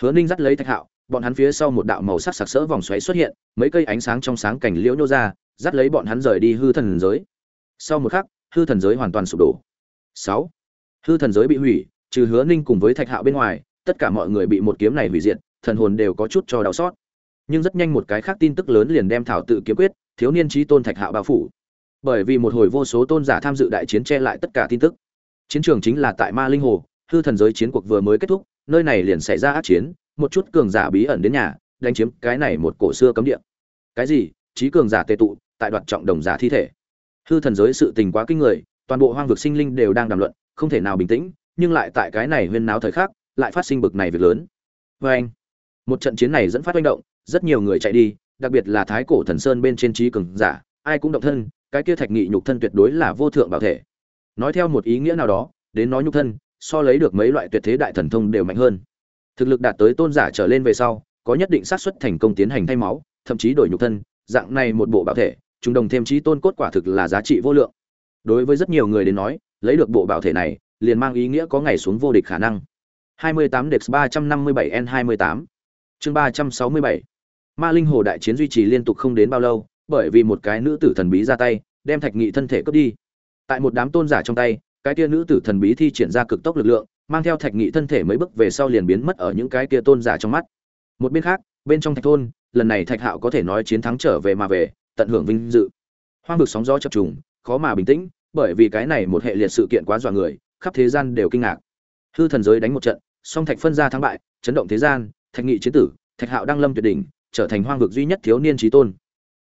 Hứa ninh dắt lấy thạch hạo, bọn hắn phía sau một đạo màu sắc sặc sỡ vòng xoáy xuất hiện, mấy cây ánh sáng trong sáng cảnh liễu nhô ra, dắt lấy bọn hắn rời đi hư thần giới. Sau một khắc, hư thần giới hoàn toàn sụp đổ. Sáu, hư thần giới bị hủy, trừ hứa ninh cùng với thạch hạo bên ngoài, tất cả mọi người bị một kiếm này hủy diệt, thần hồn đều có chút cho đau xót. Nhưng rất nhanh một cái khác tin tức lớn liền đem thảo tự kiếm quyết, thiếu niên trí tôn thạch hạo bao phủ. Bởi vì một hồi vô số tôn giả tham dự đại chiến che lại tất cả tin tức. Chiến trường chính là tại ma linh hồ, hư thần giới chiến cuộc vừa mới kết thúc nơi này liền xảy ra ác chiến, một chút cường giả bí ẩn đến nhà, đánh chiếm cái này một cổ xưa cấm địa. Cái gì? Trí cường giả tề tụ, tại đoạt trọng đồng giả thi thể. Hư thần giới sự tình quá kinh người, toàn bộ hoang vực sinh linh đều đang đàm luận, không thể nào bình tĩnh, nhưng lại tại cái này huyên náo thời khắc, lại phát sinh bực này việc lớn. Và anh, một trận chiến này dẫn phát manh động, rất nhiều người chạy đi, đặc biệt là thái cổ thần sơn bên trên trí cường giả, ai cũng động thân, cái kia thạch nghị nhục thân tuyệt đối là vô thượng bảo thể. Nói theo một ý nghĩa nào đó, đến nói nhục thân so lấy được mấy loại tuyệt thế đại thần thông đều mạnh hơn. Thực lực đạt tới tôn giả trở lên về sau, có nhất định xác suất thành công tiến hành thay máu, thậm chí đổi nhục thân, dạng này một bộ bảo thể, chúng đồng thêm trí tôn cốt quả thực là giá trị vô lượng. Đối với rất nhiều người đến nói, lấy được bộ bảo thể này, liền mang ý nghĩa có ngày xuống vô địch khả năng. 28 Dex 357 N28 chương 367 Ma linh hồ đại chiến duy trì liên tục không đến bao lâu, bởi vì một cái nữ tử thần bí ra tay, đem thạch nghị thân thể cướp đi. Tại một đám tôn giả trong tay cái kia nữ tử thần bí thi triển ra cực tốc lực lượng, mang theo thạch nghị thân thể mấy bước về sau liền biến mất ở những cái kia tôn giả trong mắt. Một bên khác, bên trong thạch thôn, lần này thạch hạo có thể nói chiến thắng trở về mà về, tận hưởng vinh dự. Hoang vực sóng gió chập trùng, khó mà bình tĩnh, bởi vì cái này một hệ liệt sự kiện quá dọa người, khắp thế gian đều kinh ngạc. Hư thần giới đánh một trận, song thạch phân ra thắng bại, chấn động thế gian, thạch nghị chiến tử, thạch hạo đăng lâm tuyệt đỉnh, trở thành hoang vực duy nhất thiếu niên trí tôn.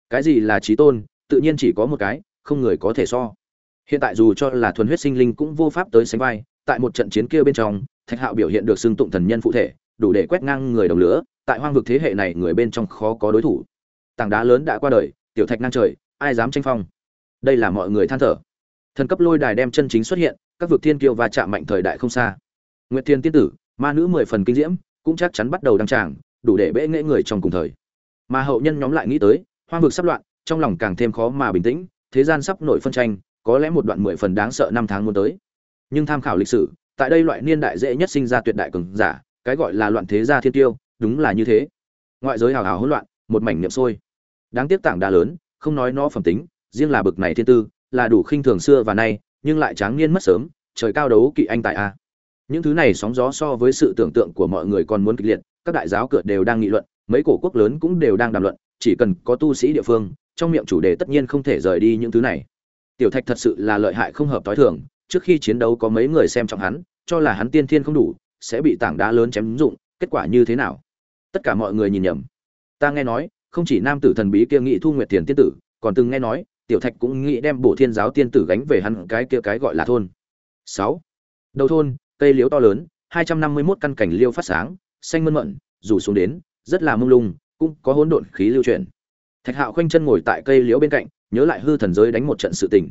Cái gì là trí tôn, tự nhiên chỉ có một cái, không người có thể so hiện tại dù cho là thuần huyết sinh linh cũng vô pháp tới sánh vai, tại một trận chiến kia bên trong, thạch hạo biểu hiện được xưng tụng thần nhân phụ thể, đủ để quét ngang người đồng lửa, tại hoang vực thế hệ này người bên trong khó có đối thủ. Tảng đá lớn đã qua đời, tiểu thạch ngang trời, ai dám tranh phong? Đây là mọi người than thở. Thần cấp lôi đài đem chân chính xuất hiện, các vực thiên kiêu và chạm mạnh thời đại không xa. Nguyệt thiên tiên tử, ma nữ mười phần kinh diễm, cũng chắc chắn bắt đầu đăng tràng, đủ để bễ nghệ người trong cùng thời. Mà hậu nhân nhóm lại nghĩ tới, hoang vực sắp loạn, trong lòng càng thêm khó mà bình tĩnh, thế gian sắp nổi phân tranh có lẽ một đoạn mười phần đáng sợ năm tháng muốn tới. Nhưng tham khảo lịch sử, tại đây loại niên đại dễ nhất sinh ra tuyệt đại cường giả, cái gọi là loạn thế gia thiên tiêu, đúng là như thế. Ngoại giới hào hào hỗn loạn, một mảnh niệm sôi. Đáng tiếc tảng đá lớn, không nói nó phẩm tính, riêng là bực này thiên tư, là đủ khinh thường xưa và nay, nhưng lại tráng niên mất sớm, trời cao đấu kỵ anh tại a. Những thứ này sóng gió so với sự tưởng tượng của mọi người còn muốn kịch liệt, các đại giáo cửa đều đang nghị luận, mấy cổ quốc lớn cũng đều đang đàm luận, chỉ cần có tu sĩ địa phương, trong miệng chủ đề tất nhiên không thể rời đi những thứ này tiểu thạch thật sự là lợi hại không hợp tối thường, trước khi chiến đấu có mấy người xem trọng hắn, cho là hắn tiên thiên không đủ, sẽ bị tảng đá lớn chém dụng, kết quả như thế nào? Tất cả mọi người nhìn nhầm. Ta nghe nói, không chỉ nam tử thần bí kia nghị thu nguyệt tiền tiên tử, còn từng nghe nói, tiểu thạch cũng nghĩ đem bổ thiên giáo tiên tử gánh về hắn cái kia cái gọi là thôn. Sáu. Đầu thôn, cây liễu to lớn, hai trăm năm mươi 251 căn cảnh liêu phát sáng, xanh mơn mận, rủ xuống đến, rất là mông lung, cũng có hỗn độn khí lưu chuyển thạch hạo khoanh chân ngồi tại cây liễu bên cạnh, nhớ lại hư thần giới đánh một trận sự tình.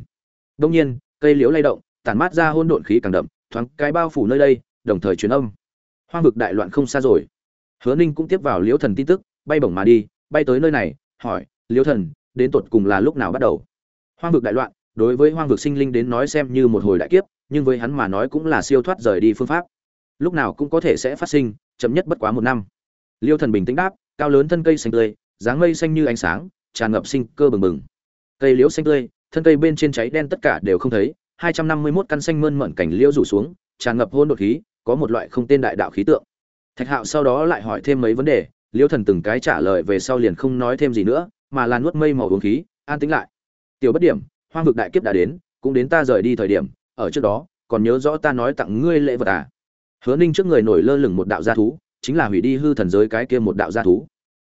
Đông nhiên, cây liễu lay động, tản mát ra hỗn độn khí càng đậm, thoáng cái bao phủ nơi đây, đồng thời truyền âm. Hoang vực đại loạn không xa rồi. Hứa ninh cũng tiếp vào liễu thần tin tức, bay bổng mà đi, bay tới nơi này, hỏi, liễu thần, đến tột cùng là lúc nào bắt đầu? Hoang vực đại loạn, đối với hoang vực sinh linh đến nói xem như một hồi đại kiếp, nhưng với hắn mà nói cũng là siêu thoát rời đi phương pháp. Lúc nào cũng có thể sẽ phát sinh, chậm nhất bất quá một năm. Liêu thần bình tĩnh đáp, cao lớn thân cây xanh tươi dáng mây xanh như ánh sáng, tràn ngập sinh cơ bừng bừng. Cây liễu xanh tươi, thân cây bên trên cháy đen tất cả đều không thấy, hai trăm năm mươi 251 căn xanh mơn mởn cảnh liễu rủ xuống, tràn ngập hôn đột khí, có một loại không tên đại đạo khí tượng. Thạch hạo sau đó lại hỏi thêm mấy vấn đề, liễu thần từng cái trả lời về sau liền không nói thêm gì nữa, mà là nuốt mây màu uống khí, an tĩnh lại. Tiểu bất điểm, hoang vực đại kiếp đã đến, cũng đến ta rời đi thời điểm, ở trước đó, còn nhớ rõ ta nói tặng ngươi lễ vật à? Hứa ninh trước người nổi lơ lửng một đạo gia thú, chính là hủy đi hư thần giới cái kia một đạo gia thú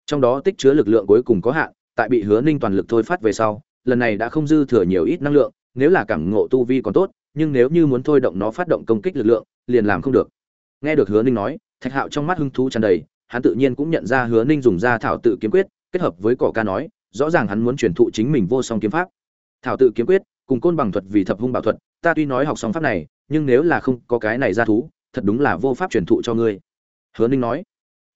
trong đó tích chứa lực lượng cuối cùng có hạn, tại bị hứa ninh toàn lực thôi phát về sau, lần này đã không dư thừa nhiều ít năng lượng, nếu là cảm ngộ tu vi còn tốt, nhưng nếu như muốn thôi động nó phát động công kích lực lượng, liền làm không được. Nghe được hứa ninh nói, thạch hạo trong mắt hưng thú tràn đầy, hắn tự nhiên cũng nhận ra hứa ninh dùng ra thảo tự kiếm quyết, kết hợp với cỏ ca nói, rõ ràng hắn muốn truyền thụ chính mình vô song kiếm pháp. Thảo tự kiếm quyết, cùng côn bằng thuật vì thập hung bảo thuật, ta tuy nói học song pháp này, nhưng nếu là không có cái này ra thú, thật đúng là vô pháp truyền thụ cho ngươi. Hứa ninh nói,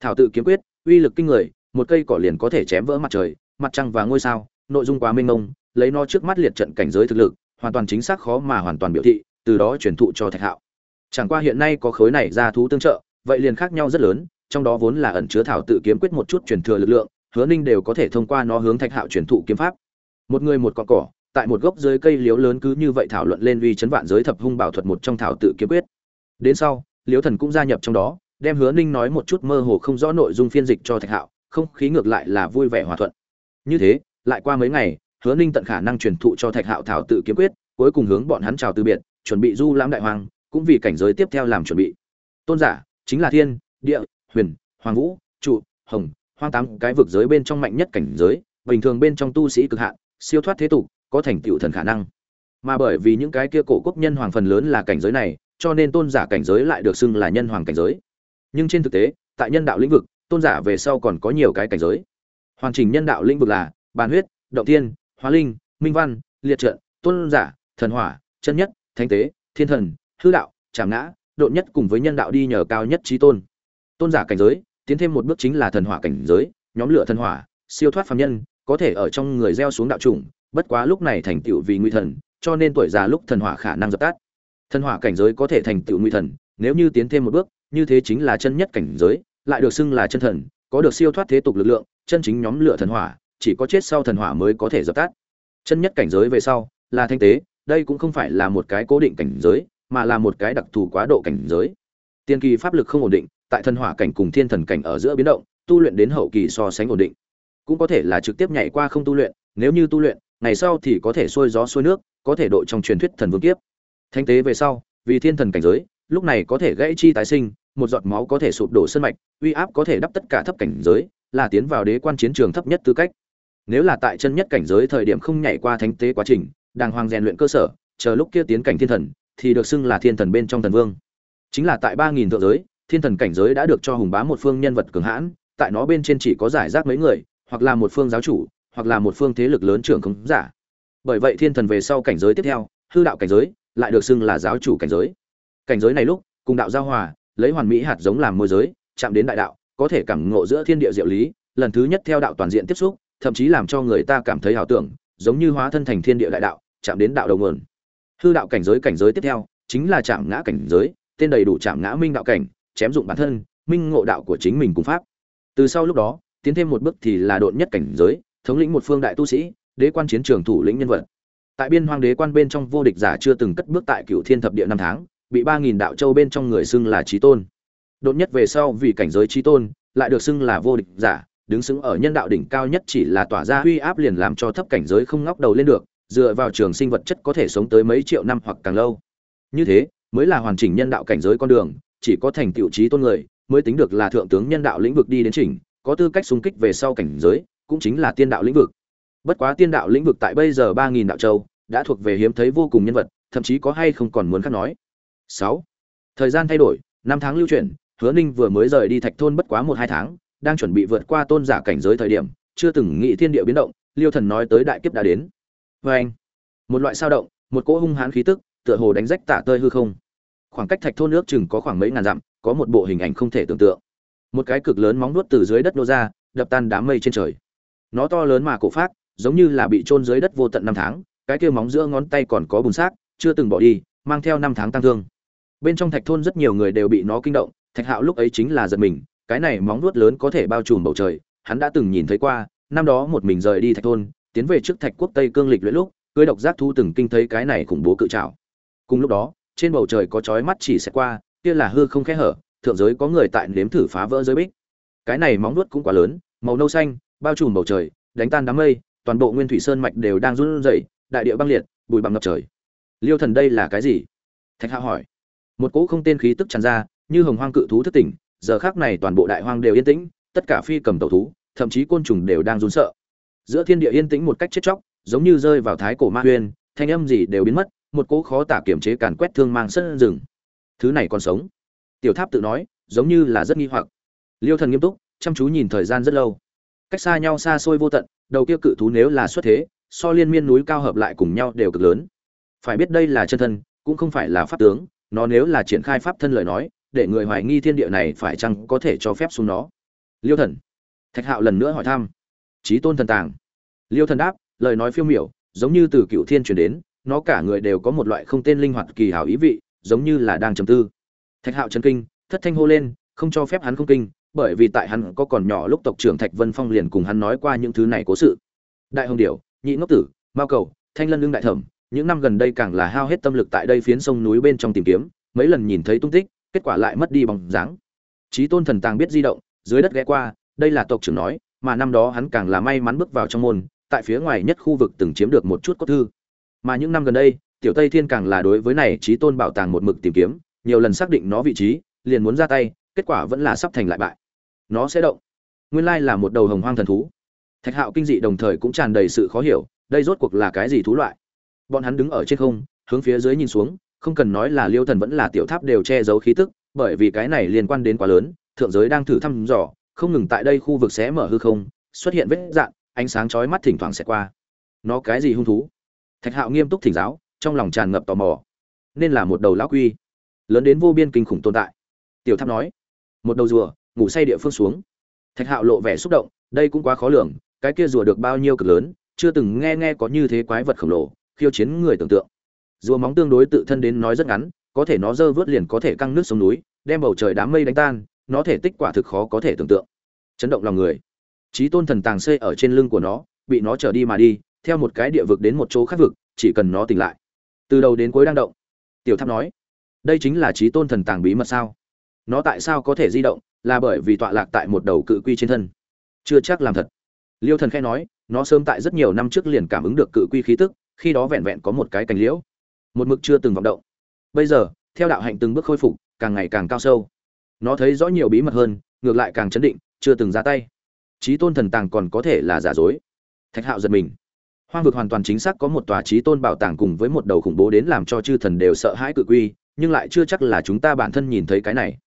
thảo tự kiếm quyết, uy lực kinh người một cây cỏ liền có thể chém vỡ mặt trời, mặt trăng và ngôi sao, nội dung quá mênh mông, lấy nó trước mắt liệt trận cảnh giới thực lực, hoàn toàn chính xác khó mà hoàn toàn biểu thị, từ đó truyền thụ cho thạch hạo. Chẳng qua hiện nay có khối này ra thú tương trợ, vậy liền khác nhau rất lớn, trong đó vốn là ẩn chứa thảo tự kiếm quyết một chút truyền thừa lực lượng, hứa ninh đều có thể thông qua nó hướng thạch hạo truyền thụ kiếm pháp. Một người một con cỏ, tại một gốc dưới cây liếu lớn cứ như vậy thảo luận lên uy chấn vạn giới thập hung bảo thuật một trong thảo tự kiếm quyết. Đến sau, liếu thần cũng gia nhập trong đó, đem hứa ninh nói một chút mơ hồ không rõ nội dung phiên dịch cho thạch hạo không khí ngược lại là vui vẻ hòa thuận. Như thế, lại qua mấy ngày, hứa ninh tận khả năng truyền thụ cho thạch hạo thảo tự kiếm quyết, cuối cùng hướng bọn hắn chào từ biệt, chuẩn bị du lãm đại hoàng, cũng vì cảnh giới tiếp theo làm chuẩn bị. Tôn giả, chính là thiên, địa, huyền, hoàng vũ, trụ, hồng, hoang tám, cái vực giới bên trong mạnh nhất cảnh giới, bình thường bên trong tu sĩ cực hạn, siêu thoát thế tục, có thành tựu thần khả năng. Mà bởi vì những cái kia cổ quốc nhân hoàng phần lớn là cảnh giới này, cho nên tôn giả cảnh giới lại được xưng là nhân hoàng cảnh giới. Nhưng trên thực tế, tại nhân đạo lĩnh vực tôn giả về sau còn có nhiều cái cảnh giới. Hoàn chỉnh nhân đạo lĩnh vực là bàn huyết, động tiên hóa linh, minh văn, liệt trận, tôn giả, thần hỏa, chân nhất, thánh tế, thiên thần, hư đạo, trảm ngã độ nhất cùng với nhân đạo đi nhờ cao nhất trí tôn. Tôn giả cảnh giới, tiến thêm một bước chính là thần hỏa cảnh giới, nhóm lửa thần hỏa, siêu thoát phàm nhân, có thể ở trong người gieo xuống đạo chủng, bất quá lúc này thành tựu vì nguy thần, cho nên tuổi già lúc thần hỏa khả năng dập tắt. Thần hỏa cảnh giới có thể thành tựu nguy thần, nếu như tiến thêm một bước, như thế chính là chân nhất cảnh giới lại được xưng là chân thần, có được siêu thoát thế tục lực lượng, chân chính nhóm lửa thần hỏa, chỉ có chết sau thần hỏa mới có thể dập tắt. Chân nhất cảnh giới về sau, là thanh tế, đây cũng không phải là một cái cố định cảnh giới, mà là một cái đặc thù quá độ cảnh giới. Tiên kỳ pháp lực không ổn định, tại thần hỏa cảnh cùng thiên thần cảnh ở giữa biến động, tu luyện đến hậu kỳ so sánh ổn định. Cũng có thể là trực tiếp nhảy qua không tu luyện, nếu như tu luyện, ngày sau thì có thể xuôi gió xuôi nước, có thể độ trong truyền thuyết thần vương kiếp. Thanh tế về sau, vì thiên thần cảnh giới, lúc này có thể gãy chi tái sinh một giọt máu có thể sụp đổ sân mạch, uy áp có thể đắp tất cả thấp cảnh giới, là tiến vào đế quan chiến trường thấp nhất tư cách. Nếu là tại chân nhất cảnh giới thời điểm không nhảy qua thánh tế quá trình, đàng hoàng rèn luyện cơ sở, chờ lúc kia tiến cảnh thiên thần, thì được xưng là thiên thần bên trong thần vương. Chính là tại ba nghìn thượng giới, thiên thần cảnh giới đã được cho hùng bá một phương nhân vật cường hãn, tại nó bên trên chỉ có giải rác mấy người, hoặc là một phương giáo chủ, hoặc là một phương thế lực lớn trưởng không giả. Bởi vậy thiên thần về sau cảnh giới tiếp theo, hư đạo cảnh giới, lại được xưng là giáo chủ cảnh giới. Cảnh giới này lúc, cùng đạo giao hòa lấy hoàn mỹ hạt giống làm môi giới, chạm đến đại đạo, có thể cảm ngộ giữa thiên địa diệu lý, lần thứ nhất theo đạo toàn diện tiếp xúc, thậm chí làm cho người ta cảm thấy ảo tưởng, giống như hóa thân thành thiên địa đại đạo, chạm đến đạo đầu nguồn. Hư đạo cảnh giới cảnh giới tiếp theo, chính là chạm ngã cảnh giới, tên đầy đủ chạm ngã minh đạo cảnh, chém dụng bản thân, minh ngộ đạo của chính mình cùng pháp. Từ sau lúc đó, tiến thêm một bước thì là độn nhất cảnh giới, thống lĩnh một phương đại tu sĩ, đế quan chiến trường thủ lĩnh nhân vật. Tại biên hoang đế quan bên trong vô địch giả chưa từng cất bước tại cựu thiên thập địa năm tháng bị ba nghìn đạo châu bên trong người xưng là trí tôn. Đột nhất về sau vì cảnh giới trí tôn, lại được xưng là vô địch giả, đứng xứng ở nhân đạo đỉnh cao nhất chỉ là tỏa ra uy áp liền làm cho thấp cảnh giới không ngóc đầu lên được, dựa vào trường sinh vật chất có thể sống tới mấy triệu năm hoặc càng lâu. Như thế, mới là hoàn chỉnh nhân đạo cảnh giới con đường, chỉ có thành tựu trí tôn người, mới tính được là thượng tướng nhân đạo lĩnh vực đi đến chỉnh, có tư cách xung kích về sau cảnh giới, cũng chính là tiên đạo lĩnh vực. Bất quá tiên đạo lĩnh vực tại bây giờ ba nghìn đạo châu, đã thuộc về hiếm thấy vô cùng nhân vật, thậm chí có hay không còn muốn khác nói sáu. Thời gian thay đổi, năm tháng lưu chuyển, hứa ninh vừa mới rời đi thạch thôn bất quá một hai tháng, đang chuẩn bị vượt qua tôn giả cảnh giới thời điểm, chưa từng nghĩ thiên địa biến động, liêu thần nói tới đại kiếp đã đến. Vê anh, một loại sao động, một cỗ hung hãn khí tức, tựa hồ đánh rách tả tơi hư không. Khoảng cách thạch thôn nước chừng có khoảng mấy ngàn dặm, có một bộ hình ảnh không thể tưởng tượng. Một cái cực lớn móng nuốt từ dưới đất nô ra, đập tan đám mây trên trời. Nó to lớn mà cổ phát giống như là bị chôn dưới đất vô tận năm tháng, cái kia móng giữa ngón tay còn có bùn xác, chưa từng bỏ đi, mang theo năm tháng tăng thương bên trong thạch thôn rất nhiều người đều bị nó kinh động, thạch hạo lúc ấy chính là giật mình, cái này móng nuốt lớn có thể bao trùm bầu trời, hắn đã từng nhìn thấy qua, năm đó một mình rời đi thạch thôn, tiến về trước thạch quốc tây cương lịch luyện lúc, cưới độc giác thu từng kinh thấy cái này khủng bố cự trào cùng lúc đó, trên bầu trời có chói mắt chỉ sẽ qua, kia là hư không khẽ hở, thượng giới có người tại nếm thử phá vỡ giới bích. Cái này móng nuốt cũng quá lớn, màu nâu xanh, bao trùm bầu trời, đánh tan đám mây, toàn bộ nguyên thủy sơn mạch đều đang run rẩy, đại địa băng liệt, bụi bặm ngập trời. Liêu thần đây là cái gì? Thạch hạ hỏi một cỗ không tên khí tức tràn ra, như hồng hoang cự thú thất tỉnh, giờ khác này toàn bộ đại hoang đều yên tĩnh, tất cả phi cầm tẩu thú, thậm chí côn trùng đều đang run sợ. Giữa thiên địa yên tĩnh một cách chết chóc, giống như rơi vào thái cổ ma huyên thanh âm gì đều biến mất, một cỗ khó tả kiểm chế càn quét thương mang sân rừng. Thứ này còn sống. Tiểu tháp tự nói, giống như là rất nghi hoặc. Liêu thần nghiêm túc, chăm chú nhìn thời gian rất lâu. Cách xa nhau xa xôi vô tận, đầu kia cự thú nếu là xuất thế, so liên miên núi cao hợp lại cùng nhau đều cực lớn. Phải biết đây là chân thân, cũng không phải là pháp tướng nó nếu là triển khai pháp thân lời nói, để người hoài nghi thiên địa này phải chăng có thể cho phép xuống nó? Liêu thần. Thạch hạo lần nữa hỏi thăm. Trí tôn thần tàng. Liêu thần đáp, lời nói phiêu miểu, giống như từ cựu thiên truyền đến, nó cả người đều có một loại không tên linh hoạt kỳ hảo ý vị, giống như là đang trầm tư. Thạch hạo chân kinh, thất thanh hô lên, không cho phép hắn không kinh, bởi vì tại hắn có còn nhỏ lúc tộc trưởng thạch vân phong liền cùng hắn nói qua những thứ này cố sự. Đại hồng điểu, nhị ngốc tử, mao cầu, thanh lân lương đại thẩm những năm gần đây càng là hao hết tâm lực tại đây phiến sông núi bên trong tìm kiếm, mấy lần nhìn thấy tung tích, kết quả lại mất đi bóng dáng. Chí tôn thần tàng biết di động, dưới đất ghé qua, đây là tộc trưởng nói, mà năm đó hắn càng là may mắn bước vào trong môn, tại phía ngoài nhất khu vực từng chiếm được một chút cốt thư. Mà những năm gần đây, tiểu tây thiên càng là đối với này chí tôn bảo tàng một mực tìm kiếm, nhiều lần xác định nó vị trí, liền muốn ra tay, kết quả vẫn là sắp thành lại bại. Nó sẽ động. Nguyên lai là một đầu hồng hoang thần thú. Thạch hạo kinh dị đồng thời cũng tràn đầy sự khó hiểu, đây rốt cuộc là cái gì thú loại? Bọn hắn đứng ở trên không, hướng phía dưới nhìn xuống, không cần nói là liêu thần vẫn là tiểu tháp đều che giấu khí tức, bởi vì cái này liên quan đến quá lớn, thượng giới đang thử thăm dò, không ngừng tại đây khu vực sẽ mở hư không, xuất hiện vết dạn, ánh sáng chói mắt thỉnh thoảng sẽ qua. Nó cái gì hung thú? Thạch hạo nghiêm túc thỉnh giáo, trong lòng tràn ngập tò mò. Nên là một đầu lão quy, lớn đến vô biên kinh khủng tồn tại. Tiểu tháp nói, một đầu rùa, ngủ say địa phương xuống. Thạch hạo lộ vẻ xúc động, đây cũng quá khó lường, cái kia rùa được bao nhiêu cực lớn, chưa từng nghe nghe có như thế quái vật khổng lồ khiêu chiến người tưởng tượng. Rùa móng tương đối tự thân đến nói rất ngắn, có thể nó dơ vớt liền có thể căng nước sông núi, đem bầu trời đám mây đánh tan, nó thể tích quả thực khó có thể tưởng tượng. Chấn động lòng người. Trí tôn thần tàng xây ở trên lưng của nó, bị nó trở đi mà đi, theo một cái địa vực đến một chỗ khác vực, chỉ cần nó tỉnh lại. Từ đầu đến cuối đang động. Tiểu tháp nói, đây chính là trí tôn thần tàng bí mật sao? Nó tại sao có thể di động, là bởi vì tọa lạc tại một đầu cự quy trên thân? Chưa chắc làm thật. Liêu thần khẽ nói, nó sớm tại rất nhiều năm trước liền cảm ứng được cự quy khí tức khi đó vẹn vẹn có một cái cành liễu, một mực chưa từng vọng động. Bây giờ, theo đạo hạnh từng bước khôi phục, càng ngày càng cao sâu. Nó thấy rõ nhiều bí mật hơn, ngược lại càng chấn định, chưa từng ra tay. Trí tôn thần tàng còn có thể là giả dối. Thạch hạo giật mình. Hoang vực hoàn toàn chính xác có một tòa trí tôn bảo tàng cùng với một đầu khủng bố đến làm cho chư thần đều sợ hãi cự quy, nhưng lại chưa chắc là chúng ta bản thân nhìn thấy cái này.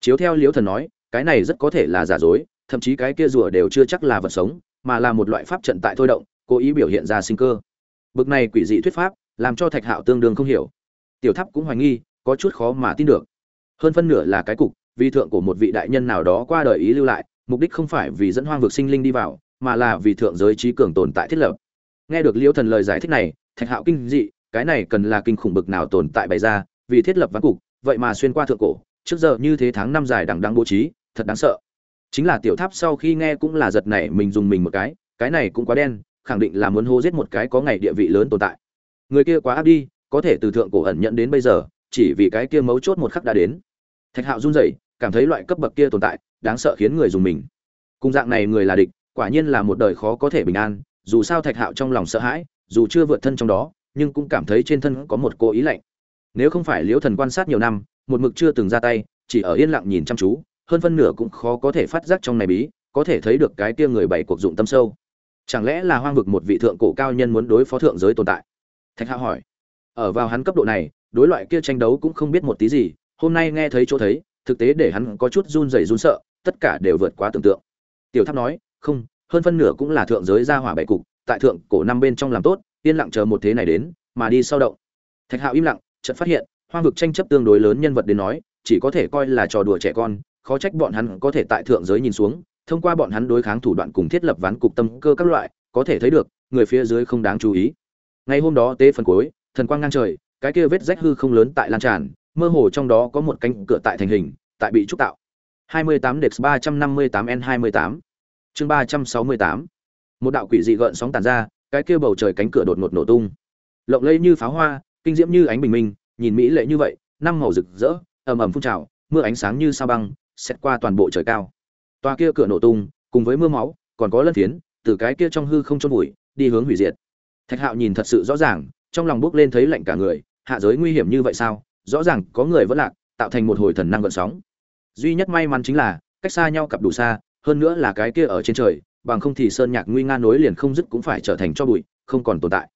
Chiếu theo liễu thần nói, cái này rất có thể là giả dối, thậm chí cái kia rùa đều chưa chắc là vật sống, mà là một loại pháp trận tại thôi động, cố ý biểu hiện ra sinh cơ bực này quỷ dị thuyết pháp, làm cho thạch hạo tương đương không hiểu. Tiểu tháp cũng hoài nghi, có chút khó mà tin được. Hơn phân nửa là cái cục, vì thượng của một vị đại nhân nào đó qua đời ý lưu lại, mục đích không phải vì dẫn hoang vực sinh linh đi vào, mà là vì thượng giới trí cường tồn tại thiết lập. Nghe được liễu thần lời giải thích này, thạch hạo kinh dị, cái này cần là kinh khủng bực nào tồn tại bày ra, vì thiết lập ván cục, vậy mà xuyên qua thượng cổ, trước giờ như thế tháng năm dài đằng đang bố trí, thật đáng sợ. Chính là tiểu tháp sau khi nghe cũng là giật nảy mình dùng mình một cái cái này cũng quá đen khẳng định là muốn hô giết một cái có ngày địa vị lớn tồn tại. Người kia quá áp đi, có thể từ thượng cổ ẩn nhận đến bây giờ, chỉ vì cái kia mấu chốt một khắc đã đến. Thạch hạo run rẩy, cảm thấy loại cấp bậc kia tồn tại, đáng sợ khiến người dùng mình. Cùng dạng này người là địch, quả nhiên là một đời khó có thể bình an, dù sao thạch hạo trong lòng sợ hãi, dù chưa vượt thân trong đó, nhưng cũng cảm thấy trên thân có một cô ý lạnh. Nếu không phải liễu thần quan sát nhiều năm, một mực chưa từng ra tay, chỉ ở yên lặng nhìn chăm chú, hơn phân nửa cũng khó có thể phát giác trong này bí, có thể thấy được cái kia người bảy cuộc dụng tâm sâu chẳng lẽ là hoang vực một vị thượng cổ cao nhân muốn đối phó thượng giới tồn tại? Thạch hạ hỏi. Ở vào hắn cấp độ này, đối loại kia tranh đấu cũng không biết một tí gì, hôm nay nghe thấy chỗ thấy, thực tế để hắn có chút run rẩy run sợ, tất cả đều vượt quá tưởng tượng. Tiểu tháp nói, không, hơn phân nửa cũng là thượng giới ra hỏa bảy cục, tại thượng cổ năm bên trong làm tốt, yên lặng chờ một thế này đến, mà đi sau động. Thạch hạo im lặng, chợt phát hiện, hoang vực tranh chấp tương đối lớn nhân vật đến nói, chỉ có thể coi là trò đùa trẻ con, khó trách bọn hắn có thể tại thượng giới nhìn xuống thông qua bọn hắn đối kháng thủ đoạn cùng thiết lập ván cục tâm cơ các loại, có thể thấy được, người phía dưới không đáng chú ý. Ngày hôm đó tế phần cuối, thần quang ngang trời, cái kia vết rách hư không lớn tại lan tràn, mơ hồ trong đó có một cánh cửa tại thành hình, tại bị trúc tạo. 28 Dex 358 N28 chương 368 một đạo quỷ dị gợn sóng tàn ra, cái kia bầu trời cánh cửa đột ngột nổ tung. Lộng lẫy như pháo hoa, kinh diễm như ánh bình minh, nhìn mỹ lệ như vậy, năm màu rực rỡ, ầm ầm phun trào, mưa ánh sáng như sao băng xét qua toàn bộ trời cao toa kia cửa nổ tung, cùng với mưa máu, còn có lân phiến, từ cái kia trong hư không trôn bụi đi hướng hủy diệt. Thạch hạo nhìn thật sự rõ ràng, trong lòng bước lên thấy lạnh cả người, hạ giới nguy hiểm như vậy sao? Rõ ràng có người vẫn lạc, tạo thành một hồi thần năng gợn sóng. Duy nhất may mắn chính là, cách xa nhau cặp đủ xa, hơn nữa là cái kia ở trên trời, bằng không thì sơn nhạc nguy nga nối liền không dứt cũng phải trở thành cho bụi, không còn tồn tại.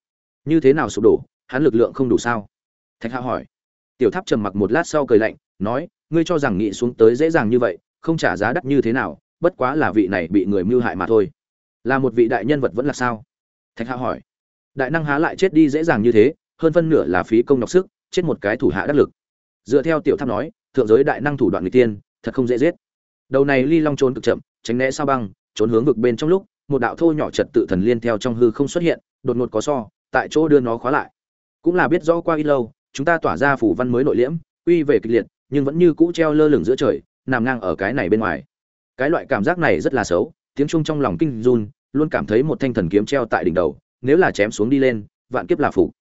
Như thế nào sụp đổ, hắn lực lượng không đủ sao? Thạch Hạo hỏi. Tiểu tháp trầm mặc một lát sau cười lạnh, nói, ngươi cho rằng nghĩ xuống tới dễ dàng như vậy không trả giá đắt như thế nào, bất quá là vị này bị người mưu hại mà thôi. Là một vị đại nhân vật vẫn là sao? Thạch hạ hỏi. Đại năng há lại chết đi dễ dàng như thế, hơn phân nửa là phí công nhọc sức, chết một cái thủ hạ đắc lực. Dựa theo tiểu tháp nói, thượng giới đại năng thủ đoạn người tiên, thật không dễ giết. Đầu này ly long trốn cực chậm, tránh né sao băng, trốn hướng vực bên trong lúc, một đạo thô nhỏ trật tự thần liên theo trong hư không xuất hiện, đột ngột có so, tại chỗ đưa nó khóa lại. Cũng là biết rõ qua ít lâu, chúng ta tỏa ra phủ văn mới nội liễm uy về kịch liệt, nhưng vẫn như cũ treo lơ lửng giữa trời nằm ngang ở cái này bên ngoài. Cái loại cảm giác này rất là xấu, tiếng trung trong lòng kinh run, luôn cảm thấy một thanh thần kiếm treo tại đỉnh đầu, nếu là chém xuống đi lên, vạn kiếp là phủ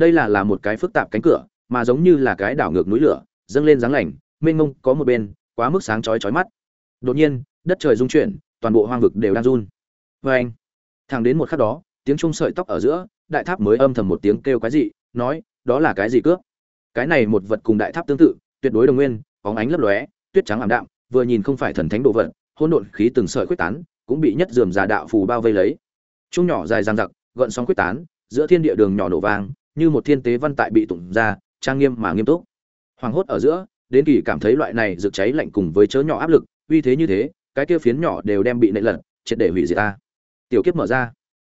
đây là là một cái phức tạp cánh cửa, mà giống như là cái đảo ngược núi lửa, dâng lên dáng lành, mênh mông, có một bên, quá mức sáng chói chói mắt. Đột nhiên, đất trời rung chuyển, toàn bộ hoang vực đều đang run. Vê anh, thẳng đến một khắc đó, tiếng trung sợi tóc ở giữa, đại tháp mới âm thầm một tiếng kêu cái gì nói, đó là cái gì cướp? Cái này một vật cùng đại tháp tương tự, tuyệt đối đồng nguyên, bóng ánh lấp lóe tuyết trắng ảm đạm, vừa nhìn không phải thần thánh đồ vật, hỗn độn khí từng sợi quyết tán, cũng bị nhất dườm già đạo phù bao vây lấy. Trung nhỏ dài dằng dặc, gợn sóng quyết tán, giữa thiên địa đường nhỏ nổ vang, như một thiên tế văn tại bị tụng ra, trang nghiêm mà nghiêm túc. Hoàng hốt ở giữa, đến kỳ cảm thấy loại này rực cháy lạnh cùng với chớ nhỏ áp lực, uy thế như thế, cái kia phiến nhỏ đều đem bị nện lật, triệt để hủy diệt ta. Tiểu kiếp mở ra.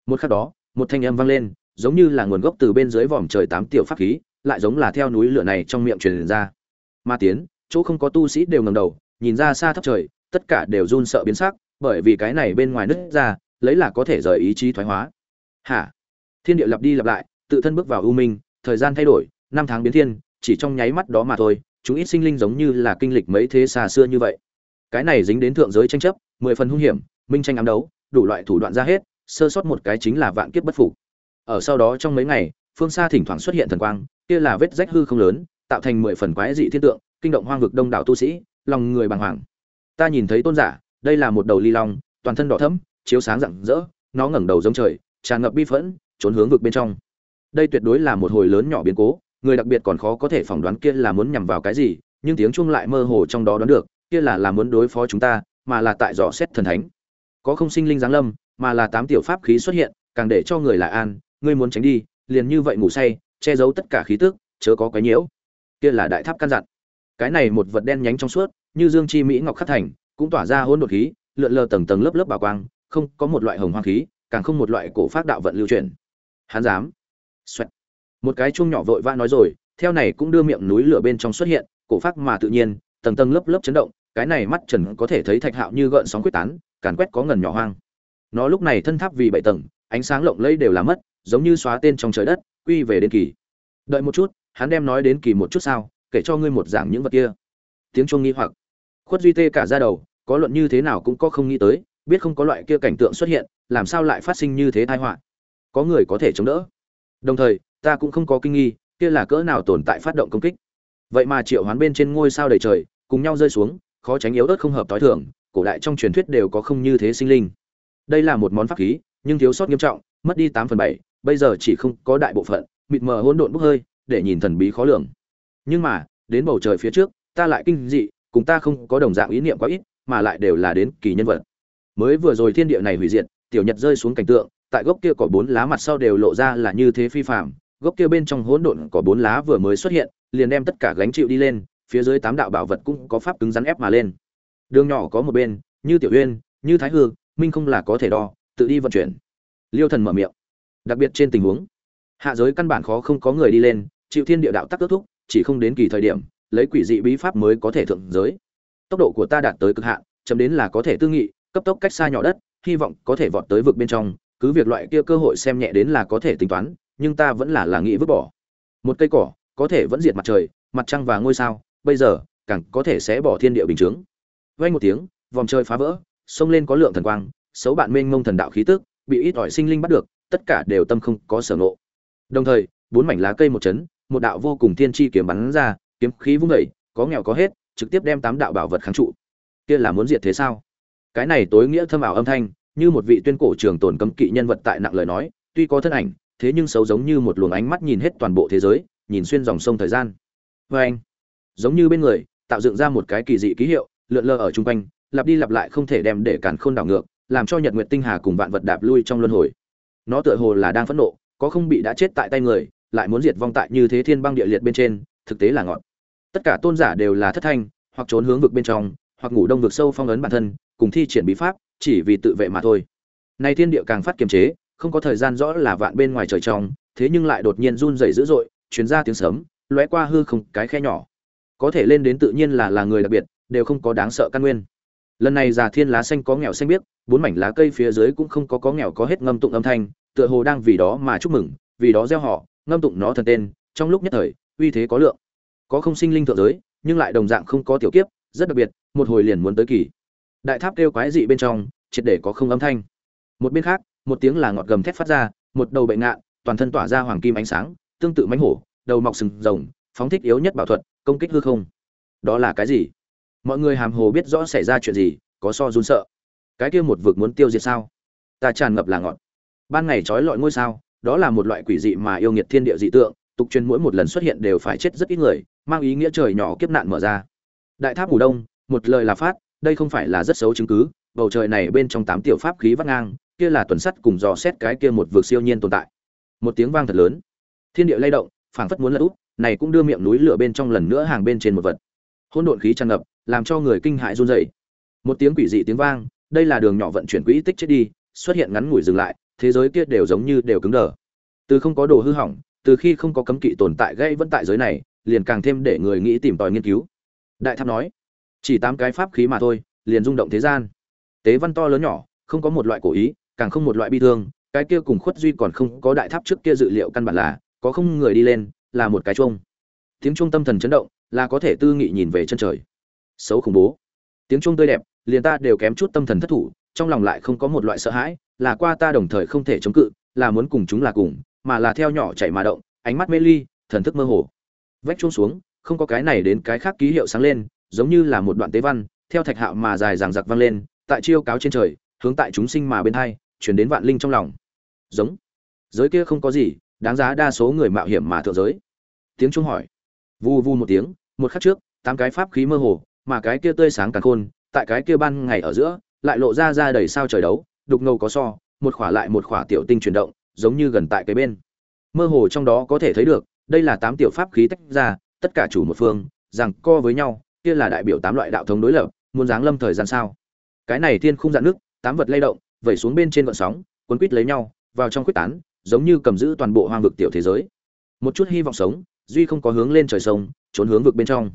Một khắc đó, một thanh âm vang lên, giống như là nguồn gốc từ bên dưới vòm trời tám tiểu pháp khí, lại giống là theo núi lửa này trong miệng truyền ra. Ma tiến chỗ không có tu sĩ đều ngầm đầu, nhìn ra xa thấp trời, tất cả đều run sợ biến sắc, bởi vì cái này bên ngoài nứt ra, lấy là có thể rời ý chí thoái hóa. Hả? Thiên địa lặp đi lặp lại, tự thân bước vào ưu minh, thời gian thay đổi, năm tháng biến thiên, chỉ trong nháy mắt đó mà thôi, chúng ít sinh linh giống như là kinh lịch mấy thế xa xưa như vậy. Cái này dính đến thượng giới tranh chấp, mười phần hung hiểm, minh tranh ám đấu, đủ loại thủ đoạn ra hết, sơ sót một cái chính là vạn kiếp bất phục. Ở sau đó trong mấy ngày, phương xa thỉnh thoảng xuất hiện thần quang, kia là vết rách hư không lớn, tạo thành mười phần quái dị thiên tượng kinh động hoang vực đông đảo tu sĩ, lòng người bàng hoàng. Ta nhìn thấy tôn giả, đây là một đầu ly long, toàn thân đỏ thẫm, chiếu sáng rạng rỡ, nó ngẩng đầu giống trời, tràn ngập bi phẫn, trốn hướng vực bên trong. Đây tuyệt đối là một hồi lớn nhỏ biến cố, người đặc biệt còn khó có thể phỏng đoán kia là muốn nhằm vào cái gì, nhưng tiếng chuông lại mơ hồ trong đó đoán được, kia là là muốn đối phó chúng ta, mà là tại dò xét thần thánh. Có không sinh linh giáng lâm, mà là tám tiểu pháp khí xuất hiện, càng để cho người là an, ngươi muốn tránh đi, liền như vậy ngủ say, che giấu tất cả khí tức, chớ có quấy nhiễu. Kia là đại tháp căn dặn cái này một vật đen nhánh trong suốt, như dương chi mỹ ngọc khắc thành, cũng tỏa ra hỗn độn khí, lượn lờ tầng tầng lớp lớp bà quang, không có một loại hồng hoang khí, càng không một loại cổ phát đạo vận lưu truyền hắn dám. Xoẹt. một cái chuông nhỏ vội vã nói rồi, theo này cũng đưa miệng núi lửa bên trong xuất hiện, cổ phát mà tự nhiên, tầng tầng lớp lớp chấn động, cái này mắt trần có thể thấy thạch hạo như gợn sóng quyết tán, càn quét có ngần nhỏ hoang. Nó lúc này thân tháp vì bảy tầng, ánh sáng lộng lẫy đều là mất, giống như xóa tên trong trời đất, quy về đến kỳ. Đợi một chút, hắn đem nói đến kỳ một chút sao kể cho ngươi một dạng những vật kia. Tiếng chuông nghi hoặc. Khuất duy tê cả ra đầu, có luận như thế nào cũng có không nghĩ tới, biết không có loại kia cảnh tượng xuất hiện, làm sao lại phát sinh như thế tai họa. Có người có thể chống đỡ. Đồng thời, ta cũng không có kinh nghi, kia là cỡ nào tồn tại phát động công kích. Vậy mà triệu hoán bên trên ngôi sao đầy trời, cùng nhau rơi xuống, khó tránh yếu ớt không hợp tối thường, cổ đại trong truyền thuyết đều có không như thế sinh linh. Đây là một món pháp khí, nhưng thiếu sót nghiêm trọng, mất đi tám phần bảy, bây giờ chỉ không có đại bộ phận, mịt mờ hỗn độn bốc hơi, để nhìn thần bí khó lường nhưng mà, đến bầu trời phía trước, ta lại kinh dị, cùng ta không có đồng dạng ý niệm quá ít, mà lại đều là đến kỳ nhân vật. Mới vừa rồi thiên địa này hủy diệt, tiểu nhật rơi xuống cảnh tượng, tại gốc kia có bốn lá mặt sau đều lộ ra là như thế phi phạm gốc kia bên trong hỗn độn có bốn lá vừa mới xuất hiện, liền đem tất cả gánh chịu đi lên, phía dưới tám đạo bảo vật cũng có pháp cứng rắn ép mà lên. Đường nhỏ có một bên, như tiểu uyên, như thái hương minh không là có thể đo, tự đi vận chuyển. Liêu thần mở miệng. Đặc biệt trên tình huống, hạ giới căn bản khó không có người đi lên, chịu thiên địa đạo tắc kết thúc chỉ không đến kỳ thời điểm, lấy quỷ dị bí pháp mới có thể thượng giới. Tốc độ của ta đạt tới cực hạn chấm đến là có thể tư nghị, cấp tốc cách xa nhỏ đất, hy vọng có thể vọt tới vực bên trong. Cứ việc loại kia cơ hội xem nhẹ đến là có thể tính toán, nhưng ta vẫn là là nghĩ vứt bỏ. Một cây cỏ, có thể vẫn diệt mặt trời, mặt trăng và ngôi sao, bây giờ, càng có thể sẽ bỏ thiên địa bình chướng. Vang một tiếng, vòng trời phá vỡ xông lên có lượng thần quang, xấu bạn mênh mông thần đạo khí tức, bị ít ỏi sinh linh bắt được, tất cả đều tâm không có sở nộ đồng thời, bốn mảnh lá cây một chấn một đạo vô cùng thiên chi kiếm bắn ra, kiếm khí vung dậy, có nghèo có hết, trực tiếp đem tám đạo bảo vật kháng trụ. Kia là muốn diệt thế sao? Cái này tối nghĩa thâm ảo âm thanh, như một vị tuyên cổ trường tồn cấm kỵ nhân vật tại nặng lời nói, tuy có thân ảnh, thế nhưng xấu giống như một luồng ánh mắt nhìn hết toàn bộ thế giới, nhìn xuyên dòng sông thời gian. Vê anh. Giống như bên người, tạo dựng ra một cái kỳ dị ký hiệu, lượn lờ ở trung quanh, lặp đi lặp lại không thể đem để càn khôn đảo ngược, làm cho nhật nguyệt tinh hà cùng vạn vật đạp lui trong luân hồi. Nó tựa hồ là đang phẫn nộ, có không bị đã chết tại tay người lại muốn diệt vong tại như thế thiên băng địa liệt bên trên, thực tế là ngọn tất cả tôn giả đều là thất thanh, hoặc trốn hướng vực bên trong, hoặc ngủ đông vực sâu phong ấn bản thân, cùng thi triển bí pháp, chỉ vì tự vệ mà thôi. Nay thiên địa càng phát kiềm chế, không có thời gian rõ là vạn bên ngoài trời trong, thế nhưng lại đột nhiên run rẩy dữ dội chuyến ra tiếng sớm lóe qua hư không cái khe nhỏ. Có thể lên đến tự nhiên là là người đặc biệt, đều không có đáng sợ căn nguyên. Lần này già thiên lá xanh có nghèo xanh biếc, bốn mảnh lá cây phía dưới cũng không có có nghèo có hết ngâm tụng âm thanh, tựa hồ đang vì đó mà chúc mừng, vì đó gieo họ ngâm tụng nó thần tên, trong lúc nhất thời, uy thế có lượng. Có không sinh linh thượng giới, nhưng lại đồng dạng không có tiểu kiếp, rất đặc biệt, một hồi liền muốn tới kỳ. Đại tháp kêu quái dị bên trong, triệt để có không âm thanh. Một bên khác, một tiếng là ngọt gầm thét phát ra, một đầu bệnh ngạn, toàn thân tỏa ra hoàng kim ánh sáng, tương tự mánh hổ, đầu mọc sừng rồng, phóng thích yếu nhất bảo thuật, công kích hư không. Đó là cái gì? Mọi người hàm hồ biết rõ xảy ra chuyện gì, có so run sợ. Cái kia một vực muốn tiêu diệt sao? Ta tràn ngập là ngọt. Ban ngày trói lọi ngôi sao đó là một loại quỷ dị mà yêu nghiệt thiên địa dị tượng, tục truyền mỗi một lần xuất hiện đều phải chết rất ít người, mang ý nghĩa trời nhỏ kiếp nạn mở ra. Đại tháp ngủ đông, một lời là phát, đây không phải là rất xấu chứng cứ, bầu trời này bên trong tám tiểu pháp khí vắt ngang, kia là tuần sắt cùng dò xét cái kia một vực siêu nhiên tồn tại. Một tiếng vang thật lớn. Thiên địa lay động, phảng phất muốn lật úp, này cũng đưa miệng núi lửa bên trong lần nữa hàng bên trên một vật. Hỗn độn khí tràn ngập, làm cho người kinh hãi run rẩy. Một tiếng quỷ dị tiếng vang, đây là đường nhỏ vận chuyển quỹ tích chết đi, xuất hiện ngắn ngủi dừng lại thế giới kia đều giống như đều cứng đờ. Từ không có đồ hư hỏng, từ khi không có cấm kỵ tồn tại gây vẫn tại giới này, liền càng thêm để người nghĩ tìm tòi nghiên cứu. Đại tháp nói, chỉ tám cái pháp khí mà thôi, liền rung động thế gian. Tế văn to lớn nhỏ, không có một loại cổ ý, càng không một loại bi thương, cái kia cùng khuất duy còn không có đại tháp trước kia dự liệu căn bản là, có không người đi lên, là một cái chuông. Tiếng chuông tâm thần chấn động, là có thể tư nghị nhìn về chân trời. Xấu khủng bố. Tiếng chuông tươi đẹp, liền ta đều kém chút tâm thần thất thủ, trong lòng lại không có một loại sợ hãi là qua ta đồng thời không thể chống cự, là muốn cùng chúng là cùng, mà là theo nhỏ chạy mà động, ánh mắt mê ly, thần thức mơ hồ. Vách chuông xuống, không có cái này đến cái khác ký hiệu sáng lên, giống như là một đoạn tế văn, theo thạch hạo mà dài dằng dặc vang lên, tại chiêu cáo trên trời, hướng tại chúng sinh mà bên hai, chuyển đến vạn linh trong lòng. Giống. Giới kia không có gì, đáng giá đa số người mạo hiểm mà thượng giới. Tiếng chuông hỏi. Vu vu một tiếng, một khắc trước, tám cái pháp khí mơ hồ, mà cái kia tươi sáng càng khôn, tại cái kia ban ngày ở giữa, lại lộ ra ra đầy sao trời đấu đục ngầu có so, một khỏa lại một khỏa tiểu tinh chuyển động, giống như gần tại cái bên. Mơ hồ trong đó có thể thấy được, đây là tám tiểu pháp khí tách ra, tất cả chủ một phương rằng co với nhau, kia là đại biểu tám loại đạo thống đối lập, muốn giáng lâm thời gian sao? Cái này thiên khung dạn nước, tám vật lay động, vẩy xuống bên trên gọn sóng, cuốn quít lấy nhau, vào trong quyết tán, giống như cầm giữ toàn bộ hoang vực tiểu thế giới. Một chút hy vọng sống, duy không có hướng lên trời sông, trốn hướng vực bên trong.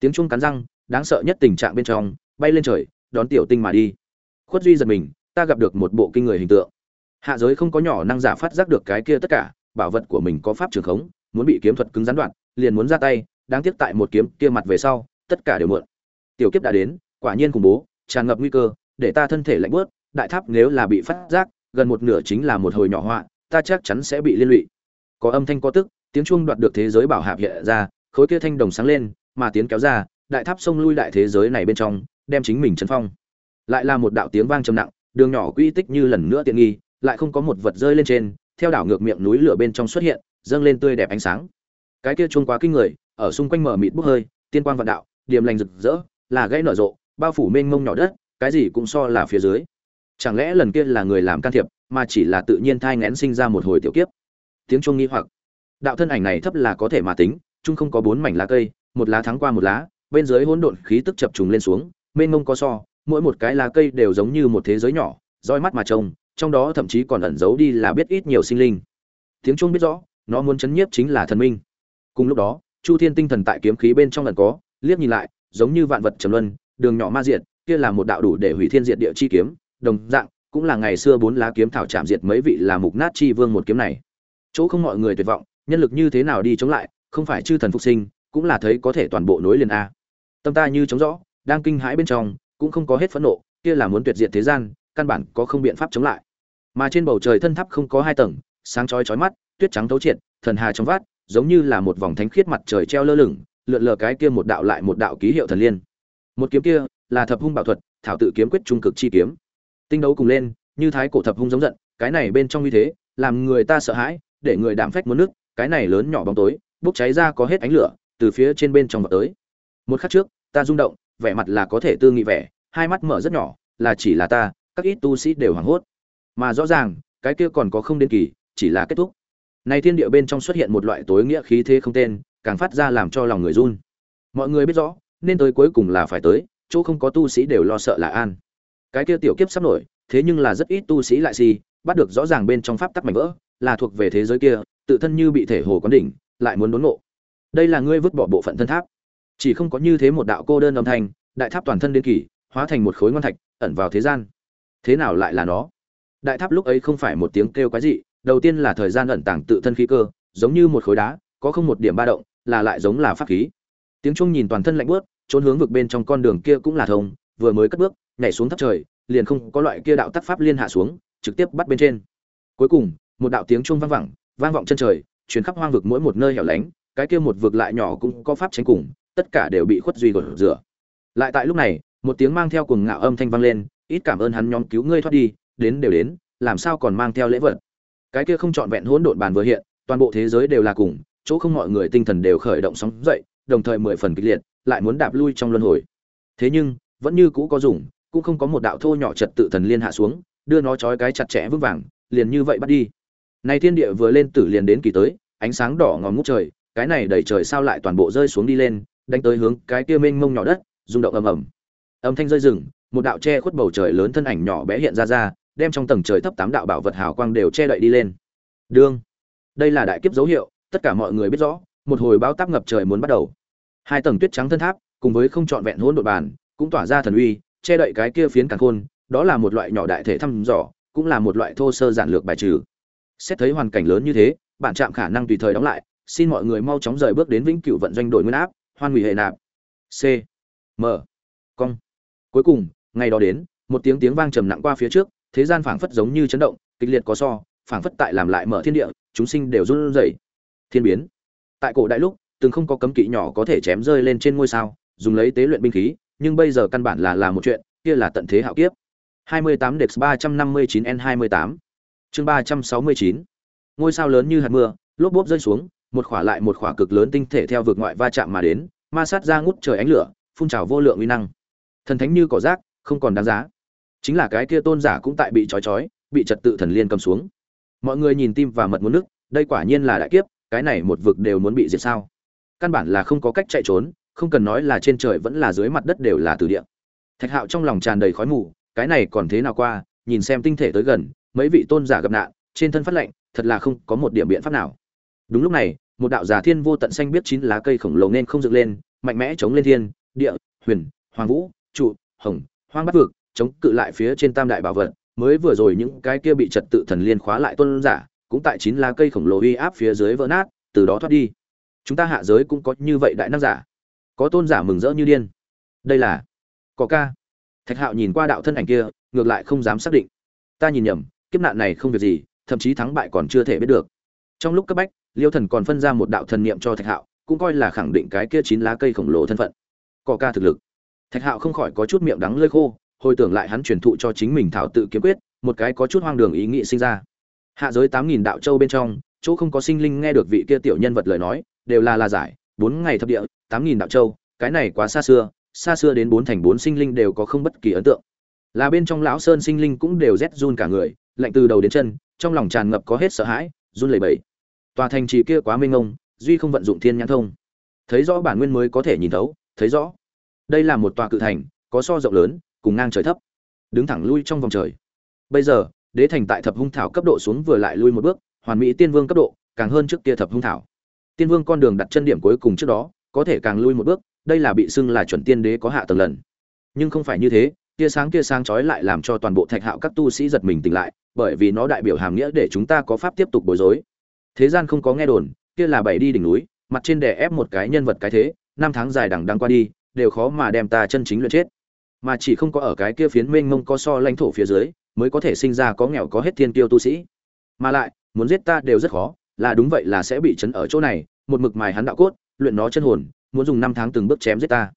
Tiếng chuông cắn răng, đáng sợ nhất tình trạng bên trong, bay lên trời, đón tiểu tinh mà đi. Khuất duy giật mình ta gặp được một bộ kinh người hình tượng. Hạ giới không có nhỏ năng giả phát giác được cái kia tất cả, bảo vật của mình có pháp trường khống, muốn bị kiếm thuật cứng gián đoạn, liền muốn ra tay, đáng tiếc tại một kiếm kia mặt về sau, tất cả đều mượn. Tiểu kiếp đã đến, quả nhiên khủng bố, tràn ngập nguy cơ, để ta thân thể lạnh bớt đại tháp nếu là bị phát giác, gần một nửa chính là một hồi nhỏ họa, ta chắc chắn sẽ bị liên lụy. Có âm thanh có tức, tiếng chuông đoạt được thế giới bảo hạp hiện ra, khối kia thanh đồng sáng lên, mà tiến kéo ra, đại tháp xông lui đại thế giới này bên trong, đem chính mình chấn phong. Lại là một đạo tiếng vang trầm nặng đường nhỏ quy tích như lần nữa tiện nghi, lại không có một vật rơi lên trên, theo đảo ngược miệng núi lửa bên trong xuất hiện, dâng lên tươi đẹp ánh sáng. Cái kia chuông quá kinh người, ở xung quanh mở mịt bốc hơi, tiên quang vạn đạo điểm lành rực rỡ, là gãy nở rộ, bao phủ mênh mông nhỏ đất, cái gì cũng so là phía dưới. Chẳng lẽ lần kia là người làm can thiệp, mà chỉ là tự nhiên thai nghén sinh ra một hồi tiểu kiếp? Tiếng chuông nghi hoặc. Đạo thân ảnh này thấp là có thể mà tính, chung không có bốn mảnh lá cây, một lá thắng qua một lá, bên dưới hỗn độn khí tức chập trùng lên xuống, mênh mông có so mỗi một cái lá cây đều giống như một thế giới nhỏ roi mắt mà trông trong đó thậm chí còn ẩn giấu đi là biết ít nhiều sinh linh. Tiếng chuông biết rõ nó muốn chấn nhiếp chính là thần minh. Cùng lúc đó chu thiên tinh thần tại kiếm khí bên trong lần có liếc nhìn lại giống như vạn vật trầm luân đường nhỏ ma diệt, kia là một đạo đủ để hủy thiên diệt địa chi kiếm đồng dạng cũng là ngày xưa bốn lá kiếm thảo chạm diệt mấy vị là mục nát chi vương một kiếm này. Chỗ không mọi người tuyệt vọng nhân lực như thế nào đi chống lại không phải chư thần phục sinh cũng là thấy có thể toàn bộ nối liền a. Tâm ta như chống rõ đang kinh hãi bên trong cũng không có hết phẫn nộ, kia là muốn tuyệt diệt thế gian, căn bản có không biện pháp chống lại. Mà trên bầu trời thân tháp không có hai tầng, sáng chói chói mắt, tuyết trắng thấu triệt, thần hà trong vát giống như là một vòng thánh khiết mặt trời treo lơ lửng, lượn lờ cái kia một đạo lại một đạo ký hiệu thần liên. Một kiếm kia là thập hung bảo thuật, thảo tự kiếm quyết trung cực chi kiếm. Tinh đấu cùng lên, như thái cổ thập hung giống giận, cái này bên trong như thế, làm người ta sợ hãi, để người đảm phách muốn nước, cái này lớn nhỏ bóng tối, bốc cháy ra có hết ánh lửa, từ phía trên bên trong vào tới. Một khắc trước, ta rung động vẻ mặt là có thể tư nghị vẻ, hai mắt mở rất nhỏ, là chỉ là ta, các ít tu sĩ đều hoảng hốt. Mà rõ ràng, cái kia còn có không đến kỳ, chỉ là kết thúc. Này thiên địa bên trong xuất hiện một loại tối nghĩa khí thế không tên, càng phát ra làm cho lòng người run. Mọi người biết rõ, nên tới cuối cùng là phải tới, chỗ không có tu sĩ đều lo sợ là an. Cái kia tiểu kiếp sắp nổi, thế nhưng là rất ít tu sĩ lại si, bắt được rõ ràng bên trong pháp tắc mảnh vỡ, là thuộc về thế giới kia, tự thân như bị thể hồ quán đỉnh, lại muốn đốn ngộ. Đây là ngươi vứt bỏ bộ phận thân tháp chỉ không có như thế một đạo cô đơn âm thanh, đại tháp toàn thân đến kỳ, hóa thành một khối ngon thạch, ẩn vào thế gian. Thế nào lại là nó? Đại tháp lúc ấy không phải một tiếng kêu quái dị, đầu tiên là thời gian ẩn tàng tự thân khí cơ, giống như một khối đá, có không một điểm ba động, là lại giống là pháp khí. Tiếng chuông nhìn toàn thân lạnh bớt trốn hướng vực bên trong con đường kia cũng là thông, vừa mới cất bước, nhảy xuống thấp trời, liền không có loại kia đạo tắc pháp liên hạ xuống, trực tiếp bắt bên trên. Cuối cùng, một đạo tiếng chuông vang vẳng, vang vọng chân trời chuyến khắp hoang vực mỗi một nơi hẻo lánh, cái kia một vực lại nhỏ cũng có pháp tránh cùng tất cả đều bị khuất duy gột rửa. Lại tại lúc này, một tiếng mang theo cuồng ngạo âm thanh vang lên, ít cảm ơn hắn nhóm cứu ngươi thoát đi, đến đều đến, làm sao còn mang theo lễ vật? Cái kia không trọn vẹn hỗn độn bàn vừa hiện, toàn bộ thế giới đều là cùng, chỗ không mọi người tinh thần đều khởi động sóng dậy, đồng thời mười phần kịch liệt, lại muốn đạp lui trong luân hồi. Thế nhưng, vẫn như cũ có dùng, cũng không có một đạo thô nhỏ trật tự thần liên hạ xuống, đưa nó trói cái chặt chẽ vững vàng, liền như vậy bắt đi. Này thiên địa vừa lên tử liền đến kỳ tới, ánh sáng đỏ ngòm ngút trời, cái này đẩy trời sao lại toàn bộ rơi xuống đi lên đánh tới hướng cái kia mênh mông nhỏ đất, rung động ầm ầm. Âm thanh rơi rừng, một đạo che khuất bầu trời lớn thân ảnh nhỏ bé hiện ra ra, đem trong tầng trời thấp tám đạo bảo vật hào quang đều che đậy đi lên. Đương. Đây là đại kiếp dấu hiệu, tất cả mọi người biết rõ, một hồi bão táp ngập trời muốn bắt đầu. Hai tầng tuyết trắng thân tháp, cùng với không trọn vẹn hỗn độn bàn, cũng tỏa ra thần uy, che đậy cái kia phiến càng khôn, đó là một loại nhỏ đại thể thăm dò, cũng là một loại thô sơ giản lược bài trừ. Xét thấy hoàn cảnh lớn như thế bản trạm khả năng tùy thời đóng lại, xin mọi người mau chóng rời bước đến vĩnh cửu vận doanh đội nguyên áp hoan hủy hệ nạp. C. M. Cong. Cuối cùng, ngày đó đến, một tiếng tiếng vang trầm nặng qua phía trước, thế gian phảng phất giống như chấn động, kịch liệt có so, phảng phất tại làm lại mở thiên địa, chúng sinh đều run rẩy. Thiên biến. Tại cổ đại lúc, từng không có cấm kỵ nhỏ có thể chém rơi lên trên ngôi sao, dùng lấy tế luyện binh khí, nhưng bây giờ căn bản là là một chuyện, kia là tận thế hạo kiếp. 28 Dex 359 N28 chương 369 ngôi sao lớn như hạt mưa, lốp bốp rơi xuống một khỏa lại một khỏa cực lớn tinh thể theo vực ngoại va chạm mà đến, ma sát ra ngút trời ánh lửa, phun trào vô lượng uy năng. Thần thánh như cỏ rác, không còn đáng giá. Chính là cái kia tôn giả cũng tại bị trói trói, bị trật tự thần liên cầm xuống. Mọi người nhìn tim và mật muốn nước, đây quả nhiên là đại kiếp, cái này một vực đều muốn bị diệt sao? Căn bản là không có cách chạy trốn, không cần nói là trên trời vẫn là dưới mặt đất đều là từ địa. Thạch hạo trong lòng tràn đầy khói mù, cái này còn thế nào qua, nhìn xem tinh thể tới gần, mấy vị tôn giả gặp nạn, trên thân phát lệnh, thật là không có một điểm biện pháp nào. Đúng lúc này một đạo giả thiên vô tận xanh biết chín lá cây khổng lồ nên không dựng lên, mạnh mẽ chống lên thiên, địa, huyền, hoàng vũ, trụ, hồng, hoang bắt vực, chống cự lại phía trên tam đại bảo vật. Mới vừa rồi những cái kia bị trật tự thần liên khóa lại tôn giả, cũng tại chín lá cây khổng lồ uy áp phía dưới vỡ nát, từ đó thoát đi. Chúng ta hạ giới cũng có như vậy đại năng giả. Có tôn giả mừng rỡ như điên. Đây là có ca. Thạch hạo nhìn qua đạo thân ảnh kia, ngược lại không dám xác định. Ta nhìn nhầm, kiếp nạn này không việc gì, thậm chí thắng bại còn chưa thể biết được. Trong lúc cấp bách liêu thần còn phân ra một đạo thần niệm cho thạch hạo, cũng coi là khẳng định cái kia chín lá cây khổng lồ thân phận. Có ca thực lực. Thạch hạo không khỏi có chút miệng đắng lơi khô, hồi tưởng lại hắn truyền thụ cho chính mình thảo tự kiếm quyết, một cái có chút hoang đường ý nghĩ sinh ra. Hạ giới tám nghìn đạo châu bên trong, chỗ không có sinh linh nghe được vị kia tiểu nhân vật lời nói, đều là là giải, bốn ngày thập địa, tám nghìn đạo châu, cái này quá xa xưa xa xưa đến bốn thành bốn sinh linh đều có không bất kỳ ấn tượng. Là bên trong lão sơn sinh linh cũng đều rét run cả người, lạnh từ đầu đến chân, trong lòng tràn ngập có hết sợ hãi, run lẩy bẩy tòa thành trì kia quá mênh mông, duy không vận dụng thiên nhãn thông. Thấy rõ bản nguyên mới có thể nhìn thấu, thấy rõ. Đây là một tòa cự thành, có so rộng lớn, cùng ngang trời thấp. Đứng thẳng lui trong vòng trời. Bây giờ, đế thành tại thập hung thảo cấp độ xuống vừa lại lui một bước, hoàn mỹ tiên vương cấp độ, càng hơn trước kia thập hung thảo. Tiên vương con đường đặt chân điểm cuối cùng trước đó, có thể càng lui một bước, đây là bị xưng là chuẩn tiên đế có hạ tầng lần. Nhưng không phải như thế, tia sáng kia sáng chói lại làm cho toàn bộ thạch hạo các tu sĩ giật mình tỉnh lại, bởi vì nó đại biểu hàm nghĩa để chúng ta có pháp tiếp tục bối rối thế gian không có nghe đồn, kia là bảy đi đỉnh núi, mặt trên đè ép một cái nhân vật cái thế, năm tháng dài đằng đang qua đi, đều khó mà đem ta chân chính luyện chết. Mà chỉ không có ở cái kia phiến mênh mông có so lãnh thổ phía dưới, mới có thể sinh ra có nghèo có hết thiên tiêu tu sĩ. Mà lại, muốn giết ta đều rất khó, là đúng vậy là sẽ bị chấn ở chỗ này, một mực mài hắn đạo cốt, luyện nó chân hồn, muốn dùng năm tháng từng bước chém giết ta.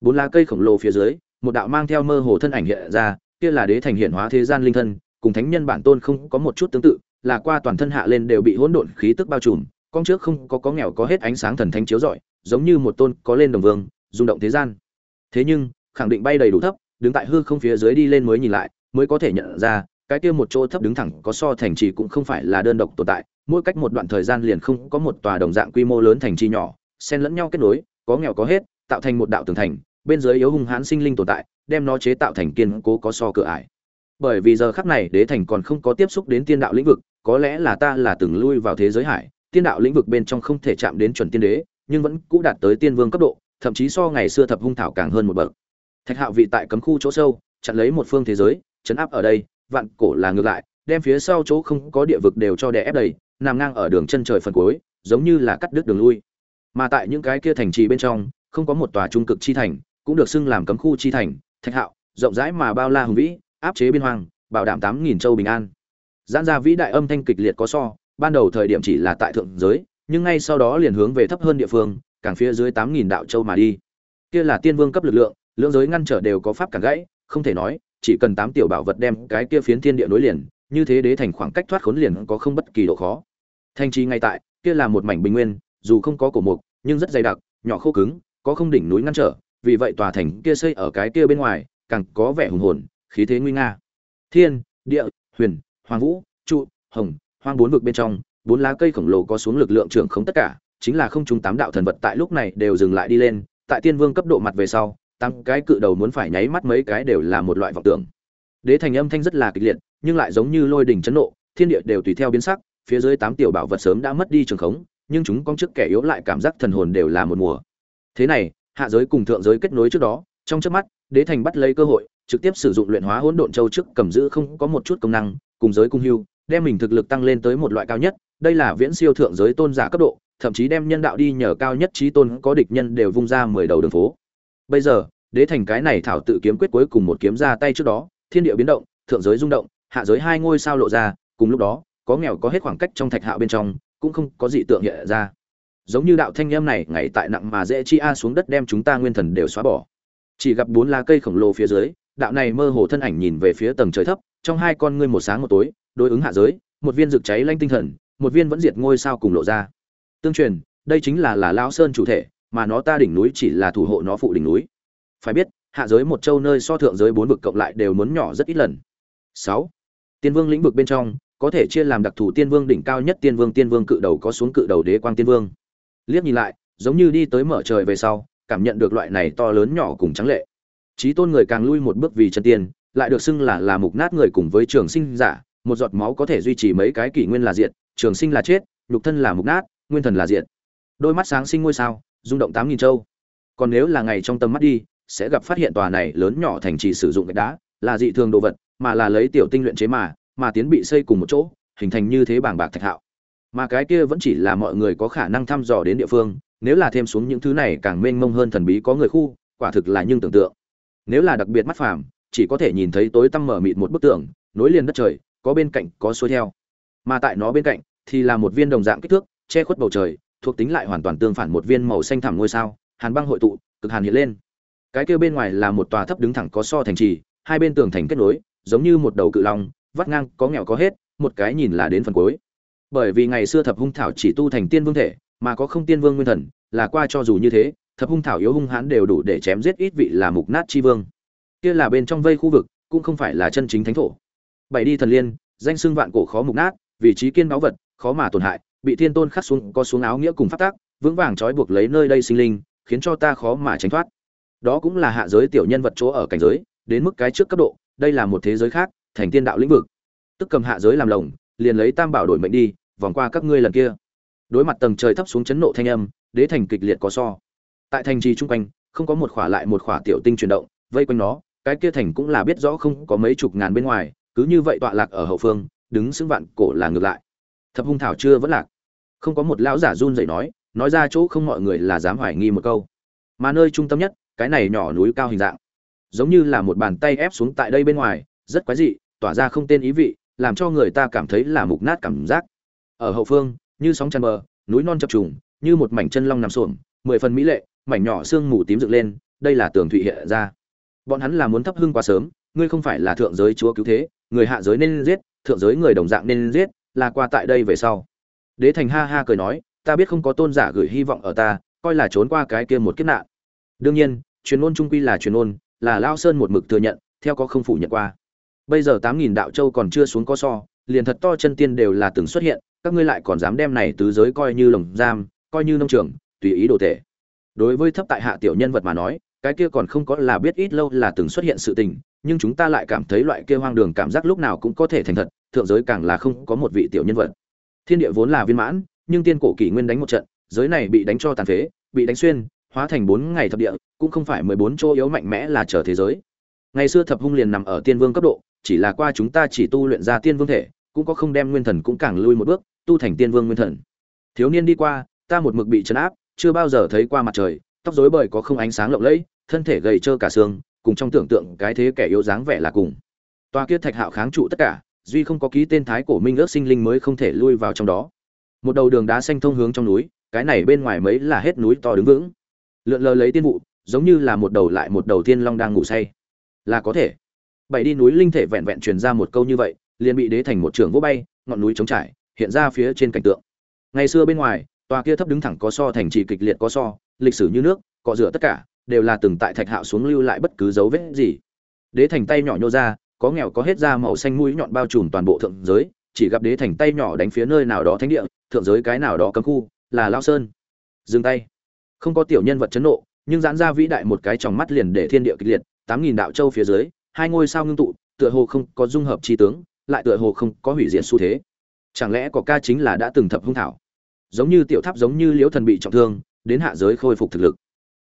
Bốn lá cây khổng lồ phía dưới, một đạo mang theo mơ hồ thân ảnh hiện ra, kia là đế thành hiện hóa thế gian linh thân, cùng thánh nhân bản tôn không có một chút tương tự là qua toàn thân hạ lên đều bị hỗn độn khí tức bao trùm, con trước không có có nghèo có hết ánh sáng thần thánh chiếu rọi, giống như một tôn có lên đồng vương, rung động thế gian. Thế nhưng, khẳng định bay đầy đủ thấp, đứng tại hư không phía dưới đi lên mới nhìn lại, mới có thể nhận ra, cái kia một chỗ thấp đứng thẳng có so thành trì cũng không phải là đơn độc tồn tại, mỗi cách một đoạn thời gian liền không có một tòa đồng dạng quy mô lớn thành trì nhỏ, xen lẫn nhau kết nối, có nghèo có hết, tạo thành một đạo tường thành, bên dưới yếu hung hãn sinh linh tồn tại, đem nó chế tạo thành kiên cố có so cửa ải. Bởi vì giờ khắc này đế thành còn không có tiếp xúc đến tiên đạo lĩnh vực có lẽ là ta là từng lui vào thế giới hải, tiên đạo lĩnh vực bên trong không thể chạm đến chuẩn tiên đế, nhưng vẫn cũ đạt tới tiên vương cấp độ, thậm chí so ngày xưa thập hung thảo càng hơn một bậc. Thạch hạo vị tại cấm khu chỗ sâu, chặn lấy một phương thế giới, chấn áp ở đây, vạn cổ là ngược lại, đem phía sau chỗ không có địa vực đều cho đè ép đầy, nằm ngang ở đường chân trời phần cuối, giống như là cắt đứt đường lui. Mà tại những cái kia thành trì bên trong, không có một tòa trung cực chi thành, cũng được xưng làm cấm khu chi thành, thạch hạo, rộng rãi mà bao la hùng vĩ, áp chế biên hoang, bảo đảm tám nghìn châu bình an giãn ra vĩ đại âm thanh kịch liệt có so, ban đầu thời điểm chỉ là tại thượng giới, nhưng ngay sau đó liền hướng về thấp hơn địa phương, càng phía dưới tám nghìn đạo châu mà đi. Kia là tiên vương cấp lực lượng, lưỡng giới ngăn trở đều có pháp càng gãy, không thể nói, chỉ cần tám tiểu bảo vật đem cái kia phiến thiên địa nối liền, như thế đế thành khoảng cách thoát khốn liền có không bất kỳ độ khó. Thanh trì ngay tại, kia là một mảnh bình nguyên, dù không có cổ mục, nhưng rất dày đặc, nhỏ khô cứng, có không đỉnh núi ngăn trở, vì vậy tòa thành kia xây ở cái kia bên ngoài, càng có vẻ hùng hồn, khí thế nguy nga. Thiên, địa, huyền hoàng vũ, trụ, hồng, hoang bốn vực bên trong, bốn lá cây khổng lồ có xuống lực lượng trưởng không tất cả, chính là không chúng tám đạo thần vật tại lúc này đều dừng lại đi lên, tại tiên vương cấp độ mặt về sau tăng cái cự đầu muốn phải nháy mắt mấy cái đều là một loại vọng tưởng. Đế thành âm thanh rất là kịch liệt, nhưng lại giống như lôi đỉnh chấn nộ, thiên địa đều tùy theo biến sắc, phía dưới tám tiểu bảo vật sớm đã mất đi trường khống, nhưng chúng con trước kẻ yếu lại cảm giác thần hồn đều là một mùa. Thế này, hạ giới cùng thượng giới kết nối trước đó, trong chớp mắt, đế thành bắt lấy cơ hội, trực tiếp sử dụng luyện hóa hỗn độn châu trước cầm giữ không có một chút công năng cùng giới cung hưu, đem mình thực lực tăng lên tới một loại cao nhất, đây là viễn siêu thượng giới tôn giả cấp độ, thậm chí đem nhân đạo đi nhờ cao nhất trí tôn có địch nhân đều vung ra mười đầu đường phố. Bây giờ, đế thành cái này thảo tự kiếm quyết cuối cùng một kiếm ra tay trước đó, thiên địa biến động, thượng giới rung động, hạ giới hai ngôi sao lộ ra, cùng lúc đó, có nghèo có hết khoảng cách trong thạch hạo bên trong, cũng không có dị tượng hiện ra. Giống như đạo thanh âm này, ngày tại nặng mà dễ chi a xuống đất đem chúng ta nguyên thần đều xóa bỏ. Chỉ gặp bốn lá cây khổng lồ phía dưới đạo này mơ hồ thân ảnh nhìn về phía tầng trời thấp, trong hai con ngươi một sáng một tối, đối ứng hạ giới, một viên rực cháy lanh tinh thần, một viên vẫn diệt ngôi sao cùng lộ ra. Tương truyền, đây chính là là lão sơn chủ thể, mà nó ta đỉnh núi chỉ là thủ hộ nó phụ đỉnh núi. Phải biết, hạ giới một châu nơi so thượng giới bốn vực cộng lại đều muốn nhỏ rất ít lần. Sáu, tiên vương lĩnh vực bên trong, có thể chia làm đặc thù tiên vương đỉnh cao nhất tiên vương tiên vương cự đầu có xuống cự đầu đế quang tiên vương. Liếc nhìn lại, giống như đi tới mở trời về sau, cảm nhận được loại này to lớn nhỏ cùng trắng lệ trí tôn người càng lui một bước vì chân tiên, lại được xưng là là mục nát người cùng với trường sinh giả, một giọt máu có thể duy trì mấy cái kỷ nguyên là diện trường sinh là chết, nhục thân là mục nát, nguyên thần là diện đôi mắt sáng sinh ngôi sao, rung động tám nghìn châu. Còn nếu là ngày trong tầm mắt đi, sẽ gặp phát hiện tòa này lớn nhỏ thành trì sử dụng gạch đá, là dị thường đồ vật, mà là lấy tiểu tinh luyện chế mà mà tiến bị xây cùng một chỗ, hình thành như thế bảng bạc thạch hạo. Mà cái kia vẫn chỉ là mọi người có khả năng thăm dò đến địa phương, nếu là thêm xuống những thứ này càng mênh mông hơn thần bí có người khu, quả thực là nhưng tưởng tượng nếu là đặc biệt mắt phàm, chỉ có thể nhìn thấy tối tăm mở mịt một bức tường, nối liền đất trời, có bên cạnh có xuôi theo. Mà tại nó bên cạnh thì là một viên đồng dạng kích thước, che khuất bầu trời, thuộc tính lại hoàn toàn tương phản một viên màu xanh thẳm ngôi sao, hàn băng hội tụ, cực hàn hiện lên. Cái kia bên ngoài là một tòa thấp đứng thẳng có so thành trì, hai bên tường thành kết nối, giống như một đầu cự long, vắt ngang, có nghèo có hết, một cái nhìn là đến phần cuối. Bởi vì ngày xưa thập hung thảo chỉ tu thành tiên vương thể, mà có không tiên vương nguyên thần, là qua cho dù như thế thập hung thảo yếu hung hãn đều đủ để chém giết ít vị là mục nát chi vương. Kia là bên trong vây khu vực, cũng không phải là chân chính thánh thổ. Bảy đi thần liên, danh xưng vạn cổ khó mục nát, vị trí kiên báu vật, khó mà tổn hại, bị thiên tôn khắc xuống, có xuống áo nghĩa cùng phát tác vững vàng trói buộc lấy nơi đây sinh linh, khiến cho ta khó mà tránh thoát. Đó cũng là hạ giới tiểu nhân vật chỗ ở cảnh giới, đến mức cái trước cấp độ, đây là một thế giới khác, thành tiên đạo lĩnh vực. Tức cầm hạ giới làm lồng, liền lấy tam bảo đổi mệnh đi, vòng qua các ngươi lần kia. Đối mặt tầng trời thấp xuống chấn nộ thanh âm, đế thành kịch liệt có so tại thành trì chung quanh, không có một khỏa lại một khỏa tiểu tinh chuyển động, vây quanh nó, cái kia thành cũng là biết rõ không có mấy chục ngàn bên ngoài, cứ như vậy tọa lạc ở hậu phương, đứng xứng vạn cổ là ngược lại. Thập hung thảo chưa vẫn lạc. Không có một lão giả run dậy nói nói ra chỗ không mọi người là dám hoài nghi một câu. Mà nơi trung tâm nhất, cái này nhỏ núi cao hình dạng, giống như là một bàn tay ép xuống tại đây bên ngoài, rất quái dị, tỏa ra không tên ý vị, làm cho người ta cảm thấy là mục nát cảm giác. Ở hậu phương, như sóng chăn bờ, núi non chập trùng, như một mảnh chân long nằm xuồng mười phần mỹ lệ mảnh nhỏ xương mù tím dựng lên đây là tường thụy hiện ra. Bọn hắn là muốn thấp hưng quá sớm ngươi không phải là thượng giới chúa cứu thế người hạ giới nên giết thượng giới người đồng dạng nên giết là qua tại đây về sau. Đế thành ha ha cười nói ta biết không có tôn giả gửi hy vọng ở ta coi là trốn qua cái kia một kiếp nạn. Đương nhiên truyền ngôn trung quy là truyền ngôn, là lao sơn một mực thừa nhận theo có không phủ nhận qua. Bây giờ tám nghìn đạo châu còn chưa xuống có so liền thật to chân tiên đều là từng xuất hiện các ngươi lại còn dám đem này tứ giới coi như lồng giam coi như nông trường tùy ý đồ thể đối với thấp tại hạ tiểu nhân vật mà nói, cái kia còn không có là biết ít lâu là từng xuất hiện sự tình, nhưng chúng ta lại cảm thấy loại kia hoang đường cảm giác lúc nào cũng có thể thành thật, thượng giới càng là không có một vị tiểu nhân vật. Thiên địa vốn là viên mãn, nhưng tiên cổ kỷ nguyên đánh một trận, giới này bị đánh cho tàn phế, bị đánh xuyên, hóa thành bốn ngày thập địa, cũng không phải mười bốn chỗ yếu mạnh mẽ là trở thế giới. Ngày xưa thập hung liền nằm ở tiên vương cấp độ, chỉ là qua chúng ta chỉ tu luyện ra tiên vương thể, cũng có không đem nguyên thần cũng càng lui một bước, tu thành tiên vương nguyên thần. Thiếu niên đi qua, ta một mực bị chấn áp chưa bao giờ thấy qua mặt trời, tóc rối bời có không ánh sáng lộng lẫy, thân thể gầy trơ cả xương, cùng trong tưởng tượng cái thế kẻ yếu dáng vẻ là cùng. Toa kia thạch hạo kháng trụ tất cả, duy không có ký tên thái cổ minh ước sinh linh mới không thể lui vào trong đó. Một đầu đường đá xanh thông hướng trong núi, cái này bên ngoài mấy là hết núi to đứng vững. Lượn lờ lấy tiên vụ, giống như là một đầu lại một đầu tiên long đang ngủ say. Là có thể. Bảy đi núi linh thể vẹn vẹn truyền ra một câu như vậy, liền bị đế thành một trường vô bay, ngọn núi trống trải, hiện ra phía trên cảnh tượng. Ngày xưa bên ngoài tòa kia thấp đứng thẳng có so thành trì kịch liệt có so, lịch sử như nước, cọ rửa tất cả, đều là từng tại thạch hạo xuống lưu lại bất cứ dấu vết gì. Đế thành tay nhỏ nhô ra, có nghèo có hết da màu xanh mũi nhọn bao trùm toàn bộ thượng giới, chỉ gặp đế thành tay nhỏ đánh phía nơi nào đó thánh địa, thượng giới cái nào đó cấm khu, là lao sơn. Dừng tay. Không có tiểu nhân vật chấn nộ, nhưng giãn ra vĩ đại một cái tròng mắt liền để thiên địa kịch liệt, tám nghìn đạo châu phía dưới, hai ngôi sao ngưng tụ, tựa hồ không có dung hợp chi tướng, lại tựa hồ không có hủy diệt xu thế. Chẳng lẽ có ca chính là đã từng thập hung thảo? Giống như tiểu tháp giống như liễu thần bị trọng thương, đến hạ giới khôi phục thực lực.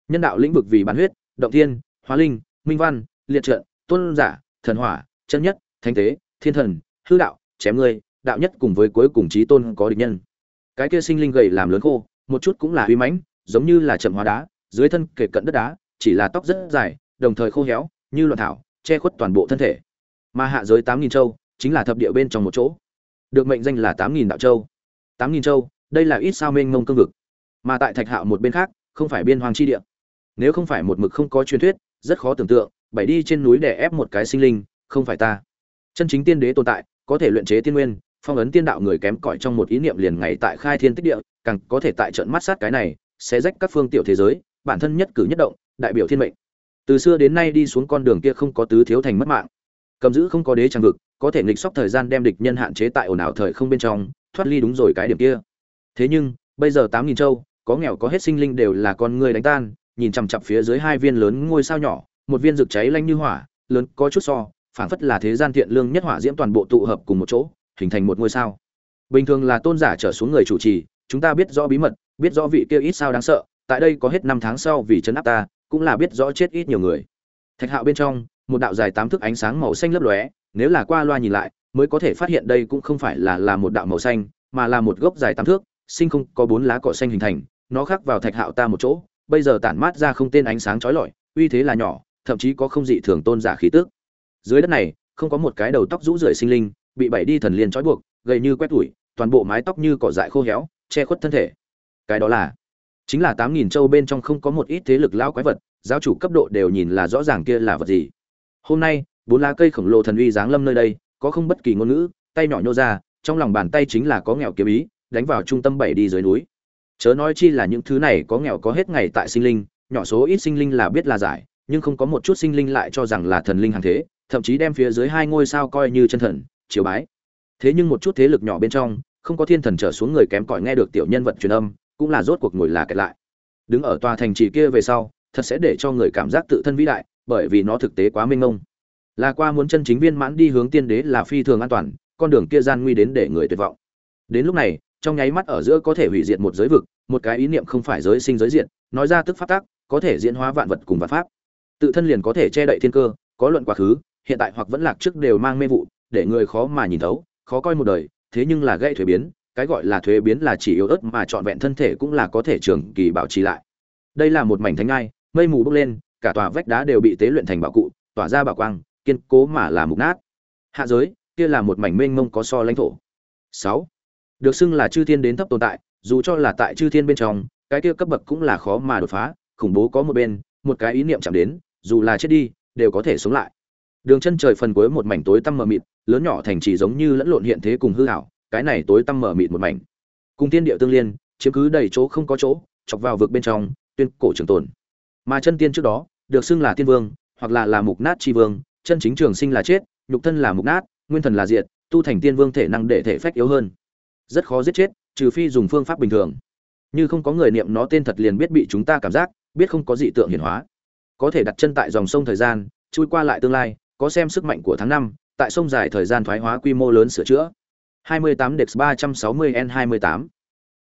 Nhân đạo lĩnh vực vì bán huyết, động thiên, hóa linh, minh văn, liệt trợn tôn giả, thần hỏa, chân nhất, thánh tế, thiên thần, hư đạo, chém ngươi đạo nhất cùng với cuối cùng trí tôn có địch nhân. Cái kia sinh linh gầy làm lớn khô, một chút cũng là uy mãnh, giống như là chậm hóa đá, dưới thân kề cận đất đá, chỉ là tóc rất dài, đồng thời khô héo, như loạn thảo, che khuất toàn bộ thân thể. Mà hạ giới tám nghìn châu, chính là thập địa bên trong một chỗ. Được mệnh danh là tám nghìn đạo châu. Tám nghìn châu đây là ít sao mênh mông cương vực, mà tại thạch hạo một bên khác, không phải biên hoàng chi địa. Nếu không phải một mực không có truyền thuyết, rất khó tưởng tượng, bảy đi trên núi để ép một cái sinh linh, không phải ta. Chân chính tiên đế tồn tại, có thể luyện chế tiên nguyên, phong ấn tiên đạo người kém cỏi trong một ý niệm liền ngày tại khai thiên tích địa, càng có thể tại trận mắt sát cái này, sẽ rách các phương tiểu thế giới, bản thân nhất cử nhất động, đại biểu thiên mệnh. Từ xưa đến nay đi xuống con đường kia không có tứ thiếu thành mất mạng. Cầm giữ không có đế trang vực, có thể nghịch sóc thời gian đem địch nhân hạn chế tại ồn ào thời không bên trong, thoát ly đúng rồi cái điểm kia thế nhưng, bây giờ tám nghìn châu, có nghèo có hết sinh linh đều là con người đánh tan, nhìn chằm chặp phía dưới hai viên lớn ngôi sao nhỏ, một viên rực cháy lanh như hỏa, lớn có chút so, phảng phất là thế gian thiện lương nhất hỏa diễm toàn bộ tụ hợp cùng một chỗ, hình thành một ngôi sao. Bình thường là tôn giả trở xuống người chủ trì, chúng ta biết rõ bí mật, biết rõ vị kia ít sao đáng sợ, tại đây có hết năm tháng sau vì chấn áp ta, cũng là biết rõ chết ít nhiều người. Thạch hạo bên trong, một đạo dài tám thước ánh sáng màu xanh lấp lóe, nếu là qua loa nhìn lại, mới có thể phát hiện đây cũng không phải là là một đạo màu xanh, mà là một gốc dài tám thước sinh không có bốn lá cỏ xanh hình thành, nó khắc vào thạch hạo ta một chỗ, bây giờ tản mát ra không tên ánh sáng chói lọi, uy thế là nhỏ, thậm chí có không dị thường tôn giả khí tức. Dưới đất này, không có một cái đầu tóc rũ rượi sinh linh, bị bảy đi thần liên trói buộc, gầy như quét tủi, toàn bộ mái tóc như cỏ dại khô héo, che khuất thân thể. Cái đó là, chính là tám nghìn châu bên trong không có một ít thế lực lão quái vật, giáo chủ cấp độ đều nhìn là rõ ràng kia là vật gì. Hôm nay, bốn lá cây khổng lồ thần uy giáng lâm nơi đây, có không bất kỳ ngôn ngữ, tay nhỏ nhô ra, trong lòng bàn tay chính là có nghèo kiếm ý đánh vào trung tâm bảy đi dưới núi. Chớ nói chi là những thứ này có nghèo có hết ngày tại sinh linh, nhỏ số ít sinh linh là biết là giải, nhưng không có một chút sinh linh lại cho rằng là thần linh hàng thế, thậm chí đem phía dưới hai ngôi sao coi như chân thần chiếu bái. Thế nhưng một chút thế lực nhỏ bên trong, không có thiên thần trở xuống người kém cỏi nghe được tiểu nhân vật truyền âm, cũng là rốt cuộc ngồi là kẹt lại. Đứng ở tòa thành trì kia về sau, thật sẽ để cho người cảm giác tự thân vĩ đại, bởi vì nó thực tế quá mênh mông. Là qua muốn chân chính viên mãn đi hướng tiên đế là phi thường an toàn, con đường kia gian nguy đến để người tuyệt vọng. Đến lúc này trong nháy mắt ở giữa có thể hủy diệt một giới vực, một cái ý niệm không phải giới sinh giới diện nói ra tức pháp tác, có thể diễn hóa vạn vật cùng vạn pháp. Tự thân liền có thể che đậy thiên cơ, có luận quá khứ, hiện tại hoặc vẫn lạc trước đều mang mê vụ, để người khó mà nhìn thấu, khó coi một đời, thế nhưng là gây thuế biến, cái gọi là thuế biến là chỉ yếu ớt mà trọn vẹn thân thể cũng là có thể trường kỳ bảo trì lại. Đây là một mảnh thánh ngai, mây mù bốc lên, cả tòa vách đá đều bị tế luyện thành bảo cụ, tỏa ra bảo quang, kiên cố mà là mục nát. Hạ giới, kia là một mảnh mênh mông có so lãnh thổ. Sáu được xưng là chư thiên đến thấp tồn tại, dù cho là tại chư thiên bên trong, cái kia cấp bậc cũng là khó mà đột phá, khủng bố có một bên, một cái ý niệm chạm đến, dù là chết đi, đều có thể sống lại. Đường chân trời phần cuối một mảnh tối tăm mờ mịt, lớn nhỏ thành chỉ giống như lẫn lộn hiện thế cùng hư hảo cái này tối tăm mờ mịt một mảnh. Cùng tiên địa tương liên, chiếm cứ đầy chỗ không có chỗ, chọc vào vực bên trong, tuyên cổ trường tồn. Mà chân tiên trước đó, được xưng là tiên vương, hoặc là là mục nát chi vương, chân chính trường sinh là chết, nhục thân là mục nát, nguyên thần là diệt, tu thành tiên vương thể năng để thể phách yếu hơn rất khó giết chết, trừ phi dùng phương pháp bình thường. Như không có người niệm nó tên thật liền biết bị chúng ta cảm giác, biết không có dị tượng hiển hóa. Có thể đặt chân tại dòng sông thời gian, chui qua lại tương lai, có xem sức mạnh của tháng năm, tại sông dài thời gian thoái hóa quy mô lớn sửa chữa. 28 Dex 360 N28